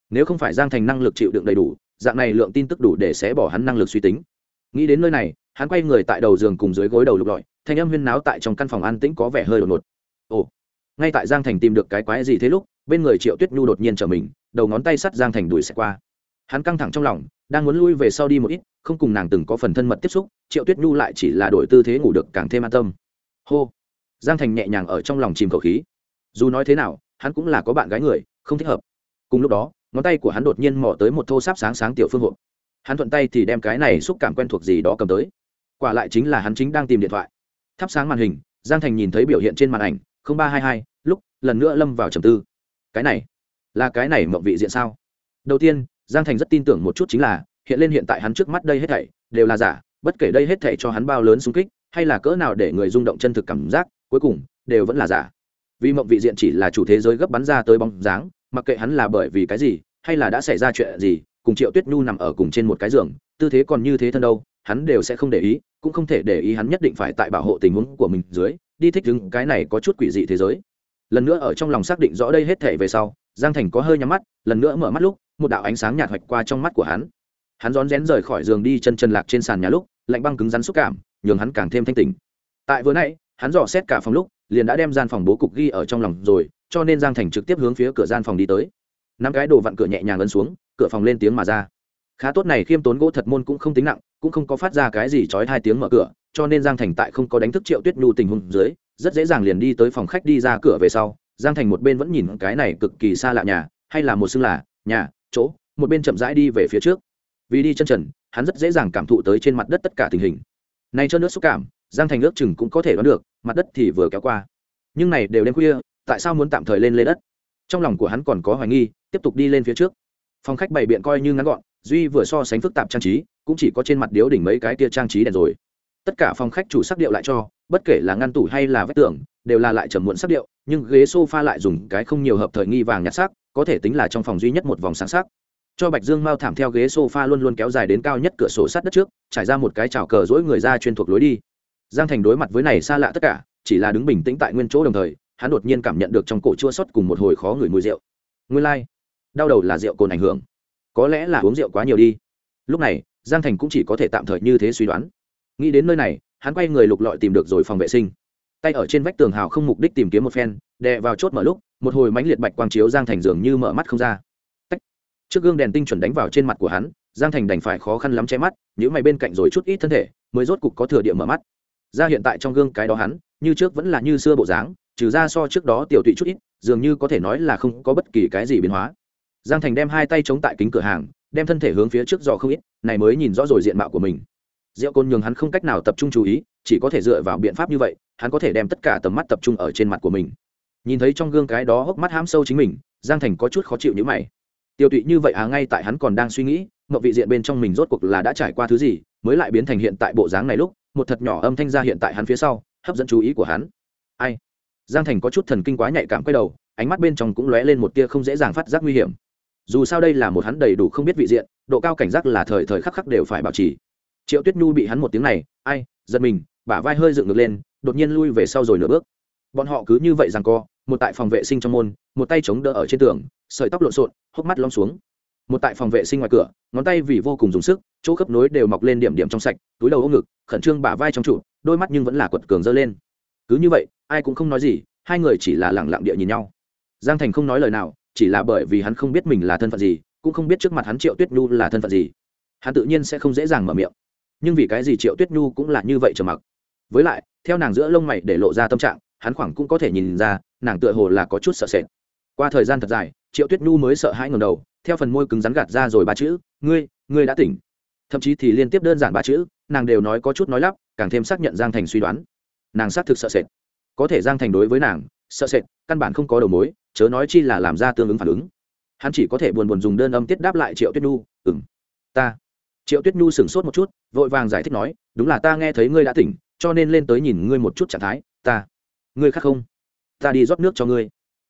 Nếu không phải giang thành năng lực chịu đựng đầy đủ, dạng này lượng tin tức đủ để xé bỏ hắn năng lực suy tính. Nghĩ đến nơi này, hắn quay người tại đầu giường cùng dưới gối đầu lục lọi, thanh âm huyên náo tại trong căn phòng an tĩnh có vẻ hơi đột ngột. Ồ, ngay tại giang thành tìm được cái quái gì thế lúc, bên người triệu tuyết nhu đột nhiên trở mình, đầu ngón tay sắt giang thành đuổi sẽ qua. Hắn căng thẳng trong lòng đang muốn lui về sau đi một ít, không cùng nàng từng có phần thân mật tiếp xúc, triệu tuyết nhu lại chỉ là đổi tư thế ngủ được càng thêm an tâm. Hô. Giang thành nhẹ nhàng ở trong lòng chìm khẩu khí. Dù nói thế nào, hắn cũng là có bạn gái người, không thích hợp. Cùng lúc đó, ngón tay của hắn đột nhiên mò tới một thô sáp sáng sáng tiểu phương hộp. Hắn thuận tay thì đem cái này xúc cảm quen thuộc gì đó cầm tới. Quả lại chính là hắn chính đang tìm điện thoại. Thắp sáng màn hình, giang thành nhìn thấy biểu hiện trên màn ảnh ba hai hai, lúc lần nữa lâm vào trầm tư. Cái này, là cái này mộng vị diện sao? Đầu tiên giang thành rất tin tưởng một chút chính là, hiện lên hiện tại hắn trước mắt đây hết thảy, đều là giả, bất kể đây hết thảy cho hắn bao lớn xung kích, hay là cỡ nào để người rung động chân thực cảm giác, cuối cùng, đều vẫn là giả. Vì mộng vị diện chỉ là chủ thế giới gấp bắn ra tới bóng dáng, mặc kệ hắn là bởi vì cái gì, hay là đã xảy ra chuyện gì, cùng triệu tuyết nhu nằm ở cùng trên một cái giường, tư thế còn như thế thân đâu, hắn đều sẽ không để ý, cũng không thể để ý hắn nhất định phải tại bảo hộ tình huống của mình dưới, đi thích đứng cái này có chút quỷ dị thế giới. Lần nữa ở trong lòng xác định rõ đây hết thể về sau, giang thành có hơi nhắm mắt, lần nữa mở mắt lúc một đạo ánh sáng nhạt hoạch qua trong mắt của hắn. Hắn rón rén rời khỏi giường đi chân chân lạc trên sàn nhà lúc, lạnh băng cứng rắn xúc cảm, nhường hắn càng thêm thanh tình tại vừa nãy, hắn dò xét cả phòng lúc, liền đã đem gian phòng bố cục ghi ở trong lòng rồi, cho nên giang thành trực tiếp hướng phía cửa gian phòng đi tới. Năm cái đồ vặn cửa nhẹ nhàng ấn xuống, cửa phòng lên tiếng mà ra. Khá tốt này khiêm tốn gỗ thật môn cũng không tính nặng, cũng không có phát ra cái gì trói hai tiếng mở cửa, cho nên giang thành tại không có đánh thức triệu tuyết nhu tình huống dưới, rất dễ dàng liền đi tới phòng khách đi ra cửa về sau. Giang thành một bên vẫn nhìn cái này cực kỳ xa lạ nhà, hay là một xưng là nhà chỗ, một bên chậm rãi đi về phía trước. Vì đi chân trần, hắn rất dễ dàng cảm thụ tới trên mặt đất tất cả tình hình. Nay cho nước xúc cảm, giang thành ước chừng cũng có thể đoán được, mặt đất thì vừa kéo qua. Nhưng này đều đêm khuya, tại sao muốn tạm thời lên lê đất? Trong lòng của hắn còn có hoài nghi, tiếp tục đi lên phía trước. Phòng khách bày biện coi như ngắn gọn, duy vừa so sánh phức tạp trang trí, cũng chỉ có trên mặt điếu đỉnh mấy cái kia trang trí đèn rồi tất cả phòng khách chủ sắc điệu lại cho, bất kể là ngăn tủ hay là vách tường, đều là lại trầm muộn sắc điệu, nhưng ghế sofa lại dùng cái không nhiều hợp thời nghi vàng nhạt sắc, có thể tính là trong phòng duy nhất một vòng sáng sắc. Cho bạch dương mao thảm theo ghế sofa luôn luôn kéo dài đến cao nhất cửa sổ sát đất trước, trải ra một cái chảo cờ dỗi người ra chuyên thuộc lối đi. Giang thành đối mặt với này xa lạ tất cả, chỉ là đứng bình tĩnh tại nguyên chỗ đồng thời, hắn đột nhiên cảm nhận được trong cổ chua xót cùng một hồi khó ngửi mùi rượu. Nguyên lai、like. đau đầu là rượu cồn ảnh hưởng. Có lẽ là uống rượu quá nhiều đi. Lúc này, giang thành cũng chỉ có thể tạm thời như thế suy đoán nghĩ đến nơi này, hắn quay người lục lọi tìm được rồi phòng vệ sinh. Tay ở trên vách tường hào không mục đích tìm kiếm một phen, đè vào chốt mở lúc, một hồi mánh liệt bạch quang chiếu giang thành dường như mở mắt không ra. Tách. trước gương đèn tinh chuẩn đánh vào trên mặt của hắn, giang thành đành phải khó khăn lắm che mắt những mày bên cạnh rồi chút ít thân thể, mới rốt cục có thừa địa mở mắt. Ra hiện tại trong gương cái đó hắn, như trước vẫn là như xưa bộ dáng, trừ ra so trước đó tiểu tụy chút ít, dường như có thể nói là không có bất kỳ cái gì biến hóa. Giang thành đem hai tay chống tại kính cửa hàng, đem thân thể hướng phía trước dò không ít, này mới nhìn rõ rồi diện mạo của mình rượu côn nhường hắn không cách nào tập trung chú ý, chỉ có thể dựa vào biện pháp như vậy, hắn có thể đem tất cả tầm mắt tập trung ở trên mặt của mình. Nhìn thấy trong gương cái đó hốc mắt hám sâu chính mình, giang thành có chút khó chịu như mày. Tiêu tụy như vậy à ngay tại hắn còn đang suy nghĩ mậu vị diện bên trong mình rốt cuộc là đã trải qua thứ gì, mới lại biến thành hiện tại bộ dáng này lúc, một thật nhỏ âm thanh ra hiện tại hắn phía sau, hấp dẫn chú ý của hắn. Ai? Giang thành có chút thần kinh quá nhạy cảm quay đầu, ánh mắt bên trong cũng lóe lên một tia không dễ dàng phát giác nguy hiểm. Dù sao đây là một hắn đầy đủ không biết vị diện, độ cao cảnh giác là thời thời khắc khắc đều phải bảo trì triệu tuyết nhu bị hắn một tiếng này, ai, giật mình, bả vai hơi dựng ngược lên, đột nhiên lui về sau rồi nửa bước. Bọn họ cứ như vậy rằng co, một tại phòng vệ sinh trong môn, một tay chống đỡ ở trên tường, sợi tóc lộn xộn, hốc mắt lom xuống. Một tại phòng vệ sinh ngoài cửa, ngón tay vì vô cùng dùng sức, chỗ khớp nối đều mọc lên điểm điểm trong sạch, túi đầu ôm ngực, khẩn trương bả vai trong trụ, đôi mắt nhưng vẫn là quật cường dơ lên. Cứ như vậy, ai cũng không nói gì, hai người chỉ là lẳng lặng địa nhìn nhau. Giang thành không nói lời nào, chỉ là bởi vì hắn không biết mình là thân phận gì, cũng không biết trước mặt hắn triệu tuyết nhu là thân phận gì. Hắn tự nhiên sẽ không dễ dàng mở miệng nhưng vì cái gì triệu tuyết nhu cũng là như vậy trầm mặc với lại theo nàng giữa lông mày để lộ ra tâm trạng hắn khoảng cũng có thể nhìn ra nàng tựa hồ là có chút sợ sệt qua thời gian thật dài triệu tuyết nhu mới sợ hãi ngầm đầu theo phần môi cứng rắn gạt ra rồi ba chữ ngươi ngươi đã tỉnh thậm chí thì liên tiếp đơn giản ba chữ nàng đều nói có chút nói lắp càng thêm xác nhận giang thành suy đoán nàng xác thực sợ sệt có thể giang thành đối với nàng sợ sệt căn bản không có đầu mối chớ nói chi là làm ra tương ứng phản ứng hắn chỉ có thể buồn buồn dùng đơn âm tiết đáp lại triệu tuyết nhu ừng ta triệu tuyết nhu sửng sốt một chút, vội vàng giải thích nói, đúng là ta nghe thấy ngươi đã tỉnh, cho nên lên tới nhìn ngươi một chút trạng thái, ta, ngươi khác không? Ta đi rót nước cho ngươi.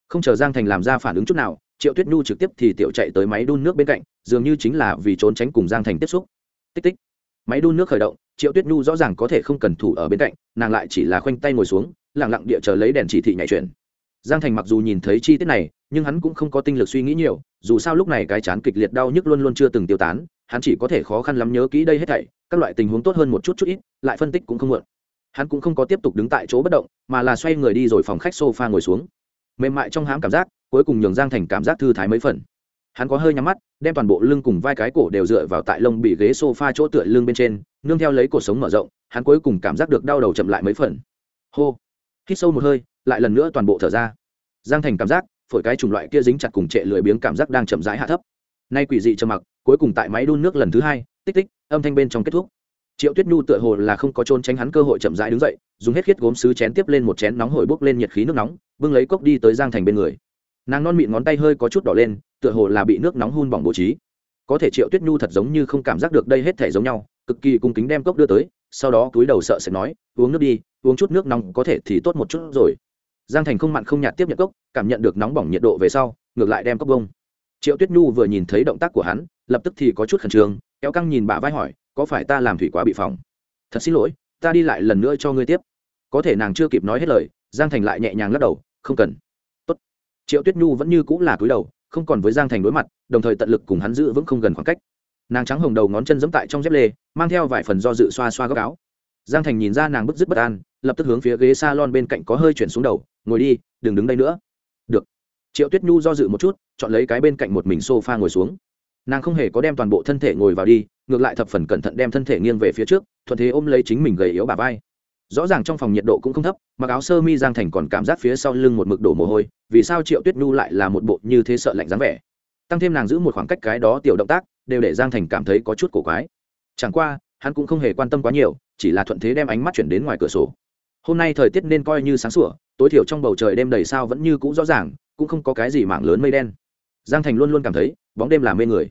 Không chờ giang thành làm ra phản ứng chút nào, triệu tuyết nhu trực tiếp thì tiểu chạy tới máy đun nước bên cạnh, dường như chính là vì trốn tránh cùng giang thành tiếp xúc. Tích tích. Máy đun nước khởi động, triệu tuyết nhu rõ ràng có thể không cần thủ ở bên cạnh, nàng lại chỉ là khoanh tay ngồi xuống lẳng lặng địa chờ lấy đèn chỉ thị nhảy chuyển. Giang thành mặc dù nhìn thấy chi tiết này, nhưng hắn cũng không có tinh lực suy nghĩ nhiều, dù sao lúc này cái chán kịch liệt đau nhức luôn luôn chưa từng tiêu tán hắn chỉ có thể khó khăn lắm nhớ kỹ đây hết thảy, các loại tình huống tốt hơn một chút chút ít, lại phân tích cũng không muộn. Hắn cũng không có tiếp tục đứng tại chỗ bất động, mà là xoay người đi rồi phòng khách sofa ngồi xuống. Mềm mại trong hãm cảm giác, cuối cùng nhường giang thành cảm giác thư thái mấy phần. Hắn có hơi nhắm mắt, đem toàn bộ lưng cùng vai cái cổ đều dựa vào tại lông bị ghế sofa chỗ tựa lưng bên trên, nương theo lấy cổ sống mở rộng, hắn cuối cùng cảm giác được đau đầu chậm lại mấy phần. Hô! Hít sâu một hơi, lại lần nữa toàn bộ thở ra. Giang thành cảm giác, phổi cái chủng loại kia dính chặt cùng trệ lười biếng cảm giác đang chậm rãi hạ thấp. Nay quỷ dị trầm mặc cuối cùng tại máy đun nước lần thứ hai, tích tích, âm thanh bên trong kết thúc. Triệu tuyết nhu tựa hồ là không có trôn tránh hắn cơ hội chậm rãi đứng dậy, dùng hết khiết gốm sứ chén tiếp lên một chén nóng hổi bốc lên nhiệt khí nước nóng, bưng lấy cốc đi tới giang thành bên người. Nàng non mịn ngón tay hơi có chút đỏ lên, tựa hồ là bị nước nóng hun bỏng bố trí. Có thể triệu tuyết nhu thật giống như không cảm giác được đây hết thể giống nhau, cực kỳ cung kính đem cốc đưa tới, sau đó túi đầu sợ sẽ nói, uống nước đi, uống chút nước nóng có thể thì tốt một chút rồi. Giang thành không mặn không nhạt tiếp nhận cốc, cảm nhận được nóng bỏng nhiệt độ về sau, ngược lại đem cốc bông. Triệu tuyết nhu vừa nhìn thấy động tác của hắn lập tức thì có chút khẩn trương, kéo căng nhìn bà vai hỏi, có phải ta làm thủy quá bị phòng thật xin lỗi, ta đi lại lần nữa cho ngươi tiếp. Có thể nàng chưa kịp nói hết lời, giang thành lại nhẹ nhàng lắc đầu, không cần. Tốt. triệu tuyết nhu vẫn như cũng là cúi đầu, không còn với giang thành đối mặt, đồng thời tận lực cùng hắn giữ vững không gần khoảng cách. Nàng trắng hồng đầu ngón chân giẫm tại trong dép lê, mang theo vài phần do dự xoa xoa góc áo. Giang thành nhìn ra nàng bức dứt bất an, lập tức hướng phía ghế s a lon bên cạnh có hơi chuyển xuống đầu, ngồi đi, đừng đứng đây nữa. Được. Triệu tuyết nhu do dự một chút, chọn lấy cái bên cạnh một mình s o f a ngồi xuống nàng không hề có đem toàn bộ thân thể ngồi vào đi, ngược lại thập phần cẩn thận đem thân thể nghiêng về phía trước, thuận thế ôm lấy chính mình gầy yếu bà vai. Rõ ràng trong phòng nhiệt độ cũng không thấp, mặc áo sơ mi giang thành còn cảm giác phía sau lưng một mực đổ mồ hôi, vì sao triệu tuyết nhu lại là một bộ như thế sợ lạnh dáng vẻ? Tăng thêm nàng giữ một khoảng cách cái đó tiểu động tác, đều để giang thành cảm thấy có chút cổ quái. Chẳng qua, hắn cũng không hề quan tâm quá nhiều, chỉ là thuận thế đem ánh mắt chuyển đến ngoài cửa sổ. Hôm nay thời tiết nên coi như sáng sủa, tối thiểu trong bầu trời đêm đầy sao vẫn như cũ rõ ràng, cũng không có cái gì mảng lớn mây đen. Giang thành luôn luôn cảm thấy, bóng đêm là mê người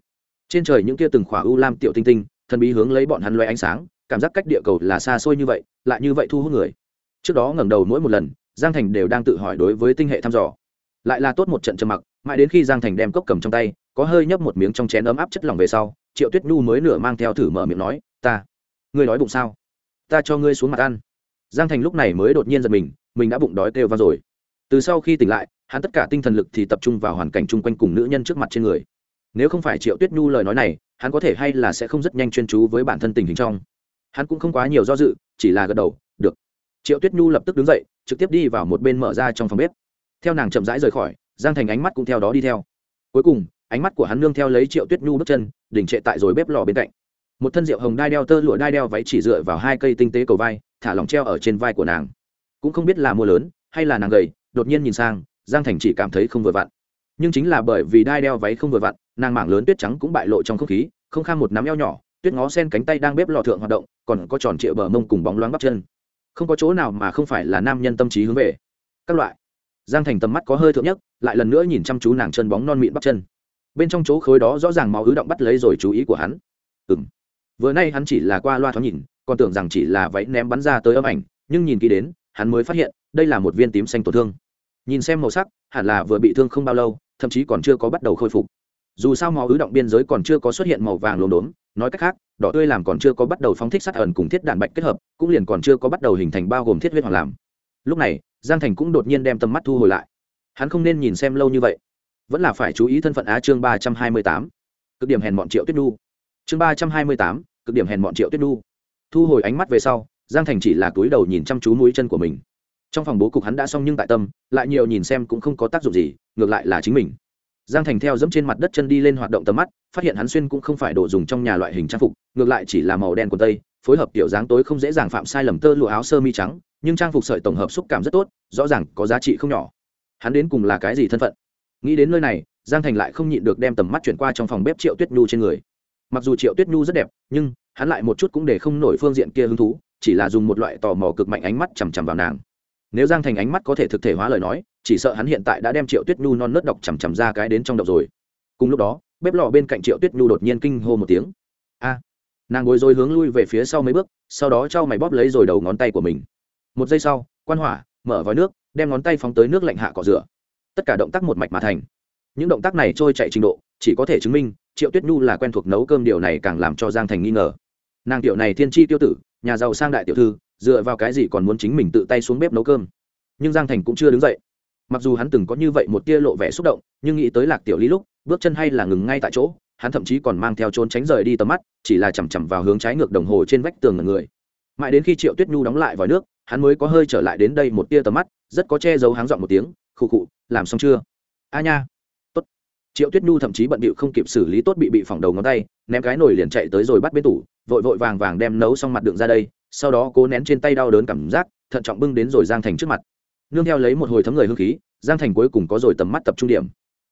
trên trời những kia từng khỏa u lam tiểu tinh tinh, thần bí hướng lấy bọn hắn loay ánh sáng, cảm giác cách địa cầu là xa xôi như vậy, lại như vậy thu hút người. Trước đó ngẩng đầu mỗi một lần, giang thành đều đang tự hỏi đối với tinh hệ thăm dò. Lại là tốt một trận trầm mặc, mãi đến khi giang thành đem cốc cầm trong tay, có hơi nhấp một miếng trong chén ấm áp chất lỏng về sau, triệu tuyết nhu mới nửa mang theo thử mở miệng nói, ta, ngươi nói bụng sao? Ta cho ngươi xuống mặt ăn. Giang thành lúc này mới đột nhiên giật mình mình đã bụng đói kêu vang rồi. Từ sau khi tỉnh lại, hắn tất cả tinh thần lực thì tập trung vào hoàn cảnh chung quanh cùng nữ nhân trước mặt trên người nếu không phải triệu tuyết nhu lời nói này, hắn có thể hay là sẽ không rất nhanh chuyên chú với bản thân tình hình trong. Hắn cũng không quá nhiều do dự, chỉ là gật đầu, được. Triệu tuyết nhu lập tức đứng dậy, trực tiếp đi vào một bên mở ra trong phòng bếp. Theo nàng chậm rãi rời khỏi, giang thành ánh mắt cũng theo đó đi theo. Cuối cùng, ánh mắt của hắn nương theo lấy triệu tuyết nhu bước chân đỉnh trệ tại rồi bếp lò bên cạnh. Một thân rượu hồng đai đeo tơ lụa đai đeo váy chỉ dựa vào hai cây tinh tế cầu vai, thả lỏng treo ở trên vai của nàng. Cũng không biết là mua lớn, hay là nàng gầy, đột nhiên nhìn sang, giang thành chỉ cảm thấy không vừa vặn. Nhưng chính là bởi vì đai đeo váy không vừa vặn nàng mảng lớn tuyết trắng cũng bại lộ trong không khí, không kham một nắm eo nhỏ, tuyết ngó sen cánh tay đang bếp lò thượng hoạt động, còn có tròn trịa bờ mông cùng bóng loáng bắp chân. Không có chỗ nào mà không phải là nam nhân tâm trí hướng về. Các loại. Giang thành tầm mắt có hơi thượng nhất, lại lần nữa nhìn chăm chú nàng chân bóng non mịn bắp chân. Bên trong chỗ khối đó rõ ràng máu ứ động bắt lấy rồi chú ý của hắn. Ừ m vừa nay hắn chỉ là qua loa thoáng nhìn, còn tưởng rằng chỉ là váy ném bắn ra tới âm ảnh, nhưng nhìn kỹ đến, hắn mới phát hiện, đây là một viên tím xanh tổn thương. Nhìn xem màu sắc, hẳn là vừa bị thương không bao lâu, thậm chí còn chưa có bắt đầu khôi phục dù sao máu ứ động biên giới còn chưa có xuất hiện màu vàng lốm đốm, nói cách khác, đỏ tươi làm còn chưa có bắt đầu phóng thích sát ẩn cùng thiết đạn bạch kết hợp, cũng liền còn chưa có bắt đầu hình thành bao gồm thiết huyết hoàng làm. Lúc này, giang thành cũng đột nhiên đem tầm mắt thu hồi lại. Hắn không nên nhìn xem lâu như vậy. Vẫn là phải chú ý thân phận á chương ba trăm hai mươi tám. Cực điểm hèn bọn triệu tuyết đu. chương ba trăm hai mươi tám, cực điểm hèn bọn triệu tuyết đu. thu hồi ánh mắt về sau, giang thành chỉ là túi đầu nhìn chăm chú mũi chân của mình. Trong phòng bố cục hắn đã xong nhưng tại tâm, lại nhiều nhìn xem cũng không có tác dụng gì, ngược lại là chính mình giang thành theo dẫm trên mặt đất chân đi lên hoạt động tầm mắt, phát hiện hắn xuyên cũng không phải đồ dùng trong nhà loại hình trang phục, ngược lại chỉ là màu đen quần tây, phối hợp kiểu dáng tối không dễ dàng phạm sai lầm tơ lụa áo sơ mi trắng, nhưng trang phục sợi tổng hợp xúc cảm rất tốt, rõ ràng có giá trị không nhỏ. Hắn đến cùng là cái gì thân phận? Nghĩ đến nơi này, giang thành lại không nhịn được đem tầm mắt chuyển qua trong phòng bếp triệu tuyết nhu trên người. Mặc dù triệu tuyết nhu rất đẹp, nhưng hắn lại một chút cũng để không nổi phương diện kia hứng thú, chỉ là dùng một loại tò mò cực mạnh ánh mắt chằm chằm vào nàng nếu giang thành ánh mắt có thể thực thể hóa lời nói, chỉ sợ hắn hiện tại đã đem triệu tuyết nhu non nớt độc chằm chằm ra cái đến trong đọc rồi. Cùng lúc đó, bếp lò bên cạnh triệu tuyết nhu đột nhiên kinh hô một tiếng. A! Nàng ngồi rồi hướng lui về phía sau mấy bước, sau đó trao mày bóp lấy rồi đầu ngón tay của mình. Một giây sau, quan hỏa, mở vòi nước, đem ngón tay phóng tới nước lạnh hạ cọ rửa. Tất cả động tác một mạch mà thành. Những động tác này trôi chạy trình độ, chỉ có thể chứng minh, triệu tuyết nhu là quen thuộc nấu cơm điều này càng làm cho giang thành nghi ngờ. Nàng tiểu này thiên tri tiêu tử, nhà giàu sang đại tiểu thư dựa vào cái gì còn muốn chính mình tự tay xuống bếp nấu cơm. Nhưng giang thành cũng chưa đứng dậy. Mặc dù hắn từng có như vậy một tia lộ vẻ xúc động, nhưng nghĩ tới lạc tiểu lý lúc, bước chân hay là ngừng ngay tại chỗ, hắn thậm chí còn mang theo trốn tránh rời đi tầm mắt, chỉ là chằm chằm vào hướng trái ngược đồng hồ trên vách tường người. Mãi đến khi triệu tuyết nhu đóng lại vòi nước, hắn mới có hơi trở lại đến đây một tia tầm mắt, rất có che giấu háng dọn một tiếng, khụ khụ, làm xong chưa? A nha. Tốt. Triệu tuyết nhu thậm chí bận bịu không kịp xử lý tốt bị bị phỏng đầu ngón tay, ném cái nồi liền chạy tới rồi bắt bên tủ, vội vội vàng vàng đem nấu xong mặt đường ra đây sau đó cố nén trên tay đau đớn cảm giác, thận trọng bưng đến rồi giang thành trước mặt. Nương theo lấy một hồi thấm người hương khí, giang thành cuối cùng có rồi tầm mắt tập trung điểm.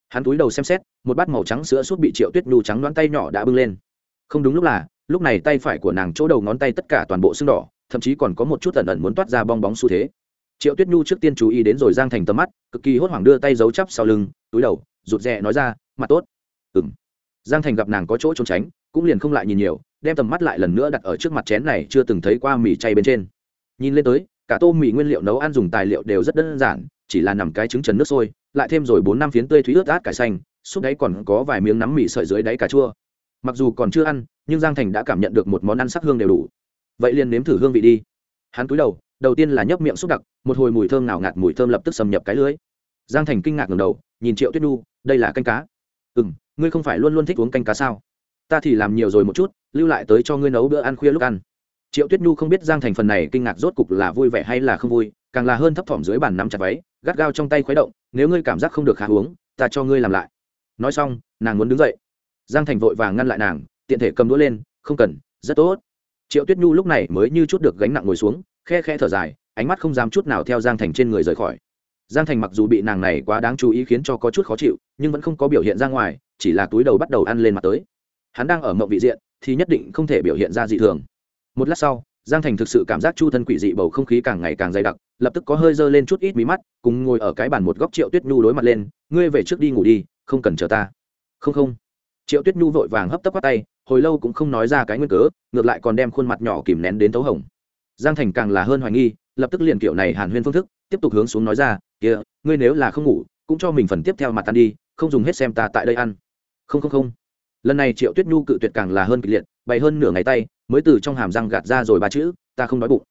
Hắn túi đầu xem xét, một bát màu trắng sữa suốt bị triệu tuyết nhu trắng đoán tay nhỏ đã bưng lên. Không đúng lúc là, lúc này tay phải của nàng chỗ đầu ngón tay tất cả toàn bộ sưng đỏ, thậm chí còn có một chút ẩn ẩn muốn toát ra bong bóng xu thế. Triệu tuyết nhu trước tiên chú ý đến rồi giang thành tầm mắt, cực kỳ hốt hoảng đưa tay giấu chắp sau lưng, túi đầu, rụt rè nói ra, mặt tốt. Ừng giang thành gặp nàng có chỗ trốn tránh, cũng liền không lại nhìn nhiều đem tầm mắt lại lần nữa đặt ở trước mặt chén này chưa từng thấy qua mì chay bên trên. Nhìn lên tới, cả tô mì nguyên liệu nấu ăn dùng tài liệu đều rất đơn giản, chỉ là nằm cái trứng trần nước sôi, lại thêm rồi bốn năm phiến tươi thúy ướt át cải xanh, xúc đấy còn có vài miếng nắm mì sợi dưới đáy cà chua. Mặc dù còn chưa ăn, nhưng giang thành đã cảm nhận được một món ăn sắc hương đều đủ. Vậy liền nếm thử hương vị đi. Hắn cúi đầu đầu tiên là nhấp miệng xúc đặc, một hồi mùi thơm nào ngạt mùi thơm lập tức xâm nhập cái lưới. Giang thành kinh ngạc ngầm đầu, nhìn triệu tuyết nhu, đây là canh cá. Ừ m ngươi không phải luôn luôn thích uống canh cá sao? Ta thì làm nhiều rồi một chút, lưu lại tới cho ngươi nấu bữa ăn khuya lúc ăn. Triệu tuyết nhu không biết giang thành phần này kinh ngạc rốt cục là vui vẻ hay là không vui, càng là hơn thấp thỏm dưới bàn nắm chặt váy, gắt gao trong tay khuấy động, nếu ngươi cảm giác không được khá uống, ta cho ngươi làm lại. Nói xong, nàng muốn đứng dậy. Giang thành vội vàng ngăn lại nàng, tiện thể cầm đũa lên, không cần, rất tốt. Triệu tuyết nhu lúc này mới như chút được gánh nặng ngồi xuống, khe khe thở dài, ánh mắt không dám chút nào theo giang thành trên người rời khỏi. Giang thành mặc dù bị nàng này quá đáng chú ý khiến cho có chút khó chịu, nhưng vẫn không có biểu hiện ra ngoài, chỉ là túi đầu bắt đầu ăn lên mặt tới hắn đang ở mộng vị diện, thì nhất định không thể biểu hiện ra dị thường. Một lát sau, giang thành thực sự cảm giác chu thân quỷ dị bầu không khí càng ngày càng dày đặc, lập tức có hơi dơ lên chút ít mí mắt, cùng ngồi ở cái bàn một góc triệu tuyết nhu đối mặt lên, ngươi về trước đi ngủ đi, không cần chờ ta. Không không. Triệu tuyết nhu vội vàng hấp tấp bắt tay, hồi lâu cũng không nói ra cái nguyên cớ, ngược lại còn đem khuôn mặt nhỏ kìm nén đến thấu hồng. Giang thành càng là hơn hoài nghi, lập tức liền kiểu này hàn huyên phương thức, tiếp tục hướng xuống nói ra kia ngươi nếu là không ngủ, cũng cho mình phần tiếp theo mặt ăn đi, không dùng hết xem ta tại đây ăn. Không không không lần này triệu tuyết nhu cự tuyệt càng là hơn kịch liệt, bày hơn nửa ngày tay, mới từ trong hàm răng gạt ra rồi ba chữ, ta không nói bụng.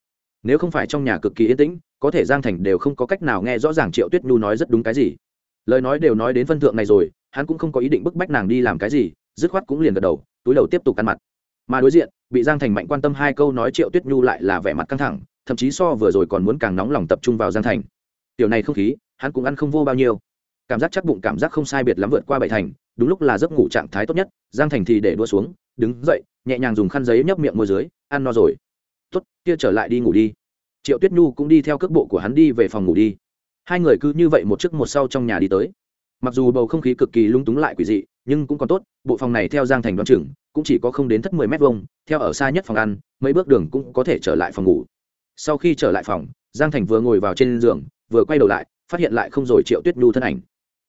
Nếu không phải trong nhà cực kỳ yên tĩnh, có thể giang thành đều không có cách nào nghe rõ ràng triệu tuyết nhu nói rất đúng cái gì. Lời nói đều nói đến phân thượng này rồi, hắn cũng không có ý định bức bách nàng đi làm cái gì, dứt khoát cũng liền gật đầu, túi đầu tiếp tục ăn mặt. Mà đối diện, bị giang thành mạnh quan tâm hai câu nói triệu tuyết nhu lại là vẻ mặt căng thẳng, thậm chí so vừa rồi còn muốn càng nóng lòng tập trung vào giang thành. Tiểu này không khí, hắn cũng ăn không vô bao nhiêu cảm giác chắc bụng cảm giác không sai biệt lắm vượt qua bảy thành, đúng lúc là giấc ngủ trạng thái tốt nhất, giang thành thì để đua xuống, đứng dậy, nhẹ nhàng dùng khăn giấy nhấp miệng môi dưới, ăn no rồi. Tuất kia trở lại đi ngủ đi. Triệu tuyết nhu cũng đi theo cước bộ của hắn đi về phòng ngủ đi. Hai người cứ như vậy một trước một sau trong nhà đi tới. Mặc dù bầu không khí cực kỳ lung túng lại quỷ dị, nhưng cũng còn tốt, bộ phòng này theo giang thành đoan trưởng cũng chỉ có không đến thất mười m hai theo ở xa nhất phòng ăn, mấy bước đường cũng có thể trở lại phòng ngủ. Sau khi trở lại phòng, giang thành vừa ngồi vào trên giường, vừa quay đầu lại, phát hiện lại không rồi triệu tuyết nhu thân ảnh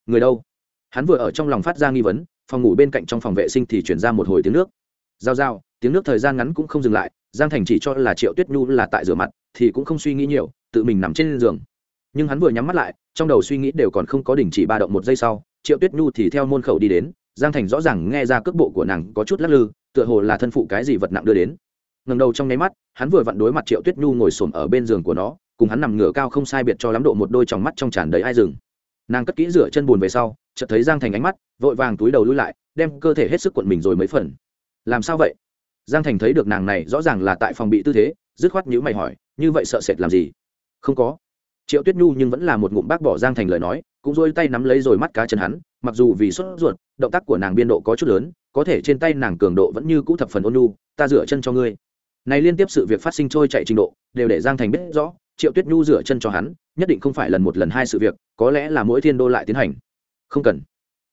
người đâu? Hắn vừa ở trong lòng phát ra nghi vấn, phòng ngủ bên cạnh trong phòng vệ sinh thì chuyển ra một hồi tiếng nước. Giao giao, tiếng nước thời gian ngắn cũng không dừng lại, giang thành chỉ cho là triệu tuyết nhu là tại rửa mặt, thì cũng không suy nghĩ nhiều, tự mình nằm trên giường. Nhưng hắn vừa nhắm mắt lại, trong đầu suy nghĩ đều còn không có đình chỉ ba động một giây sau, triệu tuyết nhu thì theo môn khẩu đi đến, giang thành rõ ràng nghe ra cước bộ của nàng có chút lắc lư, tựa hồ là thân phụ cái gì vật nặng đưa đến. Ngầm đầu trong nháy mắt, hắn vừa vặn đối mặt triệu tuyết nhu ngồi xổm ở bên giường của nó, cùng hắn nằm ngửa cao không sai biệt cho lắm độ một đôi tròng mắt trong tràn đầy ai rừng nàng cất kỹ rửa chân bùn về sau, chợt thấy giang thành ánh mắt, vội vàng túi đầu lui lại, đem cơ thể hết sức cuộn mình rồi mấy phần. Làm sao vậy? Giang thành thấy được nàng này rõ ràng là tại phòng bị tư thế, dứt khoát nhữ mày hỏi, như vậy sợ sệt làm gì? Không có. Triệu tuyết nhu nhưng vẫn là một ngụm bác bỏ giang thành lời nói, cũng dôi tay nắm lấy rồi mắt cá chân hắn, mặc dù vì sốt ruột, động tác của nàng biên độ có chút lớn, có thể trên tay nàng cường độ vẫn như cũ thập phần ôn nhu, ta rửa chân cho ngươi. Này liên tiếp sự việc phát sinh trôi chạy trình độ, đều để giang thành biết rõ triệu tuyết nhu rửa chân cho hắn, nhất định không phải lần một lần hai sự việc, có lẽ là mỗi thiên đô lại tiến hành. Không cần.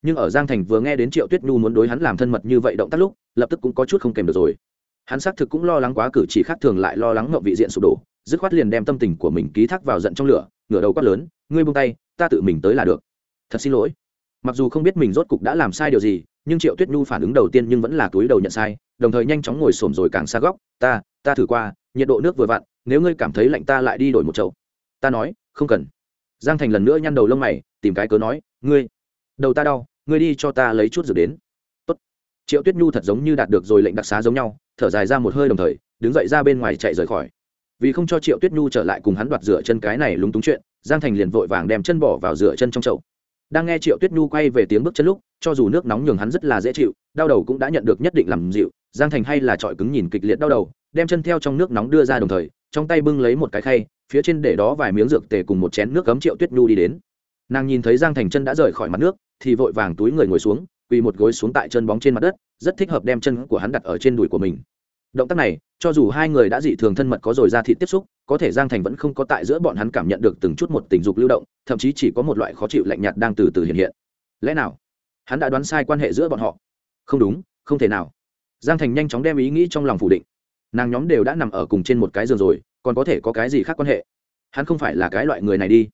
Nhưng ở giang thành vừa nghe đến triệu tuyết nhu muốn đối hắn làm thân mật như vậy động tác lúc, lập tức cũng có chút không kèm được rồi. Hắn xác thực cũng lo lắng quá cử chỉ khác thường lại lo lắng ngậm vị diện sụp đổ, dứt khoát liền đem tâm tình của mình ký thác vào giận trong lửa, ngửa đầu quát lớn, ngươi buông tay, ta tự mình tới là được. Thật xin lỗi. Mặc dù không biết mình rốt cục đã làm sai điều gì, nhưng triệu tuyết nhu phản ứng đầu tiên nhưng vẫn là túi đầu nhận sai, đồng thời nhanh chóng ngồi xổm rồi càng xa góc, ta ta thử qua, nhiệt độ nước vừa vặn nếu ngươi cảm thấy lạnh ta lại đi đổi một chậu. Ta nói, không cần. Giang thành lần nữa nhăn đầu lông mày, tìm cái cớ nói, ngươi, đầu ta đau, ngươi đi cho ta lấy chút dược đến. Tốt. triệu tuyết nhu thật giống như đạt được rồi lệnh đặc xá giống nhau, thở dài ra một hơi đồng thời, đứng dậy ra bên ngoài chạy rời khỏi. Vì không cho triệu tuyết nhu trở lại cùng hắn đoạt rửa chân cái này lúng túng chuyện, giang thành liền vội vàng đem chân bỏ vào rửa chân trong chậu. Đang nghe triệu tuyết nhu quay về tiếng bước chân lúc, cho dù nước nóng nhường hắn rất là dễ chịu, đau đầu cũng đã nhận được nhất định làm dịu, giang thành hay là trọi cứng nhìn kịch liệt đau đầu, đem chân theo trong nước nóng đưa ra đồng thời trong tay bưng lấy một cái khay, phía trên để đó vài miếng dược tề cùng một chén nước cấm triệu tuyết nhu đi đến. Nàng nhìn thấy giang thành chân đã rời khỏi mặt nước, thì vội vàng túi người ngồi xuống, quỳ một gối xuống tại chân bóng trên mặt đất, rất thích hợp đem chân của hắn đặt ở trên đùi của mình. Động tác này, cho dù hai người đã dị thường thân mật có rồi ra thị tiếp xúc, có thể giang thành vẫn không có tại giữa bọn hắn cảm nhận được từng chút một tình dục lưu động, thậm chí chỉ có một loại khó chịu lạnh nhạt đang từ từ hiện hiện. Lẽ nào, hắn đã đoán sai quan hệ giữa bọn họ? Không đúng, không thể nào. Giang thành nhanh chóng đem ý nghĩ trong lòng phủ định nàng nhóm đều đã nằm ở cùng trên một cái giường rồi, còn có thể có cái gì khác quan hệ? Hắn không phải là cái loại người này đi.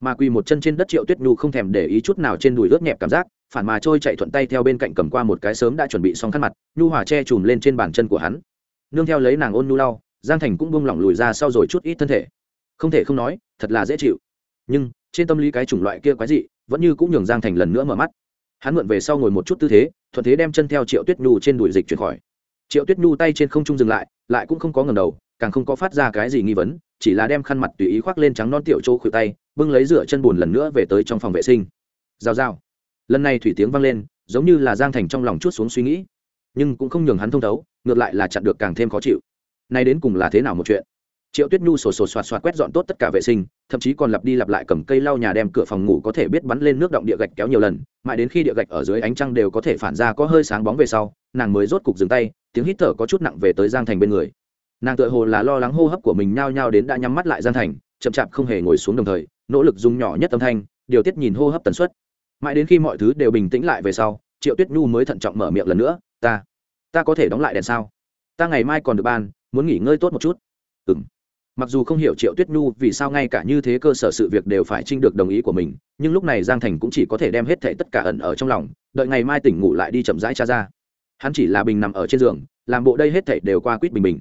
Mà quỳ một chân trên đất triệu tuyết nhu không thèm để ý chút nào trên đùi ướt nhẹp cảm giác, phản mà trôi chạy thuận tay theo bên cạnh cầm qua một cái sớm đã chuẩn bị xong khăn mặt, nhu hòa che chùm lên trên bàn chân của hắn. Nương theo lấy nàng ôn nhu lau, giang thành cũng buông lỏng lùi ra sau rồi chút ít thân thể. Không thể không nói, thật là dễ chịu. Nhưng, trên tâm lý cái chủng loại kia quái dị, vẫn như cũng nhường giang thành lần nữa mở mắt. Hắn mượn về sau ngồi một chút tư thế, thuận thế đem chân theo triệu tuyết nhu trên đùi dịch chuyển khỏi. Triệu tuyết nhu tay trên không trung dừng lại lại cũng không có ngầm đầu, càng không có phát ra cái gì nghi vấn, chỉ là đem khăn mặt tùy ý khoác lên trắng non tiểu chỗ khuỷu tay, bưng lấy rửa chân bùn lần nữa về tới trong phòng vệ sinh. Rào rào. Lần này thủy tiếng vang lên, giống như là giang thành trong lòng chút xuống suy nghĩ. Nhưng cũng không nhường hắn thông thấu, ngược lại là chặn được càng thêm khó chịu. Nay đến cùng là thế nào một chuyện? Triệu tuyết nhu sổ sổ soạt soạt quét dọn tốt tất cả vệ sinh, thậm chí còn lặp đi lặp lại cầm cây lau nhà đem cửa phòng ngủ có thể biết bắn lên nước động địa gạch kéo nhiều lần, mãi đến khi địa gạch ở dưới ánh trăng đều có thể phản ra có hơi sáng bóng về sau, nàng mới rốt cục dừng tay tiếng hít thở có chút nặng về tới giang thành bên người. Nàng tự hồ là lo lắng hô hấp của mình nhao nhao đến đã nhắm mắt lại giang thành, chậm chạp không hề ngồi xuống đồng thời, nỗ lực dùng nhỏ nhất âm thanh, điều tiết nhìn hô hấp tần suất. Mãi đến khi mọi thứ đều bình tĩnh lại về sau, triệu tuyết nhu mới thận trọng mở miệng lần nữa, ta ta có thể đóng lại đèn sao? Ta ngày mai còn được ban, muốn nghỉ ngơi tốt một chút. Ừ m mặc dù không hiểu triệu tuyết nhu vì sao ngay cả như thế cơ sở sự việc đều phải trinh được đồng ý của mình, nhưng lúc này giang thành cũng chỉ có thể đem hết thệ tất cả ẩn ở trong lòng, đợi ngày mai tỉnh ngủ lại đi chậm rãi cha ra hắn chỉ là bình nằm ở trên giường, làm bộ đây hết thảy đều qua quýt bình bình.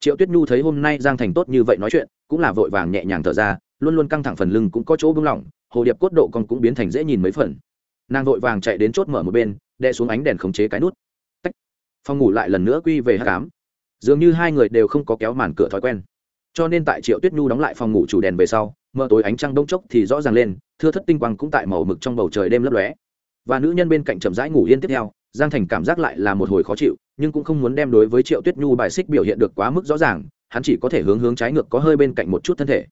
Triệu tuyết nhu thấy hôm nay giang thành tốt như vậy nói chuyện, cũng là vội vàng nhẹ nhàng thở ra, luôn luôn căng thẳng phần lưng cũng có chỗ bưng lỏng, hồ điệp cốt độ còn cũng biến thành dễ nhìn mấy phần. Nàng vội vàng chạy đến chốt mở một bên đe xuống ánh đèn khống chế cái nút. Tách. phòng ngủ lại lần nữa quy về hát cám. Dường như hai người đều không có kéo màn cửa thói quen. Cho nên tại triệu tuyết nhu đóng lại phòng ngủ chủ đèn về sau mờ tối ánh trăng đông chốc thì rõ ràng lên, thưa thất tinh quang cũng tại màu mực trong bầu trời đêm lấp lóe. Và nữ nhân bên cạnh chậm rãi ngủ yên tiếp theo giang thành cảm giác lại là một hồi khó chịu, nhưng cũng không muốn đem đối với triệu tuyết nhu bài xích biểu hiện được quá mức rõ ràng, hắn chỉ có thể hướng hướng trái ngược có hơi bên cạnh một chút thân thể.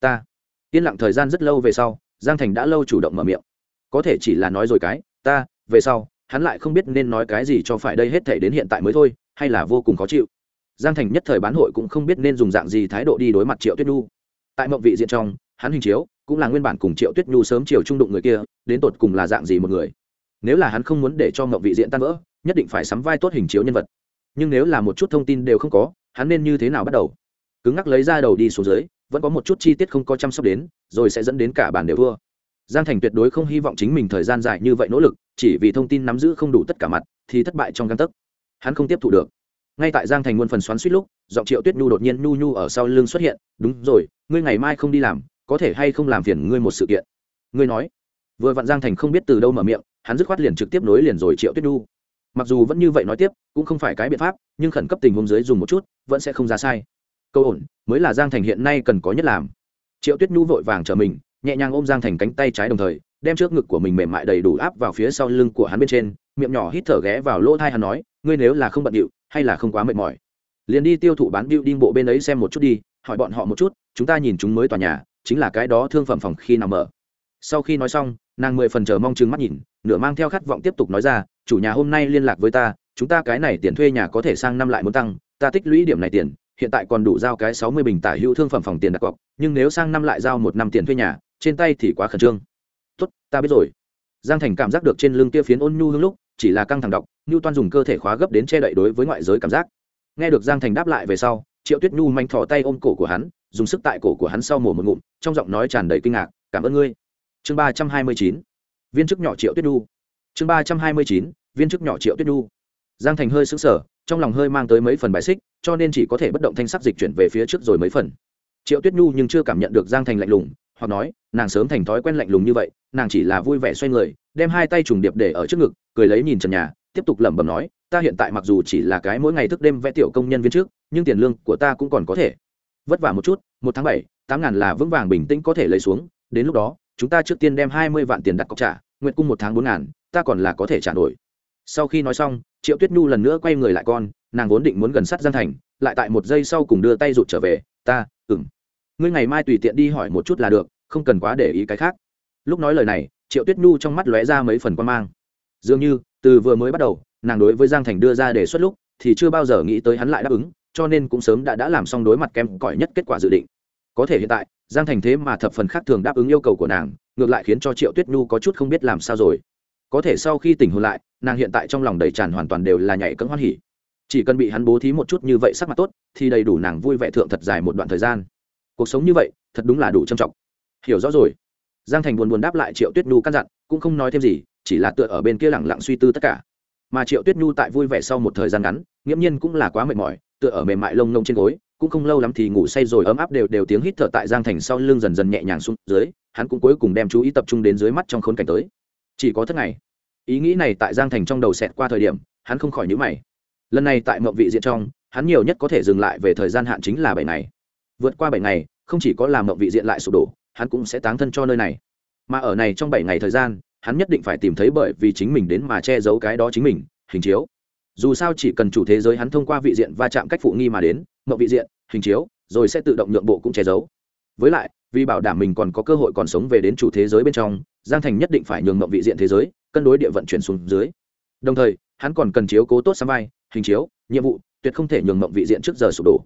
Ta. Yên lặng thời gian rất lâu về sau, giang thành đã lâu chủ động mở miệng. Có thể chỉ là nói rồi cái, ta, về sau, hắn lại không biết nên nói cái gì cho phải đây hết thể đến hiện tại mới thôi, hay là vô cùng khó chịu. Giang thành nhất thời bán hội cũng không biết nên dùng dạng gì thái độ đi đối mặt triệu tuyết nhu. Tại mộng vị diện trong, hắn hình chiếu, cũng là nguyên bản cùng triệu tuyết nhu sớm chiều trung đụng người kia, đến tột cùng là dạng gì một người nếu là hắn không muốn để cho ngậm vị diện tan vỡ, nhất định phải sắm vai tốt hình chiếu nhân vật. Nhưng nếu là một chút thông tin đều không có, hắn nên như thế nào bắt đầu? Cứng ngắc lấy ra đầu đi xuống dưới, vẫn có một chút chi tiết không có chăm sóc đến, rồi sẽ dẫn đến cả bản đều thua. Giang thành tuyệt đối không hy vọng chính mình thời gian dài như vậy nỗ lực, chỉ vì thông tin nắm giữ không đủ tất cả mặt, thì thất bại trong găng tấc. Hắn không tiếp thu được. Ngay tại giang thành muôn phần xoắn suýt lúc, giọng triệu tuyết nhu đột nhiên nhu nhu ở sau lưng xuất hiện, đúng rồi, ngươi ngày mai không đi làm, có thể hay không làm phiền ngươi một sự kiện? Ngươi nói. Vừa vặn giang thành không biết từ đâu mở miệng hắn dứt khoát liền trực tiếp nối liền rồi triệu tuyết nhu mặc dù vẫn như vậy nói tiếp, cũng không phải cái biện pháp, nhưng khẩn cấp tình huống dưới dùng một chút, vẫn sẽ không ra sai. Câu ổn, mới là giang thành hiện nay cần có nhất làm. Triệu tuyết nhu vội vàng chờ mình, nhẹ nhàng ôm giang thành cánh tay trái đồng thời, đem trước ngực của mình mềm mại đầy đủ áp vào phía sau lưng của hắn bên trên, miệng nhỏ hít thở ghé vào lỗ thai hắn nói, ngươi nếu là không bận điệu, hay là không quá mệt mỏi, liền đi tiêu thụ bán điệu đinh bộ bên ấy xem một chút đi, hỏi bọn họ một chút, chúng ta nhìn chúng mới tòa nhà, chính là cái đó thương phẩm phòng khi nào mở. Sau khi nói xong, nàng mười phần chờ mong chừng mắt nhìn nửa mang theo khát vọng tiếp tục nói ra, chủ nhà hôm nay liên lạc với ta, chúng ta cái này tiền thuê nhà có thể sang năm lại muốn tăng, ta tích lũy điểm này tiền, hiện tại còn đủ giao cái sáu mươi bình tả hữu thương phẩm phòng tiền đặt cọc, nhưng nếu sang năm lại giao một năm tiền thuê nhà, trên tay thì quá khẩn trương. Tốt, ta biết rồi. Giang thành cảm giác được trên lưng kia phiến ôn nhu hương lúc, chỉ là căng thẳng đọc nhu toan dùng cơ thể khóa gấp đến che đậy đối với ngoại giới cảm giác. Nghe được giang thành đáp lại về sau, triệu tuyết nhu manh thò tay ôm cổ của hắn, dùng sức tại cổ của hắn sau mổ một ngụm, trong giọng nói tràn đầy kinh ngạc, cảm ơn ngươi. Chương ba trăm hai mươi chín viên chức nhỏ triệu tuyết nhu chương ba trăm hai mươi chín, viên chức nhỏ triệu tuyết nhu giang thành hơi sững sờ, trong lòng hơi mang tới mấy phần bài xích, cho nên chỉ có thể bất động thanh sắc dịch chuyển về phía trước rồi mấy phần. Triệu tuyết nhu nhưng chưa cảm nhận được giang thành lạnh lùng, hoặc nói, nàng sớm thành thói quen lạnh lùng như vậy, nàng chỉ là vui vẻ xoay người, đem hai tay trùng điệp để ở trước ngực, cười lấy nhìn trần nhà, tiếp tục lẩm bẩm nói, ta hiện tại mặc dù chỉ là cái mỗi ngày thức đêm vẽ tiểu công nhân viên trước nhưng tiền lương của ta cũng còn có thể. Vất vả một chút, một tháng bảy, tám ngàn là vững vàng bình tĩnh có thể lấy xuống, đến lúc đó chúng ta trước tiên đem hai mươi vạn tiền đặt cọc trả, nguyện cung một tháng bốn ngàn, ta còn là có thể trả nổi. Sau khi nói xong, triệu tuyết nhu lần nữa quay người lại con, nàng vốn định muốn gần sát giang thành, lại tại một giây sau cùng đưa tay rụt trở về, ta ừng ngươi ngày mai tùy tiện đi hỏi một chút là được, không cần quá để ý cái khác. Lúc nói lời này, triệu tuyết nhu trong mắt lóe ra mấy phần quan mang. Dường như, từ vừa mới bắt đầu, nàng đối với giang thành đưa ra đề xuất lúc, thì chưa bao giờ nghĩ tới hắn lại đáp ứng, cho nên cũng sớm đã đã làm xong đối mặt kém cỏi nhất kết quả dự định có thể hiện tại, giang thành thế mà thập phần khác thường đáp ứng yêu cầu của nàng, ngược lại khiến cho triệu tuyết nhu có chút không biết làm sao rồi. Có thể sau khi tỉnh hôn lại, nàng hiện tại trong lòng đầy tràn hoàn toàn đều là nhảy cấm hoan hỉ. Chỉ cần bị hắn bố thí một chút như vậy sắc mặt tốt, thì đầy đủ nàng vui vẻ thượng thật dài một đoạn thời gian. Cuộc sống như vậy, thật đúng là đủ trầm trọng. Hiểu rõ rồi. Giang thành buồn buồn đáp lại triệu tuyết nhu căn dặn, cũng không nói thêm gì, chỉ là tựa ở bên kia lẳng lặng suy tư tất cả. Mà triệu tuyết nhu tại vui vẻ sau một thời gian ngắn, nghiễm nhiên cũng là quá mệt mỏi, tựa ở mềm mại lông nông trên gối cũng không lâu lắm thì ngủ say rồi, ấm áp đều đều tiếng hít thở tại giang thành sau lưng dần dần nhẹ nhàng xuống dưới, hắn cũng cuối cùng đem chú ý tập trung đến dưới mắt trong khốn cảnh tới. Chỉ có thất ngày. Ý nghĩ này tại giang thành trong đầu xẹt qua thời điểm, hắn không khỏi nhữ mày. Lần này tại mộng vị diện trong, hắn nhiều nhất có thể dừng lại về thời gian hạn chính là bảy ngày. Vượt qua bảy ngày, không chỉ có làm mộng vị diện lại sụp đổ, hắn cũng sẽ táng thân cho nơi này. Mà ở này trong bảy ngày thời gian, hắn nhất định phải tìm thấy bởi vì chính mình đến mà che giấu cái đó chính mình, hình chiếu dù sao chỉ cần chủ thế giới hắn thông qua vị diện va chạm cách phụ nghi mà đến, mậu vị diện, hình chiếu, rồi sẽ tự động nhượng bộ cũng che giấu. Với lại, vì bảo đảm mình còn có cơ hội còn sống về đến chủ thế giới bên trong, giang thành nhất định phải nhường mậu vị diện thế giới, cân đối địa vận chuyển xuống dưới. Đồng thời, hắn còn cần chiếu cố tốt sắm vai, hình chiếu, nhiệm vụ, tuyệt không thể nhường mậu vị diện trước giờ sụp đổ.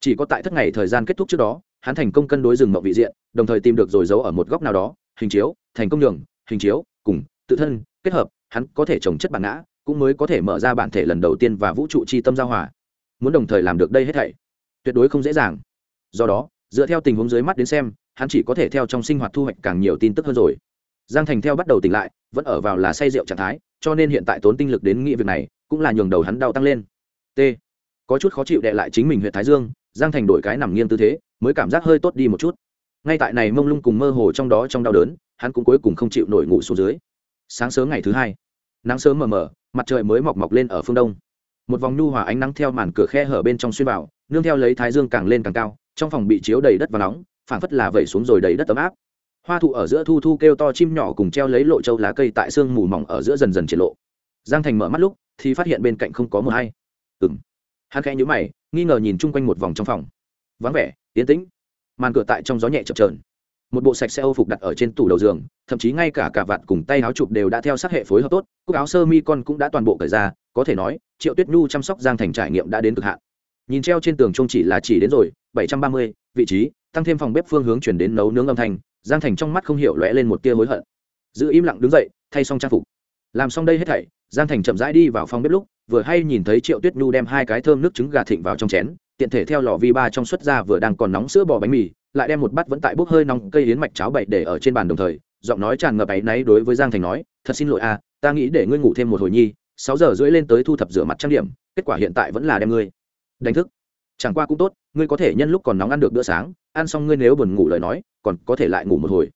Chỉ có tại thất ngày thời gian kết thúc trước đó, hắn thành công cân đối rừng mậu vị diện, đồng thời tìm được rồi giấu ở một góc nào đó, hình chiếu, thành công nhường, hình chiếu, cùng, tự thân, kết hợp, hắn có thể trồng chất bản ngã cũng mới có thể mở ra bản thể lần đầu tiên và vũ trụ chi tâm giao hòa. Muốn đồng thời làm được đây hết thảy, tuyệt đối không dễ dàng. Do đó, dựa theo tình huống dưới mắt đến xem, hắn chỉ có thể theo trong sinh hoạt thu hoạch càng nhiều tin tức hơn rồi. Giang thành theo bắt đầu tỉnh lại, vẫn ở vào là say rượu trạng thái, cho nên hiện tại tốn tinh lực đến nghĩ việc này, cũng là nhường đầu hắn đau tăng lên. T. Có chút khó chịu đệ lại chính mình huyện thái dương, giang thành đổi cái nằm nghiêng tư thế, mới cảm giác hơi tốt đi một chút. Ngay tại này mông lung cùng mơ hồ trong đó trong đau đớn, hắn cũng cuối cùng không chịu nổi ngủ xuống dưới. Sáng sớm ngày thứ hai nắng sớm mờ mờ, mặt trời mới mọc mọc lên ở phương đông. Một vòng nhu hòa ánh nắng theo màn cửa khe hở bên trong xuyên vào, nương theo lấy thái dương càng lên càng cao, trong phòng bị chiếu đầy đất và nóng, phảng phất là vẩy xuống rồi đầy đất ấm áp. Hoa thụ ở giữa thu thu kêu to chim nhỏ cùng treo lấy lộ châu lá cây tại sương mù mỏng ở giữa dần dần triển lộ. Giang thành mở mắt lúc, thì phát hiện bên cạnh không có mờ hay. Ừng hắn khẽ nhữ mày, nghi ngờ nhìn chung quanh một vòng trong phòng. Vắng vẻ, yên tĩnh. Màn cửa tại trong gió nhẹ chập trờn một bộ sạch sẽ âu phục đặt ở trên tủ đầu giường, thậm chí ngay cả cả vạt cùng tay áo chụp đều đã theo sát hệ phối hợp tốt, cúc áo sơ mi con cũng đã toàn bộ cởi ra, có thể nói, triệu tuyết nhu chăm sóc giang thành trải nghiệm đã đến cực hạn. Nhìn treo trên tường trông chỉ là chỉ đến rồi, bảy trăm ba mươi, vị trí, tăng thêm phòng bếp phương hướng chuyển đến nấu nướng âm thanh, giang thành trong mắt không hiểu lóe lên một tia hối hận. Giữ im lặng đứng dậy, thay xong trang phục. Làm xong đây hết thảy, giang thành chậm rãi đi vào phòng bếp lúc, vừa hay nhìn thấy triệu tuyết nhu đem hai cái thơm nước trứng gà thịnh vào trong chén, tiện thể theo lò vi ba trong suất ra vừa đang còn nóng sữa bò bánh mì lại đem một bát vẫn tại bốc hơi nóng cây yến mạch cháo bậy để ở trên bàn đồng thời, giọng nói tràn ngập áy náy đối với giang thành nói, thật xin lỗi à ta nghĩ để ngươi ngủ thêm một hồi nhi, sáu giờ rưỡi lên tới thu thập rửa mặt trang điểm, kết quả hiện tại vẫn là đem ngươi. Đánh thức. Chẳng qua cũng tốt, ngươi có thể nhân lúc còn nóng ăn được bữa sáng, ăn xong ngươi nếu buồn ngủ lời nói, còn có thể lại ngủ một hồi.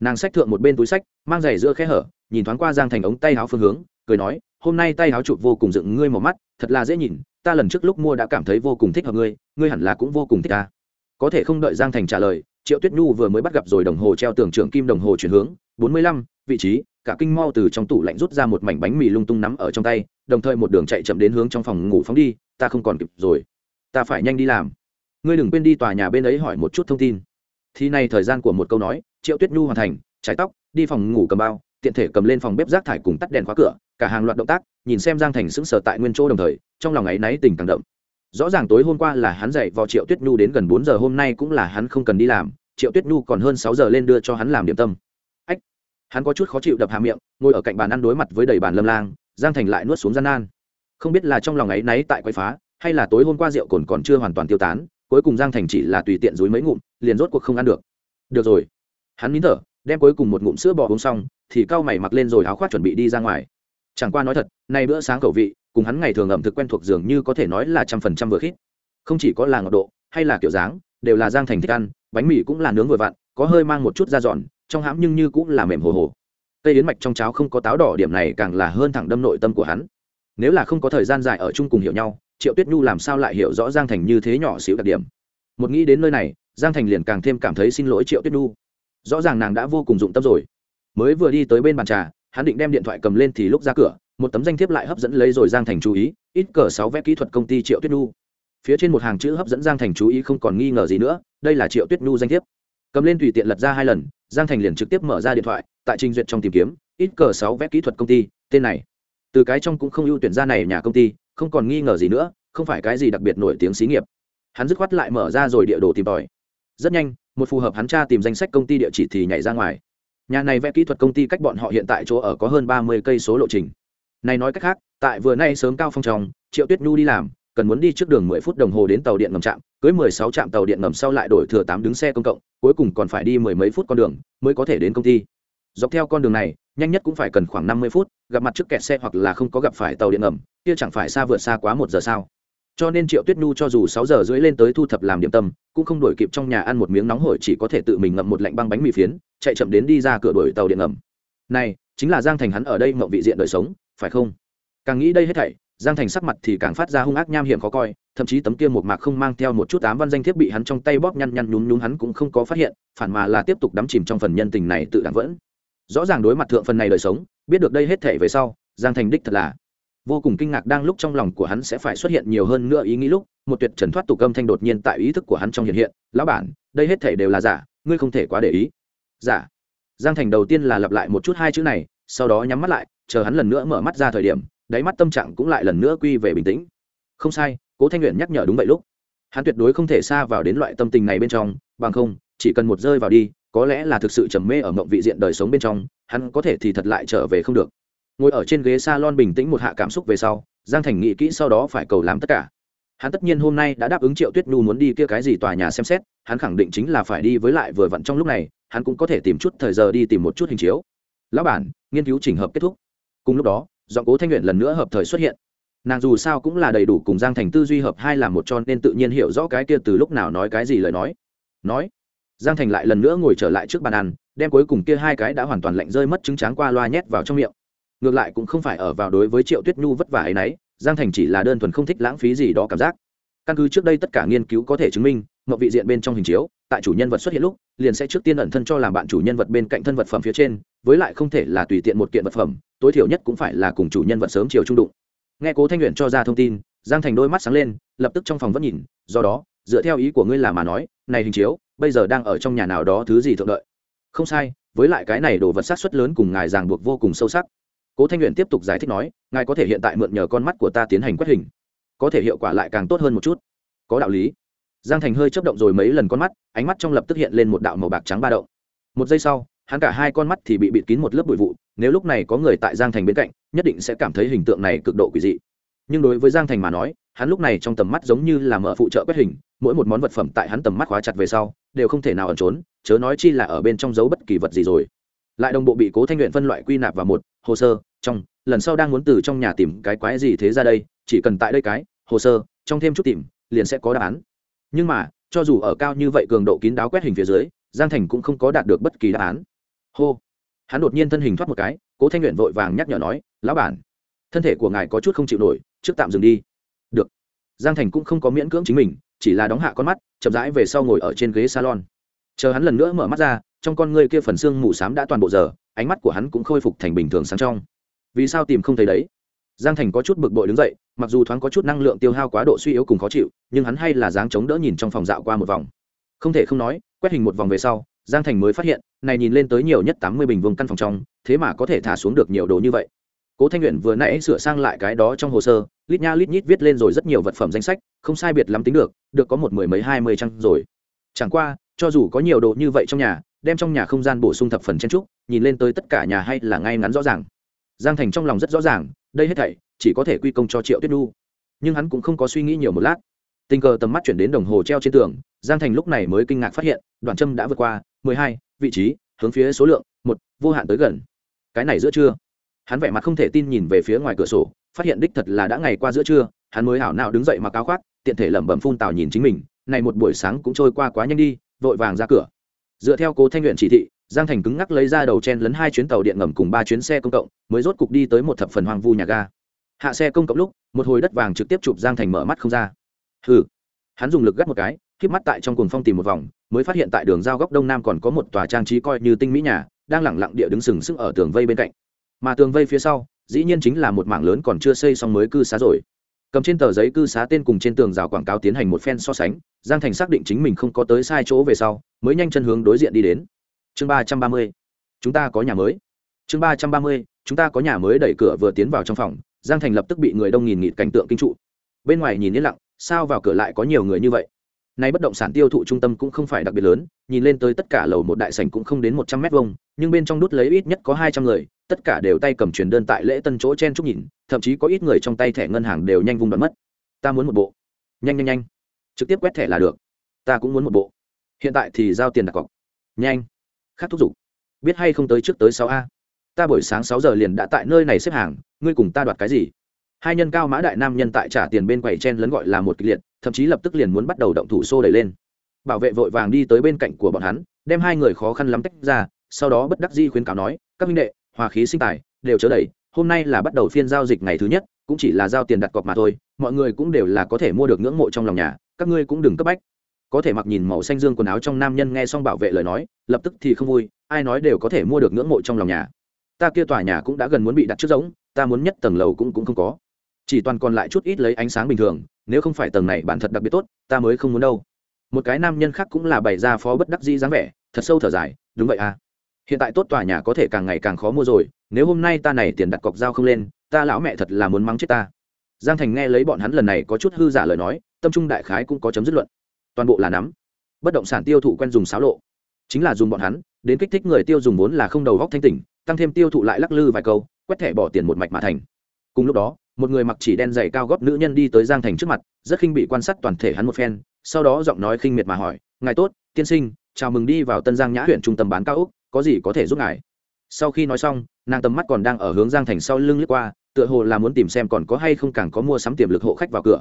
Nàng sách thượng một bên túi sách mang giày giữa khe hở, nhìn thoáng qua giang thành ống tay áo phương hướng, cười nói, hôm nay tay áo chụp vô cùng dựng ngươi một mắt, thật là dễ nhìn, ta lần trước lúc mua đã cảm thấy vô cùng thích hợp ngươi ngươi hẳn là cũng vô cùng thích ta có thể không đợi giang thành trả lời, triệu tuyết nhu vừa mới bắt gặp rồi đồng hồ treo tường trưởng kim đồng hồ chuyển hướng, bốn mươi lăm, vị trí, cả kinh mau từ trong tủ lạnh rút ra một mảnh bánh mì lung tung nắm ở trong tay, đồng thời một đường chạy chậm đến hướng trong phòng ngủ phóng đi, ta không còn kịp rồi. Ta phải nhanh đi làm. Ngươi đừng quên đi tòa nhà bên ấy hỏi một chút thông tin. Thì này thời gian của một câu nói, triệu tuyết nhu hoàn thành trái tóc, đi phòng ngủ cầm bao, tiện thể cầm lên phòng bếp rác thải cùng tắt đèn khóa cửa, cả hàng loạt động tác, nhìn xem giang thành sững sờ tại nguyên chỗ đồng thời, trong lòng ấy náy tình càng đậm rõ ràng tối hôm qua là hắn dậy vào triệu tuyết nhu đến gần bốn giờ, hôm nay cũng là hắn không cần đi làm. Triệu tuyết nhu còn hơn sáu giờ lên đưa cho hắn làm điểm tâm. Ách, hắn có chút khó chịu đập hà miệng, ngồi ở cạnh bàn ăn đối mặt với đầy bàn lâm lang, giang thành lại nuốt xuống gian nan. Không biết là trong lòng ấy náy tại quay phá, hay là tối hôm qua rượu cồn còn chưa hoàn toàn tiêu tán, cuối cùng giang thành chỉ là tùy tiện dối mấy ngụm, liền rốt cuộc không ăn được. Được rồi. Hắn nín thở, đem cuối cùng một ngụm sữa bò uống xong, thì cao mày mặc lên rồi áo khoác chuẩn bị đi ra ngoài. Chẳng qua nói thật, nay bữa sáng khẩu vị cùng hắn ngày thường ẩm thực quen thuộc dường như có thể nói là trăm phần trăm vừa khít. Không chỉ có là ngọt độ, hay là kiểu dáng, đều là giang thành thích ăn, bánh mì cũng là nướng vừa vặn, có hơi mang một chút da giòn, trong hãm nhưng như cũng là mềm hồ hồ. Cây yến mạch trong cháo không có táo đỏ điểm này càng là hơn thẳng đâm nội tâm của hắn. Nếu là không có thời gian dài ở chung cùng hiểu nhau, triệu tuyết nhu làm sao lại hiểu rõ giang thành như thế nhỏ xíu đặc điểm? Một nghĩ đến nơi này, giang thành liền càng thêm cảm thấy xin lỗi triệu tuyết nhu. Rõ ràng nàng đã vô cùng dụng tâm rồi. Mới vừa đi tới bên bàn trà, hắn định đem điện thoại cầm lên thì lúc ra cửa một tấm danh thiếp lại hấp dẫn lấy rồi giang thành chú ý, ít cờ sáu vẽ kỹ thuật công ty triệu tuyết nhu. Phía trên một hàng chữ hấp dẫn giang thành chú ý không còn nghi ngờ gì nữa, đây là triệu tuyết nhu danh thiếp. Cầm lên tùy tiện lật ra hai lần, giang thành liền trực tiếp mở ra điện thoại, tại trình duyệt trong tìm kiếm, ít cờ sáu vẽ kỹ thuật công ty, tên này. Từ cái trong cũng không ưu tuyển ra này nhà công ty, không còn nghi ngờ gì nữa, không phải cái gì đặc biệt nổi tiếng xí nghiệp. Hắn dứt khoát lại mở ra rồi địa đồ tìm tòi. Rất nhanh, một phù hợp hắn tra tìm danh sách công ty địa chỉ thì nhảy ra ngoài. Nhà này vẽ kỹ thuật công ty cách bọn họ hiện tại chỗ ở có hơn ba mươi cây số lộ trình này nói cách khác, tại vừa nay sớm cao phong tròng, triệu tuyết nhu đi làm, cần muốn đi trước đường mười phút đồng hồ đến tàu điện ngầm trạm, cưới mười sáu trạm tàu điện ngầm sau lại đổi thừa tám đứng xe công cộng, cuối cùng còn phải đi mười mấy phút con đường mới có thể đến công ty. Dọc theo con đường này, nhanh nhất cũng phải cần khoảng năm mươi phút, gặp mặt trước kẹt xe hoặc là không có gặp phải tàu điện ngầm, kia chẳng phải xa vượt xa quá một giờ sao? Cho nên triệu tuyết nhu cho dù sáu giờ rưỡi lên tới thu thập làm điểm tâm, cũng không đổi kịp trong nhà ăn một miếng nóng hổi chỉ có thể tự mình ngậm một lạnh băng bánh mì phiến, chạy chậm đến đi ra cửa đuổi tàu điện ngầm này, chính là giang thành hắn ở đây mộng vị diện đời sống, phải không? Càng nghĩ đây hết thảy, giang thành sắc mặt thì càng phát ra hung ác nham hiểm khó coi, thậm chí tấm kia một mạc không mang theo một chút ám văn danh thiếp bị hắn trong tay bóp nhăn nhăn nhún nhún hắn cũng không có phát hiện, phản mà là tiếp tục đắm chìm trong phần nhân tình này tự đáng vẫn. Rõ ràng đối mặt thượng phần này đời sống, biết được đây hết thảy về sau, giang thành đích thật là vô cùng kinh ngạc đang lúc trong lòng của hắn sẽ phải xuất hiện nhiều hơn nữa ý nghĩ lúc, một tuyệt trần thoát tục âm thanh đột nhiên tại ý thức của hắn trong hiện hiện. Lão bản, đây hết thảy đều là giả, ngươi không thể quá để ý. Giả? Giang thành đầu tiên là lặp lại một chút hai chữ này, sau đó nhắm mắt lại, chờ hắn lần nữa mở mắt ra thời điểm, đáy mắt tâm trạng cũng lại lần nữa quy về bình tĩnh. Không sai, cố thanh nguyện nhắc nhở đúng vậy lúc. Hắn tuyệt đối không thể xa vào đến loại tâm tình này bên trong, bằng không, chỉ cần một rơi vào đi, có lẽ là thực sự trầm mê ở mộng vị diện đời sống bên trong, hắn có thể thì thật lại trở về không được. Ngồi ở trên ghế s a lon bình tĩnh một hạ cảm xúc về sau, giang thành nghĩ kỹ sau đó phải cầu làm tất cả hắn tất nhiên hôm nay đã đáp ứng triệu tuyết nhu muốn đi kia cái gì tòa nhà xem xét, hắn khẳng định chính là phải đi với lại vừa vặn trong lúc này, hắn cũng có thể tìm chút thời giờ đi tìm một chút hình chiếu. Lão bản, nghiên cứu trình hợp kết thúc. Cùng lúc đó, giọng cố thanh nguyện lần nữa hợp thời xuất hiện. Nàng dù sao cũng là đầy đủ cùng giang thành tư duy hợp hai làm một cho nên tự nhiên hiểu rõ cái kia từ lúc nào nói cái gì lời nói. Nói, giang thành lại lần nữa ngồi trở lại trước bàn ăn, đem cuối cùng kia hai cái đã hoàn toàn lạnh rơi mất trứng tráng qua loa nhét vào trong miệng. Ngược lại cũng không phải ở vào đối với triệu tuyết nhu vất vả ấy nấy giang thành chỉ là đơn thuần không thích lãng phí gì đó cảm giác. Căn cứ trước đây tất cả nghiên cứu có thể chứng minh mậu vị diện bên trong hình chiếu, tại chủ nhân vật xuất hiện lúc, liền sẽ trước tiên ẩn thân cho làm bạn chủ nhân vật bên cạnh thân vật phẩm phía trên, với lại không thể là tùy tiện một kiện vật phẩm, tối thiểu nhất cũng phải là cùng chủ nhân vật sớm chiều trung đụng. Nghe cố thanh nguyện cho ra thông tin, giang thành đôi mắt sáng lên, lập tức trong phòng vẫn nhìn, do đó, dựa theo ý của ngươi là mà nói, này hình chiếu, bây giờ đang ở trong nhà nào đó thứ gì thượng đợi. Không sai, với lại cái này đồ vật sát xuất lớn cùng ngài ràng buộc vô cùng sâu sắc cố thanh nguyện tiếp tục giải thích nói, ngài có thể hiện tại mượn nhờ con mắt của ta tiến hành quét hình, có thể hiệu quả lại càng tốt hơn một chút. Có đạo lý. Giang thành hơi chấp động rồi mấy lần con mắt, ánh mắt trong lập tức hiện lên một đạo màu bạc trắng ba đậu một giây sau, hắn cả hai con mắt thì bị bịt kín một lớp bụi vụ, nếu lúc này có người tại giang thành bên cạnh, nhất định sẽ cảm thấy hình tượng này cực độ quỷ dị. Nhưng đối với giang thành mà nói, hắn lúc này trong tầm mắt giống như là mở phụ trợ quét hình, mỗi một món vật phẩm tại hắn tầm mắt khóa chặt về sau, đều không thể nào ẩn trốn, chớ nói chi là ở bên trong giấu bất kỳ vật gì rồi. Lại đồng bộ bị cố thanh luyện phân loại quy nạp vào một, hồ sơ trong, lần sau đang muốn từ trong nhà tìm cái quái gì thế ra đây, chỉ cần tại đây cái, hồ sơ, trong thêm chút tìm, liền sẽ có đáp án. Nhưng mà, cho dù ở cao như vậy cường độ kín đáo quét hình phía dưới, giang thành cũng không có đạt được bất kỳ đáp án. Hô! Hắn đột nhiên thân hình thoát một cái, cố thanh luyện vội vàng nhắc nhở nói, lão bản, thân thể của ngài có chút không chịu nổi, trước tạm dừng đi. Được. Giang thành cũng không có miễn cưỡng chính mình, chỉ là đóng hạ con mắt, chậm rãi về sau ngồi ở trên ghế salon. Chờ hắn lần nữa mở mắt ra, trong con ngươi kia phần xương mù xám đã toàn bộ giờ, ánh mắt của hắn cũng khôi phục thành bình thường sáng trong vì sao tìm không thấy đấy? Giang thành có chút bực bội đứng dậy, mặc dù thoáng có chút năng lượng tiêu hao quá độ suy yếu cùng khó chịu, nhưng hắn hay là dáng chống đỡ nhìn trong phòng dạo qua một vòng. Không thể không nói, quét hình một vòng về sau, giang thành mới phát hiện, này nhìn lên tới nhiều nhất tám mươi bình vương căn phòng trong, thế mà có thể thả xuống được nhiều đồ như vậy. Cố thanh nguyện vừa nãy sửa sang lại cái đó trong hồ sơ, lít nha lít nhít viết lên rồi rất nhiều vật phẩm danh sách, không sai biệt lắm tính được được có một mười mấy hai mươi trang rồi. Chẳng qua, cho dù có nhiều đồ như vậy trong nhà, đem trong nhà không gian bổ sung thập phần chen trúc, nhìn lên tới tất cả nhà hay là ngay ngắn rõ ràng giang thành trong lòng rất rõ ràng, đây hết thảy chỉ có thể quy công cho triệu tuyết nhu. Nhưng hắn cũng không có suy nghĩ nhiều một lát. Tình cờ tầm mắt chuyển đến đồng hồ treo trên tường, giang thành lúc này mới kinh ngạc phát hiện, đoạn châm đã vượt qua mười hai, vị trí, hướng phía số lượng, một, vô hạn tới gần. Cái này giữa trưa. Hắn vẻ mặt không thể tin nhìn về phía ngoài cửa sổ, phát hiện đích thật là đã ngày qua giữa trưa, hắn mới hảo nào đứng dậy mặc áo khoác, tiện thể lẩm bẩm phun tào nhìn chính mình, này một buổi sáng cũng trôi qua quá nhanh đi, vội vàng ra cửa. Dựa theo cố thanh luyện chỉ thị giang thành cứng ngắc lấy ra đầu chen lấn hai chuyến tàu điện ngầm cùng ba chuyến xe công cộng, mới rốt cục đi tới một thập phần hoang vu nhà ga. Hạ xe công cộng lúc, một hồi đất vàng trực tiếp chụp giang thành mở mắt không ra. Hừ. Hắn dùng lực gắt một cái k mắt tại trong cuồng phong tìm một vòng, mới phát hiện tại đường giao góc đông nam còn có một tòa trang trí coi như tinh mỹ nhà, đang lẳng lặng địa đứng sừng sững ở tường vây bên cạnh. Mà tường vây phía sau, dĩ nhiên chính là một mảng lớn còn chưa xây xong mới cư xá rồi. Cầm trên tờ giấy cư xá tên cùng trên tường rào quảng cáo tiến hành một phen so sánh, giang thành xác định chính mình không có tới sai chỗ về sau, mới nhanh chân hướng đối diện đi đến chương ba trăm ba mươi. Chúng ta có nhà mới. Chương ba trăm ba mươi, chúng ta có nhà mới đẩy cửa vừa tiến vào trong phòng, giang thành lập tức bị người đông nghìn nghịt cảnh tượng kinh trụ. Bên ngoài nhìn yên lặng, sao vào cửa lại có nhiều người như vậy? Nay bất động sản tiêu thụ trung tâm cũng không phải đặc biệt lớn, nhìn lên tới tất cả lầu một đại sảnh cũng không đến một trăm mét vuông, nhưng bên trong đút lấy ít nhất có hai trăm người, tất cả đều tay cầm truyền đơn tại lễ tân chỗ chen chúc nhìn, thậm chí có ít người trong tay thẻ ngân hàng đều nhanh vung đoạn mất. Ta muốn một bộ. Nhanh nhanh nhanh. Trực tiếp quét thẻ là được. Ta cũng muốn một bộ. Hiện tại thì giao tiền đặt cọc. Nhanh khát thúc giục. Biết hay không tới trước tới sáu a. Ta buổi sáng sáu giờ liền đã tại nơi này xếp hàng, ngươi cùng ta đoạt cái gì? Hai nhân cao mã đại nam nhân tại trả tiền bên quầy chen lấn gọi là một kịch liệt, thậm chí lập tức liền muốn bắt đầu động thủ xô đẩy lên. Bảo vệ vội vàng đi tới bên cạnh của bọn hắn, đem hai người khó khăn lắm tách ra, sau đó bất đắc di khuyến cáo nói, các minh đệ, hòa khí sinh tài, đều chớ đẩy, hôm nay là bắt đầu phiên giao dịch ngày thứ nhất, cũng chỉ là giao tiền đặt cọc mà thôi, mọi người cũng đều là có thể mua được ngưỡng mộ trong lòng nhà, các ngươi cũng đừng cấp bách có thể mặc nhìn màu xanh dương quần áo trong nam nhân nghe xong bảo vệ lời nói, lập tức thì không vui, ai nói đều có thể mua được ngưỡng mộ trong lòng nhà. Ta kia tòa nhà cũng đã gần muốn bị đặt trước giống, ta muốn nhất tầng lầu cũng cũng không có. Chỉ toàn còn lại chút ít lấy ánh sáng bình thường, nếu không phải tầng này bản thật đặc biệt tốt, ta mới không muốn đâu. Một cái nam nhân khác cũng là bày ra phó bất đắc dĩ dáng vẻ, thật sâu thở dài, đúng vậy à. Hiện tại tốt tòa nhà có thể càng ngày càng khó mua rồi, nếu hôm nay ta này tiền đặt cọc giao không lên, ta lão mẹ thật là muốn mắng chết ta. Giang thành nghe lấy bọn hắn lần này có chút hư giả lời nói, tâm trung đại khái cũng có chấm dứt luận toàn bộ là nắm. Bất động sản tiêu thụ quen dùng xáo lộ. Chính là dùng bọn hắn, đến kích thích người tiêu dùng vốn là không đầu góc thanh tỉnh, tăng thêm tiêu thụ lại lắc lư vài câu, quét thẻ bỏ tiền một mạch mà thành. Cùng lúc đó, một người mặc chỉ đen dày cao góp nữ nhân đi tới giang thành trước mặt, rất khinh bị quan sát toàn thể hắn một phen, sau đó giọng nói khinh miệt mà hỏi, ngài tốt, tiên sinh, chào mừng đi vào tân giang nhã huyện trung tâm bán cao úc, có gì có thể giúp ngài? Sau khi nói xong, nàng tầm mắt còn đang ở hướng giang thành sau lưng lướt qua, tựa hồ là muốn tìm xem còn có hay không càng có mua sắm tiềm lực hộ khách vào cửa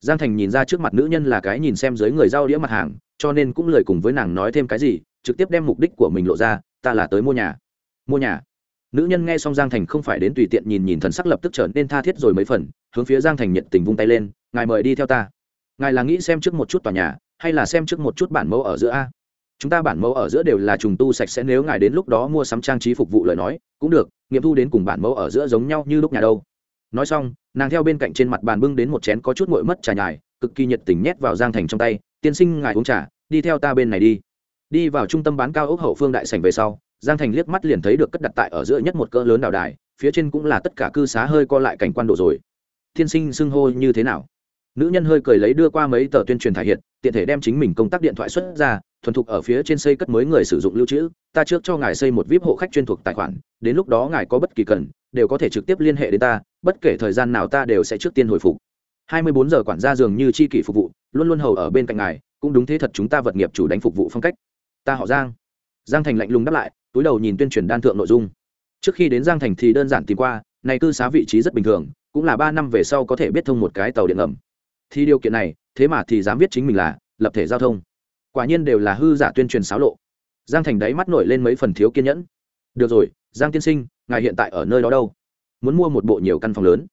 giang thành nhìn ra trước mặt nữ nhân là cái nhìn xem dưới người giao đĩa mặt hàng, cho nên cũng lời cùng với nàng nói thêm cái gì, trực tiếp đem mục đích của mình lộ ra, ta là tới mua nhà. Mua nhà? Nữ nhân nghe xong giang thành không phải đến tùy tiện nhìn nhìn thần sắc lập tức trở nên tha thiết rồi mấy phần, hướng phía giang thành nhiệt tình vung tay lên, ngài mời đi theo ta. Ngài là nghĩ xem trước một chút tòa nhà, hay là xem trước một chút bản mẫu ở giữa a? Chúng ta bản mẫu ở giữa đều là trùng tu sạch sẽ, nếu ngài đến lúc đó mua sắm trang trí phục vụ lời nói, cũng được, nghiệm thu đến cùng bản mẫu ở giữa giống nhau như lúc nhà đâu nói xong, nàng theo bên cạnh trên mặt bàn bưng đến một chén có chút nguội mất trà nhài, cực kỳ nhiệt tình nhét vào giang thành trong tay, tiên sinh, ngài uống trà, đi theo ta bên này đi. Đi vào trung tâm bán cao ốc hậu phương đại sảnh về sau, giang thành liếc mắt liền thấy được cất đặt tại ở giữa nhất một cỡ lớn đào đài, phía trên cũng là tất cả cư xá hơi co lại cảnh quan độ rồi. Tiên sinh, xưng hô như thế nào? Nữ nhân hơi cười lấy đưa qua mấy tờ tuyên truyền thể hiện, tiện thể đem chính mình công tác điện thoại xuất ra, thuần thục ở phía trên xây cất mới người sử dụng lưu trữ, ta trước cho ngài xây một vip hộ khách chuyên thuộc tài khoản, đến lúc đó ngài có bất kỳ cần, đều có thể trực tiếp liên hệ đến ta bất kể thời gian nào ta đều sẽ trước tiên hồi phục. 24 giờ quản gia dường như chi kỷ phục vụ, luôn luôn hầu ở bên cạnh ngài, cũng đúng thế thật chúng ta vật nghiệp chủ đánh phục vụ phong cách. Ta họ giang. Giang thành lạnh lùng đáp lại, túi đầu nhìn tuyên truyền đan thượng nội dung. Trước khi đến giang thành thì đơn giản tìm qua, này cư xá vị trí rất bình thường, cũng là ba năm về sau có thể biết thông một cái tàu điện ngầm. Thì điều kiện này, thế mà thì dám viết chính mình là, lập thể giao thông. Quả nhiên đều là hư giả tuyên truyền xáo lộ. Giang thành đáy mắt nổi lên mấy phần thiếu kiên nhẫn. Được rồi, giang tiên sinh, ngài hiện tại ở nơi đó đâu? Muốn mua một bộ nhiều căn phòng lớn.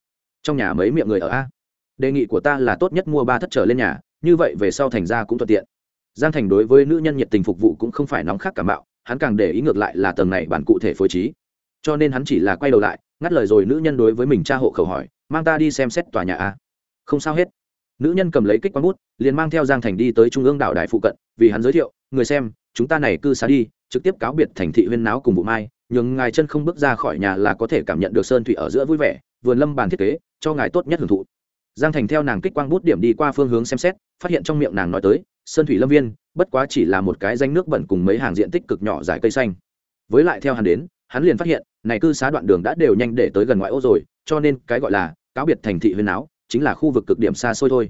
Trong nhà mấy miệng người ở a. Đề nghị của ta là tốt nhất mua ba thất trở lên nhà, như vậy về sau thành ra cũng thuận tiện. Giang thành đối với nữ nhân nhiệt tình phục vụ cũng không phải nóng khác cảm bạo hắn càng để ý ngược lại là tầng này bản cụ thể phối trí. Cho nên hắn chỉ là quay đầu lại, ngắt lời rồi nữ nhân đối với mình cha hộ khẩu hỏi, mang ta đi xem xét tòa nhà a. Không sao hết. Nữ nhân cầm lấy kích quán bút, liền mang theo giang thành đi tới trung ương đảo đài phụ cận, vì hắn giới thiệu, người xem, chúng ta này cư xá đi, trực tiếp cáo biệt thành thị huyên náo cùng vụ mai nhường ngài chân không bước ra khỏi nhà là có thể cảm nhận được sơn thủy ở giữa vui vẻ, vườn lâm bàn thiết kế, cho ngài tốt nhất hưởng thụ. Giang thành theo nàng kích quang bút điểm đi qua phương hướng xem xét, phát hiện trong miệng nàng nói tới, sơn thủy lâm viên, bất quá chỉ là một cái danh nước bẩn cùng mấy hàng diện tích cực nhỏ dài cây xanh. Với lại theo hắn đến, hắn liền phát hiện, này cư xá đoạn đường đã đều nhanh để tới gần ngoại ô rồi, cho nên cái gọi là cáo biệt thành thị huyền náo chính là khu vực cực điểm xa xôi thôi.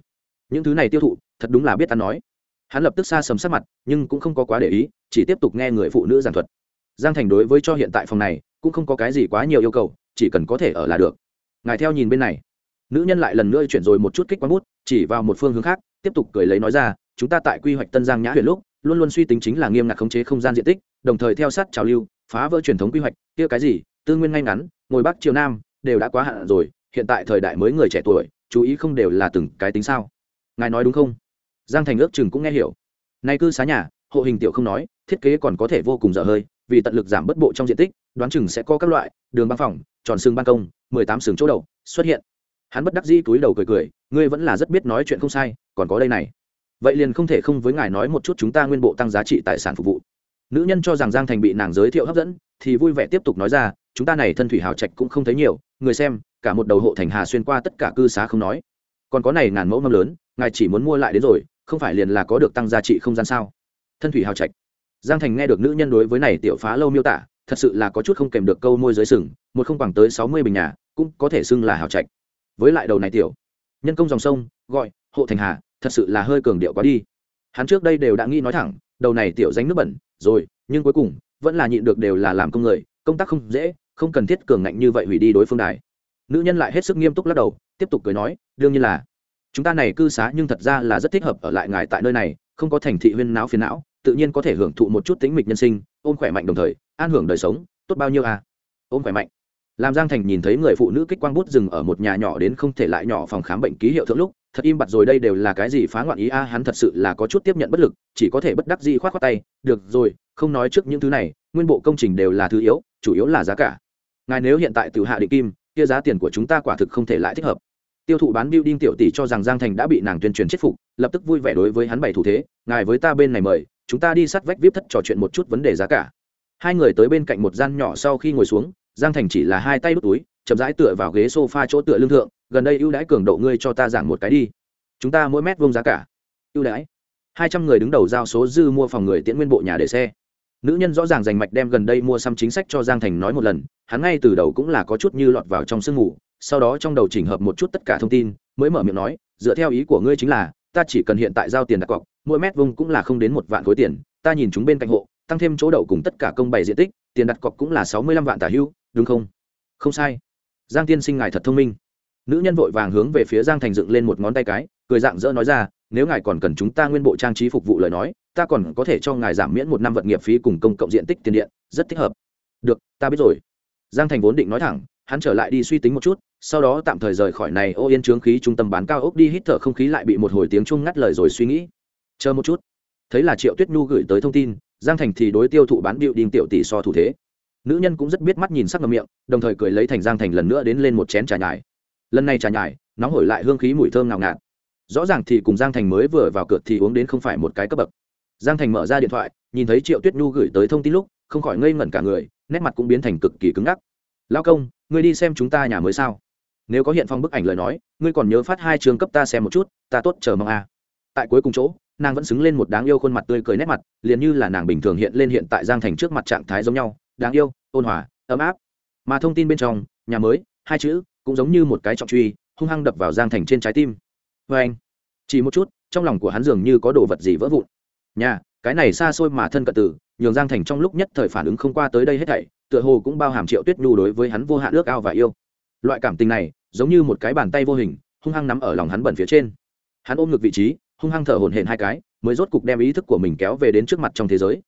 Những thứ này tiêu thụ, thật đúng là biết ta nói. Hắn lập tức xa sầm sát mặt, nhưng cũng không có quá để ý, chỉ tiếp tục nghe người phụ nữ giảng thuật giang thành đối với cho hiện tại phòng này, cũng không có cái gì quá nhiều yêu cầu, chỉ cần có thể ở là được. Ngài theo nhìn bên này. Nữ nhân lại lần nữa chuyển rồi một chút kích quán bút, chỉ vào một phương hướng khác, tiếp tục cười lấy nói ra, chúng ta tại quy hoạch tân giang nhã huyện lúc, luôn luôn suy tính chính là nghiêm ngặt khống chế không gian diện tích, đồng thời theo sát trào lưu, phá vỡ truyền thống quy hoạch, kia cái gì, tư nguyên ngay ngắn, ngồi bắc triều nam, đều đã quá hạn rồi, hiện tại thời đại mới người trẻ tuổi, chú ý không đều là từng cái tính sao? Ngài nói đúng không? Giang thành ước chừng cũng nghe hiểu. Nay cư xá nhà, hộ hình tiểu không nói, thiết kế còn có thể vô cùng dở hơi vì tận lực giảm bất bộ trong diện tích, đoán chừng sẽ có các loại, đường băng phòng, tròn xương ban công, mười tám xưởng chỗ đầu, xuất hiện. Hắn bất đắc dĩ túi đầu cười cười, ngươi vẫn là rất biết nói chuyện không sai, còn có đây này. Vậy liền không thể không với ngài nói một chút chúng ta nguyên bộ tăng giá trị tài sản phục vụ. Nữ nhân cho rằng giang thành bị nàng giới thiệu hấp dẫn, thì vui vẻ tiếp tục nói ra, chúng ta này thân thủy hào trạch cũng không thấy nhiều, người xem, cả một đầu hộ thành hà xuyên qua tất cả cư xá không nói. Còn có này ngàn mẫu mâm lớn, ngài chỉ muốn mua lại đến rồi, không phải liền là có được tăng giá trị không gian sao? Thân thủy hào trạch giang thành nghe được nữ nhân đối với này tiểu phá lâu miêu tả, thật sự là có chút không kèm được câu môi dưới sừng, một không bằng tới sáu mươi bình nhà, cũng có thể xưng là hào trạch. Với lại đầu này tiểu, nhân công dòng sông, gọi, hộ thành hà, thật sự là hơi cường điệu quá đi. Hắn trước đây đều đã nghĩ nói thẳng, đầu này tiểu danh nước bẩn, rồi, nhưng cuối cùng, vẫn là nhịn được đều là làm công người, công tác không dễ, không cần thiết cường ngạnh như vậy hủy đi đối phương đài. Nữ nhân lại hết sức nghiêm túc lắc đầu, tiếp tục cười nói, đương nhiên là, chúng ta này cư xá nhưng thật ra là rất thích hợp ở lại ngài tại nơi này, không có thành thị huyên não phiền não tự nhiên có thể hưởng thụ một chút tính mịch nhân sinh, ôm khỏe mạnh đồng thời, an hưởng đời sống, tốt bao nhiêu à? Ôm khỏe mạnh. Làm giang thành nhìn thấy người phụ nữ kích quang bút dừng ở một nhà nhỏ đến không thể lại nhỏ phòng khám bệnh ký hiệu thượng lúc, thật im bặt rồi đây đều là cái gì phá ngoạn ý a, hắn thật sự là có chút tiếp nhận bất lực, chỉ có thể bất đắc dĩ khoát khoát tay, được rồi, không nói trước những thứ này, nguyên bộ công trình đều là thứ yếu, chủ yếu là giá cả. Ngài nếu hiện tại tự hạ định kim, kia giá tiền của chúng ta quả thực không thể lại thích hợp. Tiêu thụ bán building tiểu tỷ cho rằng giang thành đã bị nàng tuyên truyền chết phục, lập tức vui vẻ đối với hắn bày thủ thế, ngài với ta bên này mời chúng ta đi sát vách vip thất trò chuyện một chút vấn đề giá cả. Hai người tới bên cạnh một gian nhỏ sau khi ngồi xuống, giang thành chỉ là hai tay đút túi, chậm rãi tựa vào ghế sofa chỗ tựa lương thượng, gần đây ưu đãi cường độ ngươi cho ta giảm một cái đi. Chúng ta mỗi mét vuông giá cả. Ưu đãi. Hai trăm người đứng đầu giao số dư mua phòng người tiễn nguyên bộ nhà để xe. Nữ nhân rõ ràng dành mạch đem gần đây mua xăm chính sách cho giang thành nói một lần, hắn ngay từ đầu cũng là có chút như lọt vào trong sương ngủ sau đó trong đầu chỉnh hợp một chút tất cả thông tin, mới mở miệng nói, dựa theo ý của ngươi chính là ta chỉ cần hiện tại giao tiền đặt cọc, mỗi mét vuông cũng là không đến một vạn khối tiền, ta nhìn chúng bên cạnh hộ, tăng thêm chỗ đậu cùng tất cả công bày diện tích, tiền đặt cọc cũng là sáu mươi lăm vạn tả hưu, đúng không? Không sai. Giang tiên sinh ngài thật thông minh. Nữ nhân vội vàng hướng về phía giang thành dựng lên một ngón tay cái, cười dạng dỡ nói ra, nếu ngài còn cần chúng ta nguyên bộ trang trí phục vụ lời nói, ta còn có thể cho ngài giảm miễn một năm vật nghiệp phí cùng công cộng diện tích tiền điện, rất thích hợp. Được, ta biết rồi. Giang thành vốn định nói thẳng hắn trở lại đi suy tính một chút, sau đó tạm thời rời khỏi này ô yên trướng khí trung tâm bán cao ốc đi hít thở không khí lại bị một hồi tiếng chung ngắt lời rồi suy nghĩ. Chờ một chút. Thấy là triệu tuyết nhu gửi tới thông tin, giang thành thì đối tiêu thụ bán điệu đinh tiểu tỷ so thủ thế. Nữ nhân cũng rất biết mắt nhìn sắc ngầm miệng, đồng thời cười lấy thành giang thành lần nữa đến lên một chén trà nhài lần này trà nhài nóng hổi lại hương khí mùi thơm ngào ngạt. Rõ ràng thì cùng giang thành mới vừa vào cửa thì uống đến không phải một cái cấp bậc. Giang thành mở ra điện thoại, nhìn thấy triệu tuyết nhu gửi tới thông tin lúc, không khỏi ngây ngẩn cả người, nét mặt cũng biến thành cực kỳ cứng ngắc. Lão công, ngươi đi xem chúng ta nhà mới sao? Nếu có hiện phong bức ảnh lời nói, ngươi còn nhớ phát hai trường cấp ta xem một chút, ta tốt chờ mong a. À. tại cuối cùng chỗ, nàng vẫn xứng lên một đáng yêu khuôn mặt tươi cười nét mặt, liền như là nàng bình thường hiện lên hiện tại giang thành trước mặt trạng thái giống nhau, đáng yêu, ôn hòa, ấm áp. Mà thông tin bên trong, nhà mới, hai chữ, cũng giống như một cái trọng truy, hung hăng đập vào giang thành trên trái tim. Vê anh, chỉ một chút, trong lòng của hắn dường như có đồ vật gì vỡ vụn. Nhà, cái này xa xôi mà thân cận tử, nhường giang thành trong lúc nhất thời phản ứng không qua tới đây hết thảy tựa hồ cũng bao hàm triệu tuyết nhu đối với hắn vô hạn ước ao và yêu. Loại cảm tình này, giống như một cái bàn tay vô hình, hung hăng nắm ở lòng hắn bẩn phía trên. Hắn ôm ngực vị trí, hung hăng thở hổn hển hai cái, mới rốt cục đem ý thức của mình kéo về đến trước mặt trong thế giới.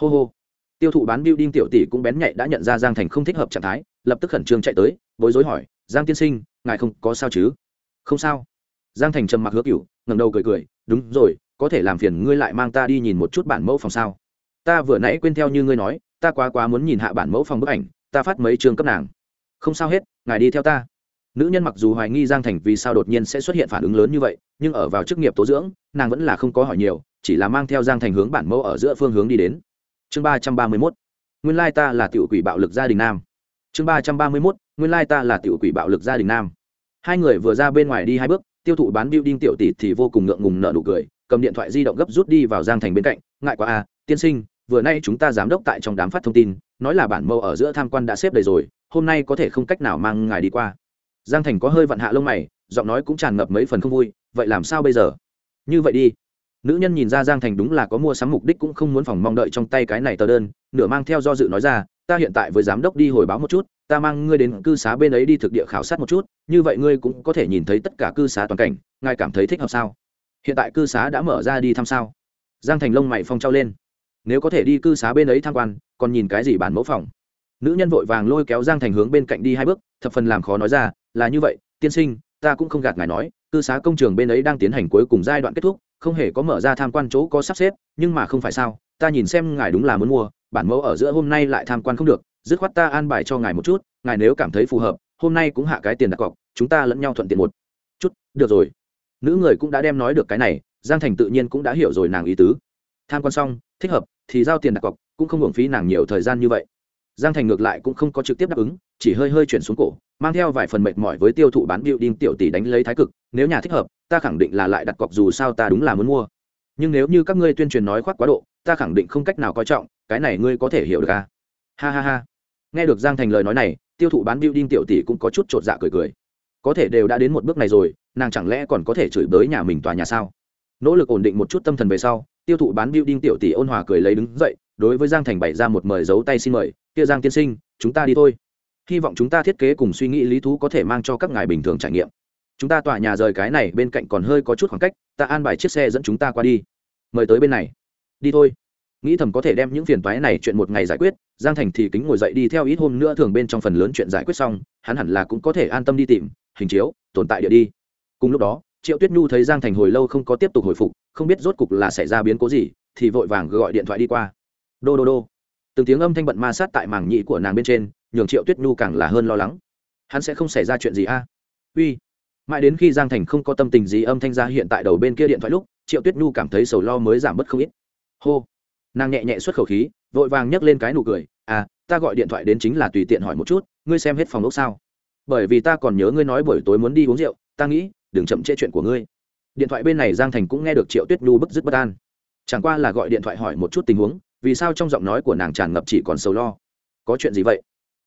Hô hô. Tiêu thụ bán building tiểu tỷ cũng bén nhạy đã nhận ra giang thành không thích hợp trạng thái, lập tức khẩn trương chạy tới, bối rối hỏi, giang tiên sinh, ngài không có sao chứ? Không sao. Giang thành trầm mặc hứa cựu ngẩng đầu cười cười, đúng rồi, có thể làm phiền ngươi lại mang ta đi nhìn một chút bản mẫu phòng sao? Ta vừa nãy quên theo như ngươi nói ta quá quá muốn nhìn hạ bản mẫu phòng bức ảnh, ta phát mấy trường cấp nàng. Không sao hết, ngài đi theo ta. Nữ nhân mặc dù hoài nghi giang thành vì sao đột nhiên sẽ xuất hiện phản ứng lớn như vậy, nhưng ở vào chức nghiệp tố dưỡng, nàng vẫn là không có hỏi nhiều, chỉ là mang theo giang thành hướng bản mẫu ở giữa phương hướng đi đến. Chương ba trăm ba mươi mốt. Nguyên lai ta là tiểu quỷ bạo lực gia đình nam. Chương ba trăm ba mươi mốt. Nguyên lai ta là tiểu quỷ bạo lực gia đình nam. Hai người vừa ra bên ngoài đi hai bước, tiêu thụ bán building tiểu tỷ thì vô cùng ngượng ngùng nợ nụ cười, cầm điện thoại di động gấp rút đi vào giang thành bên cạnh. Ngại quá à tiên sinh vừa nay chúng ta giám đốc tại trong đám phát thông tin, nói là bản mẫu ở giữa tham quan đã xếp đầy rồi, hôm nay có thể không cách nào mang ngài đi qua. Giang thành có hơi vặn hạ lông mày, giọng nói cũng tràn ngập mấy phần không vui, vậy làm sao bây giờ? Như vậy đi. Nữ nhân nhìn ra giang thành đúng là có mua sắm mục đích cũng không muốn phòng mong đợi trong tay cái này tờ đơn, nửa mang theo do dự nói ra, ta hiện tại với giám đốc đi hồi báo một chút, ta mang ngươi đến cư xá bên ấy đi thực địa khảo sát một chút, như vậy ngươi cũng có thể nhìn thấy tất cả cư xá toàn cảnh, ngài cảm thấy thích hợp sao? Hiện tại cư xá đã mở ra đi thăm sao? Giang thành lông mày phong trao lên nếu có thể đi cư xá bên ấy tham quan, còn nhìn cái gì bản mẫu phòng? Nữ nhân vội vàng lôi kéo giang thành hướng bên cạnh đi hai bước, thập phần làm khó nói ra, là như vậy, tiên sinh, ta cũng không gạt ngài nói, cư xá công trường bên ấy đang tiến hành cuối cùng giai đoạn kết thúc, không hề có mở ra tham quan chỗ có sắp xếp, nhưng mà không phải sao, ta nhìn xem ngài đúng là muốn mua, bản mẫu ở giữa hôm nay lại tham quan không được, dứt khoát ta an bài cho ngài một chút, ngài nếu cảm thấy phù hợp, hôm nay cũng hạ cái tiền đặt cọc, chúng ta lẫn nhau thuận tiện một chút, được rồi. Nữ người cũng đã đem nói được cái này, giang thành tự nhiên cũng đã hiểu rồi nàng ý tứ. Tham quan xong, thích hợp thì giao tiền đặt cọc, cũng không hưởng phí nàng nhiều thời gian như vậy. Giang thành ngược lại cũng không có trực tiếp đáp ứng, chỉ hơi hơi chuyển xuống cổ, mang theo vài phần mệt mỏi với tiêu thụ bán điệu đinh tiểu tỷ đánh lấy thái cực, nếu nhà thích hợp, ta khẳng định là lại đặt cọc dù sao ta đúng là muốn mua. Nhưng nếu như các ngươi tuyên truyền nói khoác quá độ, ta khẳng định không cách nào coi trọng, cái này ngươi có thể hiểu được à? ha ha ha. Nghe được giang thành lời nói này, tiêu thụ bán điệu đinh tiểu tỷ cũng có chút chột dạ cười cười. Có thể đều đã đến một bước này rồi, nàng chẳng lẽ còn có thể chửi bới nhà mình tòa nhà sao? Nỗ lực ổn định một chút tâm thần về sau tiêu thụ bán building tiểu tỷ ôn hòa cười lấy đứng dậy, đối với giang thành bày ra một mời giấu tay xin mời, kia giang tiên sinh, chúng ta đi thôi. Hy vọng chúng ta thiết kế cùng suy nghĩ lý thú có thể mang cho các ngài bình thường trải nghiệm. Chúng ta tòa nhà rời cái này bên cạnh còn hơi có chút khoảng cách, ta an bài chiếc xe dẫn chúng ta qua đi. Mời tới bên này. Đi thôi. Nghĩ thầm có thể đem những phiền toái này chuyện một ngày giải quyết, giang thành thì kính ngồi dậy đi theo ít hôm nữa thường bên trong phần lớn chuyện giải quyết xong, hắn hẳn là cũng có thể an tâm đi tìm, hình chiếu, tồn tại địa đi. Cùng lúc đó triệu tuyết nhu thấy giang thành hồi lâu không có tiếp tục hồi phục, không biết rốt cục là xảy ra biến cố gì, thì vội vàng gọi điện thoại đi qua. Đô đô đô. Từng tiếng âm thanh bận ma sát tại mảng nhĩ của nàng bên trên, nhường triệu tuyết nhu càng là hơn lo lắng. Hắn sẽ không xảy ra chuyện gì a? Uy. Mãi đến khi giang thành không có tâm tình gì âm thanh ra hiện tại đầu bên kia điện thoại lúc, triệu tuyết nhu cảm thấy sầu lo mới giảm bớt không ít. Hô. Nàng nhẹ nhẹ xuất khẩu khí, vội vàng nhấc lên cái nụ cười à ta gọi điện thoại đến chính là tùy tiện hỏi một chút, ngươi xem hết phòng ốc sao? Bởi vì ta còn nhớ ngươi nói buổi tối muốn đi uống rượu, ta nghĩ đừng chậm trễ chuyện của ngươi. Điện thoại bên này giang thành cũng nghe được triệu tuyết nhu bức dứt bất an. Chẳng qua là gọi điện thoại hỏi một chút tình huống, vì sao trong giọng nói của nàng tràn ngập chỉ còn sầu lo. Có chuyện gì vậy?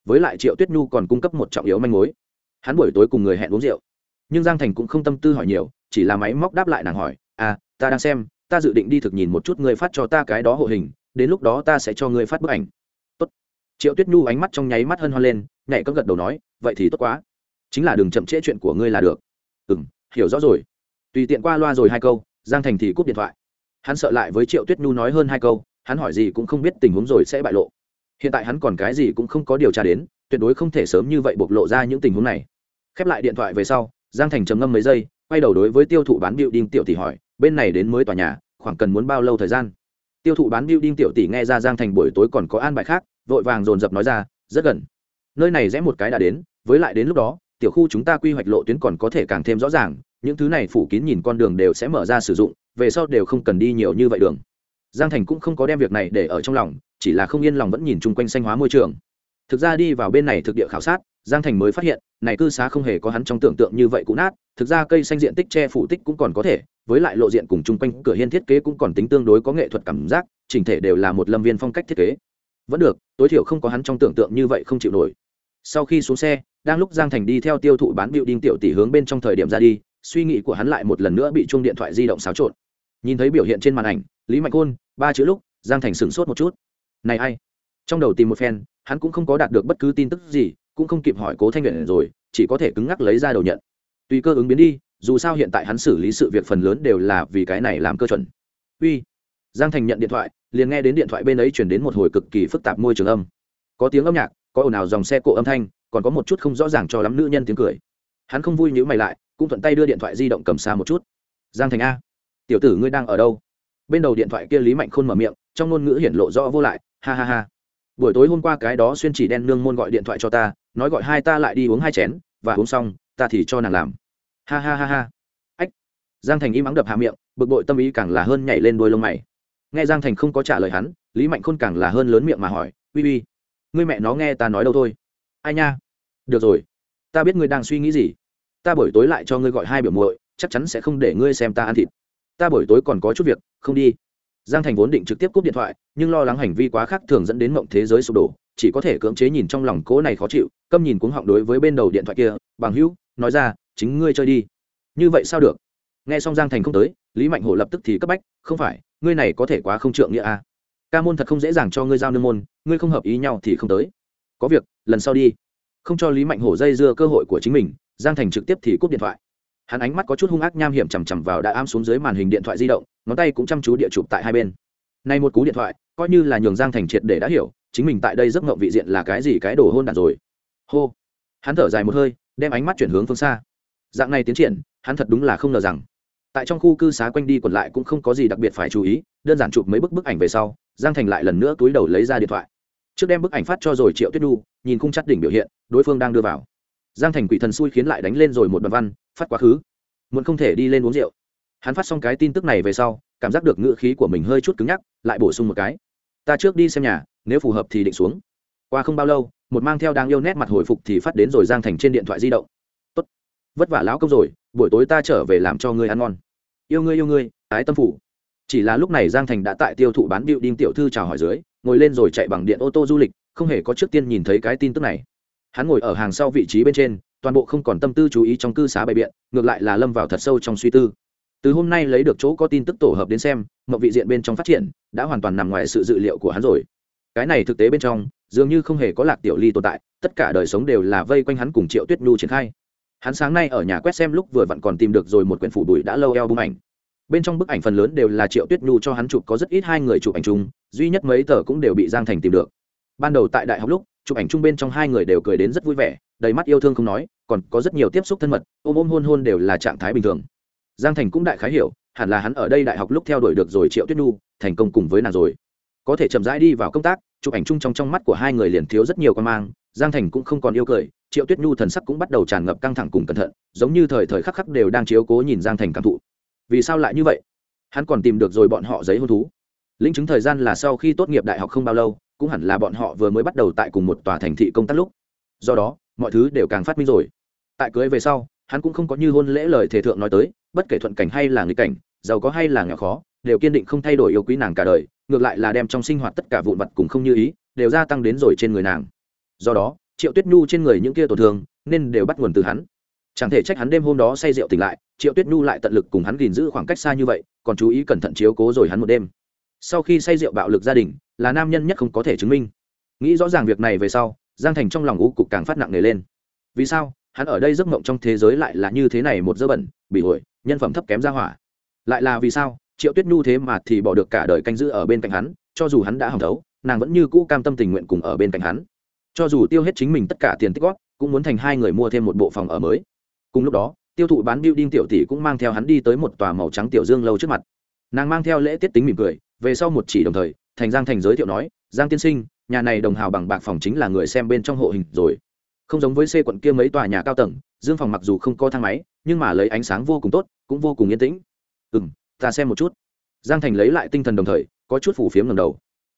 Với lại triệu tuyết nhu còn cung cấp một trọng yếu manh mối. Hắn buổi tối cùng người hẹn uống rượu. Nhưng giang thành cũng không tâm tư hỏi nhiều, chỉ là máy móc đáp lại nàng hỏi à ta đang xem, ta dự định đi thực nhìn một chút ngươi phát cho ta cái đó hộ hình, đến lúc đó ta sẽ cho ngươi phát bức ảnh. Tốt. Triệu tuyết nhu ánh mắt trong nháy mắt hân hoan lên, nhảy cấm gật đầu nói, vậy thì tốt quá. Chính là đừng chậm trễ chuyện của ngươi là được ừ m hiểu rõ rồi. Tùy tiện qua loa rồi hai câu, giang thành thì cúp điện thoại. Hắn sợ lại với triệu tuyết nhu nói hơn hai câu, hắn hỏi gì cũng không biết tình huống rồi sẽ bại lộ. Hiện tại hắn còn cái gì cũng không có điều tra đến, tuyệt đối không thể sớm như vậy bộc lộ ra những tình huống này. Khép lại điện thoại về sau, giang thành trầm ngâm mấy giây, quay đầu đối với tiêu thụ bán biểu đinh tiểu tỷ hỏi, bên này đến mới tòa nhà, khoảng cần muốn bao lâu thời gian? Tiêu thụ bán biểu đinh tiểu tỷ nghe ra giang thành buổi tối còn có an bài khác, vội vàng dồn dập nói ra, rất gần. Nơi này rẽ một cái đã đến, với lại đến lúc đó tiểu khu chúng ta quy hoạch lộ tuyến còn có thể càng thêm rõ ràng, những thứ này phủ kín nhìn con đường đều sẽ mở ra sử dụng, về sau đều không cần đi nhiều như vậy đường. Giang thành cũng không có đem việc này để ở trong lòng, chỉ là không yên lòng vẫn nhìn chung quanh xanh hóa môi trường. Thực ra đi vào bên này thực địa khảo sát, giang thành mới phát hiện, này cư xá không hề có hắn trong tưởng tượng như vậy cũ nát, thực ra cây xanh diện tích che phủ tích cũng còn có thể, với lại lộ diện cùng chung quanh cửa hiên thiết kế cũng còn tính tương đối có nghệ thuật cảm giác, chỉnh thể đều là một lâm viên phong cách thiết kế. Vẫn được, tối thiểu không có hắn trong tưởng tượng như vậy không chịu nổi sau khi xuống xe, đang lúc giang thành đi theo tiêu thụ bán biểu đinh tiểu tỷ hướng bên trong thời điểm ra đi, suy nghĩ của hắn lại một lần nữa bị chuông điện thoại di động xáo trộn. Nhìn thấy biểu hiện trên màn ảnh, lý mạnh côn ba chữ lúc, giang thành sửng sốt một chút. Này ai? Trong đầu tìm một phen, hắn cũng không có đạt được bất cứ tin tức gì, cũng không kịp hỏi cố thanh nguyện rồi, chỉ có thể cứng ngắc lấy ra đầu nhận. Tùy cơ ứng biến đi, dù sao hiện tại hắn xử lý sự việc phần lớn đều là vì cái này làm cơ chuẩn. Uy. Giang thành nhận điện thoại, liền nghe đến điện thoại bên ấy chuyển đến một hồi cực kỳ phức tạp môi trường âm. Có tiếng âm nhạc có ồn ào dòng xe cộ âm thanh, còn có một chút không rõ ràng cho lắm nữ nhân tiếng cười. Hắn không vui nhữ mày lại, cũng thuận tay đưa điện thoại di động cầm xa một chút. Giang thành a, tiểu tử ngươi đang ở đâu? Bên đầu điện thoại kia lý mạnh khôn mở miệng, trong ngôn ngữ hiển lộ rõ vô lại, ha ha ha. Buổi tối hôm qua cái đó xuyên chỉ đen nương môn gọi điện thoại cho ta, nói gọi hai ta lại đi uống hai chén, và uống xong, ta thì cho nàng làm. Ha ha ha ha. Ách. Giang thành im ắng đập hạ miệng, bực bội tâm ý càng là hơn nhảy lên đôi lông mày. Nghe giang thành không có trả lời hắn, lý mạnh khôn càng là hơn lớn miệng mà hỏi, uy uy ngươi mẹ nó nghe ta nói đâu thôi. Ai nha? Được rồi. Ta biết ngươi đang suy nghĩ gì. Ta buổi tối lại cho ngươi gọi hai biểu muội, chắc chắn sẽ không để ngươi xem ta ăn thịt. Ta buổi tối còn có chút việc, không đi. Giang thành vốn định trực tiếp cúp điện thoại, nhưng lo lắng hành vi quá khác thường dẫn đến mộng thế giới sụp đổ, chỉ có thể cưỡng chế nhìn trong lòng cố này khó chịu, câm nhìn cuống họng đối với bên đầu điện thoại kia, bằng hữu, nói ra, chính ngươi chơi đi. Như vậy sao được? Nghe xong giang thành không tới, lý mạnh hổ lập tức thì cấp bách, không phải, ngươi này có thể quá không trượng nghĩa à ca môn thật không dễ dàng cho ngươi giao nương môn, ngươi không hợp ý nhau thì không tới. Có việc, lần sau đi. Không cho lý mạnh hổ dây dưa cơ hội của chính mình, giang thành trực tiếp thì cúp điện thoại. Hắn ánh mắt có chút hung ác nham hiểm chằm chằm vào đã am xuống dưới màn hình điện thoại di động, ngón tay cũng chăm chú địa chụp tại hai bên. Nay một cú điện thoại, coi như là nhường giang thành triệt để đã hiểu, chính mình tại đây giấc ngộng vị diện là cái gì cái đồ hôn đản rồi. Hô. Hắn thở dài một hơi, đem ánh mắt chuyển hướng phương xa. Dạng này tiến triển, hắn thật đúng là không ngờ rằng, tại trong khu cư xá quanh đi còn lại cũng không có gì đặc biệt phải chú ý đơn giản chụp mấy bức bức ảnh về sau, giang thành lại lần nữa túi đầu lấy ra điện thoại. Trước đem bức ảnh phát cho rồi triệu tuyết nhu nhìn khung chắt đỉnh biểu hiện, đối phương đang đưa vào. Giang thành quỷ thần xui khiến lại đánh lên rồi một đoạn văn, phát quá khứ. Muốn không thể đi lên uống rượu. Hắn phát xong cái tin tức này về sau, cảm giác được ngựa khí của mình hơi chút cứng nhắc, lại bổ sung một cái. Ta trước đi xem nhà, nếu phù hợp thì định xuống. Qua không bao lâu, một mang theo đang yêu nét mặt hồi phục thì phát đến rồi giang thành trên điện thoại di động. Tốt. Vất vả lão công rồi, buổi tối ta trở về làm cho ngươi ăn ngon. Yêu ngươi yêu ngươi, ái tâm phủ chỉ là lúc này giang thành đã tại tiêu thụ bán bịu đinh tiểu thư chào hỏi dưới, ngồi lên rồi chạy bằng điện ô tô du lịch, không hề có trước tiên nhìn thấy cái tin tức này. Hắn ngồi ở hàng sau vị trí bên trên, toàn bộ không còn tâm tư chú ý trong cư xá bày biện, ngược lại là lâm vào thật sâu trong suy tư. Từ hôm nay lấy được chỗ có tin tức tổ hợp đến xem mậu vị diện bên trong phát triển, đã hoàn toàn nằm ngoài sự dự liệu của hắn rồi. Cái này thực tế bên trong, dường như không hề có lạc tiểu ly tồn tại, tất cả đời sống đều là vây quanh hắn cùng triệu tuyết nhu triển khai. Hắn sáng nay ở nhà quét xem lúc vừa vặn còn tìm được rồi một quyển phủ đùi đã lâu eo bung ảnh bên trong bức ảnh phần lớn đều là triệu tuyết nhu cho hắn chụp, có rất ít hai người chụp ảnh chung, duy nhất mấy tờ cũng đều bị giang thành tìm được. Ban đầu tại đại học lúc, chụp ảnh chung bên trong hai người đều cười đến rất vui vẻ, đầy mắt yêu thương không nói, còn có rất nhiều tiếp xúc thân mật, ôm ôm hôn hôn đều là trạng thái bình thường. Giang thành cũng đại khái hiểu, hẳn là hắn ở đây đại học lúc theo đuổi được rồi triệu tuyết nhu, thành công cùng với nàng rồi. Có thể chậm rãi đi vào công tác, chụp ảnh chung trong trong mắt của hai người liền thiếu rất nhiều con mang, giang thành cũng không còn yêu cười, triệu tuyết nhu thần sắc cũng bắt đầu tràn ngập căng thẳng cùng cẩn thận, giống như thời thời khắc khắc đều đang chiếu cố nhìn giang thành cảm thụ vì sao lại như vậy? Hắn còn tìm được rồi bọn họ giấy hôn thú. Linh chứng thời gian là sau khi tốt nghiệp đại học không bao lâu, cũng hẳn là bọn họ vừa mới bắt đầu tại cùng một tòa thành thị công tác lúc. Do đó, mọi thứ đều càng phát minh rồi. Tại cưới về sau, hắn cũng không có như hôn lễ lời thể thượng nói tới, bất kể thuận cảnh hay là nghịch cảnh, giàu có hay là nghèo khó, đều kiên định không thay đổi yêu quý nàng cả đời, ngược lại là đem trong sinh hoạt tất cả vụn vặt cùng không như ý, đều gia tăng đến rồi trên người nàng. Do đó, triệu tuyết nhu trên người những kia tổn thương, nên đều bắt nguồn từ hắn. Chẳng thể trách hắn đêm hôm đó say rượu tỉnh lại triệu tuyết nhu lại tận lực cùng hắn gìn giữ khoảng cách xa như vậy còn chú ý cẩn thận chiếu cố rồi hắn một đêm. Sau khi say rượu bạo lực gia đình là nam nhân nhất không có thể chứng minh. Nghĩ rõ ràng việc này về sau giang thành trong lòng u cục càng phát nặng nề lên. Vì sao? Hắn ở đây giấc mộng trong thế giới lại là như thế này một dơ bẩn bị ổi, nhân phẩm thấp kém ra hỏa. Lại là vì sao? Triệu tuyết nhu thế mà thì bỏ được cả đời canh giữ ở bên cạnh hắn cho dù hắn đã hỏng thấu nàng vẫn như cũ cam tâm tình nguyện cùng ở bên cạnh hắn. Cho dù tiêu hết chính mình tất cả tiền tích góp cũng muốn thành hai người mua thêm một bộ phòng ở mới. Cùng lúc đó tiêu thụ bán building tiểu tỷ cũng mang theo hắn đi tới một tòa màu trắng tiểu dương lâu trước mặt. Nàng mang theo lễ tiết tính mỉm cười, về sau một chỉ đồng thời, thành giang thành giới thiệu nói, giang tiên sinh, nhà này đồng hào bằng bạc phòng chính là người xem bên trong hộ hình rồi. Không giống với c quận kia mấy tòa nhà cao tầng, dương phòng mặc dù không có thang máy, nhưng mà lấy ánh sáng vô cùng tốt, cũng vô cùng yên tĩnh. Ừ m ta xem một chút. Giang thành lấy lại tinh thần đồng thời, có chút phủ phiếm ngầm đầu.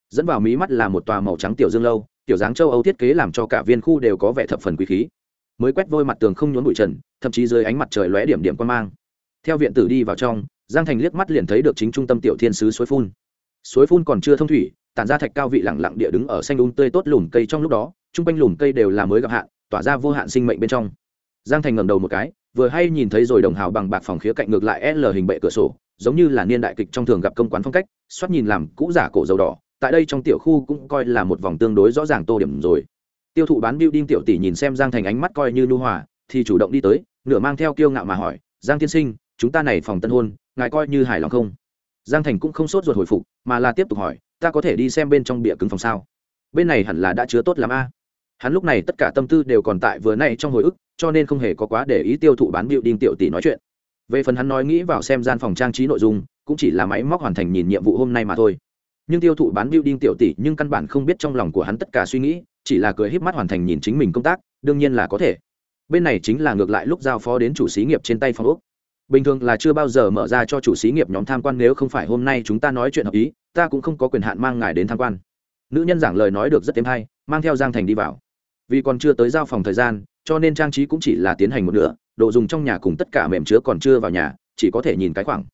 Dẫn vào mí mắt là một tòa màu trắng tiểu dương lâu, tiểu dáng châu âu thiết kế làm cho cả viên khu đều có vẻ thập phần quý khí mới quét vôi mặt tường không nhốn bụi trần, thậm chí dưới ánh mặt trời lóe điểm điểm quan mang. Theo viện tử đi vào trong, giang thành liếc mắt liền thấy được chính trung tâm tiểu thiên sứ suối phun. Suối phun còn chưa thông thủy, tản ra thạch cao vị lẳng lặng địa đứng ở xanh úng um tươi tốt lùm cây trong lúc đó chung quanh lùm cây đều là mới gặp hạn, tỏa ra vô hạn sinh mệnh bên trong. Giang thành ngầm đầu một cái, vừa hay nhìn thấy rồi đồng hào bằng bạc phòng khía cạnh ngược lại l hình bệ cửa sổ, giống như là niên đại kịch trong thường gặp công quán phong cách, xoát nhìn làm cũ giả cổ dầu đỏ, tại đây trong tiểu khu cũng coi là một vòng tương đối rõ ràng tô điểm rồi tiêu thụ bán building tiểu tỷ nhìn xem giang thành ánh mắt coi như nu hòa, thì chủ động đi tới, nửa mang theo kiêu ngạo mà hỏi, giang tiên sinh, chúng ta này phòng tân hôn, ngài coi như hài lòng không? Giang thành cũng không sốt ruột hồi phục, mà là tiếp tục hỏi, ta có thể đi xem bên trong bịa cứng phòng sao? Bên này hẳn là đã chứa tốt l a. Hắn lúc này tất cả tâm tư đều còn tại vừa nay trong hồi ức, cho nên không hề có quá để ý tiêu thụ bán biểu đinh tiểu tỷ nói chuyện. Về phần hắn nói nghĩ vào xem gian phòng trang trí nội dung, cũng chỉ là máy móc hoàn thành nhìn nhiệm vụ hôm nay mà thôi. Nhưng tiêu thụ bán biểu đinh tiểu tỷ nhưng căn bản không biết trong lòng của hắn tất cả suy nghĩ chỉ là cười híp mắt hoàn thành nhìn chính mình công tác, đương nhiên là có thể. Bên này chính là ngược lại lúc giao phó đến chủ xí nghiệp trên tay phòng úc bình thường là chưa bao giờ mở ra cho chủ xí nghiệp nhóm tham quan nếu không phải hôm nay chúng ta nói chuyện hợp ý, ta cũng không có quyền hạn mang ngài đến tham quan. Nữ nhân giảng lời nói được rất thêm hay, mang theo giang thành đi vào. Vì còn chưa tới giao phòng thời gian, cho nên trang trí cũng chỉ là tiến hành một nửa, đồ dùng trong nhà cùng tất cả mềm chứa còn chưa vào nhà, chỉ có thể nhìn cái khoảng.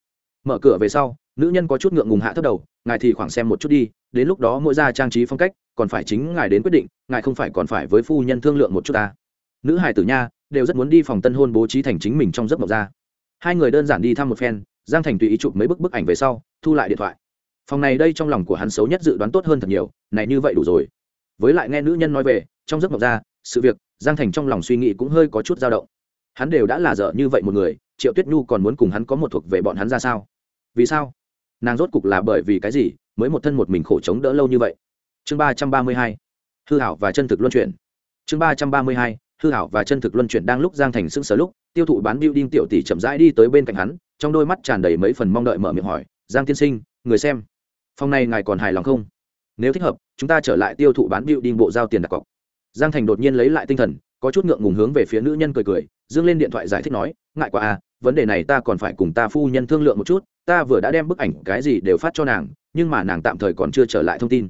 Mở cửa về sau, nữ nhân có chút ngượng ngùng hạ thấp đầu, ngài thì khoảng xem một chút đi, đến lúc đó mỗi ra trang trí phong cách còn phải chính ngài đến quyết định, ngài không phải còn phải với phu nhân thương lượng một chút ta. Nữ hài tử nha, đều rất muốn đi phòng tân hôn bố trí thành chính mình trong giấc mộng ra. Hai người đơn giản đi thăm một phen, giang thành tùy ý chụp mấy bức bức ảnh về sau, thu lại điện thoại. Phòng này đây trong lòng của hắn xấu nhất dự đoán tốt hơn thật nhiều, này như vậy đủ rồi. Với lại nghe nữ nhân nói về, trong giấc mộng ra, sự việc, giang thành trong lòng suy nghĩ cũng hơi có chút dao động. Hắn đều đã là dở như vậy một người, triệu tuyết nhu còn muốn cùng hắn có một thuộc về bọn hắn ra sao? Vì sao? Nàng rốt cục là bởi vì cái gì, mới một thân một mình khổ chống đỡ lâu như vậy? Chương ba trăm ba mươi hai, hư hảo và chân thực luân chuyển. Chương ba trăm ba mươi hai, hư hảo và chân thực luân chuyển đang lúc giang thành sưng sờ lúc, tiêu thụ bán building tiểu tỷ chậm rãi đi tới bên cạnh hắn, trong đôi mắt tràn đầy mấy phần mong đợi mở miệng hỏi, giang tiên sinh, người xem, phòng này ngài còn hài lòng không? Nếu thích hợp, chúng ta trở lại tiêu thụ bán building bộ giao tiền đặt cọc. Giang thành đột nhiên lấy lại tinh thần, có chút ngượng ngùng hướng về phía nữ nhân cười cười, dương lên điện thoại giải thích nói, ngại quá à vấn đề này ta còn phải cùng ta phu nhân thương lượng một chút, ta vừa đã đem bức ảnh cái gì đều phát cho nàng, nhưng mà nàng tạm thời còn chưa trở lại thông tin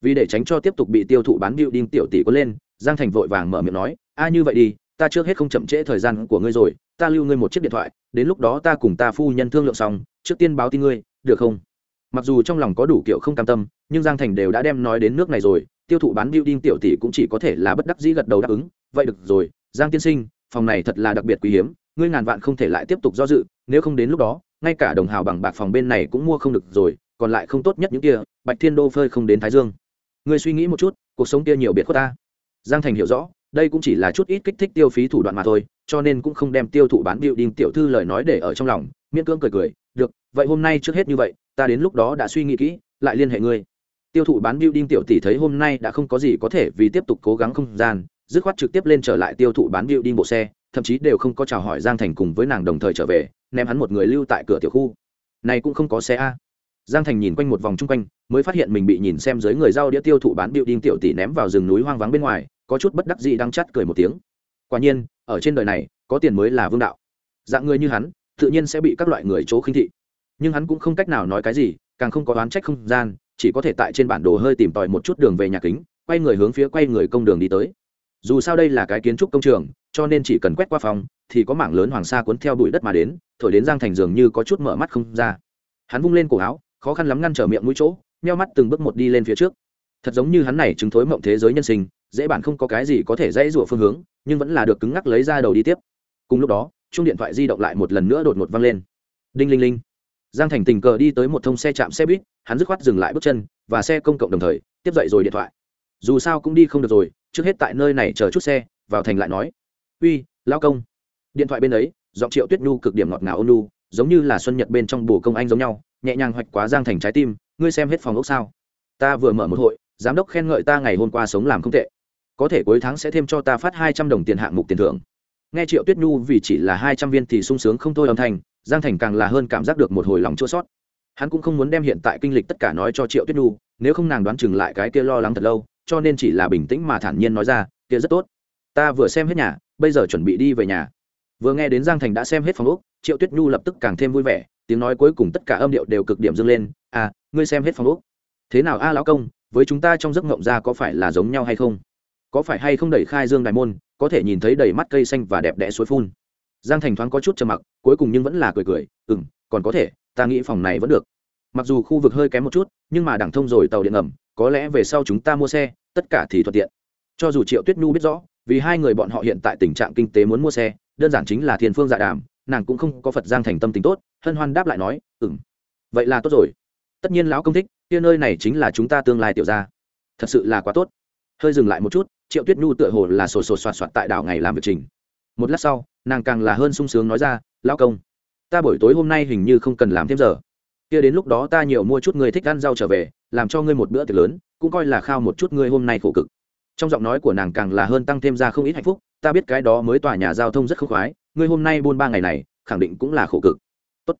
vì để tránh cho tiếp tục bị tiêu thụ bán điệu đinh tiểu tỷ có lên, giang thành vội vàng mở miệng nói, a, như vậy đi, ta trước hết không chậm trễ thời gian của ngươi rồi, ta lưu ngươi một chiếc điện thoại, đến lúc đó ta cùng ta phu nhân thương lượng xong, trước tiên báo tin ngươi, được không? Mặc dù trong lòng có đủ kiểu không cam tâm, nhưng giang thành đều đã đem nói đến nước này rồi, tiêu thụ bán building tiểu tỷ cũng chỉ có thể là bất đắc dĩ gật đầu đáp ứng, vậy được rồi, giang tiên sinh, phòng này thật là đặc biệt quý hiếm, ngươi ngàn vạn không thể lại tiếp tục do dự, nếu không đến lúc đó, ngay cả đồng hào bằng bạc phòng bên này cũng mua không được rồi, còn lại không tốt nhất những kia, bạch thiên đô phơi không đến thái dương ngươi suy nghĩ một chút, cuộc sống kia nhiều biệt khuất ta. Giang thành hiểu rõ, đây cũng chỉ là chút ít kích thích tiêu phí thủ đoạn mà thôi, cho nên cũng không đem tiêu thụ bán biểu đinh tiểu thư lời nói để ở trong lòng, miễn cưỡng cười cười, được, vậy hôm nay trước hết như vậy, ta đến lúc đó đã suy nghĩ kỹ, lại liên hệ ngươi. Tiêu thụ bán biểu đinh tiểu tỷ thấy hôm nay đã không có gì có thể vì tiếp tục cố gắng không gian, dứt khoát trực tiếp lên trở lại tiêu thụ bán biểu đinh bộ xe, thậm chí đều không có chào hỏi giang thành cùng với nàng đồng thời trở về, ném hắn một người lưu tại cửa tiểu khu. Này cũng không có xe a. Giang thành nhìn quanh một vòng chung quanh mới phát hiện mình bị nhìn xem dưới người giao đĩa tiêu thụ bán biểu đinh tiểu tỷ ném vào rừng núi hoang vắng bên ngoài, có chút bất đắc dĩ đang chắt cười một tiếng. Quả nhiên, ở trên đời này, có tiền mới là vương đạo. Dạng người như hắn, tự nhiên sẽ bị các loại người chỗ khinh thị. Nhưng hắn cũng không cách nào nói cái gì, càng không có đoán trách không gian, chỉ có thể tại trên bản đồ hơi tìm tòi một chút đường về nhà kính, quay người hướng phía quay người công đường đi tới. Dù sao đây là cái kiến trúc công trường, cho nên chỉ cần quét qua phòng, thì có mảng lớn hoàng sa cuốn theo bụi đất mà đến, thổi đến giang thành giường như có chút mở mắt không ra. Hắn vung lên cổ áo, khó khăn lắm ngăn trở miệng mũi chỗ nheo mắt từng bước một đi lên phía trước. Thật giống như hắn này chứng thối mộng thế giới nhân sinh, dễ bản không có cái gì có thể dãy rủa phương hướng, nhưng vẫn là được cứng ngắc lấy ra đầu đi tiếp. Cùng lúc đó chung điện thoại di động lại một lần nữa đột ngột văng lên. Đinh linh linh. Giang thành tình cờ đi tới một thông xe chạm xe buýt, hắn dứt khoát dừng lại bước chân, và xe công cộng đồng thời, tiếp dậy rồi điện thoại. Dù sao cũng đi không được rồi, trước hết tại nơi này chờ chút xe, vào thành lại nói. Uy lao công. Điện thoại bên ấy, giọng triệu tuyết nhu cực điểm ngọt ngào ôn nhu, giống như là xuân nhật bên trong bổ công anh giống nhau, nhẹ nhàng hoạch quá giang thành trái tim ngươi xem hết phòng ốc sao? Ta vừa mở một hội, giám đốc khen ngợi ta ngày hôm qua sống làm không tệ. Có thể cuối tháng sẽ thêm cho ta phát hai trăm đồng tiền hạng mục tiền thưởng. Nghe triệu tuyết nhu vì chỉ là hai trăm viên thì sung sướng không thôi âm thanh, giang thành càng là hơn cảm giác được một hồi lòng chua sót hắn cũng không muốn đem hiện tại kinh lịch tất cả nói cho triệu tuyết nhu, nếu không nàng đoán chừng lại cái kia lo lắng thật lâu, cho nên chỉ là bình tĩnh mà thản nhiên nói ra, kia rất tốt. Ta vừa xem hết nhà, bây giờ chuẩn bị đi về nhà. Vừa nghe đến giang thành đã xem hết phòng úc triệu tuyết nhu lập tức càng thêm vui vẻ, tiếng nói cuối cùng tất cả âm điệu đều cực điểm dâng lên. À ngươi xem hết phòng úc thế nào a lão công, với chúng ta trong giấc ngộng ra có phải là giống nhau hay không? Có phải hay không đẩy khai dương đại môn, có thể nhìn thấy đầy mắt cây xanh và đẹp đẽ suối phun. Giang thành thoáng có chút trầm mặc, cuối cùng nhưng vẫn là cười cười ừ m còn có thể, ta nghĩ phòng này vẫn được. Mặc dù khu vực hơi kém một chút, nhưng mà đẳng thông rồi tàu điện ngầm, có lẽ về sau chúng ta mua xe, tất cả thì thuận tiện. Cho dù triệu tuyết nhu biết rõ, vì hai người bọn họ hiện tại tình trạng kinh tế muốn mua xe, đơn giản chính là thiên phương dạ đàm nàng cũng không có phật giang thành tâm tính tốt, hân hoan đáp lại nói ừ m vậy là tốt rồi. Tất nhiên lão công thích, kia nơi này chính là chúng ta tương lai tiểu ra thật sự là quá tốt. Hơi dừng lại một chút, triệu tuyết nhu tựa hồ là sổ sổ soạt soạt tại đảo ngày làm việc trình. Một lát sau, nàng càng là hơn sung sướng nói ra, lão công, ta buổi tối hôm nay hình như không cần làm thêm giờ. Kia đến lúc đó ta nhiều mua chút người thích ăn rau trở về, làm cho ngươi một bữa tiệc lớn, cũng coi là khao một chút ngươi hôm nay khổ cực. Trong giọng nói của nàng càng là hơn tăng thêm ra không ít hạnh phúc, ta biết cái đó mới tòa nhà giao thông rất khốc khoái ngươi hôm nay buôn ba ngày này, khẳng định cũng là khổ cực. Tốt.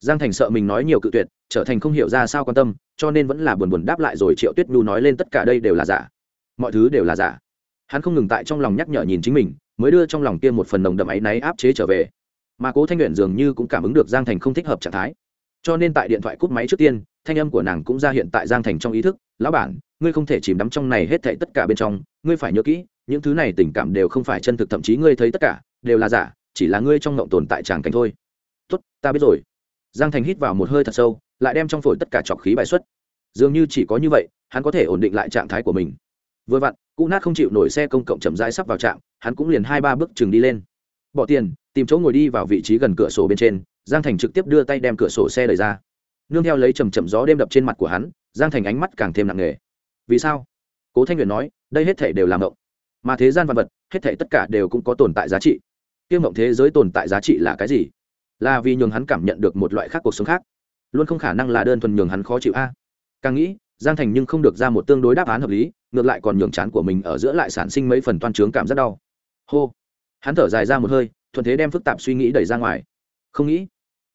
giang thành sợ mình nói nhiều cự tuyệt, trở thành không hiểu ra sao quan tâm, cho nên vẫn là buồn buồn đáp lại rồi triệu tuyết nhu nói lên tất cả đây đều là giả. Mọi thứ đều là giả. Hắn không ngừng tại trong lòng nhắc nhở nhìn chính mình, mới đưa trong lòng kia một phần nồng đậm áy náy áp chế trở về. Mà cố thanh luyện dường như cũng cảm ứng được giang thành không thích hợp trạng thái. Cho nên tại điện thoại cúp máy trước tiên, thanh âm của nàng cũng ra hiện tại giang thành trong ý thức, lão bản, ngươi không thể chìm đắm trong này hết thảy tất cả bên trong, ngươi phải nhớ kỹ, những thứ này tình cảm đều không phải chân thực, thậm chí ngươi thấy tất cả, đều là giả chỉ là ngươi trong ngộng tồn tại tràng cảnh thôi. Tốt, ta biết rồi. Giang thành hít vào một hơi thật sâu, lại đem trong phổi tất cả trọc khí bài xuất. Dường như chỉ có như vậy, hắn có thể ổn định lại trạng thái của mình. Vừa vặn cụ nát không chịu nổi xe công cộng chậm rãi sắp vào trạm, hắn cũng liền hai ba bước chừng đi lên. Bỏ tiền, tìm chỗ ngồi đi vào vị trí gần cửa sổ bên trên, giang thành trực tiếp đưa tay đem cửa sổ xe đẩy ra. Nương theo lấy chầm chậm gió đêm đập trên mặt của hắn, giang thành ánh mắt càng thêm nặng nề. Vì sao? Cố thanh nguyện nói, đây hết thể đều làm động mà thế gian vật vật, hết thể tất cả đều cũng có tồn tại giá trị tiêu mộng thế giới tồn tại giá trị là cái gì? Là vì nhường hắn cảm nhận được một loại khác cuộc sống khác. Luôn không khả năng là đơn thuần nhường hắn khó chịu a. Càng nghĩ, giang thành nhưng không được ra một tương đối đáp án hợp lý, ngược lại còn nhường chán của mình ở giữa lại sản sinh mấy phần toan trướng cảm rất đau. Hô. Hắn thở dài ra một hơi, thuận thế đem phức tạp suy nghĩ đẩy ra ngoài. Không nghĩ,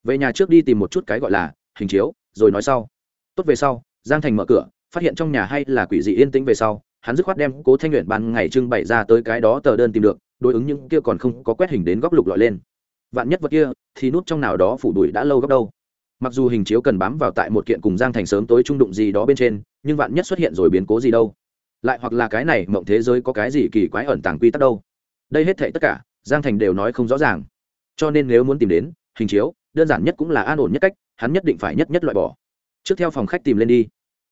về nhà trước đi tìm một chút cái gọi là hình chiếu, rồi nói sau. Tốt về sau, giang thành mở cửa, phát hiện trong nhà hay là quỷ dị yên tĩnh về sau, hắn dứt khoát đem cố thanh luyện ban ngày trưng bày ra tới cái đó tờ đơn tìm được đối ứng những kia còn không có quét hình đến góc lục lọi lên. Vạn nhất vật kia, thì nút trong nào đó phủ đuổi đã lâu góc đâu. Mặc dù hình chiếu cần bám vào tại một kiện cùng giang thành sớm tối trung đụng gì đó bên trên, nhưng vạn nhất xuất hiện rồi biến cố gì đâu. Lại hoặc là cái này mộng thế giới có cái gì kỳ quái ẩn tàng quy tắc đâu. Đây hết thệ tất cả, giang thành đều nói không rõ ràng. Cho nên nếu muốn tìm đến, hình chiếu, đơn giản nhất cũng là an ổn nhất cách, hắn nhất định phải nhất nhất loại bỏ. Trước theo phòng khách tìm lên đi.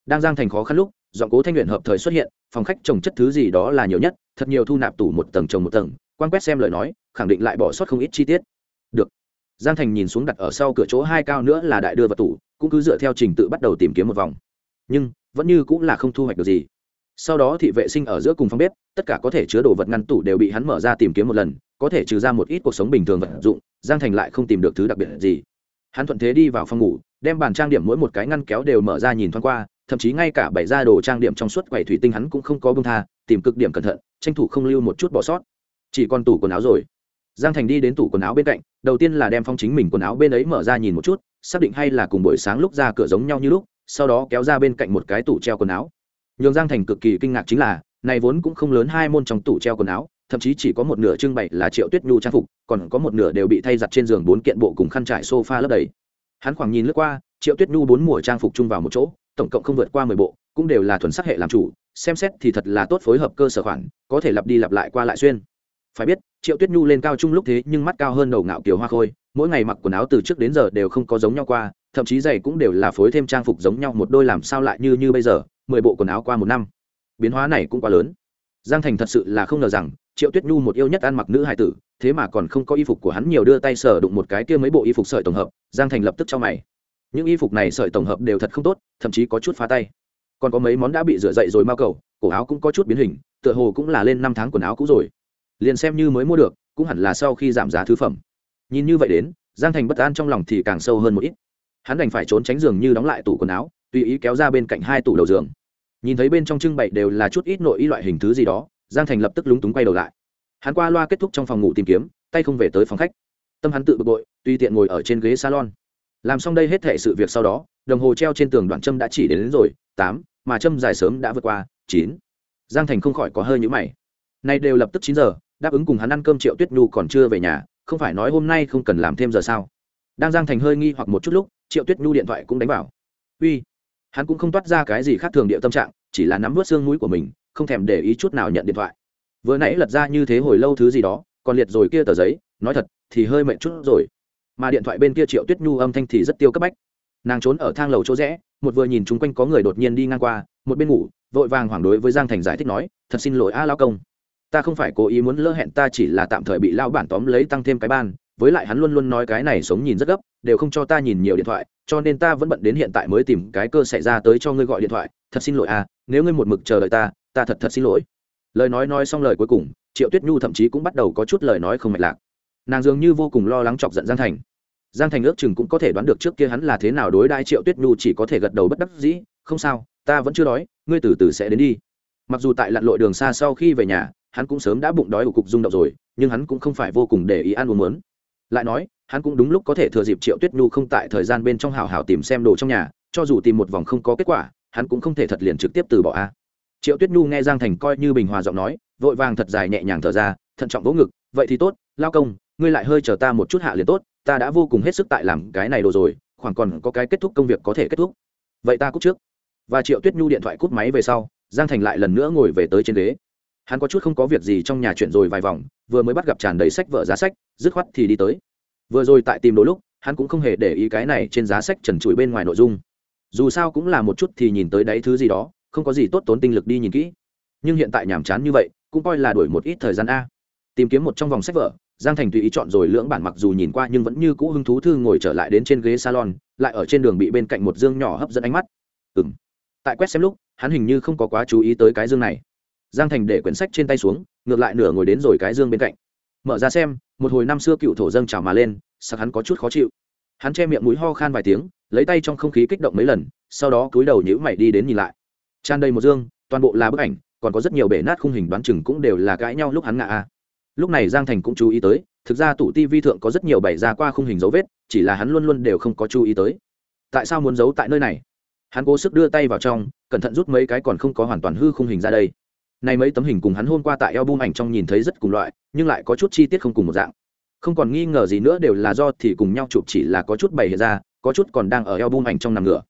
Đang giang thành khó khăn lúc dọn cố thanh luyện hợp thời xuất hiện phòng khách trồng chất thứ gì đó là nhiều nhất, thật nhiều thu nạp tủ một tầng trồng một tầng, quan quét xem lời nói, khẳng định lại bỏ sót không ít chi tiết. Được. Giang thành nhìn xuống đặt ở sau cửa chỗ hai cao nữa là đại đưa vật tủ, cũng cứ dựa theo trình tự bắt đầu tìm kiếm một vòng. Nhưng, vẫn như cũng là không thu hoạch được gì. Sau đó thị vệ sinh ở giữa cùng phòng bếp, tất cả có thể chứa đồ vật ngăn tủ đều bị hắn mở ra tìm kiếm một lần, có thể trừ ra một ít cuộc sống bình thường vật dụng, giang thành lại không tìm được thứ đặc biệt gì. Hắn thuận thế đi vào phòng ngủ, đem bàn trang điểm mỗi một cái ngăn kéo đều mở ra nhìn thoáng qua thậm chí ngay cả bảy ra đồ trang điểm trong suốt quầy thủy tinh hắn cũng không có bông tha, tìm cực điểm cẩn thận, tranh thủ không lưu một chút bỏ sót. Chỉ còn tủ quần áo rồi. Giang thành đi đến tủ quần áo bên cạnh, đầu tiên là đem phong chính mình quần áo bên ấy mở ra nhìn một chút, xác định hay là cùng buổi sáng lúc ra cửa giống nhau như lúc, sau đó kéo ra bên cạnh một cái tủ treo quần áo. Nhường giang thành cực kỳ kinh ngạc chính là, này vốn cũng không lớn hai môn trong tủ treo quần áo, thậm chí chỉ có một nửa trưng bày là triệu tuyết nhu trang phục, còn có một nửa đều bị thay giặt trên giường bốn kiện bộ cùng khăn trải sofa lấp đầy. Hắn khoảng nhìn lướt qua, triệu tuyết nhu bốn mùa trang phục chung vào một chỗ tổng cộng không vượt qua mười bộ, cũng đều là thuần sắc hệ làm chủ, xem xét thì thật là tốt phối hợp cơ sở khoản, có thể lặp đi lặp lại qua lại xuyên. Phải biết, triệu tuyết nhu lên cao trung lúc thế nhưng mắt cao hơn đầu ngạo kiều hoa khôi, mỗi ngày mặc quần áo từ trước đến giờ đều không có giống nhau qua, thậm chí giày cũng đều là phối thêm trang phục giống nhau, một đôi làm sao lại như như bây giờ, mười bộ quần áo qua một năm. Biến hóa này cũng quá lớn. Giang thành thật sự là không ngờ rằng, triệu tuyết nhu một yêu nhất ăn mặc nữ hài tử, thế mà còn không có y phục của hắn nhiều đưa tay sờ đụng một cái kia mấy bộ y phục sợi tổng hợp, giang thành lập tức cho mày những y phục này sợi tổng hợp đều thật không tốt, thậm chí có chút phá tay. Còn có mấy món đã bị rửa dậy rồi mau cầu, cổ áo cũng có chút biến hình, tựa hồ cũng là lên năm tháng quần áo cũ rồi. Liền xem như mới mua được, cũng hẳn là sau khi giảm giá thứ phẩm. Nhìn như vậy đến, giang thành bất an trong lòng thì càng sâu hơn một ít. Hắn đành phải trốn tránh giường như đóng lại tủ quần áo, tùy ý kéo ra bên cạnh hai tủ đầu giường. Nhìn thấy bên trong trưng bày đều là chút ít nội y loại hình thứ gì đó, giang thành lập tức lúng túng quay đầu lại. Hắn qua loa kết thúc trong phòng ngủ tìm kiếm, tay không về tới phòng khách. Tâm hắn tự bực bội, tùy tiện ngồi ở trên ghế salon làm xong đây hết thể sự việc sau đó đồng hồ treo trên tường đoạn châm đã chỉ đến, đến rồi tám mà châm dài sớm đã vượt qua chín. Giang thành không khỏi có hơi nhũ mày. Nay đều lập tức chín giờ đáp ứng cùng hắn ăn cơm triệu tuyết nhu còn chưa về nhà không phải nói hôm nay không cần làm thêm giờ sao? Đang giang thành hơi nghi hoặc một chút lúc triệu tuyết nhu điện thoại cũng đánh vào. Uy hắn cũng không toát ra cái gì khác thường địa tâm trạng chỉ là nắm vớt xương mũi của mình không thèm để ý chút nào nhận điện thoại. Vừa nãy lật ra như thế hồi lâu thứ gì đó còn liệt rồi kia tờ giấy nói thật thì hơi mệt chút rồi mà điện thoại bên kia triệu tuyết nhu âm thanh thì rất tiêu cấp bách. Nàng trốn ở thang lầu chỗ rẽ, một vừa nhìn chung quanh có người đột nhiên đi ngang qua, một bên ngủ, vội vàng hoảng đối với giang thành giải thích nói, thật xin lỗi a lao công. Ta không phải cố ý muốn lỡ hẹn, ta chỉ là tạm thời bị lao bản tóm lấy tăng thêm cái ban, với lại hắn luôn luôn nói cái này sống nhìn rất gấp, đều không cho ta nhìn nhiều điện thoại, cho nên ta vẫn bận đến hiện tại mới tìm cái cơ xảy ra tới cho ngươi gọi điện thoại. Thật xin lỗi à nếu ngươi một mực chờ đợi ta ta thật thật xin lỗi. Lời nói nói xong lời cuối cùng, triệu tuyết nhu thậm chí cũng bắt đầu có chút lời nói không mạch lạc nàng dường như vô cùng lo lắng chọc giận giang thành. Giang thành ước chừng cũng có thể đoán được trước kia hắn là thế nào đối đại triệu tuyết nhu chỉ có thể gật đầu bất đắc dĩ, không sao, ta vẫn chưa đói, ngươi từ từ sẽ đến đi. Mặc dù tại lặn lội đường xa sau khi về nhà, hắn cũng sớm đã bụng đói của cục rung động rồi, nhưng hắn cũng không phải vô cùng để ý ăn uống muốn. Lại nói, hắn cũng đúng lúc có thể thừa dịp triệu tuyết nhu không tại thời gian bên trong hào hào tìm xem đồ trong nhà, cho dù tìm một vòng không có kết quả, hắn cũng không thể thật liền trực tiếp từ bỏ a. Triệu tuyết nhu nghe giang thành coi như bình hòa giọng nói, vội vàng thật dài nhẹ nhàng thở ra, thận trọng vỗ ngực, vậy thì tốt, lao công ngươi lại hơi chờ ta một chút hạ liền tốt, ta đã vô cùng hết sức tại làm cái này đồ rồi, khoảng còn có cái kết thúc công việc có thể kết thúc. Vậy ta cút trước. Và triệu tuyết nhu điện thoại cút máy về sau, giang thành lại lần nữa ngồi về tới trên ghế. Hắn có chút không có việc gì trong nhà chuyện rồi vài vòng, vừa mới bắt gặp tràn đầy sách vở giá sách, dứt khoát thì đi tới. Vừa rồi tại tìm đồ lúc, hắn cũng không hề để ý cái này trên giá sách trần trụi bên ngoài nội dung. Dù sao cũng là một chút thì nhìn tới đáy thứ gì đó, không có gì tốt tốn tinh lực đi nhìn kỹ. Nhưng hiện tại nhàm chán như vậy, cũng coi là đổi một ít thời gian a. Tìm kiếm một trong vòng sách vở giang thành tùy ý chọn rồi lưỡng bản mặc dù nhìn qua nhưng vẫn như cũ hứng thú thư ngồi trở lại đến trên ghế salon, lại ở trên đường bị bên cạnh một dương nhỏ hấp dẫn ánh mắt. Ừ m tại quét xem lúc, hắn hình như không có quá chú ý tới cái dương này. Giang thành để quyển sách trên tay xuống, ngược lại nửa ngồi đến rồi cái dương bên cạnh. Mở ra xem, một hồi năm xưa cựu thổ dâng trào mà lên sắc hắn có chút khó chịu. Hắn che miệng mũi ho khan vài tiếng, lấy tay trong không khí kích động mấy lần, sau đó cúi đầu nhữ mày đi đến nhìn lại. Tràn đầy một dương, toàn bộ là bức ảnh, còn có rất nhiều bể nát khung hình đoán chừng cũng đều là cãi nhau lúc hắn ngã a lúc này giang thành cũng chú ý tới, thực ra tủ ti vi thượng có rất nhiều bày ra qua khung hình dấu vết, chỉ là hắn luôn luôn đều không có chú ý tới. Tại sao muốn giấu tại nơi này? Hắn cố sức đưa tay vào trong, cẩn thận rút mấy cái còn không có hoàn toàn hư khung hình ra đây. Nay mấy tấm hình cùng hắn hôm qua tại album ảnh trong nhìn thấy rất cùng loại, nhưng lại có chút chi tiết không cùng một dạng. Không còn nghi ngờ gì nữa đều là do thì cùng nhau chụp chỉ là có chút bày hiện ra, có chút còn đang ở album ảnh trong nằm ngửa.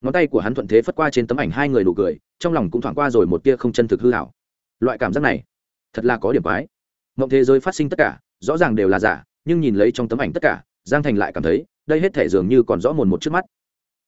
Ngón tay của hắn thuận thế phất qua trên tấm ảnh hai người nụ cười, trong lòng cũng thoảng qua rồi một tia không chân thực hư hảo loại cảm giác này, thật là có điểm quái mộng thế giới phát sinh tất cả, rõ ràng đều là giả, nhưng nhìn lấy trong tấm ảnh tất cả, giang thành lại cảm thấy, đây hết thể dường như còn rõ mồn một trước mắt.